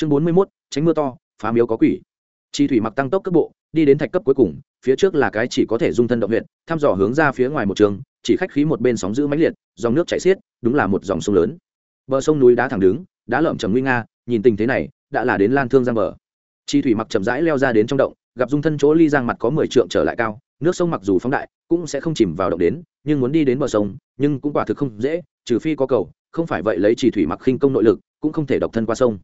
chương bốn mươi mốt, tránh mưa to, phá miếu có quỷ. Chi thủy mặc tăng tốc cấp bộ, đi đến thạch cấp cuối cùng, phía trước là cái chỉ có thể dung thân động huyện thăm dò hướng ra phía ngoài một trường, chỉ khách khí một bên sóng giữ mãnh liệt, dòng nước chảy xiết, đúng là một dòng sông lớn. Bờ sông núi đá thẳng đứng, đá lởm chầm nguy nga, nhìn tình thế này, đã là đến lan thương giang bờ. Chi thủy mặc chậm rãi leo ra đến trong động, gặp dung thân chỗ ly giang mặt có mười trượng trở lại cao, nước sông mặc dù phóng đại, cũng sẽ không chìm vào động đến, nhưng muốn đi đến bờ sông, nhưng cũng quả thực không dễ, trừ phi có cầu, không phải vậy lấy chỉ thủy mặc khinh công nội lực, cũng không thể độc thân qua sông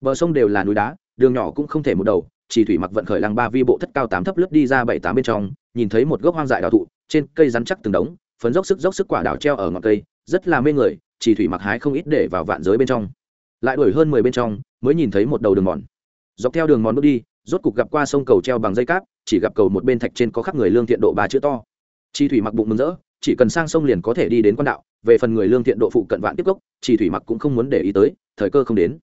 bờ sông đều là núi đá, đường nhỏ cũng không thể một đầu, chỉ thủy mặc vận khởi lăng ba vi bộ thất cao tám thấp lướt đi ra bảy tám bên trong, nhìn thấy một gốc hoang dại đào thụ, trên cây rắn chắc từng đống, phấn dốc sức dốc sức quả đào treo ở ngọn cây, rất là mê người, chỉ thủy mặc hái không ít để vào vạn giới bên trong. Lại đuổi hơn mười bên trong, mới nhìn thấy một đầu đường mòn. Dọc theo đường mòn bước đi, rốt cục gặp qua sông cầu treo bằng dây cáp, chỉ gặp cầu một bên thạch trên có khắc người lương thiện độ ba chữ to. Chi thủy mặc bụng mừng rỡ, chỉ cần sang sông liền có thể đi đến quan đạo, về phần người lương thiện độ phụ cận vạn tiếp gốc chi thủy mặc cũng không muốn để ý tới, thời cơ không đến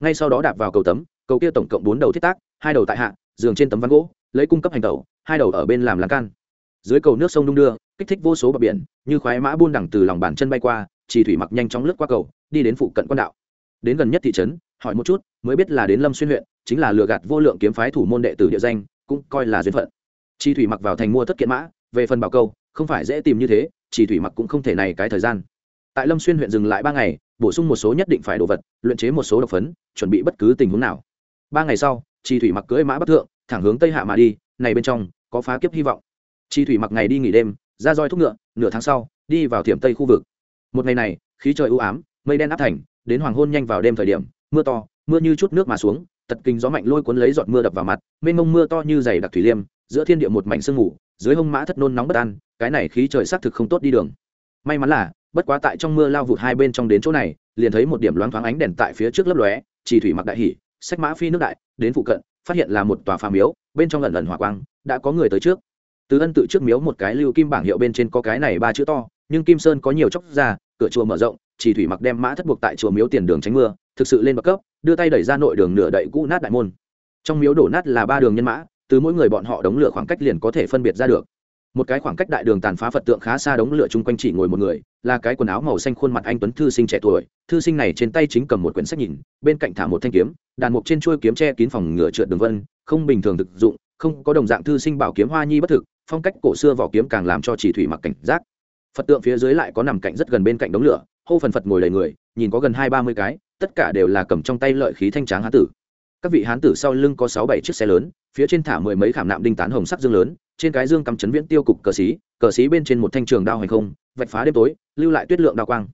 ngay sau đó đạp vào cầu tấm, cầu kia tổng cộng bốn đầu thiết tác, hai đầu tại hạ, giường trên tấm ván gỗ, lấy cung cấp hành tẩu, hai đầu ở bên làm lan can. Dưới cầu nước sông đung đưa, kích thích vô số bờ biển, như khoái mã buôn đẳng từ lòng bàn chân bay qua, chỉ thủy mặc nhanh chóng lướt qua cầu, đi đến phụ cận quan đạo. Đến gần nhất thị trấn, hỏi một chút, mới biết là đến lâm xuyên huyện, chính là lừa gạt vô lượng kiếm phái thủ môn đệ tử địa danh, cũng coi là duyên phận. Chi thủy mặc vào thành mua thất kiện mã, về phần bảo câu, không phải dễ tìm như thế, chỉ thủy mặc cũng không thể này cái thời gian tại lâm xuyên huyện dừng lại ba ngày, bổ sung một số nhất định phải đồ vật, luyện chế một số độc phấn, chuẩn bị bất cứ tình huống nào. Ba ngày sau chi thủy mặc cưỡi mã bắc thượng, thẳng hướng tây hạ mà đi, này bên trong, có phá kiếp hy vọng. Chi thủy mặc ngày đi nghỉ đêm, ra roi thúc ngựa, nửa tháng sau, đi vào thiểm tây khu vực. Một ngày này, khí trời ưu ám, mây đen áp thành, đến hoàng hôn nhanh vào đêm thời điểm, mưa to, mưa như chút nước mà xuống, tật kinh gió mạnh lôi cuốn lấy giọt mưa đập vào mặt, mênh mông mưa to như dày đặc thủy liêm, giữa thiên địa một mảnh sương mù, dưới hông mã thất nôn nóng bất an, cái này khí trời xác thực không tốt đi đường. May mắn là bất quá tại trong mưa lao vụt hai bên trong đến chỗ này, liền thấy một điểm loáng thoáng ánh đèn tại phía trước lấp lóe, chỉ thủy mặc đại hỉ, sách mã phi nước đại, đến phụ cận, phát hiện là một tòa phà miếu, bên trong lần lần hỏa quang, đã có người tới trước. Từ ân tự trước miếu một cái lưu kim bảng hiệu bên trên có cái này ba chữ to, nhưng kim sơn có nhiều chóc ra, cửa chùa mở rộng, chỉ thủy mặc đem mã thất buộc tại chùa miếu tiền đường tránh mưa, thực sự lên bậc cấp, đưa tay đẩy ra nội đường nửa đậy cũ nát đại môn. Trong miếu đổ nát là ba đường nhân mã, từ mỗi người bọn họ đống lửa khoảng cách liền có thể phân biệt ra được một cái khoảng cách đại đường tàn phá phật tượng khá xa đống lửa chung quanh chỉ ngồi một người, là cái quần áo màu xanh khuôn mặt anh tuấn thư sinh trẻ tuổi. Thư sinh này trên tay chính cầm một quyển sách nhìn, bên cạnh thả một thanh kiếm, đàn mục trên chuôi kiếm che kín phòng ngựa trượt đường vân, không bình thường thực dụng, không có đồng dạng thư sinh bảo kiếm hoa nhi bất thực, phong cách cổ xưa vỏ kiếm càng làm cho chỉ thủy mặc cảnh giác. Phật tượng phía dưới lại có nằm cạnh rất gần bên cạnh đống lửa, hô phần phật ngồi đầy người, nhìn có gần hai ba mươi cái, tất cả đều là cầm trong tay lợi khí thanh tráng hán tử. Các vị hán tử sau lưng có sáu bảy chiếc xe lớn, phía trên thả mười mấy khảm nạm đinh tán hồng sắc dương lớn trên cái dương cắm chấn viễn tiêu cục cờ xí cờ xí bên trên một thanh trường đao hành không, vạch phá đêm tối, lưu lại tuyết lượng đao quang.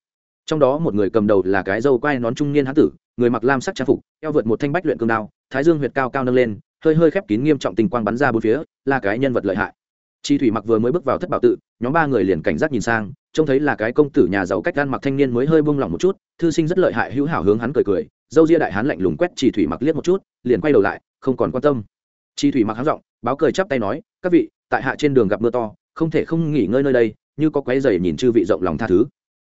Trong đó một người cầm đầu là cái dâu quai nón trung niên hán tử, người mặc lam sắc trang phục, eo vượt một thanh bách luyện cương đao, thái dương huyệt cao cao nâng lên, hơi hơi khép kín nghiêm trọng tình quang bắn ra bốn phía, là cái nhân vật lợi hại. Chi thủy mặc vừa mới bước vào thất bảo tự, nhóm ba người liền cảnh giác nhìn sang, trông thấy là cái công tử nhà giàu cách gan mặc thanh niên mới hơi buông lỏng một chút, thư sinh rất lợi hại hữu hảo hướng hắn cười cười, dâu ria đại hán lạnh lùng quét chi thủy mặc liếc một chút, liền quay đầu lại, không còn quan tâm. Chi thủy mặc hắn giọng, báo cười chắp tay nói, các vị tại hạ trên đường gặp mưa to, không thể không nghỉ ngơi nơi đây, như có quái dày nhìn chư vị rộng lòng tha thứ.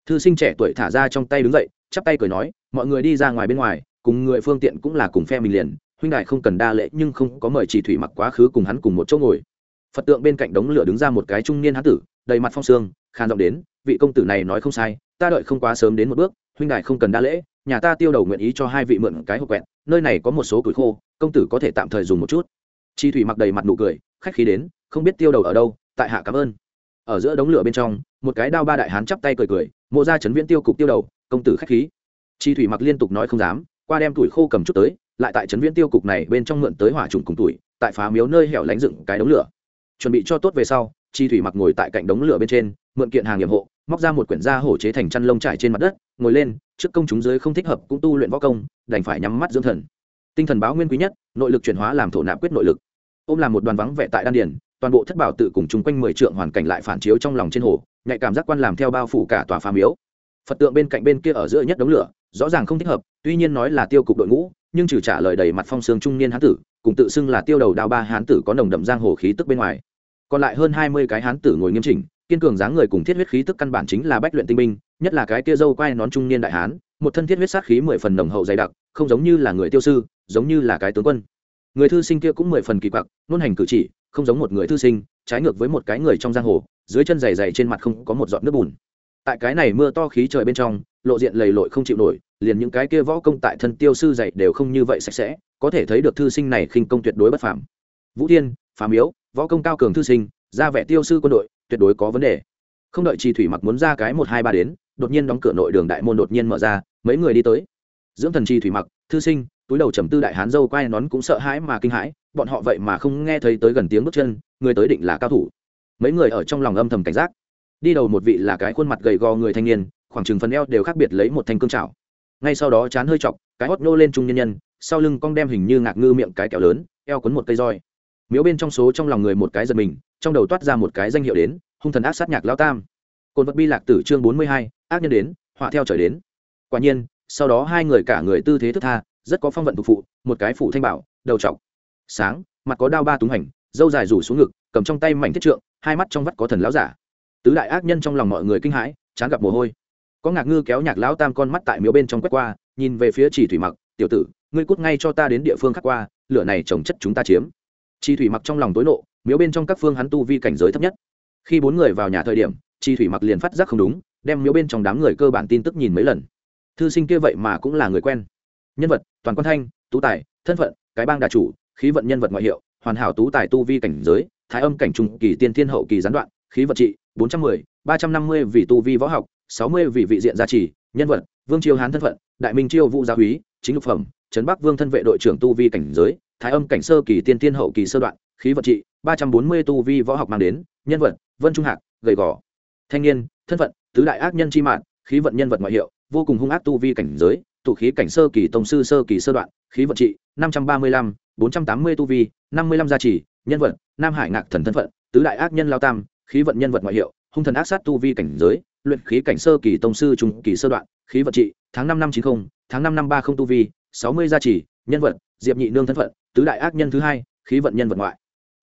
Thư sinh trẻ tuổi thả ra trong tay đứng dậy, chắp tay cười nói, mọi người đi ra ngoài bên ngoài, cùng người phương tiện cũng là cùng phe mình liền, huynh đại không cần đa lễ, nhưng không có mời chỉ thủy mặc quá khứ cùng hắn cùng một chỗ ngồi. Phật tượng bên cạnh đống lửa đứng ra một cái trung niên hán tử, đầy mặt phong sương khan giọng đến, vị công tử này nói không sai, ta đợi không quá sớm đến một bước, huynh đại không cần đa lễ, nhà ta tiêu đầu nguyện ý cho hai vị mượn cái hộp quẹt, nơi này có một số củi khô, công tử có thể tạm thời dùng một chút. Chi thủy mặc đầy mặt nụ cười, khách khí đến không biết tiêu đầu ở đâu, tại hạ cảm ơn. Ở giữa đống lửa bên trong, một cái đao ba đại hán chắp tay cười cười, mộ ra chấn viễn tiêu cục tiêu đầu, công tử khách khí. Chi thủy mặc liên tục nói không dám, qua đem tuổi khô cầm chút tới, lại tại trấn viễn tiêu cục này bên trong mượn tới hỏa trùng cùng tuổi, tại phá miếu nơi hẻo lánh dựng cái đống lửa. Chuẩn bị cho tốt về sau, chi thủy mặc ngồi tại cạnh đống lửa bên trên, mượn kiện hàng nghiệp hộ, móc ra một quyển da hổ chế thành chăn lông trải trên mặt đất, ngồi lên, trước công chúng dưới không thích hợp cũng tu luyện võ công, đành phải nhắm mắt dưỡng thần. Tinh thần báo nguyên quý nhất, nội lực chuyển hóa làm thổ nạp quyết nội lực. Ôm làm một đoàn vắng vẻ tại đan điền toàn bộ thất bảo tự cùng chung quanh mười trượng hoàn cảnh lại phản chiếu trong lòng trên hồ, nhạy cảm giác quan làm theo bao phủ cả tòa phá miếu. Phật tượng bên cạnh bên kia ở giữa nhất đống lửa, rõ ràng không thích hợp, tuy nhiên nói là tiêu cục đội ngũ, nhưng trừ trả lời đầy mặt phong sương trung niên hán tử, cùng tự xưng là tiêu đầu đao ba hán tử có nồng đậm giang hồ khí tức bên ngoài. Còn lại hơn hai mươi cái hán tử ngồi nghiêm chỉnh, kiên cường dáng người cùng thiết huyết khí tức căn bản chính là bách luyện tinh binh, nhất là cái kia dâu quai nón trung niên đại hán, một thân thiết huyết sát khí mười phần nồng hậu dày đặc, không giống như là người tiêu sư, giống như là cái tướng quân. Người thư sinh kia cũng mười phần kỳ quặc nôn hành cử chỉ không giống một người thư sinh, trái ngược với một cái người trong giang hồ, dưới chân dày dày trên mặt không có một giọt nước bùn. Tại cái này mưa to khí trời bên trong, lộ diện lầy lội không chịu nổi, liền những cái kia võ công tại thân tiêu sư dạy đều không như vậy sạch sẽ, có thể thấy được thư sinh này khinh công tuyệt đối bất phàm. Vũ thiên phá miếu, võ công cao cường thư sinh, ra vẻ tiêu sư quân đội, tuyệt đối có vấn đề. Không đợi trì thủy mặc muốn ra cái một hai ba đến, đột nhiên đóng cửa nội đường đại môn đột nhiên mở ra, mấy người đi tới. Dưỡng thần trì thủy mặc, thư sinh, túi đầu trầm tư đại hán dâu quay nón cũng sợ hãi mà kinh hãi bọn họ vậy mà không nghe thấy tới gần tiếng bước chân, người tới định là cao thủ. Mấy người ở trong lòng âm thầm cảnh giác. Đi đầu một vị là cái khuôn mặt gầy gò người thanh niên, khoảng chừng phần eo đều khác biệt lấy một thanh cương trào ngay sau đó chán hơi chọc, cái hót nô lên trung nhân nhân, sau lưng cong đem hình như ngạc ngư miệng cái kẹo lớn, eo quấn một cây roi. Miếu bên trong số trong lòng người một cái giật mình, trong đầu toát ra một cái danh hiệu đến, hung thần ác sát nhạc lao tam. Cồn vật bi lạc tử chương bốn mươi hai, ác nhân đến, họa theo trời đến. Quả nhiên, sau đó hai người cả người tư thế thức tha, rất có phong vận phục phụ, một cái phụ thanh bảo, đầu trọc sáng, mặt có đao ba túng hành dâu dài rủ xuống ngực, cầm trong tay mảnh thiết trượng, hai mắt trong vắt có thần lão giả. Tứ đại ác nhân trong lòng mọi người kinh hãi, chán gặp mồ hôi. Có ngạc ngư kéo nhạc lão tam con mắt tại miếu bên trong quét qua, nhìn về phía chỉ thủy mặc, tiểu tử, ngươi cút ngay cho ta đến địa phương khác qua, lửa này trồng chất chúng ta chiếm. Chỉ thủy mặc trong lòng tối nộ, miếu bên trong các phương hắn tu vi cảnh giới thấp nhất. Khi bốn người vào nhà thời điểm, chỉ thủy mặc liền phát giác không đúng, đem miếu bên trong đám người cơ bản tin tức nhìn mấy lần. Thư sinh kia vậy mà cũng là người quen. Nhân vật, toàn quan thanh, tú tài, thân phận, cái bang đà chủ khí vận nhân vật ngoại hiệu, hoàn hảo tú tài tu vi cảnh giới, thái âm cảnh trung kỳ tiên thiên hậu kỳ gián đoạn, khí vận trị, bốn trăm mười, ba trăm năm mươi vì tu vi võ học, sáu mươi vị vị diện gia trì, nhân vật, vương triều hán thân phận, đại minh triều vũ gia húy, chính lục phẩm, trấn bắc vương thân vệ đội trưởng tu vi cảnh giới, thái âm cảnh sơ kỳ tiên tiên hậu kỳ sơ đoạn, khí vận trị, ba trăm bốn mươi tu vi võ học mang đến, nhân vật, vân trung hạc, gầy gò. Thanh niên, thân phận, tứ đại ác nhân chi mạng khí vận nhân vật ngoại hiệu, vô cùng hung ác tu vi cảnh giới, tụ khí cảnh sơ kỳ tông sư sơ kỳ sơ đoạn, khí vận trị, năm trăm ba mươi lăm bốn trăm tám mươi tu vi, năm mươi lăm gia trì, nhân vật, nam hải ngạc thần thân phận, tứ đại ác nhân lao tam, khí vận nhân vật ngoại hiệu, hung thần ác sát tu vi cảnh giới, luyện khí cảnh sơ kỳ tông sư trung kỳ sơ đoạn, khí vận trị, tháng năm năm chín mươi tháng năm năm ba không tu vi, sáu mươi gia trì, nhân vật, diệp nhị nương thân phận, tứ đại ác nhân thứ hai, khí vận nhân vật ngoại.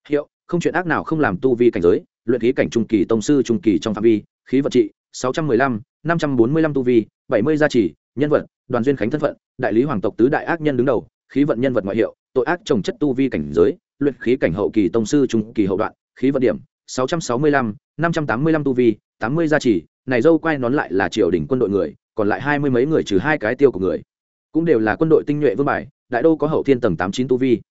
Hiệu, không chuyện ác nào không làm tu vi cảnh giới, luyện khí cảnh trung kỳ tông sư trung kỳ trong phạm vi, khí vận trị, sáu trăm mười lăm, năm trăm bốn mươi lăm tu vi, bảy mươi gia trì, nhân vật, đoàn duyên khánh thân phận, đại lý hoàng tộc tứ đại ác nhân đứng đầu, khí vận nhân vật ngoại hiệu tội ác trồng chất tu vi cảnh giới, luyện khí cảnh hậu kỳ tông sư trung kỳ hậu đoạn, khí vận điểm, sáu trăm sáu mươi lăm, năm trăm tám mươi lăm tu vi, tám mươi gia trì, này dâu quay nón lại là triều đình quân đội người, còn lại hai mươi mấy người trừ hai cái tiêu của người. Cũng đều là quân đội tinh nhuệ vương bài, đại đô có hậu thiên tầng tám chín tu vi.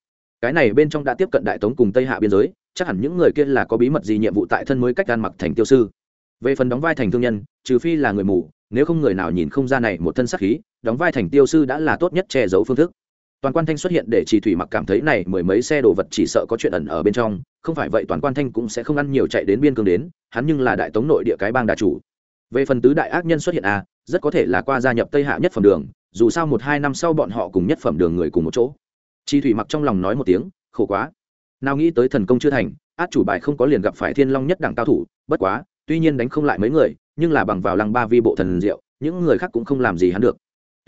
Cái này bên trong đã tiếp cận đại tống cùng tây hạ biên giới, chắc hẳn những người kia là có bí mật gì nhiệm vụ tại thân mới cách gan mặc thành tiêu sư. Về phần đóng vai thành thương nhân, trừ phi là người mù, nếu không người nào nhìn không ra này một thân sắc khí, đóng vai thành tiêu sư đã là tốt nhất che giấu phương thức toàn quan thanh xuất hiện để chỉ thủy mặc cảm thấy này mười mấy xe đồ vật chỉ sợ có chuyện ẩn ở bên trong không phải vậy toàn quan thanh cũng sẽ không ăn nhiều chạy đến biên cương đến hắn nhưng là đại tống nội địa cái bang đà chủ. Về phần tứ đại ác nhân xuất hiện a à, rất có thể là qua gia nhập tây hạ nhất phẩm đường dù sao một hai năm sau bọn họ cùng nhất phẩm đường người cùng một chỗ. Chi thủy mặc trong lòng nói một tiếng khổ quá. Nào nghĩ tới thần công chưa thành át chủ bài không có liền gặp phải thiên long nhất đẳng cao thủ bất quá tuy nhiên đánh không lại mấy người nhưng là bằng vào lăng ba vi bộ thần diệu những người khác cũng không làm gì hắn được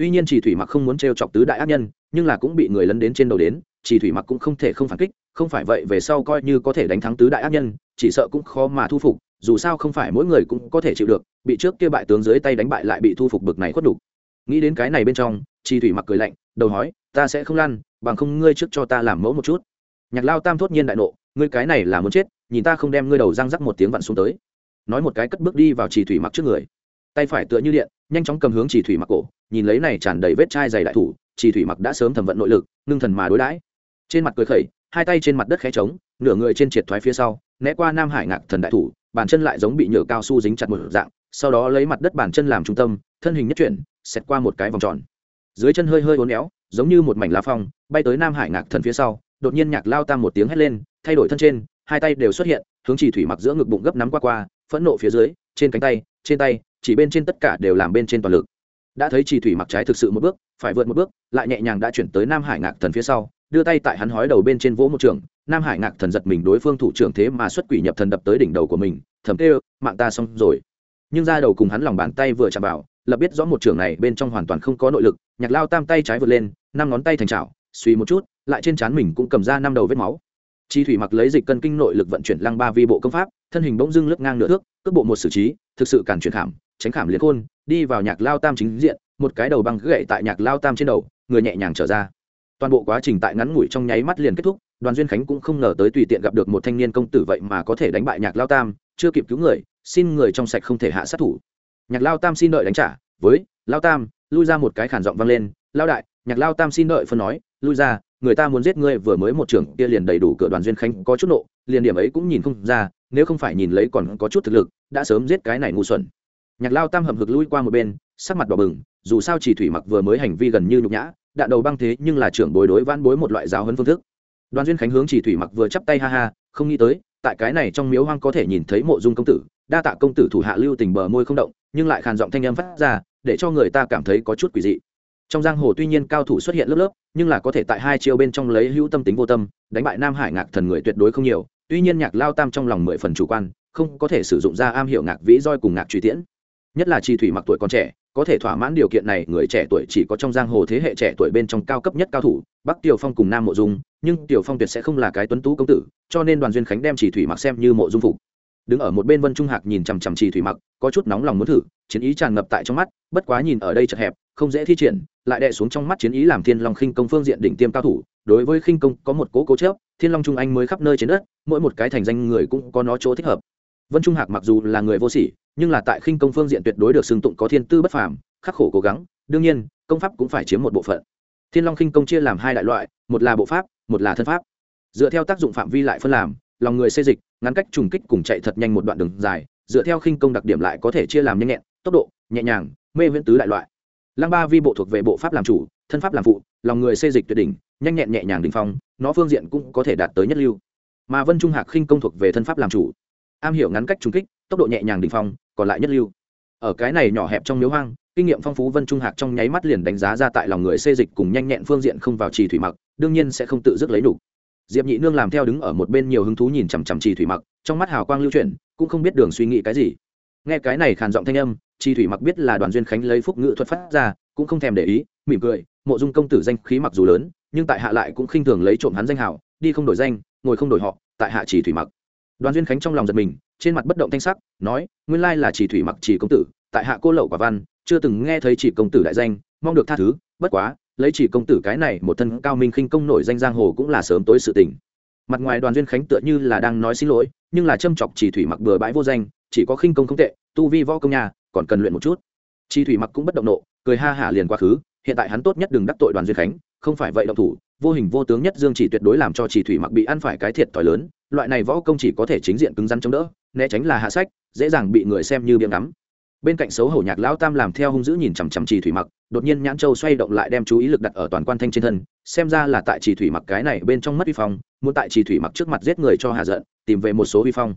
tuy nhiên chỉ thủy mặc không muốn t chọc tứ đại ác nhân, nhưng là cũng bị người lấn đến trên đầu đến chỉ thủy mặc cũng không thể không phản kích, không phải vậy về sau coi như có thể đánh thắng tứ đại ác nhân, chỉ sợ cũng khó mà thu phục, dù sao không phải mỗi người cũng có thể chịu được, bị trước kia bại tướng dưới tay đánh bại lại bị thu phục bực này khuất đủ nghĩ đến cái này bên trong chi thủy mặc cười lạnh, đầu hói ta sẽ không lăn, bằng không ngươi trước cho ta làm mẫu một chút. Nhạc lao tam thốt nhiên đại nộ, ngươi cái này là muốn chết, nhìn ta không đem ngươi đầu răng rắc một tiếng vặn xuống tới. Nói một cái cất bước đi vào chỉ thủy mặc trước người tay phải tựa như điện, nhanh chóng cầm hướng chỉ thủy mặc cổ, nhìn lấy này tràn đầy vết chai dày đại thủ, chỉ thủy mặc đã sớm thẩm vận nội lực, ngưng thần mà đối đãi. Trên mặt cười khẩy, hai tay trên mặt đất khẽ trống, nửa người trên triệt thoái phía sau, né qua nam hải ngạc thần đại thủ, bàn chân lại giống bị nhựa cao su dính chặt một dạng, sau đó lấy mặt đất bàn chân làm trung tâm, thân hình nhất chuyển, xẹt qua một cái vòng tròn. Dưới chân hơi hơi uốn éo, giống như một mảnh lá phong, bay tới nam hải ngạc thần phía sau, đột nhiên nhạc lao tam một tiếng hét lên, thay đổi thân trên, hai tay đều xuất hiện, hướng chỉ thủy mặc giữa ngực bụng gấp nắm qua qua, phẫn nộ phía dưới, trên cánh tay, trên tay chỉ bên trên tất cả đều làm bên trên toàn lực. Đã thấy chỉ thủy mặc trái thực sự một bước, phải vượt một bước, lại nhẹ nhàng đã chuyển tới nam hải ngạc thần phía sau, đưa tay tại hắn hói đầu bên trên vỗ một trường. Nam hải ngạc thần giật mình đối phương thủ trưởng thế mà xuất quỷ nhập thần đập tới đỉnh đầu của mình, thầm tê mạng ta xong rồi. Nhưng ra đầu cùng hắn lòng bàn tay vừa chạm vào, lập biết rõ một trường này bên trong hoàn toàn không có nội lực, nhạc lao tam tay trái vượt lên, năm ngón tay thành chảo, suy một chút, lại trên trán mình cũng cầm ra năm đầu vết máu. Chi thủy mặc lấy dịch cân kinh nội lực vận chuyển lăng ba vi bộ công pháp, thân hình bỗng dưng lướt ngang nửa thước, cước bộ một xử trí, thực sự cản chuyển khảm tránh khảm liền khôn, đi vào nhạc lao tam chính diện, một cái đầu băng gậy tại nhạc lao tam trên đầu, người nhẹ nhàng trở ra. Toàn bộ quá trình tại ngắn ngủi trong nháy mắt liền kết thúc, đoàn duyên khánh cũng không ngờ tới tùy tiện gặp được một thanh niên công tử vậy mà có thể đánh bại nhạc lao tam, chưa kịp cứu người, xin người trong sạch không thể hạ sát thủ. Nhạc lao tam xin đợi đánh trả, với, lao tam, lui ra một cái khản giọng vang lên, lao đại, nhạc lao tam xin đợi phân nói, lui ra, người ta muốn giết ngươi vừa mới một trưởng, kia liền đầy đủ cửa đoàn duyên khánh có chút nộ, liền điểm ấy cũng nhìn không ra, nếu không phải nhìn lấy còn có chút thực lực, đã sớm giết cái này ngu xuẩn nhạc lao tam hầm hực lui qua một bên, sắc mặt đỏ bừng, dù sao chỉ thủy mặc vừa mới hành vi gần như nhục nhã, đạn đầu băng thế nhưng là trưởng bối đối vãn bối một loại giáo hơn phương thức. Đoàn duyên khánh hướng chỉ thủy mặc vừa chắp tay ha ha, không nghĩ tới, tại cái này trong miếu hoang có thể nhìn thấy mộ dung công tử, đa tạ công tử thủ hạ lưu tình bờ môi không động, nhưng lại khàn giọng thanh âm phát ra, để cho người ta cảm thấy có chút quỷ dị. Trong giang hồ tuy nhiên cao thủ xuất hiện lớp lớp, nhưng là có thể tại hai chiêu bên trong lấy hữu tâm tính vô tâm, đánh bại nam hải ngạc thần người tuyệt đối không nhiều, tuy nhiên nhạc lao tam trong lòng mười phần chủ quan, không có thể sử dụng ra am hiệu ngạc vĩ roi cùng ngạc truy tiễn nhất là chi thủy mặc tuổi còn trẻ, có thể thỏa mãn điều kiện này, người trẻ tuổi chỉ có trong giang hồ thế hệ trẻ tuổi bên trong cao cấp nhất cao thủ, bắc tiểu phong cùng nam mộ dung, nhưng tiểu phong tuyệt sẽ không là cái tuấn tú công tử, cho nên đoàn duyên khánh đem chỉ thủy mặc xem như mộ dung phục. Đứng ở một bên vân trung hạc nhìn chằm chằm chỉ thủy mặc, có chút nóng lòng muốn thử, chiến ý tràn ngập tại trong mắt, bất quá nhìn ở đây chật hẹp, không dễ thi triển, lại đè xuống trong mắt chiến ý làm thiên long khinh công phương diện đỉnh tiêm cao thủ, đối với khinh công có một cố cố chớp thiên long trung anh mới khắp nơi trên đất, mỗi một cái thành danh người cũng có nó chỗ thích hợp vân trung hạc mặc dù là người vô sỉ, nhưng là tại khinh công phương diện tuyệt đối được xưng tụng có thiên tư bất phàm, khắc khổ cố gắng, đương nhiên, công pháp cũng phải chiếm một bộ phận. Thiên long khinh công chia làm hai đại loại, một là bộ pháp, một là thân pháp. Dựa theo tác dụng phạm vi lại phân làm, lòng người xê dịch ngắn cách trùng kích cùng chạy thật nhanh một đoạn đường dài, dựa theo khinh công đặc điểm lại có thể chia làm nhanh nhẹn, tốc độ, nhẹ nhàng, mê viễn tứ đại loại. Lăng ba vi bộ thuộc về bộ pháp làm chủ, thân pháp làm phụ, lòng người xê dịch tuyệt đỉnh, nhanh nhẹn nhẹ nhàng đình phong, nó phương diện cũng có thể đạt tới nhất lưu. Mà vân trung hạc khinh công thuộc về thân pháp làm chủ am hiểu ngắn cách trúng kích, tốc độ nhẹ nhàng đình phong, còn lại nhất lưu. Ở cái này nhỏ hẹp trong miếu hoang, kinh nghiệm phong phú vân trung hạc trong nháy mắt liền đánh giá ra tại lòng người xê dịch cùng nhanh nhẹn phương diện không vào trì thủy mặc, đương nhiên sẽ không tự dứt lấy đủ. Diệp nhị nương làm theo đứng ở một bên nhiều hứng thú nhìn chằm chằm trì thủy mặc, trong mắt hào quang lưu chuyển, cũng không biết đường suy nghĩ cái gì. Nghe cái này khàn giọng thanh âm, trì thủy mặc biết là đoàn duyên khánh lấy phúc ngự thuật phát ra, cũng không thèm để ý, mỉm cười, mộ dung công tử danh khí mặc dù lớn, nhưng tại hạ lại cũng khinh thường lấy trộm hắn danh hào, đi không đổi danh, ngồi không đổi họ, tại hạ trì thủy mặc đoàn duyên khánh trong lòng giật mình, trên mặt bất động thanh sắc, nói, nguyên lai là Chỉ thủy mặc Chỉ công tử, tại hạ cô lậu quả văn, chưa từng nghe thấy chỉ công tử đại danh, mong được tha thứ, bất quá, lấy chỉ công tử cái này một thân cao minh khinh công nổi danh giang hồ cũng là sớm tối sự tình. Mặt ngoài đoàn duyên khánh tựa như là đang nói xin lỗi, nhưng là châm chọc chỉ thủy mặc bừa bãi vô danh, chỉ có khinh công không tệ, tu vi võ công nhà còn cần luyện một chút. Chỉ thủy mặc cũng bất động nộ, cười ha hả liền quá khứ, hiện tại hắn tốt nhất đừng đắc tội đoàn duyên khánh, không phải vậy động thủ, vô hình vô tướng nhất dương chỉ tuyệt đối làm cho chỉ thủy mặc bị ăn phải cái thiệt thòi lớn loại này võ công chỉ có thể chính diện cứng rắn chống đỡ, né tránh là hạ sách, dễ dàng bị người xem như biếng ngắm. Bên cạnh xấu hổ nhạc lão tam làm theo hung dữ nhìn chằm chằm trì thủy mặc, đột nhiên nhãn châu xoay động lại đem chú ý lực đặt ở toàn quan thanh trên thân, xem ra là tại trì thủy mặc cái này bên trong mất vi phong, muốn tại trì thủy mặc trước mặt giết người cho hạ giận, tìm về một số vi phong.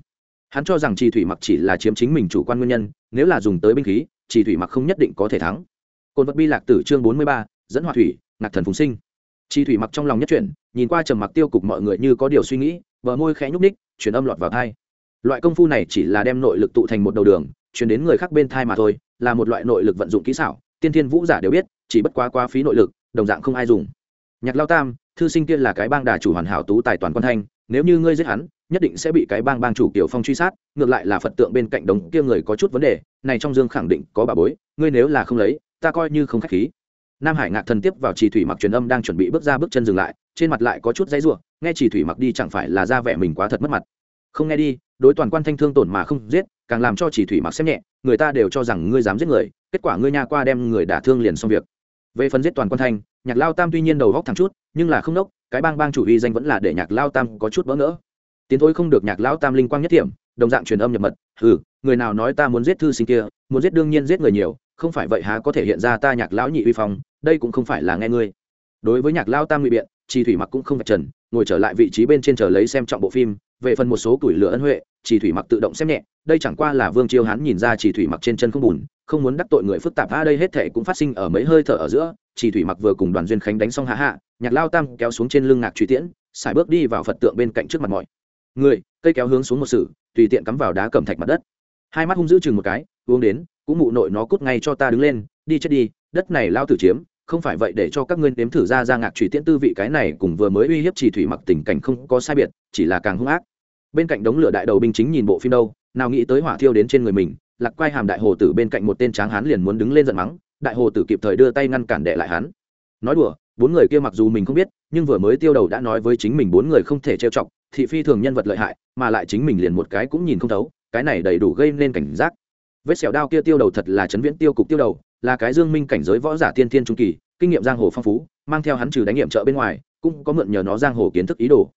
Hắn cho rằng trì thủy mặc chỉ là chiếm chính mình chủ quan nguyên nhân, nếu là dùng tới binh khí, trì thủy mặc không nhất định có thể thắng. Côn vật bi lạc tử chương bốn mươi ba, dẫn hỏa thủy, ngạc thần phùng sinh chi thủy mặc trong lòng nhất chuyển, nhìn qua trầm mặc tiêu cục mọi người như có điều suy nghĩ, bờ môi khẽ nhúc ních chuyển âm lọt vào thai. Loại công phu này chỉ là đem nội lực tụ thành một đầu đường, chuyển đến người khác bên thai mà thôi, là một loại nội lực vận dụng kỹ xảo, tiên thiên vũ giả đều biết, chỉ bất quá quá phí nội lực, đồng dạng không ai dùng. Nhạc lao tam, thư sinh kia là cái bang đà chủ hoàn hảo tú tài toàn quan thanh, nếu như ngươi giết hắn, nhất định sẽ bị cái bang bang chủ kiểu phong truy sát, ngược lại là phật tượng bên cạnh đống kia người có chút vấn đề, này trong dương khẳng định có bà bối, ngươi nếu là không lấy, ta coi như không khách khí nam hải ngạc thần tiếp vào Chỉ thủy mặc truyền âm đang chuẩn bị bước ra bước chân dừng lại, trên mặt lại có chút dãy ruộng nghe Chỉ thủy mặc đi chẳng phải là ra vẻ mình quá thật mất mặt. Không nghe đi, đối toàn quan thanh thương tổn mà không giết, càng làm cho chỉ thủy mặc xem nhẹ, người ta đều cho rằng ngươi dám giết người, kết quả ngươi nha qua đem người đả thương liền xong việc. Về phần giết toàn quan thanh, nhạc lao tam tuy nhiên đầu góc thẳng chút, nhưng là không nốc, cái bang bang chủ uy danh vẫn là để nhạc lao tam có chút bỡ ngỡ. Tiến thối không được nhạc lao tam linh quang nhất điểm đồng dạng truyền âm nhập mật ừ người nào nói ta muốn giết thư sinh kia, muốn giết đương nhiên giết người nhiều không phải vậy há có thể hiện ra ta nhạc lão nhị uy phong, đây cũng không phải là nghe ngươi. Đối với nhạc lao tam ngụy biện chi thủy mặc cũng không phải trần, ngồi trở lại vị trí bên trên chờ lấy xem trọng bộ phim, về phần một số tuổi lửa ân huệ chỉ thủy mặc tự động xem nhẹ, đây chẳng qua là vương chiêu hắn nhìn ra chỉ thủy mặc trên chân không bùn, không muốn đắc tội người phức tạp, a, đây hết thể cũng phát sinh ở mấy hơi thở ở giữa chỉ thủy mặc vừa cùng đoàn duyên khánh đánh xong hạ hạ, nhạc lao tam kéo xuống trên lưng ngạc truy tiễn, xài bước đi vào phật tượng bên cạnh trước mặt mọi. Người, cây kéo hướng xuống một sử tùy tiện cắm vào đá cẩm thạch mặt đất. Hai mắt hung dữ chừng một cái, uống đến cũng mụ nội nó cút ngay cho ta đứng lên, đi chết đi, đất này lao tử chiếm, không phải vậy để cho các ngươi nếm thử ra ra ngạc trùy tiễn tư vị cái này cùng vừa mới uy hiếp chỉ thủy mặc tình cảnh không có sai biệt, chỉ là càng hung ác. Bên cạnh đống lửa đại đầu binh chính nhìn bộ phim đâu, nào nghĩ tới hỏa thiêu đến trên người mình, lạc quay hàm đại hồ tử bên cạnh một tên tráng hán liền muốn đứng lên giận mắng, đại hồ tử kịp thời đưa tay ngăn cản đệ lại hắn. Nói đùa, bốn người kia mặc dù mình không biết, nhưng vừa mới tiêu đầu đã nói với chính mình bốn người không thể trêu chọc, thị phi thường nhân vật lợi hại, mà lại chính mình liền một cái cũng nhìn không thấu, cái này đầy đủ gây nên cảnh giác vết sẹo đao kia tiêu đầu thật là chấn viễn tiêu cục tiêu đầu, là cái dương minh cảnh giới võ giả tiên thiên trung kỳ, kinh nghiệm giang hồ phong phú, mang theo hắn trừ đánh nghiệm trợ bên ngoài, cũng có mượn nhờ nó giang hồ kiến thức ý đồ.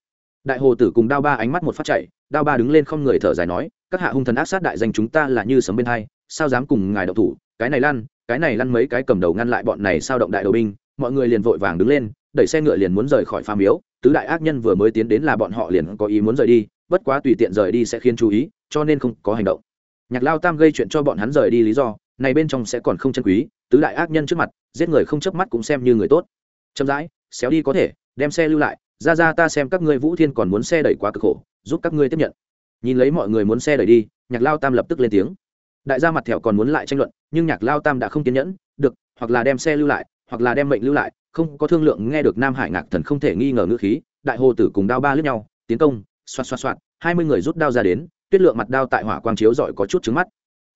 Đại hồ tử cùng đao ba ánh mắt một phát chạy, đao ba đứng lên không người thở dài nói, các hạ hung thần ác sát đại danh chúng ta là như sấm bên hai, sao dám cùng ngài đậu thủ? Cái này lăn, cái này lăn mấy cái cầm đầu ngăn lại bọn này sao động đại đầu binh. Mọi người liền vội vàng đứng lên, đẩy xe ngựa liền muốn rời khỏi phá miếu, tứ đại ác nhân vừa mới tiến đến là bọn họ liền có ý muốn rời đi, bất quá tùy tiện rời đi sẽ khiến chú ý, cho nên không có hành động nhạc lao tam gây chuyện cho bọn hắn rời đi lý do, này bên trong sẽ còn không chân quý, tứ đại ác nhân trước mặt, giết người không chớp mắt cũng xem như người tốt. Chậm rãi, xéo đi có thể, đem xe lưu lại, ra ra ta xem các ngươi vũ thiên còn muốn xe đẩy quá cực khổ, giúp các ngươi tiếp nhận. Nhìn lấy mọi người muốn xe đẩy đi, nhạc lao tam lập tức lên tiếng. Đại gia mặt thẹo còn muốn lại tranh luận, nhưng nhạc lao tam đã không kiên nhẫn, được, hoặc là đem xe lưu lại, hoặc là đem mệnh lưu lại, không có thương lượng nghe được nam hải ngạc thần không thể nghi ngờ ngữ khí, đại hồ tử cùng đao ba lướt nhau, tiến công, xoạt xoạt xoạt, hai mươi người rút đao ra đến tuyết lượng mặt đao tại hỏa quang chiếu giỏi có chút trứng mắt.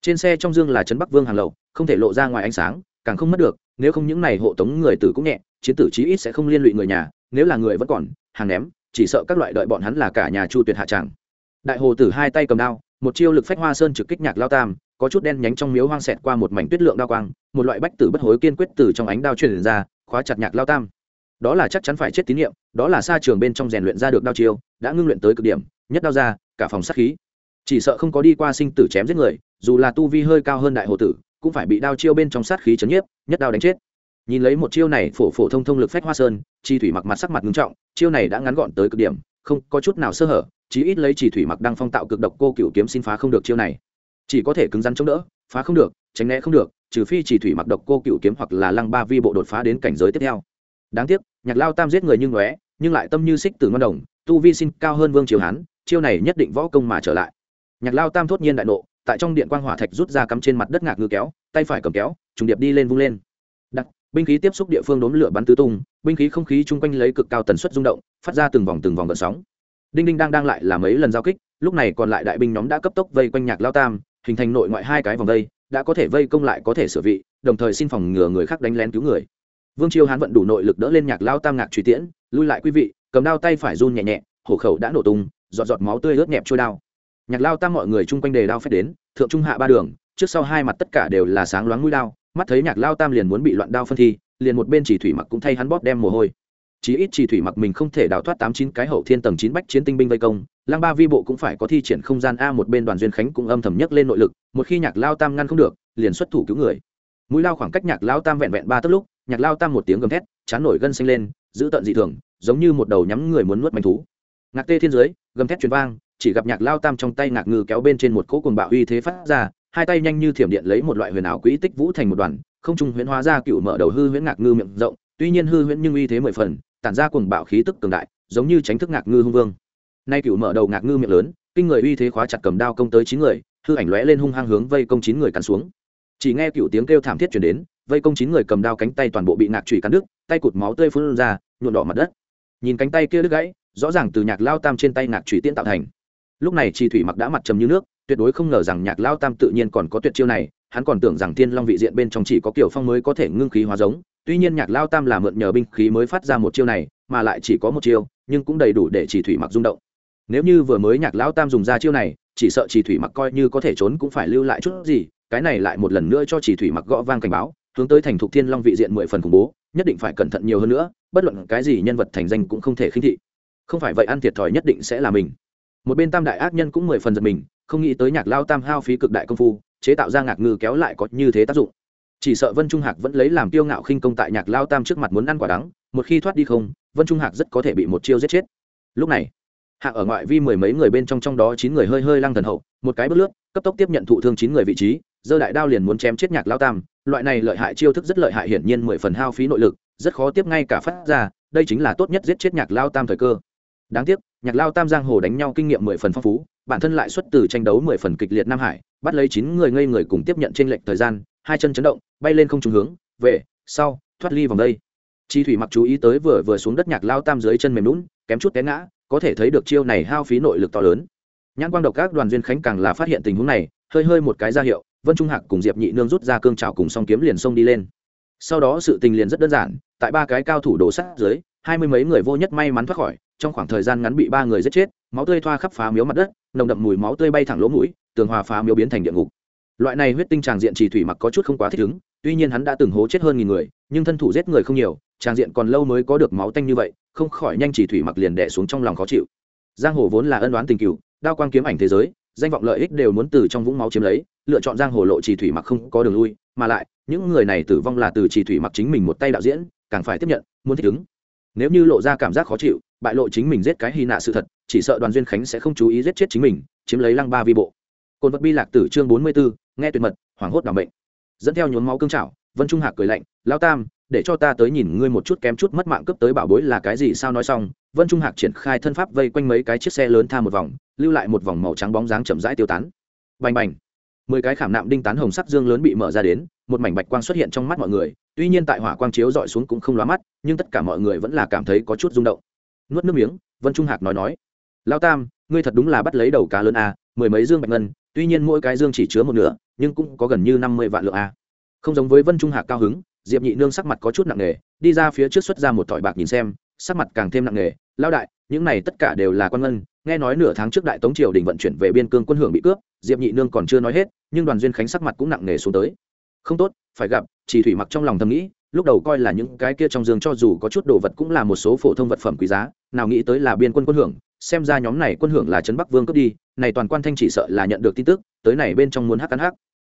Trên xe trong dương là trấn bắc vương hàng lậu, không thể lộ ra ngoài ánh sáng, càng không mất được, nếu không những này hộ tống người tử cũng nhẹ, chiến tử chí ít sẽ không liên lụy người nhà, nếu là người vẫn còn, hàng ném, chỉ sợ các loại đợi bọn hắn là cả nhà chu tuyệt hạ tràng. Đại hồ tử hai tay cầm đao, một chiêu lực phách hoa sơn trực kích nhạc lao tam, có chút đen nhánh trong miếu hoang xẹt qua một mảnh tuyết lượng đao quang, một loại bách tử bất hối kiên quyết từ trong ánh đao truyền ra, khóa chặt nhạc lao tam. Đó là chắc chắn phải chết tín nhiệm đó là xa trường bên trong rèn luyện ra được đao chiêu, đã ngưng luyện tới cực điểm, nhất đao ra, cả phòng sát khí chỉ sợ không có đi qua sinh tử chém giết người, dù là tu vi hơi cao hơn đại hồ tử, cũng phải bị đao chiêu bên trong sát khí chấn nhiếp, nhất đao đánh chết. Nhìn lấy một chiêu này phổ phổ thông thông lực phách hoa sơn, chi thủy mặc mặt sắc mặt ngưng trọng, chiêu này đã ngắn gọn tới cực điểm, không có chút nào sơ hở, chí ít lấy chỉ thủy mặc đang phong tạo cực độc cô cựu kiếm xin phá không được chiêu này. Chỉ có thể cứng rắn chống đỡ, phá không được, tránh né không được, trừ phi chỉ thủy mặc độc cô cựu kiếm hoặc là lăng ba vi bộ đột phá đến cảnh giới tiếp theo. Đáng tiếc, nhạc lao tam giết người như ngóe nhưng lại tâm như xích từ ngon đồng, tu vi xin cao hơn vương triều hán, chiêu này nhất định võ công mà trở lại nhạc lao tam thốt nhiên đại nộ, tại trong điện quang hỏa thạch rút ra cắm trên mặt đất ngạc ngư kéo, tay phải cầm kéo, trùng điệp đi lên vung lên. Đặc binh khí tiếp xúc địa phương đốn lửa bắn tứ tung, binh khí không khí chung quanh lấy cực cao tần suất rung động, phát ra từng vòng từng vòng gợn sóng. Đinh đinh đang đang lại làm mấy lần giao kích, lúc này còn lại đại binh nhóm đã cấp tốc vây quanh nhạc lao tam, hình thành nội ngoại hai cái vòng vây, đã có thể vây công lại có thể sửa vị, đồng thời xin phòng ngừa người khác đánh lén cứu người. Vương chiêu hán vận đủ nội lực đỡ lên nhạc lao tam ngạc truy tiễn, lui lại quý vị, cầm đao tay phải run nhẹ nhẹ, hổ khẩu đã nổ tung, giọt giọt máu tươi ướt nhẹp trôi đao nhạc lao tam mọi người chung quanh đề đao phép đến, thượng trung hạ ba đường, trước sau hai mặt tất cả đều là sáng loáng mũi đao, mắt thấy nhạc lao tam liền muốn bị loạn đao phân thi, liền một bên chỉ thủy mặc cũng thay hắn bóp đem mồ hôi. Chí ít chỉ thủy mặc mình không thể đào thoát tám chín cái hậu thiên tầng chín bách chiến tinh binh vây công lang ba vi bộ cũng phải có thi triển không gian a một bên đoàn duyên khánh cũng âm thầm nhất lên nội lực, một khi nhạc lao tam ngăn không được, liền xuất thủ cứu người. Mũi lao khoảng cách nhạc lao tam vẹn vẹn ba tấc lúc, nhạc lao tam một tiếng gầm thét, chán nổi gân xanh lên, giữ tận dị thường, giống như một đầu nhắm người muốn nuốt manh thú. Ngạc tê thiên dưới, gầm thét truyền vang chỉ gặp nhạc lao tam trong tay ngạc ngư kéo bên trên một cỗ cuồng bạo uy thế phát ra, hai tay nhanh như thiểm điện lấy một loại huyền ảo quỹ tích vũ thành một đoàn, không trung huyễn hóa ra cựu mở đầu hư huyễn ngạc ngư miệng rộng, tuy nhiên hư huyễn nhưng uy thế mười phần, tản ra cuồng bạo khí tức cường đại, giống như tránh thức ngạc ngư hung vương. Nay cựu mở đầu ngạc ngư miệng lớn, kinh người uy thế khóa chặt cầm đao công tới chín người, hư ảnh lóe lên hung hăng hướng vây công chín người cắn xuống. Chỉ nghe cựu tiếng kêu thảm thiết chuyển đến, vây công chín người cầm đao cánh tay toàn bộ bị ngạc trụy cắn đứt, tay cụt máu tươi phun ra nhuộn đỏ mặt đất. Nhìn cánh tay kia đứt gãy, rõ ràng từ nhạc lao tam trên tay ngạc trụy tiễn tạo thành lúc này chi thủy mặc đã mặt trầm như nước, tuyệt đối không ngờ rằng nhạc lao tam tự nhiên còn có tuyệt chiêu này, hắn còn tưởng rằng thiên long vị diện bên trong chỉ có kiểu phong mới có thể ngưng khí hóa giống, tuy nhiên nhạc lao tam là mượn nhờ binh khí mới phát ra một chiêu này, mà lại chỉ có một chiêu, nhưng cũng đầy đủ để chỉ thủy mặc rung động. Nếu như vừa mới nhạc lao tam dùng ra chiêu này, chỉ sợ chỉ thủy mặc coi như có thể trốn cũng phải lưu lại chút gì, cái này lại một lần nữa cho chỉ thủy mặc gõ vang cảnh báo, hướng tới thành thục thiên long vị diện mười phần khủng bố, nhất định phải cẩn thận nhiều hơn nữa, bất luận cái gì nhân vật thành danh cũng không thể khinh thị. Không phải vậy ăn thiệt thòi nhất định sẽ là mình một bên tam đại ác nhân cũng mười phần giật mình, không nghĩ tới nhạc lao tam hao phí cực đại công phu, chế tạo ra ngạc ngư kéo lại có như thế tác dụng. Chỉ sợ vân trung hạc vẫn lấy làm tiêu ngạo khinh công tại nhạc lao tam trước mặt muốn ăn quả đắng, một khi thoát đi không, vân trung hạc rất có thể bị một chiêu giết chết. Lúc này, hạ ở ngoại vi mười mấy người bên trong trong đó chín người hơi hơi lăng thần hậu, một cái bước lướt, cấp tốc tiếp nhận thụ thương chín người vị trí, giơ đại đao liền muốn chém chết nhạc lao tam, loại này lợi hại chiêu thức rất lợi hại hiển nhiên mười phần hao phí nội lực, rất khó tiếp ngay cả phát ra, đây chính là tốt nhất giết chết nhạc lao tam thời cơ. Đáng tiếc nhạc lao tam giang hồ đánh nhau kinh nghiệm mười phần phong phú, bản thân lại xuất từ tranh đấu mười phần kịch liệt nam hải, bắt lấy chín người ngây người cùng tiếp nhận trên lệnh thời gian, hai chân chấn động, bay lên không trùng hướng, về, sau, thoát ly vòng đây. Chi thủy mặc chú ý tới vừa vừa xuống đất nhạc lao tam dưới chân mềm lún kém chút té ngã, có thể thấy được chiêu này hao phí nội lực to lớn. Nhãn quang độc các đoàn duyên khánh càng là phát hiện tình huống này, hơi hơi một cái ra hiệu, vân trung hạc cùng diệp nhị nương rút ra cương trào cùng song kiếm liền xông đi lên. Sau đó sự tình liền rất đơn giản, tại ba cái cao thủ đổ sát dưới, hai mươi mấy người vô nhất may mắn thoát khỏi trong khoảng thời gian ngắn bị ba người giết chết, máu tươi thoa khắp phá miếu mặt đất, nồng đậm mùi máu tươi bay thẳng lỗ mũi, tường hòa phá miếu biến thành địa ngục. Loại này huyết tinh tràng diện trì thủy mặc có chút không quá thích ứng, tuy nhiên hắn đã từng hố chết hơn nghìn người, nhưng thân thủ giết người không nhiều, tràng diện còn lâu mới có được máu tanh như vậy, không khỏi nhanh trì thủy mặc liền đẻ xuống trong lòng khó chịu. Giang hồ vốn là ân đoán tình cựu, đao quang kiếm ảnh thế giới, danh vọng lợi ích đều muốn từ trong vũng máu chiếm lấy, lựa chọn giang hồ lộ trì thủy mặc không có đường lui, mà lại, những người này tử vong là từ trì thủy mặc chính mình một tay đạo diễn, càng phải tiếp nhận, muốn thích ứng nếu như lộ ra cảm giác khó chịu bại lộ chính mình giết cái hy nạ sự thật chỉ sợ đoàn duyên khánh sẽ không chú ý giết chết chính mình chiếm lấy lăng ba vi bộ. Cồn vật bi lạc tử chương bốn mươi 44, nghe tuyệt mật hoảng hốt đảm bệnh dẫn theo nhuốm máu cương trảo vân trung hạc cười lạnh lao tam để cho ta tới nhìn ngươi một chút kém chút mất mạng cấp tới bảo bối là cái gì sao nói xong vân trung hạc triển khai thân pháp vây quanh mấy cái chiếc xe lớn tha một vòng lưu lại một vòng màu trắng bóng dáng chậm rãi tiêu tán. Bành bành. Mười cái khảm nạm đinh tán hồng sắc dương lớn bị mở ra đến một mảnh bạch quang xuất hiện trong mắt mọi người, tuy nhiên tại hỏa quang chiếu dọi xuống cũng không lóa mắt, nhưng tất cả mọi người vẫn là cảm thấy có chút rung động. Nuốt nước miếng, vân trung hạc nói nói lao tam, ngươi thật đúng là bắt lấy đầu cá lớn a, mười mấy dương bạch ngân, tuy nhiên mỗi cái dương chỉ chứa một nửa, nhưng cũng có gần như năm mươi vạn lượng a. Không giống với vân trung hạc cao hứng, diệp nhị nương sắc mặt có chút nặng nề, đi ra phía trước xuất ra một thỏi bạc nhìn xem, sắc mặt càng thêm nặng nề lao đại, những này tất cả đều là quan ngân, nghe nói nửa tháng trước đại tống triều đình vận chuyển về biên cương quân hưởng bị cướp, diệp nhị nương còn chưa nói hết, nhưng đoàn duyên khánh sắc mặt cũng nặng nề xuống tới không tốt, phải gặp, chỉ thủy mặc trong lòng thầm nghĩ, lúc đầu coi là những cái kia trong giường cho dù có chút đồ vật cũng là một số phổ thông vật phẩm quý giá, nào nghĩ tới là biên quân quân hưởng, xem ra nhóm này quân hưởng là trấn bắc vương cướp đi, này toàn quan thanh chỉ sợ là nhận được tin tức, tới này bên trong muốn hắc cắn hắc.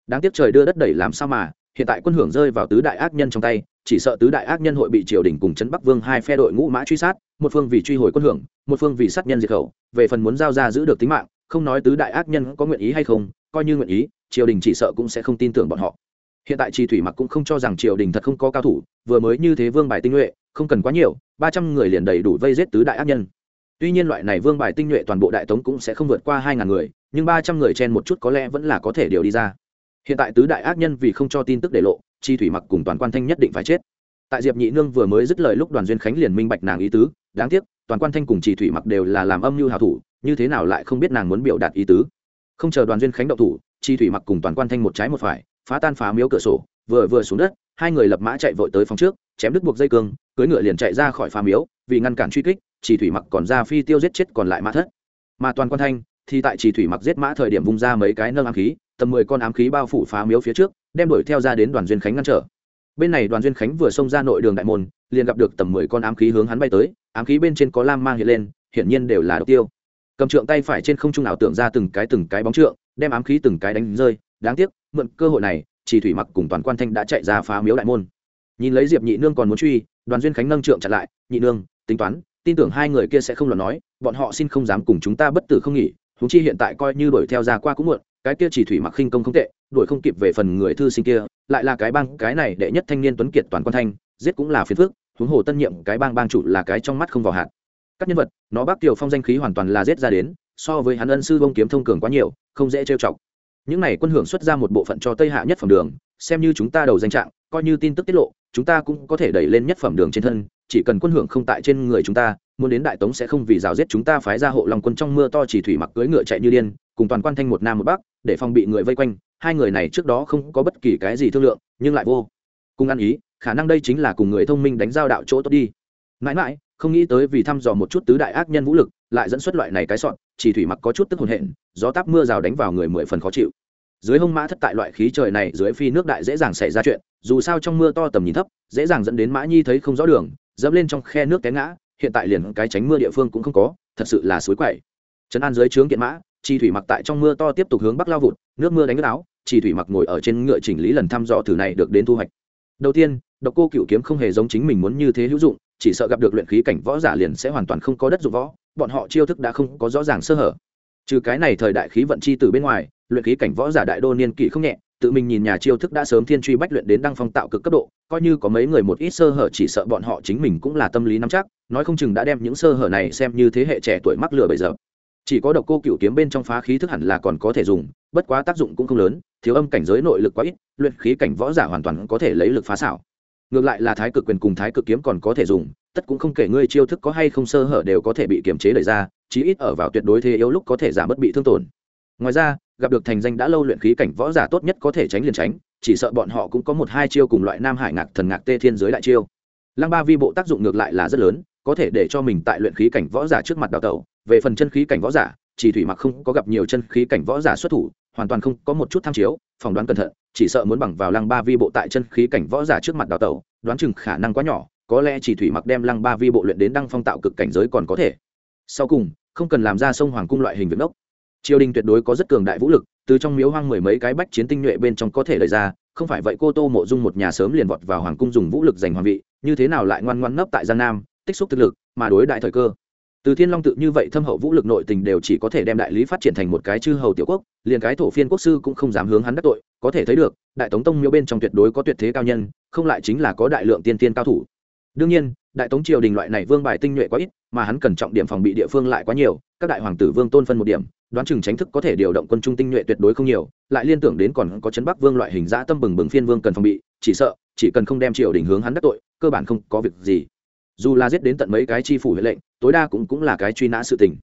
Đáng tiếc trời đưa đất đẩy làm sao mà, hiện tại quân hưởng rơi vào tứ đại ác nhân trong tay, chỉ sợ tứ đại ác nhân hội bị triều đình cùng trấn bắc vương hai phe đội ngũ mã truy sát, một phương vì truy hồi quân hưởng, một phương vì sát nhân diệt khẩu, về phần muốn giao ra giữ được tính mạng, không nói tứ đại ác nhân có nguyện ý hay không, coi như nguyện ý, triều đình chỉ sợ cũng sẽ không tin tưởng bọn họ hiện tại trì thủy mặc cũng không cho rằng triều đình thật không có cao thủ, vừa mới như thế vương bài tinh nhuệ, không cần quá nhiều, ba trăm người liền đầy đủ vây giết tứ đại ác nhân. Tuy nhiên loại này vương bài tinh nhuệ toàn bộ đại tống cũng sẽ không vượt qua hai ngàn người, nhưng ba trăm người chen một chút có lẽ vẫn là có thể điều đi ra. Hiện tại tứ đại ác nhân vì không cho tin tức để lộ chi thủy mặc cùng toàn quan thanh nhất định phải chết. Tại diệp nhị nương vừa mới dứt lời lúc đoàn duyên khánh liền minh bạch nàng ý tứ, đáng tiếc, toàn quan thanh cùng chi thủy mặc đều là làm âm mưu hào thủ, như thế nào lại không biết nàng muốn biểu đạt ý tứ. Không chờ đoàn duyên khánh đậu thủ chi thủy mặc cùng toàn quan thanh một trái một phải phá tan phá miếu cửa sổ, vừa vừa xuống đất, hai người lập mã chạy vội tới phòng trước, chém đứt buộc dây cương, cưỡi ngựa liền chạy ra khỏi phá miếu, vì ngăn cản truy kích, chỉ thủy mặc còn ra phi tiêu giết chết còn lại mã thất. Mà toàn quan thanh thì tại chỉ thủy mặc giết mã thời điểm vung ra mấy cái nâng ám khí, tầm mười con ám khí bao phủ phá miếu phía trước, đem đuổi theo ra đến đoàn duyên khánh ngăn trở. Bên này đoàn duyên khánh vừa xông ra nội đường đại môn, liền gặp được tầm mười con ám khí hướng hắn bay tới, ám khí bên trên có lam mang hiện lên, hiển nhiên đều là độc tiêu. Cầm trượng tay phải trên không trung ảo tưởng ra từng cái từng cái bóng trượng, đem ám khí từng cái đánh rơi, đáng tiếc mượn cơ hội này, chỉ thủy mặc cùng toàn quan thanh đã chạy ra phá miếu đại môn. Nhìn lấy diệp nhị nương còn muốn truy, đoàn duyên khánh nâng trượng chặn lại, nhị nương, tính toán, tin tưởng hai người kia sẽ không lo nói, bọn họ xin không dám cùng chúng ta bất tử không nghỉ húng chi hiện tại coi như đuổi theo ra qua cũng muộn, cái kia chỉ thủy mặc khinh công không tệ, đuổi không kịp về phần người thư sinh kia, lại là cái bang, cái này đệ nhất thanh niên tuấn kiệt toàn quan thanh, giết cũng là phiền phức, huống hồ tân nhiệm cái bang bang chủ là cái trong mắt không vào hạt. Các nhân vật, nó bác tiểu phong danh khí hoàn toàn là giết ra đến, so với hắn ân sư bông kiếm thông cường quá nhiều, không dễ trêu chọc những này quân hưởng xuất ra một bộ phận cho tây hạ nhất phẩm đường, xem như chúng ta đầu danh trạng, coi như tin tức tiết lộ, chúng ta cũng có thể đẩy lên nhất phẩm đường trên thân, chỉ cần quân hưởng không tại trên người chúng ta, muốn đến đại tống sẽ không vì rào giết chúng ta phái ra hộ lòng quân trong mưa to chỉ thủy mặc cưỡi ngựa chạy như điên, cùng toàn quan thanh một nam một bắc, để phòng bị người vây quanh, hai người này trước đó không có bất kỳ cái gì thương lượng, nhưng lại vô cùng ăn ý, khả năng đây chính là cùng người thông minh đánh giao đạo chỗ tốt đi. Mãi mãi, không nghĩ tới vì thăm dò một chút tứ đại ác nhân vũ lực lại dẫn xuất loại này cái sọn, chỉ thủy mặc có chút tức hồn hện, gió táp mưa rào đánh vào người mười phần khó chịu. Dưới hông mã thất tại loại khí trời này, dưới phi nước đại dễ dàng xảy ra chuyện, dù sao trong mưa to tầm nhìn thấp, dễ dàng dẫn đến mã nhi thấy không rõ đường, dẫm lên trong khe nước té ngã, hiện tại liền cái tránh mưa địa phương cũng không có, thật sự là suối quậy. Trấn an dưới trướng kiện mã chi thủy mặc tại trong mưa to tiếp tục hướng bắc lao vụt, nước mưa đánh nước áo chi thủy mặc ngồi ở trên ngựa chỉnh lý lần thăm dò thử này được đến thu hoạch. Đầu tiên, độc cô cựu kiếm không hề giống chính mình muốn như thế hữu dụng, chỉ sợ gặp được luyện khí cảnh võ giả liền sẽ hoàn toàn không có đất dụng võ bọn họ chiêu thức đã không có rõ ràng sơ hở. Trừ cái này thời đại khí vận chi từ bên ngoài, luyện khí cảnh võ giả đại đô niên kỷ không nhẹ, tự mình nhìn nhà chiêu thức đã sớm thiên truy bách luyện đến đăng phong tạo cực cấp độ, coi như có mấy người một ít sơ hở chỉ sợ bọn họ chính mình cũng là tâm lý nắm chắc, nói không chừng đã đem những sơ hở này xem như thế hệ trẻ tuổi mắc lừa bây giờ. Chỉ có độc cô cựu kiếm bên trong phá khí thức hẳn là còn có thể dùng, bất quá tác dụng cũng không lớn, thiếu âm cảnh giới nội lực quá ít, luyện khí cảnh võ giả hoàn toàn có thể lấy lực phá xảo. Ngược lại là thái cực quyền cùng thái cực kiếm còn có thể dùng tất cũng không kể ngươi chiêu thức có hay không sơ hở đều có thể bị kiềm chế đẩy ra, chí ít ở vào tuyệt đối thế yếu lúc có thể giảm bất bị thương tổn. Ngoài ra, gặp được thành danh đã lâu luyện khí cảnh võ giả tốt nhất có thể tránh liền tránh, chỉ sợ bọn họ cũng có một hai chiêu cùng loại nam hải ngạc thần ngạc tê thiên giới đại chiêu. Lăng ba vi bộ tác dụng ngược lại là rất lớn, có thể để cho mình tại luyện khí cảnh võ giả trước mặt đào tẩu. Về phần chân khí cảnh võ giả, chỉ thủy mặc không có gặp nhiều chân khí cảnh võ giả xuất thủ, hoàn toàn không có một chút tham chiếu, phỏng đoán cẩn thận, chỉ sợ muốn bằng vào lăng ba vi bộ tại chân khí cảnh võ giả trước mặt đào tẩu, đoán chừng khả năng quá nhỏ có lẽ chỉ thủy mặc đem lăng ba vi bộ luyện đến đăng phong tạo cực cảnh giới còn có thể. Sau cùng, không cần làm ra sông hoàng cung loại hình việc đốc. Triều đình tuyệt đối có rất cường đại vũ lực, từ trong miếu hoang mười mấy cái bách chiến tinh nhuệ bên trong có thể lời ra, không phải vậy cô tô mộ dung một nhà sớm liền vọt vào hoàng cung dùng vũ lực giành hoàng vị, như thế nào lại ngoan ngoan nấp tại giang nam, tích xúc thực lực, mà đối đại thời cơ. Từ thiên long tự như vậy thâm hậu vũ lực nội tình đều chỉ có thể đem đại lý phát triển thành một cái chư hầu tiểu quốc, liền cái thổ phiên quốc sư cũng không dám hướng hắn đắc tội, có thể thấy được, đại tống tông miếu bên trong tuyệt đối có tuyệt thế cao nhân, không lại chính là có đại lượng tiên tiên cao thủ đương nhiên, đại tống triều đình loại này vương bài tinh nhuệ quá ít, mà hắn cần trọng điểm phòng bị địa phương lại quá nhiều, các đại hoàng tử vương tôn phân một điểm, đoán chừng tránh thức có thể điều động quân trung tinh nhuệ tuyệt đối không nhiều, lại liên tưởng đến còn có chấn bắc vương loại hình dã tâm bừng bừng phiên vương cần phòng bị, chỉ sợ, chỉ cần không đem triều đình hướng hắn đắc tội, cơ bản không có việc gì. Dù là giết đến tận mấy cái chi phủ huệ lệnh, tối đa cũng cũng là cái truy nã sự tình.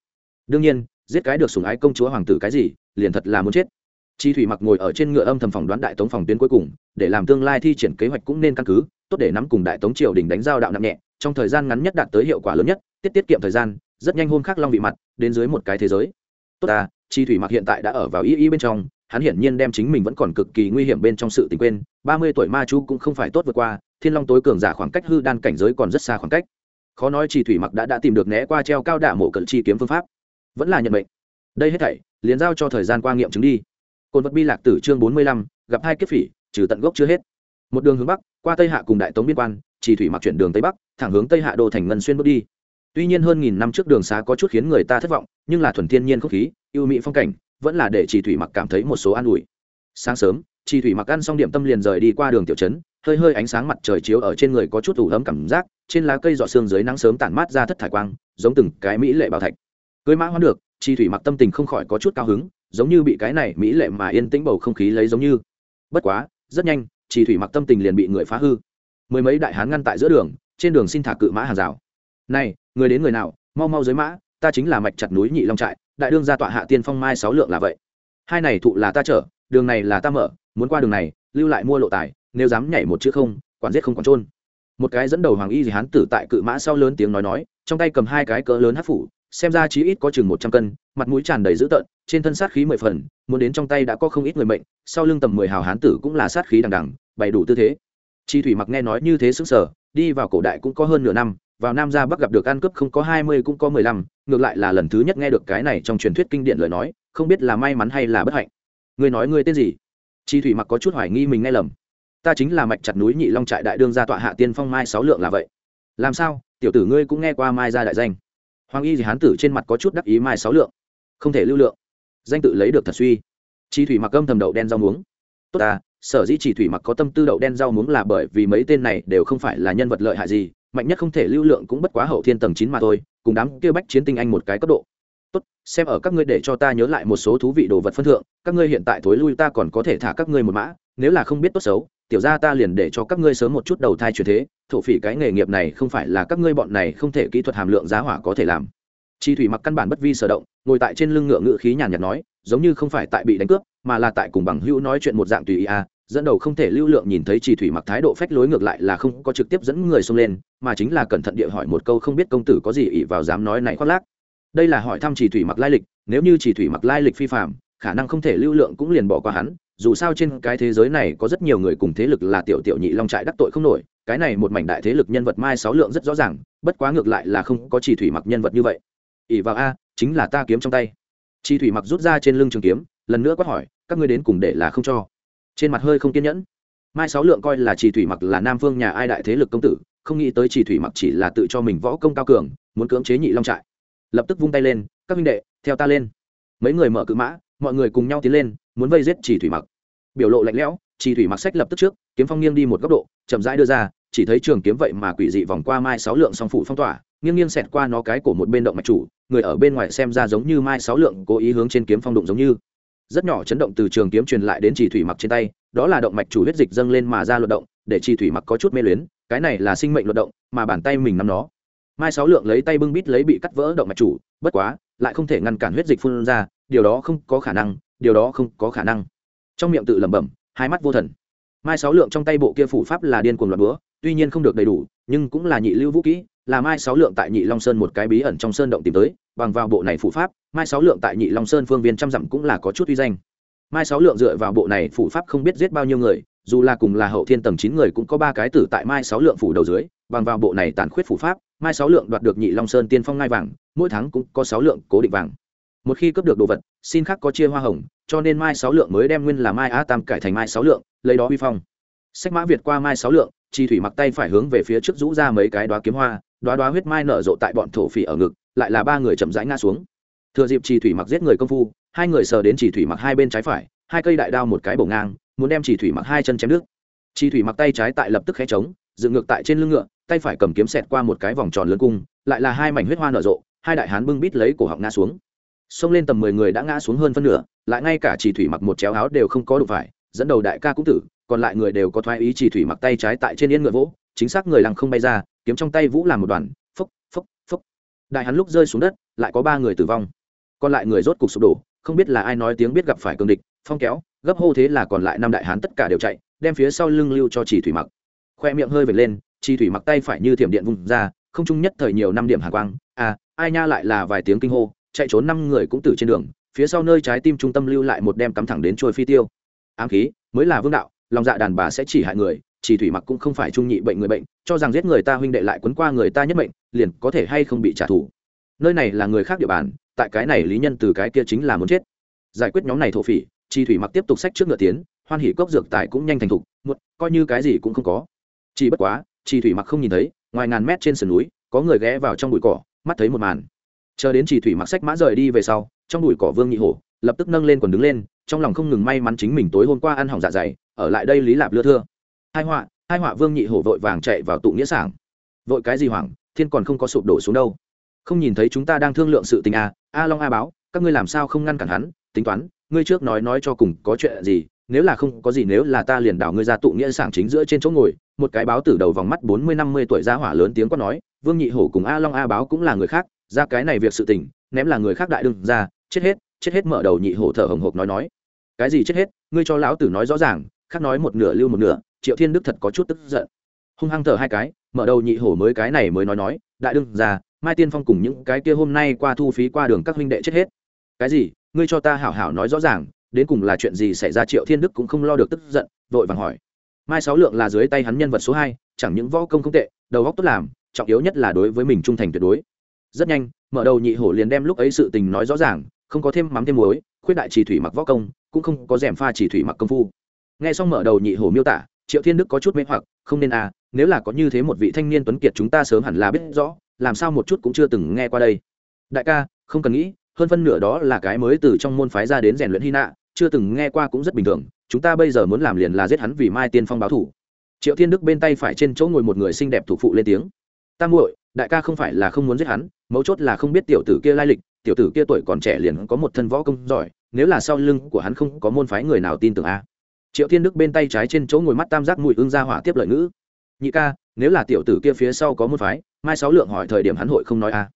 Đương nhiên, giết cái được sủng ái công chúa hoàng tử cái gì, liền thật là muốn chết. Chi thủy mặc ngồi ở trên ngựa âm thầm phỏng đoán đại tống phòng tuyến cuối cùng, để làm tương lai thi triển kế hoạch cũng nên căn cứ tốt để nắm cùng đại tống triều đình đánh giao đạo nặng nhẹ, trong thời gian ngắn nhất đạt tới hiệu quả lớn nhất, tiết tiết kiệm thời gian, rất nhanh hôm khác long vị mặt đến dưới một cái thế giới. Tốt ta, chi thủy mặc hiện tại đã ở vào y y bên trong, hắn hiển nhiên đem chính mình vẫn còn cực kỳ nguy hiểm bên trong sự tình quên, ba mươi tuổi ma chu cũng không phải tốt vượt qua, thiên long tối cường giả khoảng cách hư đan cảnh giới còn rất xa khoảng cách. Khó nói chi thủy mặc đã đã tìm được né qua treo cao đả mộ cận chi kiếm phương pháp. Vẫn là nhận mệnh. Đây hết thảy, liền giao cho thời gian qua nghiệm chứng đi. Côn vật bi lạc tử chương bốn mươi lăm, gặp hai kiếp phỉ, trừ tận gốc chưa hết. Một đường hướng bắc qua tây hạ cùng đại tống biên quan, chỉ thủy mặc chuyển đường tây bắc, thẳng hướng tây hạ đô thành ngân xuyên bước đi. Tuy nhiên hơn nghìn năm trước đường xá có chút khiến người ta thất vọng, nhưng là thuần thiên nhiên không khí, ưu mỹ phong cảnh, vẫn là để chỉ thủy mặc cảm thấy một số an ủi. Sáng sớm, chỉ thủy mặc ăn xong điểm tâm liền rời đi qua đường tiểu trấn, hơi hơi ánh sáng mặt trời chiếu ở trên người có chút ủ ấm cảm giác, trên lá cây dọ xương dưới nắng sớm tản mát ra thất thải quang, giống từng cái mỹ lệ bảo thạch. Cưới mã hoán được chi thủy mặc tâm tình không khỏi có chút cao hứng, giống như bị cái này mỹ lệ mà yên tĩnh bầu không khí lấy giống như. Bất quá, rất nhanh chỉ thủy mặc tâm tình liền bị người phá hư. Mười mấy đại hán ngăn tại giữa đường, trên đường xin thả cự mã hàng rào. Này, người đến người nào, mau mau dưới mã, ta chính là mạch chặt núi nhị long trại, đại đương gia tọa hạ tiên phong mai sáu lượng là vậy. Hai này thụ là ta chở, đường này là ta mở, muốn qua đường này, lưu lại mua lộ tài, nếu dám nhảy một chữ không, quản giết không còn trôn một cái dẫn đầu hoàng y gì hán tử tại cự mã sau lớn tiếng nói nói, trong tay cầm hai cái cỡ lớn hát phủ, xem ra chí ít có chừng một trăm cân, mặt mũi tràn đầy dữ tợn, trên thân sát khí mười phần, muốn đến trong tay đã có không ít người mệnh, sau lưng tầm mười hào hán tử cũng là sát khí đằng đằng bày đủ tư thế. Chi thủy mặc nghe nói như thế sức sở đi vào cổ đại cũng có hơn nửa năm, vào nam ra bắc gặp được ăn cướp không có hai mươi cũng có mười lăm, ngược lại là lần thứ nhất nghe được cái này trong truyền thuyết kinh điển lời nói, không biết là may mắn hay là bất hạnh. Ngươi nói ngươi tên gì? Chi thủy mặc có chút hoài nghi mình nghe lầm. Ta chính là mạch chặt núi nhị long trại đại đương gia tọa hạ tiên phong mai sáu lượng là vậy. Làm sao? Tiểu tử ngươi cũng nghe qua mai gia đại danh. Hoàng y thì hán tử trên mặt có chút đắc ý mai sáu lượng. Không thể lưu lượng. Danh tự lấy được thật suy. Chi thủy mặc âm thầm đậu đen rau muống tốt ta, sở dĩ chỉ thủy mặc có tâm tư đậu đen rau muống là bởi vì mấy tên này đều không phải là nhân vật lợi hại gì, mạnh nhất không thể lưu lượng cũng bất quá hậu thiên tầng chín mà thôi, cùng đám kêu bách chiến tinh anh một cái cấp độ. Tốt, xem ở các ngươi để cho ta nhớ lại một số thú vị đồ vật phân thượng, các ngươi hiện tại thối lui ta còn có thể thả các ngươi một mã, nếu là không biết tốt xấu, tiểu ra ta liền để cho các ngươi sớm một chút đầu thai chuyển thế, thổ phỉ cái nghề nghiệp này không phải là các ngươi bọn này không thể kỹ thuật hàm lượng giá hỏa có thể làm. Chi thủy mặc căn bản bất vi sở động, ngồi tại trên lưng ngựa ngự khí nhàn nhạt nói, giống như không phải tại bị đánh cướp mà là tại cùng bằng hữu nói chuyện một dạng tùy ý a dẫn đầu không thể lưu lượng nhìn thấy chỉ thủy mặc thái độ phách lối ngược lại là không có trực tiếp dẫn người xông lên, mà chính là cẩn thận địa hỏi một câu không biết công tử có gì ỷ vào dám nói này khoác lác. Đây là hỏi thăm chỉ thủy mặc lai lịch, nếu như chỉ thủy mặc lai lịch phi phạm, khả năng không thể lưu lượng cũng liền bỏ qua hắn, dù sao trên cái thế giới này có rất nhiều người cùng thế lực là tiểu tiểu nhị long trại đắc tội không nổi, cái này một mảnh đại thế lực nhân vật mai sáu lượng rất rõ ràng, bất quá ngược lại là không có chỉ thủy mặc nhân vật như vậy. Ỷ vào a, chính là ta kiếm trong tay. Chỉ thủy mặc rút ra trên lưng trường kiếm lần nữa quát hỏi, các ngươi đến cùng để là không cho. Trên mặt hơi không kiên nhẫn. Mai sáu lượng coi là chỉ thủy mặc là nam phương nhà ai đại thế lực công tử, không nghĩ tới chỉ thủy mặc chỉ là tự cho mình võ công cao cường, muốn cưỡng chế nhị long trại. Lập tức vung tay lên, các huynh đệ, theo ta lên. Mấy người mở cự mã, mọi người cùng nhau tiến lên, muốn vây giết chỉ thủy mặc. Biểu lộ lạnh lẽo, chỉ thủy mặc sách lập tức trước, kiếm phong nghiêng đi một góc độ, chậm rãi đưa ra, chỉ thấy trường kiếm vậy mà quỷ dị vòng qua mai sáu lượng song phủ phong tỏa, nghiêng nghiêng xẹt qua nó cái của một bên động mạch chủ, người ở bên ngoài xem ra giống như mai sáu lượng cố ý hướng trên kiếm phong đụng giống như rất nhỏ chấn động từ trường kiếm truyền lại đến chỉ thủy mặc trên tay, đó là động mạch chủ huyết dịch dâng lên mà ra luận động, để chỉ thủy mặc có chút mê luyến, cái này là sinh mệnh luận động, mà bàn tay mình nắm nó. Mai sáu lượng lấy tay bưng bít lấy bị cắt vỡ động mạch chủ, bất quá, lại không thể ngăn cản huyết dịch phun ra, điều đó không có khả năng, điều đó không có khả năng. Trong miệng tự lẩm bẩm, hai mắt vô thần. Mai sáu lượng trong tay bộ kia phủ pháp là điên cuồng loạn búa, tuy nhiên không được đầy đủ, nhưng cũng là nhị lưu vũ kỹ, là mai sáu lượng tại nhị long sơn một cái bí ẩn trong sơn động tìm tới, bằng vào bộ này phủ pháp mai sáu lượng tại nhị long sơn phương viên trăm dặm cũng là có chút uy danh. Mai sáu lượng dựa vào bộ này phủ pháp không biết giết bao nhiêu người, dù là cùng là hậu thiên tầng chín người cũng có ba cái tử tại mai sáu lượng phủ đầu dưới, bằng vào bộ này tàn khuyết phủ pháp, mai sáu lượng đoạt được nhị long sơn tiên phong ngai vàng, mỗi tháng cũng có sáu lượng cố định vàng. Một khi cấp được đồ vật, xin khác có chia hoa hồng, cho nên mai sáu lượng mới đem nguyên là mai a tam cải thành mai sáu lượng, lấy đó uy phong. Sách mã việt qua mai sáu lượng, chi thủy mặc tay phải hướng về phía trước rũ ra mấy cái đoá kiếm hoa đoá đoá huyết mai nở rộ tại bọn thổ phỉ ở ngực, lại là ba người chậm rãi ngã xuống thừa dịp chỉ thủy mặc giết người công phu, hai người sờ đến chỉ thủy mặc hai bên trái phải, hai cây đại đao một cái bổ ngang, muốn đem chỉ thủy mặc hai chân chém nước chỉ thủy mặc tay trái tại lập tức khé trống, dựng ngược tại trên lưng ngựa, tay phải cầm kiếm xẹt qua một cái vòng tròn lớn cung, lại là hai mảnh huyết hoa nở rộ, hai đại hán bưng bít lấy cổ họng ngã xuống. Xông lên tầm mười người đã ngã xuống hơn phân nửa, lại ngay cả chỉ thủy mặc một chéo áo đều không có đủ phải, dẫn đầu đại ca cũng tử, còn lại người đều có thoái ý chỉ thủy mặc tay trái tại trên yên ngựa vỗ, chính xác người lăng không bay ra, kiếm trong tay vũ làm một đoàn, phốc phốc phốc. Đại hắn lúc rơi xuống đất, lại có ba người tử vong còn lại người rốt cục sụp đổ, không biết là ai nói tiếng biết gặp phải cường địch, phong kéo, gấp hô thế là còn lại năm đại hán tất cả đều chạy, đem phía sau lưng lưu cho chỉ thủy mặc. Khoe miệng hơi vệt lên, chỉ thủy mặc tay phải như thiểm điện vùng ra, không chung nhất thời nhiều năm điểm hàng quang à ai nha lại là vài tiếng kinh hô, chạy trốn năm người cũng tử trên đường, phía sau nơi trái tim trung tâm lưu lại một đem cắm thẳng đến trôi phi tiêu. Ám khí, mới là vương đạo, lòng dạ đàn bà sẽ chỉ hại người, chỉ thủy mặc cũng không phải trung nhị bệnh người bệnh, cho rằng giết người ta huynh đệ lại quấn qua người ta nhất bệnh liền có thể hay không bị trả thù. Nơi này là người khác địa bàn tại cái này lý nhân từ cái kia chính là muốn chết. Giải quyết nhóm này thổ phỉ, chi thủy mặc tiếp tục sách trước ngựa tiến, hoan hỉ cốc dược tài cũng nhanh thành thục, một, coi như cái gì cũng không có. Chỉ bất quá, chi thủy mặc không nhìn thấy, ngoài ngàn mét trên sườn núi, có người ghé vào trong bụi cỏ, mắt thấy một màn. Chờ đến chỉ thủy mặc sách mã rời đi về sau, trong bụi cỏ vương nhị hổ, lập tức nâng lên quần đứng lên, trong lòng không ngừng may mắn chính mình tối hôm qua ăn hỏng dạ dày, ở lại đây lý lạp lưa thưa. Hai họa hai họa vương nhị hổ vội vàng chạy vào tụ nghĩa sảng. Vội cái gì hoảng, thiên còn không có sụp đổ xuống đâu không nhìn thấy chúng ta đang thương lượng sự tình à? a long a báo, các ngươi làm sao không ngăn cản hắn? Tính toán, ngươi trước nói nói cho cùng có chuyện gì, nếu là không có gì nếu là ta liền đảo ngươi ra tụ nghĩa sảng chính giữa trên chỗ ngồi. Một cái báo tử đầu vòng mắt bốn mươi năm mươi tuổi ra hỏa lớn tiếng quát nói, vương nhị hổ cùng a long a báo cũng là người khác, ra cái này việc sự tình, ném là người khác đại đương ra, chết hết chết hết mở đầu nhị hổ thở hồng hộc nói nói. Cái gì chết hết? Ngươi cho lão tử nói rõ ràng, khác nói một nửa lưu một nửa, triệu thiên đức thật có chút tức giận. Hung hăng thở hai cái, mở đầu nhị hổ mới cái này mới nói nói, đại đương ra mai tiên phong cùng những cái kia hôm nay qua thu phí qua đường các huynh đệ chết hết. Cái gì? Ngươi cho ta hảo hảo nói rõ ràng, đến cùng là chuyện gì xảy ra triệu thiên đức cũng không lo được tức giận, vội vàng hỏi. Mai sáu lượng là dưới tay hắn nhân vật số hai, chẳng những võ công không tệ, đầu góc tốt làm, trọng yếu nhất là đối với mình trung thành tuyệt đối. Rất nhanh, mở đầu nhị hổ liền đem lúc ấy sự tình nói rõ ràng, không có thêm mắm thêm muối, khuyết đại chỉ thủy mặc võ công, cũng không có rèm pha chỉ thủy mặc công phu. Nghe xong mở đầu nhị hổ miêu tả, triệu thiên đức có chút mê hoặc, không nên à nếu là có như thế một vị thanh niên tuấn kiệt chúng ta sớm hẳn là biết rõ làm sao một chút cũng chưa từng nghe qua đây. Đại ca, không cần nghĩ, hơn phân nửa đó là cái mới từ trong môn phái ra đến rèn luyện hy nạ chưa từng nghe qua cũng rất bình thường, chúng ta bây giờ muốn làm liền là giết hắn vì mai tiên phong báo thủ. Triệu thiên đức bên tay phải trên chỗ ngồi một người xinh đẹp thủ phụ lên tiếng. Ta muội, đại ca không phải là không muốn giết hắn, mấu chốt là không biết tiểu tử kia lai lịch, tiểu tử kia tuổi còn trẻ liền có một thân võ công giỏi, nếu là sau lưng của hắn không có môn phái người nào tin tưởng a. Triệu thiên đức bên tay trái trên chỗ ngồi mắt tam giác mùi ương ra hỏa tiếp lời ngữ nhị ca, nếu là tiểu tử kia phía sau có môn phái, mai sáu lượng hỏi thời điểm hắn hội không nói a.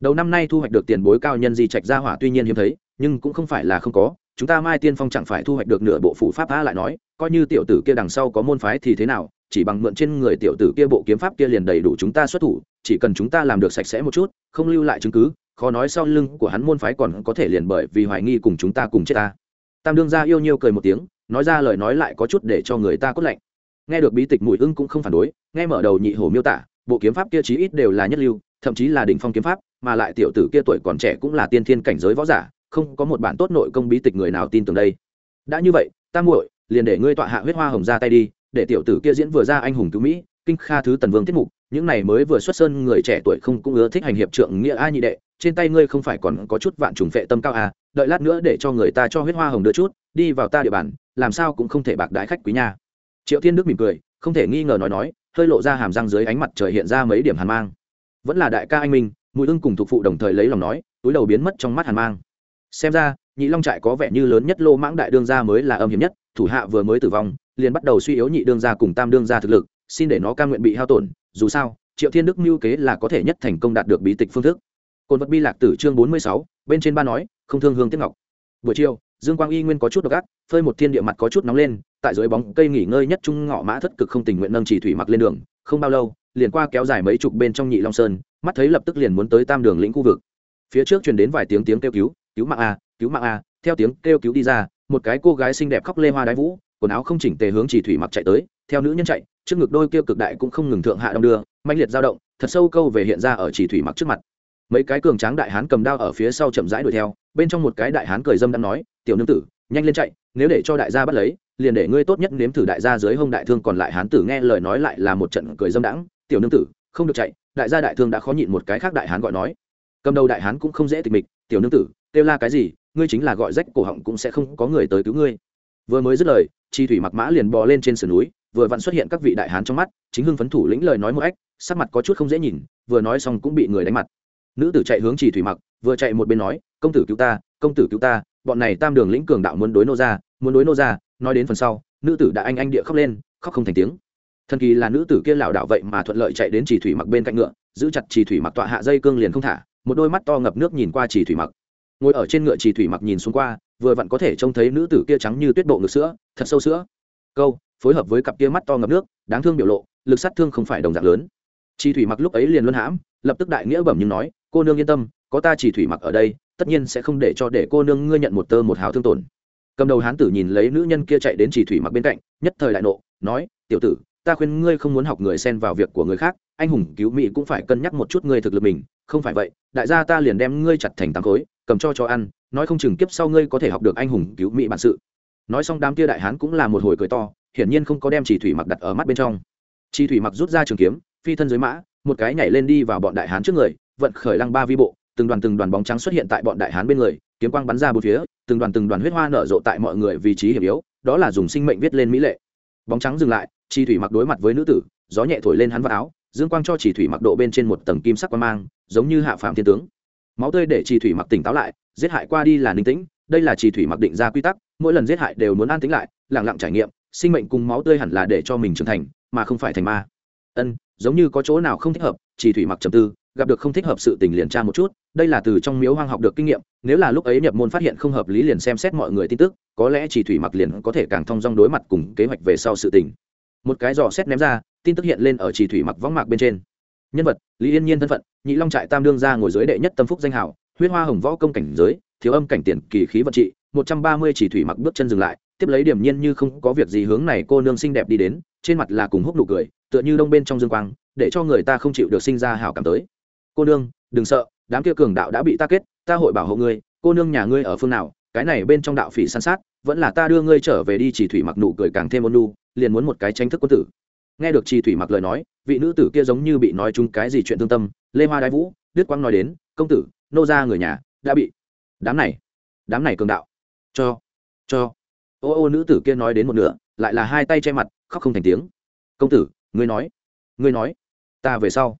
Đầu năm nay thu hoạch được tiền bối cao nhân di trạch gia hỏa tuy nhiên hiếm thấy, nhưng cũng không phải là không có, chúng ta mai tiên phong chẳng phải thu hoạch được nửa bộ phủ pháp a lại nói, coi như tiểu tử kia đằng sau có môn phái thì thế nào, chỉ bằng mượn trên người tiểu tử kia bộ kiếm pháp kia liền đầy đủ chúng ta xuất thủ, chỉ cần chúng ta làm được sạch sẽ một chút, không lưu lại chứng cứ, khó nói sau lưng của hắn môn phái còn có thể liền bởi vì hoài nghi cùng chúng ta cùng chết ta. Tam đương gia yêu nhiêu cười một tiếng, nói ra lời nói lại có chút để cho người ta cốt lạnh nghe được bí tịch mùi ưng cũng không phản đối, nghe mở đầu nhị hổ miêu tả, bộ kiếm pháp kia chí ít đều là nhất lưu, thậm chí là đỉnh phong kiếm pháp, mà lại tiểu tử kia tuổi còn trẻ cũng là tiên thiên cảnh giới võ giả, không có một bản tốt nội công bí tịch người nào tin tưởng đây đã như vậy, ta muội, liền để ngươi tọa hạ huyết hoa hồng ra tay đi, để tiểu tử kia diễn vừa ra anh hùng cứu mỹ, kinh kha thứ tần vương tiết mục, những này mới vừa xuất sơn người trẻ tuổi không cũng ưa thích hành hiệp trượng nghĩa a nhị đệ, trên tay ngươi không phải còn có chút vạn trùng phệ tâm cao à đợi lát nữa để cho người ta cho huyết hoa hồng đưa chút, đi vào ta địa bàn, làm sao cũng không thể bạc đái khách quý nhà triệu thiên đức mỉm cười, không thể nghi ngờ nói nói, hơi lộ ra hàm răng dưới ánh mặt trời hiện ra mấy điểm hàn mang. Vẫn là đại ca anh minh, mùi ưng cùng thuộc phụ đồng thời lấy lòng nói, túi đầu biến mất trong mắt hàn mang. Xem ra, nhị long trại có vẻ như lớn nhất lô mãng đại đương gia mới là âm hiểm nhất, thủ hạ vừa mới tử vong, liền bắt đầu suy yếu nhị đương gia cùng tam đương gia thực lực, xin để nó ca nguyện bị hao tổn, dù sao, triệu thiên đức mưu kế là có thể nhất thành công đạt được bí tịch phương thức. Cồn vật bi lạc tử chương bốn mươi sáu, bên trên ba nói, không thương hương tiếp ngọc. Buổi chiều dương quang y nguyên có chút độc ác, phơi một thiên địa mặt có chút nóng lên, tại dưới bóng cây nghỉ ngơi nhất trung ngọ mã thất cực không tình nguyện nâng chỉ thủy mặc lên đường, không bao lâu, liền qua kéo dài mấy chục bên trong nhị long sơn, mắt thấy lập tức liền muốn tới tam đường lĩnh khu vực. Phía trước truyền đến vài tiếng tiếng kêu cứu cứu mạng a, cứu mạng a! Theo tiếng kêu cứu đi ra, một cái cô gái xinh đẹp khóc lê hoa đái vũ, quần áo không chỉnh tề hướng chỉ thủy mặc chạy tới, theo nữ nhân chạy, trước ngực đôi kia cực đại cũng không ngừng thượng hạ đong đưa mạnh liệt dao động, thật sâu câu về hiện ra ở chỉ thủy mặc trước mặt. Mấy cái cường tráng đại hán cầm đao ở phía sau chậm rãi đuổi theo, bên trong một cái đại hán cười dâm đang nói tiểu nương tử, nhanh lên chạy, nếu để cho đại gia bắt lấy, liền để ngươi tốt nhất nếm thử đại gia dưới hông đại thương còn lại hán tử nghe lời nói lại là một trận cười dâm đãng. Tiểu nương tử, không được chạy, đại gia đại thương đã khó nhịn một cái khác đại hán gọi nói. Cầm đầu đại hán cũng không dễ tịch mịch, tiểu nương tử, kêu la cái gì, ngươi chính là gọi rách cổ họng cũng sẽ không có người tới cứu ngươi. Vừa mới dứt lời, chi thủy mặc mã liền bò lên trên sườn núi, vừa vặn xuất hiện các vị đại hán trong mắt, chính hưng phấn thủ lĩnh lời nói một ếch sắc mặt có chút không dễ nhìn, vừa nói xong cũng bị người đánh mặt. Nữ tử chạy hướng chỉ thủy mặc, vừa chạy một bên nói, công tử cứu ta, công tử cứu ta bọn này tam đường lĩnh cường đạo muốn đối nô ra, muốn đối nô ra, nói đến phần sau, nữ tử đã anh anh địa khóc lên, khóc không thành tiếng. Thần kỳ là nữ tử kia lảo đạo vậy mà thuận lợi chạy đến chỉ thủy mặc bên cạnh ngựa, giữ chặt chỉ thủy mặc tọa hạ dây cương liền không thả, một đôi mắt to ngập nước nhìn qua chỉ thủy mặc. Ngồi ở trên ngựa chỉ thủy mặc nhìn xuống qua, vừa vặn có thể trông thấy nữ tử kia trắng như tuyết bộ ngực sữa, thật sâu sữa. Câu, phối hợp với cặp kia mắt to ngập nước, đáng thương biểu lộ, lực sát thương không phải đồng dạng lớn. Chỉ thủy mặc lúc ấy liền luân hãm, lập tức đại nghĩa bẩm nhưng nói, cô nương yên tâm, có ta chỉ thủy mặc ở đây tất nhiên sẽ không để cho để cô nương ngươi nhận một tơ một hào thương tổn. Cầm đầu hán tử nhìn lấy nữ nhân kia chạy đến chỉ thủy mặc bên cạnh, nhất thời đại nộ, nói, tiểu tử, ta khuyên ngươi không muốn học người xen vào việc của người khác, anh hùng cứu mỹ cũng phải cân nhắc một chút ngươi thực lực mình, không phải vậy, đại gia ta liền đem ngươi chặt thành tám khối, cầm cho cho ăn, nói không chừng kiếp sau ngươi có thể học được anh hùng cứu mỹ bản sự. Nói xong đám kia đại hán cũng là một hồi cười to, hiển nhiên không có đem chỉ thủy mặc đặt ở mắt bên trong. Chỉ thủy mặc rút ra trường kiếm, phi thân dưới mã, một cái nhảy lên đi vào bọn đại hán trước người, vận khởi lăng ba vi bộ từng đoàn từng đoàn bóng trắng xuất hiện tại bọn đại hán bên người, kiếm quang bắn ra bốn phía, từng đoàn từng đoàn huyết hoa nở rộ tại mọi người vị trí hiểm yếu, đó là dùng sinh mệnh viết lên mỹ lệ. Bóng trắng dừng lại, chi thủy mặc đối mặt với nữ tử, gió nhẹ thổi lên hắn vào áo, dương quang cho chỉ thủy mặc độ bên trên một tầng kim sắc quang mang, giống như hạ phạm thiên tướng. Máu tươi để chỉ thủy mặc tỉnh táo lại, giết hại qua đi là ninh tĩnh, đây là chỉ thủy mặc định ra quy tắc, mỗi lần giết hại đều muốn an tính lại lẳng lặng trải nghiệm, sinh mệnh cùng máu tươi hẳn là để cho mình trưởng thành, mà không phải thành ma. Ân, giống như có chỗ nào không thích hợp chỉ thủy mặc trầm tư gặp được không thích hợp sự tình liền tra một chút, đây là từ trong miếu hoang học được kinh nghiệm, nếu là lúc ấy nhập môn phát hiện không hợp lý liền xem xét mọi người tin tức, có lẽ chỉ thủy mặc liền có thể càng thông dong đối mặt cùng kế hoạch về sau sự tình. Một cái dò xét ném ra, tin tức hiện lên ở chỉ thủy mặc võng mạc bên trên. Nhân vật, lý yên nhiên thân phận, nhị long trại tam đương ra ngồi dưới đệ nhất tâm phúc danh hảo huyết hoa hồng võ công cảnh giới, thiếu âm cảnh tiền, kỳ khí vận trị, một trăm ba mươi chỉ thủy mặc bước chân dừng lại, tiếp lấy điểm nhiên như không có việc gì hướng này cô nương xinh đẹp đi đến, trên mặt là cùng húc nụ cười, tựa như đông bên trong dương quang, để cho người ta không chịu được sinh ra hảo cảm tới cô nương đừng sợ đám kia cường đạo đã bị ta kết ta hội bảo hộ ngươi cô nương nhà ngươi ở phương nào cái này bên trong đạo phỉ săn sát vẫn là ta đưa ngươi trở về đi chỉ thủy mặc nụ cười càng thêm ôn nu, liền muốn một cái tranh thức quân tử. Nghe được chỉ thủy mặc lời nói vị nữ tử kia giống như bị nói chung cái gì chuyện thương tâm lê hoa đái vũ đức quang nói đến công tử nô ra người nhà đã bị đám này đám này cường đạo cho cho. Ô ô nữ tử kia nói đến một nửa lại là hai tay che mặt khóc không thành tiếng. Công tử ngươi nói ngươi nói ta về sau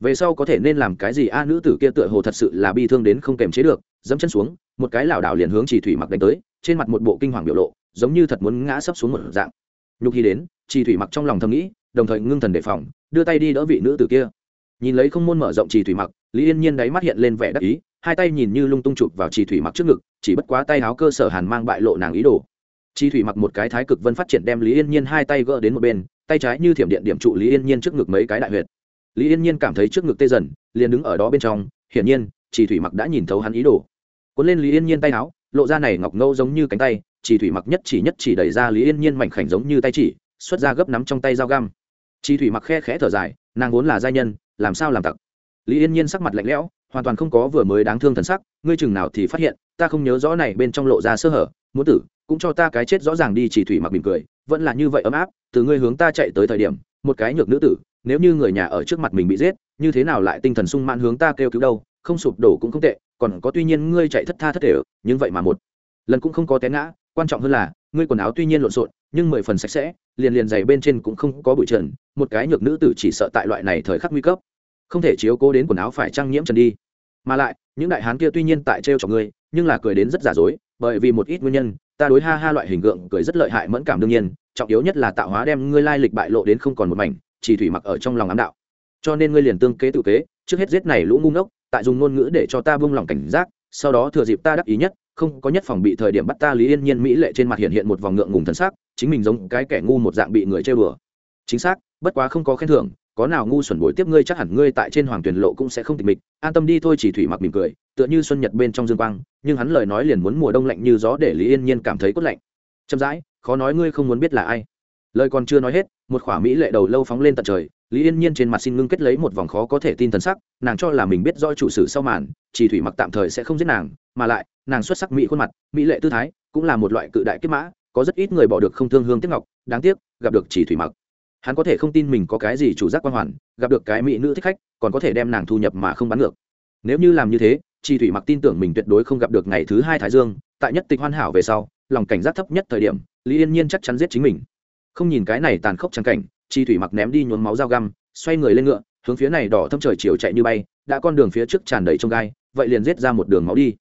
về sau có thể nên làm cái gì? A, nữ tử kia tựa hồ thật sự là bi thương đến không kềm chế được dẫm chân xuống, một cái lảo đảo liền hướng chỉ thủy mặc đánh tới, trên mặt một bộ kinh hoàng biểu lộ, giống như thật muốn ngã sấp xuống một dạng. Nhục hy đến chỉ thủy mặc trong lòng thầm nghĩ, đồng thời ngưng thần đề phòng, đưa tay đi đỡ vị nữ tử kia. Nhìn lấy không môn mở rộng chỉ thủy mặc, lý yên nhiên đáy mắt hiện lên vẻ đắc ý, hai tay nhìn như lung tung chụp vào chỉ thủy mặc trước ngực, chỉ bất quá tay áo cơ sở hàn mang bại lộ nàng ý đồ. Chỉ thủy mặc một cái thái cực vân phát triển đem lý yên nhiên hai tay gỡ đến một bên, tay trái như thiểm điện điểm trụ lý yên nhiên trước ngực mấy cái đại huyệt lý yên nhiên cảm thấy trước ngực tê dần, liền đứng ở đó bên trong, hiển nhiên, chỉ thủy mặc đã nhìn thấu hắn ý đồ. Cuốn lên lý yên nhiên tay áo, lộ ra này ngọc ngâu giống như cánh tay, chỉ thủy mặc nhất chỉ nhất chỉ đẩy ra lý yên nhiên mảnh khảnh giống như tay chỉ, xuất ra gấp nắm trong tay dao găm. Chỉ thủy mặc khe khẽ thở dài, nàng vốn là giai nhân, làm sao làm tặc? Lý yên nhiên sắc mặt lạnh lẽo, hoàn toàn không có vừa mới đáng thương thần sắc, ngươi chừng nào thì phát hiện, ta không nhớ rõ này bên trong lộ ra sơ hở, muốn tử, cũng cho ta cái chết rõ ràng đi, chỉ thủy mặc mỉm cười, vẫn là như vậy ấm áp, từ ngươi hướng ta chạy tới thời điểm, một cái nhược nữ tử nếu như người nhà ở trước mặt mình bị giết, như thế nào lại tinh thần sung mãn hướng ta kêu cứu đâu, không sụp đổ cũng không tệ, còn có tuy nhiên ngươi chạy thất tha thất thể nhưng vậy mà một lần cũng không có té ngã, quan trọng hơn là, ngươi quần áo tuy nhiên lộn xộn, nhưng mười phần sạch sẽ, liền liền giày bên trên cũng không có bụi trần, một cái nhược nữ tử chỉ sợ tại loại này thời khắc nguy cấp, không thể chiếu cố đến quần áo phải trang nhiễm trần đi. Mà lại, những đại hán kia tuy nhiên tại trêu cho ngươi, nhưng là cười đến rất giả dối, bởi vì một ít nguyên nhân, ta đối ha ha loại hình tượng cười rất lợi hại mẫn cảm đương nhiên, trọng yếu nhất là tạo hóa đem ngươi lai lịch bại lộ đến không còn một mảnh chỉ thủy mặc ở trong lòng ám đạo. Cho nên ngươi liền tương kế tự kế, trước hết giết này lũ ngu ngốc, tại dùng ngôn ngữ để cho ta buông lòng cảnh giác, sau đó thừa dịp ta đắc ý nhất, không có nhất phòng bị thời điểm bắt ta lý yên nhiên mỹ lệ trên mặt hiện hiện một vòng ngượng ngùng thân xác chính mình giống cái kẻ ngu một dạng bị người chơi bừa chính xác, bất quá không có khen thưởng, có nào ngu xuẩn bồi tiếp ngươi chắc hẳn ngươi tại trên hoàng tuyển lộ cũng sẽ không tịch mịch, an tâm đi thôi chỉ thủy mặc mỉm cười, tựa như xuân nhật bên trong dương quang, nhưng hắn lời nói liền muốn mùa đông lạnh như gió để lý yên nhiên cảm thấy cốt lạnh. Chậm rãi, khó nói ngươi không muốn biết là ai. Lời còn chưa nói hết một khỏa mỹ lệ đầu lâu phóng lên tận trời, lý yên nhiên trên mặt xin ngưng kết lấy một vòng khó có thể tin thần sắc, nàng cho là mình biết do chủ sử sau màn, chỉ thủy mặc tạm thời sẽ không giết nàng, mà lại, nàng xuất sắc mỹ khuôn mặt, mỹ lệ tư thái, cũng là một loại cự đại kết mã, có rất ít người bỏ được không thương hương tiếp ngọc, đáng tiếc, gặp được chỉ thủy mặc. Hắn có thể không tin mình có cái gì chủ giác quan hoàn, gặp được cái mỹ nữ thích khách, còn có thể đem nàng thu nhập mà không bán ngược. Nếu như làm như thế, Chỉ thủy mặc tin tưởng mình tuyệt đối không gặp được ngày thứ hai thái dương, tại nhất tịch hoàn hảo về sau, lòng cảnh giác thấp nhất thời điểm, lý yên nhiên chắc chắn giết chính mình không nhìn cái này tàn khốc trắng cảnh, chi thủy mặc ném đi nhuốm máu dao găm, xoay người lên ngựa, hướng phía này đỏ thâm trời chiều chạy như bay, đã con đường phía trước tràn đầy trong gai, vậy liền giết ra một đường máu đi.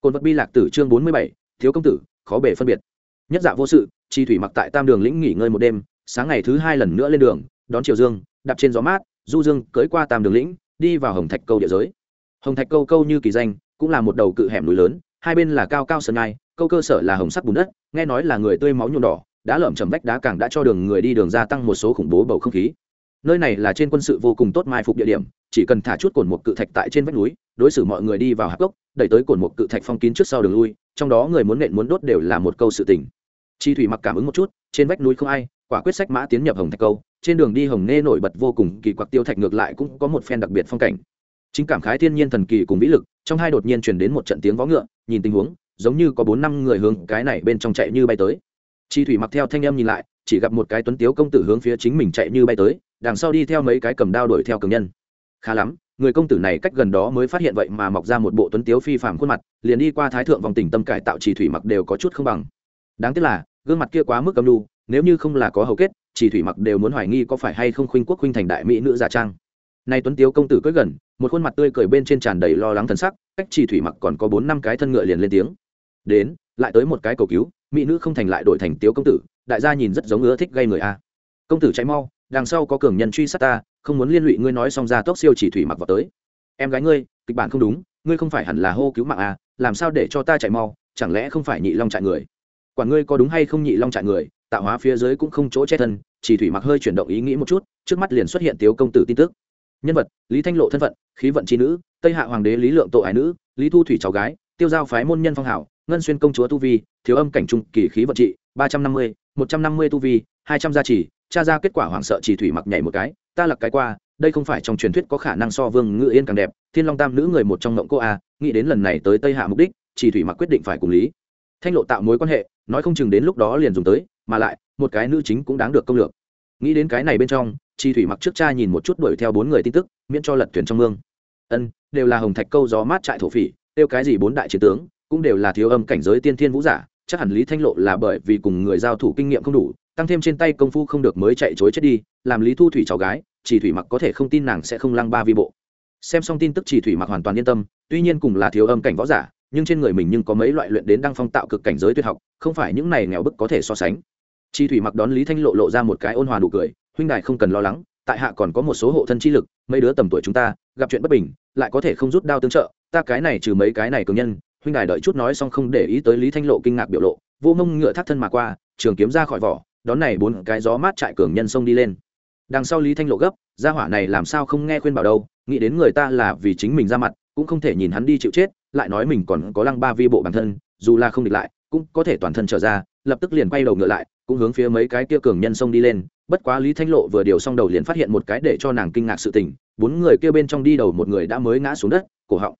Cồn vật bi lạc tử chương bốn mươi bảy, thiếu công tử, khó bể phân biệt. Nhất dạ vô sự, chi thủy mặc tại tam đường lĩnh nghỉ ngơi một đêm, sáng ngày thứ hai lần nữa lên đường, đón triều dương, đạp trên gió mát, du dương cưới qua tam đường lĩnh, đi vào hồng thạch câu địa giới. Hồng thạch câu câu như kỳ danh, cũng là một đầu cự hẻm núi lớn, hai bên là cao cao sơn ngai, câu cơ sở là hồng sắc bùn đất, nghe nói là người tươi máu nhuộm đỏ đá lởm chầm vách đá càng đã cho đường người đi đường gia tăng một số khủng bố bầu không khí. Nơi này là trên quân sự vô cùng tốt mai phục địa điểm, chỉ cần thả chút cồn một cự thạch tại trên vách núi, đối xử mọi người đi vào hạp gốc, đẩy tới cồn một cự thạch phong kín trước sau đường lui, trong đó người muốn nện muốn đốt đều là một câu sự tình. Chi thủy mặc cảm ứng một chút, trên vách núi không ai, quả quyết sách mã tiến nhập hồng thạch câu, trên đường đi hồng nê nổi bật vô cùng, kỳ quặc tiêu thạch ngược lại cũng có một phen đặc biệt phong cảnh. Chính cảm khái thiên nhiên thần kỳ cùng vĩ lực, trong hai đột nhiên chuyển đến một trận tiếng vó ngựa, nhìn tình huống, giống như có bốn năm người hướng cái này bên trong chạy như bay tới chi thủy mặc theo thanh em nhìn lại, chỉ gặp một cái tuấn tiếu công tử hướng phía chính mình chạy như bay tới, đằng sau đi theo mấy cái cầm đao đuổi theo cường nhân. Khá lắm, người công tử này cách gần đó mới phát hiện vậy mà mọc ra một bộ tuấn tiếu phi phàm khuôn mặt, liền đi qua thái thượng vòng tỉnh tâm cải tạo chỉ thủy mặc đều có chút không bằng. Đáng tiếc là, gương mặt kia quá mức âm lưu nếu như không là có hầu kết chỉ thủy mặc đều muốn hoài nghi có phải hay không khuynh quốc khuynh thành đại mỹ nữ giả trang. Nay tuấn tiếu công tử cưỡi gần, một khuôn mặt tươi cười bên trên tràn đầy lo lắng thần sắc, cách chỉ thủy mặc còn có bốn năm cái thân ngựa liền lên tiếng. Đến, lại tới một cái cầu cứu mỹ nữ không thành lại đổi thành tiếu công tử, đại gia nhìn rất giống ưa thích gây người a. Công tử cháy mau, đằng sau có cường nhân truy sát ta, không muốn liên lụy ngươi nói xong ra tốc siêu chỉ thủy mặc vào tới. Em gái ngươi, kịch bản không đúng, ngươi không phải hẳn là hô cứu mạng a làm sao để cho ta chạy mau, chẳng lẽ không phải nhị long trại người? Quản ngươi có đúng hay không nhị long trại người, tạo hóa phía dưới cũng không chỗ che thân, chỉ thủy mặc hơi chuyển động ý nghĩ một chút, trước mắt liền xuất hiện tiếu công tử tin tức. Nhân vật, lý thanh lộ thân phận, khí vận tri nữ, tây hạ hoàng đế lý lượng tội ái nữ, lý thu thủy cháu gái, tiêu giao phái môn nhân phong hảo ngân xuyên công chúa tu vi, thiếu âm cảnh trung kỳ khí vận trị, ba trăm năm mươi, một trăm năm mươi tu vi, hai trăm gia trì, tra ra kết quả hoảng sợ chỉ thủy mặc nhảy một cái, ta lặc cái qua, đây không phải trong truyền thuyết có khả năng so vương ngự yên càng đẹp, thiên long tam nữ người một trong ngộng cô a, nghĩ đến lần này tới tây hạ mục đích, chỉ thủy mặc quyết định phải cùng lý. Thanh lộ tạo mối quan hệ, nói không chừng đến lúc đó liền dùng tới, mà lại, một cái nữ chính cũng đáng được công lược. Nghĩ đến cái này bên trong chi thủy mặc trước cha nhìn một chút đuổi theo bốn người tin tức, miễn cho lật thuyền trong mương. Ân, đều là hồng thạch câu gió mát trại thổ phỉ, tiêu cái gì bốn đại chiến tướng cũng đều là thiếu âm cảnh giới tiên thiên vũ giả, chắc hẳn lý thanh lộ là bởi vì cùng người giao thủ kinh nghiệm không đủ, tăng thêm trên tay công phu không được mới chạy chối chết đi, làm lý thu thủy cháu gái, chỉ thủy mặc có thể không tin nàng sẽ không lăng ba vi bộ. Xem xong tin tức chỉ thủy mặc hoàn toàn yên tâm, tuy nhiên cùng là thiếu âm cảnh võ giả, nhưng trên người mình nhưng có mấy loại luyện đến đăng phong tạo cực cảnh giới tuyệt học, không phải những này nghèo bức có thể so sánh. Chi thủy mặc đón lý thanh lộ lộ ra một cái ôn hòa nụ cười, huynh đài không cần lo lắng, tại hạ còn có một số hộ thân chi lực, mấy đứa tầm tuổi chúng ta, gặp chuyện bất bình, lại có thể không rút đao tương trợ, ta cái này trừ mấy cái này cường nhân huynh đài đợi chút nói xong không để ý tới lý thanh lộ kinh ngạc biểu lộ, vô mông ngựa thắt thân mà qua, trường kiếm ra khỏi vỏ, đón này bốn cái gió mát chạy cường nhân sông đi lên. Đằng sau lý thanh lộ gấp, gia hỏa này làm sao không nghe khuyên bảo đâu, nghĩ đến người ta là vì chính mình ra mặt, cũng không thể nhìn hắn đi chịu chết, lại nói mình còn có lăng ba vi bộ bản thân, dù là không địch lại, cũng có thể toàn thân trở ra, lập tức liền quay đầu ngựa lại, cũng hướng phía mấy cái kia cường nhân sông đi lên. Bất quá lý thanh lộ vừa điều xong đầu liền phát hiện một cái để cho nàng kinh ngạc sự tình, bốn người kia bên trong đi đầu một người đã mới ngã xuống đất, cổ họng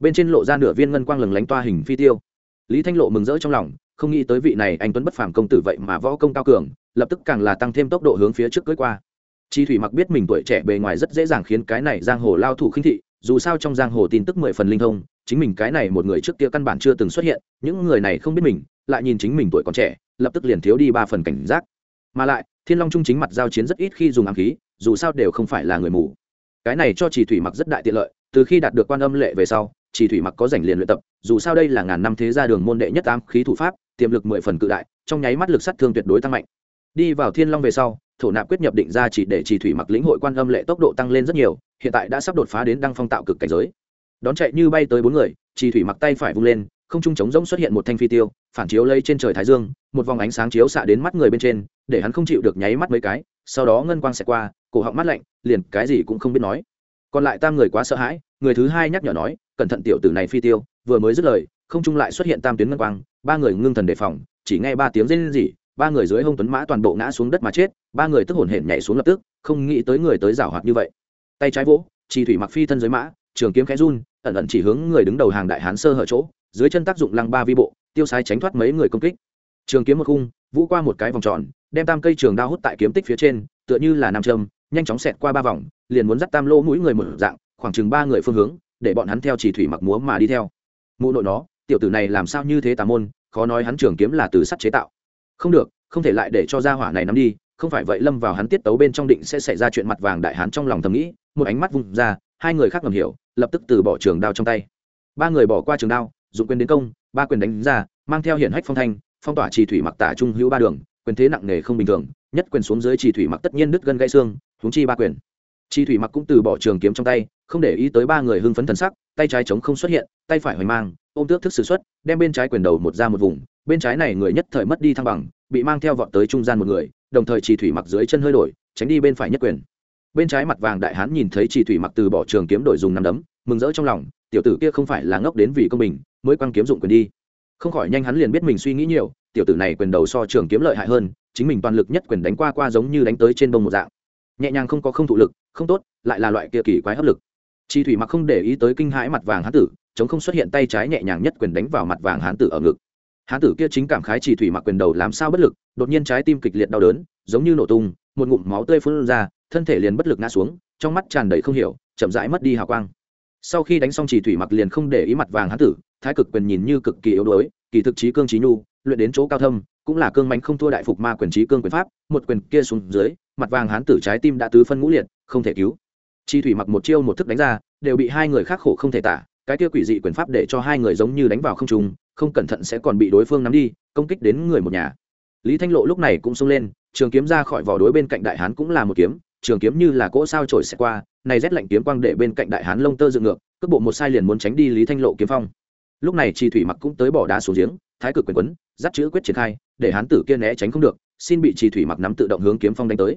bên trên lộ ra nửa viên ngân quang lừng lánh toa hình phi tiêu. Lý thanh lộ mừng rỡ trong lòng, không nghĩ tới vị này anh tuấn bất phàm công tử vậy mà võ công cao cường, lập tức càng là tăng thêm tốc độ hướng phía trước cưới qua. Chi thủy mặc biết mình tuổi trẻ bề ngoài rất dễ dàng khiến cái này giang hồ lao thủ khinh thị, dù sao trong giang hồ tin tức mười phần linh thông, chính mình cái này một người trước kia căn bản chưa từng xuất hiện, những người này không biết mình, lại nhìn chính mình tuổi còn trẻ, lập tức liền thiếu đi ba phần cảnh giác. Mà lại, thiên long trung chính mặt giao chiến rất ít khi dùng ám khí, dù sao đều không phải là người mù. Cái này cho chỉ thủy mặc rất đại tiện lợi, từ khi đạt được quan âm lệ về sau chỉ thủy mặc có rảnh liền luyện tập, dù sao đây là ngàn năm thế gia đường môn đệ nhất tám khí thủ pháp, tiềm lực mười phần cự đại, trong nháy mắt lực sát thương tuyệt đối tăng mạnh. Đi vào thiên long về sau, thổ nạp quyết nhập định ra chỉ để chỉ thủy mặc lĩnh hội quan âm lệ tốc độ tăng lên rất nhiều, hiện tại đã sắp đột phá đến đăng phong tạo cực cảnh giới. Đón chạy như bay tới bốn người, chỉ thủy mặc tay phải vung lên, không trung trống rỗng xuất hiện một thanh phi tiêu, phản chiếu lây trên trời thái dương, một vòng ánh sáng chiếu xạ đến mắt người bên trên, để hắn không chịu được nháy mắt mấy cái, sau đó ngân quang xẹt qua, cổ họng mắt lạnh, liền cái gì cũng không biết nói. Còn lại tam người quá sợ hãi người thứ hai nhắc nhở nói, cẩn thận tiểu tử này phi tiêu, vừa mới dứt lời, không trung lại xuất hiện tam tuyến ngân quang, ba người ngưng thần đề phòng, chỉ nghe ba tiếng rên rỉ, ba người dưới hông tuấn mã toàn bộ ngã xuống đất mà chết, ba người tức hổn hển nhảy xuống lập tức, không nghĩ tới người tới giảo hoạt như vậy. Tay trái vỗ chi thủy mặc phi thân dưới mã, trường kiếm khẽ run, ẩn ẩn chỉ hướng người đứng đầu hàng đại hán sơ hở chỗ, dưới chân tác dụng lăng ba vi bộ, tiêu sai tránh thoát mấy người công kích. Trường kiếm một khung, vũ qua một cái vòng tròn, đem tam cây trường đao hút tại kiếm tích phía trên, tựa như là nam châm, nhanh chóng xẹt qua ba vòng, liền muốn dắt tam lỗ mũi người một dạng khoảng chừng ba người phương hướng, để bọn hắn theo chỉ thủy mặc múa mà đi theo. Mụ nội nó, tiểu tử này làm sao như thế tà môn, khó nói hắn trường kiếm là từ sắt chế tạo. Không được, không thể lại để cho gia hỏa này nắm đi, không phải vậy lâm vào hắn tiết tấu bên trong định sẽ xảy ra chuyện mặt vàng đại hán trong lòng thầm nghĩ, một ánh mắt vung ra, hai người khác ngầm hiểu, lập tức từ bỏ trường đao trong tay. Ba người bỏ qua trường đao, dụng quyền đến công, ba quyền đánh ra, mang theo hiển hách phong thanh, phong tỏa trì thủy mặc tả trung hữu ba đường, quyền thế nặng nề không bình thường, nhất quyền xuống dưới trì thủy mặc tất nhiên đứt gân gãy xương, huống chi ba quyền. Chi thủy mặc cũng từ bỏ trường kiếm trong tay, không để ý tới ba người hưng phấn thần sắc, tay trái chống không xuất hiện, tay phải hoành mang, ôm tước thức sử xuất, đem bên trái quyền đầu một ra một vùng, bên trái này người nhất thời mất đi thăng bằng, bị mang theo vọt tới trung gian một người, đồng thời Chi thủy mặc dưới chân hơi đổi, tránh đi bên phải nhất quyền. Bên trái mặt vàng đại hán nhìn thấy Chi thủy mặc từ bỏ trường kiếm đổi dùng nằm đấm, mừng rỡ trong lòng, tiểu tử kia không phải là ngốc đến vì công bình, mới quăng kiếm dụng quyền đi. Không khỏi nhanh hắn liền biết mình suy nghĩ nhiều, tiểu tử này quyền đầu so trường kiếm lợi hại hơn, chính mình toàn lực nhất quyền đánh qua qua giống như đánh tới trên bông một dạng. Nhẹ nhàng không có không thụ lực không tốt, lại là loại kia kỳ quái hấp lực. Chi thủy mặc không để ý tới kinh hãi mặt vàng hán tử, chống không xuất hiện tay trái nhẹ nhàng nhất quyền đánh vào mặt vàng hán tử ở ngực. Hán tử kia chính cảm khái chỉ thủy mặc quyền đầu làm sao bất lực, đột nhiên trái tim kịch liệt đau đớn, giống như nổ tung, một ngụm máu tươi phun ra, thân thể liền bất lực ngã xuống, trong mắt tràn đầy không hiểu, chậm rãi mất đi hào quang. Sau khi đánh xong chỉ thủy mặc liền không để ý mặt vàng hán tử, thái cực quyền nhìn như cực kỳ yếu đuối, kỳ thực trí cương trí nhu, luyện đến chỗ cao thâm cũng là cương mánh không thua đại phục ma quyền trí cương quyền pháp, một quyền kia xuống dưới, mặt vàng hán tử trái tim đã tứ phân ngũ liệt, không thể cứu. Chi thủy mặc một chiêu một thức đánh ra, đều bị hai người khác khổ không thể tả, cái kia quỷ dị quyền pháp để cho hai người giống như đánh vào không trùng không cẩn thận sẽ còn bị đối phương nắm đi, công kích đến người một nhà. Lý thanh lộ lúc này cũng xông lên, trường kiếm ra khỏi vỏ đối bên cạnh đại hán cũng là một kiếm, trường kiếm như là cỗ sao trổi xẹt qua, này rét lạnh kiếm quang để bên cạnh đại hán lông tơ dựng ngược, cước bộ một sai liền muốn tránh đi lý thanh lộ kiếm phong. Lúc này chi thủy mặc cũng tới bỏ đá xuống giếng, thái cực quyền quấn, dắt chữ quyết triển khai để hán tử kia né tránh không được, xin bị trì thủy mặc nắm tự động hướng kiếm phong đánh tới.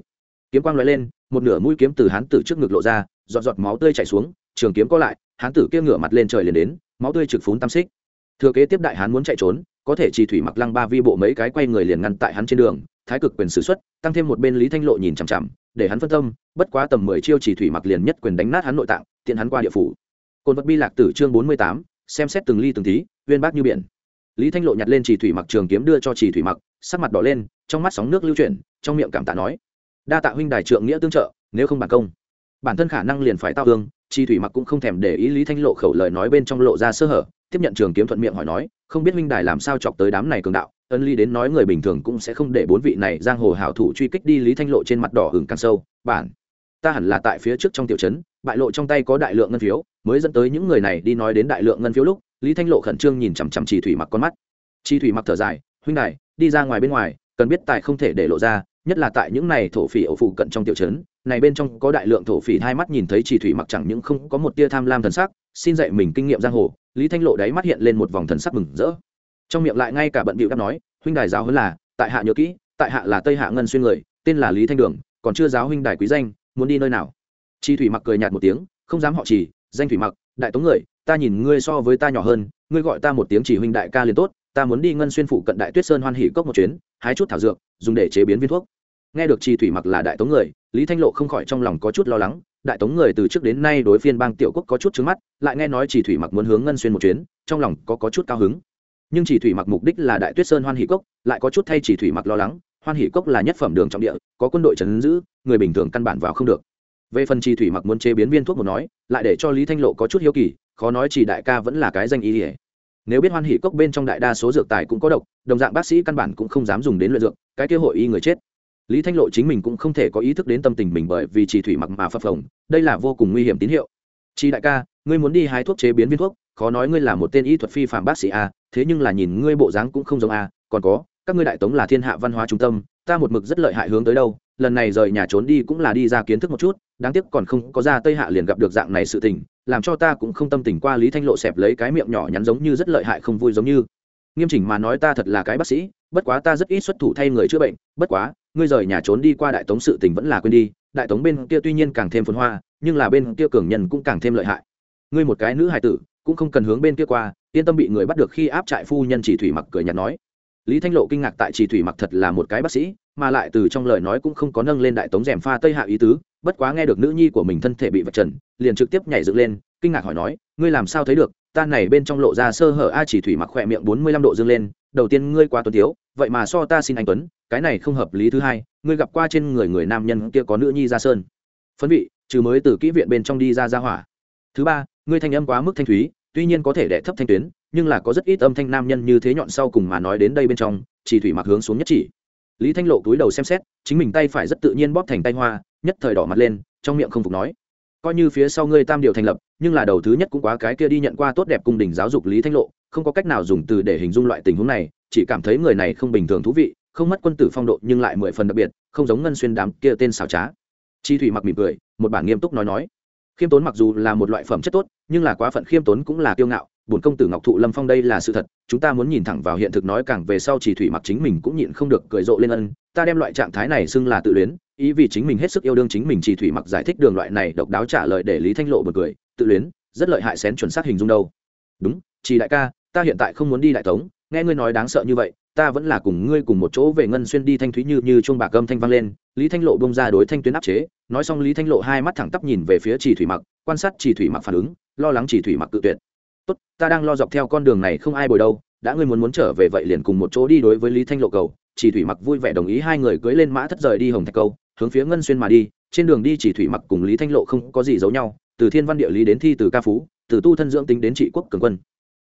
Kiếm quang lóe lên, một nửa mũi kiếm từ hán tử trước ngực lộ ra, giọt giọt máu tươi chảy xuống, trường kiếm có lại, hán tử kia ngửa mặt lên trời liền đến, máu tươi trực phún tam xích. Thừa kế tiếp đại hán muốn chạy trốn, có thể trì thủy mặc lăng ba vi bộ mấy cái quay người liền ngăn tại hắn trên đường, thái cực quyền sử xuất, tăng thêm một bên lý thanh lộ nhìn chằm chằm, để hắn phân tâm, bất quá tầm mười chiêu trì thủy mặc liền nhất quyền đánh nát hắn nội tạng, tiện hắn qua địa phủ. Côn vật bi lạc tử chương bốn mươi tám, xem xét từng ly từng tí, uyên bác như biển lý thanh lộ nhặt lên chỉ thủy mặc trường kiếm đưa cho chỉ thủy mặc, sắc mặt đỏ lên, trong mắt sóng nước lưu chuyển, trong miệng cảm tạ nói, đa tạ huynh đài trượng nghĩa tương trợ, nếu không bản công, bản thân khả năng liền phải tao hương chi thủy mặc cũng không thèm để ý lý thanh lộ khẩu lời nói bên trong lộ ra sơ hở, tiếp nhận trường kiếm thuận miệng hỏi nói, không biết huynh đài làm sao chọc tới đám này cường đạo, ân ly đến nói người bình thường cũng sẽ không để bốn vị này giang hồ hảo thủ truy kích đi. Lý thanh lộ trên mặt đỏ hừng càng sâu, bản, ta hẳn là tại phía trước trong tiểu trấn bại lộ trong tay có đại lượng ngân phiếu, mới dẫn tới những người này đi nói đến đại lượng ngân phiếu lúc, lý thanh lộ khẩn trương nhìn chằm chằm chỉ thủy mặc con mắt. Trì thủy mặc thở dài, huynh đài, đi ra ngoài bên ngoài, cần biết tài không thể để lộ ra, nhất là tại những này thổ phỉ ổ phụ cận trong tiểu trấn, này bên trong có đại lượng thổ phỉ. Hai mắt nhìn thấy chỉ thủy mặc chẳng những không có một tia tham lam thần sắc, xin dạy mình kinh nghiệm giang hồ, lý thanh lộ đáy mắt hiện lên một vòng thần sắc mừng rỡ. Trong miệng lại ngay cả bận bịu đáp nói, huynh đài giáo hơn là, tại hạ nhớ kỹ, tại hạ là tây hạ ngân xuyên người, tên là lý thanh đường, còn chưa giáo huynh đài quý danh, muốn đi nơi nào? Chi thủy mặc cười nhạt một tiếng không dám họ chỉ danh thủy mặc đại tống người ta nhìn ngươi so với ta nhỏ hơn ngươi gọi ta một tiếng chỉ huynh đại ca liền tốt ta muốn đi ngân xuyên phụ cận đại tuyết sơn hoan hỉ cốc một chuyến hái chút thảo dược dùng để chế biến viên thuốc. Nghe được chi thủy mặc là đại tống người lý thanh lộ không khỏi trong lòng có chút lo lắng đại tống người từ trước đến nay đối phiên bang tiểu quốc có chút trứng mắt lại nghe nói chỉ thủy mặc muốn hướng ngân xuyên một chuyến trong lòng có, có chút cao hứng. Nhưng chỉ thủy mặc mục đích là đại tuyết sơn hoan hỷ cốc lại có chút thay chỉ thủy mặc lo lắng hoan hỷ cốc là nhất phẩm đường trọng địa có quân đội trấn giữ người bình thường căn bản vào không được về phần chi thủy mặc muốn chế biến viên thuốc một nói, lại để cho lý thanh lộ có chút hiếu kỳ, khó nói chỉ đại ca vẫn là cái danh ý ỉa nếu biết hoan hỉ cốc bên trong đại đa số dược tài cũng có độc, đồng dạng bác sĩ căn bản cũng không dám dùng đến luyện dược, cái kế hội y người chết. Lý thanh lộ chính mình cũng không thể có ý thức đến tâm tình mình bởi vì chỉ thủy mặc mà phập phồng, đây là vô cùng nguy hiểm tín hiệu. Chị đại ca, ngươi muốn đi hái thuốc chế biến viên thuốc, khó nói ngươi là một tên y thuật phi phạm bác sĩ a thế nhưng là nhìn ngươi bộ dáng cũng không giống a còn có, các ngươi đại tống là thiên hạ văn hóa trung tâm ta một mực rất lợi hại hướng tới đâu, lần này rời nhà trốn đi cũng là đi ra kiến thức một chút, đáng tiếc còn không có ra tây hạ liền gặp được dạng này sự tình, làm cho ta cũng không tâm tình qua lý thanh lộ xẹp lấy cái miệng nhỏ nhắn giống như rất lợi hại không vui giống như. Nghiêm chỉnh mà nói ta thật là cái bác sĩ, bất quá ta rất ít xuất thủ thay người chữa bệnh, bất quá, ngươi rời nhà trốn đi qua đại tống sự tình vẫn là quên đi, đại tống bên kia tuy nhiên càng thêm phồn hoa, nhưng là bên kia cường nhân cũng càng thêm lợi hại. Ngươi một cái nữ hài tử, cũng không cần hướng bên kia qua, yên tâm bị người bắt được khi áp trại phu nhân chỉ thủy mặc cười nhạt nói lý thanh lộ kinh ngạc tại chỉ thủy mặc thật là một cái bác sĩ, mà lại từ trong lời nói cũng không có nâng lên đại tống rèm pha tây hạ ý tứ, bất quá nghe được nữ nhi của mình thân thể bị vật trần, liền trực tiếp nhảy dựng lên, kinh ngạc hỏi nói, ngươi làm sao thấy được? Ta này bên trong lộ ra sơ hở a, chỉ thủy mặc khỏe miệng bốn mươi lăm độ dương lên, đầu tiên ngươi quá tuấn tiếu, vậy mà so ta xin anh tuấn, cái này không hợp lý thứ hai, ngươi gặp qua trên người người nam nhân kia có nữ nhi ra sơn. Phấn vị, trừ mới từ kỹ viện bên trong đi ra ra hỏa. Thứ ba, ngươi thanh âm quá mức thanh thúy, tuy nhiên có thể đẻ thấp thanh tuyến nhưng là có rất ít âm thanh nam nhân như thế nhọn sau cùng mà nói đến đây bên trong, chỉ thủy mặc hướng xuống nhất chỉ. Lý thanh lộ túi đầu xem xét, chính mình tay phải rất tự nhiên bóp thành tay hoa, nhất thời đỏ mặt lên, trong miệng không phục nói. Coi như phía sau ngươi tam điều thành lập, nhưng là đầu thứ nhất cũng quá cái kia đi nhận qua tốt đẹp cung đình giáo dục lý thanh lộ, không có cách nào dùng từ để hình dung loại tình huống này, chỉ cảm thấy người này không bình thường thú vị, không mất quân tử phong độ nhưng lại mười phần đặc biệt, không giống ngân xuyên đám kia tên xào trá. Chi thủy mặc mỉm cười, một bản nghiêm túc nói nói. Khiêm tốn mặc dù là một loại phẩm chất tốt, nhưng là quá phận khiêm tốn cũng là kiêu ngạo bổn công tử ngọc thụ lâm phong đây là sự thật, chúng ta muốn nhìn thẳng vào hiện thực nói càng về sau chỉ thủy mặc chính mình cũng nhịn không được cười rộ lên ân, ta đem loại trạng thái này xưng là tự luyến, ý vì chính mình hết sức yêu đương chính mình chỉ thủy mặc giải thích đường loại này độc đáo trả lời để lý thanh lộ bật cười, tự luyến, rất lợi hại xén chuẩn xác hình dung đâu. Đúng, chỉ đại ca, ta hiện tại không muốn đi đại tống, nghe ngươi nói đáng sợ như vậy, ta vẫn là cùng ngươi cùng một chỗ về ngân xuyên đi thanh thúy như như chuông bạc gâm thanh vang lên, lý thanh lộ bông ra đối thanh tuyến áp chế, nói xong lý thanh lộ hai mắt thẳng tắp nhìn về phía chỉ thủy mặc, quan sát chỉ thủy mặc phản ứng, lo lắng chỉ thủy mặc tự tuyệt tốt, ta đang lo dọc theo con đường này không ai bồi đâu, đã ngươi muốn muốn trở về vậy liền cùng một chỗ đi đối với lý thanh lộ cầu. Chỉ thủy mặc vui vẻ đồng ý hai người cưỡi lên mã thất rời đi hồng thạch câu, hướng phía ngân xuyên mà đi. Trên đường đi, chỉ thủy mặc cùng lý thanh lộ không có gì giấu nhau, từ thiên văn địa lý đến thi từ ca phú, từ tu thân dưỡng tính đến trị quốc cường quân.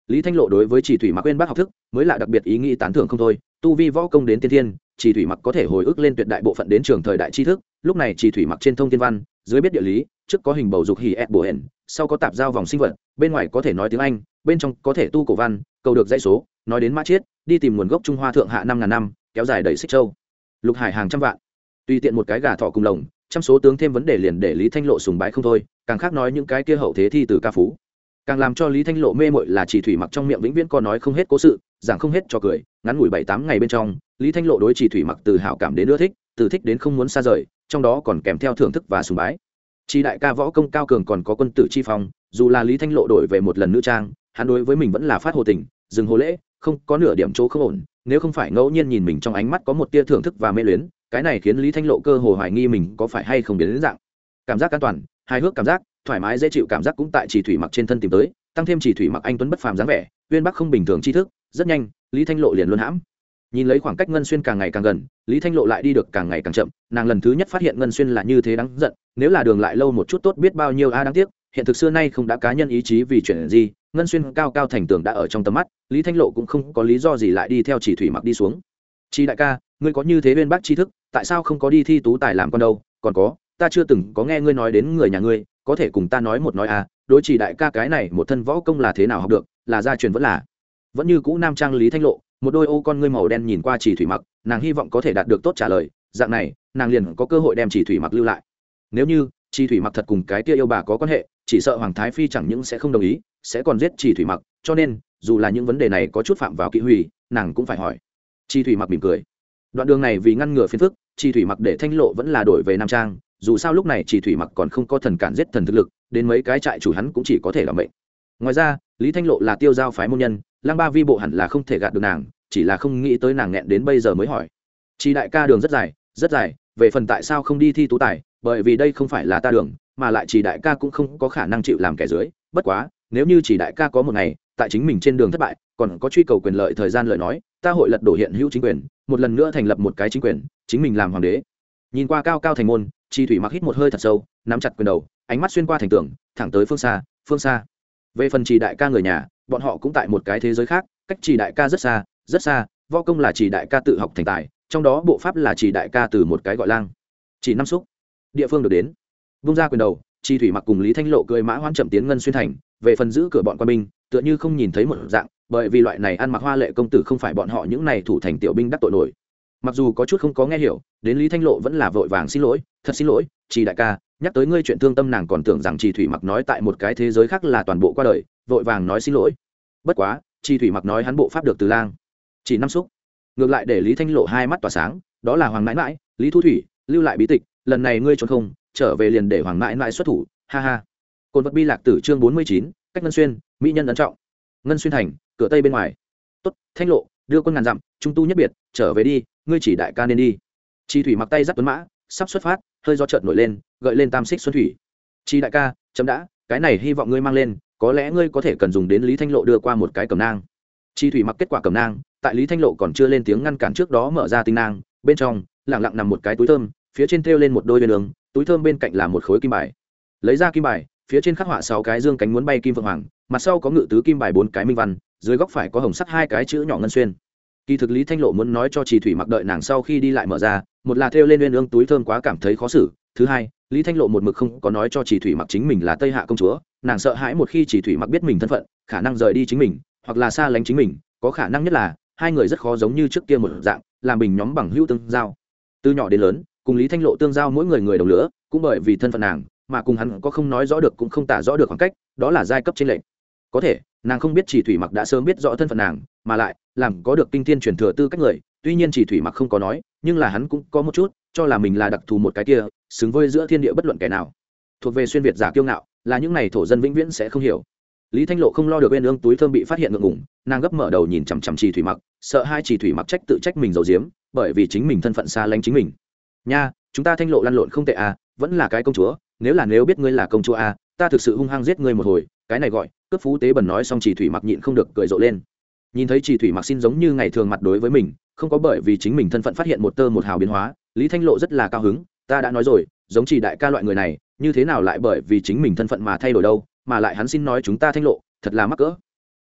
Lý thanh lộ đối với chỉ thủy mặc quên bác học thức, mới là đặc biệt ý nghĩ tán thưởng không thôi. Tu vi võ công đến tiên thiên, chỉ thủy mặc có thể hồi ức lên tuyệt đại bộ phận đến trường thời đại tri thức. Lúc này chỉ thủy mặc trên thông thiên văn, dưới biết địa lý, trước có hình bầu dục hỉ ép bổ hển, sau có tạp giao vòng sinh vật bên ngoài có thể nói tiếng anh, bên trong có thể tu cổ văn, cầu được dãy số, nói đến mã chiết, đi tìm nguồn gốc trung hoa thượng hạ năm ngàn năm, kéo dài đầy xích châu. Lục hải hàng trăm vạn. Tùy tiện một cái gà thọ cùng lồng, trăm số tướng thêm vấn đề liền để lý thanh lộ sùng bái không thôi, càng khác nói những cái kia hậu thế thi từ ca phú. Càng làm cho lý thanh lộ mê mội là chỉ thủy mặc trong miệng vĩnh viễn còn nói không hết cố sự, giảng không hết cho cười, ngắn ngủi bảy tám ngày bên trong, lý thanh lộ đối chỉ thủy mặc từ hảo cảm đến ưa thích, từ thích đến không muốn xa rời, trong đó còn kèm theo thưởng thức và sùng bái. Chỉ đại ca võ công cao cường còn có quân tử chi phong dù là lý thanh lộ đổi về một lần nữ trang, hắn đối với mình vẫn là phát hồ tình, dừng hồ lễ, không có nửa điểm chỗ không ổn, nếu không phải ngẫu nhiên nhìn mình trong ánh mắt có một tia thưởng thức và mê luyến, cái này khiến lý thanh lộ cơ hồ hoài nghi mình có phải hay không biến đến dạng. Cảm giác an toàn, hài hước cảm giác, thoải mái dễ chịu cảm giác cũng tại chỉ thủy mặc trên thân tìm tới, tăng thêm chỉ thủy mặc anh tuấn bất phàm dáng vẻ, uyên bắc không bình thường tri thức, rất nhanh, lý thanh lộ liền luôn hãm. Nhìn lấy khoảng cách ngân xuyên càng ngày càng gần, lý thanh lộ lại đi được càng ngày càng chậm, nàng lần thứ nhất phát hiện ngân xuyên là như thế đáng giận, nếu là đường lại lâu một chút tốt biết bao nhiêu a đáng tiếc hiện thực xưa nay không đã cá nhân ý chí vì chuyện gì, ngân xuyên cao cao thành tường đã ở trong tầm mắt, lý thanh lộ cũng không có lý do gì lại đi theo chỉ thủy mặc đi xuống. Chi đại ca, ngươi có như thế bên bác tri thức, tại sao không có đi thi tú tài làm con đâu? Còn có, ta chưa từng có nghe ngươi nói đến người nhà ngươi, có thể cùng ta nói một nói à đối chỉ đại ca cái này một thân võ công là thế nào học được, là gia truyền vẫn là. Vẫn như cũ nam trang lý thanh lộ, một đôi ô con ngươi màu đen nhìn qua chỉ thủy mặc, nàng hy vọng có thể đạt được tốt trả lời, dạng này, nàng liền có cơ hội đem chỉ thủy mặc lưu lại. Nếu như chi thủy mặc thật cùng cái kia yêu bà có quan hệ, chỉ sợ hoàng thái phi chẳng những sẽ không đồng ý, sẽ còn giết chi thủy mặc, cho nên, dù là những vấn đề này có chút phạm vào kỹ hủy, nàng cũng phải hỏi. Chi thủy mặc mỉm cười. Đoạn đường này vì ngăn ngừa phiền phức chi thủy mặc để thanh lộ vẫn là đổi về nam trang, dù sao lúc này chỉ thủy mặc còn không có thần cản giết thần thực lực, đến mấy cái trại chủ hắn cũng chỉ có thể làm bệnh ngoài ra, lý thanh lộ là tiêu giao phái môn nhân lang ba vi bộ hẳn là không thể gạt được nàng, chỉ là không nghĩ tới nàng nghẹn đến bây giờ mới hỏi. Chỉ đại ca đường rất dài rất dài, về phần tại sao không đi thi tú tài bởi vì đây không phải là ta đường, mà lại chỉ đại ca cũng không có khả năng chịu làm kẻ dưới. Bất quá, nếu như chỉ đại ca có một ngày, tại chính mình trên đường thất bại, còn có truy cầu quyền lợi thời gian lợi nói, ta hội lật đổ hiện hữu chính quyền, một lần nữa thành lập một cái chính quyền, chính mình làm hoàng đế. Nhìn qua cao cao thành môn, chi thủy mặc hít một hơi thật sâu, nắm chặt quyền đầu, ánh mắt xuyên qua thành tường, thẳng tới phương xa phương xa. Về phần chỉ đại ca người nhà, bọn họ cũng tại một cái thế giới khác, cách chỉ đại ca rất xa rất xa, võ công là chỉ đại ca tự học thành tài, trong đó bộ pháp là chỉ đại ca từ một cái gọi lang. Chỉ năm xúc địa phương được đến. Vung ra quyền đầu chi thủy mặc cùng lý thanh lộ cười mã hoan chậm tiến ngân xuyên thành, về phần giữ cửa bọn quan binh, tựa như không nhìn thấy một dạng, bởi vì loại này ăn mặc hoa lệ công tử không phải bọn họ những này thủ thành tiểu binh đắc tội nổi. Mặc dù có chút không có nghe hiểu, đến lý thanh lộ vẫn là vội vàng xin lỗi, thật xin lỗi chị đại ca, nhắc tới ngươi chuyện thương tâm nàng còn tưởng rằng chị thủy mặc nói tại một cái thế giới khác là toàn bộ qua đời, vội vàng nói xin lỗi. Bất quá chi thủy mặc nói hắn bộ pháp được từ lang. Chỉ năm xúc. Ngược lại để lý thanh lộ hai mắt tỏa sáng, đó là hoàng mãi mãi lý thu thủy, lưu lại bí tịch lần này ngươi trốn không, trở về liền để hoàng mãi mãi xuất thủ, ha ha. Cồn vật bi lạc tử chương bốn mươi chín, cách ngân xuyên, mỹ nhân ấn trọng. Ngân xuyên thành, cửa tây bên ngoài. Tốt, thanh lộ, đưa quân ngàn dặm, trung tu nhất biệt, trở về đi, ngươi chỉ đại ca nên đi. Chi thủy mặc tay dắt tuấn mã, sắp xuất phát, hơi do trợn nổi lên, gợi lên tam xích xuân thủy. Chi đại ca, chấm đã, cái này hy vọng ngươi mang lên, có lẽ ngươi có thể cần dùng đến lý thanh lộ đưa qua một cái cầm nang. Chi thủy mặc kết quả cầm nang, tại lý thanh lộ còn chưa lên tiếng ngăn cản trước đó mở ra tinh nang, bên trong lẳng lặng nằm một cái túi thơm phía trên thêu lên một đôi bên đường túi thơm bên cạnh là một khối kim bài. Lấy ra kim bài, phía trên khắc họa sáu cái dương cánh muốn bay kim vượng hoàng, mặt sau có ngự tứ kim bài bốn cái minh văn, dưới góc phải có hồng sắt hai cái chữ nhỏ ngân xuyên. Kỳ thực lý thanh lộ muốn nói cho trì thủy mặc đợi nàng sau khi đi lại mở ra, một là thêu lên uyên ương túi thơm quá cảm thấy khó xử, thứ hai, lý thanh lộ một mực không có nói cho trì thủy mặc chính mình là tây hạ công chúa, nàng sợ hãi một khi trì thủy mặc biết mình thân phận, khả năng rời đi chính mình, hoặc là xa lánh chính mình, có khả năng nhất là hai người rất khó giống như trước kia một dạng, làm bình nhóm bằng hữu tương giao. Từ nhỏ đến lớn cùng lý thanh lộ tương giao mỗi người người đồng lửa, cũng bởi vì thân phận nàng, mà cùng hắn có không nói rõ được cũng không tả rõ được khoảng cách, đó là giai cấp trên lệnh có thể, nàng không biết chỉ thủy mặc đã sớm biết rõ thân phận nàng, mà lại, làm có được kinh thiên truyền thừa tư cách người, tuy nhiên chỉ thủy mặc không có nói, nhưng là hắn cũng có một chút, cho là mình là đặc thù một cái kia, xứng với giữa thiên địa bất luận kẻ nào. Thuộc về xuyên việt giả kiêu ngạo, là những này thổ dân vĩnh viễn sẽ không hiểu. Lý thanh lộ không lo được bên ương túi thơm bị phát hiện ngượng ngủng nàng gấp mở đầu nhìn chằm chằm Chỉ thủy mặc, sợ hai Chỉ thủy mặc trách tự trách mình giấu diếm bởi vì chính mình thân phận xa lánh chính mình nha, chúng ta thanh lộ lăn lộn không tệ à vẫn là cái công chúa, nếu là nếu biết ngươi là công chúa à ta thực sự hung hăng giết ngươi một hồi, cái này gọi, cướp phú tế bẩn nói xong chỉ thủy mặc nhịn không được cười rộ lên. Nhìn thấy chỉ thủy mặc xin giống như ngày thường mặt đối với mình, không có bởi vì chính mình thân phận phát hiện một tơ một hào biến hóa, lý thanh lộ rất là cao hứng, ta đã nói rồi, giống chỉ đại ca loại người này, như thế nào lại bởi vì chính mình thân phận mà thay đổi đâu, mà lại hắn xin nói chúng ta thanh lộ, thật là mắc cỡ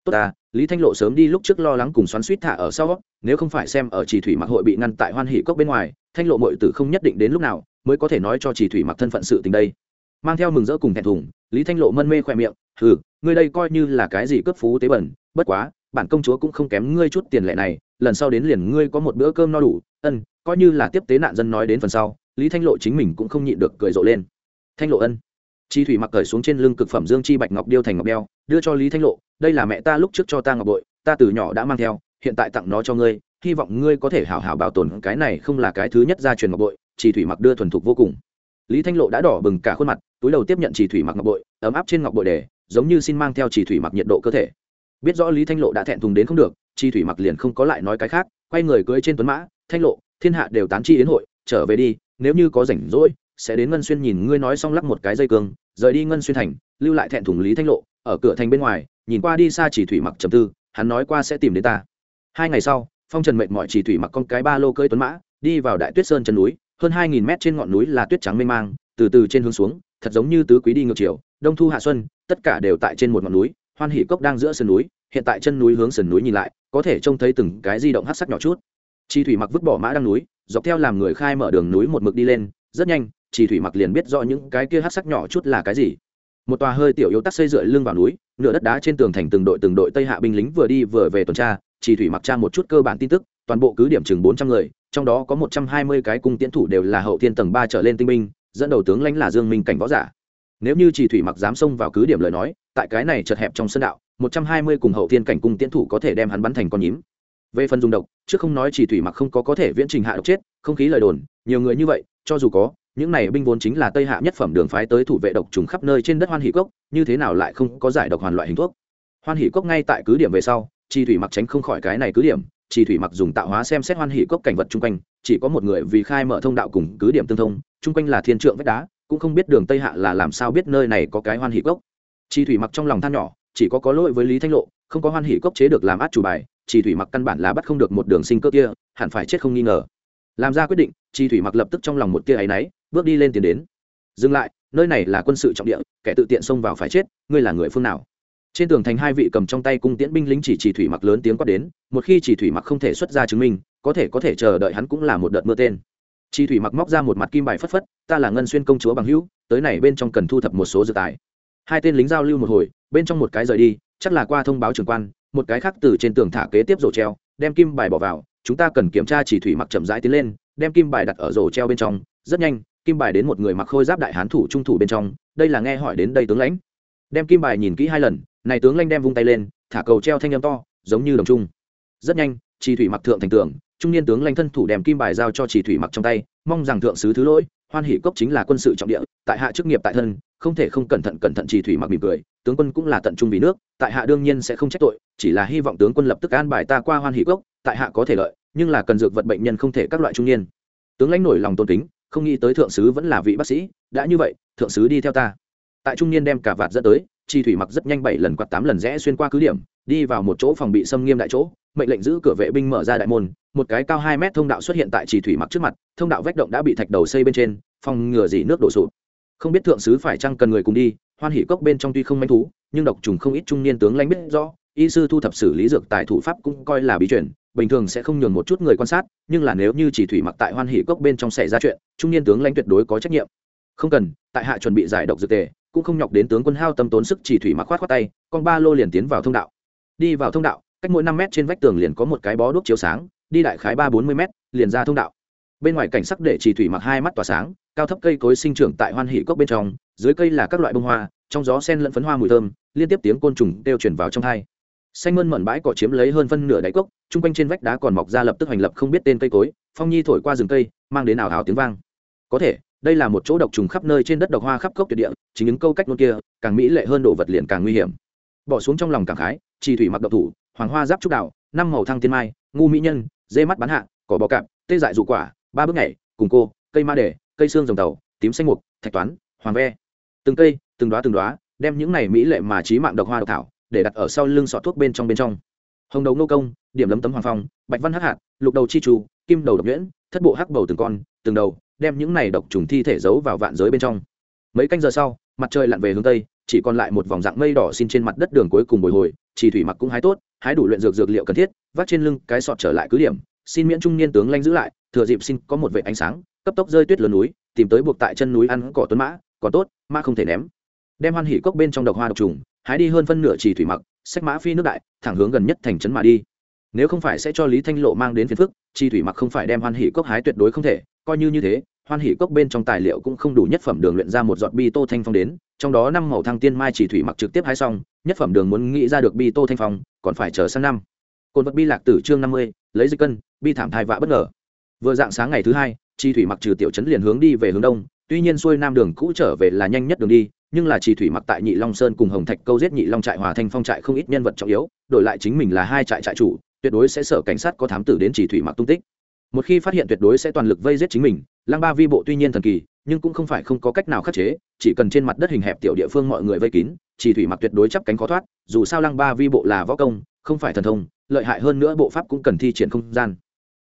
tốt ta, lý thanh lộ sớm đi lúc trước lo lắng cùng xoắn suýt thả ở sau, nếu không phải xem ở chỉ thủy mặc hội bị ngăn tại hoan hỷ cốc bên ngoài, thanh lộ mội tử không nhất định đến lúc nào mới có thể nói cho chỉ thủy mặc thân phận sự tình đây. Mang theo mừng rỡ cùng thẹn thùng, lý thanh lộ mân mê khoe miệng, hừ, ngươi đây coi như là cái gì cướp phú tế bẩn, bất quá, bản công chúa cũng không kém ngươi chút tiền lệ này, lần sau đến liền ngươi có một bữa cơm no đủ, ân, coi như là tiếp tế nạn dân nói đến phần sau. Lý thanh lộ chính mình cũng không nhịn được cười rộ lên. Thanh lộ ân chi thủy mặc cởi xuống trên lưng cực phẩm dương chi bạch ngọc điêu thành ngọc đeo, đưa cho lý thanh lộ, đây là mẹ ta lúc trước cho ta ngọc bội, ta từ nhỏ đã mang theo, hiện tại tặng nó cho ngươi, hy vọng ngươi có thể hảo hảo bảo tồn cái này không là cái thứ nhất gia truyền ngọc bội. Chi thủy mặc đưa thuần thục vô cùng. Lý thanh lộ đã đỏ bừng cả khuôn mặt, túi đầu tiếp nhận chi thủy mặc ngọc bội, ấm áp trên ngọc bội để, giống như xin mang theo chi thủy mặc nhiệt độ cơ thể. Biết rõ lý thanh lộ đã thẹn thùng đến không được, chi thủy mặc liền không có lại nói cái khác, quay người cưỡi trên tuấn mã, thanh lộ, thiên hạ đều tán chi đến hội, trở về đi, nếu như có rảnh rỗi sẽ đến ngân xuyên nhìn ngươi nói xong lắc một cái dây cương, rời đi ngân xuyên thành, lưu lại thẹn thùng lý thanh lộ, ở cửa thành bên ngoài, nhìn qua đi xa chỉ thủy mặc trầm tư, hắn nói qua sẽ tìm đến ta. Hai ngày sau, phong trần mệnh mọi chỉ thủy mặc con cái ba lô cơi tuấn mã, đi vào đại tuyết sơn chân núi, hơn hai nghìn mét trên ngọn núi là tuyết trắng mênh mang, từ từ trên hướng xuống, thật giống như tứ quý đi ngược chiều, đông thu hạ xuân, tất cả đều tại trên một ngọn núi, hoan hỷ cốc đang giữa sườn núi, hiện tại chân núi hướng sườn núi nhìn lại, có thể trông thấy từng cái di động hát sắc nhỏ chút. Chi thủy mặc vứt bỏ mã đăng núi, dọc theo làm người khai mở đường núi một mực đi lên, rất nhanh chỉ thủy mặc liền biết rõ những cái kia hát sắc nhỏ chút là cái gì. Một tòa hơi tiểu yếu tắc xây dựa lưng vào núi, nửa đất đá trên tường thành từng đội từng đội tây hạ binh lính vừa đi vừa về tuần tra, chỉ thủy mặc tra một chút cơ bản tin tức, toàn bộ cứ điểm chừng bốn trăm người, trong đó có một trăm hai mươi cái cung tiễn thủ đều là hậu thiên tầng ba trở lên tinh binh, dẫn đầu tướng lãnh là dương minh cảnh võ giả. Nếu như chỉ thủy mặc dám xông vào cứ điểm lời nói, tại cái này chật hẹp trong sân đạo, một trăm hai mươi cùng hậu thiên cảnh cung tiễn thủ có thể đem hắn bắn thành con nhím. Về phần dùng độc, trước không nói chỉ thủy mặc không có có thể viễn trình hạ độc chết, không khí lời đồn, nhiều người như vậy, cho dù có những này binh vốn chính là tây hạ nhất phẩm đường phái tới thủ vệ độc trùng khắp nơi trên đất hoan hỷ cốc, như thế nào lại không có giải độc hoàn loại hình thuốc? Hoan hỷ cốc ngay tại cứ điểm về sau chi thủy mặc tránh không khỏi cái này cứ điểm chi thủy mặc dùng tạo hóa xem xét hoan hỷ cốc cảnh vật chung quanh, chỉ có một người vì khai mở thông đạo cùng cứ điểm tương thông, chung quanh là thiên trượng vách đá, cũng không biết đường tây hạ là làm sao biết nơi này có cái hoan hỷ cốc. Chi thủy mặc trong lòng than nhỏ, chỉ có có lỗi với lý thanh lộ, không có hoan hỷ cốc chế được làm át chủ bài chi thủy mặc căn bản là bắt không được một đường sinh cơ kia, hẳn phải chết không nghi ngờ. Làm ra quyết định chi thủy mặc lập tức trong lòng một tia áy náy bước đi lên tiến đến. Dừng lại, nơi này là quân sự trọng địa, kẻ tự tiện xông vào phải chết, ngươi là người phương nào? Trên tường thành hai vị cầm trong tay cung tiễn binh lính chỉ chỉ thủy mặc lớn tiếng quát đến, một khi chỉ thủy mặc không thể xuất ra chứng minh, có thể có thể chờ đợi hắn cũng là một đợt mưa tên. Chỉ thủy mặc móc ra một mặt kim bài phất phất, ta là ngân xuyên công chúa bằng hữu, tới này bên trong cần thu thập một số dự tài. Hai tên lính giao lưu một hồi, bên trong một cái rời đi, chắc là qua thông báo trưởng quan, một cái khác từ trên tường thả kế tiếp rổ treo, đem kim bài bỏ vào, chúng ta cần kiểm tra chỉ thủy mặc chậm rãi tiến lên, đem kim bài đặt ở rổ treo bên trong, rất nhanh kim bài đến một người mặc khôi giáp đại hán thủ trung thủ bên trong, đây là nghe hỏi đến đây tướng lãnh. Đem kim bài nhìn kỹ hai lần, này tướng lãnh đem vung tay lên, thả cầu treo thanh âm to, giống như đồng trung. Rất nhanh, chỉ thủy mặc thượng thành tưởng trung niên tướng lãnh thân thủ đem kim bài giao cho chỉ thủy mặc trong tay, mong rằng thượng sứ thứ lỗi, hoan hỷ cốc chính là quân sự trọng địa, tại hạ chức nghiệp tại thân, không thể không cẩn thận cẩn thận chỉ thủy mặc mỉm cười, tướng quân cũng là tận trung vì nước, tại hạ đương nhiên sẽ không trách tội, chỉ là hy vọng tướng quân lập tức an bài ta qua hoan hỷ cốc, tại hạ có thể lợi, nhưng là cần dược vật bệnh nhân không thể các loại trung niên. Tướng lãnh nổi lòng tôn kính không nghĩ tới thượng sứ vẫn là vị bác sĩ, đã như vậy, thượng sứ đi theo ta. Tại trung niên đem cả vạt dẫn tới, chi thủy mặc rất nhanh bảy lần quạt tám lần rẽ xuyên qua cứ điểm, đi vào một chỗ phòng bị xâm nghiêm đại chỗ, mệnh lệnh giữ cửa vệ binh mở ra đại môn, một cái cao hai mét thông đạo xuất hiện tại chỉ thủy mặc trước mặt, thông đạo vách động đã bị thạch đầu xây bên trên, phòng ngừa dỉ nước đổ sụp. Không biết thượng sứ phải chăng cần người cùng đi, hoan hỷ cốc bên trong tuy không manh thú, nhưng độc trùng không ít trung niên tướng lãnh biết rõ, y sư thu thập xử lý dược tài thủ pháp cũng coi là bí chuyển bình thường sẽ không nhường một chút người quan sát, nhưng là nếu như chỉ thủy mặc tại hoan hỷ cốc bên trong xảy ra chuyện, trung niên tướng lãnh tuyệt đối có trách nhiệm. Không cần, tại hạ chuẩn bị giải độc dược tề, cũng không nhọc đến tướng quân hao tâm tốn sức chỉ thủy mặc khoát khoát tay, con ba lô liền tiến vào thông đạo. Đi vào thông đạo, cách mỗi năm mét trên vách tường liền có một cái bó đuốc chiếu sáng, đi đại khái ba bốn mươi mét, liền ra thông đạo. Bên ngoài cảnh sắc để chỉ thủy mặc hai mắt tỏa sáng, cao thấp cây cối sinh trưởng tại hoan hỷ cốc bên trong, dưới cây là các loại bông hoa, trong gió sen lẫn phấn hoa mùi thơm, liên tiếp tiếng côn trùng đều chuyển vào trong hai xanh mơn mận bãi cỏ chiếm lấy hơn phân nửa đáy cốc, chung quanh trên vách đá còn mọc ra lập tức hành lập không biết tên cây cối, phong nhi thổi qua rừng cây, mang đến ảo ảo tiếng vang. Có thể, đây là một chỗ độc trùng khắp nơi trên đất độc hoa khắp cốc tuyệt địa, chính những câu cách nôn kia, càng mỹ lệ hơn đồ vật liền càng nguy hiểm. Bỏ xuống trong lòng càng khái, trì thủy mặc độc thủ, hoàng hoa giáp trúc đảo, năm màu thăng tiên mai, ngu mỹ nhân, dê mắt bán hạ, cỏ bò cạp, tê dại dụ quả, ba bước nhảy, cùng cô, cây ma đề, cây xương rồng tàu, tím xanh mục, thạch toán, hoàng ve. Từng cây, từng đoá từng đoá đem những này mỹ lệ mà trí mạng độc hoa độc thảo để đặt ở sau lưng sọ thuốc bên trong bên trong. Hồng đầu nô công, điểm lấm tấm hoàng phong, bạch văn hắc hạt, lục đầu chi trù kim đầu độc nhuyễn, thất bộ hắc bầu từng con, từng đầu, đem những này độc trùng thi thể giấu vào vạn giới bên trong. Mấy canh giờ sau, mặt trời lặn về hướng tây, chỉ còn lại một vòng dạng mây đỏ xin trên mặt đất đường cuối cùng bồi hồi, chỉ thủy mặc cũng hái tốt, hái đủ luyện dược dược liệu cần thiết, vác trên lưng cái sọt trở lại cứ điểm, xin miễn trung niên tướng lanh giữ lại, thừa dịp xin có một vệ ánh sáng, cấp tốc rơi tuyết lớn núi, tìm tới buộc tại chân núi ăn cỏ tuấn mã, còn tốt, mã không thể ném. Đem hoan hỉ cốc bên trong độc hoa độc trùng hái đi hơn phân nửa chỉ thủy mặc, sách mã phi nước đại, thẳng hướng gần nhất thành trấn mà đi. Nếu không phải sẽ cho lý thanh lộ mang đến phiền phức chi thủy mặc không phải đem hoan hỷ cốc hái tuyệt đối không thể, coi như như thế, hoan hỷ cốc bên trong tài liệu cũng không đủ nhất phẩm đường luyện ra một giọt bi tô thanh phong đến, trong đó năm màu thăng tiên mai chỉ thủy mặc trực tiếp hái xong, nhất phẩm đường muốn nghĩ ra được bi tô thanh phong, còn phải chờ sang năm. Cồn vật bi lạc tử chương năm mươi, lấy dây cân, bi thảm thai vạ bất ngờ. Vừa dạng sáng ngày thứ hai chi thủy mặc trừ tiểu trấn liền hướng đi về hướng đông, tuy nhiên xuôi nam đường cũ trở về là nhanh nhất đường đi nhưng là chỉ thủy mặc tại nhị long sơn cùng hồng thạch câu giết nhị long trại hòa thanh phong trại không ít nhân vật trọng yếu, đổi lại chính mình là hai trại trại chủ, tuyệt đối sẽ sở cảnh sát có thám tử đến chỉ thủy mặc tung tích. Một khi phát hiện tuyệt đối sẽ toàn lực vây giết chính mình, lăng ba vi bộ tuy nhiên thần kỳ, nhưng cũng không phải không có cách nào khắc chế, chỉ cần trên mặt đất hình hẹp tiểu địa phương mọi người vây kín, chỉ thủy mặc tuyệt đối chấp cánh khó thoát, dù sao lăng ba vi bộ là võ công, không phải thần thông, lợi hại hơn nữa bộ pháp cũng cần thi triển không gian.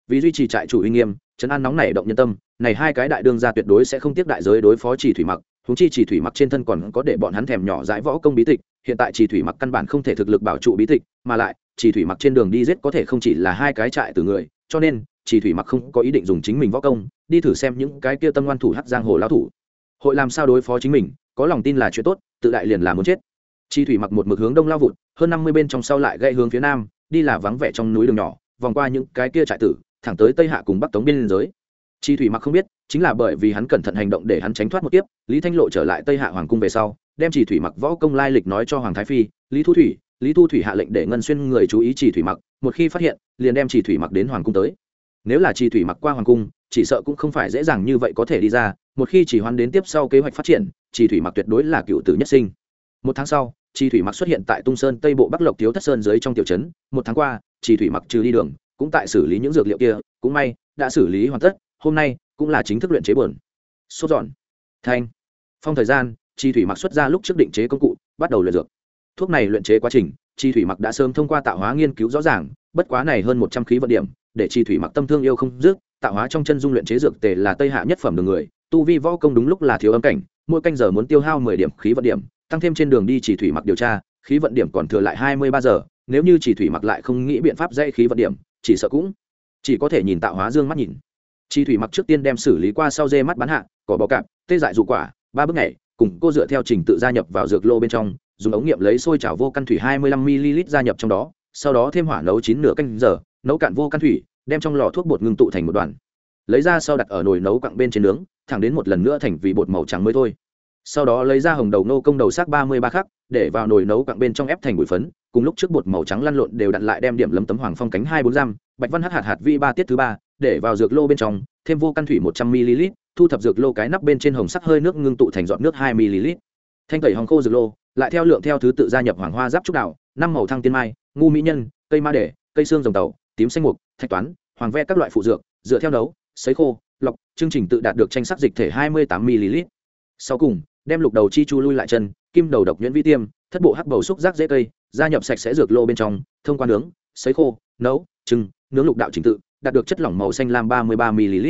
Vì duy trì trại chủ uy nghiêm, trấn an nóng nảy động nhân tâm, này hai cái đại đương ra tuyệt đối sẽ không tiếp đại giới đối phó chỉ thủy mặc huống chi chỉ thủy mặc trên thân còn có để bọn hắn thèm nhỏ dãi võ công bí tịch, hiện tại chỉ thủy mặc căn bản không thể thực lực bảo trụ bí tịch, mà lại, chỉ thủy mặc trên đường đi giết có thể không chỉ là hai cái trại từ người, cho nên, chỉ thủy mặc không có ý định dùng chính mình võ công, đi thử xem những cái kia tâm ngoan thủ hắc giang hồ lao thủ. Hội làm sao đối phó chính mình, có lòng tin là chuyện tốt, tự đại liền là muốn chết. Chi thủy mặc một mực hướng đông lao vụt, hơn năm mươi bên trong sau lại gây hướng phía nam, đi là vắng vẻ trong núi đường nhỏ, vòng qua những cái kia trại tử, thẳng tới tây hạ cùng bắc tống biên giới chi thủy mặc không biết, chính là bởi vì hắn cẩn thận hành động để hắn tránh thoát một tiếp lý thanh lộ trở lại tây hạ hoàng cung về sau, đem chỉ thủy mặc võ công lai lịch nói cho hoàng thái phi, lý thu thủy, lý thu thủy hạ lệnh để ngân xuyên người chú ý chỉ thủy mặc, một khi phát hiện, liền đem chỉ thủy mặc đến hoàng cung tới. Nếu là chỉ thủy mặc qua hoàng cung, chỉ sợ cũng không phải dễ dàng như vậy có thể đi ra, một khi chỉ Hoan đến tiếp sau kế hoạch phát triển chỉ thủy mặc tuyệt đối là cựu tử nhất sinh. Một tháng sau chỉ thủy mặc xuất hiện tại tung sơn tây bộ bắc lộc thiếu thất sơn dưới trong tiểu trấn, một tháng qua chỉ thủy mặc trừ đi đường, cũng tại xử lý những dược liệu kia, cũng may, đã xử lý hoàn tất hôm nay cũng là chính thức luyện chế bờn sốt dọn thanh. Phong thời gian, chi thủy mặc xuất ra lúc trước định chế công cụ, bắt đầu luyện dược. Thuốc này luyện chế quá trình, chi thủy mặc đã sớm thông qua tạo hóa nghiên cứu rõ ràng, bất quá này hơn một trăm khí vận điểm, để chi thủy mặc tâm thương yêu không dứt, tạo hóa trong chân dung luyện chế dược tề là tây hạ nhất phẩm đường người, tu vi võ công đúng lúc là thiếu âm cảnh, mỗi canh giờ muốn tiêu hao mười điểm khí vận điểm, tăng thêm trên đường đi chỉ thủy mặc điều tra, khí vận điểm còn thừa lại hai mươi ba giờ, nếu như chỉ thủy mặc lại không nghĩ biện pháp dây khí vận điểm, chỉ sợ cũng chỉ có thể nhìn tạo hóa dương mắt nhìn chi thủy mặc trước tiên đem xử lý qua sau dê mắt bán hạ, cỏ bò cạp, tê dại dụ quả, ba bước nhảy cùng cô dựa theo trình tự gia nhập vào dược lô bên trong, dùng ống nghiệm lấy sôi chảo vô căn thủy hai mươi lăm ml gia nhập trong đó, sau đó thêm hỏa nấu chín nửa canh giờ, nấu cạn vô căn thủy, đem trong lò thuốc bột ngưng tụ thành một đoàn. Lấy ra sau đặt ở nồi nấu cặn bên trên nướng, thẳng đến một lần nữa thành vị bột màu trắng mới thôi. Sau đó lấy ra hồng đầu nô công đầu xác ba mươi ba khắc, để vào nồi nấu cặn bên trong ép thành bụi phấn, cùng lúc trước bột màu trắng lăn lộn đều đặt lại đem điểm lấm tấm hoàng phong cánh hai bốn giam, bạch văn hát hạt hạt vi ba tiết thứ ba để vào dược lô bên trong, thêm vô căn thủy một trăm ml thu thập dược lô cái nắp bên trên hồng sắc hơi nước ngưng tụ thành giọt nước hai ml thanh tẩy hồng khô dược lô, lại theo lượng theo thứ tự gia nhập hoàng hoa giáp trúc đạo, năm màu thăng tiên mai, ngu mỹ nhân, cây ma đề, cây xương rồng tàu, tím xanh mục, thạch toán, hoàng ve các loại phụ dược, dựa theo nấu, sấy khô, lọc, chương trình tự đạt được tranh sắc dịch thể hai mươi tám ml sau cùng, đem lục đầu chi chu lui lại chân, kim đầu độc nhuyễn vi tiêm, thất bộ hắc bầu xúc rác dễ cây, gia nhập sạch sẽ dược lô bên trong, thông qua nướng, sấy khô, nấu, trưng, nướng lục đạo trình tự đạt được chất lỏng màu xanh lam ba mươi ba ml.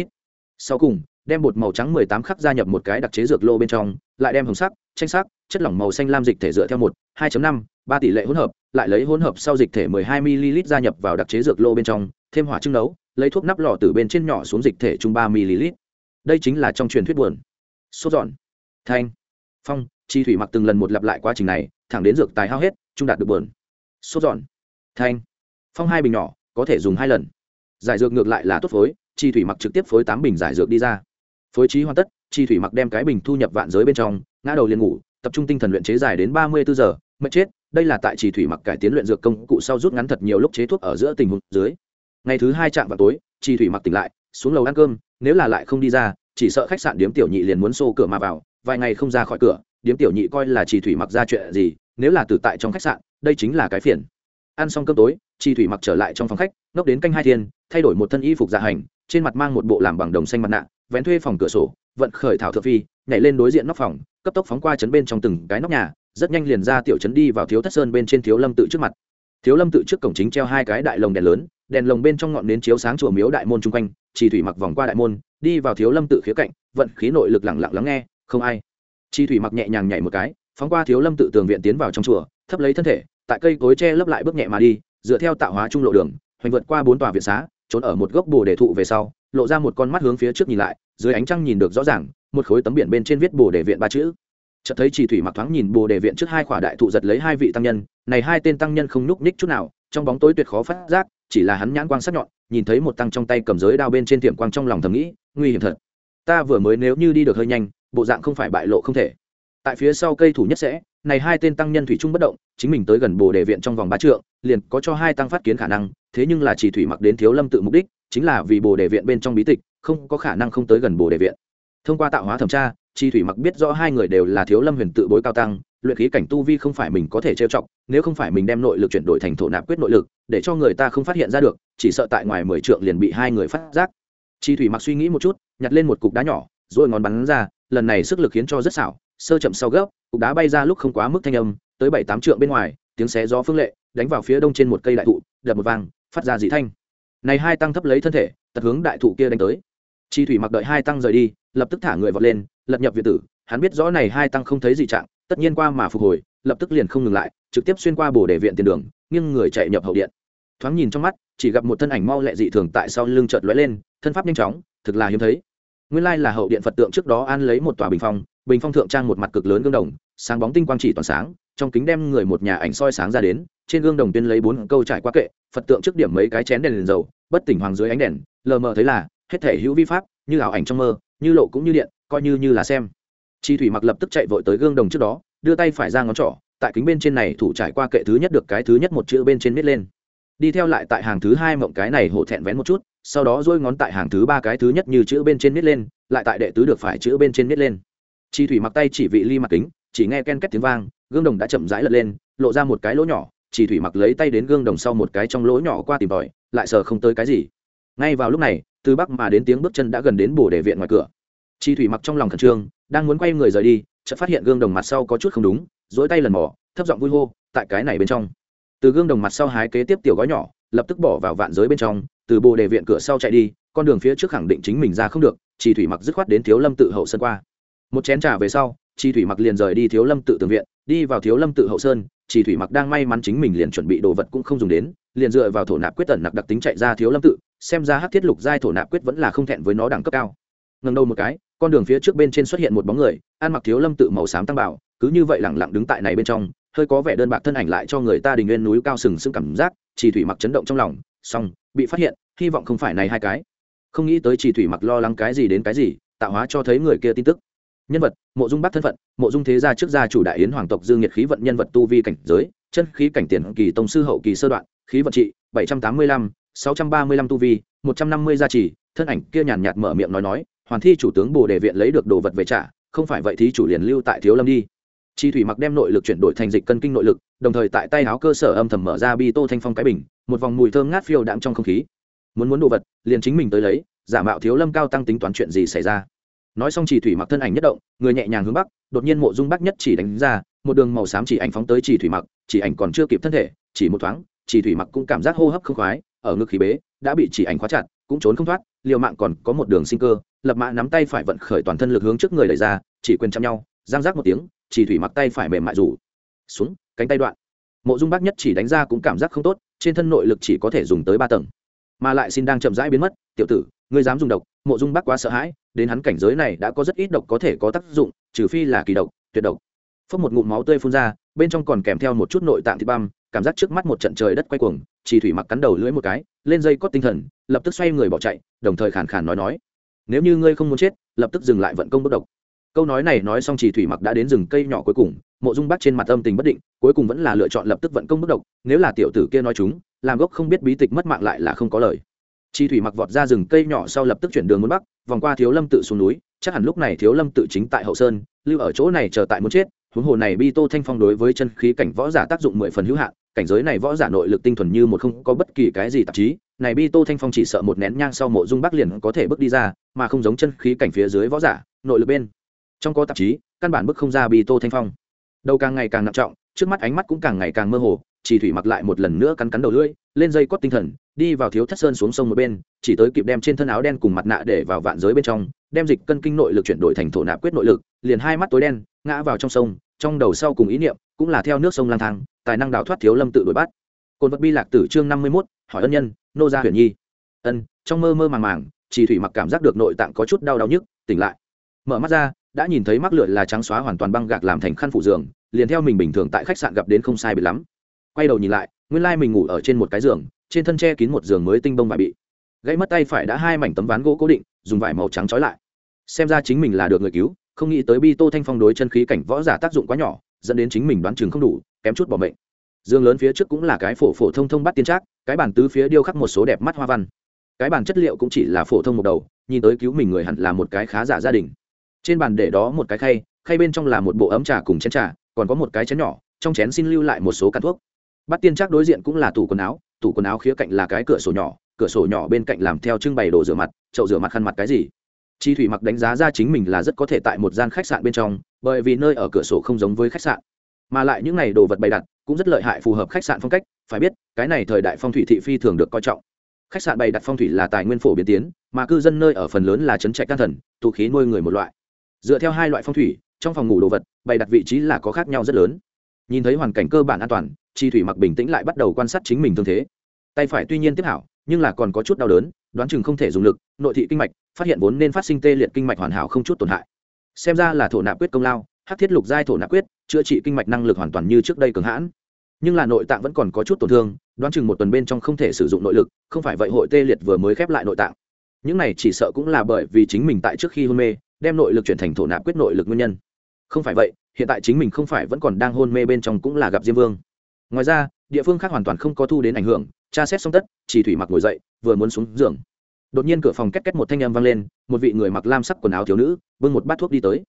Sau cùng, đem bột màu trắng mười tám khắc gia nhập một cái đặc chế dược lô bên trong, lại đem hồng sắc tranh sắc, chất lỏng màu xanh lam dịch thể dựa theo một, hai năm, ba tỷ lệ hỗn hợp, lại lấy hỗn hợp sau dịch thể mười hai ml gia nhập vào đặc chế dược lô bên trong, thêm hỏa trưng nấu, lấy thuốc nắp lọ từ bên trên nhỏ xuống dịch thể chung ba ml. Đây chính là trong truyền thuyết buồn. Số dọn thanh. Phong, chi thủy mặc từng lần một lặp lại quá trình này, thẳng đến dược tài hao hết trung đạt được buồn. Số dọn thanh. Phong hai bình nhỏ, có thể dùng hai lần giải dược ngược lại là tốt phối, chi thủy mặc trực tiếp phối tám bình giải dược đi ra. Phối trí hoàn tất, chi thủy mặc đem cái bình thu nhập vạn giới bên trong, ngã đầu liền ngủ, tập trung tinh thần luyện chế dài đến ba mươi bốn giờ mất chết, đây là tại chi thủy mặc cải tiến luyện dược công cụ sau rút ngắn thật nhiều lúc chế thuốc ở giữa tình huống dưới. Ngày thứ hai chạm vào tối, chi thủy mặc tỉnh lại, xuống lầu ăn cơm, nếu là lại không đi ra, chỉ sợ khách sạn điếm tiểu nhị liền muốn xô cửa mà vào, vài ngày không ra khỏi cửa, điếm tiểu nhị coi là chi thủy mặc ra chuyện gì, nếu là tử tại trong khách sạn, đây chính là cái phiền. Ăn xong cơm tối chi thủy mặc trở lại trong phòng khách, ngốc đến canh hai thiên, thay đổi một thân y phục dạ hành, trên mặt mang một bộ làm bằng đồng xanh mặt nạ, vén thuê phòng cửa sổ, vận khởi thảo thượng phi, nhảy lên đối diện nóc phòng, cấp tốc phóng qua chấn bên trong từng cái nóc nhà, rất nhanh liền ra tiểu chấn đi vào thiếu thất sơn bên trên thiếu lâm tự trước mặt. Thiếu lâm tự trước cổng chính treo hai cái đại lồng đèn lớn, đèn lồng bên trong ngọn nến chiếu sáng chùa miếu đại môn chung quanh, chi thủy mặc vòng qua đại môn, đi vào thiếu lâm tự khía cạnh, vận khí nội lực lẳng lặng lắng nghe, không ai. Chi thủy mặc nhẹ nhàng nhảy một cái, phóng qua thiếu lâm tự tường viện tiến vào trong chùa, thấp lấy thân thể, tại cây cối che lấp lại bước nhẹ mà đi dựa theo tạo hóa trung lộ đường, hoành vượt qua bốn tòa viện xá, trốn ở một gốc bồ đề thụ về sau, lộ ra một con mắt hướng phía trước nhìn lại, dưới ánh trăng nhìn được rõ ràng, một khối tấm biển bên trên viết bồ đề viện ba chữ. Chợt thấy chỉ thủy mặc thoáng nhìn bồ đề viện trước hai khỏa đại thụ giật lấy hai vị tăng nhân, này hai tên tăng nhân không nhúc ních chút nào, trong bóng tối tuyệt khó phát giác, chỉ là hắn nhãn quang sắc nhọn, nhìn thấy một tăng trong tay cầm giới đao bên trên tiệm quang trong lòng thầm nghĩ, nguy hiểm thật. Ta vừa mới nếu như đi được hơi nhanh, bộ dạng không phải bại lộ không thể. Tại phía sau cây thủ nhất sẽ này hai tên tăng nhân thủy trung bất động, chính mình tới gần bồ đề viện trong vòng ba trượng, liền có cho hai tăng phát kiến khả năng, thế nhưng là chỉ thủy mặc đến thiếu lâm tự mục đích, chính là vì bồ đề viện bên trong bí tịch, không có khả năng không tới gần bồ đề viện. Thông qua tạo hóa thẩm tra, chi thủy mặc biết rõ hai người đều là thiếu lâm huyền tự bối cao tăng, luyện khí cảnh tu vi không phải mình có thể trêu chọc, nếu không phải mình đem nội lực chuyển đổi thành thổ nạp quyết nội lực, để cho người ta không phát hiện ra được, chỉ sợ tại ngoài mười trượng liền bị hai người phát giác. Chi thủy mặc suy nghĩ một chút, nhặt lên một cục đá nhỏ rồi ngón bắn ra, lần này sức lực khiến cho rất xảo, sơ chậm sau gấp cục đá bay ra lúc không quá mức thanh âm, tới bảy tám trượng bên ngoài, tiếng xé gió phương lệ, đánh vào phía đông trên một cây đại thụ, đập một vang phát ra dị thanh. Này hai tăng thấp lấy thân thể, tật hướng đại thụ kia đánh tới. Chi thủy mặc đợi hai tăng rời đi, lập tức thả người vọt lên, lật nhập viện tử. Hắn biết rõ này hai tăng không thấy gì trạng, tất nhiên qua mà phục hồi, lập tức liền không ngừng lại, trực tiếp xuyên qua bồ đề viện tiền đường, nghiêng người chạy nhập hậu điện. Thoáng nhìn trong mắt, chỉ gặp một thân ảnh mau lẹ dị thường tại sau lưng chợt lóe lên, thân pháp nhanh chóng, thực là hiếm thấy. Nguyên lai là hậu điện phật tượng trước đó an lấy một tòa bình phong bình phong thượng trang một mặt cực lớn gương đồng sáng bóng tinh quang chỉ toàn sáng trong kính đem người một nhà ảnh soi sáng ra đến trên gương đồng tuyên lấy bốn câu trải qua kệ phật tượng trước điểm mấy cái chén đèn, đèn dầu bất tỉnh hoàng dưới ánh đèn lờ mờ thấy là hết thể hữu vi pháp như ảo ảnh trong mơ như lộ cũng như điện coi như như là xem. Chi thủy mặc lập tức chạy vội tới gương đồng trước đó đưa tay phải ra ngón trỏ tại kính bên trên này thủ trải qua kệ thứ nhất được cái thứ nhất một chữ bên trên miết lên. Đi theo lại tại hàng thứ hai mộng cái này hổ thẹn vén một chút sau đó dôi ngón tại hàng thứ ba cái thứ nhất như chữ bên trên miết lên lại tại đệ tứ được phải chữ bên trên miết lên chi thủy mặc tay chỉ vị ly mặt kính, chỉ nghe ken két tiếng vang, gương đồng đã chậm rãi lật lên, lộ ra một cái lỗ nhỏ. Chỉ thủy mặc lấy tay đến gương đồng sau một cái trong lỗ nhỏ qua tìm tòi, lại sờ không tới cái gì. Ngay vào lúc này, từ bắc mà đến tiếng bước chân đã gần đến bồ đề viện ngoài cửa. Chi thủy mặc trong lòng khẩn trương, đang muốn quay người rời đi, chợt phát hiện gương đồng mặt sau có chút không đúng dỗi tay lần mỏ thấp giọng vui hô, tại cái này bên trong. Từ gương đồng mặt sau hái kế tiếp tiểu gói nhỏ, lập tức bỏ vào vạn giới bên trong, từ bồ đề viện cửa sau chạy đi, con đường phía trước khẳng định chính mình ra không được, chi thủy mặc dứt khoát đến thiếu lâm tự hậu sân qua một chén trà về sau chi thủy mặc liền rời đi thiếu lâm tự tường viện, đi vào thiếu lâm tự hậu sơn. Chi thủy mặc đang may mắn chính mình liền chuẩn bị đồ vật cũng không dùng đến, liền dựa vào thổ nạp quyết tẩn nặc đặc tính chạy ra thiếu lâm tự, xem ra hát thiết lục giai thổ nạp quyết vẫn là không thẹn với nó đẳng cấp cao. Ngần đầu một cái, con đường phía trước bên trên xuất hiện một bóng người, ăn mặc thiếu lâm tự màu xám tăng bảo, cứ như vậy lẳng lặng đứng tại này bên trong, hơi có vẻ đơn bạc thân ảnh lại cho người ta đình nguyên núi cao sừng sững cảm giác chỉ thủy mặc chấn động trong lòng song bị phát hiện, hy vọng không phải này hai cái. Không nghĩ tới chỉ thủy mặc lo lắng cái gì đến cái gì, tạo hóa cho thấy người kia tin tức nhân vật, mộ dung bắc thân phận, mộ dung thế gia trước gia chủ đại yến hoàng tộc dương nhiệt khí vận nhân vật tu vi cảnh giới, chân khí cảnh tiền kỳ tông sư hậu kỳ sơ đoạn, khí vận trị, bảy trăm tám mươi lăm, sáu trăm ba mươi lăm tu vi, một trăm năm mươi gia trì, thân ảnh kia nhàn nhạt mở miệng nói nói, hoàn thi chủ tướng bồ đề viện lấy được đồ vật về trả, không phải vậy thì chủ liền lưu tại thiếu lâm đi. Chi thủy mặc đem nội lực chuyển đổi thành dịch cân kinh nội lực, đồng thời tại tay áo cơ sở âm thầm mở ra bi tô thanh phong cái bình, một vòng mùi thơm ngát phiêu đạm trong không khí. Muốn muốn đồ vật, liền chính mình tới lấy, giả mạo thiếu lâm cao tăng tính toán chuyện gì xảy ra nói xong chỉ thủy mặc thân ảnh nhất động, người nhẹ nhàng hướng bắc, đột nhiên mộ dung bắc nhất chỉ đánh ra, một đường màu xám chỉ ảnh phóng tới chỉ thủy mặc, chỉ ảnh còn chưa kịp thân thể, chỉ một thoáng, chỉ thủy mặc cũng cảm giác hô hấp không khoái, ở ngực khí bế, đã bị chỉ ảnh khóa chặt, cũng trốn không thoát, liều mạng còn có một đường sinh cơ, lập mã nắm tay phải vận khởi toàn thân lực hướng trước người đẩy ra, chỉ quyền chạm nhau, giang giác một tiếng, chỉ thủy mặc tay phải mềm mại rủ xuống, cánh tay đoạn. Mộ dung bác nhất chỉ đánh ra cũng cảm giác không tốt, trên thân nội lực chỉ có thể dùng tới ba tầng, mà lại xin đang chậm rãi biến mất, tiểu tử, ngươi dám dùng độc, mộ dung bác quá sợ hãi đến hắn cảnh giới này đã có rất ít độc có thể có tác dụng, trừ phi là kỳ độc, tuyệt độc. Phốc một ngụm máu tươi phun ra, bên trong còn kèm theo một chút nội tạng thịt băm, cảm giác trước mắt một trận trời đất quay cuồng, chỉ thủy mặc cắn đầu lưỡi một cái, lên dây cót tinh thần, lập tức xoay người bỏ chạy, đồng thời khàn khàn nói nói, nếu như ngươi không muốn chết, lập tức dừng lại vận công bất độc. Câu nói này nói xong chỉ thủy mặc đã đến rừng cây nhỏ cuối cùng, mộ dung bắt trên mặt âm tình bất định, cuối cùng vẫn là lựa chọn lập tức vận công bất độc, nếu là tiểu tử kia nói chúng, làm gốc không biết bí tịch mất mạng lại là không có lời chi thủy mặc vọt ra rừng cây nhỏ sau lập tức chuyển đường muốn bắc, vòng qua thiếu lâm tự xuống núi, chắc hẳn lúc này thiếu lâm tự chính tại hậu sơn, lưu ở chỗ này chờ tại muốn chết. Huống hồ này bi tô thanh phong đối với chân khí cảnh võ giả tác dụng mười phần hữu hạn, cảnh giới này võ giả nội lực tinh thuần như một không có bất kỳ cái gì tạp chí. Này bi tô thanh phong chỉ sợ một nén nhang sau mộ dung bắc liền có thể bước đi ra, mà không giống chân khí cảnh phía dưới võ giả, nội lực bên trong có tạp chí, căn bản bước không ra bi tô thanh phong. Đầu càng ngày càng nặng trọng, trước mắt ánh mắt cũng càng ngày càng mơ hồ chỉ thủy mặc lại một lần nữa cắn cắn đầu lưỡi lên dây cót tinh thần, đi vào thiếu thất sơn xuống sông một bên, chỉ tới kịp đem trên thân áo đen cùng mặt nạ để vào vạn giới bên trong, đem dịch cân kinh nội lực chuyển đổi thành thổ nạp quyết nội lực, liền hai mắt tối đen, ngã vào trong sông, trong đầu sau cùng ý niệm, cũng là theo nước sông lang thang, tài năng đào thoát thiếu lâm tự đuổi bắt. Cồn vật bi lạc tử chương năm mươi mốt, hỏi ân nhân, nô gia huyền nhi. Ân, trong mơ mơ màng màng, chỉ thủy mặc cảm giác được nội tạng có chút đau đau nhức, tỉnh lại. Mở mắt ra, đã nhìn thấy mắc lửa là trắng xóa hoàn toàn băng gạc làm thành khăn phủ giường, liền theo mình bình thường tại khách sạn gặp đến không sai bị lắm. Quay đầu nhìn lại nguyên lai mình ngủ ở trên một cái giường, trên thân tre kín một giường mới tinh bông vải bị. Gãy mất tay phải đã hai mảnh tấm ván gỗ cố định, dùng vải màu trắng trói lại. Xem ra chính mình là được người cứu, không nghĩ tới bi tô thanh phong đối chân khí cảnh võ giả tác dụng quá nhỏ, dẫn đến chính mình đoán chừng không đủ, kém chút bỏ mệnh. Dương lớn phía trước cũng là cái phổ phổ thông thông bắt tiên trác, cái bản tứ phía điêu khắc một số đẹp mắt hoa văn. Cái bản chất liệu cũng chỉ là phổ thông một đầu, nhìn tới cứu mình người hẳn là một cái khá giả gia đình. Trên bàn để đó một cái khay khay bên trong là một bộ ấm trà cùng chén trà, còn có một cái chén nhỏ, trong chén xin lưu lại một số cặn thuốc bắt tiên chắc đối diện cũng là tủ quần áo, tủ quần áo khía cạnh là cái cửa sổ nhỏ, cửa sổ nhỏ bên cạnh làm theo trưng bày đồ rửa mặt, chậu rửa mặt khăn mặt cái gì. Chi thủy mặc đánh giá ra chính mình là rất có thể tại một gian khách sạn bên trong, bởi vì nơi ở cửa sổ không giống với khách sạn. Mà lại những n à y đồ vật bày đặt cũng rất lợi hại phù hợp khách sạn phong cách, phải biết, cái này thời đại phong thủy thị phi thường được coi trọng. Khách sạn bày đặt phong thủy là tài nguyên phổ biến tiến, mà cư dân nơi ở phần lớn là trấn trạch can thần, tụ khí nuôi người một loại. Dựa theo hai loại phong thủy, trong phòng ngủ đồ vật, bày đặt vị trí là có khác nhau rất lớn nhìn thấy hoàn cảnh cơ bản an toàn, chi thủy mặc bình tĩnh lại bắt đầu quan sát chính mình thương thế. Tay phải tuy nhiên tiếp hảo, nhưng là còn có chút đau đớn, đoán chừng không thể dùng lực, nội thị kinh mạch, phát hiện vốn nên phát sinh tê liệt kinh mạch hoàn hảo không chút tổn hại. Xem ra là thổ nạp quyết công lao, hắc thiết lục giai thổ nạp quyết, chữa trị kinh mạch năng lực hoàn toàn như trước đây cường hãn. Nhưng là nội tạng vẫn còn có chút tổn thương, đoán chừng một tuần bên trong không thể sử dụng nội lực, không phải vậy hội tê liệt vừa mới khép lại nội tạng. Những này chỉ sợ cũng là bởi vì chính mình tại trước khi hôn mê, đem nội lực chuyển thành thổ nạp quyết nội lực nguyên nhân. Không phải vậy hiện tại chính mình không phải vẫn còn đang hôn mê bên trong cũng là gặp diêm vương. Ngoài ra, địa phương khác hoàn toàn không có thu đến ảnh hưởng, tra xét xong tất, chỉ thủy mặc ngồi dậy, vừa muốn xuống giường. Đột nhiên cửa phòng két két một thanh âm vang lên, một vị người mặc lam sắc quần áo thiếu nữ, bưng một bát thuốc đi tới.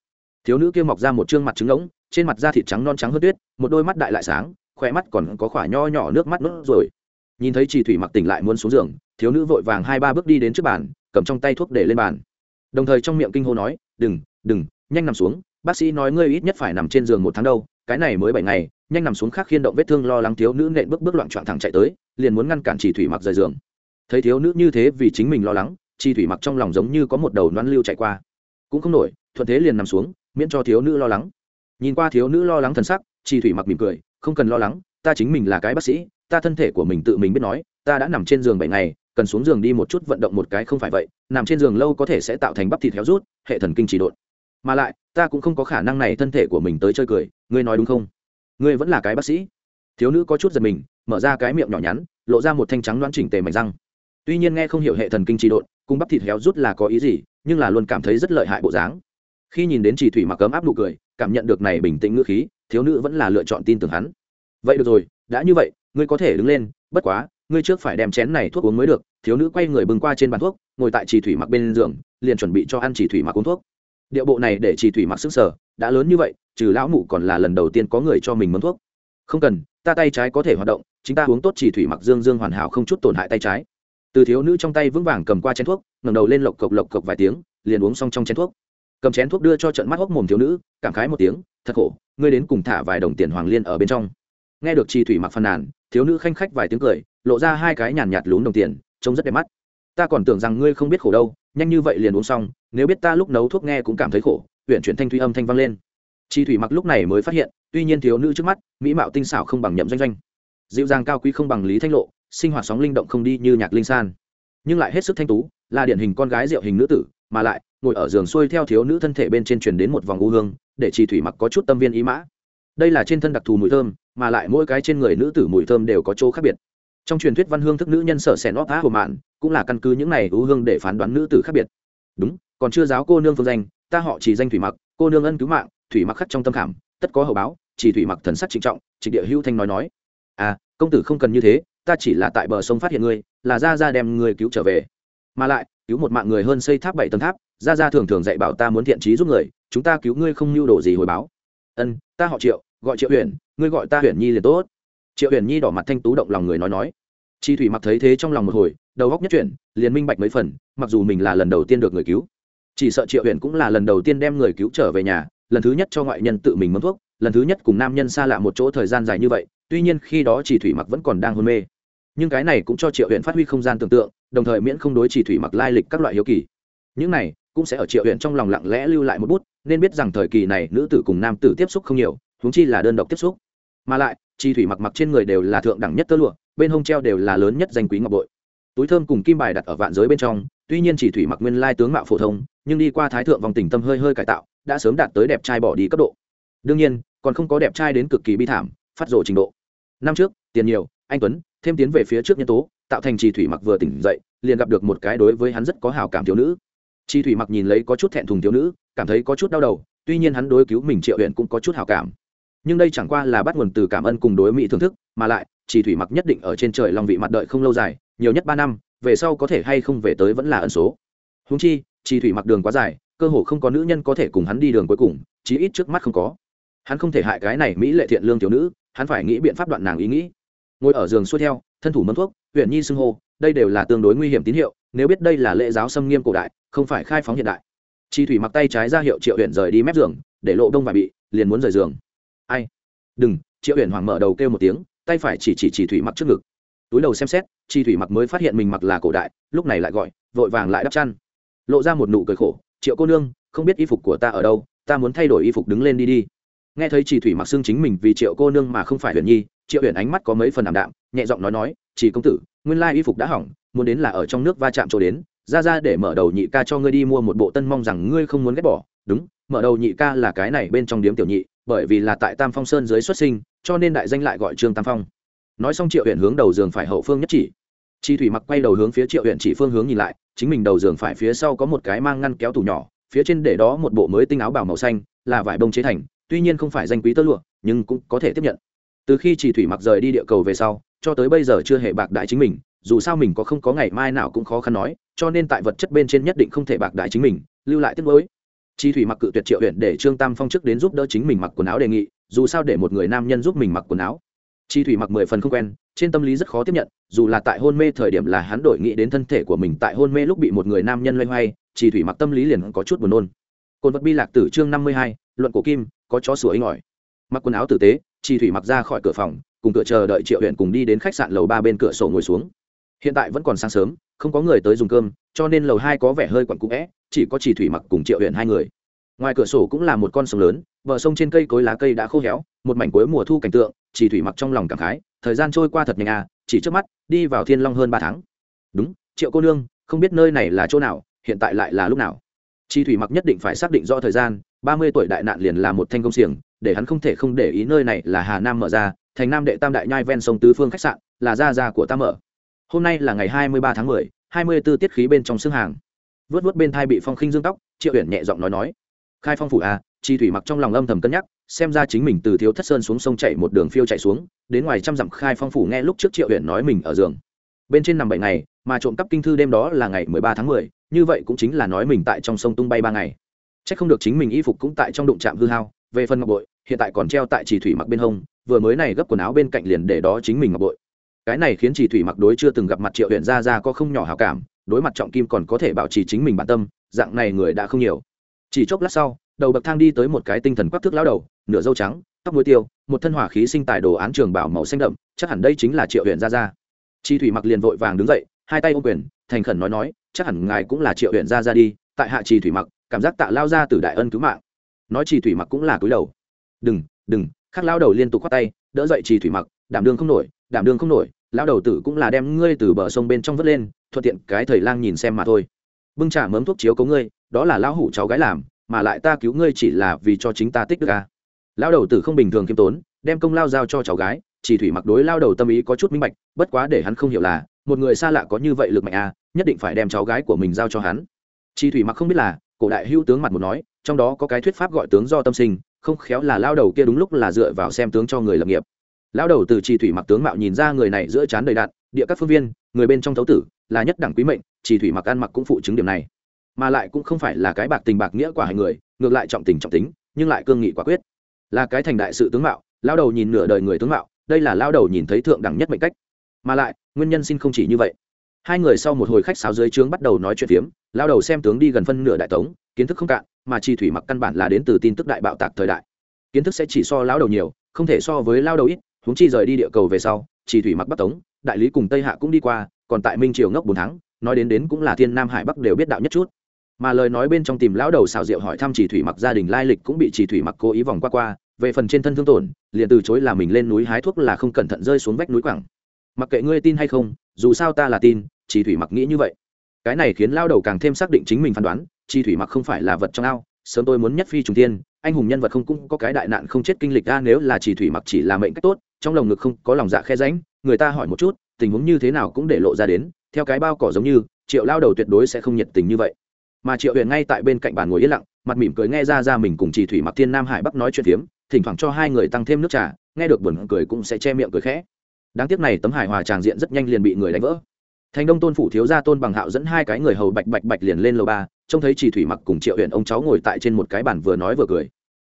Thiếu nữ kia mọc ra một trương mặt trứng ngỗng trên mặt da thịt trắng non trắng hơn tuyết, một đôi mắt đại lại sáng khỏe mắt còn có khỏa nho nhỏ nước mắt nốt rồi. Nhìn thấy chị thủy mặc tỉnh lại muốn xuống giường, thiếu nữ vội vàng hai ba bước đi đến trước bàn, cầm trong tay thuốc để lên bàn. Đồng thời trong miệng kinh hô nói, đừng đừng, nhanh nằm xuống bác sĩ nói ngươi ít nhất phải nằm trên giường một tháng đâu, cái này mới bảy ngày, nhanh nằm xuống khác khiên động vết thương lo lắng thiếu nữ nện bước bước loạn trọn thẳng chạy tới, liền muốn ngăn cản chỉ thủy mặc rời giường. Thấy thiếu nữ như thế vì chính mình lo lắng chi thủy mặc trong lòng giống như có một đầu noan lưu chạy qua. Cũng không nổi, thuận thế liền nằm xuống, miễn cho thiếu nữ lo lắng. Nhìn qua thiếu nữ lo lắng thần sắc chi thủy mặc mỉm cười, không cần lo lắng, ta chính mình là cái bác sĩ, ta thân thể của mình tự mình biết nói, ta đã nằm trên giường bảy ngày, cần xuống giường đi một chút vận động một cái không phải vậy, nằm trên giường lâu có thể sẽ tạo thành bắp thịt héo rút, hệ thần kinh chỉ độn mà lại, ta cũng không có khả năng này thân thể của mình tới chơi cười, ngươi nói đúng không? Ngươi vẫn là cái bác sĩ. Thiếu nữ có chút giật mình, mở ra cái miệng nhỏ nhắn, lộ ra một thanh trắng đoán chỉnh tề mảnh răng. Tuy nhiên nghe không hiểu hệ thần kinh trị độn cung bắp thịt héo rút là có ý gì, nhưng là luôn cảm thấy rất lợi hại bộ dáng. Khi nhìn đến chỉ thủy mặc cấm áp nụ cười, cảm nhận được này bình tĩnh ngữ khí, thiếu nữ vẫn là lựa chọn tin tưởng hắn. Vậy được rồi, đã như vậy, ngươi có thể đứng lên, bất quá, ngươi trước phải đem chén này thuốc uống mới được. Thiếu nữ quay người bừng qua trên bàn thuốc, ngồi tại chỉ thủy mặc bên giường, liền chuẩn bị cho ăn chỉ thủy mặc uống thuốc điệu bộ này để chỉ thủy mặc sức sở, đã lớn như vậy, trừ lão mụ còn là lần đầu tiên có người cho mình mướn thuốc. Không cần, ta tay trái có thể hoạt động, chính ta uống tốt chỉ thủy mặc dương dương hoàn hảo không chút tổn hại tay trái. Từ thiếu nữ trong tay vững vàng cầm qua chén thuốc, ngẩng đầu lên lộc cộc lộc cộc vài tiếng, liền uống xong trong chén thuốc. Cầm chén thuốc đưa cho trận mắt hốc mồm thiếu nữ, cảm khái một tiếng, thật khổ, ngươi đến cùng thả vài đồng tiền hoàng liên ở bên trong. Nghe được chi thủy mặc phàn nàn, thiếu nữ khanh khách vài tiếng cười, lộ ra hai cái nhàn nhạt lún đồng tiền, trông rất đẹp mắt ta còn tưởng rằng ngươi không biết khổ đâu, nhanh như vậy liền uống xong, nếu biết ta lúc nấu thuốc nghe cũng cảm thấy khổ huyện chuyển thanh thủy âm thanh vang lên. Chi thủy mặc lúc này mới phát hiện, tuy nhiên thiếu nữ trước mắt, mỹ mạo tinh xảo không bằng nhậm doanh doanh. Dịu dàng cao quý không bằng lý thanh lộ, sinh hoạt sóng linh động không đi như nhạc linh san. Nhưng lại hết sức thanh tú, là điển hình con gái diệu hình nữ tử, mà lại, ngồi ở giường xuôi theo thiếu nữ thân thể bên trên truyền đến một vòng u hương, để chi thủy mặc có chút tâm viên ý mã. Đây là trên thân đặc thù mùi thơm, mà lại mỗi cái trên người nữ tử mùi thơm đều có chỗ khác biệt trong truyền thuyết văn hương thức nữ nhân sở sẻn óp á hồ mạn, cũng là căn cứ những này ưu hương để phán đoán nữ tử khác biệt. Đúng, còn chưa giáo cô nương phương danh, ta họ chỉ danh thủy mặc, cô nương ân cứu mạng, thủy mặc khắc trong tâm khảm, tất có hậu báo, chỉ thủy mặc thần sắc trịnh trọng, trịnh địa hữu thanh nói nói. À công tử không cần như thế, ta chỉ là tại bờ sông phát hiện ngươi, là ra ra đem người cứu trở về. Mà lại, cứu một mạng người hơn xây tháp bảy tầng tháp ra ra thường thường dạy bảo ta muốn thiện trí giúp người, chúng ta cứu ngươi không mưu đồ gì hồi báo. Ân, ta họ triệu, gọi triệu huyền ngươi gọi ta huyền nhi liền tốt triệu huyền nhi đỏ mặt thanh tú động lòng người nói nói. Chi thủy mặc thấy thế trong lòng một hồi, đầu góc nhất chuyển, liền minh bạch mấy phần, mặc dù mình là lần đầu tiên được người cứu. Chỉ sợ triệu huyền cũng là lần đầu tiên đem người cứu trở về nhà, lần thứ nhất cho ngoại nhân tự mình mâm thuốc, lần thứ nhất cùng nam nhân xa lạ một chỗ thời gian dài như vậy, tuy nhiên khi đó chỉ thủy mặc vẫn còn đang hôn mê. Nhưng cái này cũng cho triệu huyện phát huy không gian tưởng tượng, đồng thời miễn không đối chỉ thủy mặc lai lịch các loại hiếu kỳ. Những này cũng sẽ ở triệu huyện trong lòng lặng lẽ lưu lại một bút, nên biết rằng thời kỳ này nữ tử cùng nam tử tiếp xúc không nhiều, huống chi là đơn độc tiếp xúc. Mà lại chi thủy mặc mặc trên người đều là thượng đẳng nhất tơ lụa, bên hông treo đều là lớn nhất danh quý ngọc bội. Túi thơm cùng kim bài đặt ở vạn giới bên trong, tuy nhiên chỉ thủy mặc nguyên lai tướng mạo phổ thông, nhưng đi qua thái thượng vòng tình tâm hơi hơi cải tạo, đã sớm đạt tới đẹp trai bỏ đi cấp độ. Đương nhiên, còn không có đẹp trai đến cực kỳ bi thảm, phát rồ trình độ. Năm trước, tiền nhiều, anh tuấn, thêm tiến về phía trước nhân tố, tạo thành chỉ thủy mặc vừa tỉnh dậy, liền gặp được một cái đối với hắn rất có hảo cảm thiếu nữ. Chi thủy mặc nhìn lấy có chút thẹn thùng thiếu nữ, cảm thấy có chút đau đầu, tuy nhiên hắn đối cứu mình triệu huyện cũng có chút hảo cảm nhưng đây chẳng qua là bắt nguồn từ cảm ơn cùng đối mỹ thưởng thức, mà lại, chỉ thủy mặc nhất định ở trên trời long vị mặt đợi không lâu dài, nhiều nhất ba năm, về sau có thể hay không về tới vẫn là ẩn số. Húng chi, chỉ thủy mặc đường quá dài, cơ hồ không có nữ nhân có thể cùng hắn đi đường cuối cùng, chí ít trước mắt không có. Hắn không thể hại cái này mỹ lệ thiện lương thiếu nữ, hắn phải nghĩ biện pháp đoạn nàng ý nghĩ. Ngồi ở giường xuôi theo, thân thủ mâm thuốc, huyện nhi xưng hô, đây đều là tương đối nguy hiểm tín hiệu, nếu biết đây là lễ giáo xâm nghiêm cổ đại, không phải khai phóng hiện đại. Chi thủy mặc tay trái ra hiệu triệu huyện rời đi mép giường, để lộ đông và bị, liền muốn rời giường ai? Đừng, triệu huyện hoàng mở đầu kêu một tiếng, tay phải chỉ chỉ chỉ thủy mặc trước ngực. Túi đầu xem xét, chi thủy mặc mới phát hiện mình mặc là cổ đại, lúc này lại gọi, vội vàng lại đắp chăn. Lộ ra một nụ cười khổ, triệu cô nương, không biết y phục của ta ở đâu, ta muốn thay đổi y phục đứng lên đi đi. Nghe thấy chỉ thủy mặc xưng chính mình vì triệu cô nương mà không phải huyền nhi, triệu huyền ánh mắt có mấy phần ảm đạm, nhẹ giọng nói nói, chỉ công tử, nguyên lai y phục đã hỏng, muốn đến là ở trong nước va chạm chỗ đến, ra ra để mở đầu nhị ca cho ngươi đi mua một bộ tân mong rằng ngươi không muốn ghét bỏ. Đúng, mở đầu nhị ca là cái này bên trong điếm tiểu nhị bởi vì là tại tam phong sơn dưới xuất sinh, cho nên đại danh lại gọi trương tam phong. Nói xong triệu huyện hướng đầu giường phải hậu phương nhất chỉ. Chi thủy mặc quay đầu hướng phía triệu huyện chỉ phương hướng nhìn lại, chính mình đầu giường phải phía sau có một cái mang ngăn kéo tủ nhỏ, phía trên để đó một bộ mới tinh áo bảo màu xanh, là vải bông chế thành, tuy nhiên không phải danh quý tơ lụa, nhưng cũng có thể tiếp nhận. Từ khi chỉ thủy mặc rời đi địa cầu về sau, cho tới bây giờ chưa hề bạc đại chính mình, dù sao mình có không có ngày mai nào cũng khó khăn nói, cho nên tại vật chất bên trên nhất định không thể bạc đại chính mình, lưu lại tiếc mới chi thủy mặc cự tuyệt triệu huyện để trương tam phong chức đến giúp đỡ chính mình mặc quần áo đề nghị, dù sao để một người nam nhân giúp mình mặc quần áo. Chi thủy mặc mười phần không quen, trên tâm lý rất khó tiếp nhận, dù là tại hôn mê thời điểm là hắn đổi nghĩ đến thân thể của mình tại hôn mê lúc bị một người nam nhân loay hoay, chi thủy mặc tâm lý liền có chút buồn nôn. Cồn vật bi lạc tử chương năm mươi hai, luận cổ kim, có chó sủa ấy ngỏi. Mặc quần áo tử tế, chi thủy mặc ra khỏi cửa phòng, cùng cửa chờ đợi triệu huyện cùng đi đến khách sạn lầu ba bên cửa sổ ngồi xuống hiện tại vẫn còn sáng sớm, không có người tới dùng cơm, cho nên lầu hai có vẻ hơi quặn cũ vẽ, chỉ có chỉ thủy mặc cùng triệu huyện hai người. Ngoài cửa sổ cũng là một con sông lớn, bờ sông trên cây cối lá cây đã khô héo, một mảnh cuối mùa thu cảnh tượng, chỉ thủy mặc trong lòng cảm khái, thời gian trôi qua thật nhanh à chỉ trước mắt, đi vào thiên long hơn ba tháng. Đúng, triệu cô nương, không biết nơi này là chỗ nào, hiện tại lại là lúc nào? Chỉ thủy mặc nhất định phải xác định rõ thời gian, ba mươi tuổi đại nạn liền là một thanh công xiềng, để hắn không thể không để ý nơi này là hà nam mở ra, thành nam đệ tam đại nhai ven sông tứ phương khách sạn, là gia gia của ta mở hôm nay là ngày hai mươi ba tháng mười, hai mươi b ố tiết khí bên trong xương hàng. Vớt vớt bên thai bị phong khinh dương tóc, triệu uyển nhẹ giọng nói nói, khai phong phủ à chi thủy mặc trong lòng âm thầm cân nhắc, xem ra chính mình từ thiếu thất sơn xuống sông chạy một đường phiêu chạy xuống, đến ngoài trăm dặm khai phong phủ nghe lúc trước triệu uyển nói mình ở giường. Bên trên nằm bảy ngày, mà trộm cắp kinh thư đêm đó là ngày mười ba tháng mười, như vậy cũng chính là nói mình tại trong sông tung bay ba ngày. C h ắ c không được chính mình y phục cũng tại trong đụng trạm hư hao, về phần ngọc bội, hiện tại còn treo tại chỉ thủy mặc bên hông, vừa mới này gấp quần áo bên cạnh liền để đó chính mình ngọc bội cái này khiến chỉ thủy mặc đối chưa từng gặp mặt triệu huyện gia gia có không nhỏ hào cảm, đối mặt trọng kim còn có thể bảo trì chính mình bản tâm, dạng này người đã không nhiều. Chỉ chốc lát sau, đầu bậc thang đi tới một cái tinh thần quắc thước lão đầu, nửa dâu trắng, tóc muối tiêu, một thân hỏa khí sinh tài đồ án trường bảo màu xanh đậm, chắc hẳn đây chính là triệu huyện gia gia. Chi thủy mặc liền vội vàng đứng dậy, hai tay ô quyền, thành khẩn nói nói, chắc hẳn ngài cũng là triệu huyện gia gia đi, tại hạ trì thủy mặc, cảm giác tạ lao ra từ đại ân cứu mạng. Nói trì thủy mặc cũng là cúi đầu. Đừng đừng khắc lao đầu liên tục quát tay, đỡ dậy trì thủy mặc đảm đương không nổi, đảm đương không nổi, lão đầu tử cũng là đem ngươi từ bờ sông bên trong vớt lên, thuận tiện cái thầy lang nhìn xem mà thôi. Bưng trả mớm thuốc chiếu cấu ngươi, đó là lão hủ cháu gái làm, mà lại ta cứu ngươi chỉ là vì cho chính ta tích được à. lão đầu tử không bình thường kiêm tốn, đem công lao giao cho cháu gái, chỉ thủy mặc đối lao đầu tâm ý có chút minh bạch, bất quá để hắn không hiểu là, một người xa lạ có như vậy lực mạnh à nhất định phải đem cháu gái của mình giao cho hắn. Chỉ thủy mặc không biết là, cổ đại hữu tướng mặt một nói, trong đó có cái thuyết pháp gọi tướng do tâm sinh, không khéo là lao đầu kia đúng lúc là dựa vào xem tướng cho người lập nghiệp lão đầu từ trì thủy mặc tướng mạo nhìn ra người này giữa trán đầy đạn, địa các phương viên, người bên trong thấu tử, là nhất đẳng quý mệnh, trì thủy mặc ăn mặc cũng phụ chứng điểm này. Mà lại cũng không phải là cái bạc tình bạc nghĩa quả hai người, ngược lại trọng tình trọng tính, nhưng lại cương nghị quả quyết. Là cái thành đại sự tướng mạo lao đầu nhìn nửa đời người tướng mạo, đây là lao đầu nhìn thấy thượng đẳng nhất mệnh cách. Mà lại, nguyên nhân xin không chỉ như vậy. Hai người sau một hồi khách sáo dưới trướng bắt đầu nói chuyện phiếm lao đầu xem tướng đi gần phân nửa đại tống, kiến thức không cạn, mà chi thủy mặc căn bản là đến từ tin tức đại bạo tạc thời đại. Kiến thức sẽ chỉ so lao đầu nhiều, không thể so với lao đầu ít huống chi rời đi địa cầu về sau, chỉ thủy mặc bắc tống, đại lý cùng tây hạ cũng đi qua, còn tại minh triều ngốc bốn tháng, nói đến đến cũng là thiên nam hải bắc đều biết đạo nhất chút. Mà lời nói bên trong tìm lão đầu xào rượu hỏi thăm chỉ thủy mặc gia đình lai lịch cũng bị chỉ thủy mặc cố ý vòng qua qua, về phần trên thân thương tổn, liền từ chối là mình lên núi hái thuốc là không cẩn thận rơi xuống vách núi quẳng. Mặc kệ ngươi tin hay không, dù sao ta là tin, chỉ thủy mặc nghĩ như vậy. Cái này khiến lao đầu càng thêm xác định chính mình phán đoán chi thủy mặc không phải là vật trong ao, sớm tôi muốn nhất phi trùng tiên anh hùng nhân vật không cũng có cái đại nạn không chết kinh lịch ra nếu là chỉ thủy mặc chỉ là mệnh cách tốt trong lồng ngực không có lòng dạ khe ránh người ta hỏi một chút, tình huống như thế nào cũng để lộ ra đến, theo cái bao cỏ giống như, triệu lao đầu tuyệt đối sẽ không nhiệt tình như vậy. Mà triệu huyền ngay tại bên cạnh bàn ngồi yên lặng, mặt mỉm cười nghe ra ra mình cùng chỉ thủy mặc thiên nam hải bắc nói chuyện phiếm, thỉnh thoảng cho hai người tăng thêm nước trà, nghe được buồn cười cũng sẽ che miệng cười khẽ. Đáng tiếc này tấm hải hòa tràng diện rất nhanh liền bị người đánh vỡ. Thành đông tôn phủ thiếu gia tôn bằng hạo dẫn hai cái người hầu bạch bạch bạch liền lên lầu ba, trông thấy chỉ thủy mặc cùng triệu huyền ông cháu ngồi tại trên một cái bàn vừa nói vừa cười.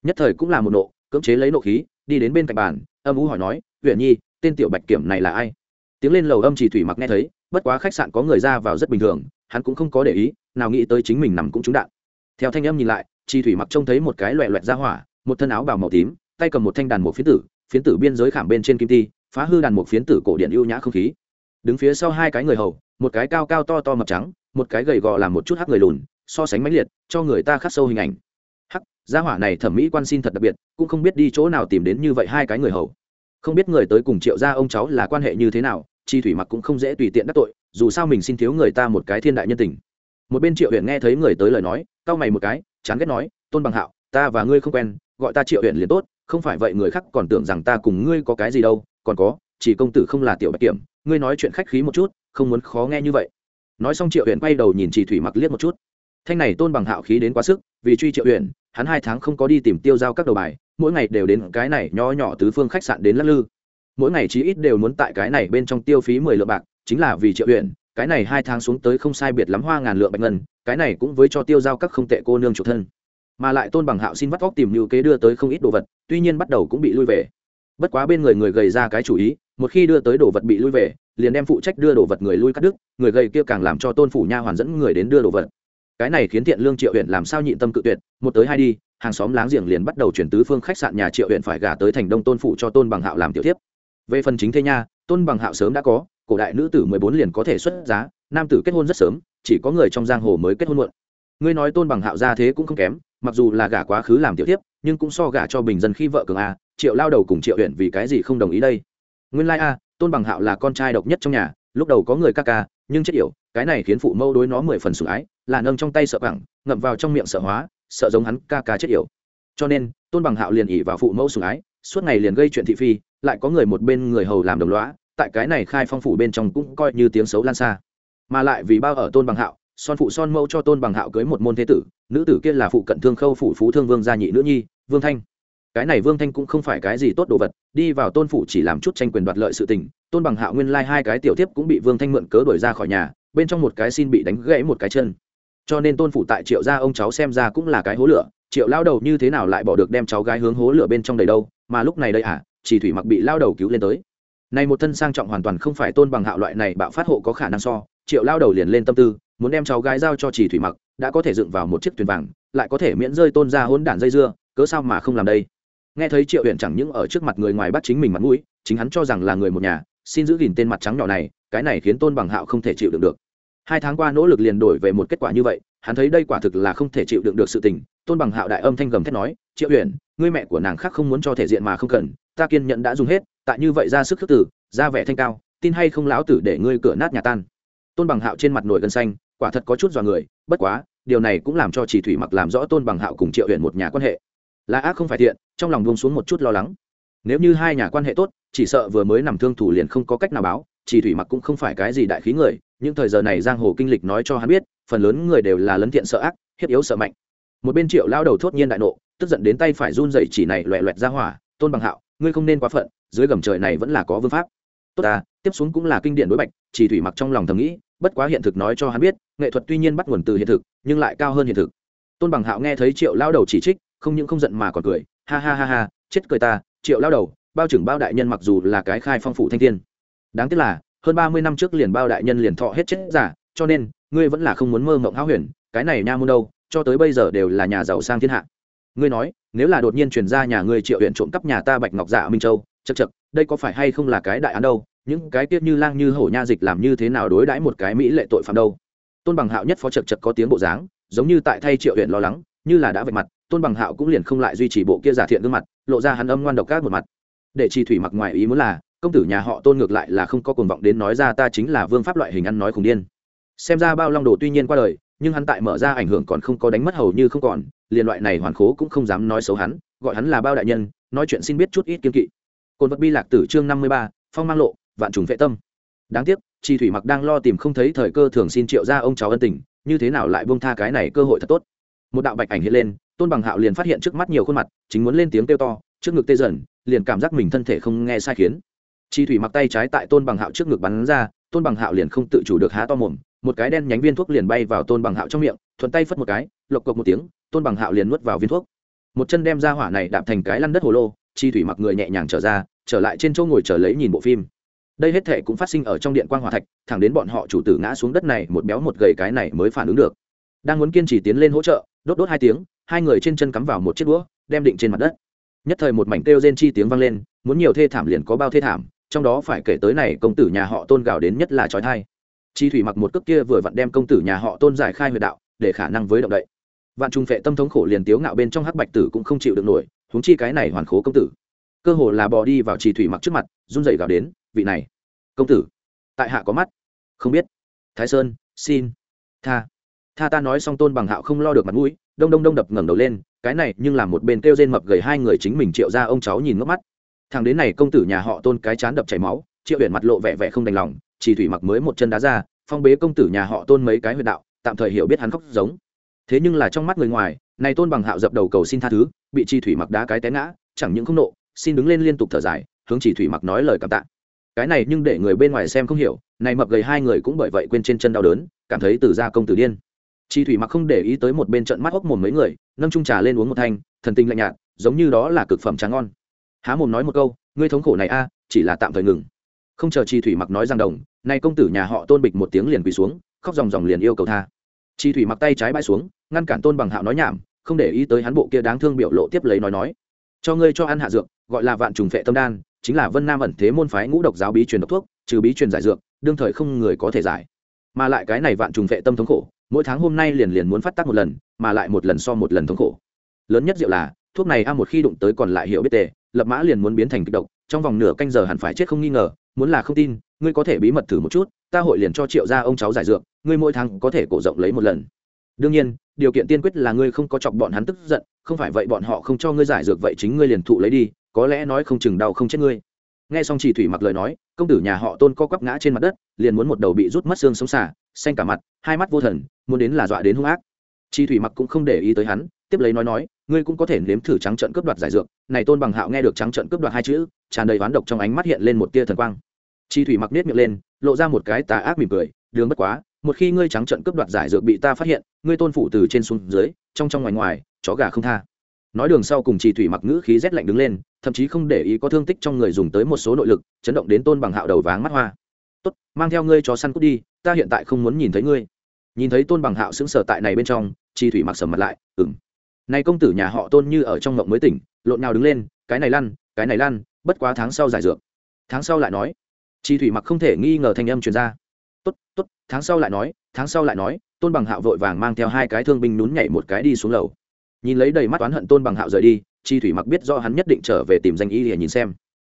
Nhất thời cũng là một nộ, cưỡng chế lấy nộ khí, đi đến bên cạnh bàn âm ú hỏi nói huyện nhi, tên tiểu bạch kiểm này là ai? Tiếng lên lầu âm chỉ thủy mặc nghe thấy, bất quá khách sạn có người ra vào rất bình thường, hắn cũng không có để ý, nào nghĩ tới chính mình nằm cũng trúng đạn. Theo thanh âm nhìn lại chi thủy mặc trông thấy một cái loẹ loẹt ra hỏa, một thân áo bào màu tím, tay cầm một thanh đàn một phiến tử phiến tử biên giới khảm bên trên kim ti, phá hư đàn một phiến tử cổ điện ưu nhã không khí. Đứng phía sau hai cái người hầu, một cái cao cao to to mập trắng, một cái gầy gò làm một chút hắc người lùn, so sánh mãnh liệt, cho người ta khắc sâu hình ảnh gia hỏa này thẩm mỹ quan xin thật đặc biệt, cũng không biết đi chỗ nào tìm đến như vậy hai cái người hầu. Không biết người tới cùng triệu gia ông cháu là quan hệ như thế nào, chi thủy mặc cũng không dễ tùy tiện đắc tội, dù sao mình xin thiếu người ta một cái thiên đại nhân tình. Một bên triệu huyện nghe thấy người tới lời nói, cau mày một cái, chán ghét nói, tôn bằng hạo, ta và ngươi không quen, gọi ta triệu huyện liền tốt, không phải vậy người khác còn tưởng rằng ta cùng ngươi có cái gì đâu, còn có, chỉ công tử không là tiểu bạch kiểm, ngươi nói chuyện khách khí một chút, không muốn khó nghe như vậy. Nói xong triệu huyện quay đầu nhìn chỉ thủy mặc liếc một chút thanh này tôn bằng hạo khí đến quá sức, vì truy triệu huyện hắn hai tháng không có đi tìm tiêu giao các đầu bài, mỗi ngày đều đến cái này nho nhỏ tứ phương khách sạn đến lắc lư. Mỗi ngày chí ít đều muốn tại cái này bên trong tiêu phí mười lượng bạc, chính là vì triệu huyện cái này hai tháng xuống tới không sai biệt lắm hoa ngàn lượng bạch ngân, cái này cũng với cho tiêu giao các không tệ cô nương chủ thân. Mà lại tôn bằng hạo xin vắt vóc tìm lưu kế đưa tới không ít đồ vật, tuy nhiên bắt đầu cũng bị lui về. Bất quá bên người người gầy ra cái chủ ý, một khi đưa tới đồ vật bị lui về, liền đem phụ trách đưa đồ vật người lui cắt đứt, người gầy kia càng làm cho tôn phủ nha hoàn dẫn người đến đưa đồ vật cái này khiến thiện lương triệu huyện làm sao nhịn tâm cự tuyệt, một tới hai đi, hàng xóm láng giềng liền bắt đầu chuyển tứ phương khách sạn nhà triệu huyện phải gả tới thành đông tôn phụ cho tôn bằng hạo làm tiểu tiếp về phần chính thế nha, tôn bằng hạo sớm đã có, cổ đại nữ tử mười bốn liền có thể xuất giá, nam tử kết hôn rất sớm, chỉ có người trong giang hồ mới kết hôn muộn. Ngươi nói tôn bằng hạo ra thế cũng không kém, mặc dù là gả quá khứ làm tiểu tiếp nhưng cũng so gả cho bình dân khi vợ cường a, triệu lao đầu cùng triệu huyện vì cái gì không đồng ý đây? Nguyên lai、like、a, tôn bằng hạo là con trai độc nhất trong nhà, lúc đầu có người ca ca, nhưng chết yểu cái này khiến phụ mẫu đối nó mười phần sủng ái, là nâng trong tay sợ bằng, ngậm vào trong miệng sợ hóa, sợ giống hắn ca ca chết yểu. Cho nên, tôn bằng hạo liền ỉ vào phụ mẫu sủng ái, suốt ngày liền gây chuyện thị phi, lại có người một bên người hầu làm đồng loá tại cái này khai phong phủ bên trong cũng coi như tiếng xấu lan xa. Mà lại vì bao ở tôn bằng hạo, son phụ son mẫu cho tôn bằng hạo cưới một môn thế tử, nữ tử kia là phụ cận thương khâu phủ phú thương vương gia nhị nữ nhi, vương thanh. Cái này vương thanh cũng không phải cái gì tốt đồ vật, đi vào tôn phủ chỉ làm chút tranh quyền đoạt lợi sự tình, tôn bằng hạo nguyên lai、like、hai cái tiểu tiếp cũng bị vương thanh mượn cớ đuổi ra khỏi nhà bên trong một cái xin bị đánh gãy một cái chân. Cho nên tôn phủ tại triệu gia ông cháu xem ra cũng là cái hố lửa, triệu lao đầu như thế nào lại bỏ được đem cháu gái hướng hố lửa bên trong đầy đâu, mà lúc này đây à chỉ thủy mặc bị lao đầu cứu lên tới. Này một thân sang trọng hoàn toàn không phải tôn bằng hạo loại này bạo phát hộ có khả năng so, triệu lao đầu liền lên tâm tư, muốn đem cháu gái giao cho chỉ thủy mặc, đã có thể dựng vào một chiếc thuyền vàng, lại có thể miễn rơi tôn ra hỗn đản dây dưa, cớ sao mà không làm đây? Nghe thấy triệu huyện chẳng những ở trước mặt người ngoài bắt chính mình mặt mũi, chính hắn cho rằng là người một nhà xin giữ gìn tên mặt trắng nhỏ này cái này khiến tôn bằng hạo không thể chịu đựng được. Hai tháng qua nỗ lực liền đổi về một kết quả như vậy hắn thấy đây quả thực là không thể chịu đựng được sự tình. Tôn bằng hạo đại âm thanh gầm thét nói triệu uyển, ngươi mẹ của nàng khác không muốn cho thể diện mà không cần ta kiên nhẫn đã dùng hết tại như vậy ra sức khước tử ra vẻ thanh cao tin hay không lão tử để ngươi cửa nát nhà tan. Tôn bằng hạo trên mặt nổi gân xanh quả thật có chút dọa người bất quá điều này cũng làm cho chỉ thủy mặc làm rõ tôn bằng hạo cùng triệu uyển một nhà quan hệ. Là ác không phải thiện trong lòng buông xuống một chút lo lắng. Nếu như hai nhà quan hệ tốt chỉ sợ vừa mới nằm thương thủ liền không có cách nào báo, chỉ thủy mặc cũng không phải cái gì đại khí người, những thời giờ này giang hồ kinh lịch nói cho hắn biết, phần lớn người đều là lấn thiện sợ ác, hiếp yếu sợ mạnh. Một bên triệu lao đầu thốt nhiên đại nộ, tức giận đến tay phải run dậy chỉ này loẹ loẹt ra hỏa, tôn bằng hạo, ngươi không nên quá phận, dưới gầm trời này vẫn là có vương pháp. Tốt ta, tiếp xuống cũng là kinh điển đối bạch, chỉ thủy mặc trong lòng thầm nghĩ, bất quá hiện thực nói cho hắn biết, nghệ thuật tuy nhiên bắt nguồn từ hiện thực, nhưng lại cao hơn hiện thực. Tôn bằng hạo nghe thấy triệu lao đầu chỉ trích, không những không giận mà còn cười, ha ha ha ha, chết cười ta, triệu lao đầu bao trưởng bao đại nhân mặc dù là cái khai phong phủ thanh thiên, đáng tiếc là, hơn ba mươi năm trước liền bao đại nhân liền thọ hết chết giả, cho nên, ngươi vẫn là không muốn mơ mộng háo huyền, cái này nha môn đâu, cho tới bây giờ đều là nhà giàu sang thiên hạ. Ngươi nói, nếu là đột nhiên truyền ra nhà ngươi triệu huyện trộm cắp nhà ta bạch ngọc dạ minh châu chật chật đây có phải hay không là cái đại án đâu? Những cái tiết như lang như hổ nha dịch làm như thế nào đối đãi một cái mỹ lệ tội phạm đâu? Tôn bằng hạo nhất phó chật chật có tiếng bộ dáng, giống như tại thay triệu huyện lo lắng, như là đã vạch mặt, tôn bằng hạo cũng liền không lại duy trì bộ kia giả thiện gương mặt, lộ ra hắn âm ngoan độc các một mặt để chi thủy mặc ngoài ý muốn là, công tử nhà họ tôn ngược lại là không có cuồng vọng đến nói ra ta chính là vương pháp loại hình ăn nói khùng điên. Xem ra bao long đồ tuy nhiên qua đời, nhưng hắn tại mở ra ảnh hưởng còn không có đánh mất hầu như không còn, liền loại này hoàn khố cũng không dám nói xấu hắn, gọi hắn là bao đại nhân, nói chuyện xin biết chút ít kiên kỵ. Cồn vật bi lạc tử chương năm mươi ba, phong mang lộ, vạn trùng vệ tâm. Đáng tiếc chi thủy mặc đang lo tìm không thấy thời cơ thường xin triệu ra ông cháu ân tình, như thế nào lại buông tha cái này cơ hội thật tốt. Một đạo bạch ảnh hiện lên, tôn bằng hạo liền phát hiện trước mắt nhiều khuôn mặt, chính muốn lên tiếng kêu to, trước ngực tê dần liền cảm giác mình thân thể không nghe sai khiến. Chi thủy mặc tay trái tại tôn bằng hạo trước ngực bắn ra, tôn bằng hạo liền không tự chủ được há to mồm, một cái đen nhánh viên thuốc liền bay vào tôn bằng hạo trong miệng, thuận tay phất một cái, lộc cộc một tiếng, tôn bằng hạo liền nuốt vào viên thuốc. Một chân đem ra hỏa này đạp thành cái lăn đất hồ lô, chi thủy mặc người nhẹ nhàng trở ra, trở lại trên chỗ ngồi chờ lấy nhìn bộ phim. Đây hết thể cũng phát sinh ở trong điện quang hòa thạch, thẳng đến bọn họ chủ tử ngã xuống đất này, một béo một gầy cái này mới phản ứng được. Đang muốn kiên trì tiến lên hỗ trợ, đốt đốt hai tiếng, hai người trên chân cắm vào một chiếc đũa, đem định trên mặt đất nhất thời một mảnh kêu rên chi tiếng vang lên, muốn nhiều thê thảm liền có bao thê thảm, trong đó phải kể tới này công tử nhà họ tôn gào đến nhất là trói thai. Chi thủy mặc một cước kia vừa vặn đem công tử nhà họ tôn giải khai huyệt đạo, để khả năng với động đậy. Vạn trung phệ tâm thống khổ liền tiếu ngạo bên trong hắc bạch tử cũng không chịu được nổi, huống chi cái này hoàn khố công tử. Cơ hồ là bò đi vào chi thủy mặc trước mặt, run dậy gào đến, vị này, công tử, tại hạ có mắt? Không biết. Thái sơn, xin, tha. Tha ta nói xong tôn bằng hạo không lo được mặt mũi, đông đông đông đập ngẩng đầu lên cái này nhưng làm một bên kêu rên mập gầy hai người chính mình triệu ra ông cháu nhìn ngước mắt. Thằng đến này công tử nhà họ tôn cái chán đập chảy máu, triệu huyện mặt lộ vẻ vẻ không đành lòng, chỉ thủy mặc mới một chân đá ra, phong bế công tử nhà họ tôn mấy cái huyệt đạo, tạm thời hiểu biết hắn khóc giống. Thế nhưng là trong mắt người ngoài, này tôn bằng hạo dập đầu cầu xin tha thứ, bị chi thủy mặc đá cái té ngã, chẳng những không nộ, xin đứng lên liên tục thở dài, hướng chỉ thủy mặc nói lời cảm tạ. Cái này nhưng để người bên ngoài xem không hiểu, này mập gầy hai người cũng bởi vậy quên trên chân đau đớn, cảm thấy từ ra công tử điên. Chi thủy mặc không để ý tới một bên trận mắt hốc mồm mấy người nâng trung trà lên uống một thanh, thần tình lạnh nhạt, giống như đó là cực phẩm tráng ngon. Há mồm nói một câu, ngươi thống khổ này a, chỉ là tạm thời ngừng. Không chờ chi thủy mặc nói rằng đồng, nay công tử nhà họ tôn bịch một tiếng liền quỳ xuống, khóc ròng ròng liền yêu cầu tha. Chi thủy mặc tay trái bãi xuống, ngăn cản tôn bằng hạo nói nhảm, không để ý tới hắn bộ kia đáng thương biểu lộ tiếp lấy nói nói. Cho ngươi cho ăn hạ dược, gọi là vạn trùng phệ tâm đan, chính là vân nam ẩn thế môn phái ngũ độc giáo bí truyền độc thuốc, trừ bí truyền giải dược, đương thời không người có thể giải. Mà lại cái này vạn trùng phệ tâm thống khổ mỗi tháng hôm nay liền liền muốn phát tác một lần, mà lại một lần so một lần thống khổ. Lớn nhất diệu là, thuốc này a một khi đụng tới còn lại hiểu biết tề lập mã liền muốn biến thành kịch độc, trong vòng nửa canh giờ hẳn phải chết không nghi ngờ, muốn là không tin, ngươi có thể bí mật thử một chút, ta hội liền cho triệu ra ông cháu giải dược, ngươi mỗi tháng có thể cổ rộng lấy một lần. Đương nhiên, điều kiện tiên quyết là ngươi không có chọc bọn hắn tức giận, không phải vậy bọn họ không cho ngươi giải dược vậy chính ngươi liền thụ lấy đi, có lẽ nói không chừng đau không chết ngươi. Nghe xong chỉ thủy mặc lời nói công tử nhà họ tôn co quắp ngã trên mặt đất, liền muốn một đầu bị rút mất xương sống xả xanh cả mặt, hai mắt vô thần, muốn đến là dọa đến hung ác. Chi thủy mặc cũng không để ý tới hắn, tiếp lấy nói nói, ngươi cũng có thể nếm thử trắng trận cướp đoạt giải dược. Này tôn bằng hạo nghe được trắng trận cướp đoạt hai chữ, tràn đầy oán độc trong ánh mắt hiện lên một tia thần quang. Chi thủy mặc nết miệng lên, lộ ra một cái tà ác mỉm cười, đường bất quá, một khi ngươi trắng trận cướp đoạt giải dược bị ta phát hiện, ngươi tôn phụ từ trên xuống dưới, trong trong ngoài ngoài, chó gà không tha nói đường sau cùng chỉ thủy mặc ngữ khí rét lạnh đứng lên, thậm chí không để ý có thương tích trong người dùng tới một số nội lực, chấn động đến tôn bằng hạo đầu váng mắt hoa. Tốt, mang theo ngươi chó săn cút đi, ta hiện tại không muốn nhìn thấy ngươi. Nhìn thấy tôn bằng hạo xứng sở tại này bên trong chi thủy mặc sầm mặt lại ừng này công tử nhà họ tôn như ở trong mộng mới tỉnh, lộn nào đứng lên, cái này lăn, cái này lăn, bất quá tháng sau giải dược. Tháng sau lại nói chi thủy mặc không thể nghi ngờ thanh âm truyền ra. Tốt tốt, tháng sau lại nói, tháng sau lại nói. Tôn bằng hạo vội vàng mang theo hai cái thương binh nhún nhảy một cái đi xuống lầu nhìn lấy đầy mắt oán hận tôn bằng hạo rời đi, chi thủy mặc biết do hắn nhất định trở về tìm danh y để nhìn xem.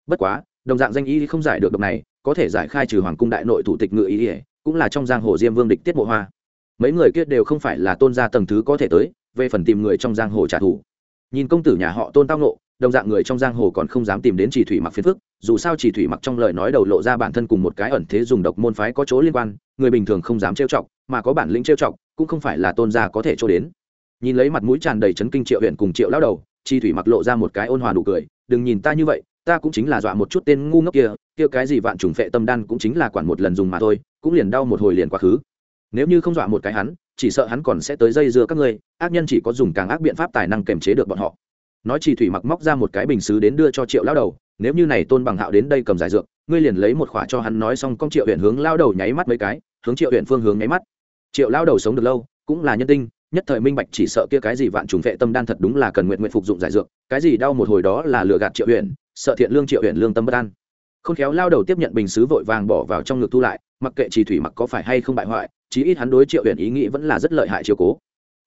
Bất quá, đồng dạng danh y không giải được độc này, có thể giải khai trừ hoàng cung đại nội thủ tịch ngự y cũng là trong giang hồ diêm vương địch tiết mộ hoa. Mấy người kia đều không phải là tôn gia tầng thứ có thể tới, về phần tìm người trong giang hồ trả thù. Nhìn công tử nhà họ tôn tao nộ đồng dạng người trong giang hồ còn không dám tìm đến chỉ thủy mặc phiền phức, dù sao chỉ thủy mặc trong lời nói đầu lộ ra bản thân cùng một cái ẩn thế dùng độc môn phái có chỗ liên quan, người bình thường không dám trêu chọc, mà có bản lĩnh trêu chọc, cũng không phải là tôn gia có thể cho đến nhìn lấy mặt mũi tràn đầy chấn kinh triệu huyện cùng triệu lao đầu, chi thủy mặc lộ ra một cái ôn hòa nụ cười, đừng nhìn ta như vậy, ta cũng chính là dọa một chút tên ngu ngốc kia kia cái gì vạn trùng phệ tâm đan cũng chính là quản một lần dùng mà thôi, cũng liền đau một hồi liền quá khứ. Nếu như không dọa một cái hắn, chỉ sợ hắn còn sẽ tới dây dưa các ngươi, ác nhân chỉ có dùng càng ác biện pháp tài năng kềm chế được bọn họ. Nói chỉ thủy mặc móc ra một cái bình xứ đến đưa cho triệu lao đầu, nếu như này tôn bằng hạo đến đây cầm giải dược, ngươi liền lấy một khỏa cho hắn nói xong công triệu huyện hướng lao đầu nháy mắt mấy cái, hướng triệu huyện phương hướng nháy mắt. Triệu lao đầu sống được lâu, cũng là nhân tinh nhất thời minh bạch chỉ sợ kia cái gì vạn trùng vệ tâm đan thật đúng là cần nguyện nguyện phục dụng giải dược, cái gì đau một hồi đó là lừa gạt triệu huyện sợ thiện lương triệu huyện lương tâm bất an. Không khéo lao đầu tiếp nhận bình xứ vội vàng bỏ vào trong ngực thu lại, mặc kệ chỉ thủy mặc có phải hay không bại hoại, chí ít hắn đối triệu huyện ý nghĩ vẫn là rất lợi hại chiều cố.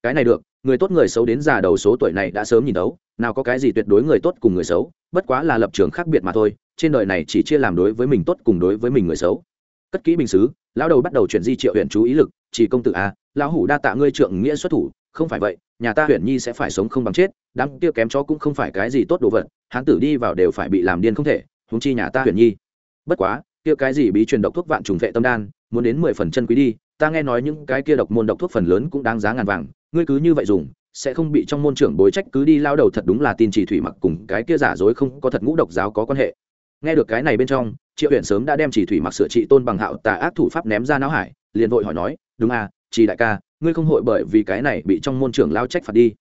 Cái này được, người tốt người xấu đến già đầu số tuổi này đã sớm nhìn đấu nào có cái gì tuyệt đối người tốt cùng người xấu, bất quá là lập trường khác biệt mà thôi, trên đời này chỉ chia làm đối với mình tốt cùng đối với mình người xấu. Cất kỹ bình xứ lão đầu bắt đầu chuyển di triệu huyện chú ý lực chỉ công tử a à, lão hủ đa tạ ngươi trượng nghĩa xuất thủ không phải vậy nhà ta Huyền nhi sẽ phải sống không bằng chết đám kia kém chó cũng không phải cái gì tốt đồ vật hán tử đi vào đều phải bị làm điên không thể huống chi nhà ta Huyền nhi. Bất quá kia cái gì bí truyền độc thuốc vạn trùng vệ tâm đan muốn đến mười phần chân quý đi ta nghe nói những cái kia độc môn độc thuốc phần lớn cũng đáng giá ngàn vàng ngươi cứ như vậy dùng sẽ không bị trong môn trưởng bối trách cứ đi lao đầu thật đúng là tin chỉ thủy mặc cùng cái kia giả dối không có thật ngũ độc giáo có quan hệ. Nghe được cái này bên trong triệu huyện sớm đã đem chỉ thủy mặc sửa trị tôn bằng hạo tà ác thủ pháp ném ra não hải liền vội hỏi nói đúng à chỉ đại ca, ngươi không hội bởi vì cái này bị trong môn trưởng lao trách phạt đi.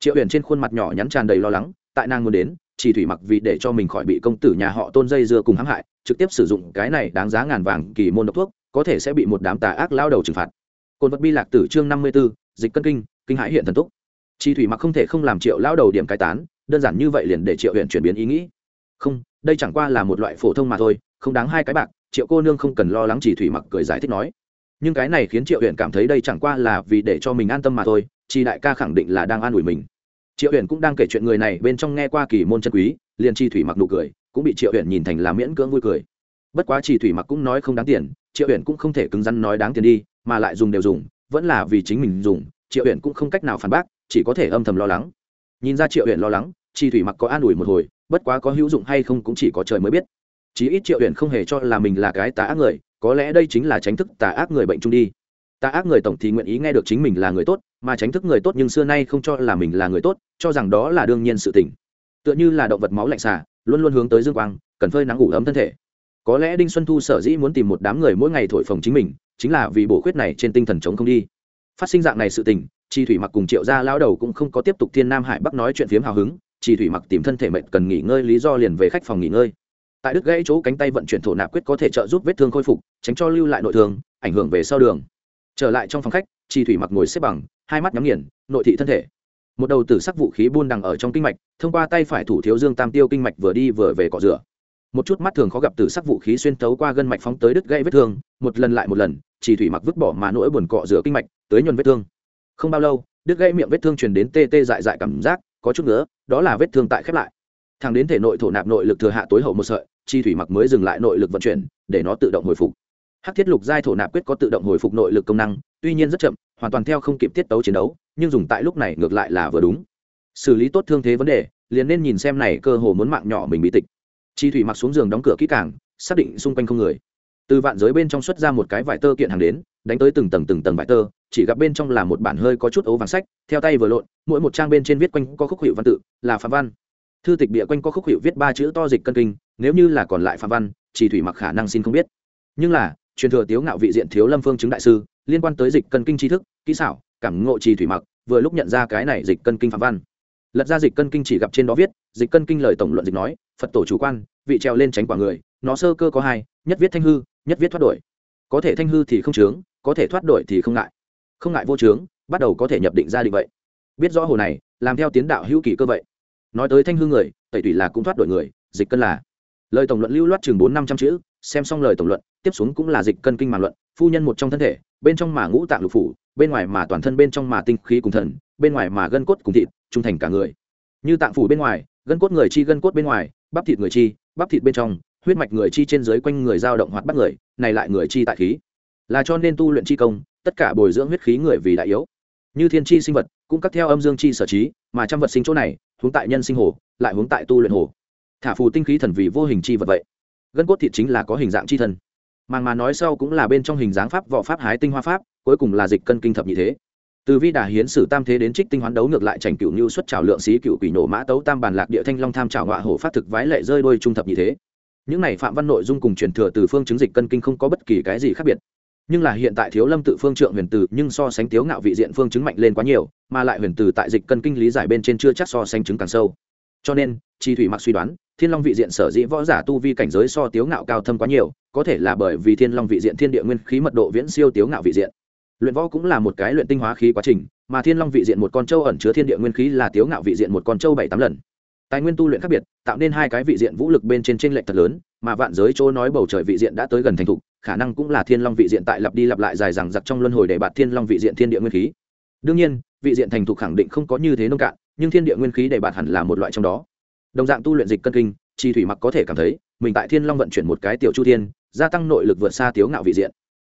Triệu huyền trên khuôn mặt nhỏ nhắn tràn đầy lo lắng, tại nàng muốn đến, chỉ thủy mặc vì để cho mình khỏi bị công tử nhà họ tôn dây dưa cùng hãm hại, trực tiếp sử dụng cái này đáng giá ngàn vàng kỳ môn độc thuốc, có thể sẽ bị một đám tà ác lao đầu trừng phạt. Côn vật bi lạc tử chương năm mươi b ố dịch cân kinh kinh hãi hiện thần túc. Chỉ thủy mặc không thể không làm triệu lao đầu điểm cai tán, đơn giản như vậy liền để triệu huyện chuyển biến ý nghĩ. Không, đây chẳng qua là một loại phổ thông mà thôi, không đáng hai cái bạc, triệu cô nương không cần lo lắng chỉ thủy mặc cười giải thích nói nhưng cái này khiến triệu huyện cảm thấy đây chẳng qua là vì để cho mình an tâm mà thôi, chi đại ca khẳng định là đang an ủi mình. Triệu huyện cũng đang kể chuyện người này bên trong nghe qua kỳ môn chân quý, liền chi thủy mặc nụ cười, cũng bị triệu huyện nhìn thành là miễn cưỡng vui cười. Bất quá chi thủy mặc cũng nói không đáng tiền, triệu huyện cũng không thể cứng rắn nói đáng tiền đi, mà lại dùng đều dùng, vẫn là vì chính mình dùng, triệu huyện cũng không cách nào phản bác, chỉ có thể âm thầm lo lắng. Nhìn ra triệu huyện lo lắng, chi thủy mặc có an ủi một hồi, bất quá có hữu dụng hay không cũng chỉ có trời mới biết. Chí ít triệu huyện không hề cho là mình là cái tà ác người có lẽ đây chính là tránh thức tà ác người bệnh chung đi. Tà ác người tổng thì nguyện ý nghe được chính mình là người tốt, mà tránh thức người tốt nhưng xưa nay không cho là mình là người tốt, cho rằng đó là đương nhiên sự tình. Tựa như là động vật máu lạnh xả luôn luôn hướng tới dương quang, cần phơi nắng ngủ ấm thân thể. Có lẽ đinh xuân thu sở dĩ muốn tìm một đám người mỗi ngày thổi phồng chính mình, chính là vì bổ khuyết này trên tinh thần chống không đi. Phát sinh dạng này sự tình chi thủy mặc cùng triệu gia lao đầu cũng không có tiếp tục thiên nam hải bắc nói chuyện phiếm hào hứng chi thủy mặc tìm thân thể mệnh cần nghỉ ngơi lý do liền về khách phòng nghỉ ngơi tại đứt gãy chỗ cánh tay vận chuyển thổ nạp quyết có thể trợ giúp vết thương khôi phục, tránh cho lưu lại nội thương, ảnh hưởng về sau đường. Trở lại trong phòng khách, chi thủy mặc ngồi xếp bằng, hai mắt nhắm nghiền, nội thị thân thể. Một đầu tử sắc vũ khí buôn đằng ở trong kinh mạch, thông qua tay phải thủ thiếu dương tam tiêu kinh mạch vừa đi vừa về cọ rửa. Một chút mắt thường khó gặp tử sắc vũ khí xuyên tấu qua gân mạch phóng tới đứt gãy vết thương, một lần lại một lần chỉ thủy mặc vứt bỏ mà nỗi buồn cọ rửa kinh mạch, tới nhuần vết thương. Không bao lâu, đứt gãy miệng vết thương truyền đến tê tê dại dại cảm giác, có chút nữa, đó là vết thương tại khép lại. Thằng đến thể nội thổ nạp nội lực thừa hạ tối hậu một sợi chi thủy mặc mới dừng lại nội lực vận chuyển, để nó tự động hồi phục. Hắc thiết lục giai thổ nạp quyết có tự động hồi phục nội lực công năng, tuy nhiên rất chậm, hoàn toàn theo không kịp tiết tấu chiến đấu, nhưng dùng tại lúc này ngược lại là vừa đúng. Xử lý tốt thương thế vấn đề, liền nên nhìn xem này cơ hồ muốn mạng nhỏ mình bị tịch. Chi thủy mặc xuống giường đóng cửa kỹ càng, xác định xung quanh không người. Từ vạn giới bên trong xuất ra một cái vải tơ kiện hàng đến, đánh tới từng tầng từng tầng vải tơ, chỉ gặp bên trong là một bản hơi có chút ấu vàng sách, theo tay vừa lộn, mỗi một trang bên trên viết quanh có khúc hiệu văn tự, là phạm văn thư tịch bịa quanh có khúc hiệu viết ba chữ to dịch cân kinh, nếu như là còn lại phạm văn, chỉ thủy mặc khả năng xin không biết. Nhưng là, truyền thừa tiếu ngạo vị diện thiếu lâm phương chứng đại sư, liên quan tới dịch cân kinh tri thức, kỹ xảo, cảm ngộ trì thủy mặc, vừa lúc nhận ra cái này dịch cân kinh phạm văn. Lật ra dịch cân kinh chỉ gặp trên đó viết, dịch cân kinh lời tổng luận dịch nói, phật tổ chủ quan, vị treo lên tránh quả người, nó sơ cơ có hai, nhất viết thanh hư, nhất viết thoát đổi. Có thể thanh hư thì không chướng, có thể thoát đổi thì không ngại. Không ngại vô chướng, bắt đầu có thể nhập định ra định vậy. Biết rõ hồ này, làm theo tiến đạo hữu kỳ cơ vậy nói tới thanh hư người, tẩy tủy là cũng thoát đổi người, dịch cân là. Lời tổng luận lưu loát chừng bốn năm trăm chữ, xem xong lời tổng luận, tiếp xuống cũng là dịch cân kinh màn luận, phu nhân một trong thân thể, bên trong mà ngũ tạng lục phủ, bên ngoài mà toàn thân bên trong mà tinh khí cùng thần, bên ngoài mà gân cốt cùng thịt, trung thành cả người. Như tạng phủ bên ngoài, gân cốt người chi gân cốt bên ngoài, bắp thịt người chi, bắp thịt bên trong, huyết mạch người chi trên dưới quanh người dao động hoạt bắt người, này lại người chi tại khí. Là cho nên tu luyện chi công, tất cả bồi dưỡng huyết khí người vì đại yếu. Như thiên chi sinh vật, cũng cắt theo âm dương chi sở trí, mà trăm vật sinh chỗ này hướng tại nhân sinh hồ, lại hướng tại tu luyện hồ. Thả phù tinh khí thần vì vô hình chi vật vậy. Gân cốt thịt chính là có hình dạng chi thân. Màng mà nói sau cũng là bên trong hình dáng pháp võ pháp, hái tinh hoa pháp, cuối cùng là dịch cân kinh thập nhị thế. Từ vi đà hiến sử tam thế đến trích tinh hoán đấu ngược lại trành cựu như xuất trào lượng xí cựu quỷ nổ mã tấu tam bàn lạc địa thanh long tham trào ngọa hổ phát thực vái lệ rơi đôi trung thập nhị thế. Những này phạm văn nội dung cùng truyền thừa từ phương chứng dịch cân kinh không có bất kỳ cái gì khác biệt nhưng là hiện tại thiếu lâm tự phương trượng huyền tử nhưng so sánh tiếu ngạo vị diện phương chứng mạnh lên quá nhiều, mà lại huyền tử tại dịch cân kinh lý giải bên trên chưa chắc so sánh chứng càng sâu. Cho nên, chi thủy mặc suy đoán, thiên long vị diện sở dĩ võ giả tu vi cảnh giới so tiếu ngạo cao thâm quá nhiều, có thể là bởi vì thiên long vị diện thiên địa nguyên khí mật độ viễn siêu tiếu ngạo vị diện. Luyện võ cũng là một cái luyện tinh hóa khí quá trình, mà thiên long vị diện một con trâu ẩn chứa thiên địa nguyên khí là tiếu ngạo vị diện một con trâu bảy tám lần. Tài nguyên tu luyện khác biệt, tạo nên hai cái vị diện vũ lực bên trên t r ê n lệch thật lớn, mà vạn giới chỗ nói bầu trời vị diện đã tới gần thành thục khả năng cũng là thiên long vị diện tại lặp đi lặp lại dài rằng giặc trong luân hồi để bạt thiên long vị diện thiên địa nguyên khí. Đương nhiên, vị diện thành thục khẳng định không có như thế nông cạn, nhưng thiên địa nguyên khí để bạt hẳn là một loại trong đó. Đồng dạng tu luyện dịch cân kinh, chi thủy mặc có thể cảm thấy, mình tại thiên long vận chuyển một cái tiểu chu thiên, gia tăng nội lực vượt xa tiếu ngạo vị diện.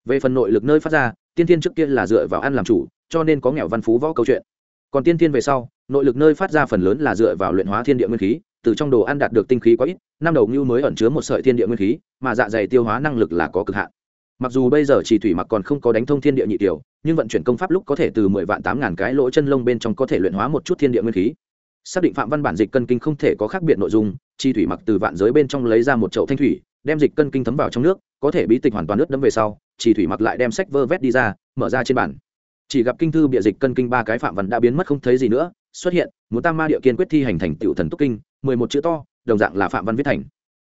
Về phần nội lực nơi phát ra, tiên thiên trước kia là dựa vào ăn làm chủ, cho nên có nghèo văn phú võ câu chuyện. Còn tiên thiên về sau, nội lực nơi phát ra phần lớn là dựa vào luyện hóa thiên địa nguyên khí từ trong đồ ăn đạt được tinh khí quá ít, năm đầu ngưu mới ẩn chứa một sợi thiên địa nguyên khí, mà dạ dày tiêu hóa năng lực là có cực hạn. Mặc dù bây giờ chỉ thủy mặc còn không có đánh thông thiên địa nhị tiểu, nhưng vận chuyển công pháp lúc có thể từ mười vạn tám ngàn cái lỗ chân lông bên trong có thể luyện hóa một chút thiên địa nguyên khí. Xác định phạm văn bản dịch cân kinh không thể có khác biệt nội dung, chi thủy mặc từ vạn giới bên trong lấy ra một chậu thanh thủy, đem dịch cân kinh thấm vào trong nước, có thể bí tịch hoàn toàn nước đấm về sau, chi thủy mặc lại đem sách vơ vét đi ra, mở ra trên bản chỉ gặp kinh thư bịa dịch cân kinh ba cái phạm văn đã biến mất không thấy gì nữa, xuất hiện, muốn tam ma địa kiên quyết thi hành thành tiểu thần túc kinh mười một chữ to, đồng dạng là phạm văn viết thành.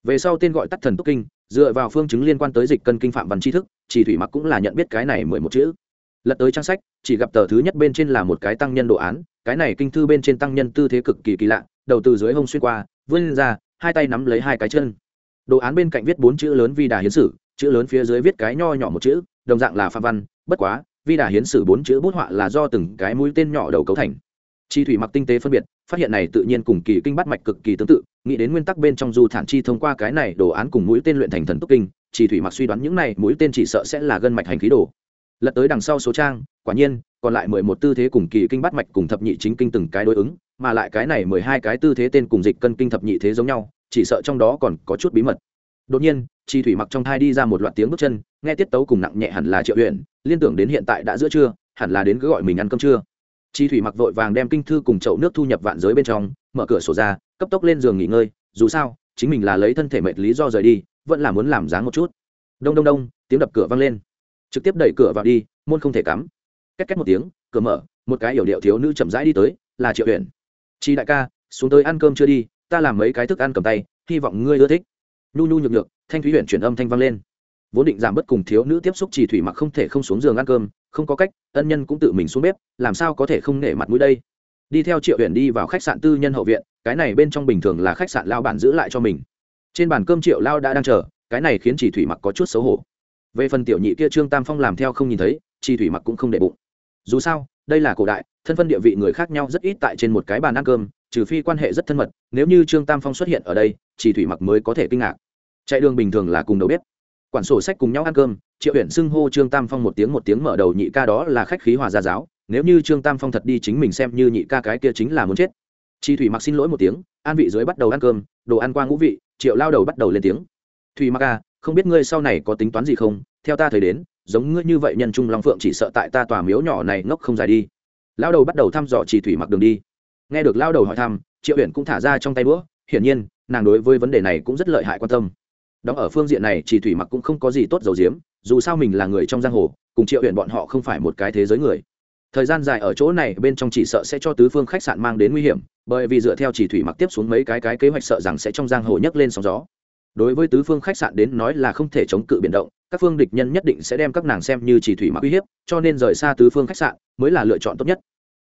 Về sau tên gọi tắt thần túc kinh, dựa vào phương chứng liên quan tới dịch cân kinh phạm văn tri thức, chỉ thủy mặc cũng là nhận biết cái này mười một chữ. Lật tới trang sách, chỉ gặp tờ thứ nhất bên trên là một cái tăng nhân đồ án, cái này kinh thư bên trên tăng nhân tư thế cực kỳ kỳ lạ, đầu từ dưới hông xuyên qua, vươn ra, hai tay nắm lấy hai cái chân. Đồ án bên cạnh viết bốn chữ lớn vi đà hiến sử, chữ lớn phía dưới viết cái nho nhỏ một chữ, đồng dạng là phạm văn, bất quá, vi đà hiến sử bốn chữ bút họa là do từng cái mũi tên nhỏ đầu cấu thành chi thủy mặc tinh tế phân biệt, phát hiện này tự nhiên cùng kỳ kinh bắt mạch cực kỳ tương tự, nghĩ đến nguyên tắc bên trong du thản chi thông qua cái này đồ án cùng mũi tên luyện thành thần túc kinh, chi thủy mặc suy đoán những này mũi tên chỉ sợ sẽ là gân mạch hành khí đồ. Lật tới đằng sau số trang, quả nhiên, còn lại mười một tư thế cùng kỳ kinh bắt mạch cùng thập nhị chính kinh từng cái đối ứng, mà lại cái này mười hai cái tư thế tên cùng dịch cân kinh thập nhị thế giống nhau, chỉ sợ trong đó còn có chút bí mật. Đột nhiên, chi thủy mặc trong thai đi ra một loạt tiếng bước chân, nghe tiết tấu cùng nặng nhẹ hẳn là triệu huyện liên tưởng đến hiện tại đã giữa trưa, hẳn là đến cứ gọi mình ăn cơm trưa chi thủy mặc vội vàng đem kinh thư cùng chậu nước thu nhập vạn giới bên trong, mở cửa sổ ra, cấp tốc lên giường nghỉ ngơi, dù sao, chính mình là lấy thân thể mệt lý do rời đi, vẫn là muốn làm dáng một chút. Đông đông đông, tiếng đập cửa vang lên. Trực tiếp đẩy cửa vào đi, môn không thể cắm. Két két một tiếng, cửa mở, một cái yểu điệu thiếu nữ chậm rãi đi tới, là triệu huyện chi đại ca, xuống tới ăn cơm chưa đi, ta làm mấy cái thức ăn cầm tay, hy vọng ngươi ưa thích. Nhu nhu nhược nhược, thanh thúy huyện chuyển âm thanh vang lên. Vốn định giảm bớt cùng thiếu nữ tiếp xúc chỉ thủy mặc không thể không xuống giường ăn cơm không có cách, ân nhân cũng tự mình xuống bếp, làm sao có thể không nể mặt mũi đây? Đi theo triệu huyền đi vào khách sạn tư nhân hậu viện, cái này bên trong bình thường là khách sạn lao bản giữ lại cho mình. Trên bàn cơm triệu lao đã đang chờ, cái này khiến chỉ thủy mặc có chút xấu hổ. Về phần tiểu nhị kia trương tam phong làm theo không nhìn thấy chỉ thủy mặc cũng không để bụng. Dù sao, đây là cổ đại, thân phân địa vị người khác nhau rất ít tại trên một cái bàn ăn cơm, trừ phi quan hệ rất thân mật, nếu như trương tam phong xuất hiện ở đây chỉ thủy mặc mới có thể kinh ngạc. Chạy đường bình thường là cùng đầu bếp quản sổ sách cùng nhau ăn cơm, triệu huyện xưng hô trương tam phong một tiếng một tiếng mở đầu nhị ca đó là khách khí hòa gia giáo, nếu như trương tam phong thật đi chính mình xem như nhị ca cái kia chính là muốn chết. Chi thủy mặc xin lỗi một tiếng, an vị dưới bắt đầu ăn cơm, đồ ăn qua ngũ vị, triệu lao đầu bắt đầu lên tiếng. Thùy mặc à không biết ngươi sau này có tính toán gì không? Theo ta thời đến, giống ngươi như vậy nhân trung long phượng chỉ sợ tại ta tòa miếu nhỏ này ngốc không dài đi. Lao đầu bắt đầu thăm dò chỉ thủy mặc đường đi. Nghe được lao đầu hỏi thăm, triệu huyện cũng thả ra trong tay bữa hiển nhiên, nàng đối với vấn đề này cũng rất lợi hại quan tâm đóng ở phương diện này chỉ thủy mặc cũng không có gì tốt dầu diếm dù sao mình là người trong giang hồ, cùng triệu huyện bọn họ không phải một cái thế giới người. Thời gian dài ở chỗ này, bên trong chỉ sợ sẽ cho tứ phương khách sạn mang đến nguy hiểm, bởi vì dựa theo chỉ thủy mặc tiếp xuống mấy cái cái kế hoạch sợ rằng sẽ trong giang hồ nhấc lên sóng gió. Đối với tứ phương khách sạn đến nói là không thể chống cự biển động, các phương địch nhân nhất định sẽ đem các nàng xem như chỉ thủy mặc uy hiếp, cho nên rời xa tứ phương khách sạn mới là lựa chọn tốt nhất.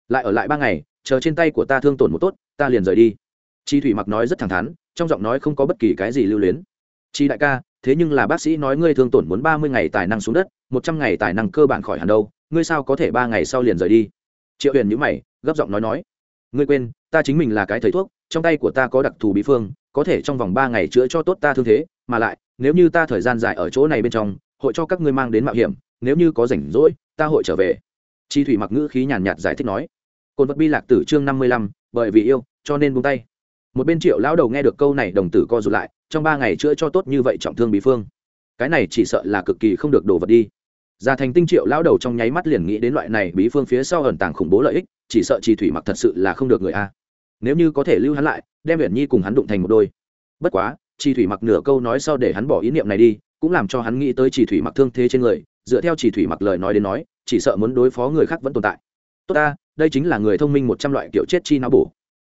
Lại ở lại ba ngày, chờ trên tay của ta thương tổn một tốt, ta liền rời đi. Chi thủy mặc nói rất thẳng thắn, trong giọng nói không có bất kỳ cái gì lưu luyến chi đại ca, thế nhưng là bác sĩ nói ngươi thương tổn muốn ba mươi ngày tài năng xuống đất, một trăm ngày tài năng cơ bản khỏi hẳn đâu, ngươi sao có thể ba ngày sau liền rời đi? Triệu huyền nhữ mày, gấp giọng nói nói. Ngươi quên, ta chính mình là cái thầy thuốc, trong tay của ta có đặc thù bí phương, có thể trong vòng ba ngày chữa cho tốt ta thương thế, mà lại, nếu như ta thời gian dài ở chỗ này bên trong, hội cho các ngươi mang đến mạo hiểm, nếu như có rảnh rỗi, ta hội trở về. Chi thủy mặc ngữ khí nhàn nhạt giải thích nói. Cồn vật bi lạc tử chương năm mươi lăm, bởi vì yêu, cho nên buông tay. Một bên triệu lão đầu nghe được câu này, đồng tử co rụt lại trong ba ngày chữa cho tốt như vậy trọng thương bí phương. Cái này chỉ sợ là cực kỳ không được đổ vật đi. Già thành tinh triệu lão đầu trong nháy mắt liền nghĩ đến loại này bí phương phía sau ẩn tàng khủng bố lợi ích, chỉ sợ chi thủy mặc thật sự là không được người a. Nếu như có thể lưu hắn lại, đem huyện nhi cùng hắn đụng thành một đôi. Bất quá chi thủy mặc nửa câu nói sau để hắn bỏ ý niệm này đi, cũng làm cho hắn nghĩ tới chỉ thủy mặc thương thế trên người, dựa theo chỉ thủy mặc lời nói đến nói, chỉ sợ muốn đối phó người khác vẫn tồn tại. Tốt ta, đây chính là người thông minh một trăm loại kiểu chết chi não bổ.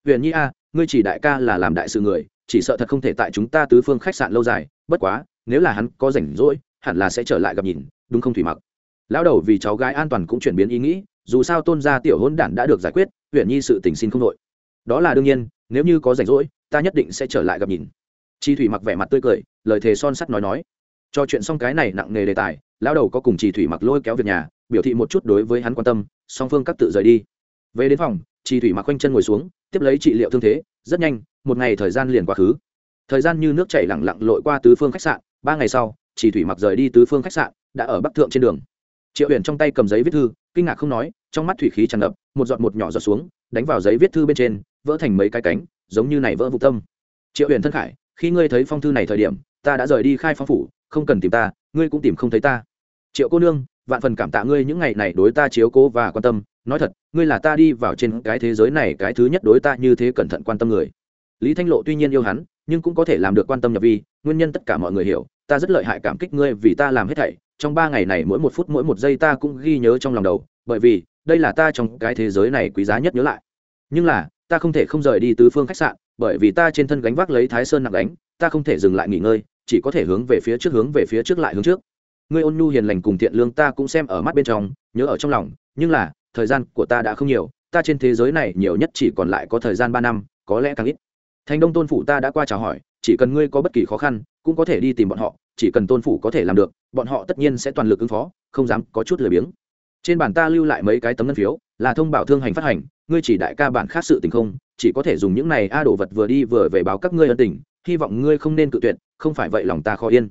Huyền nhi a, ngươi chỉ đại ca là làm đại sự người chỉ sợ thật không thể tại chúng ta tứ phương khách sạn lâu dài, bất quá, nếu là hắn có rảnh rỗi, hẳn là sẽ trở lại gặp nhìn, đúng không thủy mặc? Lão đầu vì cháu gái an toàn cũng chuyển biến ý nghĩ, dù sao tôn gia tiểu hôn đản đã được giải quyết, huyện nhi sự tình xin không nội. Đó là đương nhiên, nếu như có rảnh rỗi, ta nhất định sẽ trở lại gặp nhìn. Chi thủy mặc vẻ mặt tươi cười, lời thề son sắt nói nói. Cho chuyện xong cái này nặng nề đề tài, lão đầu có cùng chi thủy mặc lôi kéo việc nhà, biểu thị một chút đối với hắn quan tâm, song phương các tự rời đi. Về đến phòng, chi thủy mặc quanh chân ngồi xuống, tiếp lấy trị liệu thương thế rất nhanh, một ngày thời gian liền quá khứ. Thời gian như nước chảy lẳng lặng lội qua tứ phương khách sạn, ba ngày sau, chỉ thủy mặc rời đi tứ phương khách sạn, đã ở bắc thượng trên đường. Triệu huyền trong tay cầm giấy viết thư, kinh ngạc không nói, trong mắt thủy khí tràn ngập, một giọt một nhỏ giọt xuống, đánh vào giấy viết thư bên trên, vỡ thành mấy cái cánh, giống như này vỡ vụ tâm. Triệu huyền thân khải, khi ngươi thấy phong thư này thời điểm, ta đã rời đi khai phong phủ, không cần tìm ta, ngươi cũng tìm không thấy ta. Triệu cô nương vạn phần cảm tạ ngươi những ngày này đối ta chiếu cố và quan tâm. Nói thật, ngươi là ta đi vào trên cái thế giới này cái thứ nhất đối ta như thế cẩn thận quan tâm người. Lý thanh lộ tuy nhiên yêu hắn, nhưng cũng có thể làm được quan tâm nhập vi, nguyên nhân tất cả mọi người hiểu. Ta rất lợi hại cảm kích ngươi vì ta làm hết thảy. Trong ba ngày này mỗi một phút mỗi một giây ta cũng ghi nhớ trong lòng đầu, bởi vì đây là ta trong cái thế giới này quý giá nhất nhớ lại. Nhưng là, ta không thể không rời đi tứ phương khách sạn, bởi vì ta trên thân gánh vác lấy thái sơn nặng đánh ta không thể dừng lại nghỉ ngơi, chỉ có thể hướng về phía trước hướng về phía trước lại hướng trước ngươi ôn nhu hiền lành cùng thiện lương ta cũng xem ở mắt bên trong, nhớ ở trong lòng, nhưng là, thời gian của ta đã không nhiều, ta trên thế giới này nhiều nhất chỉ còn lại có thời gian ba năm, có lẽ càng ít. Thành đông tôn phủ ta đã qua chào hỏi, chỉ cần ngươi có bất kỳ khó khăn, cũng có thể đi tìm bọn họ, chỉ cần tôn phủ có thể làm được, bọn họ tất nhiên sẽ toàn lực ứng phó, không dám có chút lười biếng. Trên bản ta lưu lại mấy cái tấm ngân phiếu, là thông báo thương hành phát hành, ngươi chỉ đại ca bản khác sự tình không, chỉ có thể dùng những này a đồ vật vừa đi vừa về báo các ngươi ân tình, hy vọng ngươi không nên cự tuyệt, không phải vậy lòng ta khó yên.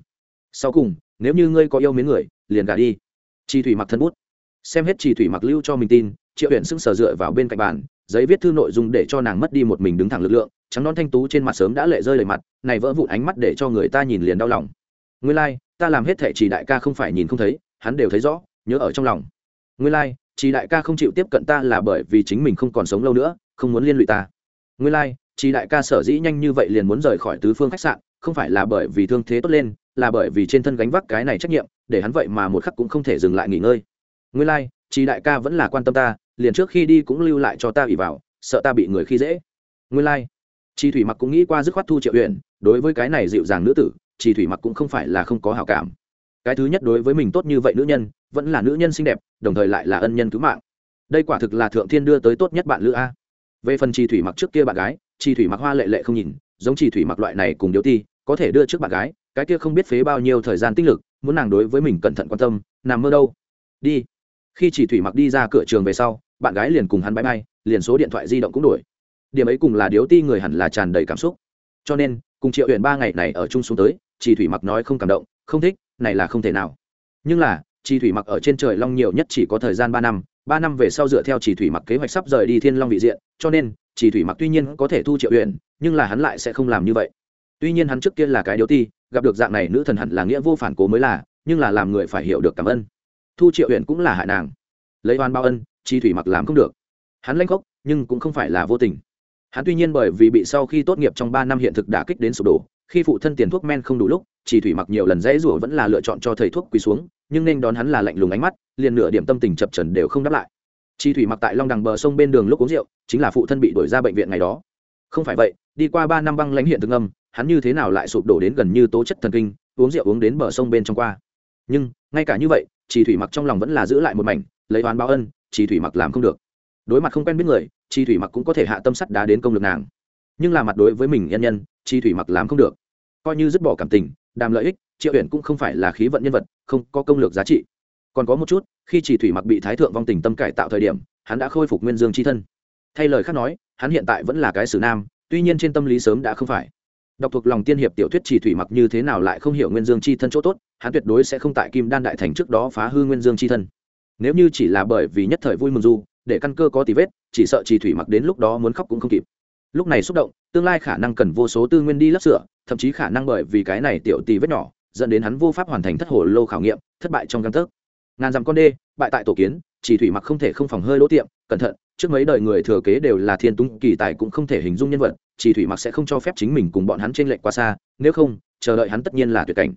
Sau cùng nếu như ngươi có yêu mến người liền gả đi. Chi thủy mặc thân bút. Xem hết chi thủy mặc lưu cho mình tin triệu huyện sững sờ dựa vào bên cạnh bàn giấy viết thư nội dung để cho nàng mất đi một mình đứng thẳng lực lượng trắng non thanh tú trên mặt sớm đã lệ rơi lệ mặt này vỡ vụn ánh mắt để cho người ta nhìn liền đau lòng. Nguyên lai、like, ta làm hết thệ chỉ đại ca không phải nhìn không thấy hắn đều thấy rõ nhớ ở trong lòng. Nguyên lai、like, chỉ đại ca không chịu tiếp cận ta là bởi vì chính mình không còn sống lâu nữa không muốn liên lụy ta. Nguyên lai、like, chỉ đại ca sở dĩ nhanh như vậy liền muốn rời khỏi tứ phương khách sạn không phải là bởi vì thương thế tốt lên là bởi vì trên thân gánh vác cái này trách nhiệm để hắn vậy mà một khắc cũng không thể dừng lại nghỉ ngơi. Nguyên lai、like, chỉ đại ca vẫn là quan tâm ta liền trước khi đi cũng lưu lại cho ta ủy vào sợ ta bị người khi dễ. Nguyên lai、like, chi thủy mặc cũng nghĩ qua dứt khoát thu triệu huyện đối với cái này dịu dàng nữ tử chi thủy mặc cũng không phải là không có hào cảm. Cái thứ nhất đối với mình tốt như vậy nữ nhân vẫn là nữ nhân xinh đẹp đồng thời lại là ân nhân cứu mạng. Đây quả thực là thượng thiên đưa tới tốt nhất bạn lữ a. Về phần chi thủy mặc trước kia bạn gái chi thủy mặc hoa lệ lệ không nhìn giống chi thủy mặc loại này cùng điếu ti có thể đưa trước bạn gái cái kia không biết phế bao nhiêu thời gian tích lực, muốn nàng đối với mình cẩn thận quan tâm, nằm mơ đâu. Đi. Khi chỉ thủy mặc đi ra cửa trường về sau, bạn gái liền cùng hắn bay bay, liền số điện thoại di động cũng đổi. Điểm ấy cùng là điếu ti người hẳn là tràn đầy cảm xúc. Cho nên, cùng triệu huyện ba ngày này ở chung xuống tới, chỉ thủy mặc nói không cảm động, không thích, này là không thể nào. Nhưng là, chỉ thủy mặc ở trên trời long nhiều nhất chỉ có thời gian ba năm ba năm về sau dựa theo chỉ thủy mặc kế hoạch sắp rời đi thiên long vị diện, cho nên, chỉ thủy mặc tuy nhiên có thể thu triệu huyện nhưng là hắn lại sẽ không làm như vậy. Tuy nhiên hắn trước kia là cái điếu ti gặp được dạng này nữ thần hẳn là nghĩa vô phản cố mới là, nhưng là làm người phải hiểu được cảm ơn. Thu triệu huyện cũng là hại nàng. Lấy oan bao ân, chi thủy mặc làm không được. Hắn lanh gốc nhưng cũng không phải là vô tình. Hắn tuy nhiên bởi vì bị sau khi tốt nghiệp trong ba năm hiện thực đã kích đến sụp đổ, khi phụ thân tiền thuốc men không đủ lúc chỉ thủy mặc nhiều lần dễ rủa vẫn là lựa chọn cho thầy thuốc quỳ xuống, nhưng nên đón hắn là lạnh lùng ánh mắt, liền nửa điểm tâm tình chập trần đều không đáp lại. Chi thủy mặc tại long đằng bờ sông bên đường lúc uống rượu, chính là phụ thân bị đuổi ra bệnh viện ngày đó. Không phải vậy, đi qua ba năm băng lãnh hiện thực âm hắn như thế nào lại sụp đổ đến gần như tố chất thần kinh, uống rượu uống đến bờ sông bên trong qua. Nhưng, ngay cả như vậy, chỉ thủy mặc trong lòng vẫn là giữ lại một mảnh, lấy oán báo ân, chỉ thủy mặc làm không được. Đối mặt không quen biết người, chỉ thủy mặc cũng có thể hạ tâm sắt đá đến công lực nàng. Nhưng là mặt đối với mình nhân nhân, chỉ thủy mặc làm không được. Coi như dứt bỏ cảm tình, đàm lợi ích, triệu Uyển cũng không phải là khí vận nhân vật, không có công lược giá trị. Còn có một chút, khi chỉ thủy mặc bị thái thượng vong tình tâm cải tạo thời điểm, hắn đã khôi phục nguyên dương c h i thân. Thay lời khác nói, hắn hiện tại vẫn là cái sử nam, tuy nhiên trên tâm lý sớm đã không phải đọc thuộc lòng tiên hiệp tiểu thuyết chỉ thủy mặc như thế nào lại không hiểu nguyên dương chi thân chỗ tốt, hắn tuyệt đối sẽ không tại kim đan đại thành trước đó phá hư nguyên dương chi thân. Nếu như chỉ là bởi vì nhất thời vui mừng du, để căn cơ có tí vết, chỉ sợ chỉ thủy mặc đến lúc đó muốn khóc cũng không kịp. Lúc này xúc động, tương lai khả năng cần vô số tư nguyên đi lắp sửa, thậm chí khả năng bởi vì cái này tiểu tì vết nhỏ, dẫn đến hắn vô pháp hoàn thành thất hồ lô khảo nghiệm, thất bại trong căn tấc. Ngàn dặm con đê, bại tại tổ kiến, chỉ thủy mặc không thể không phòng hơi lỗ tiệm, cẩn thận, trước mấy đời người thừa kế đều là thiên tung kỳ tài cũng không thể hình dung nhân vật chỉ thủy mặc sẽ không cho phép chính mình cùng bọn hắn trên lệnh quá xa, nếu không, chờ đợi hắn tất nhiên là tuyệt cảnh.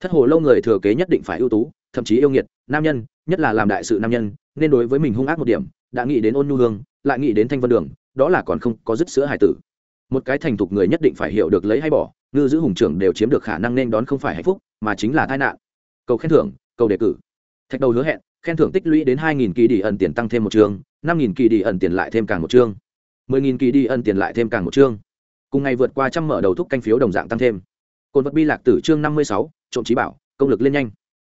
Thất hồ lâu người thừa kế nhất định phải ưu tú, thậm chí yêu nghiệt, nam nhân, nhất là làm đại sự nam nhân, nên đối với mình hung ác một điểm, đã nghĩ đến ôn nhu hương, lại nghĩ đến thanh vân đường, đó là còn không có dứt sữa hải tử. Một cái thành thục người nhất định phải hiểu được lấy hay bỏ, ngư giữ hùng trưởng đều chiếm được khả năng nên đón không phải hạnh phúc, mà chính là tai nạn. Cầu khen thưởng, cầu đề cử. Thạch đầu hứa hẹn, khen thưởng tích lũy đến hai nghìn kỳ đi ẩn tiền tăng thêm một chương năm nghìn kỳ đi ẩn tiền lại thêm càng một chương mười nghìn kỳ đi ân tiền lại thêm càng một chương. Cùng ngày vượt qua trăm mở đầu thúc canh phiếu đồng dạng tăng thêm. Cồn vật bi lạc tử chương năm mươi sáu, trộm trí bảo, công lực lên nhanh.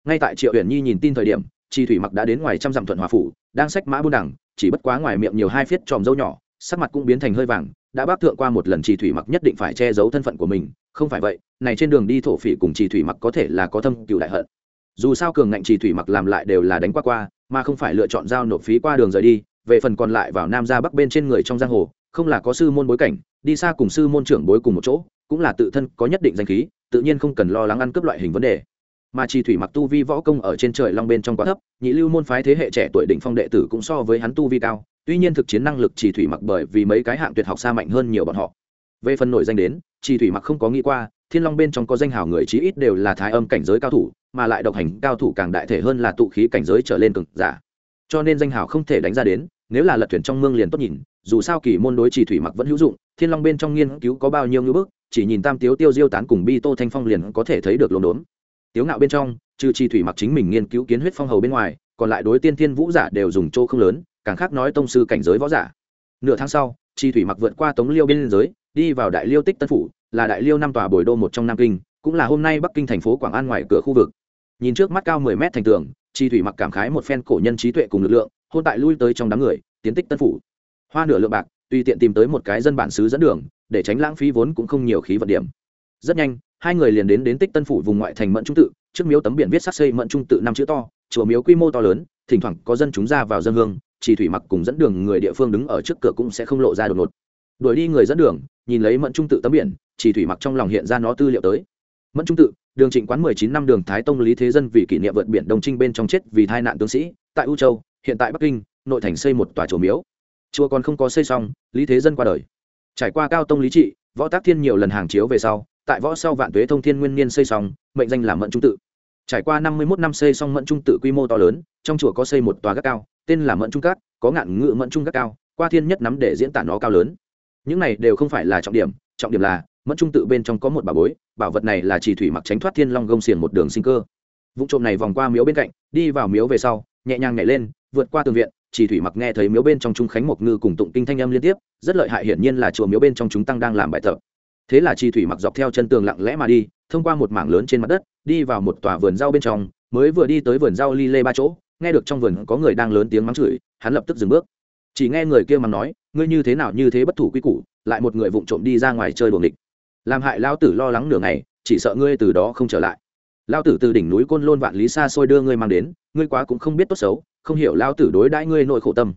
Ngay tại triệu uyển nhi nhìn tin thời điểm chi thủy mặc đã đến ngoài trăm dặm thuận hòa phủ, đang xách mã buôn đẳng chỉ bất quá ngoài miệng nhiều hai phiết tròm dâu nhỏ, sắc mặt cũng biến thành hơi vàng, đã bác thượng qua một lần trì thủy mặc nhất định phải che giấu thân phận của mình, không phải vậy, này trên đường đi thổ phỉ cùng trì thủy mặc có thể là có thâm cựu đại hận. Dù sao cường ngạnh trì thủy mặc làm lại đều là đánh qua qua, mà không phải lựa chọn giao nộp phí qua đường rời đi về phần còn lại vào nam ra bắc bên trên người trong giang hồ, không là có sư môn bối cảnh, đi xa cùng sư môn trưởng bối cùng một chỗ, cũng là tự thân có nhất định danh khí, tự nhiên không cần lo lắng ăn cướp loại hình vấn đề. Mà chi thủy mặc tu vi võ công ở trên trời long bên trong quá thấp, nhị lưu môn phái thế hệ trẻ tuổi đỉnh phong đệ tử cũng so với hắn tu vi cao, tuy nhiên thực chiến năng lực chỉ thủy mặc bởi vì mấy cái hạng tuyệt học xa mạnh hơn nhiều bọn họ. Về phần nổi danh đến chỉ thủy mặc không có nghĩ qua, thiên long bên trong có danh hào người chí ít đều là thái âm cảnh giới cao thủ, mà lại độc hành cao thủ càng đại thể hơn là tụ khí cảnh giới trở lên cực giả cho nên danh hào không thể đánh ra đến, nếu là lật thuyền trong mương liền tốt nhìn, dù sao kỳ môn đối chỉ thủy mặc vẫn hữu dụng, thiên long bên trong nghiên cứu có bao nhiêu ngữ bức, chỉ nhìn tam tiếu tiêu diêu tán cùng bi tô thanh phong liền có thể thấy được lồn đốn tiếu ngạo bên trong, trừ chi thủy mặc chính mình nghiên cứu kiến huyết phong hầu bên ngoài, còn lại đối tiên thiên vũ giả đều dùng chỗ không lớn, càng khác nói tông sư cảnh giới võ giả. Nửa tháng sau chi thủy mặc vượt qua tống liêu biên giới, đi vào đại liêu tích tân phủ, là đại liêu năm tòa bồi đô một trong nam kinh, cũng là hôm nay bắc kinh thành phố quảng an ngoài cửa khu vực. Nhìn trước mắt cao mười mét thành tường chi thủy mặc cảm khái một phen cổ nhân trí tuệ cùng lực lượng, hôn tại lui tới trong đám người, tiến tích tân phủ. Hoa nửa lượng bạc, tùy tiện tìm tới một cái dân bản xứ dẫn đường, để tránh lãng phí vốn cũng không nhiều khí vận điểm. Rất nhanh, hai người liền đến đến tích tân phủ vùng ngoại thành mẫn trung tự, trước miếu tấm biển viết sắc xây mẫn trung tự năm chữ to, chùa miếu quy mô to lớn, thỉnh thoảng có dân chúng ra vào dân hương chỉ thủy mặc cùng dẫn đường người địa phương đứng ở trước cửa cũng sẽ không lộ ra đột ngột. Đuổi đi người dẫn đường, nhìn lấy mẫn trung tự tấm biển chỉ thủy mặc trong lòng hiện ra nó tư liệu tới. Mẫn trung tự đường trịnh quán mười chín năm đường thái tông lý thế dân vì kỷ niệm vượt biển đông trinh bên trong chết vì tai nạn tướng sĩ, tại u châu, hiện tại bắc kinh, nội thành xây một tòa chùa miếu. Chùa còn không có xây xong, lý thế dân qua đời. Trải qua cao tông lý trị, võ tác thiên nhiều lần hàng chiếu về sau, tại võ sau vạn tuế thông thiên nguyên niên xây xong, mệnh danh là mẫn trung tự. Trải qua năm mươi một năm xây xong mẫn trung tự quy mô to lớn, trong chùa có xây một tòa gác cao, tên là mẫn trung cát có ngạn ngự mẫn trung gác cao, qua thiên nhất nắm để diễn tả nó cao lớn. Những này đều không phải là trọng điểm trọng điểm là mẫn trung tự bên trong có một bảo bối bảo vật này là chỉ thủy mặc tránh thoát thiên long gông xiềng một đường sinh cơ. Vụ trộm này vòng qua miếu bên cạnh, đi vào miếu về sau, nhẹ nhàng nhảy lên, vượt qua tường viện, chỉ thủy mặc nghe thấy miếu bên trong trung khánh một ngư cùng tụng kinh thanh âm liên tiếp, rất lợi hại hiển nhiên là chùa miếu bên trong chúng tăng đang làm bài tập. Thế là chỉ thủy mặc dọc theo chân tường lặng lẽ mà đi, thông qua một mảng lớn trên mặt đất, đi vào một tòa vườn rau bên trong, mới vừa đi tới vườn rau ly lê ba chỗ, nghe được trong vườn có người đang lớn tiếng mắng chửi, hắn lập tức dừng bước. Chỉ nghe người kia mắng nói, ngươi như thế nào như thế bất thủ quy củ, lại một người vụng trộm đi ra ngoài chơi đuồng địch làm hại lao tử lo lắng nửa ngày, chỉ sợ ngươi từ đó không trở lại. Lao tử từ đỉnh núi côn lôn vạn lý xa xôi đưa ngươi mang đến, ngươi quá cũng không biết tốt xấu, không hiểu lao tử đối đãi ngươi nội khổ tâm.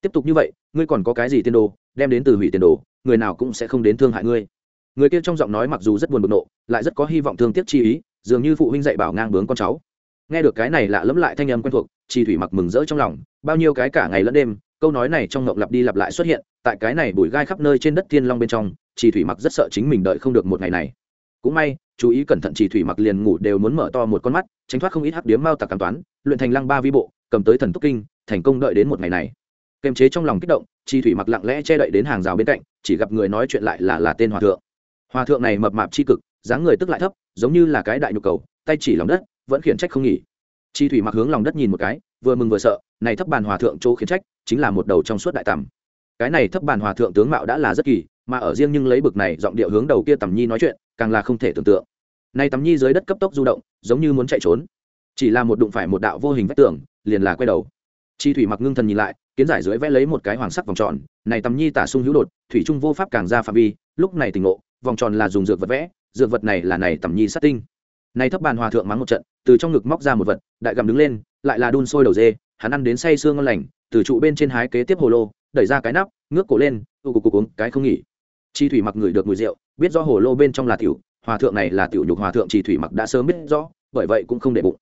Tiếp tục như vậy, ngươi còn có cái gì tiền đồ, đem đến từ hủy tiền đồ, người nào cũng sẽ không đến thương hại ngươi. Người kia trong giọng nói mặc dù rất buồn bực nộ, lại rất có hy vọng thương tiếc chi ý, dường như phụ huynh dạy bảo ngang bướng con cháu. Nghe được cái này lạ lẫm lại thanh âm quen thuộc chi thủy mặc mừng rỡ trong lòng, bao nhiêu cái cả ngày lẫn đêm câu nói này trong ngộng lặp đi lặp lại xuất hiện, tại cái này bụi gai khắp nơi trên đất thiên long bên trong chi thủy mặc rất sợ chính mình đợi không được một ngày này. Cũng may, chú ý cẩn thận chi thủy mặc liền ngủ đều muốn mở to một con mắt, tránh thoát không ít hắc điếm mao tặc cảm toán, luyện thành lăng ba vi bộ, cầm tới thần túc kinh, thành công đợi đến một ngày này. Kềm chế trong lòng kích động chi thủy mặc lặng lẽ che đậy đến hàng rào bên cạnh, chỉ gặp người nói chuyện lại là là tên hòa thượng. Hòa thượng này mập mạp c cực, dáng người tức lại thấp, giống như là cái đại nhu cầu, tay chỉ lòng đất, vẫn khiển trách không nghỉ. Chi thủy mặc hướng lòng đất nhìn một cái vừa mừng vừa sợ, này thấp bàn hòa thượng chỗ khiến trách, chính là một đầu trong suốt đại tầm cái này thấp bàn hòa thượng tướng mạo đã là rất kỳ, mà ở riêng nhưng lấy bực này giọng điệu hướng đầu kia tầm nhi nói chuyện, càng là không thể tưởng tượng. Này tầm nhi dưới đất cấp tốc du động, giống như muốn chạy trốn. Chỉ là một đụng phải một đạo vô hình vách tường, liền là quay đầu. Chi thủy mặc ngưng thần nhìn lại, kiến giải dưới vẽ lấy một cái hoàng sắc vòng tròn, này tầm nhi tả sung hữu đột, thủy trung vô pháp càng ra phạm vi, lúc này tỉnh ngộ, vòng tròn là dùng dược vật vẽ, dược vật này là này tầm nhi sát tinh. Này thấp bàn hòa thượng mắng một trận, từ trong ngực móc ra một vật, đại gầm đứng lên lại là đun sôi đầu dê, hắn ăn đến say sương ngon lành, từ trụ bên trên hái kế tiếp hồ lô, đẩy ra cái nắp, ngước cổ lên tụ cục cục uống, cái không nghỉ. Chi thủy mặc người được mùi rượu, biết do hồ lô bên trong là tiểu, hòa thượng này là tiểu nhục hòa thượng chi thủy mặc đã sớm biết rõ, bởi vậy cũng không để bụng.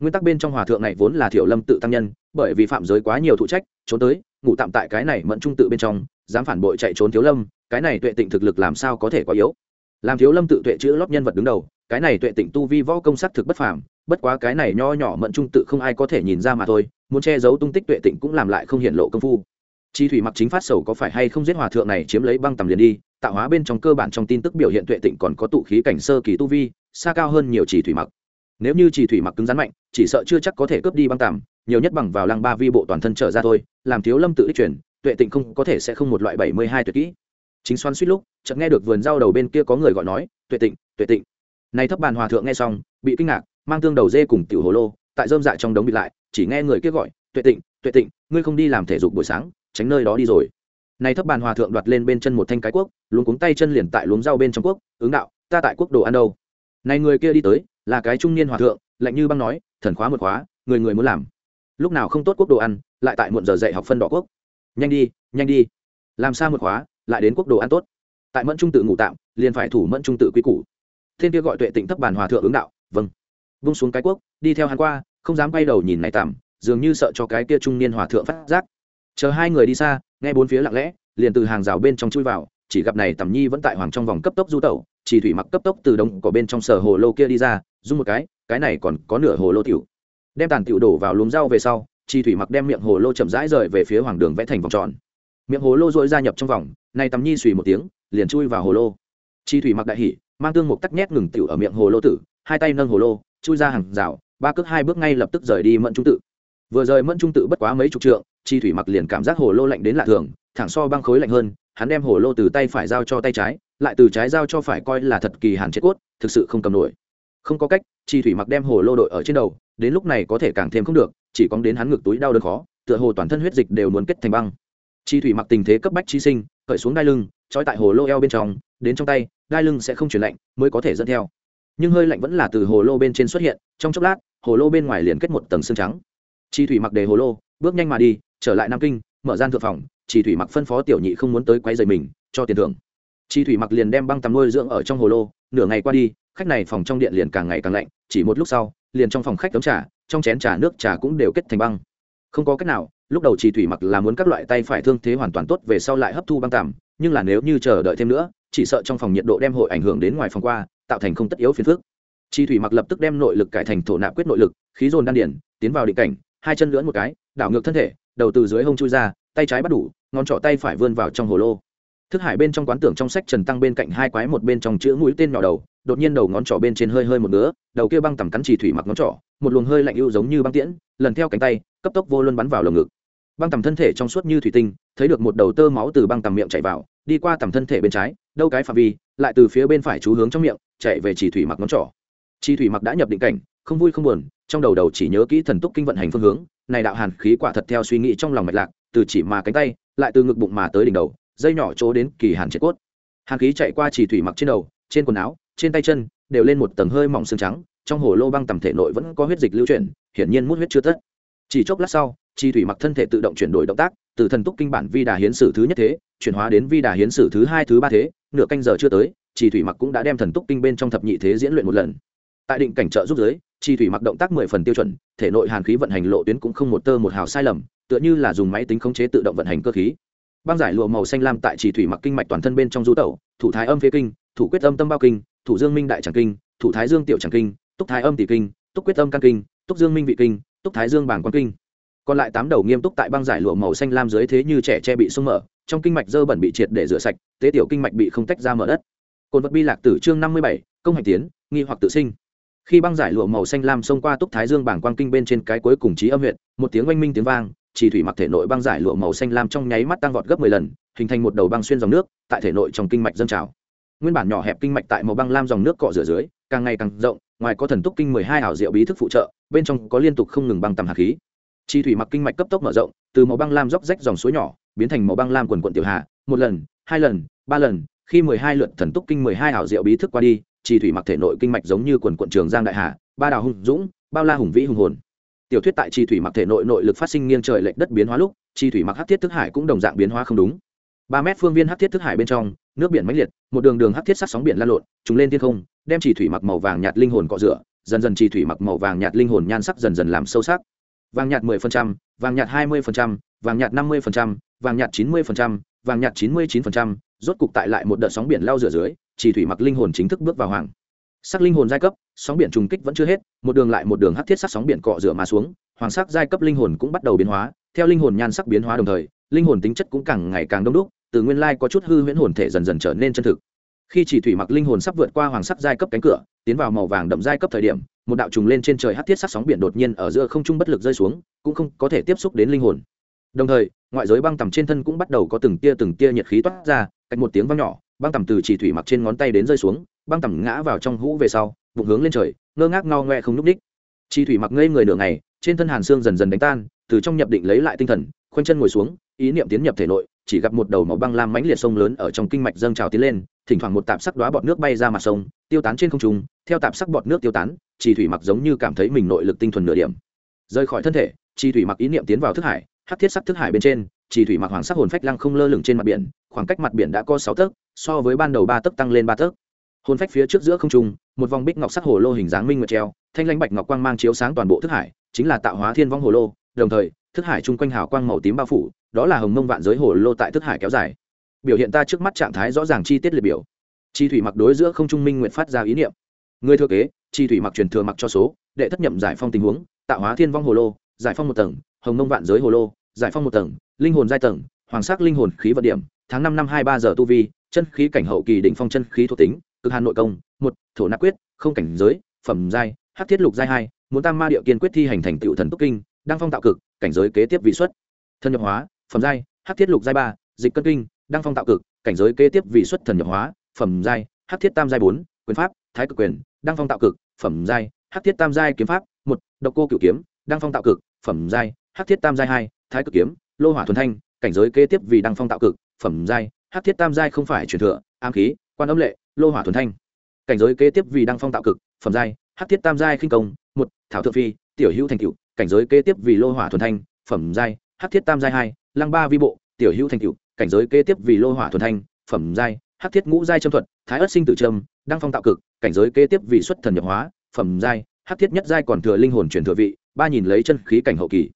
Nguyên tắc bên trong hòa thượng này vốn là thiểu lâm tự tăng nhân, bởi vì phạm giới quá nhiều thụ trách, trốn tới, ngủ tạm tại cái này mẫn trung tự bên trong, dám phản bội chạy trốn thiếu lâm, cái này tuệ tịnh thực lực làm sao có thể quá yếu? Làm thiếu lâm tự tuệ chữ lót nhân vật đứng đầu, cái này tuệ tịnh tu vi võ công sắc thực bất phàm bất quá cái này nho nhỏ mẫn trung tự không ai có thể nhìn ra mà thôi, muốn che giấu tung tích tuệ tịnh cũng làm lại không hiện lộ công phu. Chi thủy mặc chính phát sầu có phải hay không giết hòa thượng này chiếm lấy băng tầm liền đi, tạo hóa bên trong cơ bản trong tin tức biểu hiện tuệ tịnh còn có tụ khí cảnh sơ kỳ tu vi, xa cao hơn nhiều chỉ thủy mặc. Nếu như chỉ thủy mặc cứng rắn mạnh, chỉ sợ chưa chắc có thể cướp đi băng tầm, nhiều nhất bằng vào lăng ba vi bộ toàn thân trở ra thôi, làm thiếu lâm tự ích chuyển tuệ tịnh không có thể sẽ không một loại bảy mươi hai tuyệt kỹ. Chính xoan suýt lúc, chợt nghe được vườn rau đầu bên kia có người gọi nói, tuệ tịnh tuệ tịnh. Này thấp bàn hòa thượng nghe xong, bị kinh ngạc mang tương đầu dê cùng tiểu hồ lô, tại dơm dạ trong đống bị lại, chỉ nghe người kia gọi, tuệ tịnh tuệ tịnh, ngươi không đi làm thể dục buổi sáng, tránh nơi đó đi rồi. Này thấp bàn hòa thượng đoạt lên bên chân một thanh cái quốc luống cuống tay chân liền tại luống rau bên trong quốc ứng đạo, ta tại quốc đồ ăn đâu? Này người kia đi tới, là cái trung niên hòa thượng, lạnh như băng nói, thần khóa một khóa, người người muốn làm. Lúc nào không tốt quốc đồ ăn, lại tại muộn giờ dạy học phân đỏ quốc nhanh đi nhanh đi, làm sao một khóa, lại đến quốc đồ ăn tốt. Tại mẫn trung tự ngủ tạm, liền phải thủ mẫn trung tự quy củ. Thiên kia gọi tuệ tịnh thấp bàn hòa thượng ứng đạo vâng vung xuống cái quốc đi theo hắn qua, không dám quay đầu nhìn này tạm, dường như sợ cho cái kia trung niên hòa thượng phát giác. Chờ hai người đi xa, nghe bốn phía lặng lẽ, liền từ hàng rào bên trong chui vào, chỉ gặp này tầm nhi vẫn tại hoàng trong vòng cấp tốc du tẩu, chỉ thủy mặc cấp tốc từ đông cỏ bên trong sở hồ lô kia đi ra dung một cái cái này còn có nửa hồ lô tiểu. Đem tàn tiểu đổ vào luống rau về sau chi thủy mặc đem miệng hồ lô chậm rãi rời về phía hoàng đường vẽ thành vòng tròn. Miệng hồ lô dội ra nhập trong vòng, này tầm nhi xùy một tiếng, liền chui vào hồ lô. Chi thủy mặc đại hỉ, mang tương một tắc nhét ngừng tiểu ở miệng hồ lô tử, hai tay nâng hồ lô chui ra hàng rào, ba cước hai bước ngay lập tức rời đi mẫn trung tự. Vừa rời mẫn trung tự bất quá mấy chục trượng, chi thủy mặc liền cảm giác hồ lô lạnh đến lạ thường, thẳng so băng khối lạnh hơn, hắn đem hồ lô từ tay phải giao cho tay trái, lại từ trái giao cho phải coi là thật kỳ hàn chết cốt, thực sự không cầm nổi. Không có cách, chi thủy mặc đem hồ lô đội ở trên đầu, đến lúc này có thể càng thêm không được, chỉ có đến hắn ngực túi đau đớn khó, tựa hồ toàn thân huyết dịch đều muốn kết thành băng. Chi thủy mặc tình thế cấp bách chi sinh, cởi xuống đai lưng, trói tại hồ lô eo bên trong, đến trong tay, đai lưng sẽ không chuyển lạnh, mới có thể dẫn theo nhưng hơi lạnh vẫn là từ hồ lô bên trên xuất hiện, trong chốc lát, hồ lô bên ngoài liền kết một tầng xương trắng. Chi thủy mặc đề hồ lô, bước nhanh mà đi, trở lại nam kinh, mở gian thượng phòng, chi thủy mặc phân phó tiểu nhị không muốn tới quấy rầy mình, cho tiền thưởng. Chi thủy mặc liền đem băng tắm nuôi dưỡng ở trong hồ lô, nửa ngày qua đi, khách này phòng trong điện liền càng ngày càng lạnh, chỉ một lúc sau, liền trong phòng khách tấm trà, trong chén trà nước trà cũng đều kết thành băng. Không có cách nào, lúc đầu chi thủy mặc là muốn các loại tay phải thương thế hoàn toàn tốt về sau lại hấp thu băng tằm nhưng là nếu như chờ đợi thêm nữa, chỉ sợ trong phòng nhiệt độ đem hội ảnh hưởng đến ngoài phòng qua tạo thành không tất yếu phiền phức. Chi thủy mặc lập tức đem nội lực cải thành thổ nạp quyết nội lực, khí dồn đan điển, tiến vào định cảnh, hai chân lưỡn một cái, đảo ngược thân thể, đầu từ dưới hông chui ra, tay trái bắt đủ, ngón trỏ tay phải vươn vào trong hồ lô. Thức hải bên trong quán tưởng trong sách trần tăng bên cạnh hai quái một bên trong chữ mũi tên nhỏ đầu, đột nhiên đầu ngón trỏ bên trên hơi hơi một nữa đầu kia băng tầm cắn chỉ thủy mặc ngón trỏ, một luồng hơi lạnh ưu giống như băng tiễn, lần theo cánh tay, cấp tốc vô luôn bắn vào lồng ngực. Băng tầm thân thể trong suốt như thủy tinh, thấy được một đầu tơ máu từ băng tầm miệng chảy vào, đi qua tầm thân thể bên trái, đâu cái phạm vi lại từ phía bên phải chú hướng trong miệng, chạy về chỉ thủy mặc ngón trỏ. Chi thủy mặc đã nhập định cảnh, không vui không buồn, trong đầu đầu chỉ nhớ kỹ thần túc kinh vận hành phương hướng, này đạo hàn khí quả thật theo suy nghĩ trong lòng mạch lạc, từ chỉ mà cánh tay, lại từ ngực bụng mà tới đỉnh đầu, dây nhỏ chỗ đến kỳ hàn chết cốt. Hàn khí chạy qua chỉ thủy mặc trên đầu, trên quần áo, trên tay chân, đều lên một tầng hơi mỏng xương trắng, trong hồ lô băng tầm thể nội vẫn có huyết dịch lưu chuyển, hiển nhiên mút huyết chưa tất. Chỉ chốc lát sau chi thủy mặc thân thể tự động chuyển đổi động tác, từ thần túc kinh bản vi đà hiến sử thứ nhất thế, chuyển hóa đến vi đà hiến sử thứ hai thứ ba thế nửa canh giờ chưa tới chỉ thủy mặc cũng đã đem thần túc kinh bên trong thập nhị thế diễn luyện một lần. Tại định cảnh trợ giúp giới chỉ thủy mặc động tác mười phần tiêu chuẩn, thể nội hàn khí vận hành lộ tuyến cũng không một tơ một hào sai lầm, tựa như là dùng máy tính khống chế tự động vận hành cơ khí. Băng giải lụa màu xanh lam tại chỉ thủy mặc kinh mạch toàn thân bên trong du tẩu, thủ thái âm phía kinh, thủ quyết âm tâm bao kinh, thủ dương minh đại tràng kinh, thủ thái dương tiểu tràng kinh, túc thái âm tỷ kinh, túc quyết âm can kinh, túc dương minh vị kinh, túc thái dương bảng quan kinh. Còn lại tám đầu nghiêm túc tại băng giải lụa màu xanh lam dưới thế như trẻ che bị sung mở trong kinh mạch dơ bẩn bị triệt để rửa sạch, tế tiểu kinh mạch bị không tách ra mở đất. Cồn vật bi lạc tử chương năm mươi bảy, công hành tiến, nghi hoặc tự sinh. Khi băng giải lụa màu xanh lam xông qua túc thái dương bảng quang kinh bên trên cái cuối cùng trí âm huyện một tiếng oanh minh tiếng vang, chỉ thủy mặc thể nội băng giải lụa màu xanh lam trong nháy mắt tăng vọt gấp mười lần, hình thành một đầu băng xuyên dòng nước, tại thể nội trong kinh mạch dâng trào. Nguyên bản nhỏ hẹp kinh mạch tại màu băng lam dòng nước cọ rửa dưới, càng ngày càng rộng, ngoài có thần túc kinh mười hai ảo diệu bí thức phụ trợ, bên trong có liên tục không ngừng băng tầm hạt khí. Chi thủy mặc kinh mạch cấp tốc mở rộng, từ màu băng lam róc rách dòng suối nhỏ biến thành màu băng lam quần quận tiểu hạ một lần hai lần ba lần khi mười hai lượt thần túc kinh mười hai ảo diệu bí thức qua đi chi thủy mặc thể nội kinh mạch giống như quần quận trường giang đại hà ba đào hùng dũng bao la hùng vĩ hùng hồn. Tiểu thuyết tại chi thủy mặc thể nội nội lực phát sinh nghiêng trời lệch đất biến hóa lúc chi thủy mặc hát thiết thức hải cũng đồng dạng biến hóa không đúng. Ba mét phương viên hát thiết thức hải bên trong nước biển mãnh liệt một đường đường hát thiết sắc sóng biển lan lộn chúng lên thiên không đem chi thủy mặc màu vàng nhạt linh hồn cọ rửa dần dần chi thủy mặc màu vàng nhạt linh hồn nhan sắc dần dần làm sâu sắc. Vàng nhạt 10%, vàng nhạt 20%, vàng nhạt 50%, vàng nhạt 90%, vàng nhạt 99%, rốt cục tại lại một đợt sóng biển lao rửa dưới, chỉ thủy mặc linh hồn chính thức bước vào hoàng. Sắc linh hồn giai cấp, sóng biển trùng kích vẫn chưa hết, một đường lại một đường hắc thiết sắc sóng biển cọ rửa mà xuống, hoàng sắc giai cấp linh hồn cũng bắt đầu biến hóa, theo linh hồn nhan sắc biến hóa đồng thời, linh hồn tính chất cũng càng ngày càng đông đúc, từ nguyên lai có chút hư huyễn hồn thể dần dần trở nên chân thực. Khi chỉ thủy mặc linh hồn sắp vượt qua hoàng sắc giai cấp cánh cửa, tiến vào màu vàng đậm giai cấp thời điểm, một đạo trùng lên trên trời hắc thiết sắc sóng biển đột nhiên ở giữa không trung bất lực rơi xuống, cũng không có thể tiếp xúc đến linh hồn. Đồng thời, ngoại giới băng tầm trên thân cũng bắt đầu có từng tia từng tia nhiệt khí toát ra, cách một tiếng vang nhỏ, băng tầm từ chỉ thủy mặc trên ngón tay đến rơi xuống, băng tầm ngã vào trong hũ về sau, bụng hướng lên trời, ngơ ngác ngao ngoe không lúc đích. Chỉ thủy mặc ngây người nửa ngày, trên thân hàn xương dần dần đánh tan, từ trong nhập định lấy lại tinh thần, khoanh chân ngồi xuống, ý niệm tiến nhập thể nội, chỉ gặp một đầu màu băng lam mãnh liệt sông lớn ở trong kinh mạch dâng trào tiến lên, thỉnh thoảng một tạp sắc đóa bọt nước bay ra mặt sông, tiêu tán trên không trung, theo tạp sắc bọt nước tiêu tán, chỉ thủy mặc giống như cảm thấy mình nội lực tinh thuần nửa điểm. Rơi khỏi thân thể, chỉ thủy mặc ý niệm tiến vào thức hải, hắc thiết sắc thức hải bên trên, chỉ thủy mặc hoàng sắc hồn phách lăng không lơ lửng trên mặt biển, khoảng cách mặt biển đã có sáu tấc, so với ban đầu ba tấc tăng lên ba tấc. Hồn phách phía trước giữa không trung, một vòng bích ngọc sắc hồ lô hình dáng minh nguyệt treo, thanh lãnh bạch ngọc quang mang chiếu sáng toàn bộ thức hải, chính là tạo hóa thiên vong hồ lô, đồng thời, thức hải trung quanh hào quang màu tím bao phủ, đó là hồng mông vạn giới hồ lô tại thức hải kéo dài. Biểu hiện ta trước mắt trạng thái rõ ràng chi tiết liệt biểu. Chi thủy mặc đối giữa không trung minh nguyện phát ra ý niệm. Người thừa kế chi thủy mặc truyền thừa mặc cho số đệ thất nhậm giải phong tình huống tạo hóa thiên vong hồ lô giải phong một tầng hồng mông vạn giới hồ lô, giải phong một tầng, linh hồn giai tầng, hoàng sắc linh hồn khí vật điểm, tháng năm năm hai ba giờ tu vi, chân khí cảnh hậu kỳ đỉnh phong chân khí thuộc tính, cực hàn nội công, một, thổ nạp quyết, không cảnh giới, phẩm giai, hắc thiết lục giai hai, muốn tam ma địa kiên quyết thi hành thành tựu thần túc kinh, đăng phong tạo cực, cảnh giới kế tiếp vị xuất. Thân nhập hóa, phẩm giai, hắc thiết lục giai ba, dịch cân kinh, đăng phong tạo cực, cảnh giới kế tiếp vị xuất thần nhập hóa, phẩm giai, hắc thiết tam giai bốn, quyền pháp, thái cực quyền, đăng phong tạo cực, phẩm giai, hắc thiết tam giai kiếm pháp, một, độc cô cửu kiếm, đăng phong tạo cực, phẩm giai hắc thiết tam giai hai, thái cực kiếm, lô hỏa thuần thanh, cảnh giới kế tiếp vì đăng phong tạo cực, phẩm giai hắc thiết tam giai không phải truyền thừa am khí, quan âm lệ, lô hỏa thuần thanh. Cảnh giới kế tiếp vì đăng phong tạo cực, phẩm giai hắc thiết tam giai khinh công, một, thảo thượng phi, tiểu hữu thành cựu cảnh giới kế tiếp vì lô hỏa thuần thanh, phẩm giai hắc thiết tam giai hai, lăng ba vi bộ, tiểu hữu thành cựu cảnh giới kế tiếp vì lô hỏa thuần thanh, phẩm giai hắc thiết ngũ giai châm thuật, thái ất sinh tử trâm đăng phong tạo cực, cảnh giới kế tiếp vì xuất thần nhập hóa, phẩm giai hắc thiết nhất giai còn thừa linh hồn truyền thừa vị, ba nhìn lấy chân khí cảnh hậu kỳ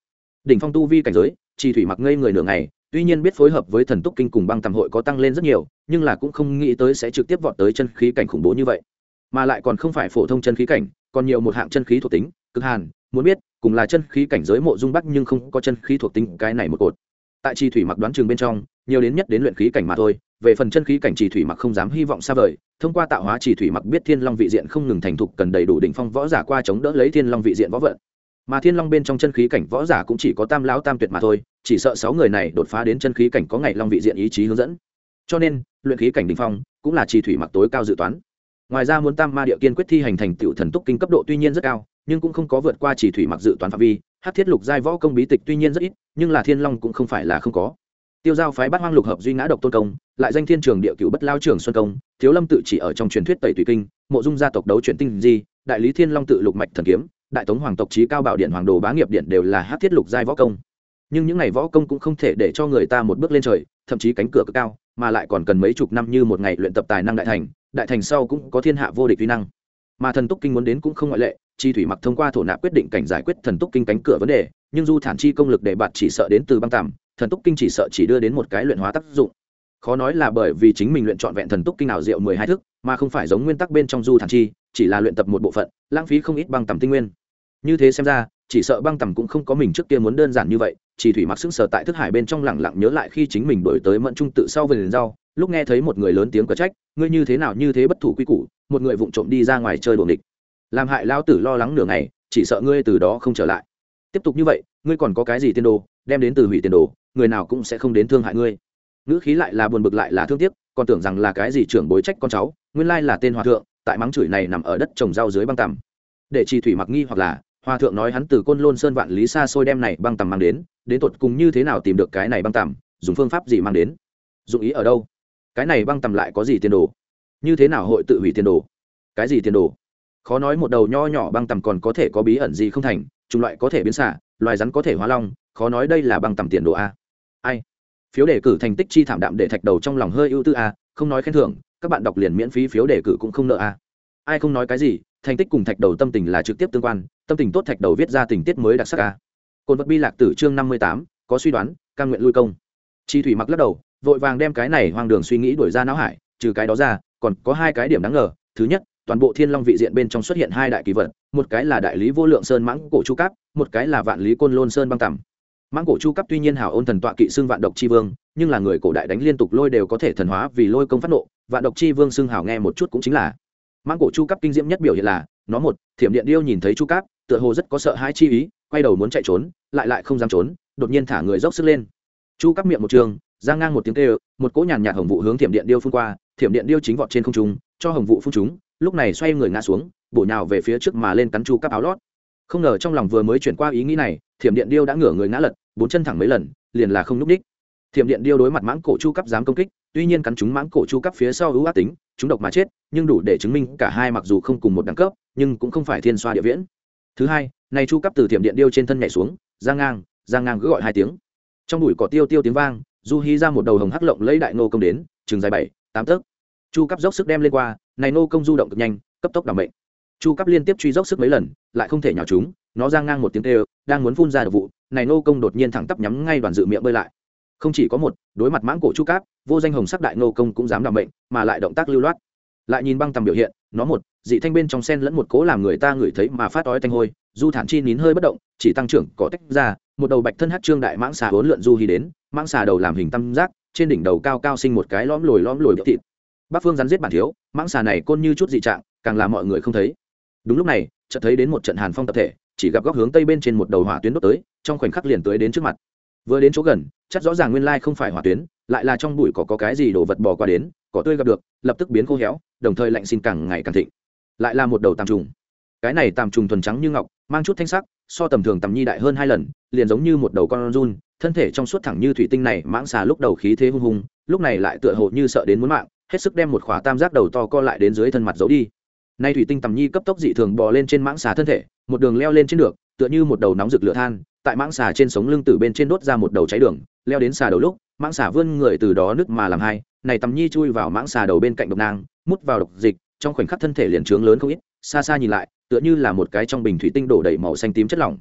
đỉnh phong tu vi cảnh giới chỉ thủy mặc ngây người nửa ngày, tuy nhiên biết phối hợp với thần túc kinh cùng băng tầm hội có tăng lên rất nhiều, nhưng là cũng không nghĩ tới sẽ trực tiếp vọt tới chân khí cảnh khủng bố như vậy. Mà lại còn không phải phổ thông chân khí cảnh, còn nhiều một hạng chân khí thuộc tính, cực hàn, muốn biết, cùng là chân khí cảnh giới mộ dung bắc nhưng không có chân khí thuộc tính, cái này một cột. Tại chi thủy mặc đoán trường bên trong, nhiều đến nhất đến luyện khí cảnh mà thôi, về phần chân khí cảnh chỉ thủy mặc không dám hy vọng xa vời, thông qua tạo hóa chỉ thủy mặc biết thiên long vị diện không ngừng thành thục cần đầy đủ đỉnh phong võ giả qua chống đỡ lấy thiên long vị diện võ vận mà thiên long bên trong chân khí cảnh võ giả cũng chỉ có tam lão tam tuyệt mà thôi, chỉ sợ sáu người này đột phá đến chân khí cảnh có ngày long vị diện ý chí hướng dẫn. Cho nên, luyện khí cảnh đỉnh phong cũng là trì thủy mặc tối cao dự toán. Ngoài ra muốn tam ma địa kiên quyết thi hành thành tựu thần túc kinh cấp độ tuy nhiên rất cao, nhưng cũng không có vượt qua chỉ thủy mặc dự toán phạm vi, hát thiết lục giai võ công bí tịch tuy nhiên rất ít, nhưng là thiên long cũng không phải là không có. Tiêu giao phái bát hoang lục hợp duy ngã độc tôn công, lại danh thiên trường địa cựu bất lao trường xuân công, thiếu lâm tự chỉ ở trong truyền thuyết tẩy tùy kinh, mộ dung gia tộc đấu chuyển tinh di, đại lý thiên long tự lục mạch thần kiếm đại tống hoàng tộc trí cao bảo điện hoàng đồ bá nghiệp điện đều là hát thiết lục giai võ công. Nhưng những ngày võ công cũng không thể để cho người ta một bước lên trời, thậm chí cánh cửa cực cao, mà lại còn cần mấy chục năm như một ngày luyện tập tài năng đại thành đại thành sau cũng có thiên hạ vô địch vi năng. Mà thần túc kinh muốn đến cũng không ngoại lệ, chi thủy mặc thông qua thổ nạp quyết định cảnh giải quyết thần túc kinh cánh cửa vấn đề, nhưng du thản chi công lực để bạt chỉ sợ đến từ băng tàm thần túc kinh chỉ sợ chỉ đưa đến một cái luyện hóa tác dụng. Khó nói là bởi vì chính mình luyện trọn vẹn thần túc kinh nào diệu mười hai thức, mà không phải giống nguyên tắc bên trong du thản chi chỉ là luyện tập một bộ phận, lãng phí không ít băng tầm tinh nguyên. Như thế xem ra, chỉ sợ băng tầm cũng không có mình trước kia muốn đơn giản như vậy, chỉ thủy mặc sững sờ tại thức hải bên trong lẳng lặng nhớ lại khi chính mình đổi tới mận trung tự sau về liền rau, lúc nghe thấy một người lớn tiếng có trách, ngươi như thế nào như thế bất thủ quy củ, một người vụng trộm đi ra ngoài chơi đuồng địch làm hại lao tử lo lắng nửa ngày, chỉ sợ ngươi từ đó không trở lại. Tiếp tục như vậy, ngươi còn có cái gì tiền đồ, đem đến từ hủy tiền đồ, người nào cũng sẽ không đến thương hại ngươi. Ngữ khí lại là buồn bực lại là thương tiếc, còn tưởng rằng là cái gì trưởng bối trách con cháu, nguyên lai là tên hòa thượng tại mắng chửi này nằm ở đất trồng rau dưới băng tằm. Để trì thủy mặc nghi hoặc là hòa thượng nói hắn từ côn lôn sơn vạn lý xa xôi đem này băng tằm mang đến đến tột cùng như thế nào tìm được cái này băng tằm, dùng phương pháp gì mang đến? Dụng ý ở đâu? Cái này băng tằm lại có gì tiền đồ? Như thế nào hội tự hủy tiền đồ? Cái gì tiền đồ? Khó nói một đầu nho nhỏ băng tằm còn có thể có bí ẩn gì không thành, chủng loại có thể biến xạ, loài rắn có thể hóa long, khó nói đây là băng tằm tiền đồ a. Ai? Phiếu đề cử thành tích chi thảm đạm để thạch đầu trong lòng hơi ưu tư a, không nói khen thưởng các bạn đọc liền miễn phí phiếu đề cử cũng không nợ a ai không nói cái gì, thành tích cùng thạch đầu tâm tình là trực tiếp tương quan, tâm tình tốt thạch đầu viết ra tình tiết mới đặc sắc à. a cồn vật bi lạc tử chương năm mươi tám, có suy đoán căn nguyện lui công. Chi thủy mặc lắc đầu, vội vàng đem cái này hoang đường suy nghĩ đuổi ra não hải, trừ cái đó ra, còn có hai cái điểm đáng ngờ. Thứ nhất, toàn bộ thiên long vị diện bên trong xuất hiện hai đại kỳ vật, một cái là đại lý vô lượng sơn mãng cổ chu cáp, một cái là vạn lý côn lôn sơn băng tẩm. Mãng cổ chu cấp tuy nhiên hảo ôn thần tọa kỵ xưng vạn độc chi vương, nhưng là người cổ đại đánh liên tục lôi đều có thể thần hóa vì lôi công phát nộ vạn độc chi vương xưng hảo nghe một chút cũng chính là. Mãng cổ chu cấp kinh diễm nhất biểu hiện là, nó một, thiểm điện điêu nhìn thấy chu cấp tựa hồ rất có sợ hãi chi ý, quay đầu muốn chạy trốn, lại lại không dám trốn, đột nhiên thả người dốc sức lên. Chu cấp miệng một trường giang ngang một tiếng kêu, một cỗ nhàn nhạt hồng vụ hướng thiểm điện điêu phun qua, thiểm điện điêu chính vọt trên không trung, cho hồng vụ phun chúng, lúc này xoay người ngã xuống, bổ nhào về phía trước mà lên cắn chu cấp áo lót. Không ngờ trong lòng vừa mới chuyển qua ý nghĩ này, thiểm điện điêu đã ngửa người ngã lật, bốn chân thẳng mấy lần, liền là không núp đích thiểm điện điêu đối mặt mãng cổ chu cấp dám công kích, tuy nhiên cắn chúng mãng cổ chu cấp phía sau ưu ác tính, chúng độc mà chết, nhưng đủ để chứng minh cả hai mặc dù không cùng một đẳng cấp, nhưng cũng không phải thiên xoa địa viễn. Thứ hai, này chu cấp từ thiểm điện điêu trên thân nhảy xuống, ra ngang ra ngang cứ gọi hai tiếng. Trong đùi cỏ tiêu tiêu tiếng vang, du hí ra một đầu hồng hắc lộng lấy đại nô công đến chừng dài bảy, tám tấc. Chu cấp dốc sức đem lên qua, này nô công du động cực nhanh, cấp tốc đảm bệnh chu cấp liên tiếp truy dốc sức mấy lần, lại không thể nhào chúng nó ra ngang một tiếng tê đang muốn phun ra được vụ, này nô công đột nhiên thẳng tắp nhắm ngay đoàn dự miệng bơi lại không chỉ có một, đối mặt mãng cổ chu cáp, vô danh hồng sắc đại nô công cũng dám đảm bệnh mà lại động tác lưu loát. Lại nhìn băng tầm biểu hiện, nó một, dị thanh bên trong sen lẫn một cố làm người ta ngửi thấy mà phát ói thanh hôi, du thản chi nín hơi bất động, chỉ tăng trưởng có tách ra, một đầu bạch thân hát trương đại mãng xà huấn lượn du hy đến, mãng xà đầu làm hình tam giác, trên đỉnh đầu cao cao sinh một cái lõm lồi lõm lồi biểu thịt. Bắc phương rắn giết bản thiếu, mãng xà này côn như chút dị trạng, càng làm mọi người không thấy. Đúng lúc này, chợt thấy đến một trận hàn phong tập thể, chỉ gặp góc hướng tây bên trên một đầu hỏa tuyến đốt tới, trong khoảnh khắc liền tới đến trước mặt vừa đến chỗ gần, chắc rõ ràng nguyên lai không phải hỏa tuyến, lại là trong bụi cỏ có cái gì đổ vật bò qua đến, cỏ tươi gặp được, lập tức biến khô héo, đồng thời lạnh xin càng ngày càng thịnh. Lại là một đầu tàm trùng. Cái này tàm trùng thuần trắng như ngọc, mang chút thanh sắc, so tầm thường tầm nhi đại hơn hai lần, liền giống như một đầu con run, thân thể trong suốt thẳng như thủy tinh này mãng xà lúc đầu khí thế hung hùng, lúc này lại tựa hồ như sợ đến muốn mạng, hết sức đem một khỏa tam giác đầu to co lại đến dưới thân mặt giấu đi. Nay thủy tinh tầm nhi cấp tốc dị thường bò lên trên mãng xà thân thể, một đường leo lên trên được, tựa như một đầu nóng rực lửa than tại mãng xà trên sống lưng từ bên trên đốt ra một đầu cháy đường, leo đến xà đầu lúc, mãng xà vươn người từ đó nứt mà làm hai, này tầm nhi chui vào mãng xà đầu bên cạnh độc nang, mút vào độc dịch, trong khoảnh khắc thân thể liền trướng lớn không ít, xa xa nhìn lại, tựa như là một cái trong bình thủy tinh đổ đầy màu xanh tím chất lỏng.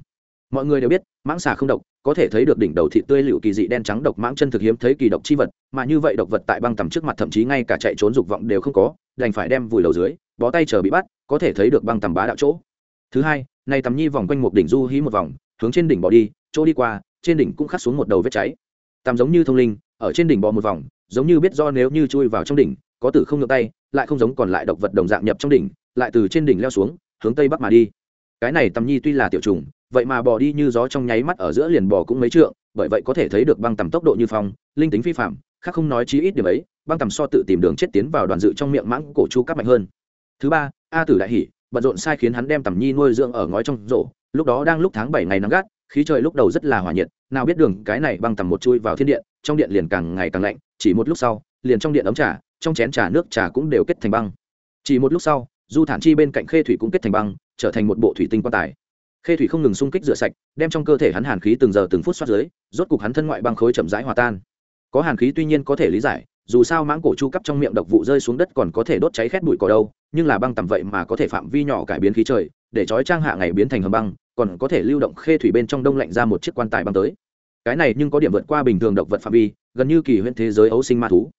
Mọi người đều biết, mãng xà không độc, có thể thấy được đỉnh đầu thị tươi liệu kỳ dị đen trắng độc mãng chân thực hiếm thấy kỳ độc chi vật, mà như vậy độc vật tại băng tầm trước mặt thậm chí ngay cả chạy trốn dục vọng đều không có, đành phải đem vùi đầu dưới, bó tay chờ bị bắt, có thể thấy được băng tầm bá đạo chỗ. Thứ hai, này tầm nhi vòng quanh một đỉnh du hí một vòng hướng trên đỉnh bỏ đi chỗ đi qua trên đỉnh cũng khắc xuống một đầu vết cháy. Tầm giống như thông linh ở trên đỉnh bò một vòng giống như biết do nếu như chui vào trong đỉnh có tử không ngược tay lại không giống còn lại động vật đồng dạng nhập trong đỉnh lại từ trên đỉnh leo xuống hướng tây bắc mà đi. Cái này tầm nhi tuy là tiểu trùng vậy mà bò đi như gió trong nháy mắt ở giữa liền bò cũng mấy trượng bởi vậy có thể thấy được băng tầm tốc độ như phong linh tính phi phạm khác không nói chí ít điểm ấy băng tầm so tự tìm đường chết tiến vào đoàn dự trong miệng mãng cổ chu cắp mạnh hơn. Thứ ba a tử đại hỉ, bận rộn sai khiến hắn đem tầm nhi nuôi dưỡng ở ngói trong rổ lúc đó đang lúc tháng bảy ngày nắng gắt, khí trời lúc đầu rất là hòa nhiệt, nào biết đường cái này băng tầm một chui vào thiên điện, trong điện liền càng ngày càng lạnh, chỉ một lúc sau, liền trong điện ấm trà, trong chén trà nước trà cũng đều kết thành băng. Chỉ một lúc sau, du thản chi bên cạnh khê thủy cũng kết thành băng, trở thành một bộ thủy tinh quan tài. Khê thủy không ngừng xung kích rửa sạch, đem trong cơ thể hắn hàn khí từng giờ từng phút xoát dưới, rốt cục hắn thân ngoại băng khối chậm rãi hòa tan. Có hàn khí tuy nhiên có thể lý giải, dù sao mãng cổ chu cấp trong miệng độc vụ rơi xuống đất còn có thể đốt cháy khét bụi cỏ đâu, nhưng là băng tầm vậy mà có thể phạm vi nhỏ cải biến khí trời, để trói trang hạ ngày biến thành hầm băng còn có thể lưu động khê thủy bên trong đông lạnh ra một chiếc quan tài băng tới. Cái này nhưng có điểm vượt qua bình thường động vật phạm vi, gần như kỳ huyễn thế giới ấu sinh ma thú.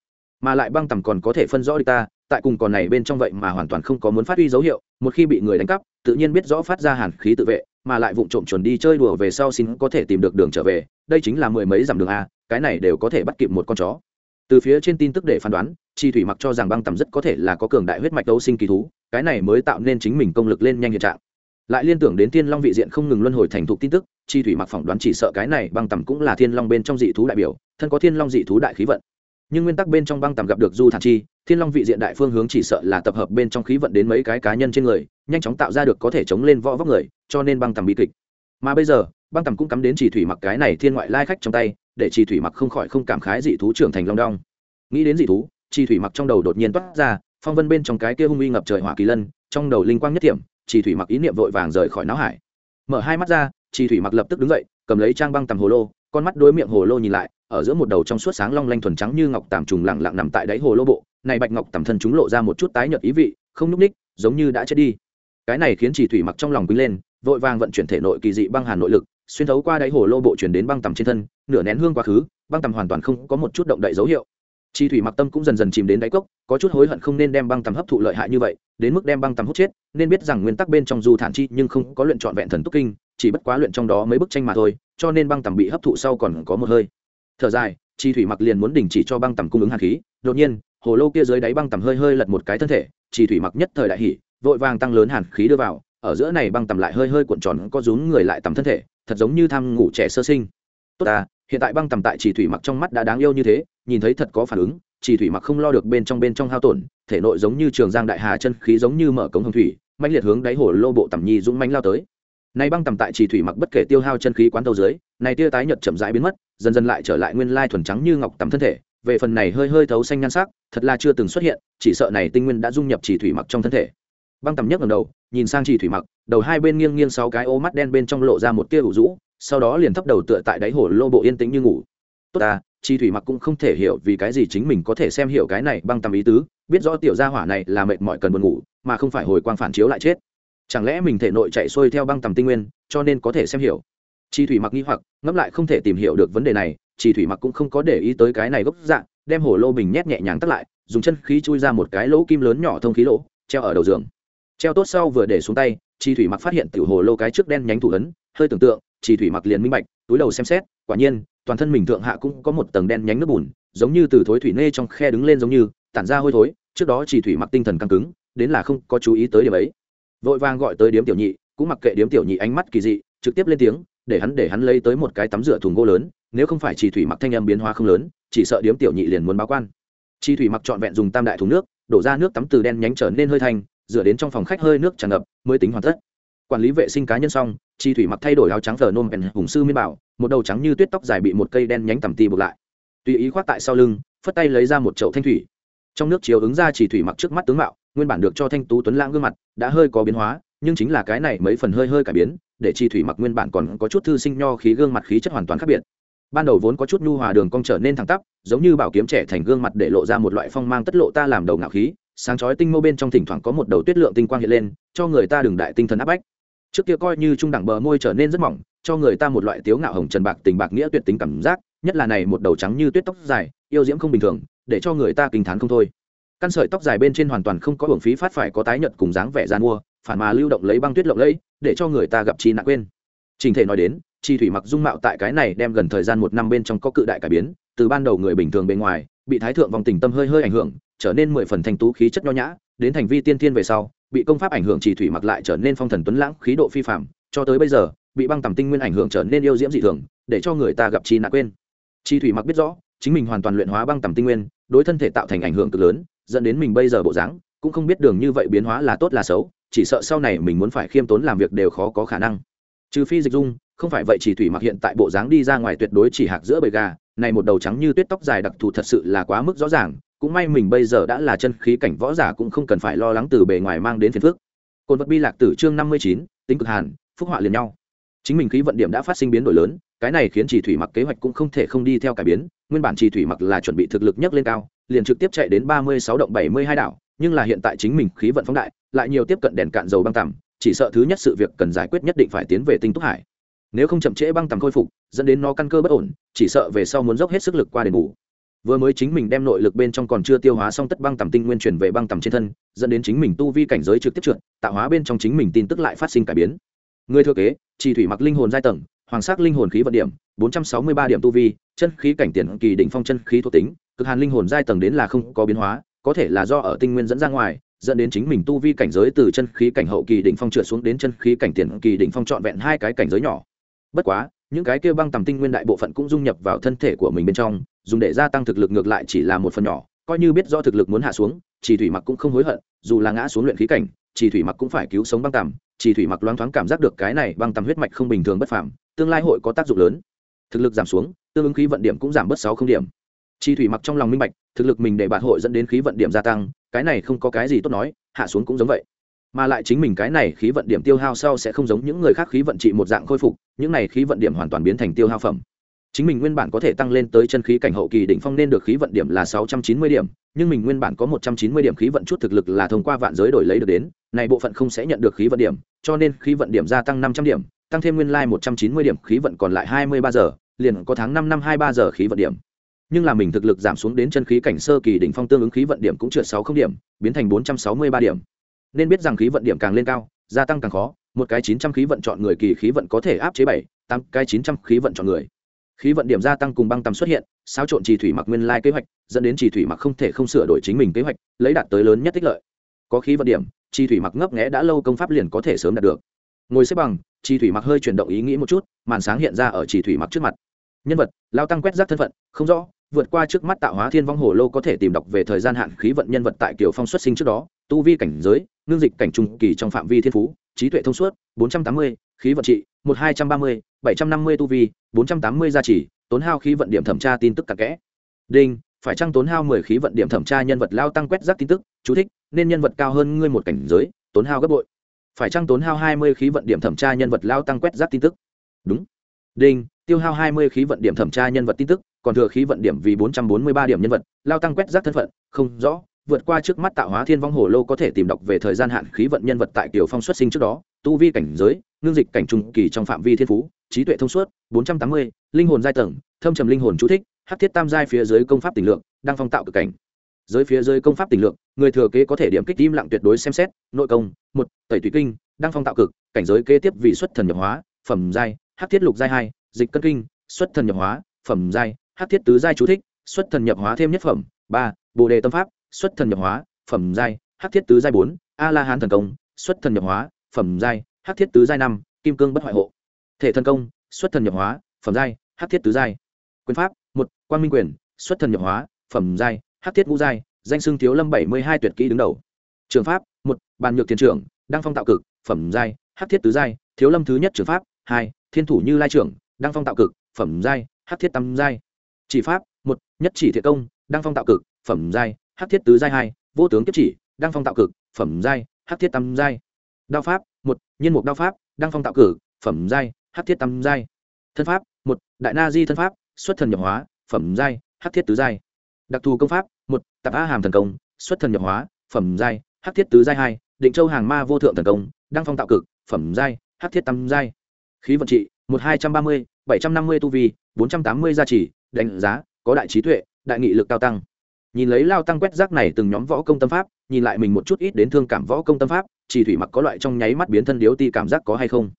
Mà lại băng tầm còn có thể phân rõ đi ta, tại cùng còn này bên trong vậy mà hoàn toàn không có muốn phát huy dấu hiệu, một khi bị người đánh cắp, tự nhiên biết rõ phát ra hàn khí tự vệ, mà lại vụng trộm chuẩn đi chơi đùa về sau xin có thể tìm được đường trở về, đây chính là mười mấy dặm đường a, cái này đều có thể bắt kịp một con chó. Từ phía trên tin tức để phán đoán, chi thủy mặc cho rằng băng tầm rất có thể là có cường đại huyết mạch đấu sinh kỳ thú, cái này mới tạo nên chính mình công lực lên nhanh hiện trạng lại liên tưởng đến thiên long vị diện không ngừng luân hồi thành thục tin tức, chi thủy mặc phỏng đoán chỉ sợ cái này băng tầm cũng là thiên long bên trong dị thú đại biểu, thân có thiên long dị thú đại khí vận. Nhưng nguyên tắc bên trong băng tầm gặp được du thản chi, thiên long vị diện đại phương hướng chỉ sợ là tập hợp bên trong khí vận đến mấy cái cá nhân trên người, nhanh chóng tạo ra được có thể chống lên võ vóc người, cho nên băng tầm bi kịch. Mà bây giờ, băng tầm cũng cắm đến chỉ thủy mặc cái này thiên ngoại lai khách trong tay, để chỉ thủy mặc không khỏi không cảm khái dị thú trưởng thành long đong. Nghĩ đến dị thú chỉ thủy mặc trong đầu đột nhiên toát ra, phong vân bên trong cái kia hung uy ngập trời hỏa kỳ lân, trong đầu linh quang nhất thiểm chỉ thủy mặc ý niệm vội vàng rời khỏi não hải. Mở hai mắt ra, chỉ thủy mặc lập tức đứng dậy, cầm lấy trang băng tầm hồ lô, con mắt đối miệng hồ lô nhìn lại, ở giữa một đầu trong suốt sáng long lanh thuần trắng như ngọc tàm trùng lặng lặng nằm tại đáy hồ lô bộ, này bạch ngọc tầm thân chúng lộ ra một chút tái nhợt ý vị, không nhúc ních, giống như đã chết đi. Cái này khiến chỉ thủy mặc trong lòng quý lên, vội vàng vận chuyển thể nội kỳ dị băng hàn nội lực, xuyên thấu qua đáy hồ lô bộ chuyển đến băng tầm trên thân, nửa nén hương quá khứ, băng tầm hoàn toàn không có một chút động đậy dấu hiệu chi thủy mặc tâm cũng dần dần chìm đến đáy cốc, có chút hối hận không nên đem băng tầm hấp thụ lợi hại như vậy, đến mức đem băng tầm hút chết, nên biết rằng nguyên tắc bên trong dù thản chi nhưng không có luyện trọn vẹn thần túc kinh, chỉ bất quá luyện trong đó mấy bức tranh mà thôi, cho nên băng tầm bị hấp thụ sau còn có một hơi. Thở dài, chi thủy mặc liền muốn đình chỉ cho băng tầm cung ứng hàn khí, đột nhiên, hồ lô kia dưới đáy băng tầm hơi hơi lật một cái thân thể, chi thủy mặc nhất thời đại hỉ, vội vàng tăng lớn hàn khí đưa vào, ở giữa này băng tầm lại hơi hơi cuộn tròn có rúm người lại tầm thân thể, thật giống như tham ngủ trẻ sơ sinh. Tốt ta hiện tại băng tầm tại chỉ thủy mặc trong mắt đã đáng yêu như thế, nhìn thấy thật có phản ứng, chỉ thủy mặc không lo được bên trong bên trong hao tổn, thể nội giống như trường giang đại hà chân khí giống như mở cống hồng thủy mạnh liệt hướng đáy hồ lô bộ tầm nhi dũng mánh lao tới. Nay băng tầm tại chỉ thủy mặc bất kể tiêu hao chân khí quán tàu dưới này tia tái nhợt chậm rãi biến mất, dần dần lại trở lại nguyên lai thuần trắng như ngọc tầm thân thể, về phần này hơi hơi thấu xanh nhan sắc, thật là chưa từng xuất hiện, chỉ sợ này tinh nguyên đã dung nhập chỉ thủy mặc trong thân thể. Băng tầm nhấc ngầm đầu, nhìn sang chỉ thủy mặc, đầu hai bên nghiêng nghiêng sáu cái ô mắt đen bên trong lộ ra một tia ủ rũ sau đó liền thấp đầu tựa tại đáy hồ lô bộ yên tĩnh như ngủ. Tốt ta, chi thủy mặc cũng không thể hiểu vì cái gì chính mình có thể xem hiểu cái này băng tầm ý tứ, biết rõ tiểu gia hỏa này là mệt mỏi cần buồn ngủ, mà không phải hồi quang phản chiếu lại chết. Chẳng lẽ mình thể nội chạy xuôi theo băng tầm tinh nguyên, cho nên có thể xem hiểu? Chi thủy mặc nghi hoặc, ngẫm lại không thể tìm hiểu được vấn đề này, chi thủy mặc cũng không có để ý tới cái này gốc dạng, đem hồ lô bình nhét nhẹ nhàng tắt lại, dùng chân khí chui ra một cái lỗ kim lớn nhỏ thông khí lỗ, treo ở đầu giường. Treo tốt sau vừa để xuống tay, chi thủy mặc phát hiện tiểu hồ lô cái trước đen nhánh thủ ấn, hơi tưởng tượng chi thủy mặc liền minh bạch túi đầu xem xét quả nhiên toàn thân mình thượng hạ cũng có một tầng đen nhánh nước bùn giống như từ thối thủy nê trong khe đứng lên giống như tản ra hôi thối trước đó chỉ thủy mặc tinh thần căng cứng đến là không có chú ý tới điểm ấy. Vội vàng gọi tới điếm tiểu nhị cũng mặc kệ điếm tiểu nhị ánh mắt kỳ dị trực tiếp lên tiếng để hắn để hắn lấy tới một cái tắm rửa thùng gỗ lớn nếu không phải chỉ thủy mặc thanh âm biến hóa không lớn chỉ sợ điếm tiểu nhị liền muốn báo quan. Chi thủy mặc trọn vẹn dùng tam đại thùng nước đổ ra nước tắm từ đen nhánh trở nên hơi thành, rửa đến trong phòng khách hơi nước tràn ngập mới tính hoàn tất quản lý vệ sinh cá nhân xong, chi thủy mặc thay đổi áo trắng thờ nôm bèn hùng sư miên bảo, một đầu trắng như tuyết tóc dài bị một cây đen nhánh tầm ti buộc lại. Tùy ý khoác tại sau lưng, phất tay lấy ra một chậu thanh thủy. Trong nước chiếu ứng ra chỉ thủy mặc trước mắt tướng mạo, nguyên bản được cho thanh tú tuấn lãng gương mặt, đã hơi có biến hóa, nhưng chính là cái này mấy phần hơi hơi cải biến, để chi thủy mặc nguyên bản còn có chút thư sinh nho khí gương mặt khí chất hoàn toàn khác biệt. Ban đầu vốn có chút nhu hòa đường cong trở nên thẳng tắp, giống như bảo kiếm trẻ thành gương mặt để lộ ra một loại phong mang tất lộ ta làm đầu ngạo khí, sáng chói tinh mâu bên trong thỉnh thoảng có một đầu tuyết lượng tinh quang hiện lên, cho người ta đường đại tinh thần áp bách trước kia coi như trung đẳng bờ môi trở nên rất mỏng, cho người ta một loại tiếu ngạo hồng trần bạc tình bạc nghĩa tuyệt tính cảm giác, nhất là này một đầu trắng như tuyết tóc dài, yêu diễm không bình thường, để cho người ta kinh thán không thôi. Căn sợi tóc dài bên trên hoàn toàn không có hưởng phí phát phải có tái nhợt cùng dáng vẻ gian mua, phản mà lưu động lấy băng tuyết lộng lẫy, để cho người ta gặp chi nặng quên. Trình thể nói đến, chi thủy mặc dung mạo tại cái này đem gần thời gian một năm bên trong có cự đại cải biến, từ ban đầu người bình thường bên ngoài, bị thái thượng vòng tình tâm hơi hơi ảnh hưởng, trở nên mười phần thành tú khí chất nho nhã, đến thành vi tiên thiên về sau bị công pháp ảnh hưởng chỉ thủy mặc lại trở nên phong thần tuấn lãng, khí độ phi phạm cho tới bây giờ, bị băng tầm tinh nguyên ảnh hưởng trở nên yêu diễm dị thường, để cho người ta gặp chi nạ quên. Chi thủy mặc biết rõ, chính mình hoàn toàn luyện hóa băng tầm tinh nguyên, đối thân thể tạo thành ảnh hưởng cực lớn, dẫn đến mình bây giờ bộ dáng, cũng không biết đường như vậy biến hóa là tốt là xấu, chỉ sợ sau này mình muốn phải khiêm tốn làm việc đều khó có khả năng. Trừ phi dịch dung, không phải vậy chỉ thủy mặc hiện tại bộ dáng đi ra ngoài tuyệt đối chỉ hạc giữa bầy gà, này một đầu trắng như tuyết tóc dài đặc thù thật sự là quá mức rõ ràng cũng may mình bây giờ đã là chân khí cảnh võ giả cũng không cần phải lo lắng từ bề ngoài mang đến phiền phức. Côn vật bi lạc tử chương năm mươi chín, tính cực hàn, phúc họa liền nhau. Chính mình khí vận điểm đã phát sinh biến đổi lớn, cái này khiến chỉ thủy mặc kế hoạch cũng không thể không đi theo cải biến. Nguyên bản chỉ thủy mặc là chuẩn bị thực lực nhất lên cao, liền trực tiếp chạy đến ba mươi sáu động bảy mươi hai đảo, nhưng là hiện tại chính mình khí vận phóng đại, lại nhiều tiếp cận đèn cạn dầu băng tằm chỉ sợ thứ nhất sự việc cần giải quyết nhất định phải tiến về tinh túc hải. Nếu không chậm trễ băng tằm khôi phục, dẫn đến nó căn cơ bất ổn, chỉ sợ về sau muốn dốc hết sức lực qua đền bù vừa mới chính mình đem nội lực bên trong còn chưa tiêu hóa xong tất băng tầm tinh nguyên chuyển về băng tầm trên thân, dẫn đến chính mình tu vi cảnh giới trực tiếp trượt, tạo hóa bên trong chính mình tin tức lại phát sinh cải biến. Người thừa kế, chỉ thủy mặc linh hồn giai tầng, hoàng sắc linh hồn khí vận điểm, bốn trăm sáu mươi ba điểm tu vi, chân khí cảnh tiền kỳ đỉnh phong chân khí thuộc tính, cực hàn linh hồn giai tầng đến là không có biến hóa, có thể là do ở tinh nguyên dẫn ra ngoài, dẫn đến chính mình tu vi cảnh giới từ chân khí cảnh hậu kỳ đỉnh phong trượt xuống đến chân khí cảnh tiền kỳ đỉnh phong trọn vẹn hai cái cảnh giới nhỏ. Bất quá, những cái kia băng tầm tinh nguyên đại bộ phận cũng dung nhập vào thân thể của mình bên trong dùng để gia tăng thực lực ngược lại chỉ là một phần nhỏ, coi như biết do thực lực muốn hạ xuống, chỉ thủy mặc cũng không hối hận, dù là ngã xuống luyện khí cảnh, chỉ thủy mặc cũng phải cứu sống băng tầm. Chỉ thủy mặc loáng thoáng cảm giác được cái này băng tầm huyết mạch không bình thường bất phàm, tương lai hội có tác dụng lớn. Thực lực giảm xuống, tương ứng khí vận điểm cũng giảm bớt sáu không điểm. Chỉ thủy mặc trong lòng minh bạch, thực lực mình để bạn hội dẫn đến khí vận điểm gia tăng, cái này không có cái gì tốt nói, hạ xuống cũng giống vậy. Mà lại chính mình cái này khí vận điểm tiêu hao sau sẽ không giống những người khác khí vận trị một dạng khôi phục, những này khí vận điểm hoàn toàn biến thành tiêu hao phẩm chính mình nguyên bản có thể tăng lên tới chân khí cảnh hậu kỳ đỉnh phong nên được khí vận điểm là sáu trăm chín mươi điểm nhưng mình nguyên bản có một trăm chín mươi điểm khí vận chút thực lực là thông qua vạn giới đổi lấy được đến này bộ phận không sẽ nhận được khí vận điểm cho nên khí vận điểm gia tăng năm trăm điểm tăng thêm nguyên lai một trăm chín mươi điểm khí vận còn lại hai mươi ba giờ liền có tháng năm năm hai ba giờ khí vận điểm nhưng là mình thực lực giảm xuống đến chân khí cảnh sơ kỳ đỉnh phong tương ứng khí vận điểm cũng trượt sáu không điểm biến thành bốn trăm sáu mươi ba điểm nên biết rằng khí vận điểm càng lên cao gia tăng càng khó một cái chín trăm khí vận chọn người kỳ khí vận có thể áp chế bảy tăng cái chín trăm khí vận chọn người khí vận điểm gia tăng cùng băng tầm xuất hiện, xáo trộn trì thủy mặc nguyên lai kế hoạch, dẫn đến trì thủy mặc không thể không sửa đổi chính mình kế hoạch, lấy đạt tới lớn nhất tích lợi. Có khí vận điểm, trì thủy mặc ngấp nghẽ đã lâu công pháp liền có thể sớm đạt được. Ngồi xếp bằng, trì thủy mặc hơi chuyển động ý nghĩ một chút, màn sáng hiện ra ở trì thủy mặc trước mặt. Nhân vật, lao tăng quét rác thân phận, không rõ, vượt qua trước mắt tạo hóa thiên vong hồ lô có thể tìm đọc về thời gian hạn khí vận nhân vật tại kiều phong xuất sinh trước đó, tu vi cảnh giới, ngưng dịch cảnh trung kỳ trong phạm vi thiên phú, trí tuệ thông suốt, bốn trăm tám mươi, khí vận trị một hai trăm ba mươi, bảy trăm năm mươi tu vi, bốn trăm tám mươi gia trì, tốn hao khí vận điểm thẩm tra tin tức cặn kẽ. Đinh, phải trăng tốn hao mười khí vận điểm thẩm tra nhân vật lao tăng quét rác tin tức? Chú thích, nên nhân vật cao hơn ngươi một cảnh giới, tốn hao gấp bội. Phải trăng tốn hao hai mươi khí vận điểm thẩm tra nhân vật lao tăng quét rác tin tức? Đúng. Đinh, tiêu hao hai mươi khí vận điểm thẩm tra nhân vật tin tức, còn thừa khí vận điểm vì bốn trăm bốn mươi ba điểm nhân vật, lao tăng quét rác thân phận, không rõ vượt qua trước mắt tạo hóa thiên vong hồ lô có thể tìm đọc về thời gian hạn khí vận nhân vật tại tiểu phong xuất sinh trước đó, tu vi cảnh giới, ngưng dịch cảnh trung kỳ trong phạm vi thiên phú, trí tuệ thông suốt, bốn trăm tám mươi, linh hồn giai tầng, thâm trầm linh hồn chú thích, hắc thiết tam giai phía dưới công pháp tình lượng, đang phong tạo cực cảnh. Giới phía dưới công pháp tình lượng, người thừa kế có thể điểm kích im lặng tuyệt đối xem xét, nội công, một, tẩy thủy kinh, đang phong tạo cực, cảnh giới kế tiếp vì xuất thần nhập hóa, phẩm giai, hắc thiết lục giai hai, dịch cân kinh, xuất thần nhập hóa, phẩm giai, hắc thiết tứ giai chú thích, xuất thần nhập hóa thêm nhất phẩm, ba, bồ đề tâm pháp xuất thần nhập hóa, phẩm giai hát thiết tứ giai bốn a la hán thần công, xuất thần nhập hóa, phẩm giai hát thiết tứ giai năm, kim cương bất hoại hộ. Thể thần công, xuất thần nhập hóa, phẩm giai hát thiết tứ giai. Quyền pháp, một quan minh quyền, xuất thần nhập hóa, phẩm giai hát thiết ngũ giai, danh xưng thiếu lâm bảy mươi hai tuyệt kỹ đứng đầu. Trường pháp, một, bàn nhược thiên trưởng, đăng phong tạo cực, phẩm giai hát thiết tứ giai, thiếu lâm thứ nhất trường pháp, hai, thiên thủ như lai trưởng, đăng phong tạo cực, phẩm giai hát thiết tam giai. Chỉ pháp, một, nhất chỉ thiện công, đăng phong tạo cực, phẩm giai hát thiết tứ giai hai, vô tướng kiếp chỉ, đăng phong tạo cực, phẩm giai, hát thiết tam giai. Đao pháp, một, nhiên mục đao pháp, đăng phong tạo cử phẩm giai, hát thiết tam giai. Thân pháp, một, đại na di thân pháp, xuất thần nhập hóa, phẩm giai, hát thiết tứ giai. Đặc thù công pháp, một, tạp a hàm thần công, xuất thần nhập hóa, phẩm giai, hát thiết tứ giai hai, định châu hàng ma vô thượng thần công, đăng phong tạo cực, phẩm giai, hát thiết tam giai. Khí vận trị, một, hai trăm ba mươi, bảy trăm năm mươi tu vi, bốn trăm tám mươi gia trì, đánh giá, có đại trí tuệ, đại nghị lực cao tăng nhìn lấy lao tăng quét rác này từng nhóm võ công tâm pháp, nhìn lại mình một chút ít đến thương cảm võ công tâm pháp, chỉ thủy mặc có loại trong nháy mắt biến thân điếu ti cảm giác có hay không?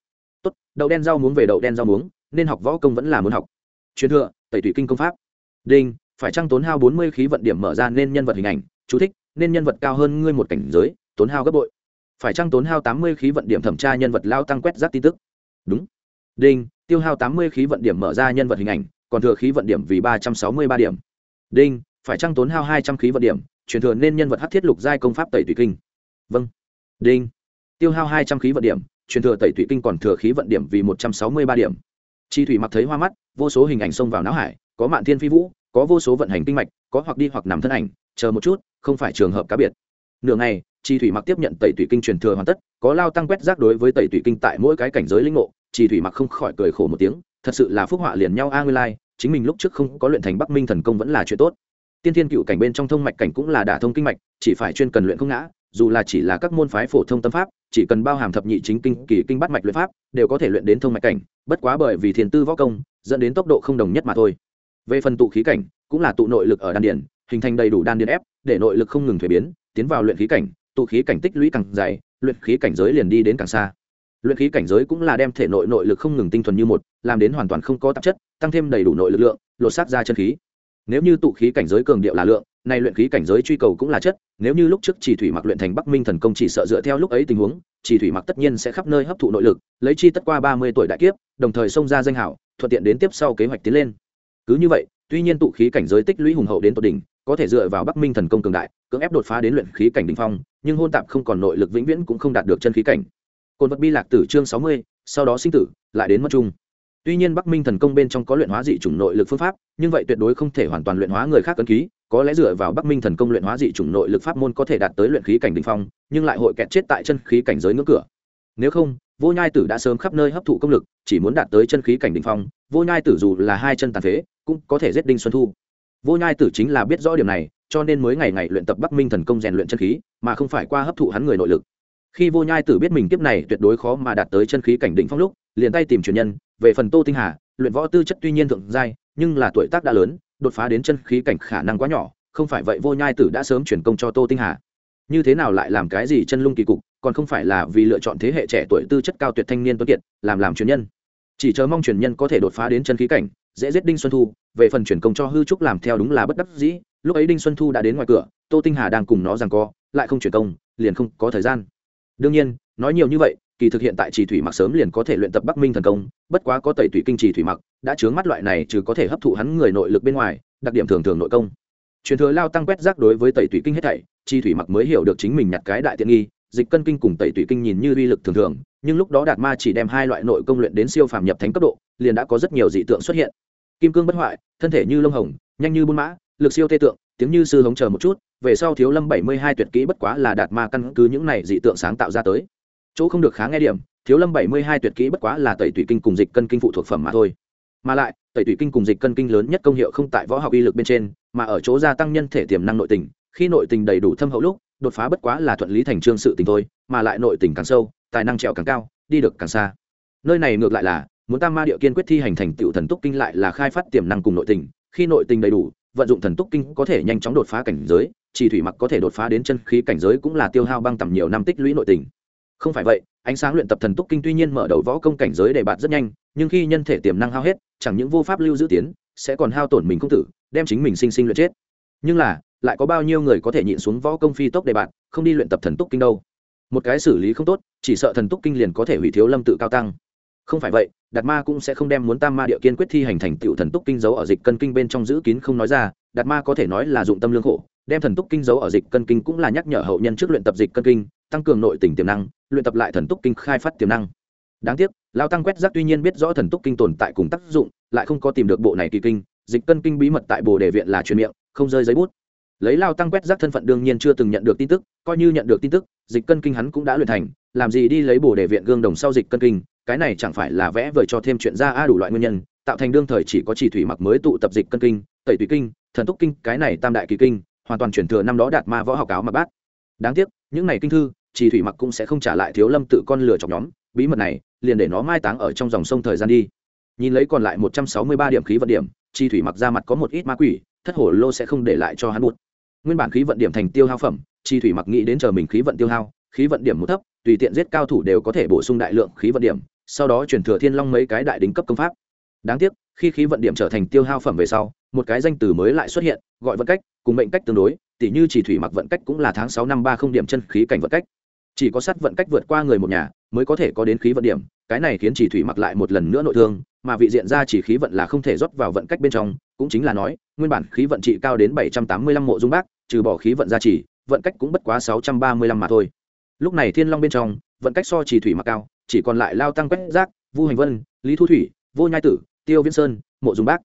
Tốt, đậu đen rau muống về đậu đen rau muống, nên học võ công vẫn là muốn học. Truyền thừa, tẩy thủy kinh công pháp. Đinh, phải trăng tốn hao bốn mươi khí vận điểm mở ra nên nhân vật hình ảnh? Chú thích, nên nhân vật cao hơn ngươi một cảnh giới, tốn hao gấp bội. Phải trăng tốn hao tám mươi khí vận điểm thẩm tra nhân vật lao tăng quét rác tin tức? Đúng. Đinh, tiêu hao tám mươi khí vận điểm mở ra nhân vật hình ảnh, còn thừa khí vận điểm vì ba trăm sáu mươi ba điểm. Đinh phải trăng tốn hao hai trăm khí vận điểm, truyền thừa nên nhân vật hắc thiết lục giai công pháp tẩy thủy kinh. Vâng. Đinh. Tiêu hao hai trăm khí vận điểm, truyền thừa tẩy thủy kinh còn thừa khí vận điểm vì một trăm sáu mươi ba điểm. Chi thủy mặc thấy hoa mắt, vô số hình ảnh xông vào não hải, có mạn thiên phi vũ, có vô số vận hành kinh mạch, có hoặc đi hoặc nằm thân ảnh, chờ một chút, không phải trường hợp cá biệt. Nửa ngày, chi thủy mặc tiếp nhận tẩy thủy kinh truyền thừa hoàn tất, có lao tăng quét rác đối với tẩy thủy kinh tại mỗi cái cảnh giới linh ngộ, chi thủy mặc không khỏi cười khổ một tiếng, thật sự là phúc họa liền nhau a nguyên lai, chính mình lúc trước không có luyện thành bắc minh thần công vẫn là chuyện tốt tiên thiên cựu cảnh bên trong thông mạch cảnh cũng là đả thông kinh mạch, chỉ phải chuyên cần luyện không ngã, dù là chỉ là các môn phái phổ thông tâm pháp, chỉ cần bao hàm thập nhị chính kinh, kỳ kinh bắt mạch luyện pháp, đều có thể luyện đến thông mạch cảnh, bất quá bởi vì thiền tư võ công, dẫn đến tốc độ không đồng nhất mà thôi. Về phần tụ khí cảnh, cũng là tụ nội lực ở đan điển hình thành đầy đủ đan điển ép, để nội lực không ngừng thuế biến, tiến vào luyện khí cảnh, tụ khí cảnh tích lũy càng dày luyện khí cảnh giới liền đi đến càng xa. Luyện khí cảnh giới cũng là đem thể nội nội lực không ngừng tinh thuần như một, làm đến hoàn toàn không có tạp chất, tăng thêm đầy đủ nội lực lượng, lột xác ra chân khí nếu như tụ khí cảnh giới cường điệu là lượng, nay luyện khí cảnh giới truy cầu cũng là chất, nếu như lúc trước chỉ thủy mặc luyện thành bắc minh thần công chỉ sợ dựa theo lúc ấy tình huống, chỉ thủy mặc tất nhiên sẽ khắp nơi hấp thụ nội lực, lấy chi tất qua ba mươi tuổi đại kiếp, đồng thời xông ra danh hảo, thuận tiện đến tiếp sau kế hoạch tiến lên. Cứ như vậy, tuy nhiên tụ khí cảnh giới tích lũy hùng hậu đến tột đỉnh, có thể dựa vào bắc minh thần công cường đại, cưỡng ép đột phá đến luyện khí cảnh đ ỉ n h phong, nhưng hôn tạp không còn nội lực vĩnh viễn cũng không đạt được chân khí cảnh. Cồn vật bi lạc tử chương sáu mươi, sau đó sinh tử, lại đến mất trung tuy nhiên bắc minh thần công bên trong có luyện hóa dị chủng nội lực phương pháp, nhưng vậy tuyệt đối không thể hoàn toàn luyện hóa người khác cân ký, có lẽ dựa vào bắc minh thần công luyện hóa dị chủng nội lực pháp môn có thể đạt tới luyện khí cảnh đ ỉ n h phong, nhưng lại hội kẹt chết tại chân khí cảnh giới ngưỡng cửa. Nếu không, vô nhai tử đã sớm khắp nơi hấp thụ công lực, chỉ muốn đạt tới chân khí cảnh đ ỉ n h phong, vô nhai tử dù là hai chân tàn phế, cũng có thể giết đinh xuân thu. Vô nhai tử chính là biết rõ điểm này, cho nên mới ngày ngày luyện tập bắc minh thần công rèn luyện chân khí, mà không phải qua hấp thụ hắn người nội lực khi vô nhai tử biết mình kiếp này tuyệt đối khó mà đạt tới chân khí cảnh đỉnh phong lúc, liền tay tìm truyền nhân, về phần tô tinh hà, luyện võ tư chất tuy nhiên thượng giai, nhưng là tuổi tác đã lớn, đột phá đến chân khí cảnh khả năng quá nhỏ, không phải vậy vô nhai tử đã sớm chuyển công cho tô tinh hà. Như thế nào lại làm cái gì chân lung kỳ cục, còn không phải là vì lựa chọn thế hệ trẻ tuổi tư chất cao tuyệt thanh niên tuấn kiệt, làm làm truyền nhân. Chỉ chờ mong truyền nhân có thể đột phá đến chân khí cảnh, dễ giết đinh xuân thu, về phần chuyển công cho hư trúc làm theo đúng là bất đắc dĩ, lúc ấy đinh xuân thu đã đến ngoài cửa, tô tinh hà đang cùng nó rằng co, lại không chuyển công, liền không có thời gian đương nhiên, nói nhiều như vậy, kỳ thực hiện tại chỉ thủy mặc sớm liền có thể luyện tập bắc minh thần công, bất quá có tẩy thủy kinh chỉ thủy mặc, đã chướng mắt loại này trừ có thể hấp thụ hắn người nội lực bên ngoài, đặc điểm thường thường nội công. Truyền thừa lao tăng quét rác đối với tẩy thủy kinh hết thảy chi thủy mặc mới hiểu được chính mình nhặt cái đại tiện nghi, dịch cân kinh cùng tẩy thủy kinh nhìn như uy lực thường thường, nhưng lúc đó đạt ma chỉ đem hai loại nội công luyện đến siêu phàm nhập thánh cấp độ, liền đã có rất nhiều dị tượng xuất hiện. Kim cương bất hoại, thân thể như lông hồng, nhanh như buôn mã, lực siêu tê tượng, tiếng như sư hống chờ một chút về sau thiếu lâm bảy mươi hai tuyệt kỹ bất quá là đạt ma căn cứ những này dị tượng sáng tạo ra tới. Chỗ không được khá nghe điểm, thiếu lâm bảy mươi hai tuyệt kỹ bất quá là tẩy tủy kinh cùng dịch cân kinh phụ thuộc phẩm mà thôi. Mà lại, tẩy tủy kinh cùng dịch cân kinh lớn nhất công hiệu không tại võ học y lực bên trên, mà ở chỗ gia tăng nhân thể tiềm năng nội tình, khi nội tình đầy đủ thâm hậu lúc, đột phá bất quá là thuận lý thành trương sự tình thôi, mà lại nội tình càng sâu, tài năng trèo càng cao, đi được càng xa. Nơi này ngược lại là, muốn tam ma địa kiên quyết thi hành thành tựu thần túc kinh lại là khai phát tiềm năng cùng nội tình, khi nội tình đầy đủ, vận dụng thần túc kinh có thể nhanh chóng đột phá cảnh giới chỉ thủy mặc có thể đột phá đến chân khí cảnh giới cũng là tiêu hao băng tầm nhiều năm tích lũy nội tình. Không phải vậy ánh sáng luyện tập thần túc kinh tuy nhiên mở đầu võ công cảnh giới để bạt rất nhanh nhưng khi nhân thể tiềm năng hao hết chẳng những vô pháp lưu giữ tiến sẽ còn hao tổn mình công tử đem chính mình sinh sinh luyện chết. Nhưng là lại có bao nhiêu người có thể nhịn xuống võ công phi tốc để bạt, không đi luyện tập thần túc kinh đâu? Một cái xử lý không tốt chỉ sợ thần túc kinh liền có thể hủy thiếu lâm tự cao tăng. Không phải vậy đạt ma cũng sẽ không đem muốn tam ma địa kiên quyết thi hành thành tựu thần túc kinh giấu ở dịch cân kinh bên trong giữ kín không nói ra đạt ma có thể nói là dụng tâm lương khổ đem thần túc kinh giấu ở dịch cân kinh cũng là nhắc nhở hậu nhân trước luyện tập dịch cân kinh, tăng cường nội tình tiềm năng, luyện tập lại thần túc kinh khai phát tiềm năng. Đáng tiếc, lao tăng quét rác tuy nhiên biết rõ thần túc kinh tồn tại cùng tác dụng, lại không có tìm được bộ này kỳ kinh, dịch cân kinh bí mật tại bồ đề viện là truyền miệng, không rơi giấy bút. Lấy lao tăng quét rác thân phận đương nhiên chưa từng nhận được tin tức, coi như nhận được tin tức, dịch cân kinh hắn cũng đã luyện thành, làm gì đi lấy bồ đề viện gương đồng sau dịch cân kinh, cái này chẳng phải là vẽ vời cho thêm chuyện ra a đủ loại nguyên nhân, tạo thành đương thời chỉ có chỉ thủy mặc mới tụ tập dịch cân kinh, tẩy tùy kinh, thần túc kinh, cái này tam đại kỳ kinh hoàn toàn chuyển thừa năm đó đạt ma võ học áo mà bát. Đáng tiếc, những này kinh thư, chỉ thủy mặc cũng sẽ không trả lại thiếu lâm tự con lửa chọc nhóm. Bí mật này, liền để nó mai táng ở trong dòng sông thời gian đi. Nhìn lấy còn lại một trăm sáu mươi ba điểm khí vận điểm, chi thủy mặc ra mặt có một ít ma quỷ, thất hổ lô sẽ không để lại cho hắn bụt nguyên bản khí vận điểm thành tiêu hao phẩm, chi thủy mặc nghĩ đến chờ mình khí vận tiêu hao, khí vận điểm một thấp, tùy tiện giết cao thủ đều có thể bổ sung đại lượng khí vận điểm, sau đó chuyển thừa thiên long mấy cái đại đính cấp công pháp. Đáng tiếc, khi khí vận điểm trở thành tiêu hao phẩm về sau một cái danh từ mới lại xuất hiện gọi vận cách cùng mệnh cách tương đối tỉ như chỉ thủy mặc vận cách cũng là tháng sáu năm ba không điểm chân khí cảnh vận cách. Chỉ có sát vận cách vượt qua người một nhà mới có thể có đến khí vận điểm cái này khiến chỉ thủy mặc lại một lần nữa nội thương mà vị diện ra chỉ khí vận là không thể rót vào vận cách bên trong cũng chính là nói nguyên bản khí vận trị cao đến bảy trăm tám mươi lăm mộ dung bác trừ bỏ khí vận gia chỉ, vận cách cũng bất quá sáu trăm ba mươi lăm mà thôi. Lúc này thiên long bên trong vận cách so chỉ thủy mặc cao chỉ còn lại lao tăng quét rác vu hành vân lý thu thủy vô nhai tử tiêu viễn sơn mộ dung bác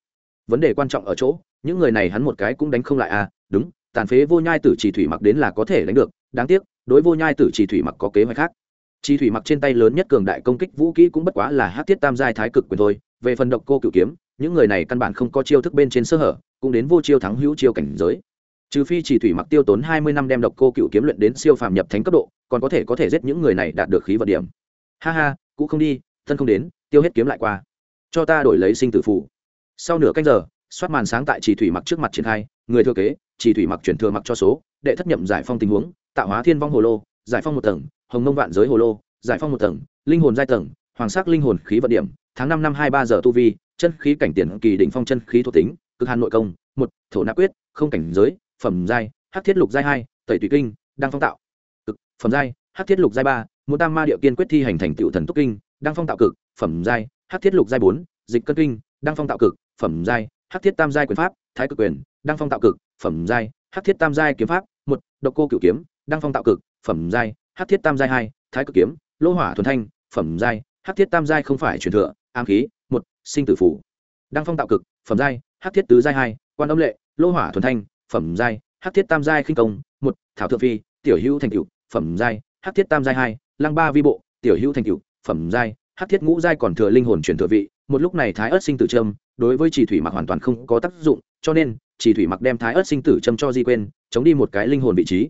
vấn đề quan trọng ở chỗ, những người này hắn một cái cũng đánh không lại à đúng, tàn phế vô nhai tử chỉ thủy mặc đến là có thể đánh được, đáng tiếc, đối vô nhai tử chỉ thủy mặc có kế hoạch khác. Chỉ thủy mặc trên tay lớn nhất cường đại công kích vũ kỹ cũng bất quá là hát thiết tam giai thái cực quyền thôi, về phần độc cô cựu kiếm, những người này căn bản không có chiêu thức bên trên sơ hở, cũng đến vô chiêu thắng hữu chiêu cảnh giới. Trừ phi chỉ thủy mặc tiêu tốn hai mươi năm đem độc cô cựu kiếm luyện đến siêu phàm nhập thánh cấp độ, còn có thể có thể giết những người này đạt được khí vận điểm. Ha ha, cũ không đi, thân không đến, tiêu hết kiếm lại qua. Cho ta đổi lấy sinh tử phủ sau nửa canh giờ, soát màn sáng tại chỉ thủy mặc trước mặt triển khai, người thừa kế, chỉ thủy mặc chuyển thừa mặc cho số, đệ thất nhậm giải phong tình huống, tạo hóa thiên vong hồ lô, giải phong một tầng, hồng mông vạn giới hồ lô, giải phong một tầng, linh hồn giai tầng, hoàng sắc linh hồn khí vận điểm, tháng năm năm hai ba giờ tu vi, chân khí cảnh tiền kỳ đỉnh phong chân khí thuộc tính, cực hàn nội công, một, thổ nạp quyết, không cảnh giới, phẩm giai, hắc thiết lục giai hai, tẩy tùy kinh đang phong tạo, cực, phẩm giai, hắc thiết lục giai ba, muốn tam ma địa kiên quyết thi hành thành tựu thần túc kinh đang phong tạo cực, phẩm giai, hắc thiết lục giai bốn, dịch cân kinh đang phong tạo cực phẩm giai, hắc thiết tam giai quyền pháp, thái cực quyền, đăng phong tạo cực, phẩm giai, hắc thiết tam giai kiếm pháp, một, độc cô cửu kiếm, đăng phong tạo cực, phẩm giai, hắc thiết tam giai hai, thái cực kiếm, lô hỏa thuần thanh, phẩm giai, hắc thiết tam giai không phải truyền thừa, ám khí, một, sinh tử phủ đăng phong tạo cực, phẩm giai, hắc thiết tứ giai hai, quan âm lệ, lô hỏa thuần thanh, phẩm giai, hắc thiết tam giai khinh công, một, thảo thượng phi, tiểu hữu thành cựu phẩm giai, hắc thiết tam giai hai, lăng ba vi bộ, tiểu hữu thành cựu phẩm giai, hắc thiết ngũ giai còn thừa linh hồn truyền thừa vị một lúc này thái ớt sinh tử trâm đối với chỉ thủy mặc hoàn toàn không có tác dụng, cho nên chỉ thủy mặc đem thái ớt sinh tử trâm cho di quên chống đi một cái linh hồn vị trí.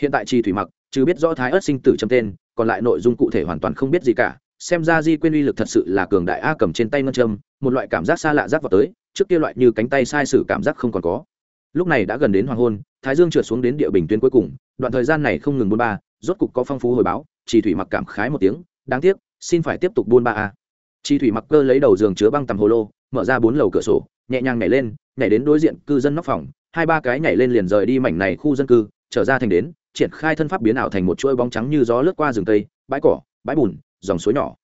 Hiện tại chỉ thủy mặc chứ biết rõ thái ớt sinh tử trâm tên, còn lại nội dung cụ thể hoàn toàn không biết gì cả, xem ra di quên uy lực thật sự là cường đại a cầm trên tay ngân châm, một loại cảm giác xa lạ rác vào tới, trước kia loại như cánh tay sai sử cảm giác không còn có. Lúc này đã gần đến hoàng hôn, thái dương trượt xuống đến địa bình tuyến cuối cùng, đoạn thời gian này không ngừng buôn ba, rốt cục có phong phú hồi báo, chỉ thủy mặc cảm khái một tiếng, đáng tiếc, xin phải tiếp tục buôn ba a chi thủy mặc cơ lấy đầu giường chứa băng tầm hồ lô, mở ra bốn lầu cửa sổ, nhẹ nhàng nhảy lên, nhảy đến đối diện cư dân nóc phòng, hai ba cái nhảy lên liền rời đi mảnh này khu dân cư, trở ra thành đến, triển khai thân pháp biến ảo thành một chuỗi bóng trắng như gió lướt qua rừng tây, bãi cỏ, bãi bùn, dòng suối nhỏ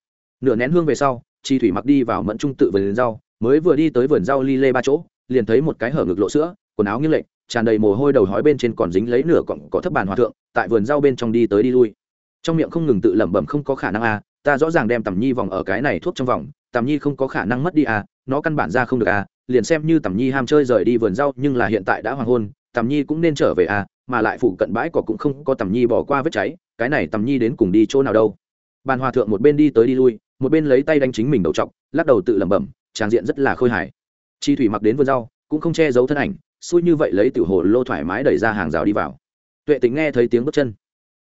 nửa nén hương về sau, chi thủy mặc đi vào mẫn trung tự vườn rau, mới vừa đi tới vườn rau ly lê ba chỗ, liền thấy một cái hở ngực lộ sữa, quần áo nghiêng lệch, tràn đầy mồ hôi đầu hói bên trên còn dính lấy nửa cọng cỏ thấp bàn hòa thượng, tại vườn rau bên trong đi tới đi lui trong miệng không ngừng tự lẩm bẩm không có khả năng à? Ta rõ ràng đem tầm nhi vòng ở cái này thuốc trong vòng, tầm nhi không có khả năng mất đi à nó căn bản ra không được à liền xem như tầm nhi ham chơi rời đi vườn rau, nhưng là hiện tại đã hoàng hôn, tầm nhi cũng nên trở về à mà lại phụ cận bãi cỏ cũng không có tầm nhi bỏ qua vết cháy, cái này tầm nhi đến cùng đi chỗ nào đâu. Bàn hòa thượng một bên đi tới đi lui, một bên lấy tay đánh chính mình đầu t lắc đầu tự lẩm bẩm, tràng diện rất là khôi hài. Chi thủy mặc đến vườn rau, cũng không che giấu thân ảnh, xui như vậy lấy tiểu hồ lô thoải mái đẩy ra hàng rào đi vào. Tuệ tính nghe thấy tiếng bước chân,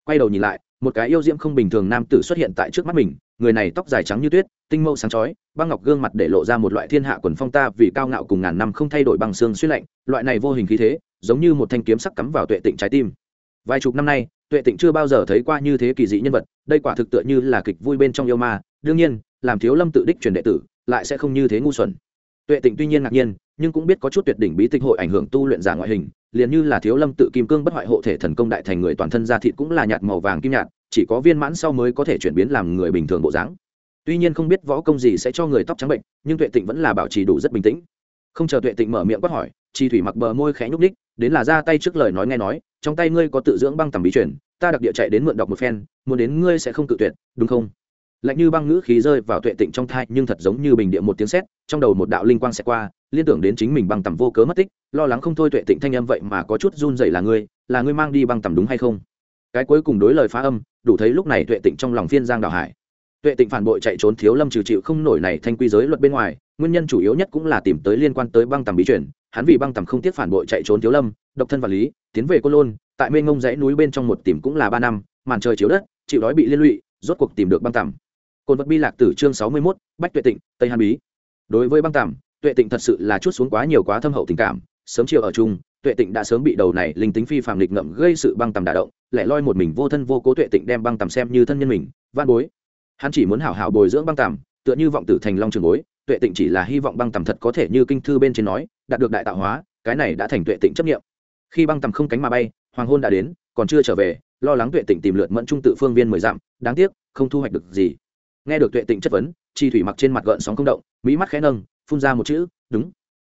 quay đầu nhìn lại một cái yêu diễm không bình thường nam tử xuất hiện tại trước mắt mình, người này tóc dài trắng như tuyết, tinh mâu sáng chói, băng ngọc gương mặt để lộ ra một loại thiên hạ quần phong ta vì cao ngạo cùng ngàn năm không thay đổi bằng xương suy lạnh, loại này vô hình khí thế, giống như một thanh kiếm sắc cắm vào tuệ tịnh trái tim. Vài chục năm nay, tuệ tịnh chưa bao giờ thấy qua như thế kỳ dị nhân vật, đây quả thực tựa như là kịch vui bên trong yêu ma, đương nhiên, làm thiếu lâm tự đích truyền đệ tử, lại sẽ không như thế ngu xuẩn. Tuệ tịnh tuy nhiên ngạc nhiên, nhưng cũng biết có chút tuyệt đỉnh bí tịch hội ảnh hưởng tu luyện giả ngoại hình liền như là thiếu lâm tự kim cương bất hoại hộ thể thần công đại thành người toàn thân da thịt cũng là nhạt màu vàng kim nhạt, chỉ có viên mãn sau mới có thể chuyển biến làm người bình thường bộ dáng. Tuy nhiên không biết võ công gì sẽ cho người tóc trắng bệnh, nhưng tuệ tịnh vẫn là bảo trì đủ rất bình tĩnh. Không chờ tuệ tịnh mở miệng quát hỏi, chi thủy mặc bờ môi khẽ nhúc ních đến là ra tay trước lời nói nghe nói, trong tay ngươi có tự dưỡng băng tầm bí truyền, ta đặc địa chạy đến mượn đọc một phen, muốn đến ngươi sẽ không tự tuyệt, đúng không? Lạnh như băng ngữ khí rơi vào tuệ tịnh trong thai, nhưng thật giống như bình địa một tiếng sét, trong đầu một đạo linh quang sẽ qua liên tưởng đến chính mình băng tầm vô cớ mất tích lo lắng không thôi tuệ tịnh thanh âm vậy mà có chút run dậy là ngươi là ngươi mang đi băng tầm đúng hay không? Cái cuối cùng đối lời phá âm đủ thấy lúc này tuệ tịnh trong lòng phiên giang đào hải. Tuệ tịnh phản bội chạy trốn thiếu lâm trừ chịu không nổi này thanh quy giới luật bên ngoài nguyên nhân chủ yếu nhất cũng là tìm tới liên quan tới băng tầm bí chuyển hắn vì băng tầm không tiếc phản bội chạy trốn thiếu lâm độc thân và lý tiến về cô lôn tại mê ngông dãy núi bên trong một tìm cũng là ba năm màn trời chiếu đất chịu đói bị liên lụy rốt cuộc tìm được băng tầm. Côn vật bi lạc tử chương sáu mươi 61, bách tuệ tịnh tây hàn bí. Đối với băng tầm tuệ tịnh thật sự là chút xuống quá nhiều quá thâm hậu tình cảm, sớm chiều ở chung, tuệ tịnh đã sớm bị đầu này linh tính phi phàm lịch ngậm gây sự băng tầm đả động lại loi một mình vô thân vô cố tuệ tịnh đem băng tầm xem như thân nhân mình, van bối. Hắn chỉ muốn hảo hảo bồi dưỡng băng tầm, tựa như vọng tử thành long trường bối, tuệ tịnh chỉ là hy vọng băng tầm thật có thể như kinh thư bên trên nói, đạt được đại tạo hóa, cái này đã thành tuệ tịnh chấp nghiệm khi băng tầm không cánh mà bay, hoàng hôn đã đến, còn chưa trở về, lo lắng tuệ tịnh tìm lượt mẫn trung tự phương viên mười dặm, đáng tiếc, không thu hoạch được gì. Nghe được tuệ tịnh chất vấn, chi thủy mặc trên mặt gợn sóng không động, mỹ mắt khẽ nâng phun ra một chữ, đúng.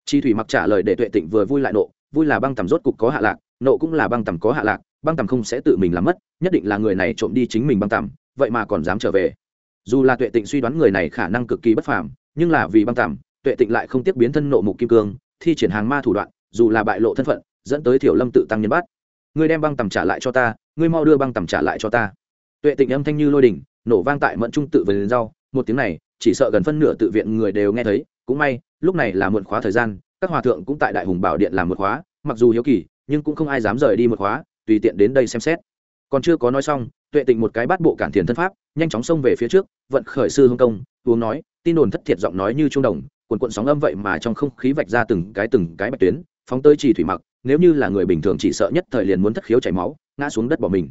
Chi thủy mặc trả lời để tuệ tịnh vừa vui lại nộ, vui là băng tầm rốt cục có hạ lạc, nộ cũng là băng tầm có hạ lạc, băng tầm không sẽ tự mình làm mất, nhất định là người này trộm đi chính mình băng tầm, vậy mà còn dám trở về. Dù là tuệ tịnh suy đoán người này khả năng cực kỳ bất phàm, nhưng là vì băng tầm, tuệ tịnh lại không tiếp biến thân nộ mục kim cương, thi triển hàng ma thủ đoạn, dù là bại lộ thân phận, dẫn tới thiểu lâm tự tăng nhân bắt ngươi đem băng tầm trả lại cho ta, ngươi mau đưa băng tầm trả lại cho ta. Tuệ tịnh âm thanh như lôi đình nổ vang tại mẫn trung tự về lên rau, một tiếng này, chỉ sợ gần phân nửa tự viện người đều nghe thấy cũng may, lúc này là muộn khóa thời gian, các hòa thượng cũng tại đại hùng bảo điện làm một khóa, mặc dù hiếu kỳ, nhưng cũng không ai dám rời đi một khóa, tùy tiện đến đây xem xét. Còn chưa có nói xong, tuệ tịnh một cái bát bộ cản thiền thân pháp, nhanh chóng xông về phía trước, vận khởi sư hương công, uống nói, tin đồn thất thiệt giọng nói như trung đồng cuộn cuộn sóng âm vậy mà trong không khí vạch ra từng cái từng cái bạch tuyến, phóng tới trì thủy mặc, nếu như là người bình thường chỉ sợ nhất thời liền muốn thất khiếu chảy máu, ngã xuống đất bỏ mình.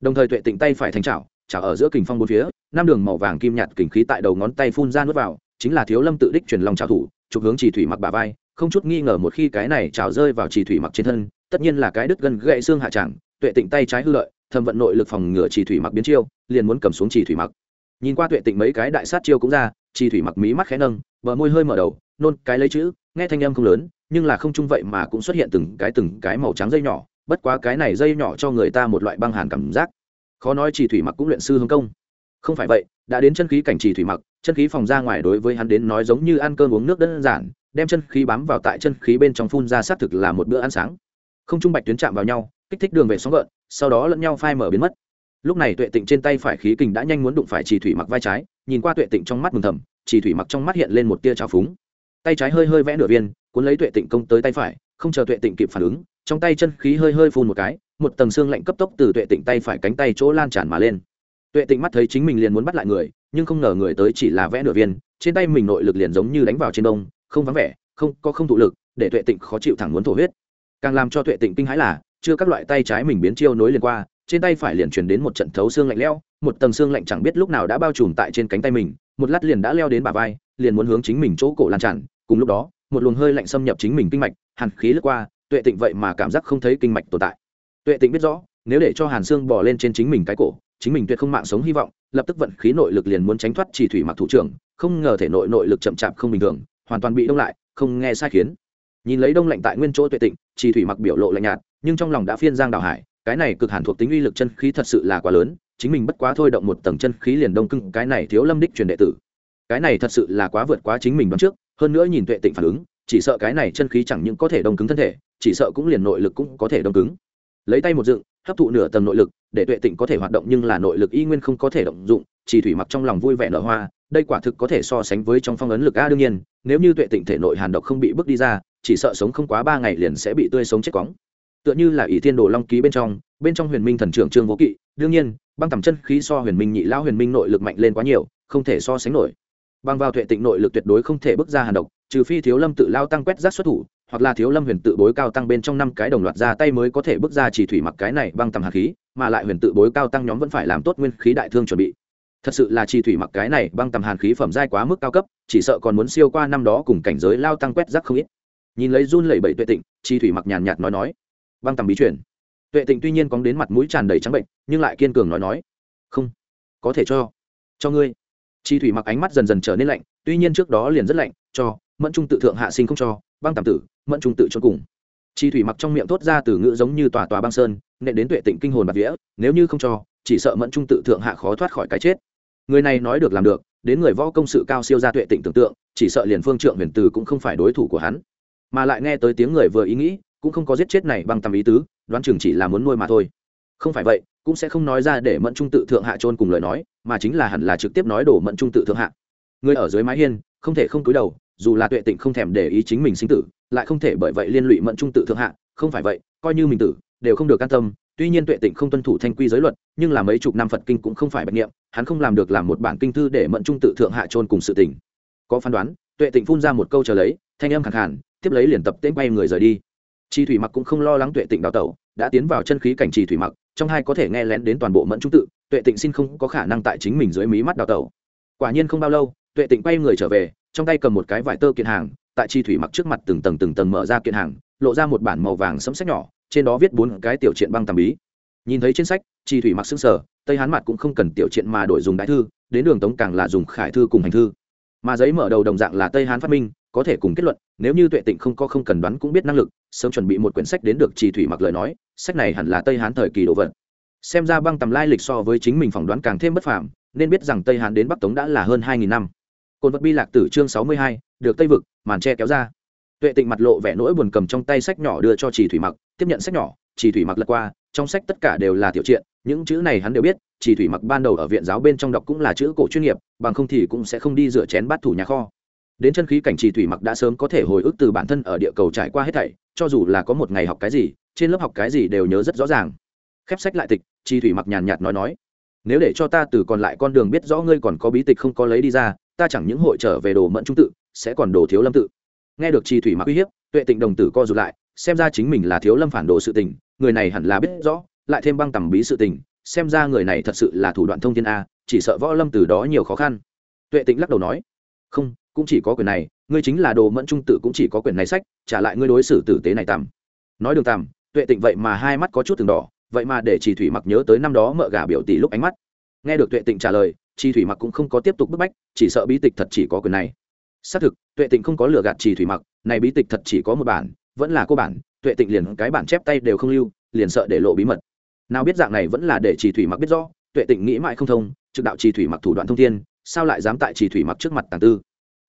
Đồng thời tuệ tịnh tay phải thành chảo chảo ở giữa kình phong bốn phía, năm đường màu vàng kim nhạt kình khí tại đầu ngón tay phun ra nuốt vào chính là thiếu lâm tự đích truyền lòng trào thủ, chụp hướng chỉ thủy mặc bà vai, không chút nghi ngờ một khi cái này trào rơi vào chỉ thủy mặc trên thân, tất nhiên là cái đứt gân gãy xương hạ tràng, tuệ tịnh tay trái hư lợi thâm vận nội lực phòng ngừa chỉ thủy mặc biến chiêu, liền muốn cầm xuống chỉ thủy mặc. Nhìn qua tuệ tịnh mấy cái đại sát chiêu cũng ra, chỉ thủy mặc mí mắt khẽ nâng, bờ môi hơi mở đầu, nôn cái lấy chữ, nghe thanh âm không lớn, nhưng là không chung vậy mà cũng xuất hiện từng cái từng cái màu trắng dây nhỏ, bất quá cái này dây nhỏ cho người ta một loại băng hàn cảm giác. Khó nói chỉ thủy mặc cũng luyện sư hương công. Không phải vậy đã đến chân khí cảnh chỉ thủy mặc, chân khí phòng ra ngoài đối với hắn đến nói giống như ăn cơm uống nước đơn giản, đem chân khí bám vào tại chân khí bên trong phun ra xác thực là một bữa ăn sáng. Không trung bạch tuyến chạm vào nhau, kích thích đường về sóng gợn, sau đó lẫn nhau phai mở biến mất. Lúc này tuệ tịnh trên tay phải khí kình đã nhanh muốn đụng phải chỉ thủy mặc vai trái, nhìn qua tuệ tịnh trong mắt mừng thầm chỉ thủy mặc trong mắt hiện lên một tia trào phúng. Tay trái hơi hơi vẽ nửa viên, cuốn lấy tuệ tịnh công tới tay phải, không chờ tuệ tịnh kịp phản ứng, trong tay chân khí hơi hơi phun một cái, một tầng xương lạnh cấp tốc từ tuệ tịnh tay phải cánh tay chỗ lan tràn mà lên tuệ tịnh mắt thấy chính mình liền muốn bắt lại người, nhưng không ngờ người tới chỉ là vẽ nửa viên, trên tay mình nội lực liền giống như đánh vào trên đông không vắng vẻ, không, có không thụ lực, để tuệ tịnh khó chịu thẳng muốn thổ huyết. Càng làm cho tuệ tịnh kinh hãi là, chưa các loại tay trái mình biến chiêu nối liền qua, trên tay phải liền truyền đến một trận thấu xương lạnh lẽo, một tầng xương lạnh chẳng biết lúc nào đã bao trùm tại trên cánh tay mình, một lát liền đã leo đến bả vai, liền muốn hướng chính mình chỗ cổ lan tràn, cùng lúc đó, một luồng hơi lạnh xâm nhập chính mình kinh mạch, hàn khí lướt qua, tuệ tịnh vậy mà cảm giác không thấy kinh mạch tồn tại. Tuệ tịnh biết rõ, nếu để cho hàn xương bỏ lên trên chính mình cái cổ chính mình tuyệt không mạng sống hy vọng, lập tức vận khí nội lực liền muốn tránh thoát chỉ thủy mặc thủ trưởng, không ngờ thể nội nội lực chậm chạp không bình thường, hoàn toàn bị đông lại, không nghe sai khiến. Nhìn lấy đông lạnh tại nguyên chỗ tuệ tịnh chỉ thủy mặc biểu lộ lạnh nhạt, nhưng trong lòng đã phiên giang đào hải, cái này cực hàn thuộc tính uy lực chân khí thật sự là quá lớn, chính mình bất quá thôi động một tầng chân khí liền đông cưng, cái này thiếu lâm đích truyền đệ tử. Cái này thật sự là quá vượt quá chính mình đoán trước, hơn nữa nhìn tuệ tịnh phản ứng, chỉ sợ cái này chân khí chẳng những có thể đông cứng thân thể, chỉ sợ cũng liền nội lực cũng có thể đông cứng. Lấy tay một dựng hấp thụ nửa tầng nội lực, để tuệ tịnh có thể hoạt động nhưng là nội lực y nguyên không có thể động dụng, chỉ thủy mặc trong lòng vui vẻ nở hoa, đây quả thực có thể so sánh với trong phong ấn lực a đương nhiên, nếu như tuệ tịnh thể nội hàn độc không bị bước đi ra, chỉ sợ sống không quá ba ngày liền sẽ bị tươi sống chết cóng tựa như là ỷ thiên đồ long ký bên trong bên trong huyền minh thần trưởng trương vô kỵ, đương nhiên, băng tầm chân khí so huyền minh nhị lao huyền minh nội lực mạnh lên quá nhiều, không thể so sánh nổi. Băng vào tuệ tịnh nội lực tuyệt đối không thể bước ra hàn độc, trừ phi thiếu lâm tự lao tăng quét rác xuất thủ hoặc là thiếu lâm huyền tự bối cao tăng bên trong năm cái đồng loạt ra tay mới có thể bước ra chỉ thủy mặc cái này băng tầm hạt khí, mà lại huyền tự bối cao tăng nhóm vẫn phải làm tốt nguyên khí đại thương chuẩn bị. Thật sự là chi thủy mặc cái này băng tầm hàn khí phẩm giai quá mức cao cấp, chỉ sợ còn muốn siêu qua năm đó cùng cảnh giới lao tăng quét rác không ít. Nhìn lấy run lẩy bẩy tuệ tịnh chi thủy mặc nhàn nhạt nói nói, băng tầm bí chuyển tuệ tịnh tuy nhiên cóng đến mặt mũi tràn đầy trắng bệnh, nhưng lại kiên cường nói nói, không, có thể cho cho ngươi. Chi thủy mặc ánh mắt dần dần trở nên lạnh, tuy nhiên trước đó liền rất lạnh, cho, mẫn trung tự thượng hạ sinh không cho, băng tầm tử mẫn trung tự cho cùng. Chi thủy mặc trong miệng thốt ra từ ngữ giống như tòa tòa băng sơn, nện đến tuệ tịnh kinh hồn bạc vía, nếu như không cho, chỉ sợ mẫn trung tự thượng hạ khó thoát khỏi cái chết. Người này nói được làm được, đến người võ công sự cao siêu ra tuệ tịnh tưởng tượng, chỉ sợ liền phương trượng huyền từ cũng không phải đối thủ của hắn. Mà lại nghe tới tiếng người vừa ý nghĩ, cũng không có giết chết này bằng tầm ý tứ, đoán chừng chỉ là muốn nuôi mà thôi. Không phải vậy, cũng sẽ không nói ra để mẫn trung tự thượng hạ trôn cùng lời nói, mà chính là hẳn là trực tiếp nói đổ mẫn trung tự thượng hạ. Người ở dưới mái hiên, không thể không cúi đầu dù là tuệ tịnh không thèm để ý chính mình sinh tử, lại không thể bởi vậy liên lụy mẫn trung tự thượng hạ, không phải vậy, coi như mình tử, đều không được can tâm. Tuy nhiên tuệ tịnh không tuân thủ thanh quy giới luật, nhưng là mấy chục năm phật kinh cũng không phải bạch niệm, hắn không làm được làm một bản kinh thư để mẫn trung tự thượng hạ trôn cùng sự tình. Có phán đoán, tuệ tịnh phun ra một câu chờ lấy, thanh âm khẳng hẳn tiếp lấy liền tập tễnh bay người rời đi. Chi thủy mặc cũng không lo lắng tuệ tịnh đào tẩu, đã tiến vào chân khí cảnh trì thủy mặc, trong hai có thể nghe lén đến toàn bộ mẫn trung tự, tuệ tịnh xin không có khả năng tại chính mình dưới mí mắt đào tẩu. Quả nhiên không bao lâu, tuệ tịnh quay người trở về trong tay cầm một cái vải tơ kiện hàng, tại chi thủy mặc trước mặt từng tầng từng tầng mở ra kiện hàng, lộ ra một bản màu vàng sẫm sách nhỏ, trên đó viết bốn cái tiểu truyện băng tầm bí. Nhìn thấy trên sách, chi thủy mặc xứng sở tây hán mặt cũng không cần tiểu truyện mà đổi dùng đại thư, đến đường tống càng là dùng khải thư cùng hành thư. Mà giấy mở đầu đồng dạng là tây hán phát minh, có thể cùng kết luận, nếu như tuệ tịnh không có không cần đoán cũng biết năng lực, sớm chuẩn bị một quyển sách đến được trì thủy mặc lời nói, sách này hẳn là tây hán thời kỳ đồ vật. Xem ra băng tầm lai lịch so với chính mình phỏng đoán càng thêm bất phàm, nên biết rằng tây hán đến bắc tống đã là hơn hai nghìn năm côn vật bi lạc tử chương sáu mươi hai, được tây vực, màn tre kéo ra. Tuệ tịnh mặt lộ vẻ nỗi buồn cầm trong tay sách nhỏ đưa cho trì thủy mặc, tiếp nhận sách nhỏ, trì thủy mặc lật qua, trong sách tất cả đều là tiểu triện những chữ này hắn đều biết, trì thủy mặc ban đầu ở viện giáo bên trong đọc cũng là chữ cổ chuyên nghiệp, bằng không thì cũng sẽ không đi rửa chén bát thủ nhà kho. Đến chân khí cảnh trì thủy mặc đã sớm có thể hồi ức từ bản thân ở địa cầu trải qua hết thảy, cho dù là có một ngày học cái gì, trên lớp học cái gì đều nhớ rất rõ ràng. Khép sách lại tịch, trì thủy mặc nhàn nhạt nói nói, nếu để cho ta từ còn lại con đường biết rõ ngươi còn có bí tịch không có lấy đi ra ta chẳng những hội trở về đồ mẫn trung tự, sẽ còn đồ thiếu lâm tự. Nghe được trì thủy mặc uy hiếp, tuệ tịnh đồng tử co rụt lại, xem ra chính mình là thiếu lâm phản đồ sự tình, người này hẳn là biết rõ, lại thêm băng tầm bí sự tình, xem ra người này thật sự là thủ đoạn thông thiên a, chỉ sợ võ lâm từ đó nhiều khó khăn. Tuệ tịnh lắc đầu nói, không, cũng chỉ có quyền này, ngươi chính là đồ mẫn trung tự cũng chỉ có quyền này sách, trả lại ngươi đối xử tử tế này tạm. Nói đường tạm, tuệ tịnh vậy mà hai mắt có chút từng đỏ, vậy mà để chỉ thủy mặc nhớ tới năm đó mợ gà biểu tỷ lúc ánh mắt. Nghe được tuệ tịnh trả lời chi thủy mặc cũng không có tiếp tục bức bách, chỉ sợ bí tịch thật chỉ có quyền này. Xác thực, tuệ tịnh không có lừa gạt trì thủy mặc, này bí tịch thật chỉ có một bản, vẫn là cô bản, tuệ tịnh liền cái bản chép tay đều không lưu, liền sợ để lộ bí mật. Nào biết dạng này vẫn là để trì thủy mặc biết rõ, tuệ tịnh nghĩ mãi không thông, trực đạo trì thủy mặc thủ đoạn thông thiên, sao lại dám tại trì thủy mặc trước mặt tàng tư?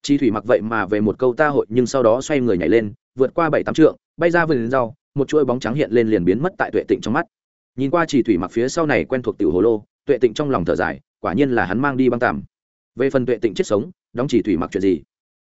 Chi thủy mặc vậy mà về một câu ta hội nhưng sau đó xoay người nhảy lên, vượt qua bảy tám trượng, bay ra vườn rau, một chuỗi bóng trắng hiện lên liền biến mất tại tuệ tịnh trong mắt. Nhìn qua trì thủy mặc phía sau này quen thuộc tiểu hồ lô, tuệ tịnh trong lòng thở dài quả nhiên là hắn mang đi băng tàm về phần tuệ tịnh chết sống, đóng chỉ thủy mặc chuyện gì?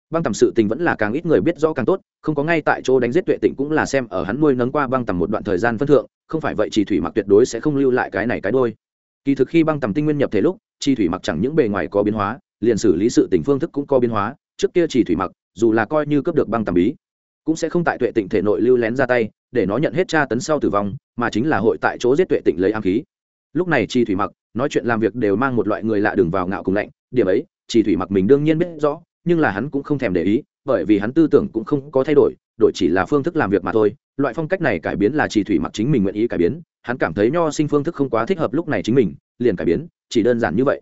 Băng tầm sự tình vẫn là càng ít người biết rõ càng tốt, không có ngay tại chỗ đánh giết tuệ tịnh cũng là xem ở hắn nuôi nấng qua băng tầm một đoạn thời gian phân thượng, không phải vậy chỉ thủy mặc tuyệt đối sẽ không lưu lại cái này cái đôi. Kỳ thực khi băng tầm tinh nguyên nhập thể lúc chi thủy mặc chẳng những bề ngoài có biến hóa, liền xử lý sự tình phương thức cũng có biến hóa, trước kia chỉ thủy mặc, dù là coi như cướp được băng tầm bí, cũng sẽ không tại tuệ tịnh thể nội lưu lén ra tay, để nó nhận hết tra tấn sau tử vong, mà chính là hội tại chỗ giết tuệ tịnh lấy ám khí lúc này chi thủy mặc nói chuyện làm việc đều mang một loại người lạ đường vào ngạo cùng lạnh, điểm ấy chi thủy mặc mình đương nhiên biết rõ, nhưng là hắn cũng không thèm để ý, bởi vì hắn tư tưởng cũng không có thay đổi đổi chỉ là phương thức làm việc mà thôi. Loại phong cách này cải biến là chỉ thủy mặc chính mình nguyện ý cải biến, hắn cảm thấy nho sinh phương thức không quá thích hợp lúc này chính mình, liền cải biến, chỉ đơn giản như vậy.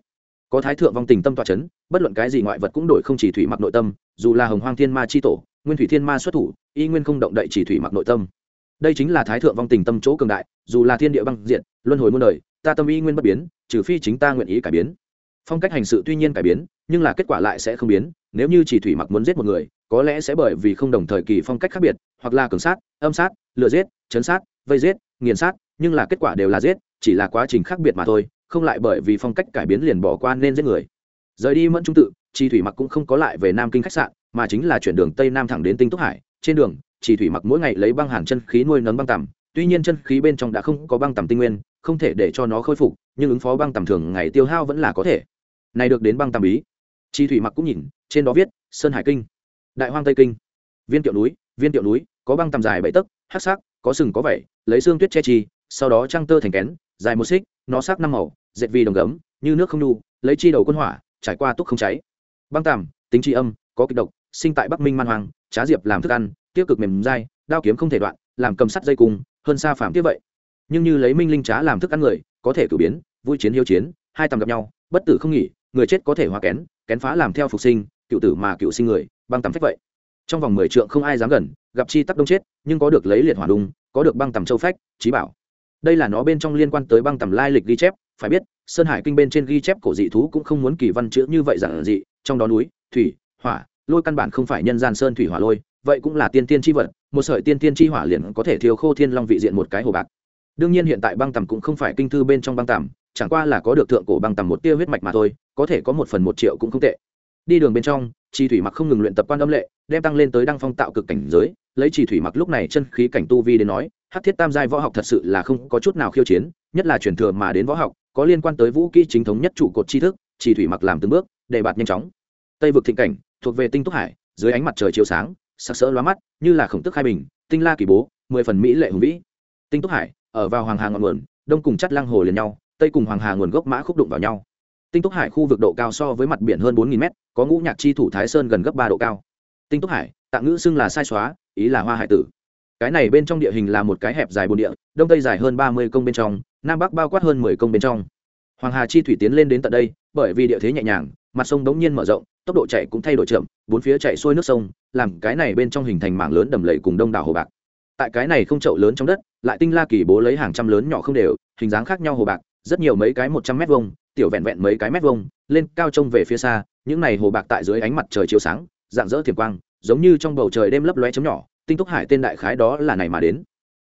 Có thái thượng vong tình tâm tọa c h ấ n bất luận cái gì ngoại vật cũng đổi không chỉ thủy mặc nội tâm, dù là hồng hoang thiên ma c h i tổ, nguyên thủy thiên ma xuất thủ, y nguyên không động đậy chỉ thủy mặc nội tâm. Đây chính là thái thượng vong tình tâm chỗ cường đại, dù là thiên địa băng diện luân hồi muôn đời ta tâm y nguyên bất biến, trừ phi chính ta nguyện ý cải biến. Phong cách hành sự tuy nhiên cải biến, nhưng là kết quả lại sẽ không biến, nếu như chỉ thủy mặc muốn giết một người, có lẽ sẽ bởi vì không đồng thời kỳ phong cách khác biệt, hoặc là cường sát, âm sát, lừa giết, chấn sát, vây giết, nghiền sát, nhưng là kết quả đều là giết, chỉ là quá trình khác biệt mà thôi, không lại bởi vì phong cách cải biến liền bỏ qua nên giết người. Rời đi mẫn trung tự chi thủy mặc cũng không có lại về nam kinh khách sạn, mà chính là chuyển đường tây nam thẳng đến tinh túc hải. Trên đường Chỉ thủy mặc mỗi ngày lấy băng hàn chân khí nuôi nấng băng tằm, tuy nhiên chân khí bên trong đã không có băng tằm tinh nguyên không thể để cho nó khôi phục, nhưng ứng phó băng tầm thường ngày tiêu hao vẫn là có thể. Này được đến băng tầm bí. Chi thủy mặc cũng nhìn, trên đó viết, sơn hải kinh. Đại hoang tây kinh. Viên kiệu núi, viên kiệu núi, có băng tầm dài bảy tấc, hắc sắc, có sừng có vảy, lấy xương tuyết che chi sau đó trăng tơ thành kén, dài một xích, nó sắc năm màu, dệt vì đồng gấm, như nước không nhu lấy chi đầu quân hỏa, trải qua túc không cháy. Băng tàm tính tri âm, có kịch độc, sinh tại bắc minh man hoàng trá diệp làm thức ăn, tiêu cực mềm dai, đao kiếm không thể đoạn, làm cầm sắt dây cung, hơn xa phạm tiếp vậy nhưng như lấy minh linh trá làm thức ăn người, có thể cử biến, vui chiến hiếu chiến, hai tầm gặp nhau, bất tử không nghỉ, người chết có thể hóa kén kén phá làm theo phục sinh, cựu tử mà cựu sinh người, băng tầm phách vậy. Trong vòng mười trượng không ai dám gần, gặp chi tắc đông chết, nhưng có được lấy liệt hỏa đùng có được băng tầm châu phách trí bảo. Đây là nó bên trong liên quan tới băng tầm lai lịch ghi chép, phải biết, sơn hải kinh bên trên ghi chép cổ dị thú cũng không muốn kỳ văn chữ như vậy giản dị, trong đó núi, thủy, hỏa, lôi căn bản không phải nhân gian sơn thủy hỏa lôi, vậy cũng là tiên tiên tri vật, một sợi tiên tiên tri hỏa liền có thể thiêu khô thiên long vị diện một cái hồ bạc đương nhiên hiện tại băng tầm cũng không phải kinh thư bên trong băng tầm, chẳng qua là có được thượng cổ băng tầm một tia huyết mạch mà thôi, có thể có một phần một triệu cũng không tệ. Đi đường bên trong chi thủy mặc không ngừng luyện tập quan âm lệ, đem tăng lên tới đăng phong tạo cực cảnh giới, lấy chi thủy mặc lúc này chân khí cảnh tu vi đến nói hát thiết tam giai võ học thật sự là không có chút nào khiêu chiến, nhất là truyền thừa mà đến võ học, có liên quan tới vũ kỹ chính thống nhất trụ cột tri thức chi thủy mặc làm từng bước, để bạt nhanh chóng. Tây vực thịnh cảnh, thuộc về tinh túc hải, dưới ánh mặt trời chiếu sáng, sắc sỡ lóa mắt, như là khổng tức hai bình, tinh la kỳ bố, mười phần mỹ lệ hùng vĩ. Tinh túc hải ở vào hoàng hà ngọn nguồn, đông cùng chắt lăng hồ liền nhau, tây cùng hoàng hà nguồn gốc mã khúc đụng vào nhau. Tinh túc hải khu vực độ cao so với mặt biển hơn bốn m có ngũ nhạc chi thủ thái sơn gần gấp ba độ cao. Tinh túc hải, tạng ngữ xưng là sai xóa, ý là hoa hải tử. Cái này bên trong địa hình là một cái hẹp dài bồn địa, đông tây dài hơn ba mươi công bên trong, nam bắc bao quát hơn mười công bên trong. Hoàng hà chi thủy tiến lên đến tận đây, bởi vì địa thế nhẹ nhàng, mặt sông đống nhiên mở rộng, tốc độ chạy cũng thay đổi chậm, bốn phía chạy xuôi nước sông, làm cái này bên trong hình thành mảng lớn đầm lầy cùng đông đảo hồ bạc. Tại cái này không chậu lớn trong đất lại tinh la kỳ bố lấy hàng trăm lớn nhỏ không đều, hình dáng khác nhau hồ bạc, rất nhiều mấy cái một trăm mét vuông, tiểu vẹn vẹn mấy cái mét vuông, lên cao trông về phía xa, những này hồ bạc tại dưới ánh mặt trời chiếu sáng, dạng dỡ thiềm quang, giống như trong bầu trời đêm lấp lóe chấm nhỏ, tinh túc hải tên đại khái đó là này mà đến.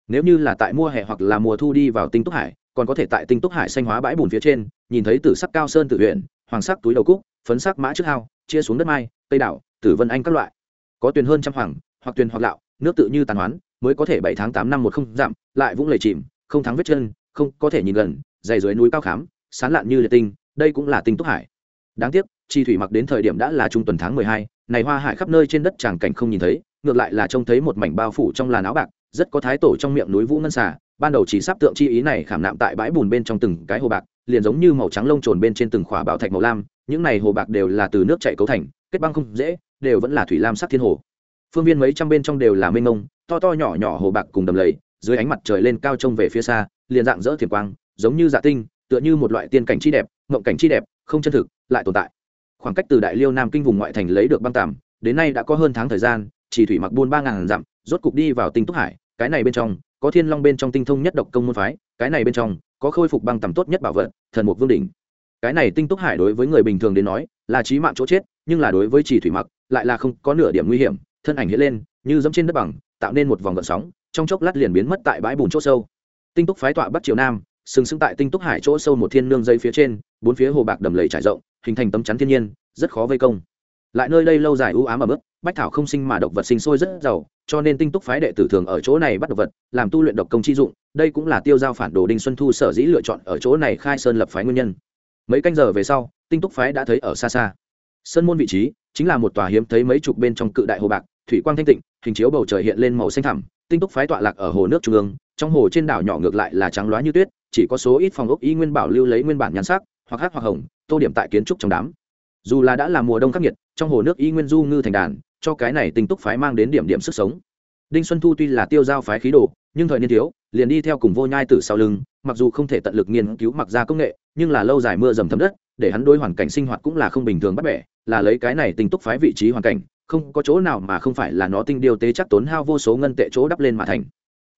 Nếu như là tại mùa hè hoặc là mùa thu đi vào tinh túc hải, còn có thể tại tinh túc hải xanh hóa bãi bùn phía trên, nhìn thấy tử sắc cao sơn tự huyện, hoàng sắc túi đầu cúc, phấn sắc mã trước hao, chia xuống đất mai tây đảo, tử vân anh các loại. Có tuyền hơn trăm hoàng, hoặc tuyền hoặc lạo, nước tự như tàn hoán mới có thể bảy tháng tám năm một không giảm lại vũng lầy chìm, không thắng vết chân, không có thể nhìn gần, dày dưới núi cao khám, sán lạn như liệt tinh, đây cũng là tinh túc hải. Đáng tiếc, chi thủy mặc đến thời điểm đã là trung tuần tháng mười hai, này hoa hải khắp nơi trên đất tràng cảnh không nhìn thấy, ngược lại là trông thấy một mảnh bao phủ trong làn áo bạc, rất có thái tổ trong miệng núi vũ ngân xà, ban đầu chỉ sắp tượng chi ý này khảm nạm tại bãi bùn bên trong từng cái hồ bạc, liền giống như màu trắng lông trồn bên trên từng khỏa bảo thạch màu lam, những này hồ bạc đều là từ nước chảy cấu thành, kết băng không dễ, đều vẫn là thủy lam sắc thiên hồ phương viên mấy trăm bên trong đều là mênh mông, to to nhỏ nhỏ hồ bạc cùng đầm lầy, dưới ánh mặt trời lên cao trông về phía xa, liền dạng dỡ thiền quang, giống như dạ tinh, tựa như một loại tiên cảnh chi đẹp, mộng cảnh chi đẹp, không chân thực, lại tồn tại. Khoảng cách từ đại liêu nam kinh vùng ngoại thành lấy được băng tàm, đến nay đã có hơn tháng thời gian, chỉ thủy mặc buôn ba ngàn dặm, rốt cục đi vào tinh túc hải, cái này bên trong, có thiên long bên trong tinh thông nhất độc công môn phái, cái này bên trong, có khôi phục băng tầm tốt nhất bảo vật, thần mục vương đỉnh. Cái này tinh túc hải đối với người bình thường đến nói, là trí mạng chỗ chết, nhưng là đối với chỉ thủy mặc, lại là không có nửa điểm nguy hiểm thân ảnh hiện lên, như dẫm trên đất bằng, tạo nên một vòng gợn sóng, trong chốc lát liền biến mất tại bãi bùn chỗ sâu. Tinh túc phái tọa bắc triều nam, sừng sững tại tinh túc hải chỗ sâu một thiên nương dây phía trên, bốn phía hồ bạc đầm lầy trải rộng, hình thành tấm chắn thiên nhiên, rất khó vây công. Lại nơi đây lâu dài ưu ám ở mức bách thảo không sinh mà độc vật sinh sôi rất giàu, cho nên tinh túc phái đệ tử thường ở chỗ này bắt độc vật, làm tu luyện độc công chi dụng, đây cũng là tiêu giao phản đồ đinh xuân thu sở dĩ lựa chọn ở chỗ này khai sơn lập phái nguyên nhân. Mấy canh giờ về sau, tinh túc phái đã thấy ở xa xa. Sơn môn vị trí chính là một tòa hiếm thấy mấy chục bên trong cự đại hồ bạc thủy quang thanh tịnh, hình chiếu bầu trời hiện lên màu xanh thẳm, tinh túc phái tọa lạc ở hồ nước trung ương, trong hồ trên đảo nhỏ ngược lại là trắng loá như tuyết, chỉ có số ít phòng ốc y nguyên bảo lưu lấy nguyên bản nhan sắc, hoặc hát hoặc hồng, tô điểm tại kiến trúc trong đám. Dù là đã là mùa đông khắc nghiệt, trong hồ nước y nguyên du ngư thành đàn, cho cái này tinh túc phái mang đến điểm điểm sức sống. Đinh xuân thu tuy là tiêu giao phái khí đồ, nhưng thời niên thiếu, liền đi theo cùng vô nhai tử sau lưng, mặc dù không thể tận lực nghiên cứu mặc ra công nghệ, nhưng là lâu dài mưa dầm thấm đất, để hắn đối hoàn cảnh sinh hoạt cũng là không bình thường bắt bẻ, là lấy cái này tinh túc phái vị trí hoàn cảnh không có chỗ nào mà không phải là nó tinh điều tế chắc tốn hao vô số ngân tệ chỗ đắp lên mà thành.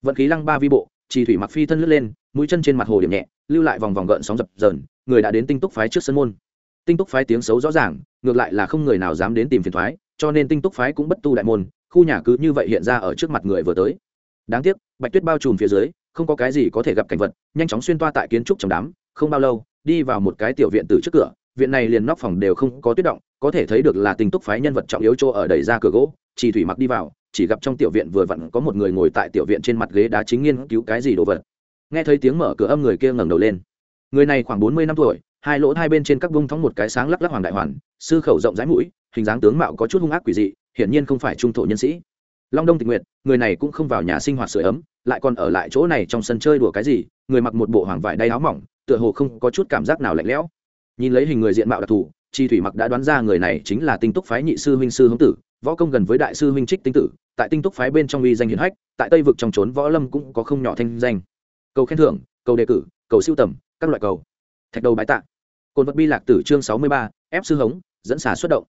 Vận khí lăng ba vi bộ, chỉ thủy mặc phi thân lướt lên, mũi chân trên mặt hồ điểm nhẹ, lưu lại vòng vòng gợn sóng dập dờn, người đã đến tinh túc phái trước sân môn. Tinh túc phái tiếng xấu rõ ràng, ngược lại là không người nào dám đến tìm phiền thoái, cho nên tinh túc phái cũng bất tu đại môn, khu nhà cứ như vậy hiện ra ở trước mặt người vừa tới. Đáng tiếc, bạch tuyết bao trùm phía dưới, không có cái gì có thể gặp cảnh vật, nhanh chóng xuyên toa tại kiến trúc trong đám, không bao lâu, đi vào một cái tiểu viện từ trước cửa viện này liền nóc phòng đều không có tuyết động có thể thấy được là tinh túc phái nhân vật trọng yếu chỗ ở đẩy ra cửa gỗ chỉ thủy mặc đi vào chỉ gặp trong tiểu viện vừa vặn có một người ngồi tại tiểu viện trên mặt ghế đá chính nghiên cứu cái gì đồ vật. Nghe thấy tiếng mở cửa âm người kia ngẩng đầu lên. Người này khoảng bốn mươi năm tuổi hai lỗ hai bên trên các bung thóng một cái sáng lắc lắc hoàng đại hoàn sư khẩu rộng rãi mũi hình dáng tướng mạo có chút hung ác quỷ dị hiển nhiên không phải trung thổ nhân sĩ. Long đông tình nguyện, người này cũng không vào nhà sinh hoạt sửa ấm lại còn ở lại chỗ này trong sân chơi đùa cái gì người mặc một bộ hoàng vải đay áo mỏng tựa hồ không có chút cảm giác nào lạnh lẽo nhìn lấy hình người diện mạo đặc thù, chi thủy mặc đã đoán ra người này chính là tinh túc phái nhị sư huynh sư hống tử, võ công gần với đại sư huynh trích tinh tử. Tại tinh túc phái bên trong uy danh hiển hách, tại tây vực trong trốn võ lâm cũng có không nhỏ thanh danh. Cầu khen thưởng, cầu đề cử, cầu siêu tầm, các loại cầu. Thạch đầu bái tạ. Cồn vật bi lạc tử chương sáu mươi ba, ép sư hống, dẫn xả xuất động.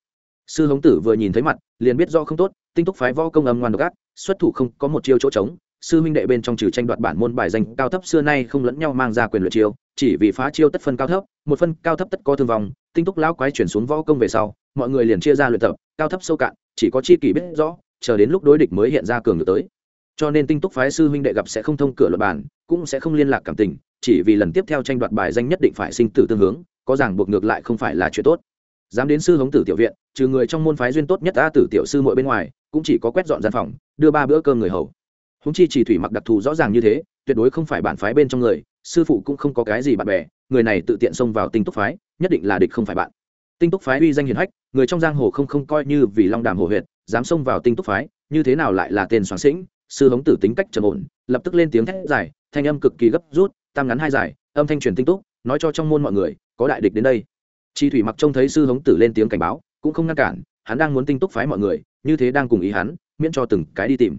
Sư hống tử vừa nhìn thấy mặt, liền biết do không tốt, tinh túc phái võ công âm ngoan độc ác, xuất thủ không có một chiêu chỗ trống sư huynh đệ bên trong trừ tranh đoạt bản môn bài danh cao thấp xưa nay không lẫn nhau mang ra quyền luyện chiêu, chỉ vì phá chiêu tất phân cao thấp, một phân cao thấp tất có thương vong, tinh túc lão quái chuyển xuống võ công về sau, mọi người liền chia ra luyện tập, cao thấp sâu cạn, chỉ có chi kỷ biết rõ, chờ đến lúc đối địch mới hiện ra cường được tới. Cho nên tinh túc phái sư huynh đệ gặp sẽ không thông cửa luật bản cũng sẽ không liên lạc cảm tình, chỉ vì lần tiếp theo tranh đoạt bài danh nhất định phải sinh tử tương hướng, có ràng buộc ngược lại không phải là chuyện tốt. Dám đến sư hống tử tiểu viện, trừ người trong môn phái duyên tốt nhất a tử tiểu sư mỗi bên ngoài, cũng chỉ có quét dọn gian phòng, đưa ba bữa cơm người hầu húng chi chỉ thủy mặc đặc thù rõ ràng như thế tuyệt đối không phải bản phái bên trong người sư phụ cũng không có cái gì bạn bè người này tự tiện xông vào tinh túc phái nhất định là địch không phải bạn. Tinh túc phái uy danh hiền hách người trong giang hồ không không coi như vì long đàm hồ huyện, dám xông vào tinh túc phái như thế nào lại là tên soạn sĩnh? Sư hống tử tính cách trầm ổn lập tức lên tiếng thét dài thanh âm cực kỳ gấp rút tam ngắn hai dài âm thanh truyền tinh túc nói cho trong môn mọi người có đại địch đến đây. Chi thủy mặc trông thấy sư hống tử lên tiếng cảnh báo cũng không ngăn cản hắn đang muốn tinh túc phái mọi người như thế đang cùng ý hắn miễn cho từng cái đi tìm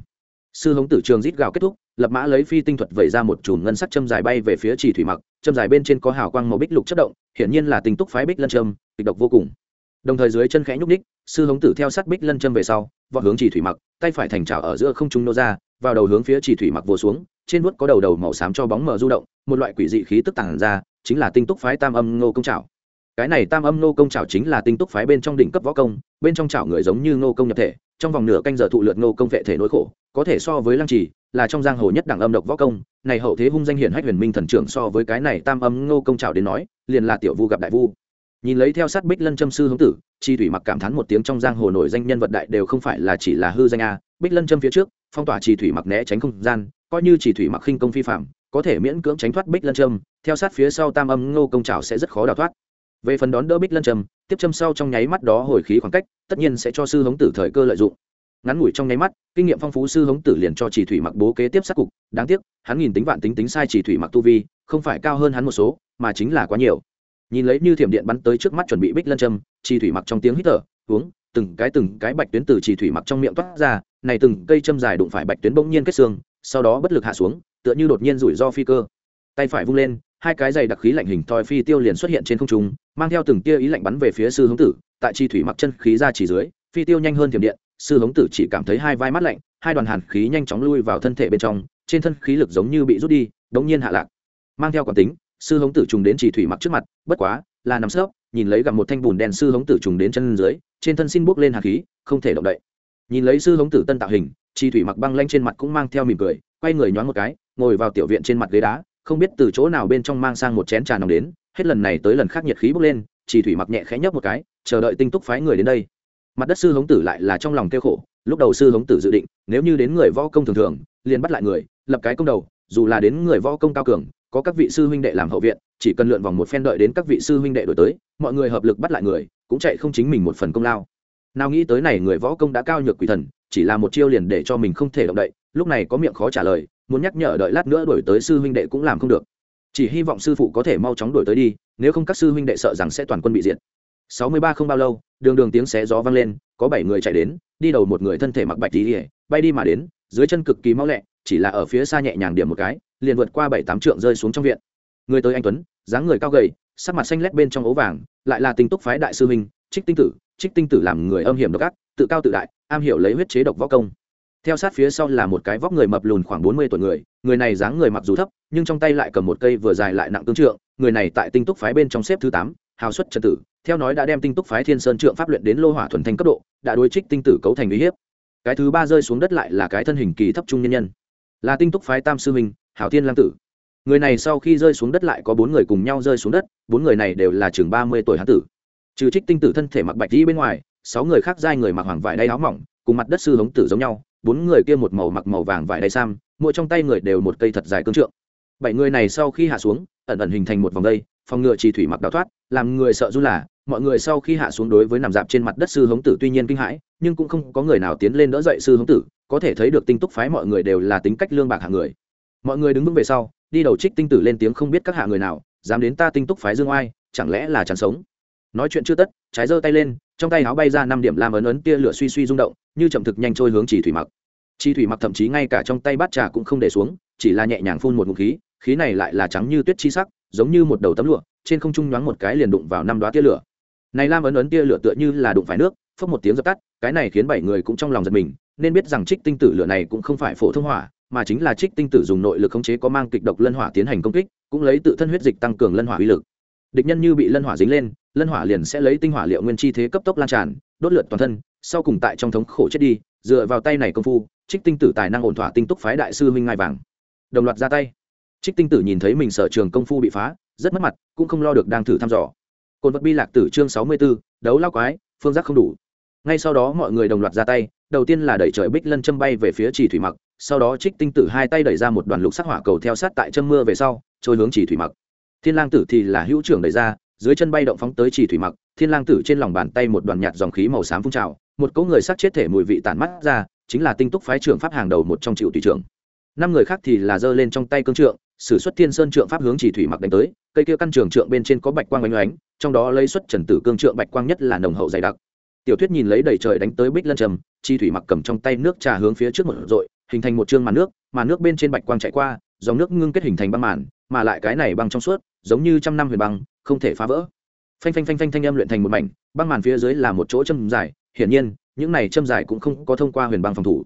sư hống tử trường rít gào kết thúc, lập mã lấy phi tinh thuật vẩy ra một chùm ngân sắc châm dài bay về phía chỉ thủy mặc, châm dài bên trên có hào quang màu bích lục chất động, hiển nhiên là tinh túc phái bích lân châm, kịch độc vô cùng. Đồng thời dưới chân khẽ nhúc ních sư hống tử theo sát bích lân châm về sau, vọt hướng chỉ thủy mặc, tay phải thành trào ở giữa không trung nô ra, vào đầu hướng phía chỉ thủy mặc vồ xuống, trên vuốt có đầu đầu màu xám cho bóng mờ du động, một loại quỷ dị khí tức tàng ra, chính là tinh túc phái tam âm ngô công trào cái này tam âm nô công chảo chính là tinh túc phái bên trong đỉnh cấp võ công, bên trong chảo người giống như nô công nhập thể, trong vòng nửa canh giờ thụ lượt nô công vệ thể nỗi khổ, có thể so với lăng trì, là trong giang hồ nhất đẳng âm độc võ công. Này hậu thế hung danh hiển hách huyền minh thần trưởng so với cái này tam âm nô công chảo đến nói, liền là tiểu vu gặp đại vu. Nhìn lấy theo sát bích lân châm sư hướng tử, chi thủy mặc cảm thán một tiếng trong giang hồ nổi danh nhân vật đại đều không phải là chỉ là hư danh a. Bích lân châm phía trước, phong tỏa chi thủy mặc né tránh không gian, coi như chỉ thủy mặc khinh công phi phạm, có thể miễn cưỡng tránh thoát bích lân châm, theo sát phía sau tam âm ngô công trào sẽ rất khó đào thoát về phần đón đỡ bích lân châm tiếp châm sau trong nháy mắt đó hồi khí khoảng cách, tất nhiên sẽ cho sư hống tử thời cơ lợi dụng. Ngắn ngủi trong nháy mắt, kinh nghiệm phong phú sư hống tử liền cho chỉ thủy mặc bố kế tiếp sát cục, đáng tiếc, hắn nhìn tính vạn tính tính sai chỉ thủy mặc tu vi, không phải cao hơn hắn một số, mà chính là quá nhiều. Nhìn lấy như thiểm điện bắn tới trước mắt chuẩn bị bích lân châm chỉ thủy mặc trong tiếng hít thở, uống, từng cái từng cái bạch tuyến từ chỉ thủy mặc trong miệng toát ra, này từng cây châm dài đụng phải bạch tuyến bỗng nhiên kết xương, sau đó bất lực hạ xuống, tựa như đột nhiên rủi ro phi cơ. Tay phải vung lên hai cái giày đặc khí lạnh hình thoi phi tiêu liền xuất hiện trên không trung, mang theo từng tia ý lạnh bắn về phía sư hống tử, tại chi thủy mặc chân khí ra chỉ dưới, phi tiêu nhanh hơn thiểm điện, sư hống tử chỉ cảm thấy hai vai mắt lạnh, hai đoàn hàn khí nhanh chóng lui vào thân thể bên trong, trên thân khí lực giống như bị rút đi, đống nhiên hạ lạc. Mang theo quản tính, sư hống tử trùng đến chỉ thủy mặc trước mặt, bất quá, là nằm sấp, nhìn lấy gặp một thanh bùn đen sư hống tử trùng đến chân dưới, trên thân xin bốc lên hàn khí, không thể động đậy. Nhìn lấy sư hống tử tân tạo hình, chi thủy mặc băng lanh trên mặt cũng mang theo mỉm cười, quay người nhoáng một cái, ngồi vào tiểu viện trên mặt ghế đá không biết từ chỗ nào bên trong mang sang một chén trà nóng đến, hết lần này tới lần khác nhiệt khí bốc lên, chỉ thủy mặc nhẹ khẽ nhấp một cái, chờ đợi tinh túc phái người đến đây. Mặt đất sư hống tử lại là trong lòng kêu khổ, lúc đầu sư hống tử dự định, nếu như đến người võ công thường thường, liền bắt lại người, lập cái công đầu, dù là đến người võ công cao cường, có các vị sư huynh đệ làm hậu viện, chỉ cần lượn vòng một phen đợi đến các vị sư huynh đệ đổi tới, mọi người hợp lực bắt lại người, cũng chạy không chính mình một phần công lao. Nào nghĩ tới này người võ công đã cao nhược quỷ thần, chỉ là một chiêu liền để cho mình không thể động đậy, lúc này có miệng khó trả lời muốn nhắc nhở đợi lát nữa đổi tới sư huynh đệ cũng làm không được. Chỉ hy vọng sư phụ có thể mau chóng đổi tới đi, nếu không các sư huynh đệ sợ rằng sẽ toàn quân bị diệt. Sáu mươi ba không bao lâu, đường đường tiếng xé gió vang lên, có bảy người chạy đến, đi đầu một người thân thể mặc bạch tí ỉa bay đi mà đến, dưới chân cực kỳ mau lẹ, chỉ là ở phía xa nhẹ nhàng điểm một cái, liền vượt qua bảy tám trượng rơi xuống trong viện. Người tới anh tuấn, dáng người cao gầy, sắc mặt xanh lét bên trong ố vàng, lại là tình túc phái đại sư huynh, trích tinh tử, trích tinh tử làm người âm hiểm độc ác, tự cao tự đại, am hiểu lấy huyết chế độc võ công theo sát phía sau là một cái vóc người mập lùn khoảng bốn mươi tuổi người người này dáng người mặc dù thấp, nhưng trong tay lại cầm một cây vừa dài lại nặng tương trượng, người này tại tinh túc phái bên trong xếp thứ tám, hào xuất trật tử, theo nói đã đem tinh túc phái thiên sơn trượng pháp luyện đến lô hỏa thuần thanh cấp độ, đã đối trích tinh tử cấu thành uy hiếp. Cái thứ ba rơi xuống đất lại là cái thân hình kỳ thấp trung nhân nhân. Là tinh túc phái tam sư minh, hảo thiên lang tử. Người này sau khi rơi xuống đất lại có bốn người cùng nhau rơi xuống đất, bốn người này đều là chừng ba mươi tuổi hán tử. Trừ trích tinh tử thân thể mặc bạch dĩ bên ngoài, sáu người khác giai người mặc hoàng vải đay áo mỏng, cùng mặt đất sư hống tử giống nhau bốn người kia một màu mặc màu vàng vải đay sam, mỗi trong tay người đều một cây thật dài cương trượng. Bảy người này sau khi hạ xuống, ẩn ẩn hình thành một vòng dây phòng ngựa chỉ thủy mặc đào thoát, làm người sợ run là, mọi người sau khi hạ xuống đối với nằm dạp trên mặt đất sư hống tử tuy nhiên kinh hãi, nhưng cũng không có người nào tiến lên đỡ dậy sư hống tử, có thể thấy được tinh túc phái mọi người đều là tính cách lương bạc hạng người. Mọi người đứng vững về sau, đi đầu trích tinh tử lên tiếng không biết các hạ người nào, dám đến ta tinh túc phái dương oai, chẳng lẽ là chẳng sống? Nói chuyện chưa tất, trái giơ tay lên, trong tay áo bay ra năm điểm làm ấn ấn tia lửa suy suy rung động, như chậm thực nhanh trôi hướng chỉ thủy mặc. Chi thủy mặc thậm chí ngay cả trong tay bát trà cũng không để xuống, chỉ là nhẹ nhàng phun một ngụm khí khí này lại là trắng như tuyết chi sắc, giống như một đầu tấm lụa, trên không trung nhoáng một cái liền đụng vào năm đoá tia lửa. Này lam ấn ấn tia lửa tựa như là đụng phải nước, phốc một tiếng dập tắt, cái này khiến bảy người cũng trong lòng giật mình, nên biết rằng trích tinh tử lửa này cũng không phải phổ thông hỏa, mà chính là trích tinh tử dùng nội lực khống chế có mang kịch độc lân hỏa tiến hành công kích, cũng lấy tự thân huyết dịch tăng cường lân hỏa uy lực. Địch nhân như bị lân hỏa dính lên lân hỏa liền sẽ lấy tinh hỏa liệu nguyên chi thế cấp tốc lan tràn đốt lượt toàn thân sau cùng tại trong thống khổ chết đi dựa vào tay này công phu trích tinh tử tài năng ổn thỏa tinh túc phái đại sư huynh ngai vàng. Đồng loạt ra tay. Trích tinh tử nhìn thấy mình sở trường công phu bị phá rất mất mặt cũng không lo được đang thử thăm dò. Cồn vật bi lạc tử chương sáu mươi 64, đấu lao quái phương giác không đủ. Ngay sau đó mọi người đồng loạt ra tay đầu tiên là đẩy trời bích lân châm bay về phía chỉ thủy mặc sau đó trích tinh tử hai tay đẩy ra một đoàn lục sắc hỏa cầu theo sát tại chân mưa về sau trôi hướng chỉ thủy mặc. Thiên lang tử thì là hữu trưởng đẩy ra dưới chân bay động phóng tới chỉ thủy mặc, thiên lang tử trên lòng bàn tay một đoàn nhạt dòng khí màu xám phun trào, một cỗ người sát chết thể mùi vị tản mắt ra, chính là tinh túc phái trưởng pháp hàng đầu một trong triệu tùy trưởng. Năm người khác thì là giơ lên trong tay cương trượng, sử xuất thiên sơn trượng pháp hướng chỉ thủy mặc đánh tới, cây kia căn trường trượng bên trên có bạch quang oanh oánh trong đó lấy xuất trần tử cương trượng bạch quang nhất là nồng hậu dày đặc. Tiểu thuyết nhìn lấy đầy trời đánh tới bích lân trầm chi thủy mặc cầm trong tay nước trà hướng phía trước một dội hình thành một chương màn nước màn nước bên trên bạch quang chạy qua dòng nước ngưng kết hình thành băng màn, mà lại cái này băng trong suốt, giống như trăm năm huyền băng, không thể phá vỡ. Phanh phanh phanh phanh thanh âm luyện thành một mảnh, băng màn phía dưới là một chỗ châm dài hiển nhiên, những này châm dài cũng không có thông qua huyền băng phòng thủ.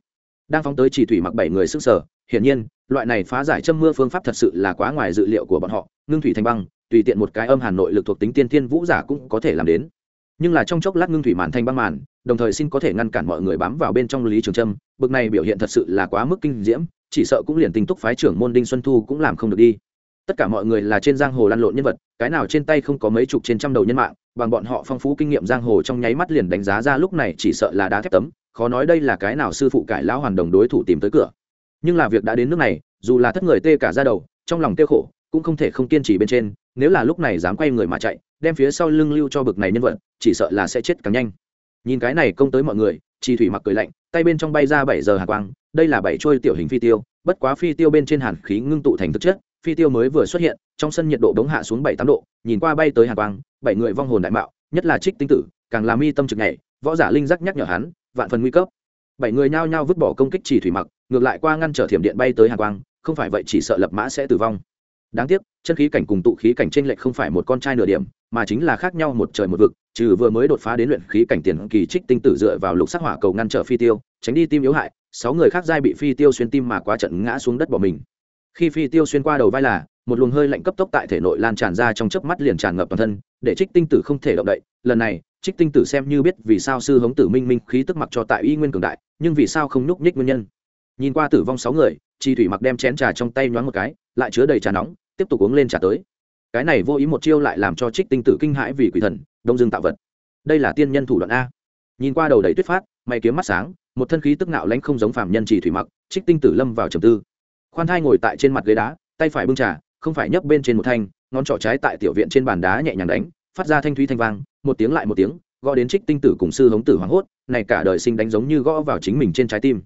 Đang phóng tới chỉ thủy mặc bảy người sức sở hiển nhiên, loại này phá giải châm mưa phương pháp thật sự là quá ngoài dự liệu của bọn họ, ngưng thủy thành băng, tùy tiện một cái âm hàn nội lực thuộc tính tiên thiên vũ giả cũng có thể làm đến. Nhưng là trong chốc lát ngưng thủy màn thành băng màn, đồng thời xin có thể ngăn cản mọi người bám vào bên trong lý trường trâm bực này biểu hiện thật sự là quá mức kinh diễm chỉ sợ cũng liền tinh túc phái trưởng môn đinh xuân thu cũng làm không được đi. Tất cả mọi người là trên giang hồ lăn lộn nhân vật, cái nào trên tay không có mấy chục trên trăm đầu nhân mạng, bằng bọn họ phong phú kinh nghiệm giang hồ trong nháy mắt liền đánh giá ra lúc này chỉ sợ là đá thép tấm, khó nói đây là cái nào sư phụ cải lão hoàn đồng đối thủ tìm tới cửa. Nhưng là việc đã đến nước này, dù là thất người tê cả ra đầu, trong lòng tiêu khổ, cũng không thể không kiên trì bên trên, nếu là lúc này dám quay người mà chạy, đem phía sau lưng lưu cho bực này nhân vật, chỉ sợ là sẽ chết càng nhanh. Nhìn cái này công tới mọi người chi thủy mặc cười lạnh, tay bên trong bay ra bảy giờ hạ quang đây là bảy trôi tiểu hình phi tiêu, bất quá phi tiêu bên trên hàn khí ngưng tụ thành thực chất, phi tiêu mới vừa xuất hiện, trong sân nhiệt độ bỗng hạ xuống bảy tám độ, nhìn qua bay tới hàn quang, bảy người vong hồn đại mạo, nhất là trích tinh tử, càng làm mi tâm trực nhảy, võ giả linh giác nhắc nhở hắn, vạn phần nguy cấp. Bảy người nhao nhao vứt bỏ công kích chỉ thủy mặc, ngược lại qua ngăn trở thiểm điện bay tới hàn quang, không phải vậy chỉ sợ lập mã sẽ tử vong đáng tiếc, chân khí cảnh cùng tụ khí cảnh trên lệch không phải một con trai nửa điểm, mà chính là khác nhau một trời một vực, trừ vừa mới đột phá đến luyện khí cảnh tiền kỳ trích tinh tử dựa vào lục sắc hỏa cầu ngăn trở phi tiêu, tránh đi tim yếu hại, sáu người khác giai bị phi tiêu xuyên tim mà quá trận ngã xuống đất bỏ mình. Khi phi tiêu xuyên qua đầu vai là, một luồng hơi lạnh cấp tốc tại thể nội lan tràn ra trong chớp mắt liền tràn ngập toàn thân, để trích tinh tử không thể động đậy. Lần này, trích tinh tử xem như biết vì sao sư hống tử minh minh khí tức mặc cho tại y nguyên cường đại, nhưng vì sao không nhúc nhích nguyên nhân. Nhìn qua tử vong sáu người chi thủy mặc đem chén trà trong tay nhoáng một cái, lại chứa đầy trà nóng, tiếp tục uống lên trà tới. Cái này vô ý một chiêu lại làm cho trích tinh tử kinh hãi vì quỷ thần, đông dương tạo vật. Đây là tiên nhân thủ đoạn a. Nhìn qua đầu đầy tuyết phát, mày kiếm mắt sáng, một thân khí tức nạo lãnh không giống phàm nhân chỉ thủy mặc, trích tinh tử lâm vào trầm tư. Khoan thai ngồi tại trên mặt ghế đá, tay phải bưng trà, không phải nhấp bên trên một thanh, ngón trỏ trái tại tiểu viện trên bàn đá nhẹ nhàng đánh, phát ra thanh thúy thanh vang, một tiếng lại một tiếng, gõ đến trích tinh tử cùng sư hống tử hoảng hốt, này cả đời sinh đánh giống như gõ vào chính mình trên trái tim.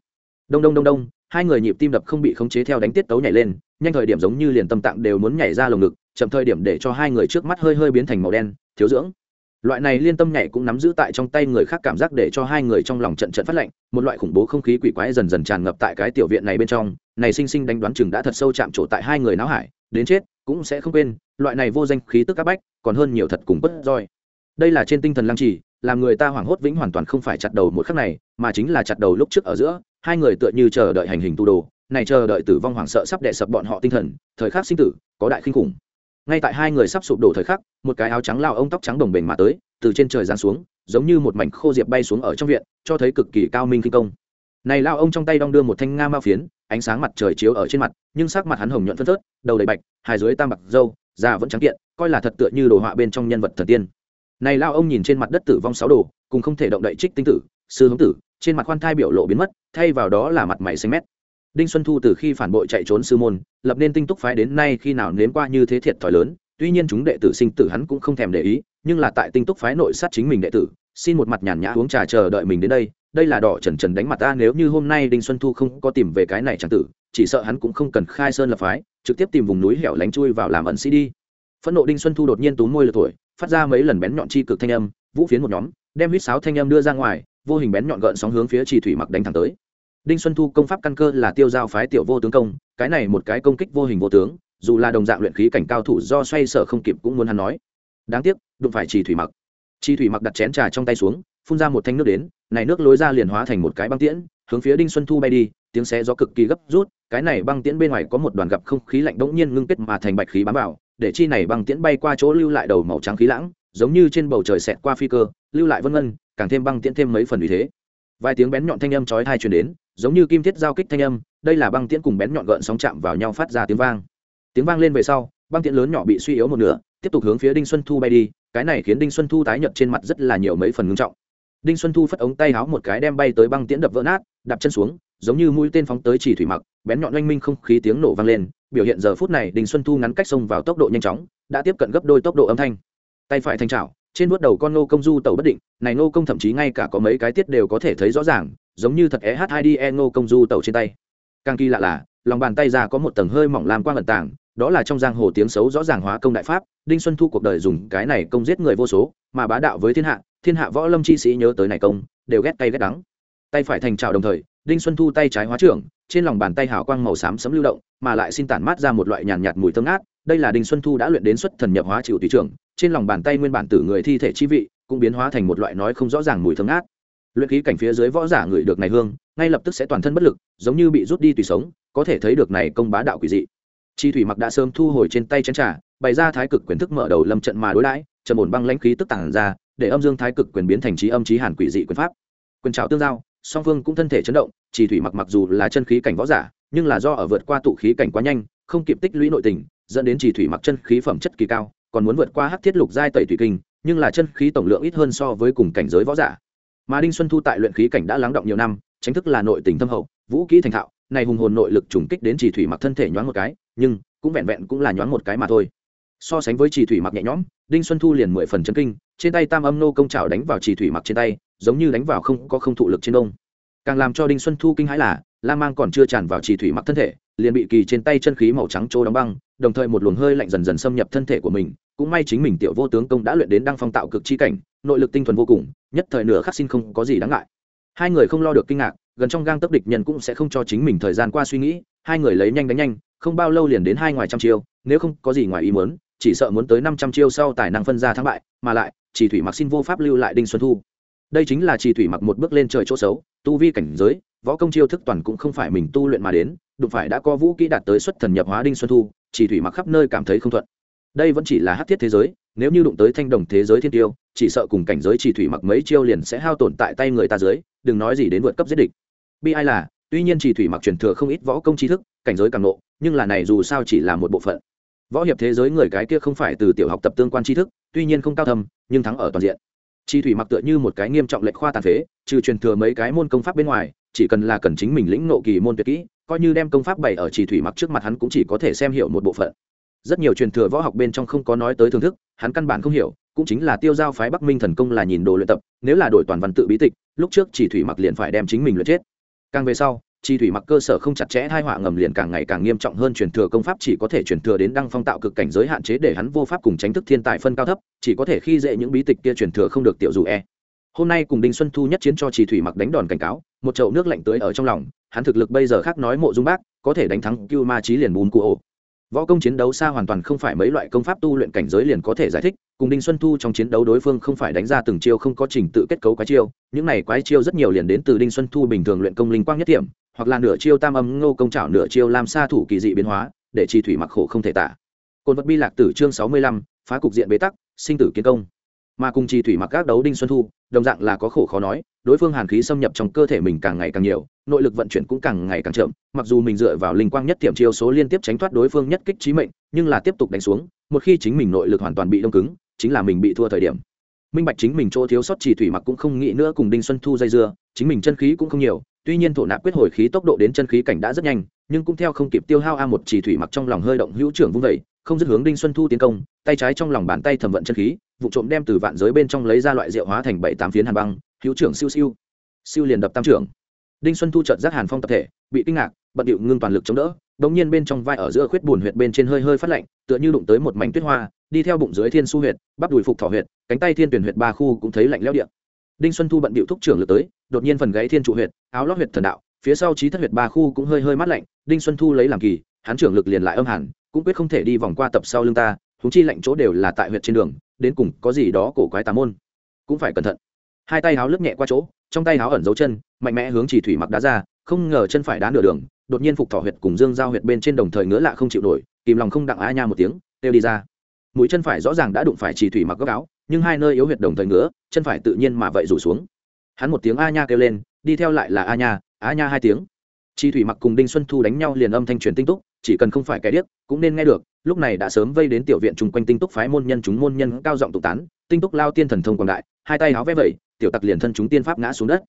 Đông đông đông đông hai người nhịp tim đập không bị khống chế theo đánh tiết tấu nhảy lên, nhanh thời điểm giống như liền tâm tạng đều muốn nhảy ra lồng ngực, chậm thời điểm để cho hai người trước mắt hơi hơi biến thành màu đen, thiếu dưỡng. Loại này liên tâm nhảy cũng nắm giữ tại trong tay người khác cảm giác để cho hai người trong lòng trận trận phát lạnh, một loại khủng bố không khí quỷ quái dần dần tràn ngập tại cái tiểu viện này bên trong, này sinh sinh đánh đoán chừng đã thật sâu chạm trổ tại hai người náo hải, đến chết, cũng sẽ không quên, loại này vô danh khí tức áp bách, còn hơn nhiều thật cùng bất roi. Đây là trên tinh thần lăng trì, làm người ta hoảng hốt vĩnh hoàn toàn không phải chặt đầu một khắc này, mà chính là chặt đầu lúc trước ở giữa hai người tựa như chờ đợi hành hình tu đồ, này chờ đợi tử vong hoảng sợ sắp đè sập bọn họ tinh thần, thời khắc sinh tử, có đại kinh khủng. Ngay tại hai người sắp sụp đổ thời khắc, một cái áo trắng lao ông tóc trắng đồng bền mà tới, từ trên trời giáng xuống, giống như một mảnh khô diệp bay xuống ở trong viện, cho thấy cực kỳ cao minh kinh công. Này lao ông trong tay đong đưa một thanh nga mao phiến, ánh sáng mặt trời chiếu ở trên mặt, nhưng sắc mặt hắn hồng nhuận phân phớt, đầu đầy bạch, hai dưới tam bạc dâu da vẫn trắng kiện, coi là thật tựa như đồ họa bên trong nhân vật thần tiên. Này lao ông nhìn trên mặt đất tử vong sáu đồ, cùng không thể động đậy trích tinh tử, sư hống tử, trên mặt khoan thai biểu lộ biến mất thay vào đó là mặt mày xanh mét. Đinh xuân thu từ khi phản bội chạy trốn sư môn, lập nên tinh túc phái đến nay khi nào nếm qua như thế thiệt thòi lớn, tuy nhiên chúng đệ tử sinh tử hắn cũng không thèm để ý, nhưng là tại tinh túc phái nội sát chính mình đệ tử, xin một mặt nhàn nhã uống trà chờ đợi mình đến đây đây là đỏ trần trần đánh mặt ta nếu như hôm nay đinh xuân thu không có tìm về cái này chẳng tử, chỉ sợ hắn cũng không cần khai sơn lập phái, trực tiếp tìm vùng núi hẻo lánh chui vào làm ẩn sĩ đi. Phẫn nộ đinh xuân thu đột nhiên tú môi lượt tuổi, phát ra mấy lần bén nhọn chi cực thanh âm, vũ phiến một nhóm, đem huýt sáo thanh âm đưa ra ngoài, vô hình bén nhọn gợn sóng hướng phía chỉ thủy mặc đánh thẳng tới đinh xuân thu công pháp căn cơ là tiêu giao phái tiểu vô tướng công, cái này một cái công kích vô hình vô tướng, dù là đồng dạng luyện khí cảnh cao thủ do xoay sở không kịp cũng muốn hắn nói. Đáng tiếc, đụng phải chỉ thủy mặc. Chi thủy mặc đặt chén trà trong tay xuống, phun ra một thanh nước đến, này nước lối ra liền hóa thành một cái băng tiễn, hướng phía đinh xuân thu bay đi, tiếng xé gió cực kỳ gấp rút, cái này băng tiễn bên ngoài có một đoàn gặp không khí lạnh bỗng nhiên ngưng kết mà thành bạch khí bám vào, để chi này băng tiễn bay qua chỗ lưu lại đầu màu trắng khí lãng, giống như trên bầu trời xẹt qua phi cơ, lưu lại vân ngân, càng thêm băng tiễn thêm mấy phần vì thế. Vài tiếng bén nhọn thanh âm chói tai truyền đến giống như kim thiết giao kích thanh âm, đây là băng tiễn cùng bén nhọn gợn sóng chạm vào nhau phát ra tiếng vang. Tiếng vang lên về sau, băng tiễn lớn nhỏ bị suy yếu một nửa, tiếp tục hướng phía đinh xuân thu bay đi, cái này khiến đinh xuân thu tái nhợt trên mặt rất là nhiều mấy phần ngưng trọng. Đinh xuân thu phất ống tay háo một cái đem bay tới băng tiễn đập vỡ nát, đạp chân xuống, giống như mũi tên phóng tới chỉ thủy mặc, bén nhọn oanh minh không khí tiếng nổ vang lên, biểu hiện giờ phút này đinh xuân thu ngắn cách sông vào tốc độ nhanh chóng, đã tiếp cận gấp đôi tốc độ âm thanh. Tay phải thanh trảo trên bước đầu con nô công du tàu bất định, này nô công thậm chí ngay cả có mấy cái tiết đều có thể thấy rõ ràng giống như thật é h hai d e ngô công du tẩu trên tay. Càng kỳ lạ là lòng bàn tay ra có một tầng hơi mỏng làm quang vận tảng đó là trong giang hồ tiếng xấu rõ ràng hóa công đại pháp đinh xuân thu cuộc đời dùng cái này công giết người vô số mà bá đạo với thiên hạ thiên hạ võ lâm chi sĩ nhớ tới này công đều ghét tay ghét đắng. Tay phải thành trào đồng thời đinh xuân thu tay trái hóa trưởng trên lòng bàn tay hào quang màu xám sấm lưu động mà lại xin tản mát ra một loại nhàn nhạt, nhạt mùi thơm ngát đây là đinh xuân thu đã luyện đến xuất thần nhập hóa chịu tùy trưởng trên lòng bàn tay nguyên bản tử người thi thể chi vị cũng biến hóa thành một loại nói không rõ ràng mùi thơm ngát luyện khí cảnh phía dưới võ giả người được này hương, ngay lập tức sẽ toàn thân bất lực, giống như bị rút đi tùy sống, có thể thấy được này công bá đạo quỷ dị. Chi thủy mặc đã sớm thu hồi trên tay chén trà, bày ra thái cực quyền thức mở đầu lâm trận mà đối đãi, trầm ổn băng lãnh khí tức tản ra, để âm dương thái cực quyền biến thành trí âm trí hàn quỷ dị quyền pháp. Quyền trào tương giao, song phương cũng thân thể chấn động chỉ thủy mặc mặc dù là chân khí cảnh võ giả, nhưng là do ở vượt qua tụ khí cảnh quá nhanh, không kịp tích lũy nội tình, dẫn đến chỉ thủy mặc chân khí phẩm chất kỳ cao, còn muốn vượt qua hắc thiết lục giai tẩy thủy kinh, nhưng là chân khí tổng lượng ít hơn so với cùng cảnh giới võ giả mà đinh xuân thu tại luyện khí cảnh đã lắng động nhiều năm tránh thức là nội tình thâm hậu, vũ kỹ thành thạo, này hùng hồn nội lực trùng kích đến chỉ thủy mặc thân thể nhoáng một cái, nhưng cũng vẹn vẹn cũng là nhoáng một cái mà thôi. So sánh với chỉ thủy mặc nhẹ nhõm, đinh xuân thu liền mười phần chân kinh, trên tay tam âm nô công trào đánh vào chỉ thủy mặc trên tay, giống như đánh vào không, có không thụ lực trên đông. Càng làm cho đinh xuân thu kinh hãi là, la mang còn chưa tràn vào trì thủy mặc thân thể, liền bị kỳ trên tay chân khí màu trắng trô đóng băng, đồng thời một luồng hơi lạnh dần dần xâm nhập thân thể của mình, cũng may chính mình tiểu vô tướng công đã luyện đến đăng phong tạo cực chi cảnh nội lực tinh thuần vô cùng, nhất thời nửa khắc xin không có gì đáng ngại. Hai người không lo được kinh ngạc, gần trong gang tấp địch nhân cũng sẽ không cho chính mình thời gian qua suy nghĩ, hai người lấy nhanh đánh nhanh, không bao lâu liền đến hai ngoài trăm chiêu, nếu không có gì ngoài ý muốn, chỉ sợ muốn tới năm trăm chiêu sau tài năng phân ra thắng bại, mà lại, chỉ thủy mặc xin vô pháp lưu lại đinh xuân thu. Đây chính là chỉ thủy mặc một bước lên trời chỗ xấu, tu vi cảnh giới, võ công chiêu thức toàn cũng không phải mình tu luyện mà đến, đụng phải đã có vũ kỹ đạt tới xuất thần nhập hóa đinh xuân thu, chỉ thủy mặc khắp nơi cảm thấy không thuận. Đây vẫn chỉ là hát thiết thế giới nếu như đụng tới thanh đồng thế giới thiên tiêu, chỉ sợ cùng cảnh giới chỉ thủy mặc mấy chiêu liền sẽ hao tổn tại tay người ta dưới, đừng nói gì đến vượt cấp giết địch. Bi ai là, tuy nhiên chỉ thủy mặc truyền thừa không ít võ công tri thức, cảnh giới càng nộ, nhưng là này dù sao chỉ là một bộ phận. Võ hiệp thế giới người cái kia không phải từ tiểu học tập tương quan tri thức, tuy nhiên không cao thâm, nhưng thắng ở toàn diện. Chi thủy mặc tựa như một cái nghiêm trọng lệch khoa tàn phế, trừ truyền thừa mấy cái môn công pháp bên ngoài, chỉ cần là cần chính mình lĩnh nộ kỳ môn tuyệt kỹ, coi như đem công pháp bày ở chỉ thủy mặc trước mặt hắn cũng chỉ có thể xem hiểu một bộ phận rất nhiều truyền thừa võ học bên trong không có nói tới thưởng thức, hắn căn bản không hiểu, cũng chính là tiêu giao phái bắc minh thần công là nhìn đồ luyện tập, nếu là đổi toàn văn tự bí tịch, lúc trước chỉ thủy mặc liền phải đem chính mình luyện chết. Càng về sau chi thủy mặc cơ sở không chặt chẽ, hai họa ngầm liền càng ngày càng nghiêm trọng hơn truyền thừa công pháp chỉ có thể truyền thừa đến đăng phong tạo cực cảnh giới hạn chế để hắn vô pháp cùng tránh thức thiên tài phân cao thấp, chỉ có thể khi dễ những bí tịch kia truyền thừa không được tiểu dù e. Hôm nay cùng đinh xuân thu nhất chiến cho chi thủy mặc đánh đòn cảnh cáo, một chậu nước lạnh tưới ở trong lòng, hắn thực lực bây giờ khác nói mộ dung bác, có thể đánh thắng cưu ma trí liền bùn cụ ổ võ công chiến đấu xa hoàn toàn không phải mấy loại công pháp tu luyện cảnh giới liền có thể giải thích, cùng đinh xuân thu trong chiến đấu đối phương không phải đánh ra từng chiêu không có trình tự kết cấu quái chiêu, những này quái chiêu rất nhiều liền đến từ đinh xuân thu bình thường luyện công linh quang nhất điểm hoặc là nửa chiêu tam âm ngô công trảo, nửa chiêu làm xa thủ kỳ dị biến hóa, để chi thủy mặc khổ không thể tả. Côn vật bi lạc tử chương sáu mươi lăm, phá cục diện bế tắc, sinh tử kiến công mà cùng trì thủy mặc các đấu đinh xuân thu, đồng dạng là có khổ khó nói, đối phương hàn khí xâm nhập trong cơ thể mình càng ngày càng nhiều, nội lực vận chuyển cũng càng ngày càng chậm, mặc dù mình dựa vào linh quang nhất tiệm chiêu số liên tiếp tránh thoát đối phương nhất kích trí mệnh, nhưng là tiếp tục đánh xuống, một khi chính mình nội lực hoàn toàn bị đông cứng, chính là mình bị thua thời điểm. Minh bạch chính mình chỗ thiếu sót trì thủy mặc cũng không nghĩ nữa cùng đinh xuân thu dây dưa, chính mình chân khí cũng không nhiều, tuy nhiên thổ nạp quyết hồi khí tốc độ đến chân khí cảnh đã rất nhanh, nhưng cũng theo không kịp tiêu hao a một trì thủy mặc trong lòng hơi động hữu trưởng vung vẩy không dứt hướng đinh xuân thu tiến công, tay trái trong lòng bàn tay thẩm vận chân khí, vụ trộm đem từ vạn giới bên trong lấy ra loại rượu hóa thành bảy tám phiến hàn băng, hữu trưởng siêu siêu. Siêu liền đập tam trưởng. Đinh xuân thu chợt giác hàn phong tập thể, bị kinh ngạc, bận điệu ngưng toàn lực chống đỡ đ nhiên bên trong vai ở giữa khuyết buồn huyệt bên trên hơi hơi phát lạnh, tựa như đụng tới một mảnh tuyết hoa, đi theo bụng dưới thiên su huyệt, bắp đùi phục thỏ huyệt, cánh tay thiên tuyển huyệt ba khu cũng thấy lạnh lẽo điện đinh xuân thu bận điệu thúc trưởng lực tới, đột nhiên phần gáy thiên trụ huyệt, áo lót huyệt thần đạo, phía sau trí thất huyệt ba khu cũng hơi hơi mát lạnh, đinh xuân thu lấy làm kỳ, hắn trưởng lực liền lại âm hẳn cũng quyết không thể đi vòng qua tập sau lưng ta húng chi lạnh chỗ đều là tại huyệt trên đường, đến cùng có gì đó cổ quái tà môn. Cũng phải cẩn thận. Hai tay háo lướt nhẹ qua chỗ, trong tay háo ẩn dấu chân, mạnh mẽ hướng chỉ thủy mặc đá ra, không ngờ chân phải đá nửa đường, đột nhiên phục thỏ huyệt cùng dương giao huyệt bên trên đồng thời ngứa lạ không chịu nổi, kìm lòng không đặng a nha một tiếng têu đi ra. Mũi chân phải rõ ràng đã đụng phải chỉ thủy mặc góc áo, nhưng hai nơi yếu huyệt đồng thời ngứa, chân phải tự nhiên mà vậy rủ xuống. Hắn một tiếng a nha kêu lên, đi theo lại là a nha a nha hai tiếng. Chi thủy mặc cùng đinh xuân thu đánh nhau liền âm thanh truyền tinh túc chỉ cần không phải kẻ điếc, cũng nên nghe được, lúc này đã sớm vây đến tiểu viện chung quanh tinh túc phái môn nhân chúng môn nhân cao giọng tụ tán, tinh túc lao tiên thần thông quảng đại, hai tay háo vẽ vẩy, tiểu tặc liền thân chúng tiên pháp ngã xuống đất.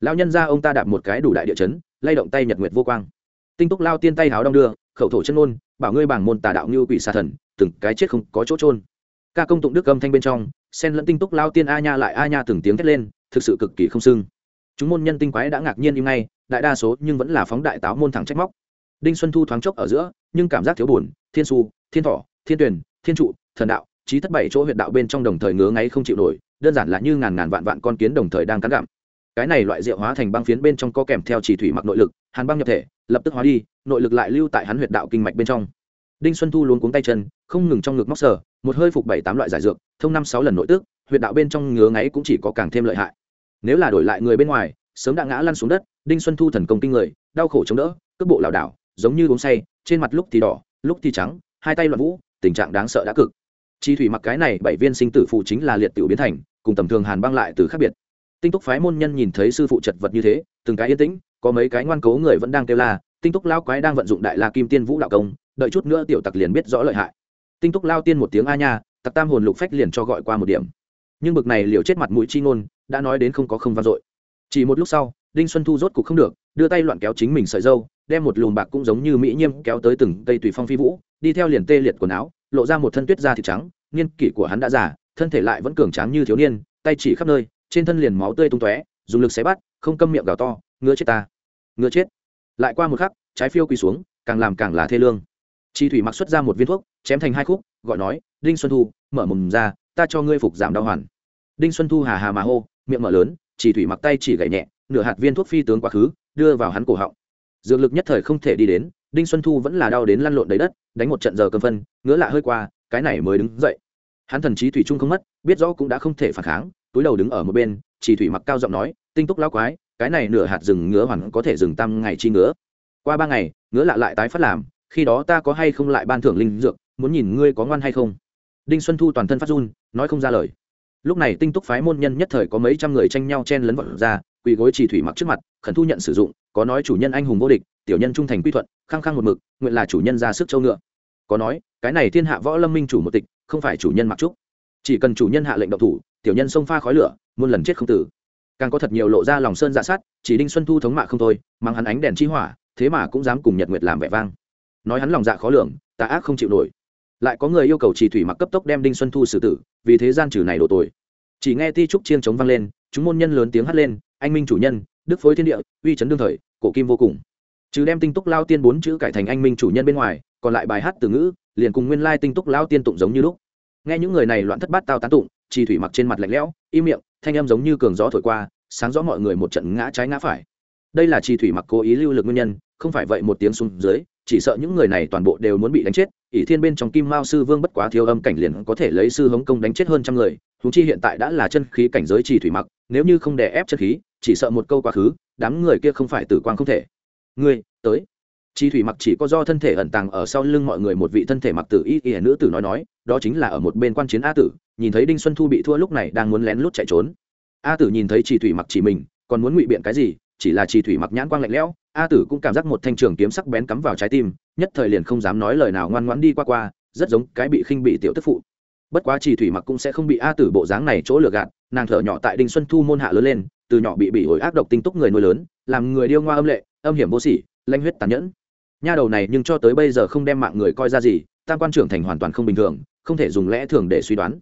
Lao nhân ra ông ta đạp một cái đủ đại địa chấn, lay động tay nhật nguyệt vô quang. Tinh túc lao tiên tay háo đong đưa, khẩu thổ chân ngôn, bảo ngươi bảng môn tà đạo như quỷ xà thần, từng cái chết không có chỗ trôn ca công tụng đức âm thanh bên trong sen lẫn tinh túc lao tiên a nha lại a nha từng tiếng thét lên, thực sự cực kỳ không sưng chúng môn nhân tinh quái đã ngạc nhiên im ngay, đại đa số nhưng vẫn là phóng đại táo môn thẳng trách móc đinh xuân thu thoáng chốc ở giữa nhưng cảm giác thiếu buồn thiên su thiên thọ thiên tuyển thiên trụ thần đạo trí thất bảy chỗ huyện đạo bên trong đồng thời ngứa ngáy không chịu nổi đơn giản là như ngàn ngàn vạn vạn con kiến đồng thời đang cắn gặm. Cái này loại rượu hóa thành băng phiến bên trong có kèm theo chỉ thủy mặc nội lực hàn băng nhập thể lập tức hóa đi nội lực lại lưu tại hắn huyệt đạo kinh mạch bên trong. Đinh xuân thu luôn cuống tay chân không ngừng trong ngực móc sở, một hơi phục bảy tám loại giải dược thông năm sáu lần nội tức huyệt đạo bên trong ngứa ngáy cũng chỉ có càng thêm lợi hại. Nếu là đổi lại người bên ngoài sớm đã ngã lăn xuống đất đinh xuân thu thần công kinh người đau khổ chống đỡ cước bộ lảo đảo giống như uống say, trên mặt lúc thì đỏ, lúc thì trắng, hai tay loạn vũ, tình trạng đáng sợ đã cực. Chi thủy mặc cái này bảy viên sinh tử phụ chính là liệt tiểu biến thành, cùng tầm thường hàn băng lại từ khác biệt. Tinh túc phái môn nhân nhìn thấy sư phụ chật vật như thế, từng cái yên tĩnh, có mấy cái ngoan cố người vẫn đang kêu la, tinh túc lao quái đang vận dụng đại la kim tiên vũ đạo công, đợi chút nữa tiểu tặc liền biết rõ lợi hại. Tinh túc lao tiên một tiếng a nha, tặc tam hồn lục phách liền cho gọi qua một điểm. Nhưng bực này liều chết mặt mũi chi ngôn, đã nói đến không có không vang dội. Chỉ một lúc sau, đinh xuân thu rốt cục không được, đưa tay loạn kéo chính mình sợi dâu đem một lùm bạc cũng giống như mỹ nhiêm kéo tới từng cây tùy phong phi vũ, đi theo liền tê liệt quần áo, lộ ra một thân tuyết da thịt trắng, niên kỷ của hắn đã già, thân thể lại vẫn cường tráng như thiếu niên, tay chỉ khắp nơi, trên thân liền máu tươi tung tóe, dùng lực xé bắt, không câm miệng gào to ngứa chết ta ngứa chết. Lại qua một khắc, trái phiêu quỳ xuống, càng làm càng là thê lương. Chi thủy mặc xuất ra một viên thuốc, chém thành hai khúc, gọi nói, đinh xuân thu, mở mồm ra, ta cho ngươi phục giảm đau hoàn. Đinh xuân thu hà hà mà hô, miệng mở lớn chỉ thủy mặc tay chỉ gảy nhẹ, nửa hạt viên thuốc phi tướng quá khứ, đưa vào hắn cổ họng dược lực nhất thời không thể đi đến, đinh xuân thu vẫn là đau đến lăn lộn đầy đất, đánh một trận giờ cơm phân, ngứa lạ hơi qua, cái này mới đứng dậy. Hắn thần trí thủy trung không mất, biết rõ cũng đã không thể phản kháng, túi đầu đứng ở một bên, chỉ thủy mặc cao giọng nói, tinh túc lao quái, cái này nửa hạt rừng ngứa hoàn có thể dừng tam ngày chi ngứa. Qua ba ngày, ngứa lạ lại tái phát làm, khi đó ta có hay không lại ban thưởng linh dược, muốn nhìn ngươi có ngoan hay không? Đinh xuân thu toàn thân phát run, nói không ra lời. Lúc này tinh túc phái môn nhân nhất thời có mấy trăm người tranh nhau chen lấn vật ra, quỳ gối chỉ thủy mặc trước mặt, khẩn thu nhận sử dụng có nói chủ nhân anh hùng vô địch, tiểu nhân trung thành quy thuận, khăng khăng một mực, nguyện là chủ nhân ra sức châu ngựa. Có nói, cái này thiên hạ võ lâm minh chủ một tịch, không phải chủ nhân mặc trúc. Chỉ cần chủ nhân hạ lệnh động thủ, tiểu nhân xông pha khói lửa, muôn lần chết không tử. Càng có thật nhiều lộ ra lòng sơn dạ sát, chỉ đinh xuân thu thống mạ không thôi, mang hắn ánh đèn chi hỏa, thế mà cũng dám cùng nhật nguyệt làm vẻ vang. Nói hắn lòng dạ khó lường, tà ác không chịu nổi. Lại có người yêu cầu chỉ thủy mặc cấp tốc đem đinh xuân thu xử tử, vì thế gian trừ này đổ tội. Chỉ nghe ti trúc chiên chống vang lên, chúng môn nhân lớn tiếng hắt lên, anh minh chủ nhân đức phối thiên địa, uy chấn đương thời, cổ kim vô cùng. Chứ đem tinh túc lao tiên bốn chữ cải thành anh minh chủ nhân bên ngoài, còn lại bài hát từ ngữ, liền cùng nguyên lai tinh túc lao tiên tụng giống như lúc. Nghe những người này loạn thất bát tao tán tụng chi thủy mặc trên mặt lạnh lẽo, im miệng, thanh âm giống như cường gió thổi qua, sáng rõ mọi người một trận ngã trái ngã phải. Đây là chi thủy mặc cố ý lưu lực nguyên nhân, không phải vậy một tiếng xuống dưới chỉ sợ những người này toàn bộ đều muốn bị đánh chết, ỷ thiên bên trong kim mao sư vương bất quá thiếu âm cảnh liền có thể lấy sư hống công đánh chết hơn trăm người húng chi hiện tại đã là chân khí cảnh giới trì thủy mặc, nếu như không đè ép chân khí, chỉ sợ một câu quá khứ, đám người kia không phải tử quang không thể. Ngươi, tới. Chi thủy mặc chỉ có do thân thể ẩn tàng ở sau lưng mọi người một vị thân thể mặc tử y y nữ tử nói nói, đó chính là ở một bên quan chiến a tử, nhìn thấy đinh xuân thu bị thua lúc này đang muốn lén lút chạy trốn. A tử nhìn thấy chi thủy mặc chỉ mình, còn muốn ngụy biện cái gì chỉ là trì thủy mặc nhãn quang lạnh lẽo, a tử cũng cảm giác một thanh trường kiếm sắc bén cắm vào trái tim, nhất thời liền không dám nói lời nào ngoan ngoãn đi qua qua, rất giống cái bị khinh bị tiểu tức phụ. Bất quá chỉ thủy mặc cũng sẽ không bị a tử bộ dáng này chỗ lừa gạt, nàng thở nhỏ tại đinh xuân thu môn hạ lớn lên, từ nhỏ bị bị ổi ác độc tinh túc người nuôi lớn, làm người điêu ngoa âm lệ, âm hiểm vô sỉ, lanh huyết tàn nhẫn. Nha đầu này nhưng cho tới bây giờ không đem mạng người coi ra gì, tam quan trưởng thành hoàn toàn không bình thường, không thể dùng lẽ thường để suy đoán.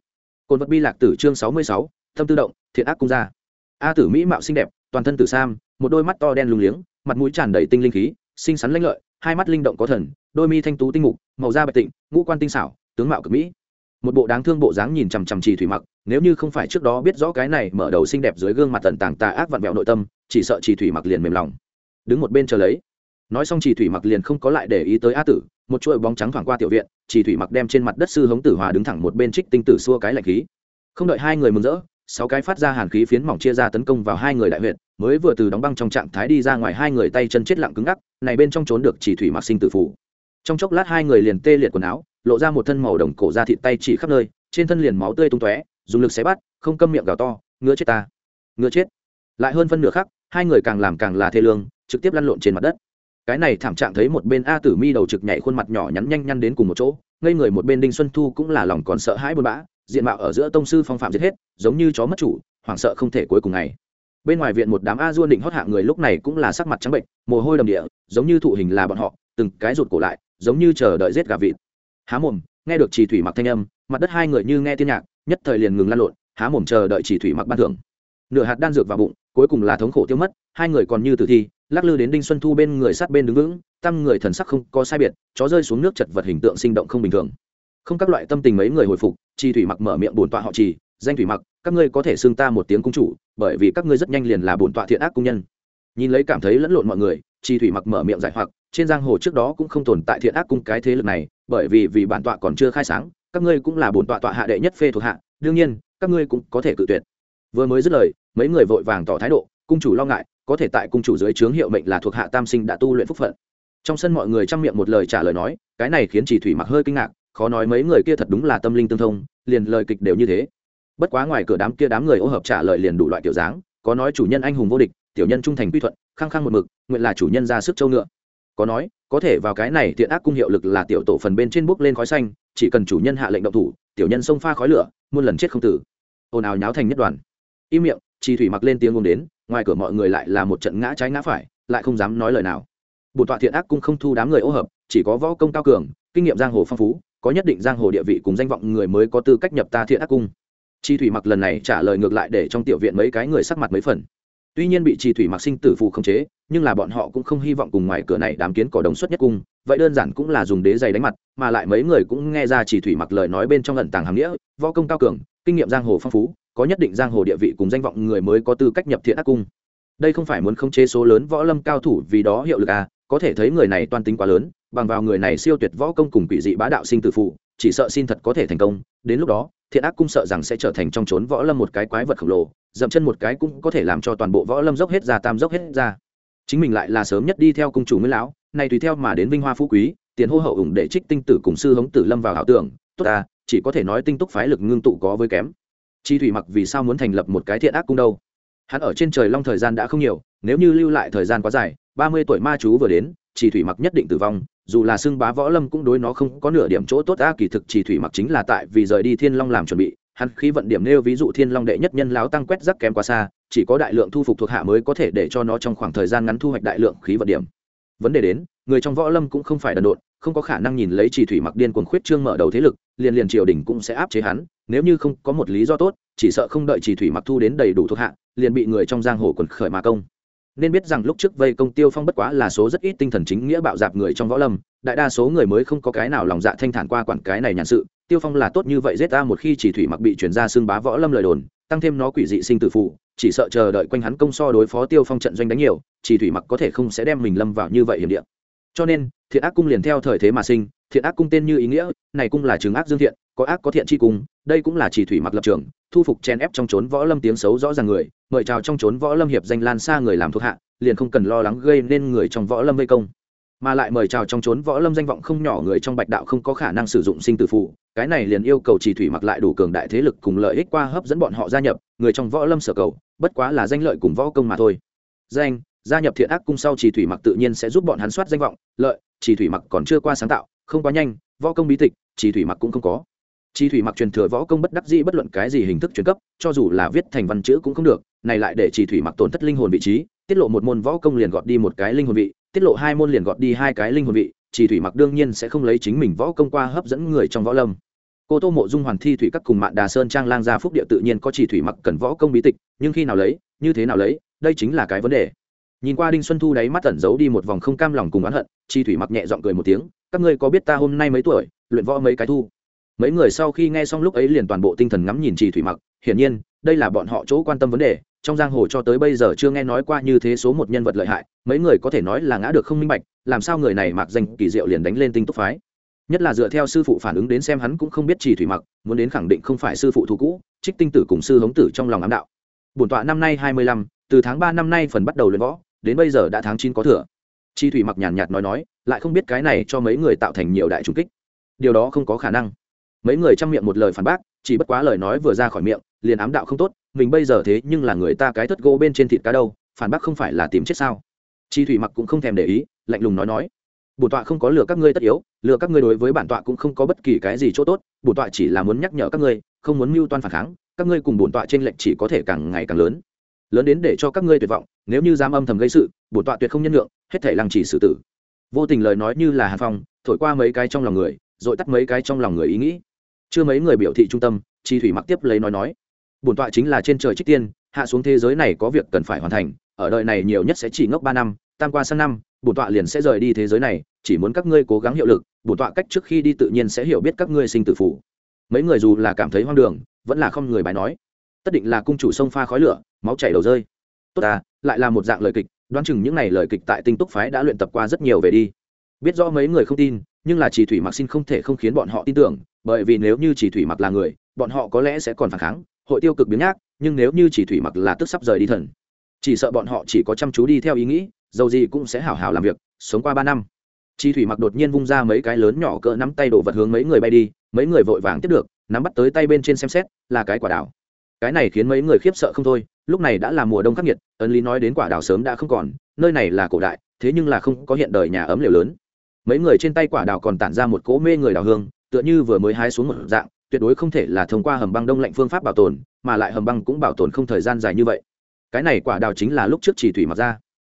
Cồn vật bi lạc tử chương sáu mươi sáu thâm tư động, thiện ác cung gia. A tử mỹ mạo xinh đẹp, toàn thân tử sam một đôi mắt to đen lùng liếng, mặt mũi tràn đầy tinh linh khí, xinh xắn lãnh lợi, hai mắt linh động có thần, đôi mi thanh tú tinh mục, màu da bạch tịnh, ngũ quan tinh xảo, tướng mạo cực mỹ. Một bộ đáng thương bộ dáng nhìn chằm chằm trì thủy mặc, nếu như không phải trước đó biết rõ cái này mở đầu xinh đẹp dưới gương mặt tần tàng tà ác vặn vẹo nội tâm, chỉ sợ trì thủy mặc liền mềm lòng. Đứng một bên chờ lấy. Nói xong trì thủy mặc liền không có lại để ý tới a tử, một chuỗi bóng trắng thoảng qua tiểu viện, trì thủy mặc đem trên mặt đất sư hống tử hòa đứng thẳng một bên trích tinh tử xua cái lạnh khí. Không đợi hai người mừng rỡ, sáu cái phát ra hàn khí phiến mỏng chia ra tấn công vào hai người đại huyện mới vừa từ đóng băng trong trạng thái đi ra ngoài hai người tay chân chết lặng cứng ngắc, này bên trong trốn được chỉ thủy mặc sinh tử phủ trong chốc lát hai người liền tê liệt quần áo, lộ ra một thân màu đồng cổ ra thịt tay chỉ khắp nơi, trên thân liền máu tươi tung tóe, dùng lực xé bắt không câm miệng gào to ngứa chết ta ngứa chết. Lại hơn phân nửa khắc hai người càng làm càng là thê lương, trực tiếp lăn lộn trên mặt đất. Cái này thảm trạng thấy một bên a tử mi đầu trực nhảy khuôn mặt nhỏ nhắn nhanh nhăn đến cùng một chỗ, ngây người một bên đinh xuân thu cũng là lòng còn sợ hãi buồn bã, diện mạo ở giữa tông sư phong phạm giết hết, giống như chó mất chủ, hoảng sợ không thể cuối cùng ngày bên ngoài viện một đám a dua định hót hạ người lúc này cũng là sắc mặt trắng bệnh, mồ hôi đầm địa, giống như thụ hình là bọn họ, từng cái rụt cổ lại, giống như chờ đợi giết gà vịt. Há mồm, nghe được chỉ thủy mặc thanh âm, mặt đất hai người như nghe tiên nhạc, nhất thời liền ngừng lan lộn, há mồm chờ đợi chỉ thủy mặc ban thưởng. Nửa hạt đan dược vào bụng, cuối cùng là thống khổ tiêu mất, hai người còn như tử thi, lắc lư đến đinh xuân thu bên người sát bên đứng vững tăng người thần sắc không có sai biệt, chó rơi xuống nước chật vật hình tượng sinh động không bình thường. Không các loại tâm tình mấy người hồi phục chi thủy mặc mở miệng bổn tọa họ trì danh thủy mặc, các ngươi có thể xưng ta một tiếng cung chủ, bởi vì các ngươi rất nhanh liền là bổn tọa thiện ác cung nhân. Nhìn lấy cảm thấy lẫn lộn mọi người chi thủy mặc mở miệng giải hoặc, trên giang hồ trước đó cũng không tồn tại thiện ác cung cái thế lực này, bởi vì vì bản tọa còn chưa khai sáng, các ngươi cũng là bổn tọa tọa hạ đệ nhất phê thuộc hạ, đương nhiên, các ngươi cũng có thể cự tuyệt. Vừa mới dứt lời, mấy người vội vàng tỏ thái độ, cung chủ lo ngại, có thể tại cung chủ dưới trướng hiệu mệnh là thuộc hạ tam sinh đã tu luyện phúc phận. Trong sân mọi người trang miệng một lời trả lời nói, cái này khiến chỉ thủy mặc hơi kinh ngạc, khó nói mấy người kia thật đúng là tâm linh tương thông, liền lời kịch đều như thế bất quá ngoài cửa đám kia đám người ô hợp trả lời liền đủ loại tiểu dáng, có nói chủ nhân anh hùng vô địch, tiểu nhân trung thành quy thuận, khăng khăng một mực, nguyện là chủ nhân ra sức châu ngựa. Có nói, có thể vào cái này thiện ác cung hiệu lực là tiểu tổ phần bên trên bước lên khói xanh, chỉ cần chủ nhân hạ lệnh động thủ, tiểu nhân xông pha khói lửa, muôn lần chết không tử. Ồn ào nháo thành nhất đoàn. Im miệng chi thủy mặc lên tiếng ôm đến, ngoài cửa mọi người lại là một trận ngã trái ngã phải, lại không dám nói lời nào. Bổn tọa thiện ác cung không thu đám người ô hợp, chỉ có võ công cao cường, kinh nghiệm giang hồ phong phú, có nhất định giang hồ địa vị cùng danh vọng người mới có tư cách nhập ta thiện ác cung chi thủy mặc lần này trả lời ngược lại để trong tiểu viện mấy cái người sắc mặt mấy phần. Tuy nhiên bị chi thủy mặc sinh tử phù khống chế, nhưng là bọn họ cũng không hy vọng cùng ngoài cửa này đám kiến cỏ đồng xuất nhất cung, vậy đơn giản cũng là dùng đế giày đánh mặt, mà lại mấy người cũng nghe ra chỉ thủy mặc lời nói bên trong ẩn tàng hàm nghĩa, võ công cao cường, kinh nghiệm giang hồ phong phú, có nhất định giang hồ địa vị cùng danh vọng người mới có tư cách nhập thiện ác cung. Đây không phải muốn khống chế số lớn võ lâm cao thủ vì đó hiệu lực à có thể thấy người này toan tính quá lớn, bằng vào người này siêu tuyệt võ công cùng quỷ dị bá đạo sinh tử phụ chỉ sợ xin thật có thể thành công, đến lúc đó, thiện ác cung sợ rằng sẽ trở thành trong trốn võ lâm một cái quái vật khổng lồ, dậm chân một cái cũng có thể làm cho toàn bộ võ lâm dốc hết ra tam dốc hết ra. Chính mình lại là sớm nhất đi theo cung chủ nguyễn lão, này tùy theo mà đến vinh hoa phú quý, tiền hô hậu ủng để trích tinh tử cùng sư hống tử lâm vào ảo tưởng, tốt ta, chỉ có thể nói tinh túc phái lực ngưng tụ có với kém. Chi thủy mặc vì sao muốn thành lập một cái thiện ác cung đâu? Hắn ở trên trời long thời gian đã không nhiều, nếu như lưu lại thời gian quá dài, ba mươi tuổi ma chú vừa đến chỉ thủy mặc nhất định tử vong dù là xưng bá võ lâm cũng đối nó không có nửa điểm chỗ tốt. A, kỳ thực chỉ thủy mặc chính là tại vì rời đi thiên long làm chuẩn bị, hắn khí vận điểm nêu ví dụ thiên long đệ nhất nhân láo tăng quét rắc kém quá xa, chỉ có đại lượng thu phục thuộc hạ mới có thể để cho nó trong khoảng thời gian ngắn thu hoạch đại lượng khí vận điểm. Vấn đề đến, người trong võ lâm cũng không phải đần độn, không có khả năng nhìn lấy chỉ thủy mặc điên cuồng khuyết trương mở đầu thế lực, liền liền triều đình cũng sẽ áp chế hắn, nếu như không có một lý do tốt, chỉ sợ không đợi chỉ thủy mặc thu đến đầy đủ thuộc hạ, liền bị người trong giang hồ quần khởi mà công nên biết rằng lúc trước vây công tiêu phong bất quá là số rất ít tinh thần chính nghĩa bạo dạp người trong võ lâm, đại đa số người mới không có cái nào lòng dạ thanh thản qua quản cái này nhàn sự, tiêu phong là tốt như vậy giết ta một khi chỉ thủy mặc bị chuyển ra xương bá võ lâm lời đồn, tăng thêm nó quỷ dị sinh tử phụ, chỉ sợ chờ đợi quanh hắn công so đối phó tiêu phong trận doanh đánh nhiều, chỉ thủy mặc có thể không sẽ đem mình lâm vào như vậy hiểm địa cho nên, thiện ác cung liền theo thời thế mà sinh, thiện ác cung tên như ý nghĩa, này cung là trường ác dương thiện, có ác có thiện chi cung, đây cũng là chỉ thủy mặc lập trường, thu phục chen ép trong trốn võ lâm tiếng xấu rõ ràng người, mời chào trong trốn võ lâm hiệp danh lan xa người làm thuộc hạ, liền không cần lo lắng gây nên người trong võ lâm vây công. Mà lại mời chào trong trốn võ lâm danh vọng không nhỏ người trong bạch đạo không có khả năng sử dụng sinh tử phụ cái này liền yêu cầu chỉ thủy mặc lại đủ cường đại thế lực cùng lợi ích qua hấp dẫn bọn họ gia nhập, người trong võ lâm sở cầu, bất quá là danh lợi cùng võ công mà thôi. Danh gia nhập thiện ác cung sau chỉ thủy mặc tự nhiên sẽ giúp bọn hắn soát danh vọng, lợi chỉ thủy mặc còn chưa qua sáng tạo, không quá nhanh, võ công bí tịch chỉ thủy mặc cũng không có. Chỉ thủy mặc truyền thừa võ công bất đắc dĩ bất luận cái gì hình thức truyền cấp, cho dù là viết thành văn chữ cũng không được, này lại để chỉ thủy mặc tổn thất linh hồn vị trí, tiết lộ một môn võ công liền gọt đi một cái linh hồn vị, tiết lộ hai môn liền gọt đi hai cái linh hồn vị chỉ thủy mặc đương nhiên sẽ không lấy chính mình võ công qua hấp dẫn người trong võ lâm. Cô tô mộ dung hoàn thi thủy các cùng mạn đà sơn trang lang gia phúc địa tự nhiên có chỉ thủy mặc cần võ công bí tịch, nhưng khi nào lấy, như thế nào lấy, đây chính là cái vấn đề nhìn qua đinh xuân thu đáy mắt tẩn giấu đi một vòng không cam lòng cùng oán hận, chi thủy mặc nhẹ giọng cười một tiếng, các ngươi có biết ta hôm nay mấy tuổi, luyện võ mấy cái thu? Mấy người sau khi nghe xong lúc ấy liền toàn bộ tinh thần ngắm nhìn trì thủy mặc, hiển nhiên, đây là bọn họ chỗ quan tâm vấn đề, trong giang hồ cho tới bây giờ chưa nghe nói qua như thế số một nhân vật lợi hại, mấy người có thể nói là ngã được không minh bạch, làm sao người này mặc danh kỳ diệu liền đánh lên tinh túc phái. Nhất là dựa theo sư phụ phản ứng đến xem hắn cũng không biết trì thủy mặc, muốn đến khẳng định không phải sư phụ thu cũ, trích tinh tử cùng sư hống tử trong lòng ám đạo. Bổn tọa năm nay hai mươi lăm, từ tháng ba năm nay phần bắt đầu luyện võ đến bây giờ đã tháng chín có thừa. Chi thủy mặc nhàn nhạt nói nói, lại không biết cái này cho mấy người tạo thành nhiều đại trung kích. Điều đó không có khả năng. Mấy người chăm miệng một lời phản bác, chỉ bất quá lời nói vừa ra khỏi miệng, liền ám đạo không tốt, mình bây giờ thế nhưng là người ta cái thất gỗ bên trên thịt cá đâu, phản bác không phải là tìm chết sao? Chi thủy mặc cũng không thèm để ý, lạnh lùng nói nói bổn tọa không có lừa các ngươi tất yếu, lừa các ngươi đối với bản tọa cũng không có bất kỳ cái gì chỗ tốt bổn tọa chỉ là muốn nhắc nhở các ngươi, không muốn mưu toan phản kháng, các ngươi cùng bổn tọa trên lệnh chỉ có thể càng ngày càng lớn lớn đến để cho các ngươi tuyệt vọng, nếu như dám âm thầm gây sự, bổn tọa tuyệt không nhân lượng hết thể lăng chỉ xử tử. Vô tình lời nói như là hàn phong, thổi qua mấy cái trong lòng người, rồi tắt mấy cái trong lòng người ý nghĩ. Chưa mấy người biểu thị trung tâm, chi thủy mặc tiếp lấy nói nói, bổn tọa chính là trên trời trích tiên, hạ xuống thế giới này có việc cần phải hoàn thành, ở đời này nhiều nhất sẽ chỉ ngốc ba năm, tam qua sang năm, bổn tọa liền sẽ rời đi thế giới này, chỉ muốn các ngươi cố gắng hiệu lực, bổn tọa cách trước khi đi tự nhiên sẽ hiểu biết các ngươi sinh tử phủ mấy người dù là cảm thấy hoang đường, vẫn là không người bài nói. Tất định là cung chủ sông pha khói lửa máu chảy đầu rơi. Tốt ta lại là một dạng lời kịch, đoán chừng những n à y lời kịch tại tinh túc phái đã luyện tập qua rất nhiều về đi. Biết rõ mấy người không tin, nhưng là chỉ thủy mặc xin không thể không khiến bọn họ tin tưởng, bởi vì nếu như chỉ thủy mặc là người, bọn họ có lẽ sẽ còn phản kháng, hội tiêu cực biến nhác, nhưng nếu như chỉ thủy mặc là tức sắp rời đi thần, chỉ sợ bọn họ chỉ có chăm chú đi theo ý nghĩ, dầu gì cũng sẽ hảo hảo làm việc, sống qua ba năm. Chi thủy mặc đột nhiên vung ra mấy cái lớn nhỏ cỡ nắm tay đổ vật hướng mấy người bay đi, mấy người vội vàng tiếp được, nắm bắt tới tay bên trên xem xét, là cái quả đảo cái này khiến mấy người khiếp sợ không thôi, lúc này đã là mùa đông khắc nghiệt, ấn lý nói đến quả đào sớm đã không còn, nơi này là cổ đại, thế nhưng là không có hiện đời nhà ấm liều lớn. Mấy người trên tay quả đào còn tản ra một cỗ mê người đào hương, tựa như vừa mới hái xuống một dạng, tuyệt đối không thể là thông qua hầm băng đông lạnh phương pháp bảo tồn, mà lại hầm băng cũng bảo tồn không thời gian dài như vậy. Cái này quả đào chính là lúc trước chỉ thủy mặc ra.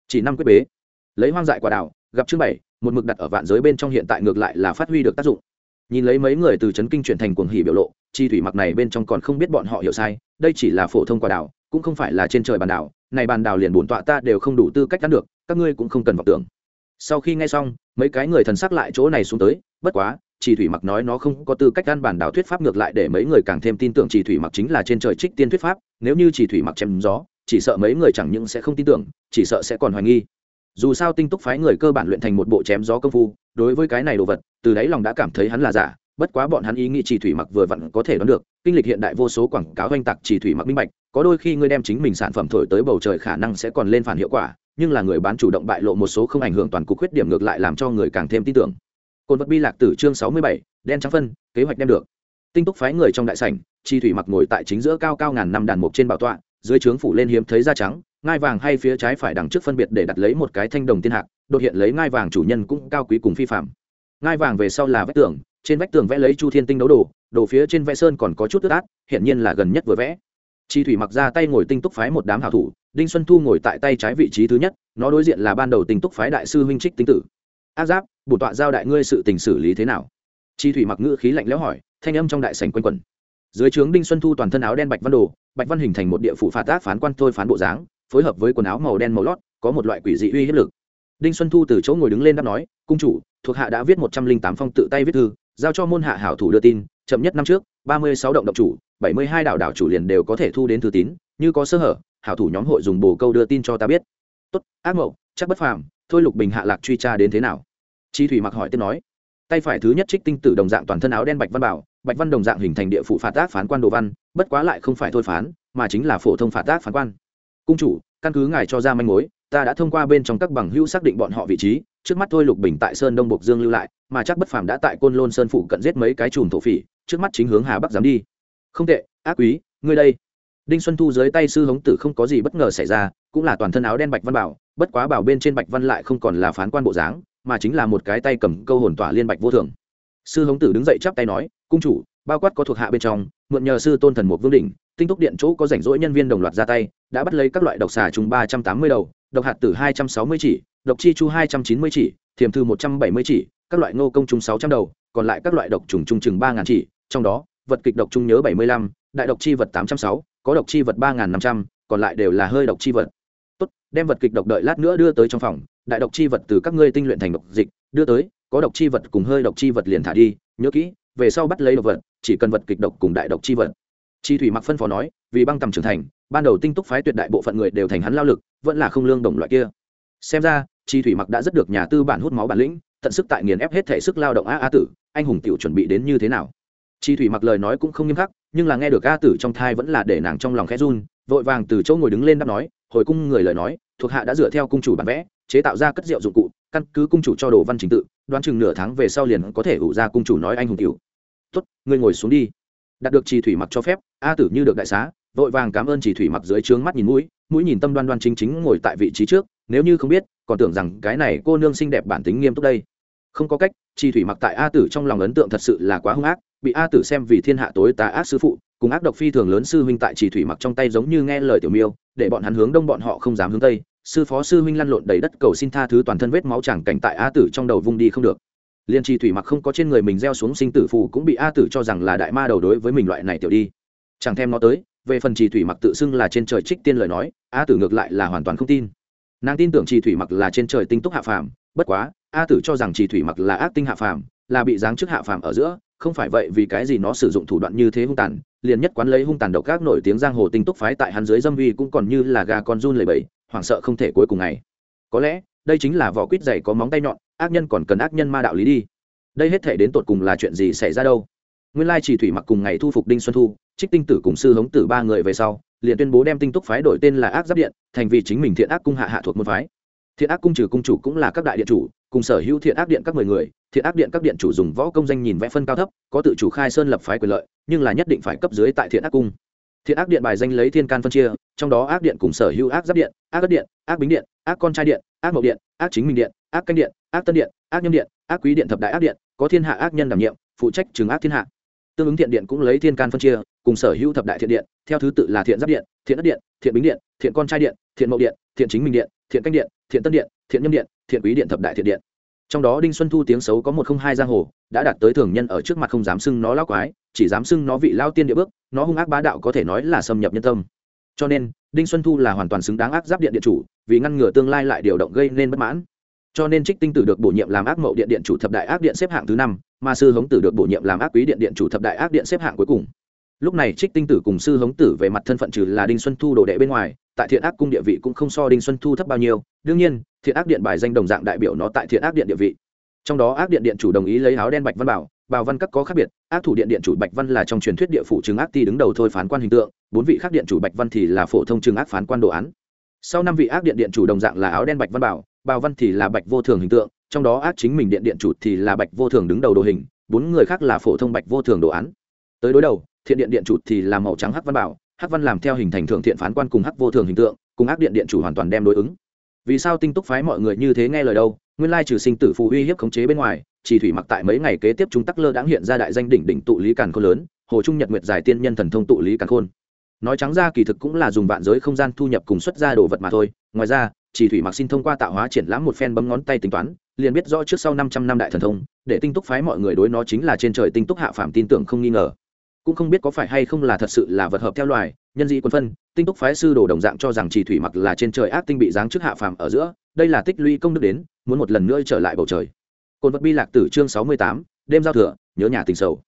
Chỉ năm quyết bế. Lấy hoang dại quả đào, gặp chương bảy, một mực đặt ở vạn giới bên trong hiện tại ngược lại là phát huy được tác dụng nhìn lấy mấy người từ c kinh chuyển thành cuồng hỉ biểu lộ chi thủy mặc này bên trong còn không biết bọn họ hiểu sai đây chỉ là phổ thông quả đảo, cũng không phải là trên trời bàn đảo này bàn đảo liền bổn tọa ta đều không đủ tư cách đắn được các ngươi cũng không cần vọng tưởng. Sau khi nghe xong mấy cái người thần sắc lại chỗ này xuống tới bất quá chỉ thủy mặc nói nó không có tư cách ăn bản đảo thuyết pháp ngược lại để mấy người càng thêm tin tưởng chỉ thủy mặc chính là trên trời trích tiên thuyết pháp nếu như chỉ thủy mặc chém gió chỉ sợ mấy người chẳng những sẽ không tin tưởng chỉ sợ sẽ còn hoài nghi dù sao tinh túc phái người cơ bản luyện thành một bộ chém gió công phu, đối với cái này đồ vật, từ đáy lòng đã cảm thấy hắn là giả, bất quá bọn hắn ý nghĩ chỉ thủy mặc vừa vặn có thể đoán được, kinh lịch hiện đại vô số quảng cáo oanh tạc chỉ thủy mặc minh bạch, có đôi khi ngươi đem chính mình sản phẩm thổi tới bầu trời khả năng sẽ còn lên phản hiệu quả, nhưng là người bán chủ động bại lộ một số không ảnh hưởng toàn cục khuyết điểm ngược lại làm cho người càng thêm tin tưởng. Cồn vật bi lạc tử chương sáu mươi bảy, đen trắng phân, kế hoạch đem được. Tinh túc phái người trong đại sảnh chi thủy mặc ngồi tại chính giữa cao cao ngàn năm đàn mục trên bảo tọa dưới trướng phủ lên hiếm thấy da trắng, ngai vàng hay phía trái phải đằng trước phân biệt để đặt lấy một cái thanh đồng tiên hạc, đột hiện lấy ngai vàng chủ nhân cũng cao quý cùng phi phạm. Ngai vàng về sau là vách tường, trên vách tường vẽ lấy chu thiên tinh đấu đồ đồ phía trên vẽ sơn còn có chút ướt át hiện nhiên là gần nhất vừa vẽ. Chi thủy mặc ra tay ngồi tinh túc phái một đám hảo thủ, đinh xuân thu ngồi tại tay trái vị trí thứ nhất, nó đối diện là ban đầu tinh túc phái đại sư huynh trích tinh tử. Áp giáp bổ tọa giao đại ngươi sự tình xử lý thế nào? Chi thủy mặc ngữ khí lạnh lẽo hỏi, thanh âm trong đại sảnh quanh quẩn dưới trướng đinh xuân thu toàn thân áo đen bạch văn đồ, bạch văn hình thành một địa phủ phạt tác phán quan thôi phán bộ dáng, phối hợp với quần áo màu đen màu lót, có một loại quỷ dị uy hiếp lực. Đinh xuân thu từ chỗ ngồi đứng lên đáp nói, cung chủ, thuộc hạ đã viết một trăm linh tám phong tự tay viết thư, giao cho môn hạ hảo thủ đưa tin, chậm nhất năm trước, ba mươi sáu động động chủ, bảy mươi hai đảo đảo chủ liền đều có thể thu đến thư tín, như có sơ hở, hảo thủ nhóm hội dùng bồ câu đưa tin cho ta biết. Tốt, ác mộng, chắc bất phàm, thôi lục bình hạ lạc truy tra đến thế nào? Chi thủy mặc hỏi tiếp nói, tay phải thứ nhất trích tinh tử đồng dạng toàn thân áo đen bạch văn bảo bạch văn đồng dạng hình thành địa phụ phạt tác phán quan đồ văn, bất quá lại không phải thôi phán, mà chính là phổ thông phạt tác phán quan. Cung chủ, căn cứ ngài cho ra manh mối, ta đã thông qua bên trong các bằng hữu xác định bọn họ vị trí, trước mắt thôi lục bình tại sơn đông bộc dương lưu lại, mà chắc bất phàm đã tại côn lôn sơn phụ cận giết mấy cái chùm thổ phỉ, trước mắt chính hướng hà bắc dám đi. Không tệ, ác quý, ngươi đây. Đinh xuân thu dưới tay sư hống tử không có gì bất ngờ xảy ra, cũng là toàn thân áo đen bạch văn bảo, bất quá bảo bên trên bạch văn lại không còn là phán quan bộ dáng, mà chính là một cái tay cầm câu hồn tỏa liên bạch vô thường. Sư hống tử đứng dậy chắp tay nói cung chủ, bao quát có thuộc hạ bên trong, mượn nhờ sư tôn thần một vương đỉnh, tinh túc điện chỗ có rảnh rỗi nhân viên đồng loạt ra tay, đã bắt lấy các loại độc xà trùng ba trăm tám mươi đầu, độc hạt tử hai trăm sáu mươi chỉ, độc chi chu hai trăm chín mươi chỉ, thiềm thư một trăm bảy mươi chỉ, các loại ngô công trùng sáu trăm đầu, còn lại các loại độc trùng trung chừng ba ngàn chỉ, trong đó, vật kịch độc trung nhớ bảy mươi lăm, đại độc chi vật tám trăm sáu, có độc chi vật ba ngàn năm trăm, còn lại đều là hơi độc chi vật. Tốt, đem vật kịch độc đợi lát nữa đưa tới trong phòng, đại độc chi vật từ các ngươi tinh luyện thành độc dịch, đưa tới, có độc chi vật cùng hơi độc chi vật liền thả đi, nhớ kỹ về sau bắt lấy độc vật, chỉ cần vật kịch độc cùng đại độc chi vật. Chi thủy mặc phân phó nói, vì băng tầm trưởng thành, ban đầu tinh túc phái tuyệt đại bộ phận người đều thành hắn lao lực, vẫn là không lương đồng loại kia. Xem ra, chi thủy mặc đã rất được nhà tư bản hút máu bản lĩnh, tận sức tại nghiền ép hết thể sức lao động a a tử, anh hùng tiểu chuẩn bị đến như thế nào? Chi thủy mặc lời nói cũng không nghiêm khắc, nhưng là nghe được a tử trong thai vẫn là để nàng trong lòng khẽ run, vội vàng từ chỗ ngồi đứng lên đáp nói, hồi cung người lời nói, thuộc hạ đã dựa theo cung chủ bản vẽ, chế tạo ra cất rượu dụng cụ, căn cứ cung chủ cho đồ văn trình tự, đoán chừng nửa tháng về sau liền có thể ủ ra cung chủ nói anh hùng tiểu tốt, ngươi ngồi xuống đi. Đạt được trì thủy mặc cho phép, a tử như được đại xá, vội vàng cảm ơn trì thủy mặc dưới trướng mắt nhìn mũi mũi nhìn tâm đoan đoan chính chính ngồi tại vị trí trước, nếu như không biết, còn tưởng rằng cái này cô nương xinh đẹp bản tính nghiêm túc đây. Không có cách, trì thủy mặc tại a tử trong lòng ấn tượng thật sự là quá hung ác, bị a tử xem vì thiên hạ tối tà ác sư phụ, cùng ác độc phi thường lớn sư huynh tại trì thủy mặc trong tay giống như nghe lời tiểu miêu, để bọn hắn hướng đông bọn họ không dám hướng tây. Sư phó sư huynh lăn lộn đầy đất cầu xin tha thứ toàn thân vết máu chẳng cảnh tại a tử trong đầu vung đi không được liên trì thủy mặc không có trên người mình gieo xuống sinh tử phù cũng bị a tử cho rằng là đại ma đầu đối với mình loại này tiểu đi. Chẳng thêm nó tới, về phần trì thủy mặc tự xưng là trên trời trích tiên lời nói, a tử ngược lại là hoàn toàn không tin. Nàng tin tưởng trì thủy mặc là trên trời tinh túc hạ phàm, bất quá, a tử cho rằng trì thủy mặc là ác tinh hạ phàm, là bị giáng chức hạ phàm ở giữa, không phải vậy vì cái gì nó sử dụng thủ đoạn như thế hung tàn, liền nhất quán lấy hung tàn độc các nổi tiếng giang hồ tinh túc phái tại hắn dưới dâm vi cũng còn như là gà con run lầy bẫy hoảng sợ không thể cuối cùng ngày. Có lẽ, đây chính là vỏ quýt dày có móng tay nhọn ác nhân còn cần ác nhân ma đạo lý đi. Đây hết thể đến tột cùng là chuyện gì xảy ra đâu? Nguyên lai chỉ thủy mặc cùng ngày thu phục đinh xuân thu, trích tinh tử cùng sư hống tử ba người về sau, liền tuyên bố đem tinh túc phái đổi tên là ác giáp điện, thành vì chính mình thiện ác cung hạ hạ thuộc môn phái. Thiện ác cung trừ cung chủ cũng là các đại điện chủ, cùng sở hữu thiện ác điện các mười người, thiện ác điện các điện chủ dùng võ công danh nhìn vẽ phân cao thấp, có tự chủ khai sơn lập phái quyền lợi, nhưng là nhất định phải cấp dưới tại thiện ác cung. Thiện ác điện bài danh lấy thiên can phân chia, trong đó ác điện cùng sở hữu ác giáp điện, ác ất điện, ác bính điện, ác con trai điện ác mậu điện, ác chính minh điện, ác canh điện, ác tân điện, ác nhâm điện, ác quý điện thập đại ác điện, có thiên hạ ác nhân đảm nhiệm, phụ trách trừng ác thiên hạ. Tương ứng thiện điện cũng lấy thiên can phân chia, cùng sở hữu thập đại thiện điện, theo thứ tự là thiện giáp điện, thiện đất điện, thiện bính điện, thiện con trai điện, thiện mậu điện, thiện chính minh điện, thiện canh điện, thiện tân điện, thiện nhâm điện, thiện quý điện thập đại thiện điện. Trong đó đinh xuân thu tiếng xấu có một không hai giang hồ, đã đạt tới thường nhân ở trước mặt không dám xưng nó lao quái, chỉ dám xưng nó vị lao tiên địa bước, nó hung ác bá đạo có thể nói là xâm nhập nhân tâm cho nên, đinh xuân thu là hoàn toàn xứng đáng ác giáp điện điện chủ, vì ngăn ngừa tương lai lại điều động gây nên bất mãn. Cho nên trích tinh tử được bổ nhiệm làm ác mậu điện điện chủ thập đại ác điện xếp hạng thứ năm, mà sư hống tử được bổ nhiệm làm ác quý điện điện chủ thập đại ác điện xếp hạng cuối cùng. Lúc này trích tinh tử cùng sư hống tử về mặt thân phận trừ là đinh xuân thu đồ đệ bên ngoài, tại thiện ác cung địa vị cũng không so đinh xuân thu thấp bao nhiêu. Đương nhiên, thiện ác điện bài danh đồng dạng đại biểu nó tại thiện ác điện địa vị. Trong đó ác điện điện chủ đồng ý lấy áo đen bạch văn bảo bào văn các có khác biệt, ác thủ điện điện chủ bạch văn là trong truyền thuyết địa phủ trừng ác ti đứng đầu thôi phán quan hình tượng, bốn vị khác điện chủ bạch văn thì là phổ thông trừng ác phán quan đồ án. Sau năm vị ác điện điện chủ đồng dạng là áo đen bạch văn bảo, bào văn thì là bạch vô thường hình tượng, trong đó ác chính mình điện điện chủ thì là bạch vô thường đứng đầu đồ hình, bốn người khác là phổ thông bạch vô thường đồ án. Tới đối đầu, thiện điện điện chủ thì là màu trắng hắc văn bảo, hắc văn làm theo hình thành thượng thiện phán quan cùng hắc vô thường hình tượng, cùng ác điện điện chủ hoàn toàn đem đối ứng. Vì sao tinh túc phái mọi người như thế nghe lời đâu? Nguyên lai trừ sinh tử phù uy hiếp khống chế bên ngoài, chỉ thủy mặc tại mấy ngày kế tiếp chúng tắc lơ đãng hiện ra đại danh đỉnh đỉnh tụ lý càn khôn lớn, hồ trung nhật nguyệt giải tiên nhân thần thông tụ lý càn khôn. Nói trắng ra kỳ thực cũng là dùng vạn giới không gian thu nhập cùng xuất ra đồ vật mà thôi, ngoài ra, chỉ thủy mặc xin thông qua tạo hóa triển lãm một phen bấm ngón tay tính toán, liền biết rõ trước sau năm trăm năm đại thần thông, để tinh túc phái mọi người đối nó chính là trên trời tinh túc hạ phạm tin tưởng không nghi ngờ. Cũng không biết có phải hay không là thật sự là vật hợp theo loài, nhân dị quân phân, tinh túc phái sư đồ đồng dạng cho rằng chỉ thủy mặc là trên trời ác tinh bị giáng trước hạ phàm ở giữa đây là tích lũy công đức đến, muốn một lần nữa trở lại bầu trời. Côn vật bi lạc tử chương sáu mươi tám, đêm giao thừa, nhớ nhà tình sầu.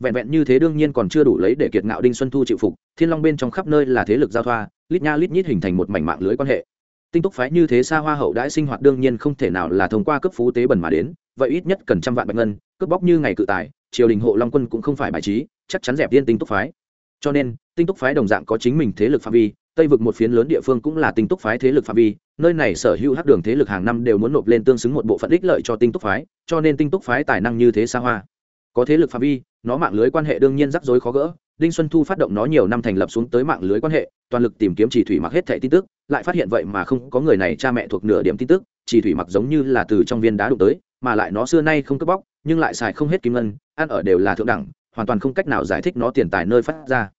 Vẹn vẹn như thế đương nhiên còn chưa đủ lấy để kiệt ngạo đinh xuân thu chịu phục, thiên long bên trong khắp nơi là thế lực giao thoa, lít nha lít nhít hình thành một mảnh mạng lưới quan hệ. Tinh túc phái như thế xa hoa hậu đãi sinh hoạt đương nhiên không thể nào là thông qua cấp phú tế bẩn mà đến, vậy ít nhất cần trăm vạn bạch ngân, cướp bóc như ngày cự tài, triều đình hộ long quân cũng không phải bài trí, chắc chắn dẹp tiên tinh túc phái. Cho nên, tinh túc phái đồng dạng có chính mình thế lực phạm vi tây vực một phiến lớn địa phương cũng là tinh túc phái thế lực phạm vi, nơi này sở hữu hắc đường thế lực hàng năm đều muốn nộp lên tương xứng một bộ phận ích lợi cho tinh túc phái, cho nên tinh túc phái tài năng như thế xa hoa. Có thế lực phạm vi, nó mạng lưới quan hệ đương nhiên rắc rối khó gỡ, đinh xuân thu phát động nó nhiều năm thành lập xuống tới mạng lưới quan hệ, toàn lực tìm kiếm chỉ thủy mặc hết thẻ tin tức, lại phát hiện vậy mà không có người này cha mẹ thuộc nửa điểm tin tức, chỉ thủy mặc giống như là từ trong viên đá đụng tới, mà lại nó xưa nay không cướp bóc, nhưng lại xài không hết kim ngân, ăn ở đều là thượng đẳng, hoàn toàn không cách nào giải thích nó tiền tài nơi phát ra.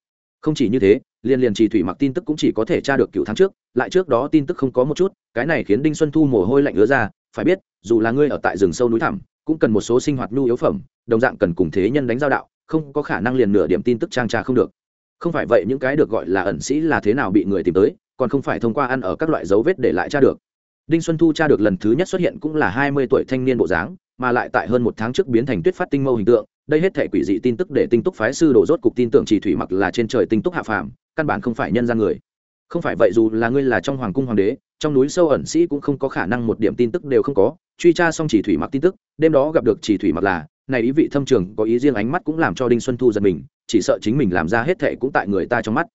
Không chỉ như thế liên liền trì thủy mặc tin tức cũng chỉ có thể tra được cựu tháng trước, lại trước đó tin tức không có một chút, cái này khiến đinh xuân thu mồ hôi lạnh ứa ra, phải biết, dù là ngươi ở tại rừng sâu núi thẳm, cũng cần một số sinh hoạt nhu yếu phẩm, đồng dạng cần cùng thế nhân đánh giao đạo, không có khả năng liền nửa điểm tin tức trang trà không được. Không phải vậy những cái được gọi là ẩn sĩ là thế nào bị người tìm tới, còn không phải thông qua ăn ở các loại dấu vết để lại tra được. Đinh xuân thu tra được lần thứ nhất xuất hiện cũng là hai mươi tuổi thanh niên bộ dáng, mà lại tại hơn một tháng trước biến thành tuyết phát tinh mâu hình tượng đây hết thể quỷ dị tin tức để tinh túc phái sư đổ rốt cục tin tưởng chỉ thủy mặc là trên trời tinh túc hạ phàm, căn bản không phải nhân gian người. Không phải vậy dù là ngươi là trong hoàng cung hoàng đế, trong núi sâu ẩn sĩ cũng không có khả năng một điểm tin tức đều không có. Truy tra xong chỉ thủy mặc tin tức, đêm đó gặp được chỉ thủy mặc là, này ý vị thâm trường, có ý riêng ánh mắt cũng làm cho đinh xuân thu giật mình, chỉ sợ chính mình làm ra hết thệ cũng tại người ta trong mắt.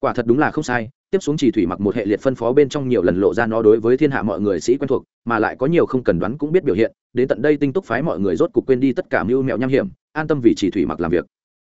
Quả thật đúng là không sai, tiếp xuống chỉ thủy mặc một hệ liệt phân phó bên trong nhiều lần lộ ra nó đối với thiên hạ mọi người sĩ quen thuộc, mà lại có nhiều không cần đoán cũng biết biểu hiện, đến tận đây tinh túc phái mọi người rốt cục quên đi tất cả mưu mẹo nham hiểm an tâm vì chỉ thủy mặc làm việc.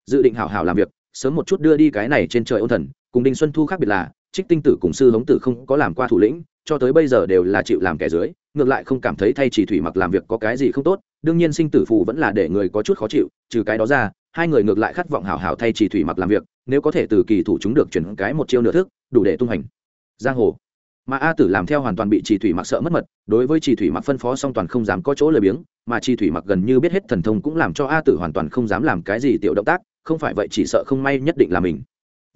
Dự định hảo hảo làm việc, sớm một chút đưa đi cái này trên trời ôn thần, cùng đinh xuân thu khác biệt là, trích tinh tử cùng sư hống tử không có làm qua thủ lĩnh, cho tới bây giờ đều là chịu làm kẻ dưới, ngược lại không cảm thấy thay chỉ thủy mặc làm việc có cái gì không tốt, đương nhiên sinh tử phù vẫn là để người có chút khó chịu, trừ cái đó ra, hai người ngược lại khát vọng hảo hảo thay chỉ thủy mặc làm việc, nếu có thể từ kỳ thủ chúng được chuyển cái một chiêu nửa thức, đủ để tung hành. Giang hồ. Mà a tử làm theo hoàn toàn bị chỉ thủy mặc sợ mất mật, đối với chỉ thủy mặc phân phó song toàn không dám có chỗ lời biếng mà chi thủy mặc gần như biết hết thần thông cũng làm cho a tử hoàn toàn không dám làm cái gì tiểu động tác, không phải vậy chỉ sợ không may nhất định là mình.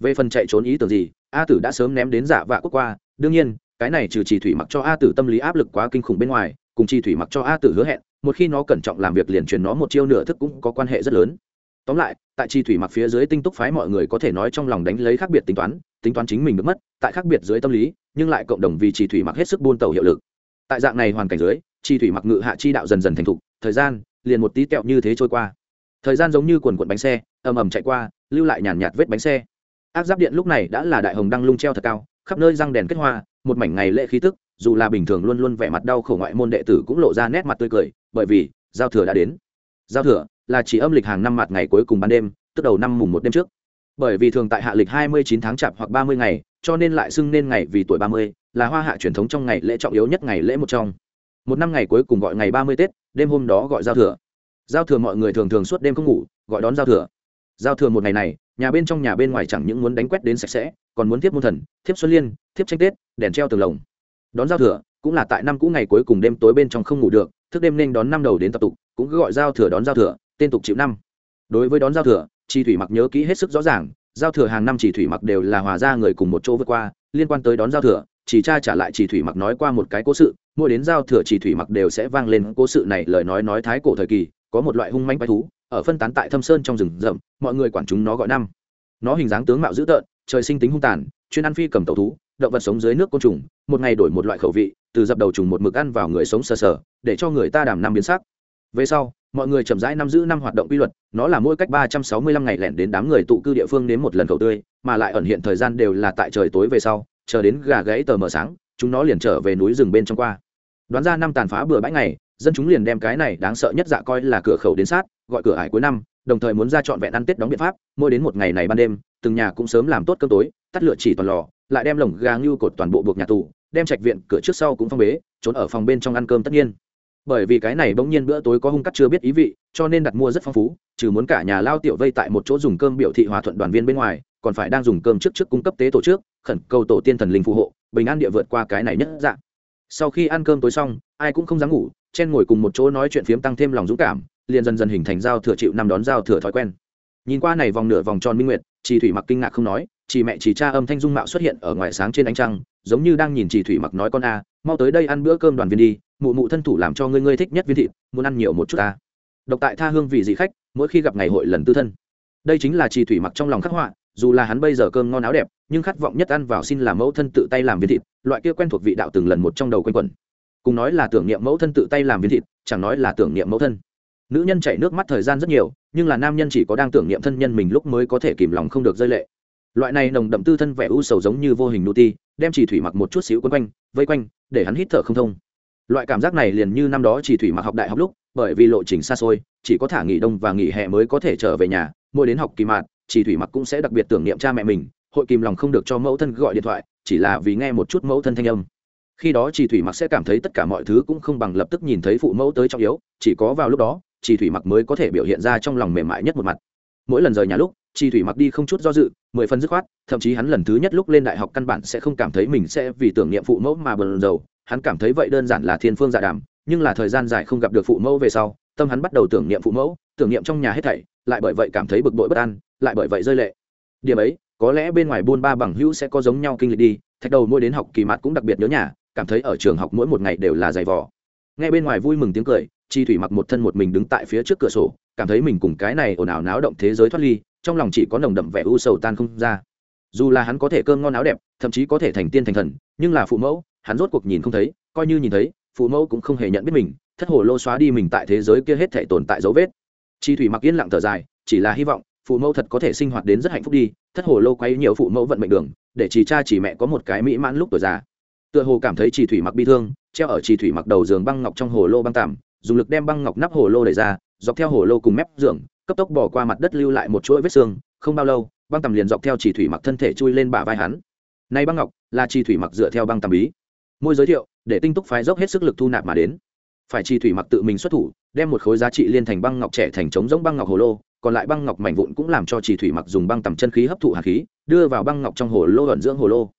Về phần chạy trốn ý tưởng gì, a tử đã sớm ném đến giả vạ quốc qua. Đương nhiên, cái này trừ chi thủy mặc cho a tử tâm lý áp lực quá kinh khủng bên ngoài, cùng chi thủy mặc cho a tử hứa hẹn, một khi nó cẩn trọng làm việc liền truyền nó một chiêu nửa thức cũng có quan hệ rất lớn. Tóm lại, tại chi thủy mặc phía dưới tinh túc phái mọi người có thể nói trong lòng đánh lấy khác biệt tính toán tính toán chính mình được mất, tại khác biệt dưới tâm lý, nhưng lại cộng đồng vì chi thủy mặc hết sức buôn tàu hiệu lực. Tại dạng này hoàn cảnh dưới chi thủy mặc ngự hạ chi đạo dần dần thành thục, thời gian, liền một tí tẹo như thế trôi qua. Thời gian giống như quần quận bánh xe, ầm ầm chạy qua, lưu lại nhàn nhạt vết bánh xe. Áp giáp điện lúc này đã là đại hồng đăng lung treo thật cao, khắp nơi răng đèn kết hoa, một mảnh ngày lễ khí tức, dù là bình thường luôn luôn vẻ mặt đau khổ ngoại môn đệ tử cũng lộ ra nét mặt tươi cười, bởi vì, giao thừa đã đến. Giao thừa là chỉ âm lịch hàng năm mặt ngày cuối cùng ban đêm, tức đầu năm mùng một đêm trước. Bởi vì thường tại hạ lịch hai mươi chín tháng chạp hoặc ba mươi ngày, cho nên lại xưng nên ngày vì tuổi ba mươi, là hoa hạ truyền thống trong ngày lễ trọng yếu nhất ngày lễ một trong một năm ngày cuối cùng gọi ngày ba mươi tết, đêm hôm đó gọi giao thừa. Giao thừa mọi người thường thường suốt đêm không ngủ, gọi đón giao thừa. Giao thừa một ngày này, nhà bên trong nhà bên ngoài chẳng những muốn đánh quét đến sạch sẽ, còn muốn tiếp môn thần, thiếp xuân liên, thiếp tranh tết, đèn treo tường lồng. Đón giao thừa, cũng là tại năm cũ ngày cuối cùng đêm tối bên trong không ngủ được, thức đêm nên đón năm đầu đến tập tục, cũng cứ gọi giao thừa đón giao thừa, tên tục chịu năm. Đối với đón giao thừa chi thủy mặc nhớ kỹ hết sức rõ ràng, giao thừa hàng năm chỉ thủy mặc đều là hòa ra người cùng một chỗ vượt qua, liên quan tới đón giao thừa chỉ cha trả lại chỉ thủy mặc nói qua một cái cố sự, mỗi đến giao thừa chỉ thủy mặc đều sẽ vang lên cố sự này lời nói nói thái cổ thời kỳ, có một loại hung manh bách thú, ở phân tán tại thâm sơn trong rừng rậm, mọi người quản chúng nó gọi năm. Nó hình dáng tướng mạo dữ tợn, trời sinh tính hung tàn, chuyên ăn phi cầm tẩu thú, động vật sống dưới nước côn trùng, một ngày đổi một loại khẩu vị, từ dập đầu trùng một mực ăn vào người sống sờ sờ, để cho người ta đảm năm biến sắc. Về sau, mọi người chậm rãi năm giữ năm hoạt động quy luật, nó là mỗi cách ba trăm sáu mươi lăm ngày lẻn đến đám người tụ cư địa phương đến một lần khẩu tươi, mà lại ẩn hiện thời gian đều là tại trời tối về sau chờ đến gà gãy tờ mờ sáng, chúng nó liền trở về núi rừng bên trong qua. Đoán ra năm tàn phá bừa bãi ngày, dân chúng liền đem cái này đáng sợ nhất dạ coi là cửa khẩu đến sát, gọi cửa ải cuối năm, đồng thời muốn ra trọn vẹn ăn tết đóng biện pháp, mỗi đến một ngày này ban đêm, từng nhà cũng sớm làm tốt cơm tối, tắt lửa chỉ toàn lò, lại đem lồng gà ngưu cột toàn bộ buộc nhà tù, đem trạch viện cửa trước sau cũng phong bế, trốn ở phòng bên trong ăn cơm tất nhiên. Bởi vì cái này bỗng nhiên bữa tối có hung cắt chưa biết ý vị, cho nên đặt mua rất phong phú, trừ muốn cả nhà lao tiểu vây tại một chỗ dùng cơm biểu thị hòa thuận đoàn viên bên ngoài còn phải đang dùng cơm trước trước cung cấp tế tổ trước, khẩn cầu tổ tiên thần linh phù hộ, bình an địa vượt qua cái này nhất dạng sau khi ăn cơm tối xong, ai cũng không dám ngủ, chen ngồi cùng một chỗ nói chuyện phiếm tăng thêm lòng dũng cảm, liền dần dần hình thành giao thừa chịu năm đón giao thừa thói quen. Nhìn qua này vòng nửa vòng tròn minh nguyệt chị thủy mặc kinh ngạc không nói chị mẹ chị cha âm thanh dung mạo xuất hiện ở ngoài sáng trên ánh trăng, giống như đang nhìn chị thủy mặc nói con a, mau tới đây ăn bữa cơm đoàn viên đi, mụ mụ thân thủ làm cho ngươi ngươi thích nhất viên thịt, muốn ăn nhiều một chút ta. Độc tại tha hương vị dị khách, mỗi khi gặp ngày hội lần tư thân. Đây chính là chị thủy mặc trong lòng khắc họa dù là hắn bây giờ cơm ngon áo đẹp, nhưng khát vọng nhất ăn vào xin là mẫu thân tự tay làm viên thịt, loại kia quen thuộc vị đạo từng lần một trong đầu quanh quẩn. Cùng nói là tưởng niệm mẫu thân tự tay làm viên thịt, chẳng nói là tưởng niệm mẫu thân. Nữ nhân chảy nước mắt thời gian rất nhiều, nhưng là nam nhân chỉ có đang tưởng niệm thân nhân mình lúc mới có thể kìm lòng không được rơi lệ. Loại này nồng đậm tư thân vẻ u sầu giống như vô hình nụ ti, đem chỉ thủy mặc một chút xíu quấn quanh, vây quanh, để hắn hít thở không thông. Loại cảm giác này liền như năm đó chỉ thủy mặc học đại học lúc, bởi vì lộ trình xa xôi, chỉ có thả nghỉ đông và nghỉ hè mới có thể trở về nhà, mỗi đến học kỳ mạt chỉ thủy mặc cũng sẽ đặc biệt tưởng niệm cha mẹ mình, hội kìm lòng không được cho mẫu thân gọi điện thoại, chỉ là vì nghe một chút mẫu thân thanh âm. Khi đó chỉ thủy mặc sẽ cảm thấy tất cả mọi thứ cũng không bằng lập tức nhìn thấy phụ mẫu tới trọng yếu, chỉ có vào lúc đó, chỉ thủy mặc mới có thể biểu hiện ra trong lòng mềm mại nhất một mặt. Mỗi lần rời nhà lúc, chỉ thủy mặc đi không chút do dự, mười phần dứt khoát, thậm chí hắn lần thứ nhất lúc lên đại học căn bản sẽ không cảm thấy mình sẽ vì tưởng niệm phụ mẫu mà bần dầu hắn cảm thấy vậy đơn giản là thiên phương dạ đàm, nhưng là thời gian dài không gặp được phụ mẫu về sau, tâm hắn bắt đầu tưởng niệm phụ mẫu, tưởng niệm trong nhà hết thảy, lại bởi vậy cảm thấy bực bội bất an lại bởi vậy rơi lệ. Điểm ấy, có lẽ bên ngoài buôn ba bằng hữu sẽ có giống nhau kinh lịch đi, thạch đầu mỗi đến học kỳ mặt cũng đặc biệt nhớ nhà, cảm thấy ở trường học mỗi một ngày đều là dày vò. Nghe bên ngoài vui mừng tiếng cười, chi thủy mặc một thân một mình đứng tại phía trước cửa sổ, cảm thấy mình cùng cái này ồn ào náo động thế giới thoát ly, trong lòng chỉ có nồng đậm vẻ u sầu tan không ra. Dù là hắn có thể cơm ngon áo đẹp, thậm chí có thể thành tiên thành thần, nhưng là phụ mẫu, hắn rốt cuộc nhìn không thấy, coi như nhìn thấy, phụ mẫu cũng không hề nhận biết mình, thất hồ lô xóa đi mình tại thế giới kia hết thể tồn tại dấu vết. Chi thủy mặc yên lặng thở dài, chỉ là hy vọng phụ mẫu thật có thể sinh hoạt đến rất hạnh phúc đi, thất hồ lô quay nhiều phụ mẫu vận mệnh đường, để chỉ cha chỉ mẹ có một cái mỹ mãn lúc tuổi già. Tựa hồ cảm thấy chỉ thủy mặc bi thương, treo ở chỉ thủy mặc đầu giường băng ngọc trong hồ lô băng tạm, dùng lực đem băng ngọc nắp hồ lô đẩy ra, dọc theo hồ lô cùng mép giường, cấp tốc bỏ qua mặt đất lưu lại một chuỗi vết xương, không bao lâu, băng tầm liền dọc theo chỉ thủy mặc thân thể chui lên bả vai hắn. Nay băng ngọc, là chỉ thủy mặc dựa theo băng tầm bí. Môi giới thiệu, để tinh túc phái dốc hết sức lực thu nạp mà đến. Phải chỉ thủy mặc tự mình xuất thủ, đem một khối giá trị liên thành băng ngọc trẻ thành trống giống băng ngọc hồ lô còn lại băng ngọc mảnh vụn cũng làm cho chỉ thủy mặc dùng băng tầm chân khí hấp thụ hạt khí, đưa vào băng ngọc trong hồ lô ẩn dưỡng hồ lô.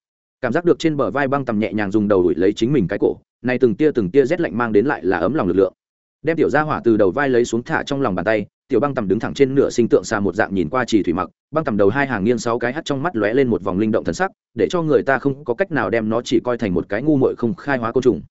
Cảm giác được trên bờ vai băng tầm nhẹ nhàng dùng đầu đuổi lấy chính mình cái cổ này từng tia từng tia rét lạnh mang đến lại là ấm lòng lực lượng. Đem tiểu gia hỏa từ đầu vai lấy xuống thả trong lòng bàn tay, tiểu băng tầm đứng thẳng trên nửa sinh tượng xa một dạng nhìn qua chỉ thủy mặc, băng tầm đầu hai hàng nghiêng sáu cái hắt trong mắt lóe lên một vòng linh động thần sắc, để cho người ta không có cách nào đem nó chỉ coi thành một cái ngu muội không khai hóa côn trùng.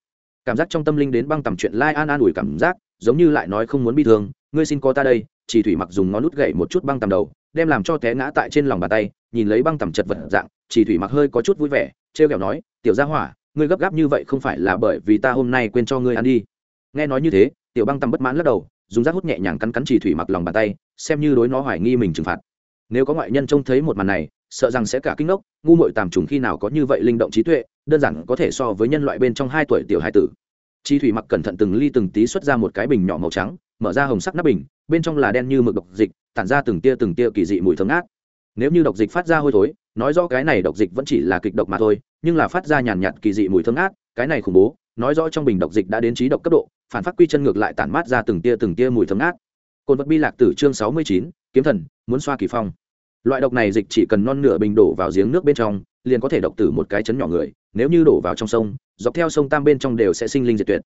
Cảm giác trong tâm linh đến băng tầm chuyện lai an an ủi cảm giác, giống như lại nói không muốn bi thương, ngươi xin có ta đây chỉ thủy mặc dùng ngón nút gậy một chút băng tầm đầu, đem làm cho té ngã tại trên lòng bàn tay, nhìn lấy băng tầm chật vật dạng, chỉ thủy mặc hơi có chút vui vẻ, trêu kẹo nói, tiểu gia hỏa, ngươi gấp gáp như vậy không phải là bởi vì ta hôm nay quên cho ngươi ăn đi. Nghe nói như thế, tiểu băng tầm bất mãn lắc đầu, dùng rác hút nhẹ nhàng cắn cắn chỉ thủy mặc lòng bàn tay, xem như đối nó hoài nghi mình trừng phạt. Nếu có ngoại nhân trông thấy một màn này, sợ rằng sẽ cả kinh ngốc, ngu mội tàm trùng khi nào có như vậy linh động trí tuệ, đơn giản có thể so với nhân loại bên trong hai tuổi tiểu hai tử. Chi thủy mặc cẩn thận từng ly từng tí xuất ra một cái bình nhỏ màu trắng, mở ra hồng sắc nắp bình bên trong là đen như mực độc dịch, tản ra từng tia từng tia kỳ dị mùi thơm ngát. Nếu như độc dịch phát ra hôi thối, nói rõ cái này độc dịch vẫn chỉ là kịch độc mà thôi, nhưng là phát ra nhàn nhạt kỳ dị mùi thơm ngát, cái này khủng bố, nói rõ trong bình độc dịch đã đến trí độc cấp độ, phản phát quy chân ngược lại tản mát ra từng tia từng tia mùi thơm ngát. Cồn vật bi lạc tử chương sáu mươi chín, kiếm thần, muốn xoa kỳ phong. Loại độc này dịch chỉ cần non nửa bình đổ vào giếng nước bên trong, liền có thể độc tử một cái chấn nhỏ người, nếu như đổ vào trong sông, dọc theo sông tam bên trong đều sẽ sinh linh diệt tuyệt.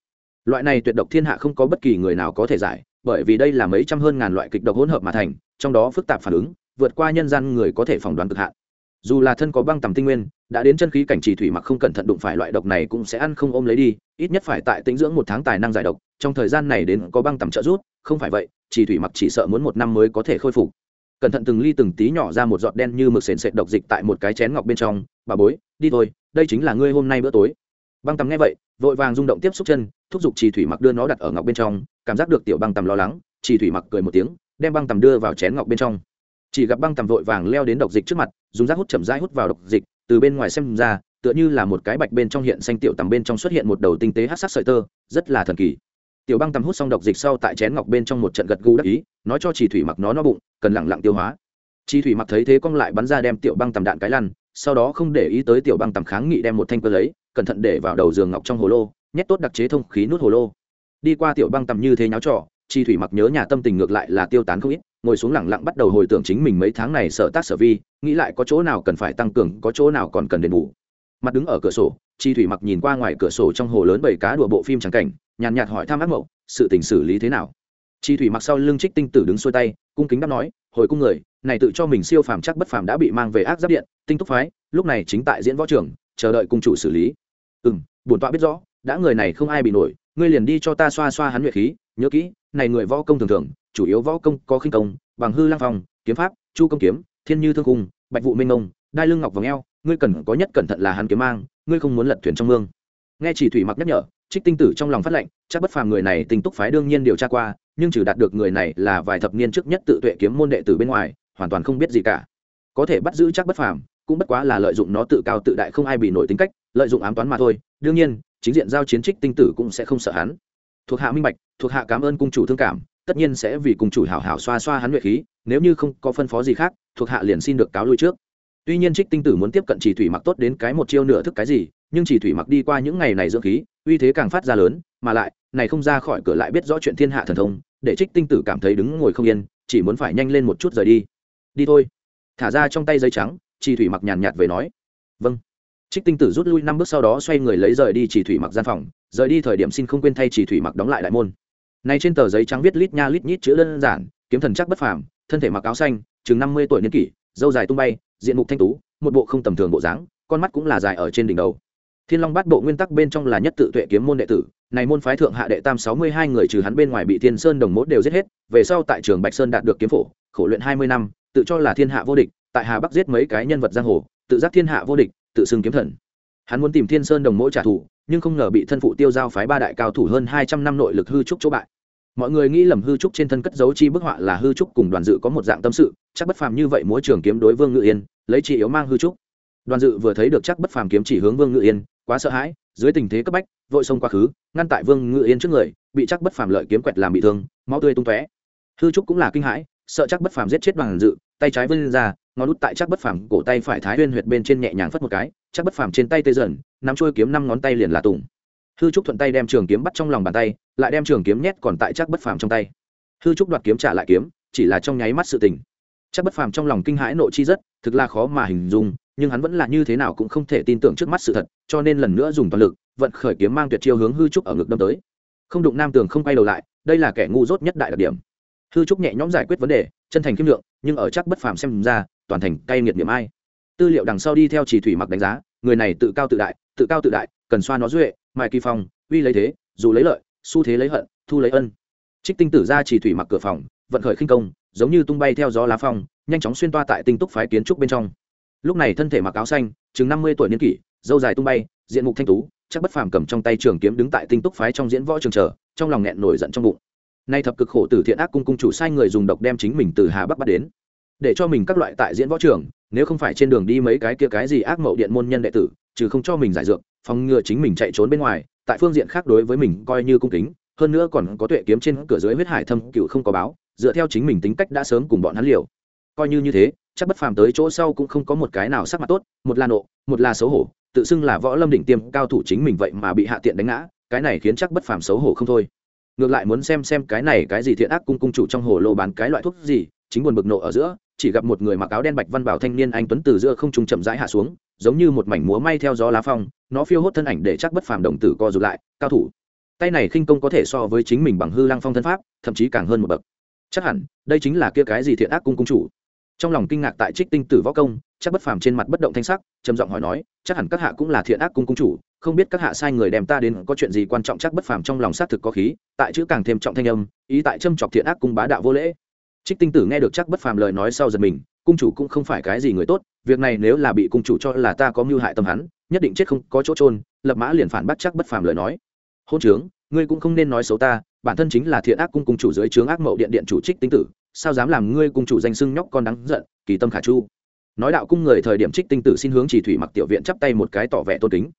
Loại này tuyệt độc thiên hạ không có bất kỳ người nào có thể giải bởi vì đây là mấy trăm hơn ngàn loại kịch độc hỗn hợp mà thành, trong đó phức tạp phản ứng, vượt qua nhân gian người có thể phỏng đoán cực hạn. Dù là thân có băng tầm tinh nguyên, đã đến chân khí cảnh trì thủy mặc không cẩn thận đụng phải loại độc này cũng sẽ ăn không ôm lấy đi, ít nhất phải tại tĩnh dưỡng một tháng tài năng giải độc, trong thời gian này đến có băng tầm trợ rút không phải vậy, trì thủy mặc chỉ sợ muốn một năm mới có thể khôi phục. Cẩn thận từng ly từng tí nhỏ ra một giọt đen như mực sền sệt độc dịch tại một cái chén ngọc bên trong. Bà bối, đi thôi, đây chính là ngươi hôm nay bữa tối băng tầm nghe vậy, vội vàng rung động tiếp xúc chân, thúc giục Chỉ thủy mặc đưa nó đặt ở ngọc bên trong, cảm giác được tiểu băng tầm lo lắng, Chỉ thủy mặc cười một tiếng, đem băng tầm đưa vào chén ngọc bên trong. Chỉ gặp băng tầm vội vàng leo đến độc dịch trước mặt, dùng rác hút chậm rãi hút vào độc dịch, từ bên ngoài xem ra, tựa như là một cái bạch bên trong hiện xanh tiểu tầm bên trong xuất hiện một đầu tinh tế hát sắc sợi tơ, rất là thần kỳ. Tiểu băng tầm hút xong độc dịch sau tại chén ngọc bên trong một trận gật gù đắc ý, nói cho chỉ thủy mặc nó no bụng, cần lẳng lặng tiêu hóa. Chỉ thủy mặc thấy thế cong lại bắn ra đem tiểu băng tầm đạn cái lăn, sau đó không để ý tới tiểu băng tầm kháng nghị đem một thanh cơ lấy cẩn thận để vào đầu giường ngọc trong hồ lô, nhét tốt đặc chế thông khí nút hồ lô. Đi qua tiểu băng tầm như thế nháo trò, chi thủy mặc nhớ nhà tâm tình ngược lại là tiêu tán không ít, ngồi xuống lẳng lặng bắt đầu hồi tưởng chính mình mấy tháng này sở tác sở vi, nghĩ lại có chỗ nào cần phải tăng cường, có chỗ nào còn cần đền bù. Mặt đứng ở cửa sổ, chi thủy mặc nhìn qua ngoài cửa sổ trong hồ lớn bảy cá đùa bộ phim trắng cảnh, nhàn nhạt hỏi thăm ác mộng, sự tình xử lý thế nào. Chi thủy mặc sau lưng trích tinh tử đứng xuôi tay, cung kính đáp nói, hồi cung người, này tự cho mình siêu phàm chắc bất phàm đã bị mang về ác giáp điện, tinh túc phái, lúc này chính tại diễn võ trường chờ đợi cung chủ xử lý. Ừ m bổn tọa biết rõ, đã người này không ai bị nổi, ngươi liền đi cho ta xoa xoa hắn nhuệ khí, nhớ kỹ, này người võ công thường thường, chủ yếu võ công có khinh công, bằng hư lang phong, kiếm pháp, chu công kiếm, thiên như thương cung, bạch vụ minh ngông, đai lưng ngọc vòng eo, ngươi cần có nhất cẩn thận là hắn kiếm mang, ngươi không muốn lật thuyền trong mương. Nghe chỉ thủy mặc nhắc nhở, trích tinh tử trong lòng phát lệnh, chắc bất phàm người này tinh túc phái đương nhiên điều tra qua, nhưng trừ đạt được người này là vài thập niên trước nhất tự tuệ kiếm môn đệ tử bên ngoài, hoàn toàn không biết gì cả. Có thể bắt giữ chắc bất phàm cũng bất quá là lợi dụng nó tự cao tự đại không ai bị nổi tính cách, lợi dụng ám toán mà thôi, đương nhiên, chính diện giao chiến trích tinh tử cũng sẽ không sợ hắn. Thuộc hạ minh bạch, thuộc hạ cảm ơn cung chủ thương cảm, tất nhiên sẽ vì cung chủ hảo hảo xoa xoa hắn luyện khí, nếu như không có phân phó gì khác, thuộc hạ liền xin được cáo lui trước. Tuy nhiên trích tinh tử muốn tiếp cận chỉ thủy mặc tốt đến cái một chiêu nửa thức cái gì, nhưng chỉ thủy mặc đi qua những ngày này dưỡng khí, uy thế càng phát ra lớn, mà lại, này không ra khỏi cửa lại biết rõ chuyện thiên hạ thần thông, để trích tinh tử cảm thấy đứng ngồi không yên, chỉ muốn phải nhanh lên một chút rời đi. Đi thôi. Thả ra trong tay giấy trắng chỉ thủy mặc nhàn nhạt về nói vâng. Trích tinh tử rút lui năm bước sau đó xoay người lấy rời đi chỉ thủy mặc gian phòng. Rời đi thời điểm xin không quên thay chỉ thủy mặc đóng lại đại môn. Này trên tờ giấy trắng viết lít nha lít nhít chữ đơn giản, kiếm thần chắc bất phàm, thân thể mặc áo xanh, chừng năm mươi tuổi niên kỷ, dâu dài tung bay, diện mục thanh tú, một bộ không tầm thường bộ dáng, con mắt cũng là dài ở trên đỉnh đầu. Thiên long bát bộ nguyên tắc bên trong là nhất tự tuệ kiếm môn đệ tử, này môn phái thượng hạ đệ tam sáu mươi hai người trừ hắn bên ngoài bị thiên sơn đồng mốt đều giết hết, về sau tại trường bạch sơn đạt được kiếm phổ, khổ luyện hai mươi năm, tự cho là thiên hạ vô địch tại hà bắc giết mấy cái nhân vật giang hồ, tự giác thiên hạ vô địch, tự xưng kiếm thần. Hắn muốn tìm thiên sơn đồng mỗi trả thù, nhưng không ngờ bị thân phụ tiêu giao phái ba đại cao thủ hơn hai trăm năm nội lực hư trúc chỗ bại. Mọi người nghĩ lầm hư trúc trên thân cất dấu chi bức họa là hư trúc cùng đoàn dự có một dạng tâm sự, chắc bất phàm như vậy múa trường kiếm đối vương ngự yên, lấy chi yếu mang hư trúc. Đoàn dự vừa thấy được chắc bất phàm kiếm chỉ hướng vương ngự yên, quá sợ hãi, dưới tình thế cấp bách, vội xông quá khứ, ngăn tại vương ngự yên trước người, bị chắc bất phàm lợi kiếm quẹt làm bị thương, máu tươi tung tóe. Hư trúc cũng là kinh hãi, sợ chắc bất phàm giết chết đoàn dự, tay trái vươn ra ngón út tại chắc bất phàm cổ tay phải thái huyên huyệt bên trên nhẹ nhàng phất một cái, chắc bất phàm trên tay tê dần, nắm trôi kiếm năm ngón tay liền là tùng. Hư trúc thuận tay đem trường kiếm bắt trong lòng bàn tay, lại đem trường kiếm nhét còn tại chắc bất phàm trong tay. Hư trúc đoạt kiếm trả lại kiếm, chỉ là trong nháy mắt sự tình. Chắc bất phàm trong lòng kinh hãi nộ chi rất, thực là khó mà hình dung, nhưng hắn vẫn là như thế nào cũng không thể tin tưởng trước mắt sự thật, cho nên lần nữa dùng toàn lực, vận khởi kiếm mang tuyệt chiêu hướng hư trúc ở ngực đâm tới. Không đụng nam tường không quay đầu lại, đây là kẻ ngu dốt nhất đại đặc điểm hư trúc nhẹ nhõm giải quyết vấn đề, chân thành khiêm lượng, nhưng ở chắc bất phàm xem ra, toàn thành cay nghiệt niệm ai. Tư liệu đằng sau đi theo chỉ thủy mặc đánh giá, người này tự cao tự đại, tự cao tự đại, cần xoa nó duệ, mai kỳ phong, uy lấy thế, dù lấy lợi, xu thế lấy hận, thu lấy ân. Trích tinh tử ra chỉ thủy mặc cửa phòng, vận khởi khinh công, giống như tung bay theo gió lá phong, nhanh chóng xuyên toa tại tinh túc phái kiến trúc bên trong. Lúc này thân thể mặc áo xanh, chừng năm mươi tuổi niên kỷ, dâu dài tung bay, diện mục thanh tú, chắc bất phàm cầm trong tay trường kiếm đứng tại tinh túc phái trong diễn võ trường chờ, trong lòng nghẹn nổi giận trong bụng nay thập cực khổ tử thiện ác cung cung chủ sai người dùng độc đem chính mình từ hà bắc bắt đến. Để cho mình các loại tại diễn võ trường, nếu không phải trên đường đi mấy cái kia cái gì ác mậu điện môn nhân đệ tử chứ không cho mình giải dược, phòng ngừa chính mình chạy trốn bên ngoài, tại phương diện khác đối với mình coi như cung kính, hơn nữa còn có tuệ kiếm trên cửa dưới huyết hải thâm cựu không có báo, dựa theo chính mình tính cách đã sớm cùng bọn hắn liều. Coi như như thế, chắc bất phàm tới chỗ sau cũng không có một cái nào sắc mặt tốt, một là nộ, một là xấu hổ, tự xưng là võ lâm đỉnh tiêm cao thủ chính mình vậy mà bị hạ tiện đánh ngã, cái này khiến chắc bất phàm xấu hổ không thôi ngược lại muốn xem xem cái này cái gì thiện ác cung cung chủ trong hồ lô bán cái loại thuốc gì, chính buồn bực nộ ở giữa, chỉ gặp một người mặc áo đen bạch văn bảo thanh niên anh tuấn từ giữa không trung chậm rãi hạ xuống, giống như một mảnh múa may theo gió lá phong, nó phiêu hốt thân ảnh để chắc bất phàm đồng tử co rụt lại, cao thủ. Tay này khinh công có thể so với chính mình bằng hư lăng phong thân pháp, thậm chí càng hơn một bậc. Chắc hẳn, đây chính là kia cái gì thiện ác cung cung chủ. Trong lòng kinh ngạc tại trích tinh tử võ công, chắc bất phàm trên mặt bất động thanh sắc, trầm giọng hỏi nói, chắc hẳn các hạ cũng là thiện ác cung cung chủ không biết các hạ sai người đem ta đến có chuyện gì quan trọng chắc bất phàm trong lòng xác thực có khí, tại chữ càng thêm trọng thanh âm, ý tại châm chọc thiện ác cung bá đạo vô lễ. Trích tinh tử nghe được chắc bất phàm lời nói sau giật mình, cung chủ cũng không phải cái gì người tốt, việc này nếu là bị cung chủ cho là ta có mưu hại tâm hắn, nhất định chết không có chỗ trôn lập mã liền phản bắt chắc bất phàm lời nói. Hôn trướng, ngươi cũng không nên nói xấu ta, bản thân chính là thiện ác cung cung chủ dưới trướng ác mậu điện điện chủ trích tinh tử, sao dám làm ngươi cung chủ danh sưng nhóc con đáng giận, kỳ tâm khả chu. Nói đạo cung người thời điểm trích tinh tử xin hướng chỉ thủy mặc tiểu viện chắp tay một cái tỏ vẻ tôn kính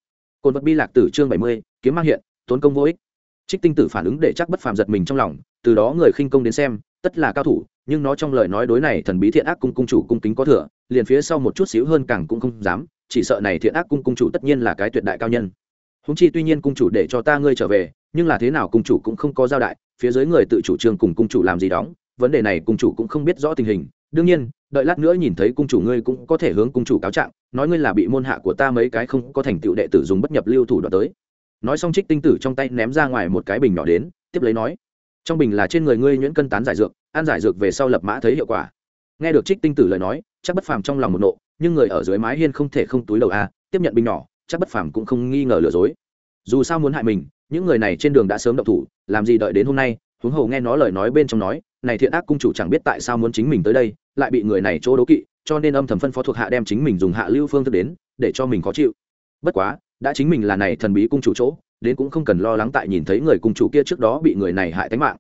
côn vật bi lạc tử chương bảy mươi, kiếm mang hiện, tốn công vô ích. Trích tinh tử phản ứng để chắc bất phàm giật mình trong lòng, từ đó người khinh công đến xem, tất là cao thủ, nhưng nó trong lời nói đối này thần bí thiện ác cung cung chủ cung kính có thừa, liền phía sau một chút xíu hơn càng cũng không dám, chỉ sợ này thiện ác cung cung chủ tất nhiên là cái tuyệt đại cao nhân. Húng chi tuy nhiên cung chủ để cho ta ngươi trở về, nhưng là thế nào cung chủ cũng không có giao đại, phía dưới người tự chủ trương cùng cung chủ làm gì đóng, vấn đề này cung chủ cũng không biết rõ tình hình đương nhiên, đợi lát nữa nhìn thấy cung chủ ngươi cũng có thể hướng cung chủ cáo trạng, nói ngươi là bị môn hạ của ta mấy cái không có thành tựu đệ tử dùng bất nhập lưu thủ đoạn tới. Nói xong trích tinh tử trong tay ném ra ngoài một cái bình nhỏ đến, tiếp lấy nói, trong bình là trên người ngươi nhuyễn cân tán giải dược, ăn giải dược về sau lập mã thấy hiệu quả. Nghe được trích tinh tử lời nói, chắc bất phàm trong lòng một nộ, nhưng người ở dưới mái hiên không thể không túi đầu a, tiếp nhận bình nhỏ, chắc bất phàm cũng không nghi ngờ lừa dối. Dù sao muốn hại mình, những người này trên đường đã sớm động thủ, làm gì đợi đến hôm nay? Huống hồ nghe nó lời nói bên trong nói, này thiện ác cung chủ chẳng biết tại sao muốn chính mình tới đây lại bị người này chỗ đố kỵ, cho nên âm thầm phân phó thuộc hạ đem chính mình dùng hạ lưu phương thức đến, để cho mình khó chịu. Bất quá, đã chính mình là này thần bí cung chủ chỗ, đến cũng không cần lo lắng tại nhìn thấy người cung chủ kia trước đó bị người này hại tính mạng.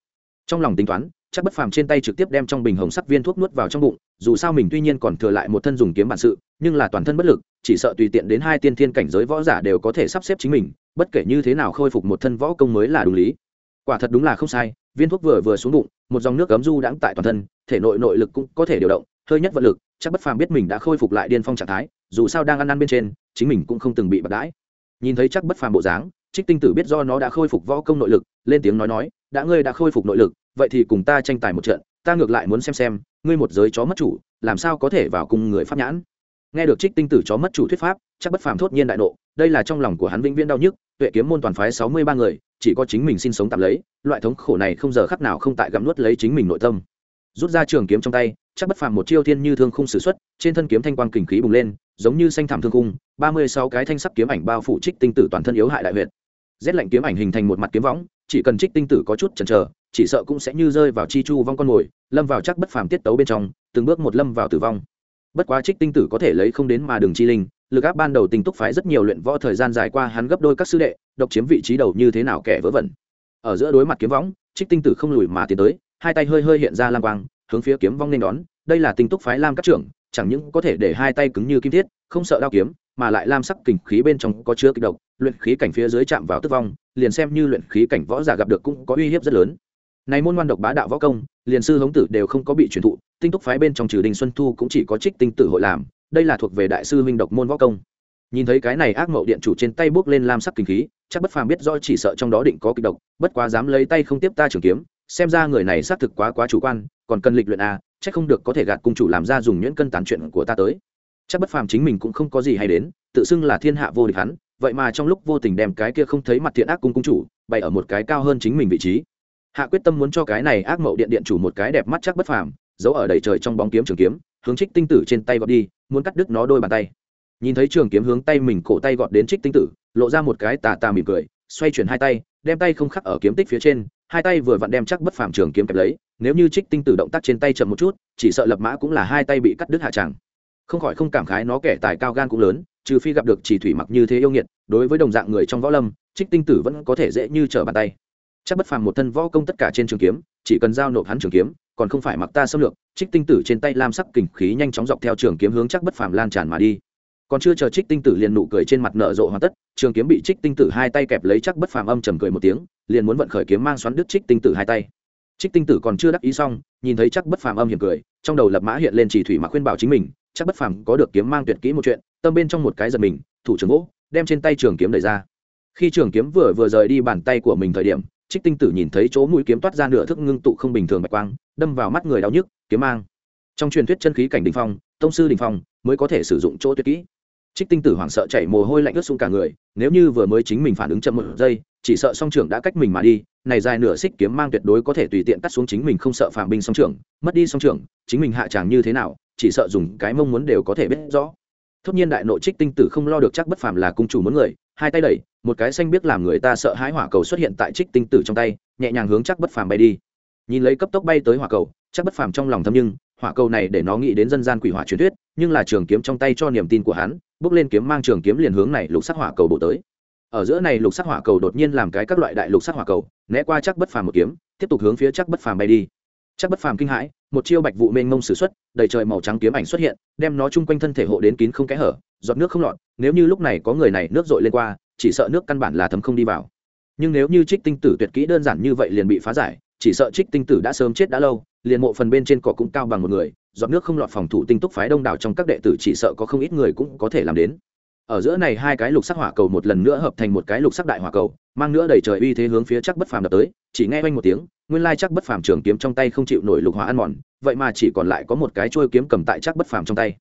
Trong lòng tính toán, chắc bất phàm trên tay trực tiếp đem trong bình hồng sắc viên thuốc nuốt vào trong bụng, dù sao mình tuy nhiên còn thừa lại một thân dùng kiếm bản sự, nhưng là toàn thân bất lực, chỉ sợ tùy tiện đến hai tiên thiên cảnh giới võ giả đều có thể sắp xếp chính mình, bất kể như thế nào khôi phục một thân võ công mới là đúng lý. Quả thật đúng là không sai, viên thuốc vừa vừa xuống bụng một dòng nước cấm du đãng tại toàn thân, thể nội nội lực cũng có thể điều động, hơi nhất vận lực, chắc bất phàm biết mình đã khôi phục lại điên phong trạng thái, dù sao đang ăn ăn bên trên, chính mình cũng không từng bị bạc đãi. Nhìn thấy chắc bất phàm bộ dáng, trích tinh tử biết do nó đã khôi phục võ công nội lực, lên tiếng nói nói, đã ngươi đã khôi phục nội lực, vậy thì cùng ta tranh tài một trận, ta ngược lại muốn xem xem, ngươi một giới chó mất chủ, làm sao có thể vào cùng người pháp nhãn? Nghe được trích tinh tử chó mất chủ thuyết pháp, chắc bất phàm thốt nhiên đại nộ, đây là trong lòng của hắn vĩnh viễn đau nhức, tuệ kiếm môn toàn phái sáu mươi ba người chỉ có chính mình sinh sống tạm lấy, loại thống khổ này không giờ khắc nào không tại gặm nuốt lấy chính mình nội tâm. Rút ra trường kiếm trong tay, chắc bất phàm một chiêu thiên như thương khung s ử x u ấ t trên thân kiếm thanh quang kình khí bùng lên, giống như xanh thảm thương khung, ba mươi sáu cái thanh sắc kiếm ảnh bao phủ trích tinh tử toàn thân yếu hại đại việt rét lạnh kiếm ảnh hình thành một mặt kiếm võng, chỉ cần trích tinh tử có chút chần chờ, chỉ sợ cũng sẽ như rơi vào chi chu vong con mồi, lâm vào chắc bất phàm tiết tấu bên trong, từng bước một lâm vào tử vong bất quá trích tinh tử có thể lấy không đến mà đường chi linh, lực áp ban đầu tinh túc phái rất nhiều luyện võ thời gian dài qua hắn gấp đôi các sư đệ, độc chiếm vị trí đầu như thế nào kẻ vớ vẩn. Ở giữa đối mặt kiếm võng, trích tinh tử không lùi mà tiến tới, hai tay hơi hơi hiện ra lam quang, hướng phía kiếm vong nên đón, đây là tinh túc phái lam các trưởng, chẳng những có thể để hai tay cứng như kim thiết, không sợ đao kiếm, mà lại lam sắc kình khí bên trong có chứa kịch độc, luyện khí cảnh phía dưới chạm vào tức vong, liền xem như luyện khí cảnh võ giả gặp được cũng có uy hiếp rất lớn này môn ngoan độc bá đạo võ công, liền sư hống tử đều không có bị truyền thụ, tinh túc phái bên trong trừ đình xuân thu cũng chỉ có trích tinh tử hội làm, đây là thuộc về đại sư huynh độc môn võ công. Nhìn thấy cái này ác mậu điện chủ trên tay bước lên lam sắc kinh khí, chắc bất phàm biết do chỉ sợ trong đó định có kịch độc, bất quá dám lấy tay không tiếp ta trường kiếm, xem ra người này xác thực quá quá chủ quan, còn cần lịch luyện a chắc không được có thể gạt cung chủ làm ra dùng nhuyễn cân tán chuyện của ta tới. Chắc bất phàm chính mình cũng không có gì hay đến, tự xưng là thiên hạ vô địch hắn, vậy mà trong lúc vô tình đem cái kia không thấy mặt thiện ác cung cung chủ bày ở một cái cao hơn chính mình vị trí hạ quyết tâm muốn cho cái này ác mậu điện điện chủ một cái đẹp mắt chắc bất phàm, giấu ở đầy trời trong bóng kiếm trường kiếm, hướng trích tinh tử trên tay gọt đi, muốn cắt đứt nó đôi bàn tay. Nhìn thấy trường kiếm hướng tay mình cổ tay gọt đến trích tinh tử, lộ ra một cái tà tà mỉm cười, xoay chuyển hai tay, đem tay không khắc ở kiếm tích phía trên, hai tay vừa vặn đem chắc bất phàm trường kiếm kẹp lấy, nếu như trích tinh tử động tác trên tay chậm một chút, chỉ sợ lập mã cũng là hai tay bị cắt đứt hạ tràng không khỏi không cảm khái nó kẻ tài cao gan cũng lớn, trừ phi gặp được chỉ thủy mặc như thế yêu nghiệt, đối với đồng dạng người trong võ lâm, trích tinh tử vẫn có thể dễ như trở bàn tay chắc bất phàm một thân võ công tất cả trên trường kiếm, chỉ cần giao nộp hắn trường kiếm, còn không phải mặc ta xâm lược, trích tinh tử trên tay lam sắc kình khí nhanh chóng dọc theo trường kiếm hướng chắc bất phàm lan tràn mà đi. Còn chưa chờ trích tinh tử liền nụ cười trên mặt nở rộ hoàn tất, trường kiếm bị trích tinh tử hai tay kẹp lấy chắc bất phàm âm trầm cười một tiếng, liền muốn vận khởi kiếm mang xoắn đứt trích tinh tử hai tay. Trích tinh tử còn chưa đắc ý xong, nhìn thấy chắc bất phàm âm hiểm cười, trong đầu lập mã hiện lên chỉ thủy mà khuyên bảo chính mình, chắc bất phàm có được kiếm mang tuyệt kỹ một chuyện, tâm bên trong một cái giật mình, thủ trưởng gỗ, đem trên tay trường kiếm đẩy ra. Khi trường kiếm vừa vừa rời đi bàn tay của mình thời điểm trích tinh tử nhìn thấy chỗ mũi kiếm toát ra nửa thức ngưng tụ không bình thường bạch quang, đâm vào mắt người đau nhức, kiếm mang. Trong truyền thuyết chân khí cảnh đình phong, tông sư đình phong mới có thể sử dụng chỗ tuyệt kỹ. Trích tinh tử hoảng sợ chảy mồ hôi lạnh ướt xuống cả người, nếu như vừa mới chính mình phản ứng chậm một giây, chỉ sợ song trưởng đã cách mình mà đi, này dài nửa xích kiếm mang tuyệt đối có thể tùy tiện cắt xuống chính mình không sợ phạm binh song trưởng, mất đi song trưởng, chính mình hạ tràng như thế nào, chỉ sợ dùng cái mong muốn đều có thể biết rõ. Thốt nhiên đại nội trích tinh tử không lo được chắc bất phàm là cung chủ muốn người hai tay đẩy, một cái xanh biết làm người ta sợ hãi hỏa cầu xuất hiện tại trích tinh tử trong tay, nhẹ nhàng hướng chắc bất phàm bay đi. Nhìn lấy cấp tốc bay tới hỏa cầu, chắc bất phàm trong lòng thâm nhưng, hỏa cầu này để nó nghĩ đến dân gian quỷ hỏa truyền thuyết, nhưng là trường kiếm trong tay cho niềm tin của hắn, bước lên kiếm mang trường kiếm liền hướng này lục sắc hỏa cầu bổ tới. Ở giữa này lục sắc hỏa cầu đột nhiên làm cái các loại đại lục sắc hỏa cầu, né qua chắc bất phàm một kiếm, tiếp tục hướng phía chắc bất phàm bay đi chắc bất phàm kinh hãi, một chiêu bạch vụ mênh mông sử xuất, đầy trời màu trắng kiếm ảnh xuất hiện, đem nó chung quanh thân thể hộ đến kín không kẽ hở, giọt nước không lọt, nếu như lúc này có người này nước dội lên qua, chỉ sợ nước căn bản là thấm không đi vào. Nhưng nếu như trích tinh tử tuyệt kỹ đơn giản như vậy liền bị phá giải, chỉ sợ trích tinh tử đã sớm chết đã lâu, liền mộ phần bên trên cỏ cũng cao bằng một người, giọt nước không lọt phòng thủ tinh túc phái đông đảo trong các đệ tử chỉ sợ có không ít người cũng có thể làm đến ở giữa này hai cái lục sắc hỏa cầu một lần nữa hợp thành một cái lục sắc đại hỏa cầu, mang nữa đầy trời uy thế hướng phía chắc bất phàm đập tới, chỉ nghe quanh một tiếng, nguyên lai chắc bất phàm trường kiếm trong tay không chịu nổi lục hỏa ăn mòn, vậy mà chỉ còn lại có một cái trôi kiếm cầm tại chắc bất phàm trong tay.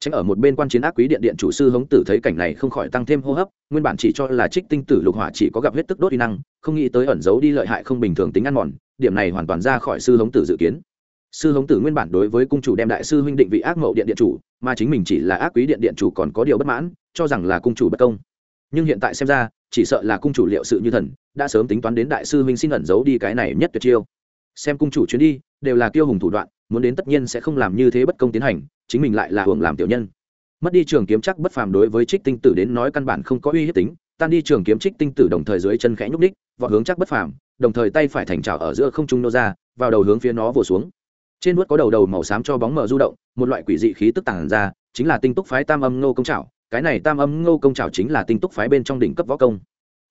Tránh ở một bên quan chiến ác quý điện điện chủ sư hống tử thấy cảnh này không khỏi tăng thêm hô hấp, nguyên bản chỉ cho là trích tinh tử lục hỏa chỉ có gặp huyết tức đốt đi năng, không nghĩ tới ẩn giấu đi lợi hại không bình thường tính ăn mòn, điểm này hoàn toàn ra khỏi sư hống tử dự kiến sư hống tử nguyên bản đối với cung chủ đem đại sư huynh định vị ác mậu điện điện chủ, mà chính mình chỉ là ác quý điện điện chủ còn có điều bất mãn, cho rằng là cung chủ bất công. Nhưng hiện tại xem ra, chỉ sợ là cung chủ liệu sự như thần, đã sớm tính toán đến đại sư huynh xin ẩn giấu đi cái này nhất tuyệt chiêu. Xem cung chủ chuyến đi, đều là kiêu hùng thủ đoạn, muốn đến tất nhiên sẽ không làm như thế bất công tiến hành, chính mình lại là hưởng làm tiểu nhân. Mất đi trường kiếm chắc bất phàm đối với trích tinh tử đến nói căn bản không có uy hiếp tính, tan đi trường kiếm trích tinh tử đồng thời dưới chân khẽ nhúc ních vọt hướng chắc bất phàm, đồng thời tay phải thành trào ở giữa không trung nô ra, vào đầu hướng phía nó vồ xuống trên vuốt có đầu đầu màu xám cho bóng mờ du động, một loại quỷ dị khí tức tàng ra, chính là tinh túc phái tam âm nô công trảo. Cái này tam âm nô công trảo chính là tinh túc phái bên trong đỉnh cấp võ công.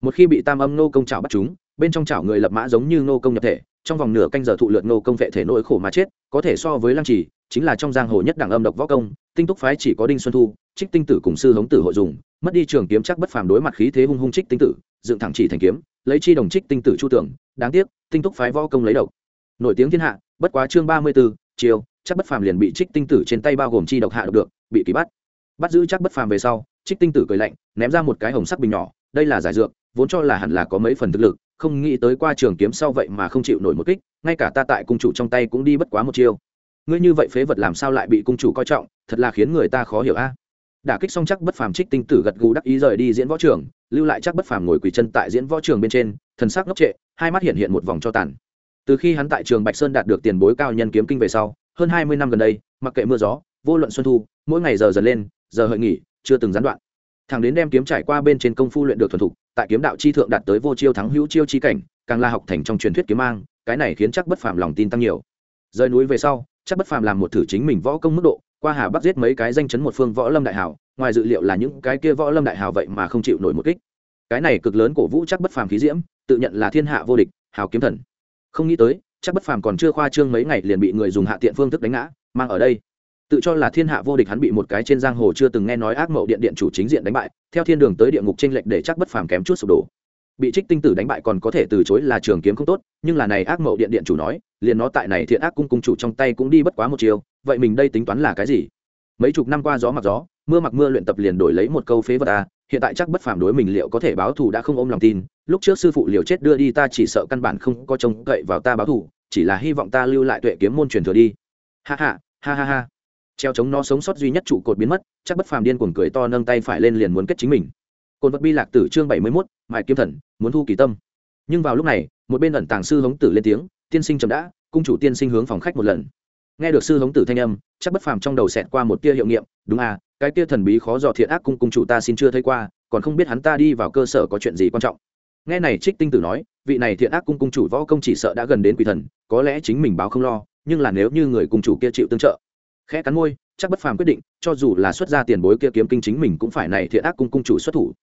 Một khi bị tam âm nô công trảo bắt chúng, bên trong chảo người lập mã giống như nô công nhập thể, trong vòng nửa canh giờ thụ lượt nô công vệ thể nỗi khổ mà chết, có thể so với lăng trì, chính là trong giang hồ nhất đẳng âm độc võ công, tinh túc phái chỉ có đinh xuân thu, trích tinh tử cùng sư hống tử hội dùng, mất đi trường kiếm chắc bất phàm đối mặt khí thế hung hung trích tinh tử, dựng thẳng chỉ thành kiếm, lấy chi đồng trích tinh tử chu tưởng, đáng tiếc, tinh túc phái võ công lấy độc. Nổi tiếng thiên hạ bất quá chương ba mươi b ố chiều chắc bất phàm liền bị trích tinh tử trên tay bao gồm chi độc hạ độc được, bị ký bắt. Bắt giữ chắc bất phàm về sau, trích tinh tử cười lạnh, ném ra một cái hồng sắc bình nhỏ, đây là giải dược, vốn cho là hẳn là có mấy phần thực lực, không nghĩ tới qua trường kiếm sau vậy mà không chịu nổi một kích, ngay cả ta tại cung chủ trong tay cũng đi bất quá một chiêu. Ngươi như vậy phế vật làm sao lại bị cung chủ coi trọng, thật là khiến người ta khó hiểu a. Đả kích xong chắc bất phàm, trích tinh tử gật gù đắc ý rời đi diễn võ trường, lưu lại chắc bất phàm ngồi quỳ chân tại diễn võ trường bên trên, thần sắc ngốc trệ, hai mắt hiện hiện một vòng cho tàn từ khi hắn tại trường bạch sơn đạt được tiền bối cao nhân kiếm kinh về sau, hơn hai mươi năm gần đây, mặc kệ mưa gió, vô luận xuân thu, mỗi ngày giờ dần lên, giờ hợi nghỉ, chưa từng gián đoạn. Thằng đến đem kiếm trải qua bên trên công phu luyện được thuần thục, tại kiếm đạo chi thượng đạt tới vô chiêu thắng hữu chiêu chi cảnh, càng la học thành trong truyền thuyết kiếm mang, cái này khiến chắc bất phàm lòng tin tăng nhiều. Rời núi về sau, chắc bất phàm làm một thử chính mình võ công mức độ, qua hà bắc giết mấy cái danh chấn một phương võ lâm đại hào ngoài dự liệu là những cái kia võ lâm đại hào vậy mà không chịu nổi một kích. Cái này cực lớn cổ vũ chắc bất phàm khí diễm, tự nhận là thiên hạ vô địch, hào kiếm thần không nghĩ tới, chắc bất phàm còn chưa khoa trương mấy ngày liền bị người dùng hạ tiện phương thức đánh ngã, mang ở đây. Tự cho là thiên hạ vô địch hắn bị một cái trên giang hồ chưa từng nghe nói ác mậu điện điện chủ chính diện đánh bại, theo thiên đường tới địa ngục tranh lệch để chắc bất phàm kém chút sụp đổ. Bị trích tinh tử đánh bại còn có thể từ chối là trường kiếm không tốt, nhưng là này ác mậu điện điện chủ nói, liền nó tại này thiện ác cung cung chủ trong tay cũng đi bất quá một chiều, vậy mình đây tính toán là cái gì? Mấy chục năm qua gió mặc gió, mưa mặc mưa luyện tập liền đổi lấy một câu phế vật à hiện tại chắc bất phàm đối mình liệu có thể báo thù đã không ôm lòng tin, lúc trước sư phụ liều chết đưa đi ta chỉ sợ căn bản không có trông cậy vào ta báo thù, chỉ là hy vọng ta lưu lại tuệ kiếm môn truyền thừa đi. Ha ha ha ha ha. Treo chống nó sống sót duy nhất trụ cột biến mất, chắc bất phàm điên cuồng cười to nâng tay phải lên liền muốn kết chính mình. Cồn vật bi lạc tử chương bảy mươi mốt mại kiếm thần, muốn thu kỳ tâm. Nhưng vào lúc này, một bên ẩn tàng sư hống tử lên tiếng, tiên sinh chậm đã, cung chủ tiên sinh hướng phòng khách một lần nghe được sư hống tử thanh âm, chắc bất phàm trong đầu xẹt qua một tia hiệu nghiệm, đúng à cái tia thần bí khó dò thiện ác cung cung chủ ta xin chưa thấy qua, còn không biết hắn ta đi vào cơ sở có chuyện gì quan trọng. Nghe này, trích tinh tử nói, vị này thiện ác cung cung chủ võ công chỉ sợ đã gần đến quỷ thần, có lẽ chính mình báo không lo, nhưng là nếu như người cung chủ kia chịu tương trợ. Khẽ cắn môi, chắc bất phàm quyết định, cho dù là xuất ra tiền bối kia kiếm kinh chính mình cũng phải này thiện ác cung cung chủ xuất thủ.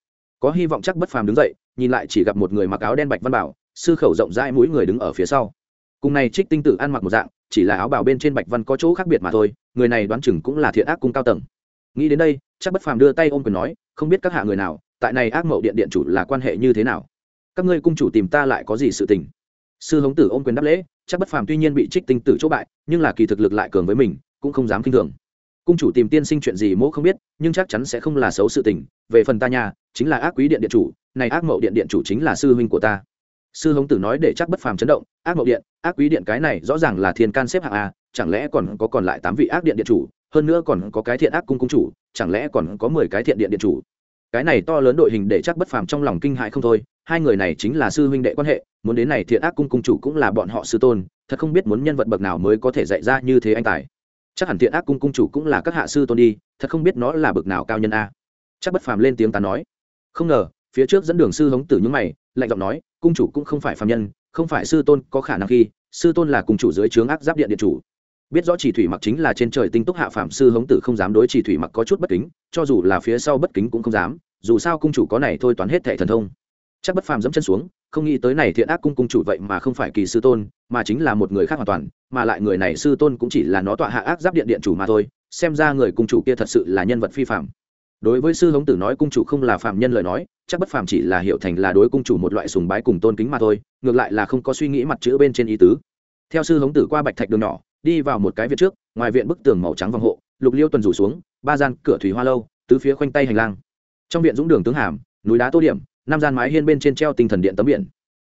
Có hy vọng chắc bất phàm đứng dậy, nhìn lại chỉ gặp một người mặc áo đen bạch văn bảo, sư khẩu rộng rãi mũi người đứng ở phía sau. Cùng này trích tinh tử ăn mặc một dạng chỉ là áo bào bên trên bạch văn có chỗ khác biệt mà thôi, người này đoán chừng cũng là thiện ác cung cao tầng. Nghĩ đến đây, chắc bất phàm đưa tay ôm quyền nói, không biết các hạ người nào, tại này ác mậu điện điện chủ là quan hệ như thế nào? Các ngươi cung chủ tìm ta lại có gì sự tình? Sư hống tử ôm quyền đáp lễ, chắc bất phàm tuy nhiên bị trích tinh tử chỗ bại, nhưng là kỳ thực lực lại cường với mình, cũng không dám kinh thường. Cung chủ tìm tiên sinh chuyện gì mỗ không biết, nhưng chắc chắn sẽ không là xấu sự tình, về phần ta nhà chính là ác quý điện điện chủ, này ác mậu điện điện chủ chính là sư huynh của ta sư hống tử nói để chắc bất phàm chấn động, ác mậu điện, ác quý điện cái này rõ ràng là thiên can xếp hạng a, chẳng lẽ còn có còn lại tám vị ác điện điện chủ, hơn nữa còn có cái thiện ác cung cung chủ, chẳng lẽ còn có mười cái thiện điện điện chủ? Cái này to lớn đội hình để chắc bất phàm trong lòng kinh hại không thôi, hai người này chính là sư huynh đệ quan hệ, muốn đến này thiện ác cung cung chủ cũng là bọn họ sư tôn, thật không biết muốn nhân vật bậc nào mới có thể dạy ra như thế anh tài. Chắc hẳn thiện ác cung cung chủ cũng là các hạ sư tôn đi, thật không biết nó là bậc nào cao nhân a. Chắc bất phàm lên tiếng tán nói. Không ngờ, phía trước dẫn đường sư hống tử những mày, lạnh giọng nói cung chủ cũng không phải phàm nhân, không phải sư tôn có khả năng khi, sư tôn là cung chủ dưới trướng ác giáp điện điện chủ. Biết rõ chỉ thủy mặc chính là trên trời tinh túc hạ phạm sư hống tử không dám đối chỉ thủy mặc có chút bất kính, cho dù là phía sau bất kính cũng không dám, dù sao cung chủ có này thôi toán hết thệ thần thông. Chắc bất phàm dẫm chân xuống, không nghĩ tới này thiện ác cung cung chủ vậy mà không phải kỳ sư tôn, mà chính là một người khác hoàn toàn, mà lại người này sư tôn cũng chỉ là nó tọa hạ ác giáp điện điện chủ mà thôi, xem ra người cung chủ kia thật sự là nhân vật phi phạm đối với sư hống tử nói cung chủ không là phạm nhân lời nói, chắc bất phạm chỉ là hiểu thành là đối cung chủ một loại sùng bái cùng tôn kính mà thôi, ngược lại là không có suy nghĩ mặt chữ bên trên ý tứ. Theo sư hống tử qua bạch thạch đường nhỏ, đi vào một cái viện trước, ngoài viện bức tường màu trắng vòng hộ, lục liêu tuần rủ xuống, ba gian cửa thủy hoa lâu, tứ phía khoanh tay hành lang. Trong viện dũng đường tướng hàm, núi đá tô điểm, năm gian mái hiên bên trên treo tinh thần điện tấm biển.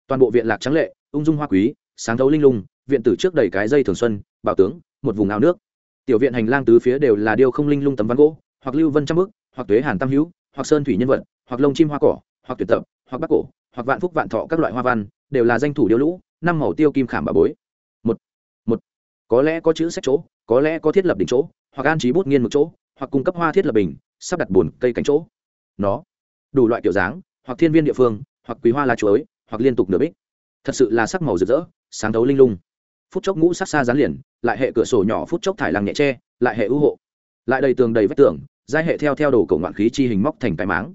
Toàn bộ viện lạc trắng lệ, ung dung hoa quý, sáng thấu linh lung, viện tử trước đầy cái dây thường xuân, bảo tướng, một vùng ao nước. Tiểu viện hành lang tứ phía đều là điêu không linh lung tấm ván gỗ, hoặc lưu vân trăm bức hoặc tuế hàn tam hữu, hoặc sơn thủy nhân vật, hoặc lông chim hoa cỏ, hoặc tuyệt tập, hoặc bắc cổ, hoặc vạn phúc vạn thọ các loại hoa văn, đều là danh thủ điêu lũ, năm màu tiêu kim khảm bà bối. Một một, có lẽ có chữ sách chỗ, có lẽ có thiết lập đỉnh chỗ, hoặc an trí bút nghiên một chỗ, hoặc cung cấp hoa thiết lập bình, sắp đặt bồn cây cánh chỗ. Nó, đủ loại kiểu dáng, hoặc thiên viên địa phương, hoặc quý hoa lá chuối, hoặc liên tục nửa bích. Thật sự là sắc màu rực rỡ, sáng thấu linh lung. Phút chốc ngũ sắc xa dán liền, lại hệ cửa sổ nhỏ phút chốc thải làng nhẹ tre lại hệ ưu hộ. Lại đầy tường đầy vách tường giai hệ theo theo đồ cổ ngoạn khí chi hình móc thành cái máng.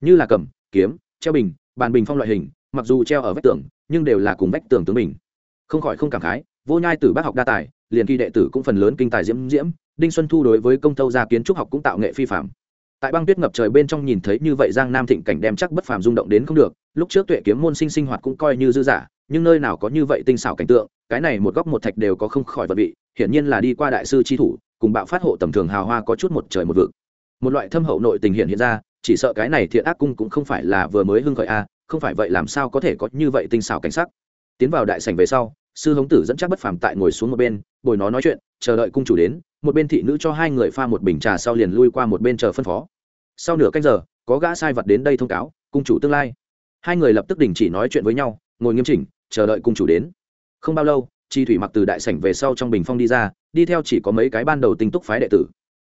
Như là cầm, kiếm, treo bình, bàn bình phong loại hình, mặc dù treo ở vách tường, nhưng đều là cùng vách tường tướng bình. Không khỏi không cảm khái, vô nhai tử bác học đa tài, liền kỳ đệ tử cũng phần lớn kinh tài diễm diễm, đinh xuân thu đối với công tâu gia kiến trúc học cũng tạo nghệ phi phạm tại băng tuyết ngập trời bên trong nhìn thấy như vậy giang nam thịnh cảnh đem chắc bất phàm rung động đến không được, lúc trước tuệ kiếm môn sinh sinh hoạt cũng coi như dư giả, nhưng nơi nào có như vậy tinh xảo cảnh tượng, cái này một góc một thạch đều có không khỏi vật vị, hiển nhiên là đi qua đại sư chi thủ, cùng bạo phát hộ tầm thường hào hoa có chút một trời một vực một loại thâm hậu nội tình hiện hiện ra, chỉ sợ cái này thiện ác cung cũng không phải là vừa mới hưng khởi a à, không phải vậy làm sao có thể có như vậy tinh xảo cảnh sắc. Tiến vào đại sảnh về sau, sư hống tử dẫn chắc bất phàm tại ngồi xuống một bên, bồi nó nói chuyện, chờ đợi cung chủ đến, một bên thị nữ cho hai người pha một bình trà sau liền lui qua một bên chờ phân phó. Sau nửa canh giờ, có gã sai vật đến đây thông cáo, cung chủ tương lai. Hai người lập tức đình chỉ nói chuyện với nhau, ngồi nghiêm chỉnh, chờ đợi cung chủ đến. Không bao lâu, chi thủy mặc từ đại sảnh về sau trong bình phong đi ra, đi theo chỉ có mấy cái ban đầu tinh túc phái đệ tử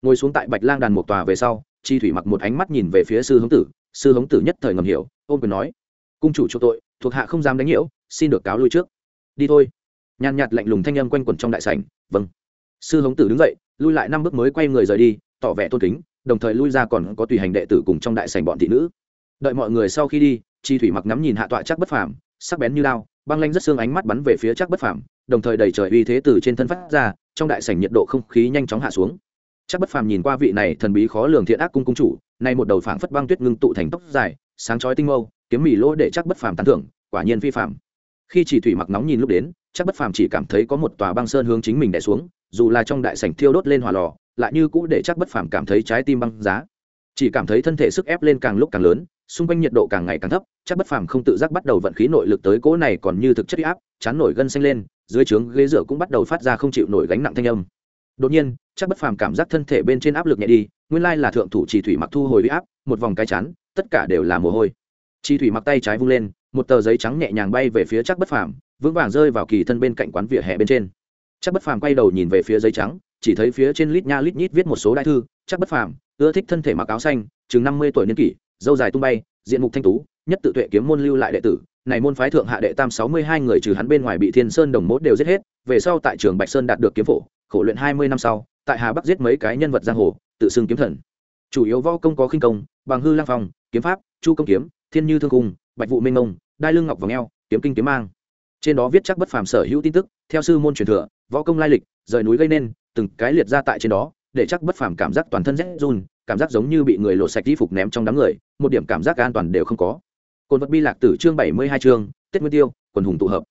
ngồi xuống tại bạch lang đàn một tòa về sau, chi thủy mặc một ánh mắt nhìn về phía sư hống tử. Sư hống tử nhất thời ngầm hiểu ôm quyền nói, cung chủ chỗ tội, thuộc hạ không dám đánh nhiễu, xin được cáo lui trước. Đi thôi. Nhàn nhạt lạnh lùng thanh âm quanh quẩn trong đại sảnh vâng. Sư hống tử đứng dậy, lui lại năm bước mới quay người rời đi, tỏ vẻ tôn kính, đồng thời lui ra còn có tùy hành đệ tử cùng trong đại sảnh bọn thị nữ. Đợi mọi người sau khi đi, chi thủy mặc ngắm nhìn hạ tọa chắc bất phàm, sắc bén như lao băng lanh rất xương ánh mắt bắn về phía chắc bất phàm, đồng thời đầy trời uy thế từ trên thân phát ra, trong đại sảnh nhiệt độ không khí nhanh chóng hạ xuống chắc bất phàm nhìn qua vị này thần bí khó lường thiện ác cung cung chủ, nay một đầu phảng phất băng tuyết ngưng tụ thành tóc dài, sáng chói tinh mâu, kiếm mì lỗ để chắc bất phàm tán thưởng, quả nhiên phi phạm. khi chỉ thủy mặc nóng nhìn lúc đến, chắc bất phàm chỉ cảm thấy có một tòa băng sơn hướng chính mình đè xuống, dù là trong đại sảnh thiêu đốt lên hỏa lò, lại như cũ để chắc bất phàm cảm thấy trái tim băng giá chỉ cảm thấy thân thể sức ép lên càng lúc càng lớn, xung quanh nhiệt độ càng ngày càng thấp, chắc bất phàm không tự giác bắt đầu vận khí nội lực tới cỗ này còn như thực chất áp, chán nổi gân xanh lên, dưới trướng ghế rửa cũng bắt đầu phát ra không chịu nổi gánh nặng thanh âm đột nhiên chắc bất phàm cảm giác thân thể bên trên áp lực nhẹ đi, nguyên lai là thượng thủ chỉ thủy mặc thu hồi huy áp, một vòng cái chán, tất cả đều là mồ hôi. Chỉ thủy mặc tay trái vung lên, một tờ giấy trắng nhẹ nhàng bay về phía chắc bất phàm, vững vàng rơi vào kỳ thân bên cạnh quán vỉa hè bên trên. Chắc bất phàm quay đầu nhìn về phía giấy trắng, chỉ thấy phía trên lít nha lít nhít viết một số đại thư, chắc bất phàm, ưa thích thân thể mặc áo xanh, chừng năm mươi tuổi niên kỷ, dâu dài tung bay, diện mục thanh tú, nhất tự tuệ kiếm môn lưu lại đệ tử, này môn phái thượng hạ đệ tam sáu mươi hai người trừ hắn bên ngoài bị thiên sơn đồng mốt đều giết hết, về sau tại trường bạch sơn đạt được kiếm phổ, khổ luyện hai mươi năm sau tại hà bắc giết mấy cái nhân vật giang hồ, tự xưng kiếm thần. Chủ yếu võ công có khinh công, bằng hư lang phong, kiếm pháp, chu công kiếm, thiên như thương cung, bạch vụ minh ngông, đai lưng ngọc vòng eo, kiếm kinh kiếm mang. Trên đó viết chắc bất phàm sở hữu tin tức, theo sư môn truyền thừa, võ công lai lịch, rời núi gây nên, từng cái liệt ra tại trên đó, để chắc bất phàm cảm giác toàn thân rét run, cảm giác giống như bị người lột sạch y phục ném trong đám người, một điểm cảm giác an toàn đều không có. Cồn vật bi lạc tử chương bảy mươi hai chương, tết nguyên tiêu, quần hùng tụ hợp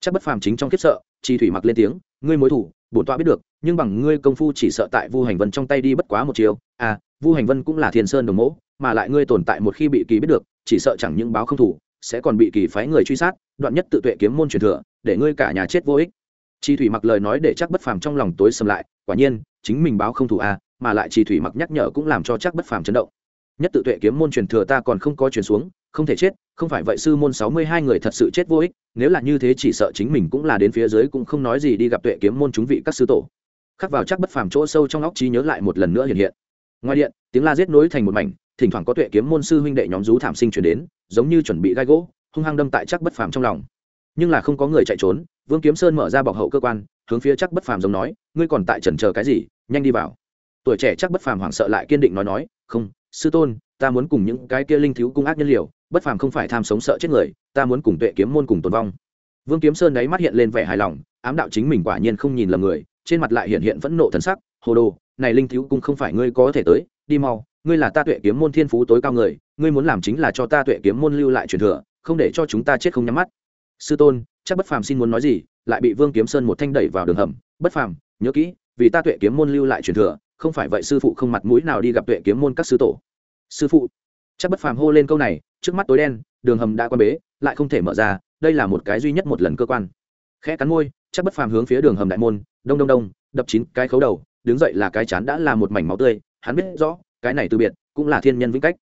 chắc bất phàm chính trong kiếp sợ chi thủy mặc lên tiếng ngươi mối thủ bổn tọa biết được nhưng bằng ngươi công phu chỉ sợ tại vu hành vân trong tay đi bất quá một chiều à vu hành vân cũng là thiên sơn đồng mẫu mà lại ngươi tồn tại một khi bị kỳ biết được chỉ sợ chẳng những báo không thủ sẽ còn bị kỳ phái người truy sát đoạn nhất tự tuệ kiếm môn truyền thừa để ngươi cả nhà chết vô ích. Chi thủy mặc lời nói để chắc bất phàm trong lòng tối sầm lại quả nhiên chính mình báo không thủ à, mà lại chi thủy mặc nhắc nhở cũng làm cho chắc bất phàm chấn động. Nhất tự tuệ kiếm môn truyền thừa ta còn không có truyền xuống không thể chết không phải vậy sư môn sáu mươi hai người thật sự chết vô ích, nếu là như thế chỉ sợ chính mình cũng là đến phía dưới cũng không nói gì đi gặp tuệ kiếm môn chúng vị các sư tổ. Khắc vào chắc bất phàm chỗ sâu trong óc trí nhớ lại một lần nữa hiện hiện. Ngoài điện, tiếng la giết nối thành một mảnh, thỉnh thoảng có tuệ kiếm môn sư huynh đệ nhóm rú thảm sinh chuyển đến, giống như chuẩn bị gai gỗ, hung hăng đâm tại chắc bất phàm trong lòng. Nhưng là không có người chạy trốn, vương kiếm sơn mở ra bọc hậu cơ quan, hướng phía chắc bất phàm giống nói, ngươi còn tại trần chờ cái gì? Nhanh đi vào. Tuổi trẻ chắc bất phàm hoảng sợ lại kiên định nói nói, không sư tôn, ta muốn cùng những cái kia linh thiếu cung ác nhân liều, bất phàm không phải tham sống sợ chết người, ta muốn cùng tuệ kiếm môn cùng tồn vong. Vương kiếm sơn đấy mắt hiện lên vẻ hài lòng, ám đạo chính mình quả nhiên không nhìn lầm người, trên mặt lại hiện hiện phẫn nộ thần sắc, hồ đồ, này linh thiếu cung không phải ngươi có thể tới, đi mau, ngươi là ta tuệ kiếm môn thiên phú tối cao người, ngươi muốn làm chính là cho ta tuệ kiếm môn lưu lại truyền thừa, không để cho chúng ta chết không nhắm mắt. Sư tôn, chắc bất phàm xin muốn nói gì? Lại bị vương kiếm sơn một thanh đẩy vào đường hầm, bất phàm, nhớ kỹ, vì ta tuệ kiếm môn lưu lại truyền thừa, không phải vậy sư phụ không mặt mũi nào đi gặp tuệ kiếm môn các sư tổ sư phụ. Chắc bất phàm hô lên câu này, trước mắt tối đen, đường hầm đã quan bế, lại không thể mở ra, đây là một cái duy nhất một lần cơ quan. Khẽ cắn môi, chắc bất phàm hướng phía đường hầm đại môn, đông đông đông, đập chín cái khấu đầu, đứng dậy là cái chán đã là một mảnh máu tươi, hắn biết rõ, cái này từ biệt, cũng là thiên nhân vĩnh cách.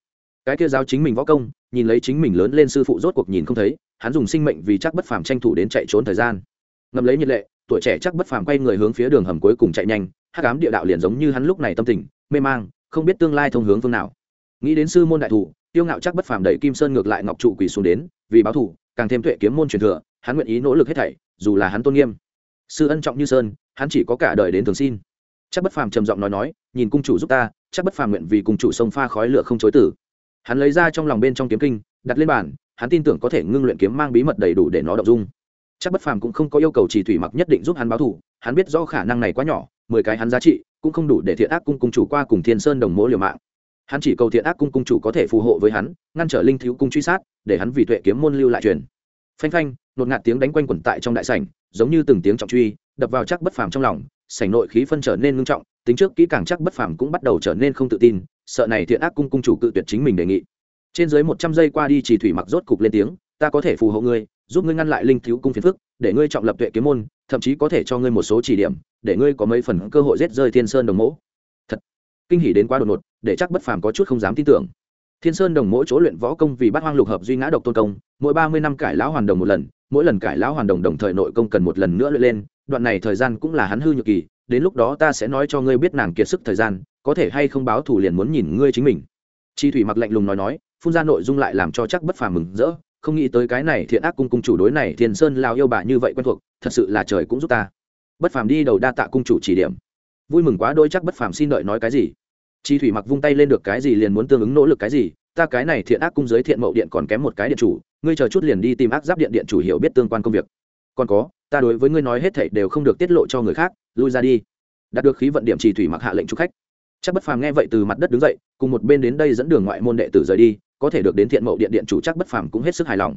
Cái kia giáo chính mình võ công, nhìn lấy chính mình lớn lên sư phụ rốt cuộc nhìn không thấy, hắn dùng sinh mệnh vì chắc bất phàm tranh thủ đến chạy trốn thời gian. Ngầm lấy nhiệt lệ, tuổi trẻ chắc bất phàm quay người hướng phía đường hầm cuối cùng chạy nhanh hát cám địa đạo liền giống như hắn lúc này tâm tình, mê mang, không biết tương lai thông hướng phương nào nghĩ đến sư môn đại thủ, tiêu ngạo chắc bất phàm đẩy kim sơn ngược lại ngọc trụ quỳ xuống đến, vì báo thủ, càng thêm tuệ kiếm môn truyền thừa, hắn nguyện ý nỗ lực hết thảy, dù là hắn tôn nghiêm. Sư ân trọng như sơn, hắn chỉ có cả đời đến thường xin. Chắc bất phàm trầm giọng nói nói, nhìn cung chủ giúp ta, chắc bất phàm nguyện vì cung chủ sông pha khói lửa không chối tử hắn lấy ra trong lòng bên trong kiếm kinh, đặt lên bàn, hắn tin tưởng có thể ngưng luyện kiếm mang bí mật đầy đủ để nó đọc dung. Chắc bất phàm cũng không có yêu cầu chỉ thủy mặc nhất định giúp hắn báo thủ, hắn biết do khả năng này quá nhỏ, mười cái hắn giá trị, cũng không đủ để thiện ác cung cung chủ qua cùng thiên sơn đồng mỗ liều mạng hắn chỉ cầu thiện ác cung cung chủ có thể phù hộ với hắn, ngăn trở linh thiếu cung truy sát, để hắn vì tuệ kiếm môn lưu lại truyền. Phanh phanh, nột ngạt tiếng đánh quanh quẩn tại trong đại sảnh, giống như từng tiếng trọng truy, đập vào chắc bất phàm trong lòng, sảnh nội khí phân trở nên ngưng trọng, tính trước kỹ càng chắc bất phàm cũng bắt đầu trở nên không tự tin, sợ này thiện ác cung cung chủ cự tuyệt chính mình đề nghị. Trên dưới một trăm giây qua đi chỉ thủy mặc rốt cục lên tiếng, ta có thể phù hộ ngươi, giúp ngươi ngăn lại linh thiếu cung phiền phức, để ngươi trọng lập tuệ kiếm môn, thậm chí có thể cho ngươi một số chỉ điểm, để ngươi có mấy phần cơ hội giết rơi thiên sơn đồng mẫu thật, kinh hỉ đến quá đột ngột để chắc bất phàm có chút không dám tin tưởng. Thiên sơn đồng mỗi chỗ luyện võ công vì bát hoang lục hợp duy ngã độc tôn công, mỗi ba mươi năm cải lão hoàn đồng một lần, mỗi lần cải lão hoàn đồng đồng thời nội công cần một lần nữa luyện lên, đoạn này thời gian cũng là hắn hư nhược kỳ, đến lúc đó ta sẽ nói cho ngươi biết nàng kiệt sức thời gian, có thể hay không báo thủ liền muốn nhìn ngươi chính mình. Chi thủy mặc lạnh lùng nói nói, phun ra nội dung lại làm cho chắc bất phàm mừng rỡ, không nghĩ tới cái này thiện ác cung cung chủ đối này thiên sơn lao yêu bà như vậy quen thuộc, thật sự là trời cũng giúp ta. Bất phàm đi đầu đa tạ cung chủ chỉ điểm. Vui mừng quá đôi chắc bất phàm xin đợi nói cái gì chi thủy mặc vung tay lên được cái gì liền muốn tương ứng nỗ lực cái gì, ta cái này thiện ác cung giới thiện mậu điện còn kém một cái điện chủ, ngươi chờ chút liền đi tìm ác giáp điện điện chủ hiểu biết tương quan công việc. Còn có, ta đối với ngươi nói hết thảy đều không được tiết lộ cho người khác, lui ra đi. Đạt được khí vận điểm Chi thủy mặc hạ lệnh chúc khách. Chắc bất phàm nghe vậy từ mặt đất đứng dậy, cùng một bên đến đây dẫn đường ngoại môn đệ tử rời đi, có thể được đến thiện mậu điện điện chủ chắc bất phàm cũng hết sức hài lòng.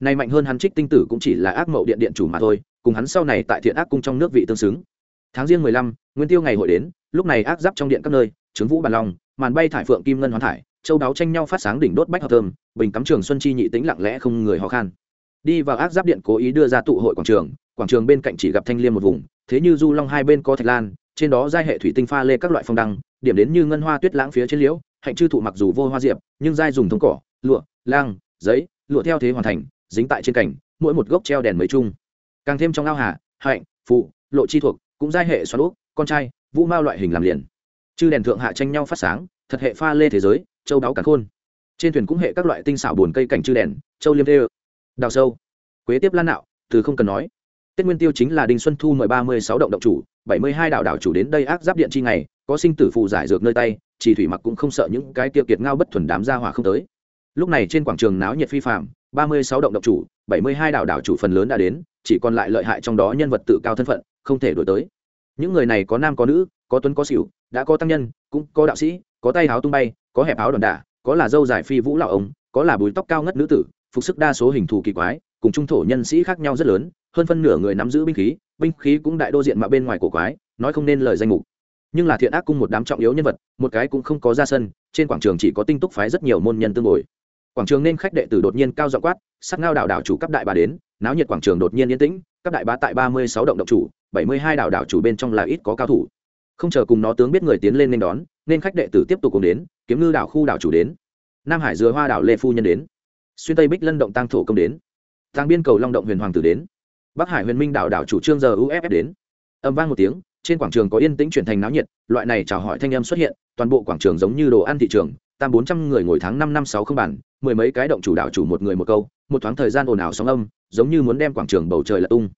Nay mạnh hơn hắn trích tinh tử cũng chỉ là ác mậu điện điện chủ mà thôi, cùng hắn sau này tại thiện ác cung trong nước vị tương xứng. Tháng riêng mười lăm, nguyên tiêu ngày hội đến, lúc này ác giáp trong điện các nơi trứng vũ bàn long, màn bay thải phượng kim ngân hoán thải, châu đáo tranh nhau phát sáng đỉnh đốt bách hợp thơm, bình cắm trường xuân chi nhị tính lặng lẽ không người ho khan. Đi vào ác giáp điện cố ý đưa ra tụ hội quảng trường quảng trường bên cạnh chỉ gặp thanh liêm một vùng, thế như du long hai bên có thạch lan, trên đó giai hệ thủy tinh pha lê các loại phong đăng, điểm đến như ngân hoa tuyết lãng phía trên liễu, hạnh chư thụ mặc dù vô hoa diệp, nhưng giai dùng thống cỏ, lụa, lang, giấy, lụa theo thế hoàn thành, dính tại trên cảnh mỗi một gốc treo đèn mấy chung. Càng thêm trong ao hà, hạnh, phụ, lộ chi thuộc, cũng giai hệ xoắn úp, con trai, vũ mao loại hình làm liền chư đèn thượng hạ tranh nhau phát sáng, thật hệ pha lê thế giới, châu đáo cắn khôn. Trên thuyền cũng hệ các loại tinh xảo buồn cây cảnh chư đèn, châu liêm đê đào sâu. Quế tiếp lan nạo, từ không cần nói. Tết nguyên tiêu chính là đinh xuân thu mười ba mươi sáu động động chủ, bảy mươi hai đảo đảo chủ đến đây ác giáp điện chi ngày, có sinh tử phụ giải dược nơi tay, chỉ thủy mặc cũng không sợ những cái tiêu kiệt ngao bất thuần đám ra hỏa không tới. Lúc này trên quảng trường náo nhiệt phi phạm ba mươi sáu động động chủ, bảy mươi hai đảo đảo chủ phần lớn đã đến, chỉ còn lại lợi hại trong đó nhân vật tự cao thân phận, không thể đổi tới những người này có nam có nữ có tuấn có xỉu đã có tăng nhân cũng có đạo sĩ có tay áo tung bay có hẹp áo đòn đả có là dâu dài phi vũ lão ống, có là bùi tóc cao ngất nữ tử phục sức đa số hình thù kỳ quái cùng trung thổ nhân sĩ khác nhau rất lớn hơn phân nửa người nắm giữ binh khí binh khí cũng đại đô diện mà bên ngoài cổ quái nói không nên lời danh mục. Nhưng là thiện ác cung một đám trọng yếu nhân vật một cái cũng không có ra sân trên quảng trường chỉ có tinh túc phái rất nhiều môn nhân tương ngồi. Quảng trường nên khách đệ tử đột nhiên cao dọ quát sắc ngao đảo đảo chủ cấp đại bà đến náo nhiệt quảng trường đột nhiên yên tĩnh các đại bá tại ba mươi sáu động động chủ, bảy mươi hai đảo đảo chủ bên trong là ít có cao thủ. Không chờ cùng nó tướng biết người tiến lên nên đón, nên khách đệ tử tiếp tục cùng đến, kiếm ngư đảo khu đảo chủ đến. Nam hải dừa hoa đảo lê phu nhân đến. Xuyên tây bích lân động tăng thổ công đến. Tăng biên cầu long động huyền hoàng tử đến. Bắc hải huyền minh đảo đảo chủ trương giờ uff đến. Âm vang một tiếng, trên quảng trường có yên tĩnh chuyển thành náo nhiệt, loại này chào hỏi thanh âm xuất hiện, toàn bộ quảng trường giống như đồ ăn thị trường, tam bốn trăm người ngồi tháng năm năm sáu không bản mười mấy cái động chủ đảo chủ một người một câu một thoáng thời gian ồn ào sóng âm, giống như muốn đem quảng trường bầu trời lật tung.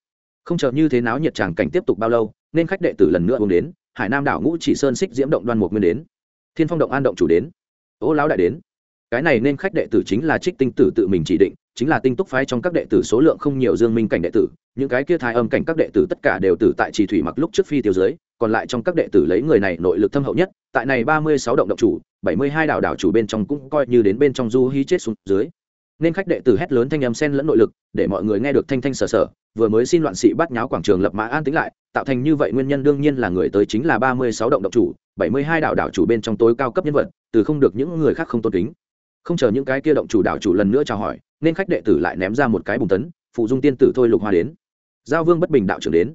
Không chờ như thế náo nhiệt tràng cảnh tiếp tục bao lâu, nên khách đệ tử lần nữa uống đến, hải nam đảo ngũ chỉ sơn xích diễm động đoan mục nguyên đến. Thiên phong động an động chủ đến. Ô lão đại đến. Cái này nên khách đệ tử chính là trích tinh tử tự mình chỉ định, chính là tinh túc phái trong các đệ tử số lượng không nhiều dương minh cảnh đệ tử, những cái kia thai âm cảnh các đệ tử tất cả đều tử tại trì thủy mặc lúc trước phi tiêu dưới còn lại trong các đệ tử lấy người này nội lực thâm hậu nhất, tại này ba mươi sáu động động chủ, bảy mươi hai đảo đảo chủ bên trong cũng coi như đến bên trong du hí chết xuống dưới nên khách đệ tử hét lớn thanh âm sen lẫn nội lực, để mọi người nghe được thanh thanh sở sở vừa mới xin loạn sĩ bắt nháo quảng trường lập mã an tính lại, tạo thành như vậy nguyên nhân đương nhiên là người tới chính là ba mươi sáu động động chủ, bảy mươi hai đạo đảo chủ bên trong tối cao cấp nhân vật, từ không được những người khác không tôn kính. Không chờ những cái kia động chủ đảo chủ lần nữa chào hỏi, nên khách đệ tử lại ném ra một cái bùng tấn, phụ dung tiên tử thôi lục hoa đến. Giao vương bất bình đạo trưởng đến.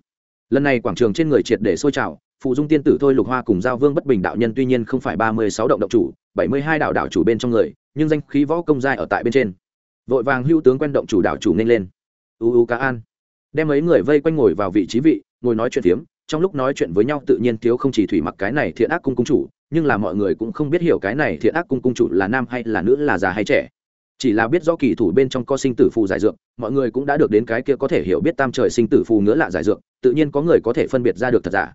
Lần này quảng trường trên người triệt để sôi trào, phụ dung tiên tử thôi lục hoa cùng giao vương bất bình đạo nhân tuy nhiên không phải ba mươi sáu động động chủ, bảy mươi hai đạo đạo chủ bên trong người, nhưng danh khí võ công giai ở tại bên trên vội vàng hưu tướng quen động chủ đạo chủ nên lên. U u cá an. Đem mấy người vây quanh ngồi vào vị trí vị, ngồi nói chuyện phiếm, trong lúc nói chuyện với nhau tự nhiên thiếu không chỉ thủy mặc cái này thiện ác cung cung chủ, nhưng là mọi người cũng không biết hiểu cái này thiện ác cung cung chủ là nam hay là nữ, là già hay trẻ. Chỉ là biết do kỳ thủ bên trong có sinh tử phù giải dược, mọi người cũng đã được đến cái kia có thể hiểu biết tam trời sinh tử phù ngứa lạ giải dược, tự nhiên có người có thể phân biệt ra được thật giả.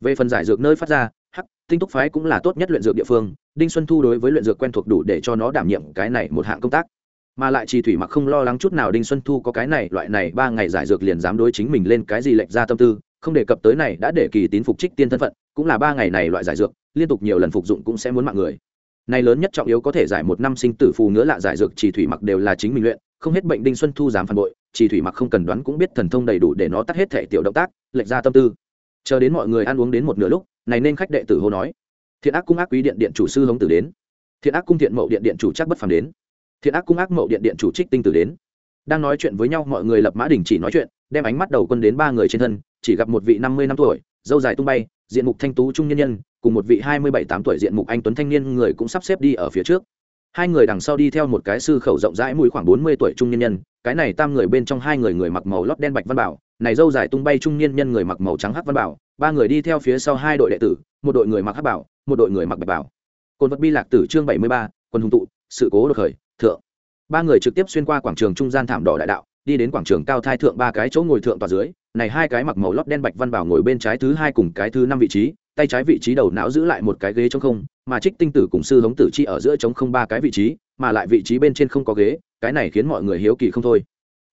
Về phần giải dược nơi phát ra, hắc, tinh túc phái cũng là tốt nhất luyện dược địa phương, đinh xuân thu đối với luyện dược quen thuộc đủ để cho nó đảm nhiệm cái này một hạng công tác mà lại trì thủy mặc không lo lắng chút nào đinh xuân thu có cái này, loại này ba ngày giải dược liền dám đối chính mình lên cái gì lệch ra tâm tư, không đề cập tới này đã để kỳ tín phục trích tiên thân phận, cũng là ba ngày này loại giải dược, liên tục nhiều lần phục dụng cũng sẽ muốn mạng người. Này lớn nhất trọng yếu có thể giải một năm sinh tử phù nữa lạ giải dược, trì thủy mặc đều là chính mình luyện, không hết bệnh đinh xuân thu dám phản bội, trì thủy mặc không cần đoán cũng biết thần thông đầy đủ để nó tắt hết thể tiểu động tác, lệch ra tâm tư. Chờ đến mọi người ăn uống đến một nửa lúc, này nên khách đệ tử hô nói, thiện ác cung ác quý điện điện chủ sư hống tử đến. Thiện ác cung thiện mậu điện điện chủ chắc bất phàm đến thiện ác cung ác mậu điện điện chủ trích tinh tử đến. Đang nói chuyện với nhau, mọi người lập mã đình chỉ nói chuyện, đem ánh mắt đầu quân đến ba người trên thân, chỉ gặp một vị năm mươi năm tuổi, dâu dài tung bay, diện mục thanh tú trung nhân nhân, cùng một vị hai mươi bảy tám tuổi diện mục anh tuấn thanh niên người cũng sắp xếp đi ở phía trước. Hai người đằng sau đi theo một cái sư khẩu rộng rãi mũi khoảng bốn mươi tuổi trung nhân nhân, cái này tam người bên trong hai người người mặc màu lót đen bạch văn bảo, này dâu dài tung bay trung niên nhân người mặc màu trắng hắc văn bảo, ba người đi theo phía sau hai đội đệ tử, một đội người mặc hắc bảo, một đội người mặc bạch bảo. Cồn vật bi lạc tử chương bảy mươi ba, quân hùng tụ, sự cố đột khởi ba người trực tiếp xuyên qua quảng trường trung gian thảm đỏ đại đạo, đi đến quảng trường cao thai thượng ba cái chỗ ngồi thượng tòa dưới, này hai cái mặc màu lót đen bạch văn bảo ngồi bên trái thứ hai cùng cái thứ năm vị trí, tay trái vị trí đầu não giữ lại một cái ghế trống không, mà trích tinh tử cùng sư hống tử chi ở giữa trống không ba cái vị trí, mà lại vị trí bên trên không có ghế, cái này khiến mọi người hiếu kỳ không thôi.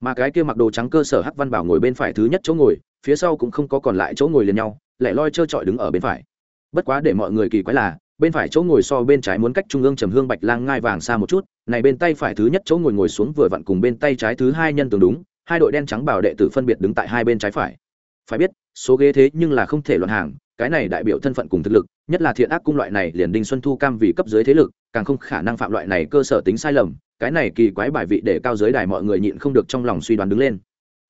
Mà cái kia mặc đồ trắng cơ sở hắc văn bảo ngồi bên phải thứ nhất chỗ ngồi, phía sau cũng không có còn lại chỗ ngồi liền nhau lại loi trơ trọi đứng ở bên phải. Bất quá để mọi người kỳ quái là, bên phải chỗ ngồi so bên trái muốn cách trung ương trầm hương bạch lang ngai vàng xa một chút này bên tay phải thứ nhất chỗ ngồi ngồi xuống vừa vặn cùng bên tay trái thứ hai nhân tương đúng, hai đội đen trắng bảo đệ tử phân biệt đứng tại hai bên trái phải. Phải biết, số ghế thế nhưng là không thể luận hàng, cái này đại biểu thân phận cùng thực lực, nhất là thiện ác cung loại này liền đinh xuân thu cam vì cấp dưới thế lực, càng không khả năng phạm loại này cơ sở tính sai lầm, cái này kỳ quái bài vị để cao giới đài mọi người nhịn không được trong lòng suy đoán đứng lên.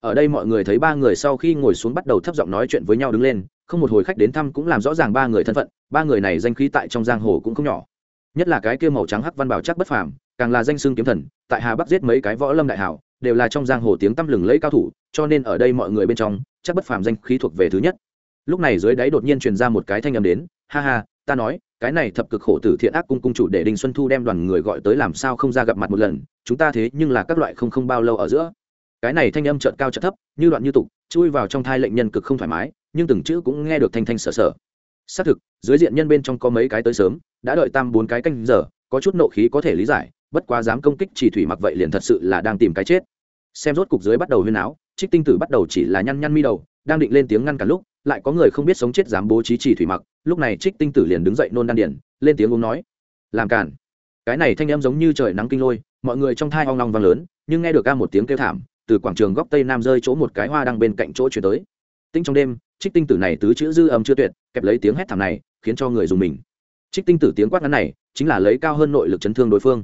Ở đây mọi người thấy ba người sau khi ngồi xuống bắt đầu thấp giọng nói chuyện với nhau đứng lên, không một hồi khách đến thăm cũng làm rõ ràng ba người thân phận, ba người này danh khí tại trong giang hồ cũng không nhỏ nhất là cái kia màu trắng hắc văn bảo chắc bất phàm, càng là danh xưng kiếm thần, tại hà bắc giết mấy cái võ lâm đại hảo, đều là trong giang hồ tiếng tăm lừng lẫy cao thủ, cho nên ở đây mọi người bên trong, chắc bất phàm danh khí thuộc về thứ nhất. Lúc này dưới đáy đột nhiên truyền ra một cái thanh âm đến, ha ha, ta nói, cái này thập cực khổ tử thiện ác cung cung chủ để đinh xuân thu đem đoàn người gọi tới làm sao không ra gặp mặt một lần, chúng ta thế nhưng là các loại không không bao lâu ở giữa. Cái này thanh âm chợt cao chợt thấp, như đoạn như tục, chui vào trong thai lệnh nhân cực không thoải mái, nhưng từng chữ cũng nghe được thanh thanh sở sở xác thực, dưới diện nhân bên trong có mấy cái tới sớm, đã đợi tam bốn cái canh giờ, có chút nộ khí có thể lý giải, bất quá dám công kích chỉ thủy mặc vậy liền thật sự là đang tìm cái chết. Xem rốt cục dưới bắt đầu huyên áo, trích tinh tử bắt đầu chỉ là nhăn nhăn mi đầu, đang định lên tiếng ngăn cả lúc, lại có người không biết sống chết dám bố trí chỉ thủy mặc, lúc này trích tinh tử liền đứng dậy nôn đan điển, lên tiếng uống nói, làm cản. Cái này thanh em giống như trời nắng kinh lôi, mọi người trong thai hoang long vang lớn, nhưng nghe được ca một tiếng kêu thảm, từ quảng trường góc tây nam rơi chỗ một cái hoa đang bên cạnh chỗ chuyển tới tinh trong đêm, trích tinh tử này tứ chữ dư âm chưa tuyệt, kẹp lấy tiếng hét thảm này, khiến cho người dùng mình. Trích tinh tử tiếng quát ngắn này, chính là lấy cao hơn nội lực chấn thương đối phương.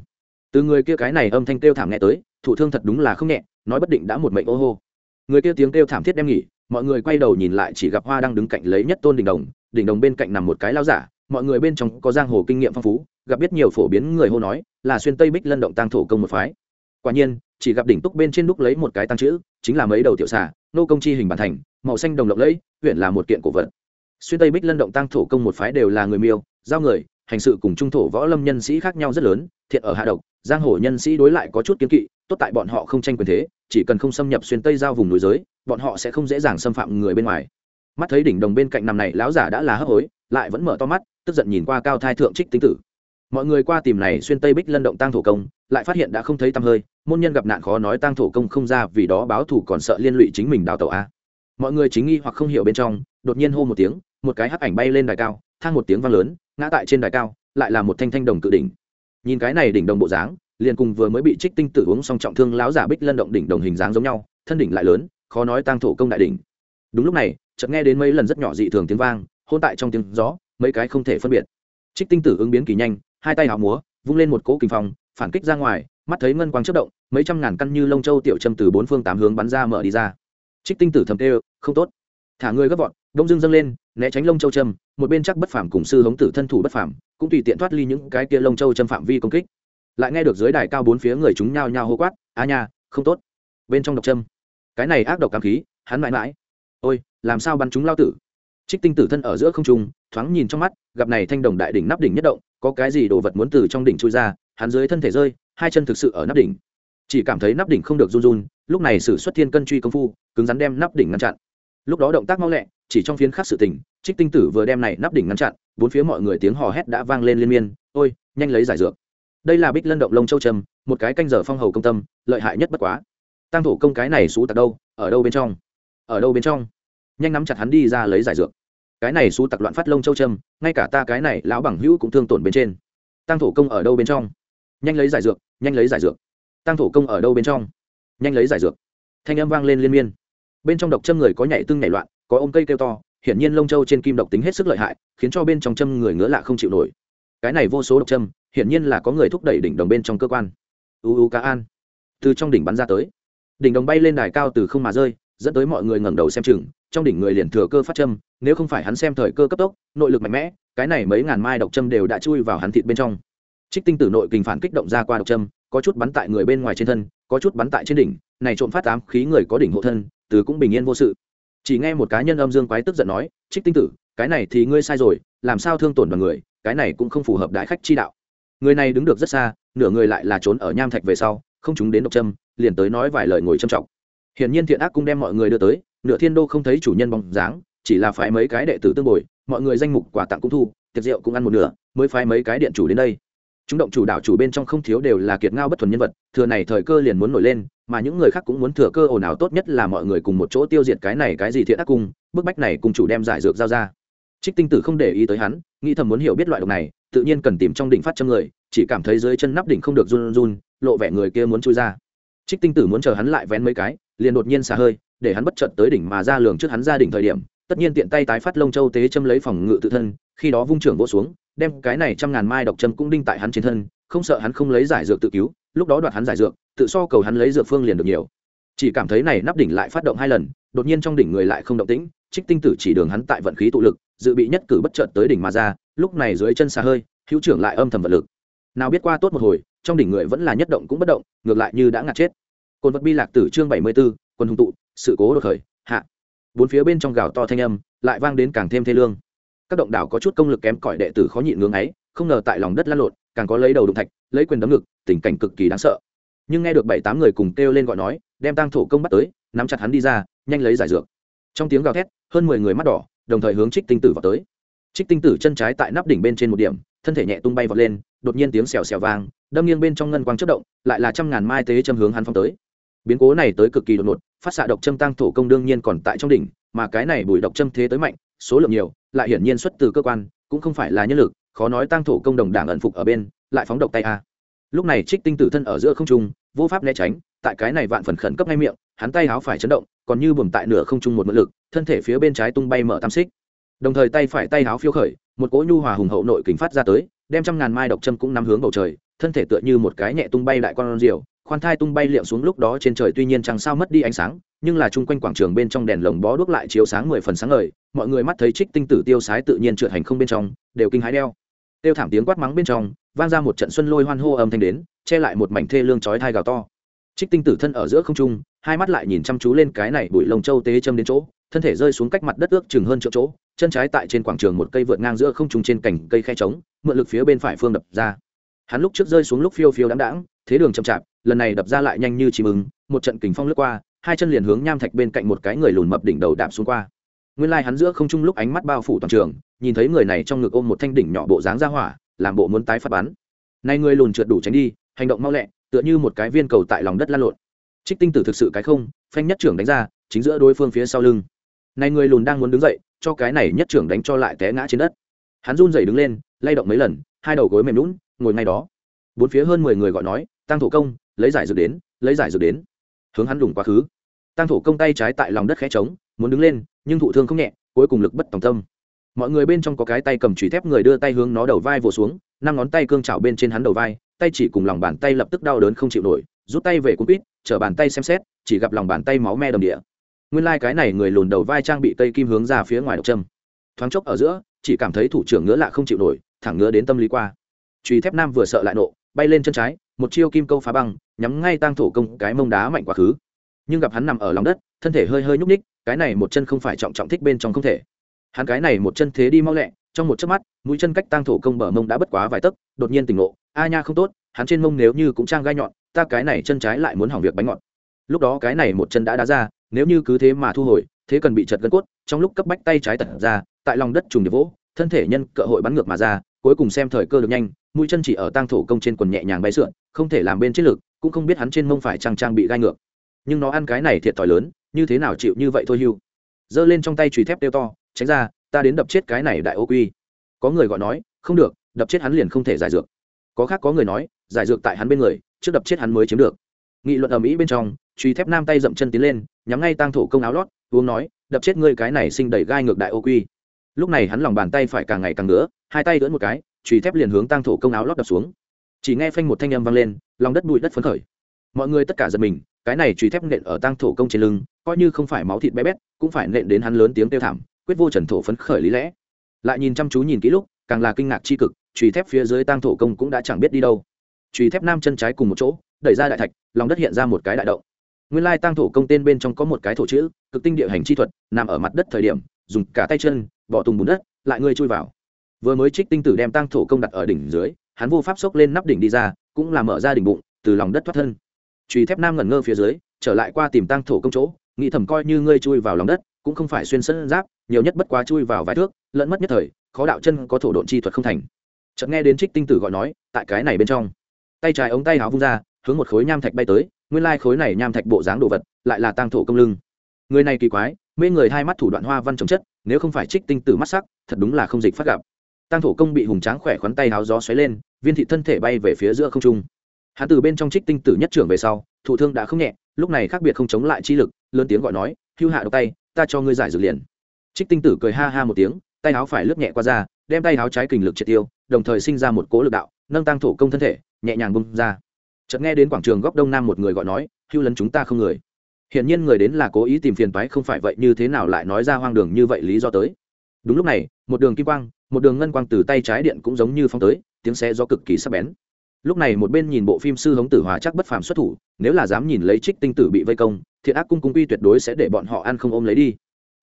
Từ người kia cái này âm thanh kêu thảm nghe tới thủ thương thật đúng là không nhẹ, nói bất định đã một mệnh ô hô. Người kia tiếng kêu thảm thiết đem nghỉ, mọi người quay đầu nhìn lại chỉ gặp hoa đang đứng cạnh lấy nhất tôn đỉnh đồng đỉnh đồng bên cạnh nằm một cái lao giả, mọi người bên trong có giang hồ kinh nghiệm phong phú, gặp biết nhiều phổ biến người hô nói, là xuyên tây bích lân động tăng thổ công một phái. Quả nhiên, chỉ gặp đỉnh túc bên trên đúc lấy một cái tăng chữ, chính là mấy đầu tiểu xà, nô công chi hình bản thành màu xanh đồng lộng lẫy, huyện là một kiện cổ vật. Xuyên tây bích lân động tăng thổ công một phái đều là người miêu, giao người, hành sự cùng trung thổ võ lâm nhân sĩ khác nhau rất lớn, thiện ở hạ độc, giang hồ nhân sĩ đối lại có chút kiến kỵ, tốt tại bọn họ không tranh quyền thế, chỉ cần không xâm nhập xuyên tây giao vùng núi giới, bọn họ sẽ không dễ dàng xâm phạm người bên ngoài. Mắt thấy đỉnh đồng bên cạnh nằm này lão giả đã là hấp hối, lại vẫn mở to mắt, tức giận nhìn qua cao thai thượng trích tinh tử. Mọi người qua tìm này xuyên tây bích lân động tăng thổ công, lại phát hiện đã không thấy tăm hơi, môn nhân gặp nạn khó nói tăng thổ công không ra vì đó báo thủ còn sợ liên lụy chính mình đào tàu a mọi người chính nghi hoặc không hiểu bên trong, đột nhiên hô một tiếng, một cái hắc ảnh bay lên đài cao, thang một tiếng vang lớn, ngã tại trên đài cao, lại là một thanh thanh đồng cự đỉnh. Nhìn cái này đỉnh đồng bộ dáng, liền cùng vừa mới bị trích tinh tử uống xong trọng thương lão giả bích lân động đỉnh đồng hình dáng giống nhau, thân đỉnh lại lớn, khó nói tăng thổ công đại đỉnh. Đúng lúc này, chợt nghe đến mấy lần rất nhỏ dị thường tiếng vang, hôn tại trong tiếng gió, mấy cái không thể phân biệt. Trích tinh tử ứng biến kỳ nhanh, hai tay hào múa, vung lên một cỗ kinh phong, phản kích ra ngoài, mắt thấy ngân quang chất động, mấy trăm ngàn căn như lông châu tiểu châm từ bốn phương tám hướng bắn ra mở đi ra trích tinh tử thầm tê không tốt. Thả người gấp vọt, đông dương dâng lên, né tránh lông châu châm, một bên chắc bất phàm cùng sư hống tử thân thủ bất phàm, cũng tùy tiện thoát ly những cái kia lông châu châm phạm vi công kích. Lại nghe được dưới đài cao bốn phía người chúng nhao nhao hô quát, a nha, không tốt. Bên trong độc châm. Cái này ác độc cảm khí, hắn mãi mãi. Ôi, làm sao bắn chúng lao tử? Trích tinh tử thân ở giữa không trung, thoáng nhìn trong mắt, gặp này thanh đồng đại đỉnh nắp đỉnh nhất động, có cái gì đồ vật muốn từ trong đỉnh chui ra, hắn dưới thân thể rơi, hai chân thực sự ở nắp đỉnh. Chỉ cảm thấy nắp đỉnh không được run run lúc này sử xuất thiên cân truy công phu, cứng rắn đem nắp đỉnh ngăn chặn. Lúc đó động tác mau lẹ, chỉ trong phiến khắc sự tình, trích tinh tử vừa đem này nắp đỉnh ngăn chặn, bốn phía mọi người tiếng hò hét đã vang lên liên miên. Ôi, nhanh lấy giải dược. Đây là bích lân động lông châu trầm một cái canh giờ phong hầu công tâm, lợi hại nhất bất quá. Tăng thủ công cái này xú tặc đâu, ở đâu bên trong? Ở đâu bên trong? Nhanh nắm chặt hắn đi ra lấy giải dược. Cái này xú tặc loạn phát lông châu trầm ngay cả ta cái này lão bằng hữu cũng thương tổn bên trên. Tăng thủ công ở đâu bên trong? Nhanh lấy giải dược, nhanh lấy giải dược. Tăng thủ công ở đâu bên trong? Nhanh lấy giải dược. Thanh âm vang lên liên miên. Bên trong độc châm người có nhảy tưng nhảy loạn, có ôm cây kêu to, hiển nhiên lông châu trên kim độc tính hết sức lợi hại, khiến cho bên trong châm người ngứa lạ không chịu nổi. Cái này vô số độc châm, hiển nhiên là có người thúc đẩy đỉnh đồng bên trong cơ quan. U u cá an. Từ trong đỉnh bắn ra tới. Đỉnh đồng bay lên đài cao từ không mà rơi, dẫn tới mọi người ngẩng đầu xem chừng, trong đỉnh người liền thừa cơ phát châm, nếu không phải hắn xem thời cơ cấp tốc, nội lực mạnh mẽ, cái này mấy ngàn mai độc châm đều đã chui vào hắn thịt bên trong. Trích tinh tử nội kình phản kích động ra qua độc châm có chút bắn tại người bên ngoài trên thân, có chút bắn tại trên đỉnh, này trộm phát tám khí người có đỉnh hộ thân, từ cũng bình yên vô sự. Chỉ nghe một cá nhân âm dương quái tức giận nói, trích tinh tử, cái này thì ngươi sai rồi, làm sao thương tổn vào người, cái này cũng không phù hợp đại khách chi đạo. Người này đứng được rất xa, nửa người lại là trốn ở nham thạch về sau, không chúng đến độc châm, liền tới nói vài lời ngồi trầm trọng. Hiển nhiên thiện ác cũng đem mọi người đưa tới, nửa thiên đô không thấy chủ nhân bóng dáng, chỉ là phái mấy cái đệ tử tương bồi, mọi người danh mục quà tặng cũng thu, tiệc rượu cũng ăn một nửa, mới phái mấy cái điện chủ đến đây chúng động chủ đảo chủ bên trong không thiếu đều là kiệt ngao bất thuần nhân vật, thừa này thời cơ liền muốn nổi lên, mà những người khác cũng muốn thừa cơ ồn ào tốt nhất là mọi người cùng một chỗ tiêu diệt cái này cái gì thiện ác cung, bức bách này cùng chủ đem giải dược giao ra. Trích tinh tử không để ý tới hắn, nghĩ thầm muốn hiểu biết loại độc này, tự nhiên cần tìm trong đỉnh phát châm người, chỉ cảm thấy dưới chân nắp đỉnh không được run run, lộ vẻ người kia muốn chui ra. Trích tinh tử muốn chờ hắn lại vén mấy cái, liền đột nhiên xả hơi, để hắn bất chợt tới đỉnh mà ra lường trước hắn ra đỉnh thời điểm tất nhiên tiện tay tái phát lông châu tế châm lấy phòng ngự tự thân khi đó vung trưởng vỗ xuống đem cái này trăm ngàn mai độc châm cũng đinh tại hắn trên thân không sợ hắn không lấy giải dược tự cứu lúc đó đoạt hắn giải dược tự so cầu hắn lấy dược phương liền được nhiều. Chỉ cảm thấy này nắp đỉnh lại phát động hai lần đột nhiên trong đỉnh người lại không động tĩnh trích tinh tử chỉ đường hắn tại vận khí tụ lực dự bị nhất cử bất chợt tới đỉnh mà ra lúc này dưới chân xa hơi hữu trưởng lại âm thầm vật lực. Nào biết qua tốt một hồi trong đỉnh người vẫn là nhất động cũng bất động ngược lại như đã ngạt chết. Cồn vật bi lạc tử chương bảy mươi 74, quân hùng tụ sự cố đột khởi hạ bốn phía bên trong gào to thanh âm, lại vang đến càng thêm thê lương. Các động đảo có chút công lực kém cỏi đệ tử khó nhịn ngưỡng ấy, không ngờ tại lòng đất lăn lộn, càng có lấy đầu đụng thạch, lấy quyền đấm ngực, tình cảnh cực kỳ đáng sợ. Nhưng nghe được bảy tám người cùng kêu lên gọi nói, đem tăng thổ công bắt tới, nắm chặt hắn đi ra, nhanh lấy giải dược. Trong tiếng gào thét, hơn mười người mắt đỏ, đồng thời hướng trích tinh tử vào tới. Trích tinh tử chân trái tại nắp đỉnh bên trên một điểm, thân thể nhẹ tung bay vọt lên, đột nhiên tiếng xèo xèo vang, đâm nghiêng bên trong ngân quang chất động, lại là trăm ngàn mai tế châm hướng hắn phong tới biến cố này tới cực kỳ đột ngột, phát xạ độc châm tăng thổ công đương nhiên còn tại trong đỉnh, mà cái này bùi độc châm thế tới mạnh, số lượng nhiều, lại hiển nhiên xuất từ cơ quan, cũng không phải là nhân lực, khó nói tăng thổ công đồng đảng ẩn phục ở bên, lại phóng độc tay a. Lúc này trích tinh tử thân ở giữa không trung, vô pháp né tránh, tại cái này vạn phần khẩn cấp ngay miệng, hắn tay háo phải chấn động, còn như buồm tại nửa không trung một mượn lực, thân thể phía bên trái tung bay mở tam xích. Đồng thời tay phải tay háo phiêu khởi, một cỗ nhu hòa hùng hậu nội kính phát ra tới, đem trăm ngàn mai độc châm cũng nắm hướng bầu trời, thân thể tựa như một cái nhẹ tung bay lại con rượu khoan thai tung bay liệm xuống lúc đó trên trời tuy nhiên chẳng sao mất đi ánh sáng, nhưng là chung quanh quảng trường bên trong đèn lồng bó đuốc lại chiếu sáng mười phần sáng ngời, mọi người mắt thấy trích tinh tử tiêu sái tự nhiên trượt hành không bên trong, đều kinh hãi đeo. Tiêu thảm tiếng quát mắng bên trong, vang ra một trận xuân lôi hoan hô âm thanh đến, che lại một mảnh thê lương chói thai gào to. Trích tinh tử thân ở giữa không trung, hai mắt lại nhìn chăm chú lên cái này bụi lồng châu tế châm đến chỗ, thân thể rơi xuống cách mặt đất ước chừng hơn chỗ chỗ, chân trái tại trên quảng trường một cây vượt ngang giữa không trung trên cành cây khe trống, mượn lực phía bên phải phương đập ra. Hắn lúc trước rơi xuống lúc phiêu phiêu đáng đáng thế đường chậm chạp lần này đập ra lại nhanh như chim ứng một trận kình phong lướt qua, hai chân liền hướng nham thạch bên cạnh một cái người lùn mập đỉnh đầu đạp xuống qua. Nguyên lai hắn giữa không trung lúc ánh mắt bao phủ toàn trường, nhìn thấy người này trong ngực ôm một thanh đỉnh nhỏ bộ dáng ra hỏa, làm bộ muốn tái phát bắn. Nay người lùn trượt đủ tránh đi, hành động mau lẹ, tựa như một cái viên cầu tại lòng đất lăn lộn. Trích tinh tử thực sự cái không, phanh nhất trưởng đánh ra, chính giữa đối phương phía sau lưng. Này người lùn đang muốn đứng dậy, cho cái này nhất trưởng đánh cho lại té ngã trên đất. Hắn run rẩy đứng lên, lay động mấy lần, hai đầu gối mềm lún ngồi ngay đó. Bốn phía hơn mười người gọi nói tăng thủ công lấy giải dược đến, lấy giải dược đến. Hướng hắn đủng quá khứ. Tăng thủ công tay trái tại lòng đất khẽ trống, muốn đứng lên, nhưng thụ thương không nhẹ, cuối cùng lực bất tòng tâm. Mọi người bên trong có cái tay cầm chùy thép người đưa tay hướng nó đầu vai vồ xuống, năm ngón tay cương chảo bên trên hắn đầu vai, tay chỉ cùng lòng bàn tay lập tức đau đớn không chịu nổi, rút tay về cung quýt, chở bàn tay xem xét, chỉ gặp lòng bàn tay máu me đầm địa. Nguyên lai、like、cái này người lùn đầu vai trang bị cây kim hướng ra phía ngoài độc châm. Thoáng chốc ở giữa, chỉ cảm thấy thủ trưởng ngứa lạ không chịu nổi, thẳng ngứa đến tâm lý qua. Truy thép nam vừa sợ lại nộ bay lên chân trái, một chiêu kim câu phá băng, nhắm ngay tang thổ công cái mông đá mạnh quá khứ. Nhưng gặp hắn nằm ở lòng đất, thân thể hơi hơi nhúc ních cái này một chân không phải trọng trọng thích bên trong không thể. Hắn cái này một chân thế đi mau lẹ, trong một chớp mắt, mũi chân cách tang thổ công bờ mông đã bất quá vài tấc, đột nhiên tỉnh ngộ, a nha không tốt, hắn trên mông nếu như cũng trang gai nhọn, ta cái này chân trái lại muốn hỏng việc bánh ngọt. Lúc đó cái này một chân đã đá ra, nếu như cứ thế mà thu hồi, thế cần bị chật gân cốt, trong lúc cấp bách tay trái tật ra, tại lòng đất trùng điệp vỗ, thân thể nhân cơ hội bắn ngược mà ra, cuối cùng xem thời cơ được nhanh mũi chân chỉ ở tang thổ công trên quần nhẹ nhàng bay sượn, không thể làm bên chiến lực, cũng không biết hắn trên mông phải trang trang bị gai ngược. Nhưng nó ăn cái này thiệt thòi lớn, như thế nào chịu như vậy thôi hưu. Giơ lên trong tay chùy thép đeo to, tránh ra, ta đến đập chết cái này đại ô quy. Có người gọi nói, không được, đập chết hắn liền không thể giải dược. Có khác có người nói, giải dược tại hắn bên người, trước đập chết hắn mới chiếm được. Nghị luận ở mỹ bên trong truy thép nam tay dậm chân tiến lên, nhắm ngay tang thổ công áo lót, uống nói, đập chết ngươi cái này sinh đầy gai ngược đại ô quy. Lúc này hắn lòng bàn tay phải càng ngày càng nữa hai tay đỡ một cái chùy thép liền hướng tang thổ công áo lót đập xuống. Chỉ nghe phanh một thanh âm vang lên, lòng đất bụi đất phấn khởi. Mọi người tất cả giật mình, cái này chùy thép nện ở tang thổ công trên lưng, coi như không phải máu thịt bé bét, cũng phải nện đến hắn lớn tiếng kêu thảm, quyết vô trần thổ phấn khởi lý lẽ. Lại nhìn chăm chú nhìn kỹ lúc, càng là kinh ngạc chi cực, chùy thép phía dưới tang thổ công cũng đã chẳng biết đi đâu. Chùy thép nam chân trái cùng một chỗ, đẩy ra đại thạch, lòng đất hiện ra một cái đại động. Nguyên lai tang thổ công tên bên trong có một cái thổ chữ, cực tinh địa hành chi thuật, nằm ở mặt đất thời điểm, dùng cả tay chân, bỏ tùng bùn đất, lại ngươi chui vào vừa mới trích tinh tử đem tang thổ công đặt ở đỉnh dưới, hắn vô pháp xốc lên nắp đỉnh đi ra, cũng là mở ra đỉnh bụng, từ lòng đất thoát thân. Truy thép nam ngẩn ngơ phía dưới, trở lại qua tìm tang thổ công chỗ, nghĩ thầm coi như ngươi chui vào lòng đất, cũng không phải xuyên sân giáp, nhiều nhất bất quá chui vào vài thước, lẫn mất nhất thời, khó đạo chân có thổ độn chi thuật không thành. Chợt nghe đến trích tinh tử gọi nói, tại cái này bên trong. Tay trái ống tay áo vung ra, hướng một khối nham thạch bay tới, nguyên lai khối này nham thạch bộ dáng đồ vật, lại là tang thổ công lưng. Người này kỳ quái, mê người hai mắt thủ đoạn hoa văn trồng chất, nếu không phải trích tinh tử mắt sắc, thật đúng là không dịch phát gặp tang thổ công bị hùng tráng khỏe khoắn tay háo gió xoáy lên, viên thị thân thể bay về phía giữa không trung. Hắn từ bên trong trích tinh tử nhất trưởng về sau thủ thương đã không nhẹ, lúc này khác biệt không chống lại chi lực, lớn tiếng gọi nói, hưu hạ độc tay, ta cho ngươi giải dược liền. Trích tinh tử cười ha ha một tiếng, tay háo phải lướt nhẹ qua ra, đem tay háo trái kình lực triệt tiêu, đồng thời sinh ra một cố lực đạo, nâng tăng thổ công thân thể, nhẹ nhàng bung ra. Chợt nghe đến quảng trường góc đông nam một người gọi nói, hưu lấn chúng ta không người. Hiển nhiên người đến là cố ý tìm phiền toái không phải vậy, như thế nào lại nói ra hoang đường như vậy lý do tới đúng lúc này, một đường kim quang, một đường ngân quang từ tay trái điện cũng giống như phong tới, tiếng xe do cực kỳ sắc bén. Lúc này một bên nhìn bộ phim sư hống tử hòa chắc bất phàm xuất thủ, nếu là dám nhìn lấy trích tinh tử bị vây công, thiện ác cung cung quy tuyệt đối sẽ để bọn họ ăn không ôm lấy đi.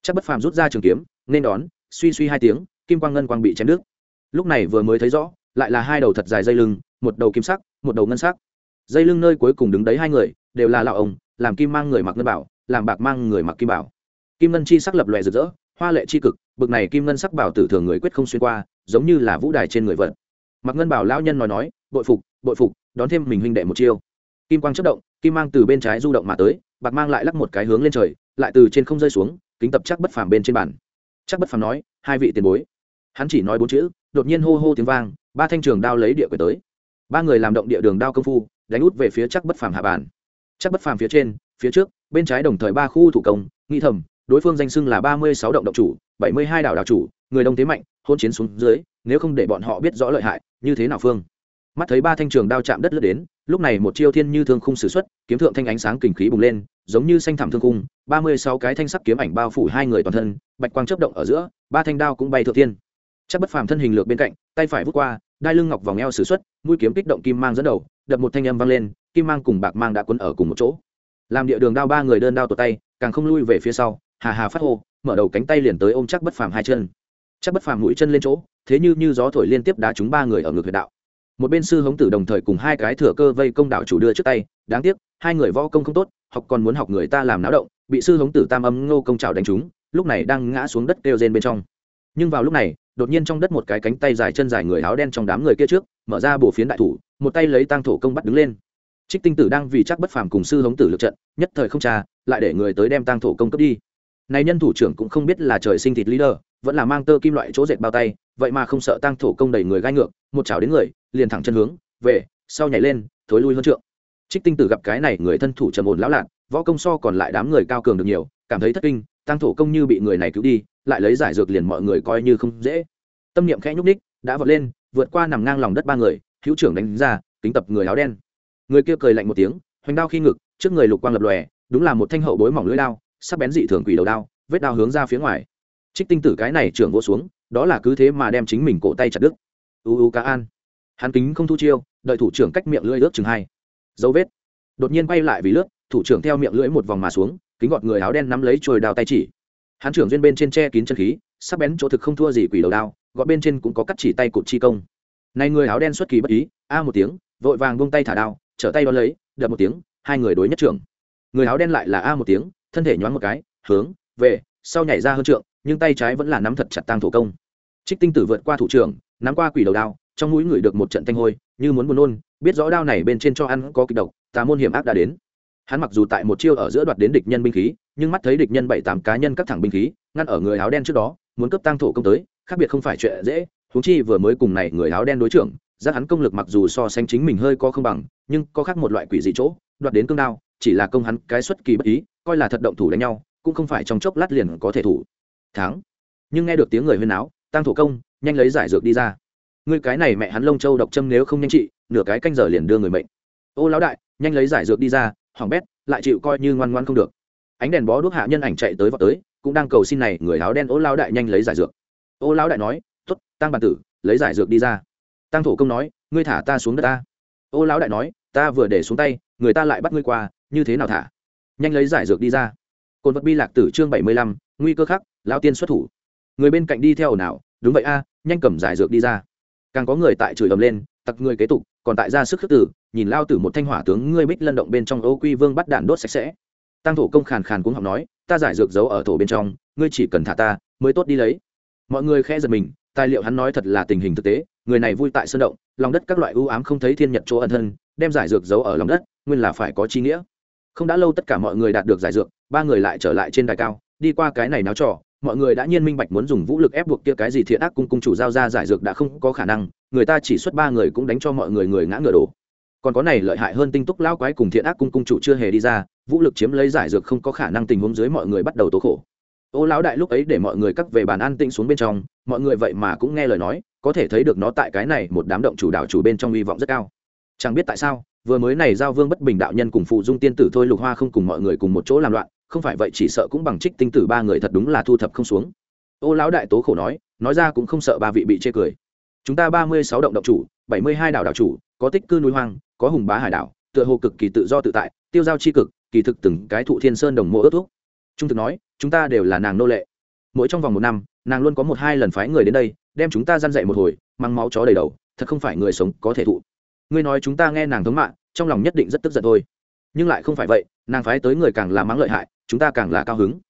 Chắc bất phàm rút ra trường kiếm, nên đón, suy suy hai tiếng, kim quang ngân quang bị chém đứt. Lúc này vừa mới thấy rõ, lại là hai đầu thật dài dây lưng, một đầu kim sắc, một đầu ngân sắc. Dây lưng nơi cuối cùng đứng đấy hai người, đều là lão ông, làm kim mang người mặc ngân bảo, làm bạc mang người mặc kim bảo. Kim ngân chi sắc lập lòe rực rỡ hoa lệ chi cực, bực này kim ngân sắc bảo tử thường người quyết không xuyên qua, giống như là vũ đài trên người vận mặc ngân bảo lão nhân nói nói, bội phục bội phục, đón thêm mình huynh đệ một chiêu. Kim quang chất động, kim mang từ bên trái du động mà tới, bạc mang lại lắc một cái hướng lên trời, lại từ trên không rơi xuống, kính tập chắc bất phàm bên trên bàn. Chắc bất phàm nói, hai vị tiền bối. Hắn chỉ nói bốn chữ, đột nhiên hô hô tiếng vang, ba thanh trường đao lấy địa quyền tới. Ba người làm động địa đường đao công phu, đánh út về phía chắc bất phàm hạ bàn. Chắc bất phàm phía trên, phía trước, bên trái đồng thời ba khu thủ công, nghi thầm đối phương danh xưng là ba mươi sáu động động chủ, bảy mươi hai đảo đảo chủ, người đông thế mạnh hôn chiến xuống dưới, nếu không để bọn họ biết rõ lợi hại, như thế nào phương? Mắt thấy ba thanh trường đao chạm đất lướt đến, lúc này một chiêu thiên như thương khung sử xuất, kiếm thượng thanh ánh sáng kình khí bùng lên, giống như xanh thảm thương cung ba mươi sáu cái thanh sắc kiếm ảnh bao phủ hai người toàn thân, bạch quang chấp động ở giữa, ba thanh đao cũng bay thượng thiên. Chắc bất phàm thân hình lược bên cạnh, tay phải vút qua, đai lưng ngọc vòng eo s ử x u ấ t mũi kiếm kích động kim mang dẫn đầu, đập một thanh âm vang lên, kim mang cùng bạc mang đã quấn ở cùng một chỗ. Làm địa đường đao ba người đơn đao tột tay, càng không lui về phía sau hà hà phát hô, mở đầu cánh tay liền tới ôm chắc bất phàm hai chân. Chắc bất phàm mũi chân lên chỗ, thế như như gió thổi liên tiếp đá chúng ba người ở ngực huyệt đạo. Một bên sư hống tử đồng thời cùng hai cái thừa cơ vây công đạo chủ đưa trước tay, đáng tiếc, hai người võ công không tốt, học còn muốn học người ta làm náo động, bị sư hống tử tam âm ngô công trào đánh chúng lúc này đang ngã xuống đất kêu rên bên trong. Nhưng vào lúc này, đột nhiên trong đất một cái cánh tay dài chân dài người áo đen trong đám người kia trước, mở ra bổ phiến đại thủ, một tay lấy tang thổ công bắt đứng lên. Trích tinh tử đang vì chắc bất phàm cùng sư hống tử lượt trận, nhất thời không trà, lại để người tới đem tang thổ công cấp đi này nhân thủ trưởng cũng không biết là trời sinh thịt leader, vẫn là mang tơ kim loại chỗ dệt bao tay, vậy mà không sợ tăng thổ công đẩy người gai ngược, một chảo đến người, liền thẳng chân hướng, về, sau nhảy lên, thối lui hơn trượng. Trích tinh tử gặp cái này, người thân thủ trầm ổn lão lạc võ công so còn lại đám người cao cường được nhiều, cảm thấy thất kinh tăng thổ công như bị người này cứu đi, lại lấy giải dược liền mọi người coi như không dễ. Tâm niệm khẽ nhúc ních đã vọt lên, vượt qua nằm ngang lòng đất ba người, hữu trưởng đánh ra, kính tập người áo đen. Người kia cười lạnh một tiếng, hoành đao khi ngực, trước người lục quang lập lòe, đúng là một thanh hậu bối mỏng lưỡi đao sắc bén dị thường quỷ đầu đao, vết đao hướng ra phía ngoài. Trích tinh tử cái này trưởng vô xuống, đó là cứ thế mà đem chính mình cổ tay chặt đứt. U u cá an. Hắn kính không thu chiêu, đợi thủ trưởng cách miệng lưỡi ướt chừng hai. Dấu vết. Đột nhiên quay lại vì lướt, thủ trưởng theo miệng lưỡi một vòng mà xuống, kính gọt người áo đen nắm lấy trồi đào tay chỉ. Hắn trưởng duyên bên trên che kín chân khí, sắc bén chỗ thực không thua gì quỷ đầu đao, gọt bên trên cũng có cắt chỉ tay cụt chi công. Này người áo đen xuất kỳ bất ý, a một tiếng, vội vàng buông tay thả đao, trở tay đón lấy, đập một tiếng, hai người đối nhất trưởng. Người áo đen lại là a một tiếng thân thể nhoáng một cái, hướng, về, sau nhảy ra hơn trượng, nhưng tay trái vẫn là nắm thật chặt tang thủ công. Trích tinh tử vượt qua thủ trưởng, nắm qua quỷ đầu đao, trong mũi người được một trận thanh hôi, như muốn buồn nôn, biết rõ đao này bên trên cho ăn có kịch độc, tà môn hiểm ác đã đến. Hắn mặc dù tại một chiêu ở giữa đoạt đến địch nhân binh khí, nhưng mắt thấy địch nhân bảy tám cá nhân các thẳng binh khí, ngăn ở người áo đen trước đó, muốn cấp tăng thổ công tới, khác biệt không phải chuyện dễ. Huống chi vừa mới cùng này người áo đen đối trưởng, giác hắn công lực mặc dù so sánh chính mình hơi có không bằng, nhưng có khác một loại quỷ dị chỗ, đoạt đến cương đao chỉ là công hắn cái xuất kỳ bất ý, coi là thật động thủ đánh nhau, cũng không phải trong chốc lát liền có thể thủ. Thắng. Nhưng nghe được tiếng người huyên áo tăng thổ công, nhanh lấy giải dược đi ra. Ngươi cái này mẹ hắn lông châu độc châm nếu không nhanh trị, nửa cái canh giờ liền đưa người mệnh. Ô lão đại, nhanh lấy giải dược đi ra hỏng bét, lại chịu coi như ngoan ngoan không được. Ánh đèn bó đuốc hạ nhân ảnh chạy tới vào tới, cũng đang cầu xin này, người áo đen ô lão đại nhanh lấy giải dược. Ô lão đại nói t ố t tăng bản tử, lấy giải dược đi ra. Tăng thổ công nói, ngươi thả ta xuống đất ta. Ô lão đại nói, ta vừa để xuống tay, người ta lại bắt ngươi qua như thế nào thả? Nhanh lấy giải dược đi ra. Cồn vật bi lạc tử chương bảy mươi lăm, nguy cơ khắc lao tiên xuất thủ. Người bên cạnh đi theo ồn ào, đúng vậy a, nhanh cầm giải dược đi ra. Càng có người tại chửi ầm lên, tặc người kế tục, còn tại ra sức khước tử, nhìn lao tử một thanh hỏa tướng ngươi bích lân động bên trong ô quy vương bắt đạn đốt sạch sẽ. Tăng thổ công khàn khàn cũng học nói, ta giải dược giấu ở thổ bên trong, ngươi chỉ cần thả ta, mới tốt đi lấy. Mọi người khẽ giật mình, tài liệu hắn nói thật là tình hình thực tế, người này vui tại sơn động, lòng đất các loại ưu ám không thấy thiên nhật chỗ ân thân, đem giải dược giấu ở lòng đất, nguyên là phải có chi nghĩa không đã lâu tất cả mọi người đạt được giải dược, ba người lại trở lại trên đài cao, đi qua cái này náo trò, mọi người đã nhiên minh bạch muốn dùng vũ lực ép buộc kia cái gì thiện ác cung cung chủ giao ra giải dược đã không có khả năng, người ta chỉ xuất ba người cũng đánh cho mọi người người ngã ngựa đổ. Còn có này lợi hại hơn tinh túc lao quái cùng thiện ác cung cung chủ chưa hề đi ra, vũ lực chiếm lấy giải dược không có khả năng tình huống dưới mọi người bắt đầu tố khổ. Ô lão đại lúc ấy để mọi người cắt về bàn an tĩnh xuống bên trong, mọi người vậy mà cũng nghe lời nói, có thể thấy được nó tại cái này một đám động chủ đạo chủ bên trong hy vọng rất cao chẳng biết tại sao, vừa mới này giao vương bất bình đạo nhân cùng phụ dung tiên tử thôi lục hoa không cùng mọi người cùng một chỗ làm loạn, không phải vậy chỉ sợ cũng bằng trích tinh tử ba người thật đúng là thu thập không xuống. Ô lão đại tố khổ nói nói ra cũng không sợ ba vị bị chê cười. Chúng ta ba mươi sáu động động chủ, bảy mươi hai đảo đảo chủ, có tích cư núi hoang, có hùng bá hải đảo, tựa hồ cực kỳ tự do tự tại, tiêu giao c h i cực, kỳ thực từng cái thụ thiên sơn đồng mộ ước thuốc trung thực nói, chúng ta đều là nàng nô lệ. Mỗi trong vòng một năm, nàng luôn có một hai lần phái người đến đây, đem chúng ta g i a n dậy một hồi, mang máu chó đầy đầu, thật không phải người sống có thể thụ ngươi nói chúng ta nghe nàng thống mạng, trong lòng nhất định rất tức giận thôi. Nhưng lại không phải vậy, nàng phái tới người càng là mắng lợi hại, chúng ta càng là cao hứng.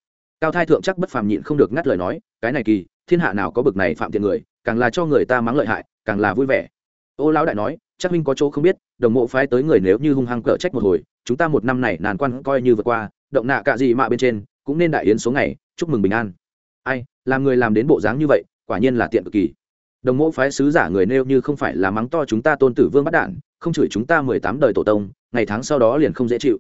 Cao thai thượng chắc bất phàm nhịn không được ngắt lời nói, cái này kỳ, thiên hạ nào có bực này phạm tiện người, càng là cho người ta mắng lợi hại, càng là vui vẻ. Ô lão đại nói, chắc huynh có chỗ không biết, đồng mộ phái tới người nếu như hung hăng cỡ trách một hồi, chúng ta một năm này nàn quan coi như vượt qua, động nạ cả gì mạ bên trên, cũng nên đại yến số ngày, chúc mừng bình an. Ai, làm người làm đến bộ dáng như vậy, quả nhiên là tiện cực kỳ đồng mẫu phái sứ giả người nêu như không phải là mắng to chúng ta tôn tử vương bắt đản không chửi chúng ta mười tám đời tổ tông, ngày tháng sau đó liền không dễ chịu.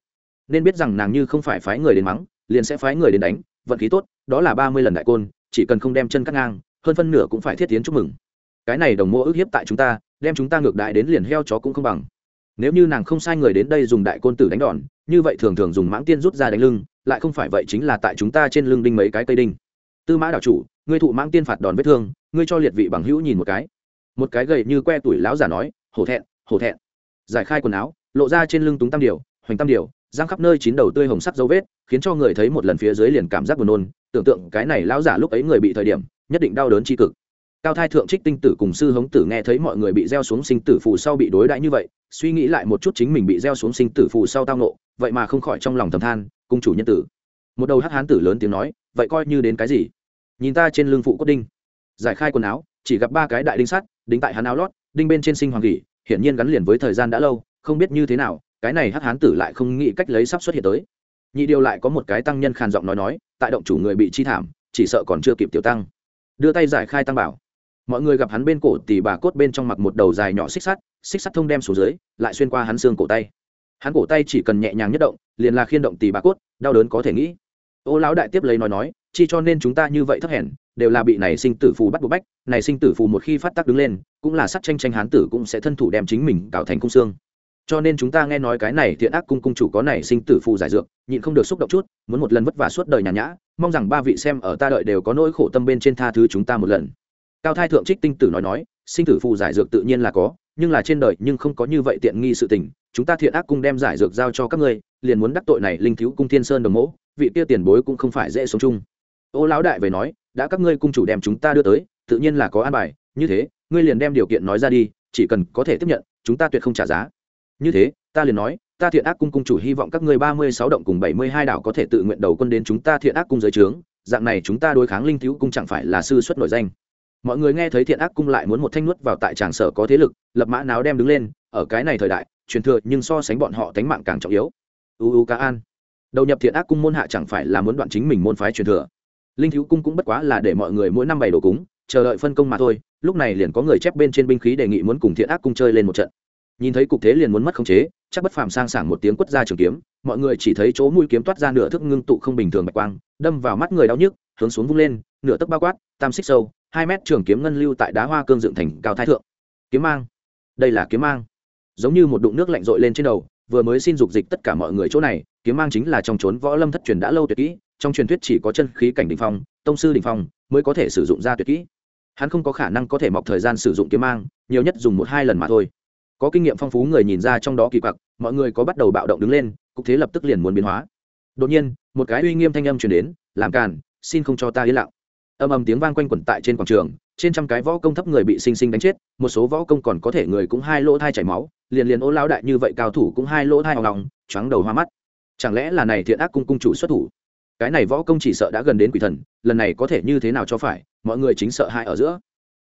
Nên biết rằng nàng như không phải phái người đến mắng, liền sẽ phái người đến đánh, vận khí tốt, đó là ba mươi lần đại côn, chỉ cần không đem chân cắt ngang, hơn phân nửa cũng phải thiết tiến chúc mừng. Cái này đồng mẫu ức hiếp tại chúng ta, đem chúng ta ngược đại đến liền heo chó cũng không bằng. Nếu như nàng không sai người đến đây dùng đại côn tử đánh đòn, như vậy thường thường dùng mãng tiên rút ra đánh lưng, lại không phải vậy chính là tại chúng ta trên lưng đinh mấy cái cây đinh. Tư mã đảo chủ ngươi thụ mãng tiên phạt đòn vết thương, ngươi cho liệt vị bằng hữu nhìn một cái. Một cái gầy như que tuổi lão giả nói, hổ thẹn hổ thẹn. Giải khai quần áo, lộ ra trên lưng túng tam điều, hoành tam điều, giang khắp nơi chín đầu tươi hồng sắc dấu vết, khiến cho người thấy một lần phía dưới liền cảm giác buồn nôn. Tưởng tượng cái này lão giả lúc ấy người bị thời điểm, nhất định đau đớn tri cực. Cao thai thượng trích tinh tử cùng sư hống tử nghe thấy mọi người bị gieo xuống sinh tử phù sau bị đối đãi như vậy, suy nghĩ lại một chút chính mình bị gieo xuống sinh tử phù sau tao nộ vậy mà không khỏi trong lòng thầm than, cung chủ nhân tử. Một đầu hắc hán tử lớn tiếng nói, vậy coi như đến cái gì? Nhìn ta trên lưng phụ cốt đinh. Giải khai quần áo chỉ gặp ba cái đại đinh sắt đính tại hắn áo lót đinh bên trên sinh hoàng gỉ, hiển nhiên gắn liền với thời gian đã lâu không biết như thế nào cái này hắc hán tử lại không nghĩ cách lấy sắp xuất hiện tới. Nhị điều lại có một cái tăng nhân khàn giọng nói nói tại động chủ người bị chi thảm chỉ sợ còn chưa kịp tiểu tăng. Đưa tay giải khai tăng bảo. Mọi người gặp hắn bên cổ tỉ bà cốt bên trong mặc một đầu dài nhỏ xích sắt xích sắt thông đem xuống dưới lại xuyên qua hắn xương cổ tay. Hắn cổ tay chỉ cần nhẹ nhàng nhất động liền là khiên động tỉ bà cốt đau đớn có thể nghĩ. Ô lão đại tiếp lấy nói nói chi cho nên chúng ta như vậy thấp hèn, đều là bị này sinh tử phù bắt buộc bách, này sinh tử phù một khi phát tác đứng lên, cũng là sắt tranh tranh hán tử cũng sẽ thân thủ đem chính mình cào thành cung xương. Cho nên chúng ta nghe nói cái này thiện ác cung cung chủ có này sinh tử phù giải dược, nhịn không được xúc động chút, muốn một lần vất vả suốt đời nhàn nhã, mong rằng ba vị xem ở ta đợi đều có nỗi khổ tâm bên trên tha thứ chúng ta một lần. Cao thai thượng trích tinh tử nói nói, sinh tử phù giải dược tự nhiên là có, nhưng là trên đời nhưng không có như vậy tiện nghi sự tình, chúng ta thiện ác cung đem giải dược giao cho các ngươi, liền muốn đắc tội này linh thiếu cung thiên sơn đồng mẫu vị kia tiền bối cũng không phải dễ sống chung ô lão đại về nói, đã các ngươi cung chủ đem chúng ta đưa tới, tự nhiên là có an bài, như thế, ngươi liền đem điều kiện nói ra đi, chỉ cần có thể tiếp nhận, chúng ta tuyệt không trả giá. Như thế, ta liền nói, ta thiện ác cung cung chủ hy vọng các ngươi ba mươi sáu động cùng bảy mươi hai đảo có thể tự nguyện đầu quân đến chúng ta thiện ác cung giới trướng, dạng này chúng ta đối kháng linh thiếu cung chẳng phải là sư xuất nổi danh. Mọi người nghe thấy thiện ác cung lại muốn một thanh nuốt vào tại tràng sở có thế lực, lập mã náo đem đứng lên, ở cái này thời đại, truyền thừa nhưng so sánh bọn họ tánh mạng càng trọng yếu. U u ca an, đầu nhập thiện ác cung môn hạ chẳng phải là muốn đoạn chính mình môn phái truyền thừa? Linh thiếu cung cũng bất quá là để mọi người mỗi năm bày đồ cúng, chờ đợi phân công mà thôi, lúc này liền có người chép bên trên binh khí đề nghị muốn cùng thiện ác cung chơi lên một trận. Nhìn thấy cục thế liền muốn mất khống chế, chắc bất phàm sang sảng một tiếng quất ra trường kiếm, mọi người chỉ thấy chỗ mũi kiếm toát ra nửa thức ngưng tụ không bình thường bạch quang, đâm vào mắt người đau nhức, hướng xuống vung lên, nửa tấc bao quát, tam xích sâu, hai mét trường kiếm ngân lưu tại đá hoa cương dựng thành cao thái thượng. Kiếm mang. Đây là kiếm mang. Giống như một đụng nước lạnh rội lên trên đầu, vừa mới xin dục dịch tất cả mọi người chỗ này, kiếm mang chính là trong trốn võ lâm thất truyền đã lâu tuyệt kỹ trong truyền thuyết chỉ có chân khí cảnh đình phong, tông sư đình phong mới có thể sử dụng ra tuyệt kỹ. Hắn không có khả năng có thể mọc thời gian sử dụng kiếm mang, nhiều nhất dùng một hai lần mà thôi. Có kinh nghiệm phong phú người nhìn ra trong đó kỳ quặc, mọi người có bắt đầu bạo động đứng lên, cục thế lập tức liền muốn biến hóa. Đột nhiên, một cái uy nghiêm thanh âm truyền đến, làm càn, xin không cho ta yên lặng. Âm ầm tiếng vang quanh quẩn tại trên quảng trường, trên trăm cái võ công thấp người bị sinh sinh đánh chết, một số võ công còn có thể người cũng hai lỗ thai chảy máu, liền liền ô lao đại như vậy cao thủ cũng hai lỗ thai hòng lòng choáng đầu hoa mắt. Chẳng lẽ là này thiện ác cung cung chủ xuất thủ? Cái này võ công chỉ sợ đã gần đến quỷ thần, lần này có thể như thế nào cho phải, mọi người chính sợ hãi ở giữa.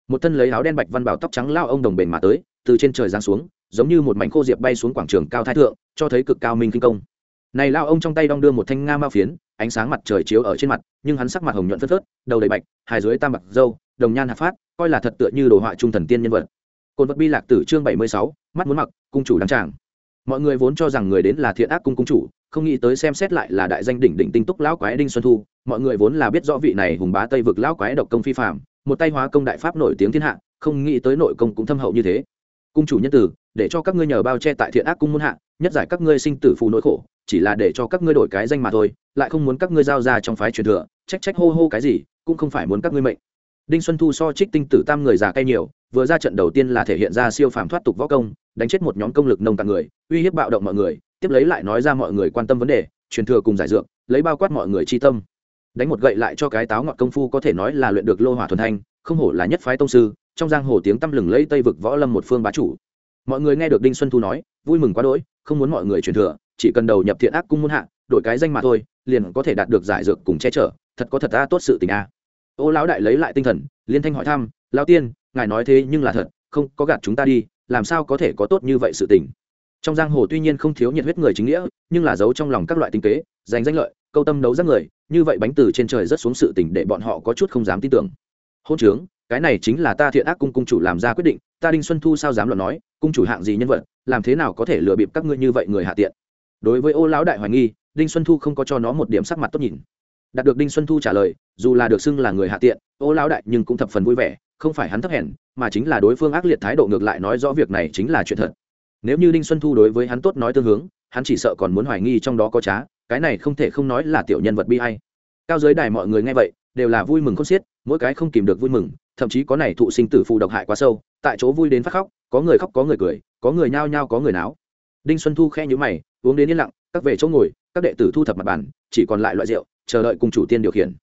Một thân lấy áo đen bạch văn bảo tóc trắng lao ông đồng bền mà tới, từ trên trời giáng xuống, giống như một mảnh khô diệp bay xuống quảng trường cao thái thượng, cho thấy cực cao minh kinh công. Này lao ông trong tay đong đưa một thanh nga mao phiến, ánh sáng mặt trời chiếu ở trên mặt, nhưng hắn sắc mặt hồng nhuận phất phớt, đầu đầy bạch, hai dưới tam bạc dâu, đồng nhan hạ phát, coi là thật tựa như đồ họa trung thần tiên nhân vật. Côn vật bi lạc tử chương bảy mươi sáu, mắt muốn mặc, cung chủ đăng tràng. Mọi người vốn cho rằng người đến là thiện ác cung cung chủ không nghĩ tới xem xét lại là đại danh đỉnh đỉnh tinh túc lão quái đinh xuân thu, mọi người vốn là biết rõ vị này hùng bá tây vực lão quái độc công phi phạm một tay hóa công đại pháp nổi tiếng thiên hạ, không nghĩ tới nội công cũng thâm hậu như thế. Cung chủ nhân tử, để cho các ngươi nhờ bao che tại thiện ác cung muôn hạ, nhất giải các ngươi sinh tử phù nỗi khổ, chỉ là để cho các ngươi đổi cái danh mà thôi, lại không muốn các ngươi giao ra trong phái truyền thừa, trách trách hô hô cái gì, cũng không phải muốn các ngươi mệnh. Đinh xuân thu so trích tinh tử tam người già cay nhiều, vừa ra trận đầu tiên là thể hiện ra siêu phàm thoát tục võ công, đánh chết một nhóm công lực nông tạng người, uy hiếp bạo động mọi người tiếp lấy lại nói ra mọi người quan tâm vấn đề, truyền thừa cùng giải dược, lấy bao quát mọi người chi tâm. Đánh một gậy lại cho cái táo ngọt công phu có thể nói là luyện được lô hỏa thuần thanh, không hổ là nhất phái tông sư, trong giang hồ tiếng tăm lừng lấy tây vực võ lâm một phương bá chủ. Mọi người nghe được đinh xuân thu nói, vui mừng quá đỗi, không muốn mọi người truyền thừa, chỉ cần đầu nhập thiện ác cung muôn hạ, đổi cái danh mà thôi, liền có thể đạt được giải dược cùng che chở, thật có thật ta tốt sự tình a. Ô lão đại lấy lại tinh thần, liên thanh hỏi thăm lao tiên, ngài nói thế nhưng là thật, không có gạt chúng ta đi, làm sao có thể có tốt như vậy sự tình? Trong giang hồ tuy nhiên không thiếu nhiệt huyết người chính nghĩa, nhưng là giấu trong lòng các loại tinh kế, giành danh lợi, câu tâm đấu giác người, như vậy bánh từ trên trời rất xuống sự tình để bọn họ có chút không dám tin tưởng. Hôn trướng, cái này chính là ta thiện ác cung cung chủ làm ra quyết định, ta đinh xuân thu sao dám luận nói, cung chủ hạng gì nhân vật, làm thế nào có thể lừa bịp các ngươi như vậy người hạ tiện. Đối với ô lão đại hoài nghi, đinh xuân thu không có cho nó một điểm sắc mặt tốt nhìn. Đạt được đinh xuân thu trả lời, dù là được xưng là người hạ tiện, ô lão đại nhưng cũng thập phần vui vẻ, không phải hắn thấp hèn, mà chính là đối phương ác liệt thái độ ngược lại nói rõ việc này chính là chuyện thật nếu như đinh xuân thu đối với hắn tốt nói tương hướng, hắn chỉ sợ còn muốn hoài nghi trong đó có trá, cái này không thể không nói là tiểu nhân vật bi hay cao giới đài mọi người nghe vậy, đều là vui mừng khôn xiết, mỗi cái không kìm được vui mừng, thậm chí có này thụ sinh tử phụ độc hại quá sâu, tại chỗ vui đến phát khóc, có người khóc có người cười, có người nhao nhao có người náo. Đinh xuân thu khe nhữ mày, uống đến yên lặng, các về chỗ ngồi, các đệ tử thu thập mặt bàn, chỉ còn lại loại rượu, chờ đợi cùng chủ tiên điều khiển.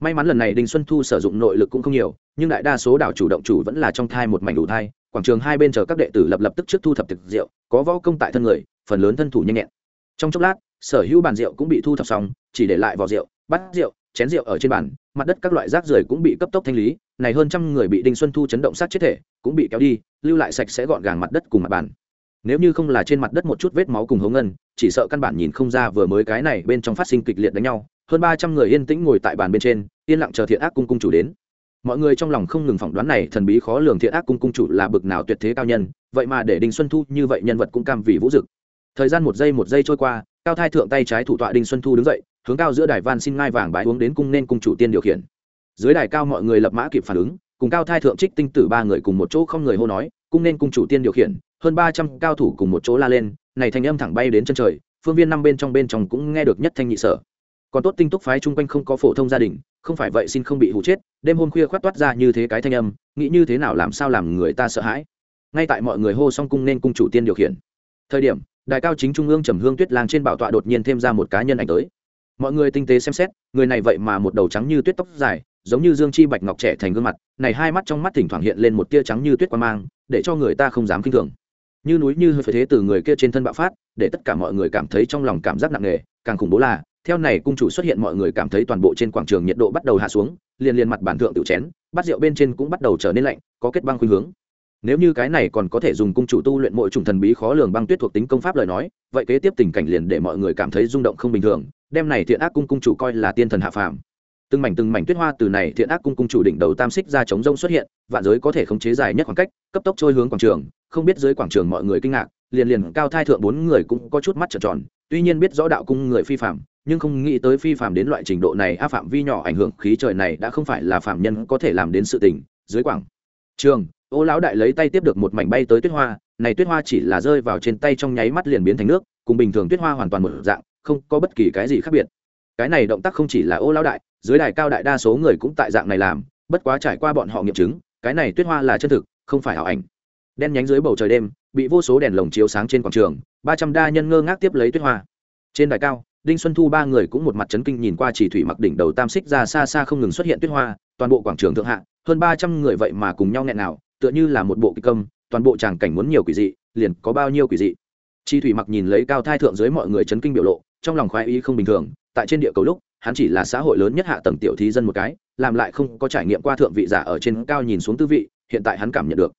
May mắn lần này đinh xuân thu sử dụng nội lực cũng không nhiều, nhưng đại đa số đảo chủ động chủ vẫn là trong thai một mảnh đủ thai quảng trường hai bên chờ các đệ tử lập lập tức trước thu thập thực rượu, có võ công tại thân người, phần lớn thân thủ nhanh nhẹn. Trong chốc lát, sở hữu bàn rượu cũng bị thu thập xong, chỉ để lại vỏ rượu, bát rượu, chén rượu ở trên bàn, mặt đất các loại rác rưởi cũng bị cấp tốc thanh lý, này hơn trăm người bị đinh xuân thu chấn động sát chết thể, cũng bị kéo đi, lưu lại sạch sẽ gọn gàng mặt đất cùng mặt bàn. Nếu như không là trên mặt đất một chút vết máu cùng hố ngân, chỉ sợ căn bản nhìn không ra vừa mới cái này bên trong phát sinh kịch liệt đánh nhau. Hơn ba trăm người yên tĩnh ngồi tại bàn bên trên, yên lặng chờ thiện ác cung cung chủ đến mọi người trong lòng không ngừng phỏng đoán này thần bí khó lường thiện ác cung cung chủ là bực nào tuyệt thế cao nhân, vậy mà để đinh xuân thu như vậy nhân vật cũng cam vì vũ dực. Thời gian một giây một giây trôi qua, cao thai thượng tay trái thủ tọa đinh xuân thu đứng dậy, hướng cao giữa đài van xin ngai vàng bái uống đến cung nên cung chủ tiên điều khiển. Dưới đài cao mọi người lập mã kịp phản ứng, cùng cao thai thượng trích tinh tử ba người cùng một chỗ không người hô nói, cung nên cung chủ tiên điều khiển. Hơn ba trăm cao thủ cùng một chỗ la lên, này thành âm thẳng bay đến chân trời, phương viên năm bên trong bên trong cũng nghe được nhất thanh nhị sở còn tốt tinh túc phái chung quanh không có phổ thông gia đình, không phải vậy xin không bị hụ chết, đêm hôm khuya khoát toát ra như thế cái thanh âm, nghĩ như thế nào làm sao làm người ta sợ hãi. Ngay tại mọi người hô xong cung nên cung chủ tiên điều khiển. Thời điểm đại cao chính trung ương trầm hương tuyết lang trên bảo tọa đột nhiên thêm ra một cá nhân ảnh tới. Mọi người tinh tế xem xét, người này vậy mà một đầu trắng như tuyết tóc dài, giống như dương chi bạch ngọc trẻ thành gương mặt, này hai mắt trong mắt thỉnh thoảng hiện lên một tia trắng như tuyết quan mang, để cho người ta không dám kinh thường. Như núi như hơi phải thế từ người kia trên thân bạo phát, để tất cả mọi người cảm thấy trong lòng cảm giác nặng nề, càng khủng bố là theo này cung chủ xuất hiện mọi người cảm thấy toàn bộ trên quảng trường nhiệt độ bắt đầu hạ xuống, liền liền mặt bản thượng tự chén, bát rượu bên trên cũng bắt đầu trở nên lạnh, có kết băng khuynh hướng. Nếu như cái này còn có thể dùng cung chủ tu luyện mỗi chủng thần bí khó lường băng tuyết thuộc tính công pháp lời nói, vậy kế tiếp tình cảnh liền để mọi người cảm thấy rung động không bình thường, đem này thiện ác cung cung chủ coi là tiên thần hạ phàm. Từng mảnh từng mảnh tuyết hoa từ này thiện ác cung cung chủ đỉnh đầu tam xích ra chống rông xuất hiện, vạn giới có thể khống chế dài nhất khoảng cách, cấp tốc trôi hướng quảng trường, không biết dưới quảng trường mọi người kinh ngạc, liền liền cao thai thượng bốn người cũng có chút mắt trợn tròn, tuy nhiên biết rõ đạo cung người phi phạm nhưng không nghĩ tới phi phạm đến loại trình độ này, a phạm vi nhỏ ảnh hưởng khí trời này đã không phải là phạm nhân có thể làm đến sự tình. Dưới quảng trường, ô lão đại lấy tay tiếp được một mảnh bay tới tuyết hoa. Này tuyết hoa chỉ là rơi vào trên tay trong nháy mắt liền biến thành nước, cùng bình thường tuyết hoa hoàn toàn một dạng, không có bất kỳ cái gì khác biệt. Cái này động tác không chỉ là ô lão đại, dưới đài cao đại đa số người cũng tại dạng này làm, bất quá trải qua bọn họ nghiệm chứng, cái này tuyết hoa là chân thực, không phải ảo ảnh. Đen nhánh dưới bầu trời đêm, bị vô số đèn lồng chiếu sáng trên quảng trường, ba trăm đa nhân ngơ ngác tiếp lấy tuyết hoa. Trên đài cao đinh xuân thu ba người cũng một mặt chấn kinh nhìn qua chỉ thủy mặc đỉnh đầu tam xích ra xa xa không ngừng xuất hiện tuyết hoa, toàn bộ quảng trường thượng hạ, hơn ba trăm người vậy mà cùng nhau nghẹn nào, tựa như là một bộ kịch công, toàn bộ tràng cảnh muốn nhiều quỷ dị, liền có bao nhiêu quỷ dị. Chi thủy mặc nhìn lấy cao thai thượng dưới mọi người chấn kinh biểu lộ, trong lòng khoái ý không bình thường, tại trên địa cầu lúc, hắn chỉ là xã hội lớn nhất hạ tầng tiểu thí dân một cái, làm lại không có trải nghiệm qua thượng vị giả ở trên cao nhìn xuống tư vị, hiện tại hắn cảm nhận được.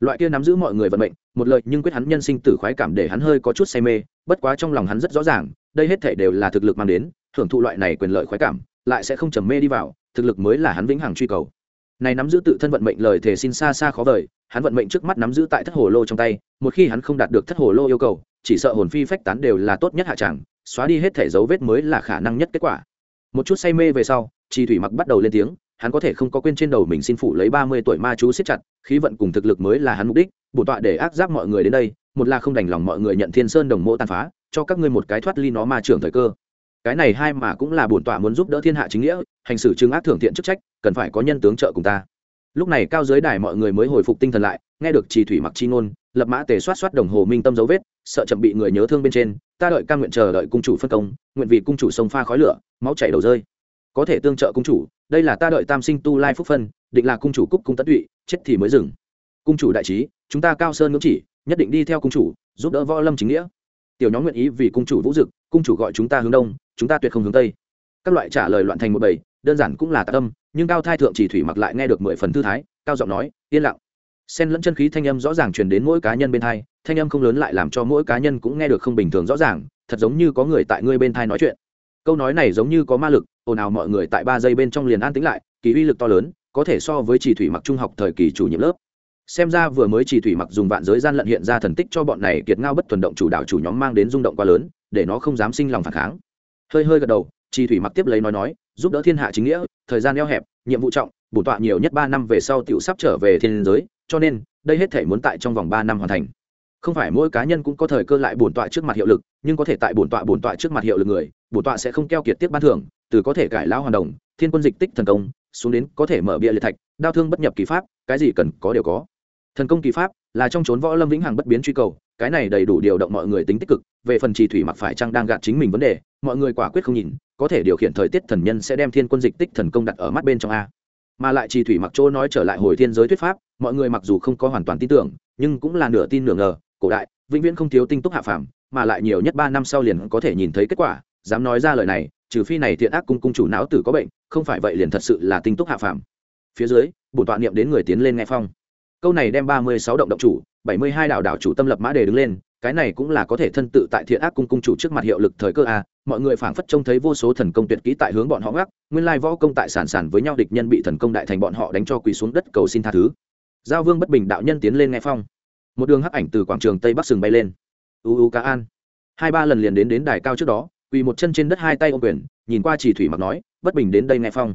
Loại kia nắm giữ mọi người vận mệnh, một lời nhưng quyết hắn nhân sinh tử khoái cảm để hắn hơi có chút say mê, bất quá trong lòng hắn rất rõ ràng đây hết thể đều là thực lực mang đến hưởng thụ loại này quyền lợi khoái cảm lại sẽ không trầm mê đi vào thực lực mới là hắn vĩnh hằng truy cầu. Này nắm giữ tự thân vận mệnh lời thề xin xa xa khó vời hắn vận mệnh trước mắt nắm giữ tại thất hồ lô trong tay một khi hắn không đạt được thất hồ lô yêu cầu chỉ sợ hồn phi phách tán đều là tốt nhất hạ chẳng, xóa đi hết thể dấu vết mới là khả năng nhất kết quả. Một chút say mê về sau chi thủy mặc bắt đầu lên tiếng hắn có thể không có quên trên đầu mình xin phụ lấy ba mươi tuổi ma chú siết chặt khí vận cùng thực lực mới là hắn mục đích bổ tọa để ác giáp mọi người đến đây một là không đành lòng mọi người nhận thiên sơn đồng mộ tàn phá cho các ngươi một cái thoát ly nó ma trưởng thời cơ. Cái này hai mà cũng là bổn tọa muốn giúp đỡ thiên hạ chính nghĩa, hành xử trừng ác thưởng thiện chức trách, cần phải có nhân tướng trợ cùng ta. Lúc này cao giới đài mọi người mới hồi phục tinh thần lại, nghe được trì thủy mặc chi ngôn, lập mã tề soát soát đồng hồ minh tâm dấu vết, sợ chậm bị người nhớ thương bên trên, ta đợi ca nguyện chờ đợi cung chủ phân công, nguyện vì cung chủ sông pha khói lửa, máu chảy đầu rơi. Có thể tương trợ cung chủ, đây là ta đợi tam sinh tu lai phúc phân, định là cung chủ cúc cung tất tụy, chết thì mới dừng. Cung chủ đại trí, chúng ta cao sơn ngưỡng chỉ, nhất định đi theo cung chủ, giúp đỡ võ lâm chính nghĩa tiểu nhóm nguyện ý vì cung chủ vũ dực, cung chủ gọi chúng ta hướng đông, chúng ta tuyệt không hướng tây. Các loại trả lời loạn thành một bầy, đơn giản cũng là tạ tâm, nhưng cao thai thượng chỉ thủy mặc lại nghe được mười phần thư thái, cao giọng nói, yên lặng. Xen lẫn chân khí thanh âm rõ ràng truyền đến mỗi cá nhân bên thai, thanh âm không lớn lại làm cho mỗi cá nhân cũng nghe được không bình thường rõ ràng, thật giống như có người tại ngươi bên thai nói chuyện. Câu nói này giống như có ma lực, ồn ào mọi người tại ba giây bên trong liền an tĩnh lại, kỳ uy lực to lớn, có thể so với chỉ thủy mặc trung học thời kỳ chủ nhiệm lớp xem ra vừa mới chỉ thủy mặc dùng vạn giới gian lận hiện ra thần tích cho bọn này kiệt ngao bất thuần động chủ đạo chủ nhóm mang đến rung động quá lớn, để nó không dám sinh lòng phản kháng. Hơi hơi gật đầu, chỉ thủy mặc tiếp lấy nói nói, giúp đỡ thiên hạ chính nghĩa, thời gian eo hẹp, nhiệm vụ trọng bổn tọa nhiều nhất ba năm về sau tiểu sắp trở về thiên giới, cho nên, đây hết thể muốn tại trong vòng ba năm hoàn thành. Không phải mỗi cá nhân cũng có thời cơ lại bổn tọa trước mặt hiệu lực, nhưng có thể tại bổn tọa bổn tọa trước mặt hiệu lực người bổn tọa sẽ không keo kiệt tiếp ban thưởng, từ có thể cải lao hoàn đồng, thiên quân dịch tích thần công, xuống đến có thể mở bia liệt thạch, đao thương bất nhập kỳ pháp, cái gì cần có đều có thần công kỳ pháp là trong trốn võ lâm vĩnh hằng bất biến truy cầu, cái này đầy đủ điều động mọi người tính tích cực, về phần trì thủy mặc phải chăng đang gạt chính mình vấn đề, mọi người quả quyết không nhìn, có thể điều khiển thời tiết thần nhân sẽ đem thiên quân dịch tích thần công đặt ở mắt bên trong a. Mà lại trì thủy mặc chỗ nói trở lại hồi thiên giới thuyết pháp, mọi người mặc dù không có hoàn toàn tin tưởng, nhưng cũng là nửa tin nửa ngờ, cổ đại, vĩnh viễn không thiếu tinh túc hạ phàm, mà lại nhiều nhất ba năm sau liền có thể nhìn thấy kết quả, dám nói ra lời này, trừ phi này thiện ác cung cung chủ não tử có bệnh, không phải vậy liền thật sự là tinh túc hạ phàm. Phía dưới, bổn tọa niệm đến người tiến lên nghe phong câu này đem ba mươi sáu động động chủ, bảy mươi hai đảo đảo chủ tâm lập mã đề đứng lên, cái này cũng là có thể thân tự tại thiện ác cung cung chủ trước mặt hiệu lực thời cơ a, mọi người phảng phất trông thấy vô số thần công tuyệt kỹ tại hướng bọn họ gác, nguyên lai võ công tại sản sản với nhau địch nhân bị thần công đại thành bọn họ đánh cho quỳ xuống đất cầu xin tha thứ. Giao vương bất bình đạo nhân tiến lên nghe phong. Một đường hắc ảnh từ quảng trường tây bắc sừng bay lên. U u cá an. Hai ba lần liền đến đến đài cao trước đó, quỳ một chân trên đất hai tay ôm quyền, nhìn qua chỉ thủy mặc nói, bất bình đến đây nghe phong.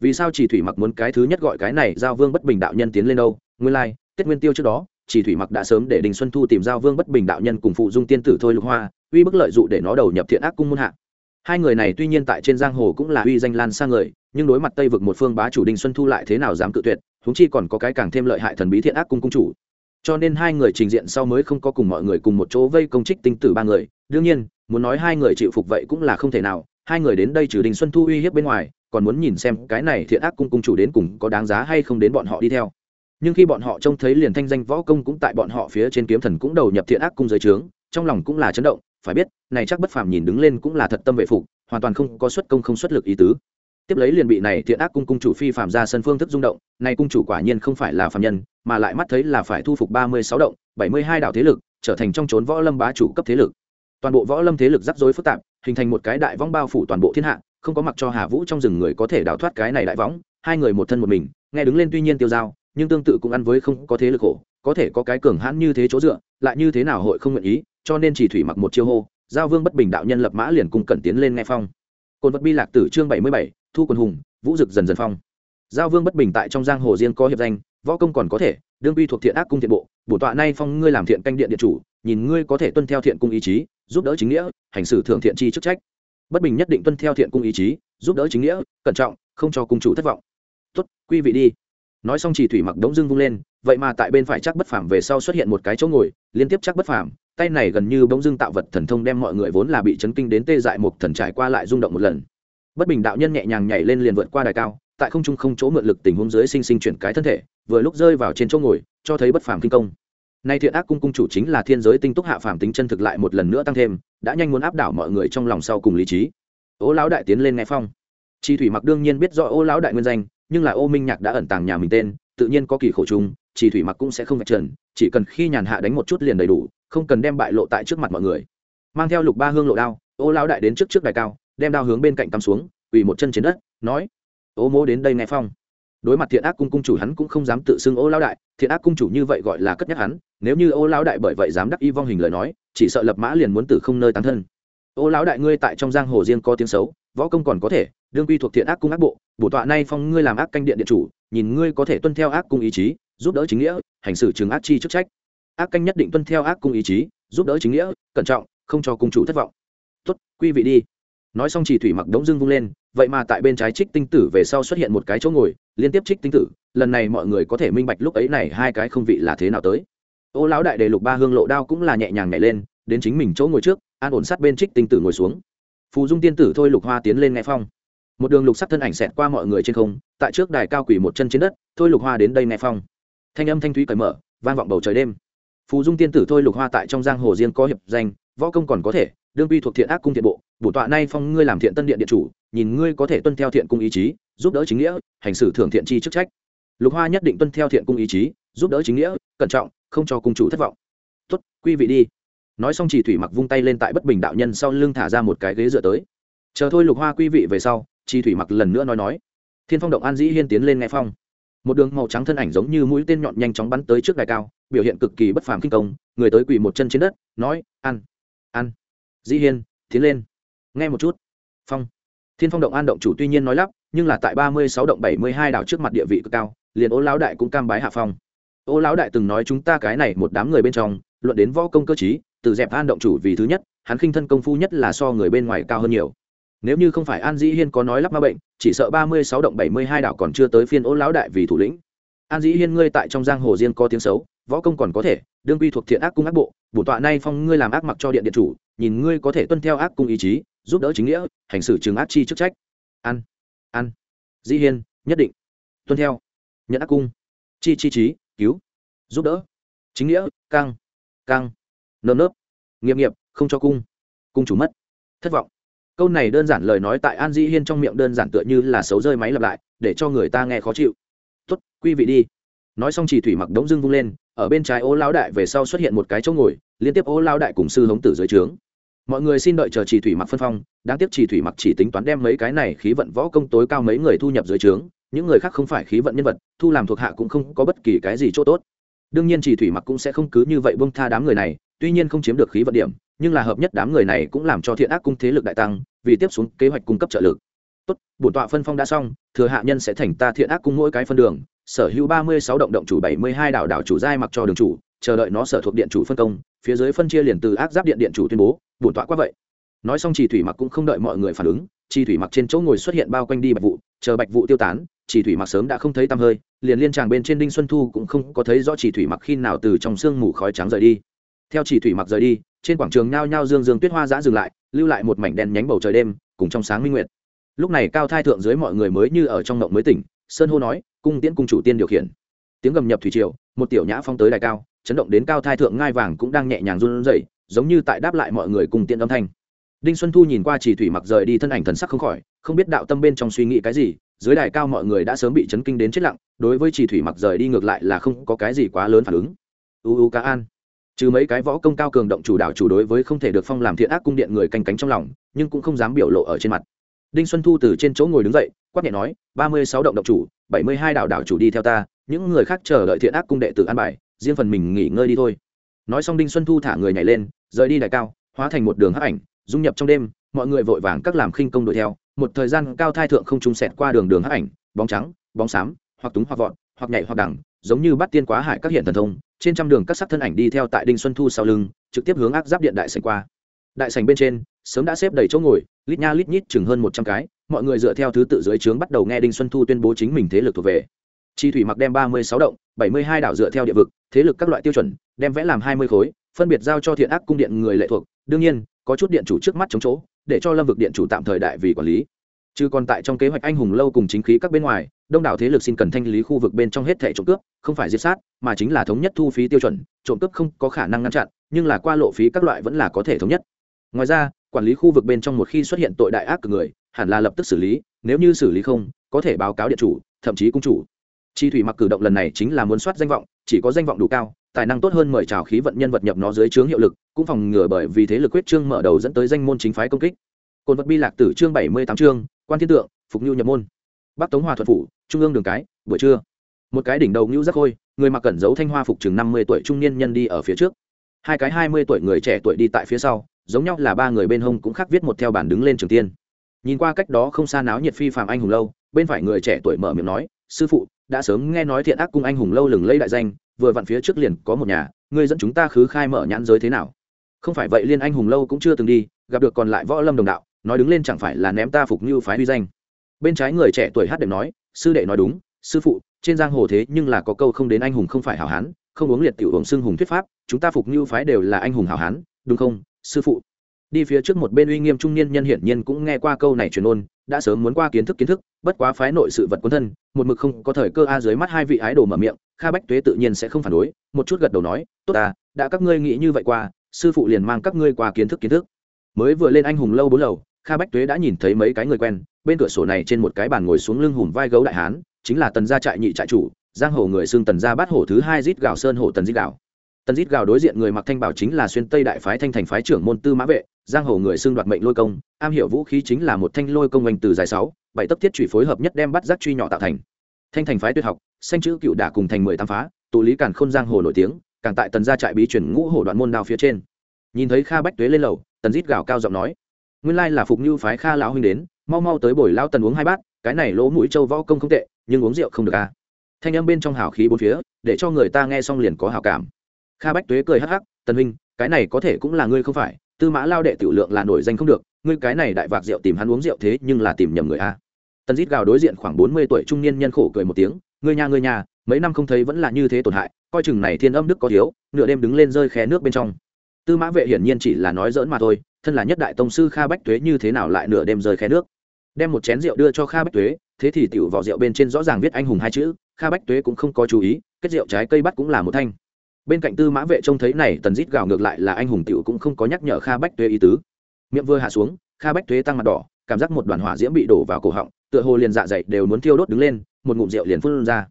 Vì sao chỉ thủy mặc muốn cái thứ nhất gọi cái này, giao vương bất bình đạo nhân tiến lên đâu? Nguyên lai, tết nguyên tiêu trước đó, chỉ thủy mặc đã sớm để đình xuân thu tìm giao vương bất bình đạo nhân cùng phụ dung tiên tử thôi lục hoa, uy bức lợi d ụ để nó đầu nhập thiện ác cung muôn hạ. Hai người này tuy nhiên tại trên giang hồ cũng là uy danh lan sang người, nhưng đối mặt tây vực một phương bá chủ đình xuân thu lại thế nào dám cự tuyệt húng chi còn có cái càng thêm lợi hại thần bí thiện ác cung cung chủ. Cho nên hai người trình diện sau mới không có cùng mọi người cùng một chỗ vây công trích tinh tử ba người. Đương nhiên, muốn nói hai người chịu phục vậy cũng là không thể nào, hai người đến đây trừ đình xuân thu uy hiếp bên ngoài, còn muốn nhìn xem cái này thiện ác cung cung chủ đến cùng có đáng giá hay không đến bọn họ đi theo nhưng khi bọn họ trông thấy liền thanh danh võ công cũng tại bọn họ phía trên kiếm thần cũng đầu nhập thiện ác cung giới trướng, trong lòng cũng là chấn động, phải biết, này chắc bất phàm nhìn đứng lên cũng là thật tâm vệ phục, hoàn toàn không có xuất công không xuất lực ý tứ. Tiếp lấy liền bị này thiện ác cung cung chủ phi phạm ra sân phương thức rung động, này cung chủ quả nhiên không phải là phạm nhân, mà lại mắt thấy là phải thu phục ba mươi sáu động, bảy mươi hai đạo thế lực, trở thành trong trốn võ lâm bá chủ cấp thế lực. Toàn bộ võ lâm thế lực rắc rối phức tạp, hình thành một cái đại võng bao phủ toàn bộ thiên hạ, không có mặc cho hà vũ trong rừng người có thể đào thoát cái này đại võng, hai người một thân một mình, nghe đứng lên tuy nhiên tiêu dao nhưng tương tự cũng ăn với không có thế lực khổ, có thể có cái cường hãn như thế chỗ dựa, lại như thế nào hội không nguyện ý, cho nên chỉ thủy mặc một chiêu hô, giao vương bất bình đạo nhân lập mã liền cùng cẩn tiến lên nghe phong. Côn vật bi lạc tử chương bảy mươi bảy, thu quần hùng, vũ dực dần dần phong. Giao vương bất bình tại trong giang hồ riêng có hiệp danh, võ công còn có thể, đương quy thuộc thiện ác cung thiện bộ, bổ tọa nay phong ngươi làm thiện canh điện điện chủ, nhìn ngươi có thể tuân theo thiện cung ý chí, giúp đỡ chính nghĩa, hành xử thượng thiện chi chức trách. Bất bình nhất định tuân theo thiện cung ý chí, giúp đỡ chính nghĩa, cẩn trọng, không cho cung chủ thất vọng. Tốt quý vị đi nói xong chỉ thủy mặc đống dưng vung lên, vậy mà tại bên phải chắc bất phàm về sau xuất hiện một cái chỗ ngồi, liên tiếp chắc bất phàm, tay này gần như bỗng dưng tạo vật thần thông đem mọi người vốn là bị chấn kinh đến tê dại một thần trải qua lại rung động một lần. Bất bình đạo nhân nhẹ nhàng nhảy lên liền vượt qua đài cao, tại không trung không chỗ mượn lực tình huống dưới sinh sinh chuyển cái thân thể, vừa lúc rơi vào trên chỗ ngồi, cho thấy bất phàm kinh công. Nay thiện ác cung cung chủ chính là thiên giới tinh túc hạ phàm tính chân thực lại một lần nữa tăng thêm, đã nhanh muốn áp đảo mọi người trong lòng sau cùng lý trí. Ô lão đại tiến lên nghe phong. Chi thủy mặc đương nhiên biết rõ ô lão đại nguyên danh nhưng là ô minh nhạc đã ẩn tàng nhà mình tên, tự nhiên có kỳ khổ chung, chỉ thủy mặc cũng sẽ không vạch trần, chỉ cần khi nhàn hạ đánh một chút liền đầy đủ, không cần đem bại lộ tại trước mặt mọi người. Mang theo lục ba hương lộ đao, ô lão đại đến trước trước đài cao, đem đao hướng bên cạnh cắm xuống, quỳ một chân trên đất, nói, ô mô đến đây nghe phong. Đối mặt thiện ác cung cung chủ hắn cũng không dám tự xưng ô lão đại, thiện ác cung chủ như vậy gọi là cất nhắc hắn, nếu như ô lão đại bởi vậy dám đắc y vong hình lời nói, chỉ sợ lập mã liền muốn tử không nơi tán thân. Ô lão đại ngươi tại trong giang hồ riêng có tiếng xấu võ công còn có thể, đương quy thuộc thiện ác cung ác bộ, bổ tọa nay phong ngươi làm ác canh điện điện chủ, nhìn ngươi có thể tuân theo ác cung ý chí, giúp đỡ chính nghĩa, hành xử trường ác chi chức trách. Ác canh nhất định tuân theo ác cung ý chí, giúp đỡ chính nghĩa, cẩn trọng, không cho cung chủ thất vọng. Tuất quý vị đi. Nói xong chỉ thủy mặc đống dưng vung lên, vậy mà tại bên trái trích tinh tử về sau xuất hiện một cái chỗ ngồi, liên tiếp trích tinh tử, lần này mọi người có thể minh bạch lúc ấy này hai cái không vị là thế nào tới. Ô lão đại đề lục ba hương lộ đao cũng là nhẹ nhàng nhảy lên, đến chính mình chỗ ngồi trước, an ổn sát bên trích tinh tử ngồi xuống phù dung tiên tử thôi lục hoa tiến lên nghe phong. Một đường lục sắc thân ảnh xẹt qua mọi người trên không, tại trước đài cao quỷ một chân trên đất, thôi lục hoa đến đây nghe phong. Thanh âm thanh thúy cởi mở, vang vọng bầu trời đêm. Phù dung tiên tử thôi lục hoa tại trong giang hồ riêng có hiệp danh, võ công còn có thể, đương quy thuộc thiện ác cung thiện bộ, bổ tọa nay phong ngươi làm thiện tân điện điện chủ, nhìn ngươi có thể tuân theo thiện cung ý chí, giúp đỡ chính nghĩa, hành xử thưởng thiện chi chức trách. Lục hoa nhất định tuân theo thiện cung ý chí, giúp đỡ chính nghĩa, cẩn trọng, không cho cung chủ thất vọng. Tuất quý vị đi nói xong chỉ thủy mặc vung tay lên tại bất bình đạo nhân sau lưng thả ra một cái ghế dựa tới. Chờ thôi lục hoa quý vị về sau, chỉ thủy mặc lần nữa nói nói. Thiên phong động an dĩ hiên tiến lên nghe phong. Một đường màu trắng thân ảnh giống như mũi tên nhọn nhanh chóng bắn tới trước đài cao, biểu hiện cực kỳ bất phàm kinh công, người tới quỳ một chân trên đất, nói ăn ăn dĩ hiên, tiến lên. Nghe một chút. Phong. Thiên phong động an động chủ tuy nhiên nói lắp, nhưng là tại ba mươi sáu động bảy mươi hai đảo trước mặt địa vị cực cao, liền Ô lão đại cũng cam bái hạ phong. Ô lão đại từng nói chúng ta cái này một đám người bên trong, luận đến võ công cơ chí từ dẹp an động chủ vì thứ nhất, hắn khinh thân công phu nhất là so người bên ngoài cao hơn nhiều. Nếu như không phải an dĩ hiên có nói lắp ma bệnh, chỉ sợ ba mươi sáu động bảy mươi hai đảo còn chưa tới phiên ô lão đại vì thủ lĩnh. An dĩ hiên ngươi tại trong giang hồ riêng có tiếng xấu, võ công còn có thể, đương quy thuộc thiện ác cung ác bộ, bổn tọa nay phong ngươi làm ác mặc cho điện điện chủ, nhìn ngươi có thể tuân theo ác cung ý chí, giúp đỡ chính nghĩa, hành xử trừng ác chi chức trách. Ăn ăn dĩ hiên, nhất định, tuân theo, nhận ác cung. Chi chi trí cứu, giúp đỡ, chính nghĩa, căng căng nơm nớp. Nghiệp nghiệp, không cho cung. Cung chủ mất. Thất vọng. Câu này đơn giản lời nói tại an dĩ hiên trong miệng đơn giản tựa như là xấu rơi máy lặp lại, để cho người ta nghe khó chịu. Tuất quý vị đi. Nói xong chỉ thủy mặc đống dưng vung lên, ở bên trái ô lao đại về sau xuất hiện một cái chỗ ngồi, liên tiếp ô lao đại cùng sư hống tử dưới trướng. Mọi người xin đợi chờ chỉ thủy mặc phân phong, đáng tiếc chỉ thủy mặc chỉ tính toán đem mấy cái này khí vận võ công tối cao mấy người thu nhập dưới trướng, những người khác không phải khí vận nhân vật, thu làm thuộc hạ cũng không có bất kỳ cái gì chỗ tốt. Đương nhiên chỉ thủy mặc cũng sẽ không cứ như vậy bông tha đám người này tuy nhiên không chiếm được khí vận điểm, nhưng là hợp nhất đám người này cũng làm cho thiện ác cung thế lực đại tăng, vì tiếp xuống kế hoạch cung cấp trợ lực. Tốt, bổn tọa phân phong đã xong, thừa hạ nhân sẽ thành ta thiện ác cung mỗi cái phân đường, sở hữu ba mươi sáu động động chủ, bảy mươi hai đảo đảo chủ giai mặc cho đường chủ, chờ đợi nó sở thuộc điện chủ phân công, phía dưới phân chia liền từ ác giáp điện điện chủ tuyên bố, bổn tọa quá vậy. Nói xong chỉ thủy mặc cũng không đợi mọi người phản ứng chỉ thủy mặc trên chỗ ngồi xuất hiện bao quanh đi bạch vụ chờ bạch vụ tiêu tán chỉ thủy mặc sớm đã không thấy tăm hơi, liền liên tràng bên trên đinh xuân thu cũng không có thấy rõ chỉ thủy mặc khi nào từ trong sương mù khói trắng rời đi theo chỉ thủy mặc rời đi, trên quảng trường nhao nhao dương dương tuyết hoa giã dừng lại, lưu lại một mảnh đen nhánh bầu trời đêm, cùng trong sáng minh nguyệt. Lúc này cao thai thượng dưới mọi người mới như ở trong ngộng mới tỉnh, sơn hô nói, cung tiễn cung chủ tiên điều khiển. Tiếng gầm nhập thủy triều, một tiểu nhã phong tới đài cao, chấn động đến cao thai thượng ngai vàng cũng đang nhẹ nhàng run rẩy, giống như tại đáp lại mọi người cùng tiện âm thanh. Đinh xuân thu nhìn qua chỉ thủy mặc rời đi thân ảnh thần sắc không khỏi, không biết đạo tâm bên trong suy nghĩ cái gì, dưới đài cao mọi người đã sớm bị chấn kinh đến chết lặng, đối với chỉ thủy mặc rời đi ngược lại là không có cái gì quá lớn phản ứng. U u cá an trừ mấy cái võ công cao cường động chủ đạo chủ đối với không thể được phong làm thiện ác cung điện người canh cánh trong lòng, nhưng cũng không dám biểu lộ ở trên mặt. Đinh xuân thu từ trên chỗ ngồi đứng dậy, quát nhẹ nói, ba mươi sáu động động chủ, bảy mươi hai đạo đạo chủ đi theo ta, những người khác chờ đợi thiện ác cung đệ tử an bài, riêng phần mình nghỉ ngơi đi thôi. Nói xong đinh xuân thu thả người nhảy lên, rời đi đài cao, hóa thành một đường hắc ảnh, dung nhập trong đêm, mọi người vội vàng các làm khinh công đuổi theo. Một thời gian cao thai thượng không trung sẹt qua đường đường hắc ảnh, bóng trắng, bóng xám, hoặc túng hoặc vọt, hoặc nhảy hoặc đẳng giống như bắt tiên quá hải các hiện thần thông trên trăm đường các sắc thân ảnh đi theo tại đinh xuân thu sau lưng, trực tiếp hướng ác giáp điện đại sành qua. Đại sành bên trên, sớm đã xếp đầy chỗ ngồi, lít nha lít nhít chừng hơn một trăm cái, mọi người dựa theo thứ tự dưới trướng bắt đầu nghe đinh xuân thu tuyên bố chính mình thế lực thuộc về. Chi thủy mặc đem ba mươi sáu động, bảy mươi hai đảo dựa theo địa vực, thế lực các loại tiêu chuẩn, đem vẽ làm hai mươi khối, phân biệt giao cho thiện ác cung điện người lệ thuộc. Đương nhiên, có chút điện chủ trước mắt chống chỗ, để cho lâm vực điện chủ tạm thời đại vì quản lý. Chứ còn tại trong kế hoạch anh hùng lâu cùng chính khí các bên ngoài đông đảo thế lực xin cần thanh lý khu vực bên trong hết thẻ trộm cướp, không phải diệt sát, mà chính là thống nhất thu phí tiêu chuẩn, trộm cướp không có khả năng ngăn chặn, nhưng là qua lộ phí các loại vẫn là có thể thống nhất. Ngoài ra, quản lý khu vực bên trong một khi xuất hiện tội đại ác của người, hẳn là lập tức xử lý, nếu như xử lý không, có thể báo cáo điện chủ, thậm chí cung chủ. Chi thủy mặc cử động lần này chính là muốn soát danh vọng, chỉ có danh vọng đủ cao, tài năng tốt hơn mời trào khí vận nhân vật nhập nó dưới chướng hiệu lực, cũng phòng ngừa bởi vì thế lực quyết trương mở đầu dẫn tới danh môn chính phái công kích. Côn vật bi lạc tử chương bảy mươi tám chương, quan thiên tượng, phục nhu nhập môn bắc tống hòa thuật phủ, trung ương đường cái, buổi trưa. Một cái đỉnh đầu ngưu rất khôi, người mặc cẩn giấu thanh hoa phục chừng năm mươi tuổi trung niên nhân đi ở phía trước. Hai cái hai mươi tuổi người trẻ tuổi đi tại phía sau, giống nhau là ba người bên hông cũng khác viết một theo bản đứng lên trường tiên. Nhìn qua cách đó không xa náo nhiệt phi phạm anh hùng lâu, bên phải người trẻ tuổi mở miệng nói, sư phụ, đã sớm nghe nói thiện ác cung anh hùng lâu lừng lây đại danh, vừa vặn phía trước liền có một nhà, ngươi dẫn chúng ta khứ khai mở nhãn giới thế nào? Không phải vậy, liên anh hùng lâu cũng chưa từng đi, gặp được còn lại võ lâm đồng đạo, nói đứng lên chẳng phải là ném ta phục như phái uy danh bên trái người trẻ tuổi hát đệm nói, sư đệ nói đúng, sư phụ, trên giang hồ thế nhưng là có câu không đến anh hùng không phải hảo hán, không uống liệt tiểu uống xưng hùng thuyết pháp, chúng ta phục như phái đều là anh hùng hảo hán, đúng không, sư phụ? Đi phía trước một bên uy nghiêm trung niên nhân hiển nhiên cũng nghe qua câu này truyền ôn, đã sớm muốn qua kiến thức kiến thức, bất quá phái nội sự vật quân thân, một mực không có thời cơ a dưới mắt hai vị ái đồ mở miệng, kha bách tuế tự nhiên sẽ không phản đối, một chút gật đầu nói, tốt à đã các ngươi nghĩ như vậy qua, sư phụ liền mang các ngươi qua kiến thức kiến thức. Mới vừa lên anh hùng lâu bốn lầu, kha bách tuế đã nhìn thấy mấy cái người quen bên cửa sổ này trên một cái bàn ngồi xuống lưng hùm vai gấu đại hán, chính là tần gia trại nhị trại chủ, giang hồ người xưng tần gia bát hổ thứ hai rít gào sơn hổ tần rít gào. Tần rít gào đối diện người mặc thanh bảo chính là xuyên tây đại phái thanh thành phái trưởng môn tư mã vệ, giang hồ người xưng đoạt mệnh lôi công, am hiểu vũ khí chính là một thanh lôi công oanh từ dài sáu, bảy tấc thiết truy phối hợp nhất đem bắt giác truy nhỏ tạo thành. Thanh thành phái tuyệt học, xanh chữ cựu đả cùng thành mười tam phá, tụ lý càn khôn giang hồ nổi tiếng, càng tại tần gia trại bí chuyển ngũ hổ đoạn môn đao phía trên. Nhìn thấy kha bách tuế lên lầu, tần rít gào cao giọng nói, nguyên lai là phục như phái kha lão huynh đến mau mau tới bồi lao tần uống hai bát, cái này lỗ mũi châu võ công không tệ, nhưng uống rượu không được a à. thanh âm bên trong hào khí bốn phía, để cho người ta nghe xong liền có hào cảm. Kha bách tuế cười hắc hắc, tần huynh, cái này có thể cũng là ngươi không phải, tư mã lao đệ tiểu lượng là nổi danh không được, ngươi cái này đại vạc rượu tìm hắn uống rượu thế nhưng là tìm nhầm người a tần dít gào đối diện khoảng bốn mươi tuổi trung niên nhân khổ cười một tiếng, ngươi nhà ngươi nhà mấy năm không thấy vẫn là như thế tổn hại, coi chừng này thiên âm đức có thiếu, nửa đêm đứng lên rơi khe nước bên trong. Tư mã vệ hiển nhiên chỉ là nói dỡn mà thôi thân là nhất đại tông sư kha bách tuế như thế nào lại nửa đêm rời khe nước? Đem một chén rượu đưa cho kha bách tuế, thế thì tiểu vỏ rượu bên trên rõ ràng viết anh hùng hai chữ, kha bách tuế cũng không có chú ý, kết rượu trái cây bắt cũng là một thanh. Bên cạnh tư mã vệ trông thấy này tần rít gào ngược lại là anh hùng tiểu cũng không có nhắc nhở kha bách tuế ý tứ. Miệng vừa hạ xuống, kha bách tuế tăng mặt đỏ, cảm giác một đoàn hỏa diễm bị đổ vào cổ họng, tựa hồ liền dạ dày đều muốn thiêu đốt đứng lên, một ngụm rượu liền phun ra.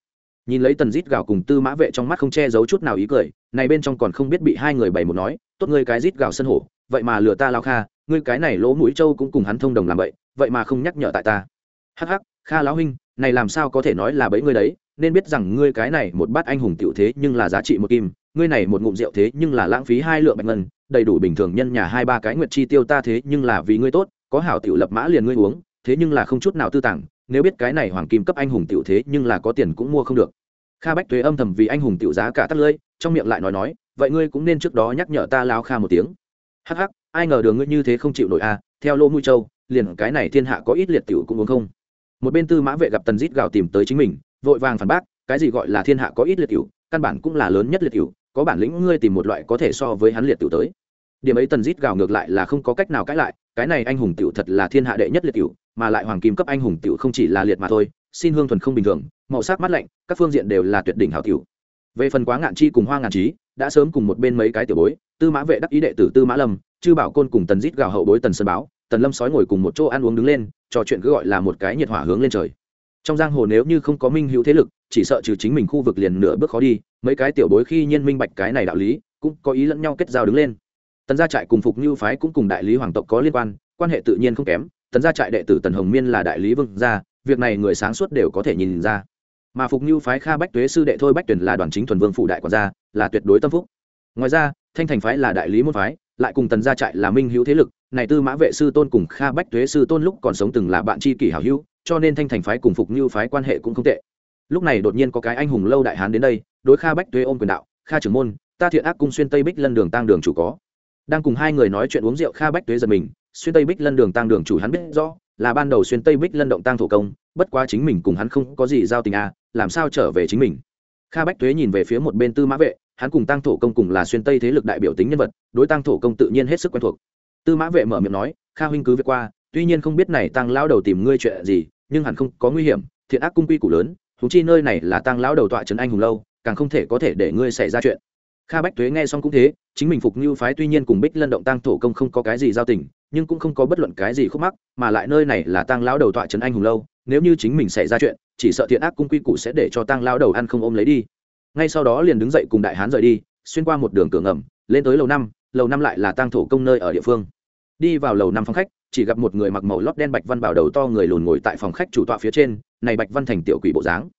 Nhìn lấy tần rít gào cùng tư mã vệ trong mắt không che giấu chút nào ý cười, này bên trong còn không biết bị hai người bày một nói, tốt ngươi cái rít gào sân hổ vậy mà lừa ta lao kha, ngươi cái này lỗ mũi trâu cũng cùng hắn thông đồng làm vậy vậy mà không nhắc nhở tại ta. Hắc hắc, kha lão huynh, này làm sao có thể nói là bẫy ngươi đấy, nên biết rằng ngươi cái này một bát anh hùng tiểu thế nhưng là giá trị một kim, ngươi này một ngụm rượu thế nhưng là lãng phí hai lượng bạch ngân, đầy đủ bình thường nhân nhà hai ba cái nguyệt chi tiêu ta thế nhưng là vì ngươi tốt, có hảo tiểu lập mã liền ngươi uống, thế nhưng là không chút nào tư tàng, nếu biết cái này hoàng kim cấp anh hùng tiểu thế nhưng là có tiền cũng mua không được. Kha bách thuế âm thầm vì anh hùng tiểu giá cả tắt lưỡi, trong miệng lại nói nói, vậy ngươi cũng nên trước đó nhắc nhở ta lao kha một tiếng hắc hắc ai ngờ đường ngươi như thế không chịu nổi a à, theo lô mũi châu liền cái này thiên hạ có ít liệt tiểu cũng uống không. Một bên tư mã vệ gặp tần dít gào tìm tới chính mình vội vàng phản bác cái gì gọi là thiên hạ có ít liệt tiểu căn bản cũng là lớn nhất liệt tiểu có bản lĩnh ngươi tìm một loại có thể so với hắn liệt tiểu tới. Điểm ấy tần dít gào ngược lại là không có cách nào cãi lại cái này anh hùng tiểu thật là thiên hạ đệ nhất liệt tiểu mà lại hoàng kim cấp anh hùng tiểu không chỉ là liệt mà thôi xin hương thuần không bình thường màu sắc mắt lạnh các phương diện đều là tuyệt đỉnh hảo tiểu. Về phần quá ngạn chi cùng hoa ngạn trí đã sớm cùng một bên mấy cái tiểu bối tư mã vệ đắc ý đệ tử tư mã lâm, chư bảo côn cùng tần dít gào hậu bối tần sơn báo, tần lâm sói ngồi cùng một chỗ ăn uống đứng lên, trò chuyện cứ gọi là một cái nhiệt hỏa hướng lên trời. Trong giang hồ nếu như không có minh hữu thế lực, chỉ sợ trừ chính mình khu vực liền nửa bước khó đi, mấy cái tiểu bối khi nhiên minh bạch cái này đạo lý, cũng có ý lẫn nhau kết giao đứng lên. Tần gia trại cùng phục như phái cũng cùng đại lý hoàng tộc có liên quan quan hệ tự nhiên không kém, tần gia trại đệ tử tần hồng miên là đại lý vương gia, việc này người sáng suốt đều có thể nhìn ra. Mà phục như phái kha bách tuế sư đệ thôi bách tuyển là đoàn chính thuần vương phụ đại quản gia, là tuyệt đối tâm phúc. Ngoài ra thanh thành phái là đại lý môn phái, lại cùng tần gia trại là minh hữu thế lực, này tư mã vệ sư tôn cùng kha bách thuế sư tôn lúc còn sống từng là bạn tri kỷ hảo hữu, cho nên thanh thành phái cùng phục như phái quan hệ cũng không tệ. Lúc này đột nhiên có cái anh hùng lâu đại hán đến đây, đối kha bách thuế ôm quyền đạo, kha trưởng môn, ta thiện ác cung xuyên tây bích lân đường tăng đường chủ có. Đang cùng hai người nói chuyện uống rượu, kha bách tuế giật mình, xuyên tây bích lân đường tăng đường chủ hắn biết rõ, là ban đầu xuyên tây bích lân động tăng thủ công, bất quá chính mình cùng hắn không có gì giao tình à làm sao trở về chính mình? Kha bách tuế nhìn về phía một bên tư mã vệ hắn cùng tăng thổ công cùng là xuyên tây thế lực đại biểu tính nhân vật, đối tăng thổ công tự nhiên hết sức quen thuộc. Tư mã vệ mở miệng nói, kha huynh cứ việc qua, tuy nhiên không biết này tăng lão đầu tìm ngươi chuyện gì, nhưng hẳn không có nguy hiểm, thiện ác cung quy củ lớn thú chi nơi này là tăng lão đầu tọa trấn anh hùng lâu, càng không thể có thể để ngươi xảy ra chuyện. Kha bách tuế nghe xong cũng thế, chính mình phục như phái tuy nhiên cùng bích lân động tăng thổ công không có cái gì giao tình, nhưng cũng không có bất luận cái gì khúc mắc, mà lại nơi này là tăng lão đầu tọa trấn anh hùng lâu, nếu như chính mình xảy ra chuyện, chỉ sợ thiện ác cung quy củ sẽ để cho tăng lão đầu ăn không ôm lấy đi ngay sau đó liền đứng dậy cùng đại hán rời đi, xuyên qua một đường cửa ngầm, lên tới lầu năm lầu năm lại là tang thổ công nơi ở địa phương. Đi vào lầu năm phòng khách, chỉ gặp một người mặc màu lót đen bạch văn bảo đầu to người lùn ngồi tại phòng khách chủ tọa phía trên, này bạch văn thành tiểu quỷ bộ dáng.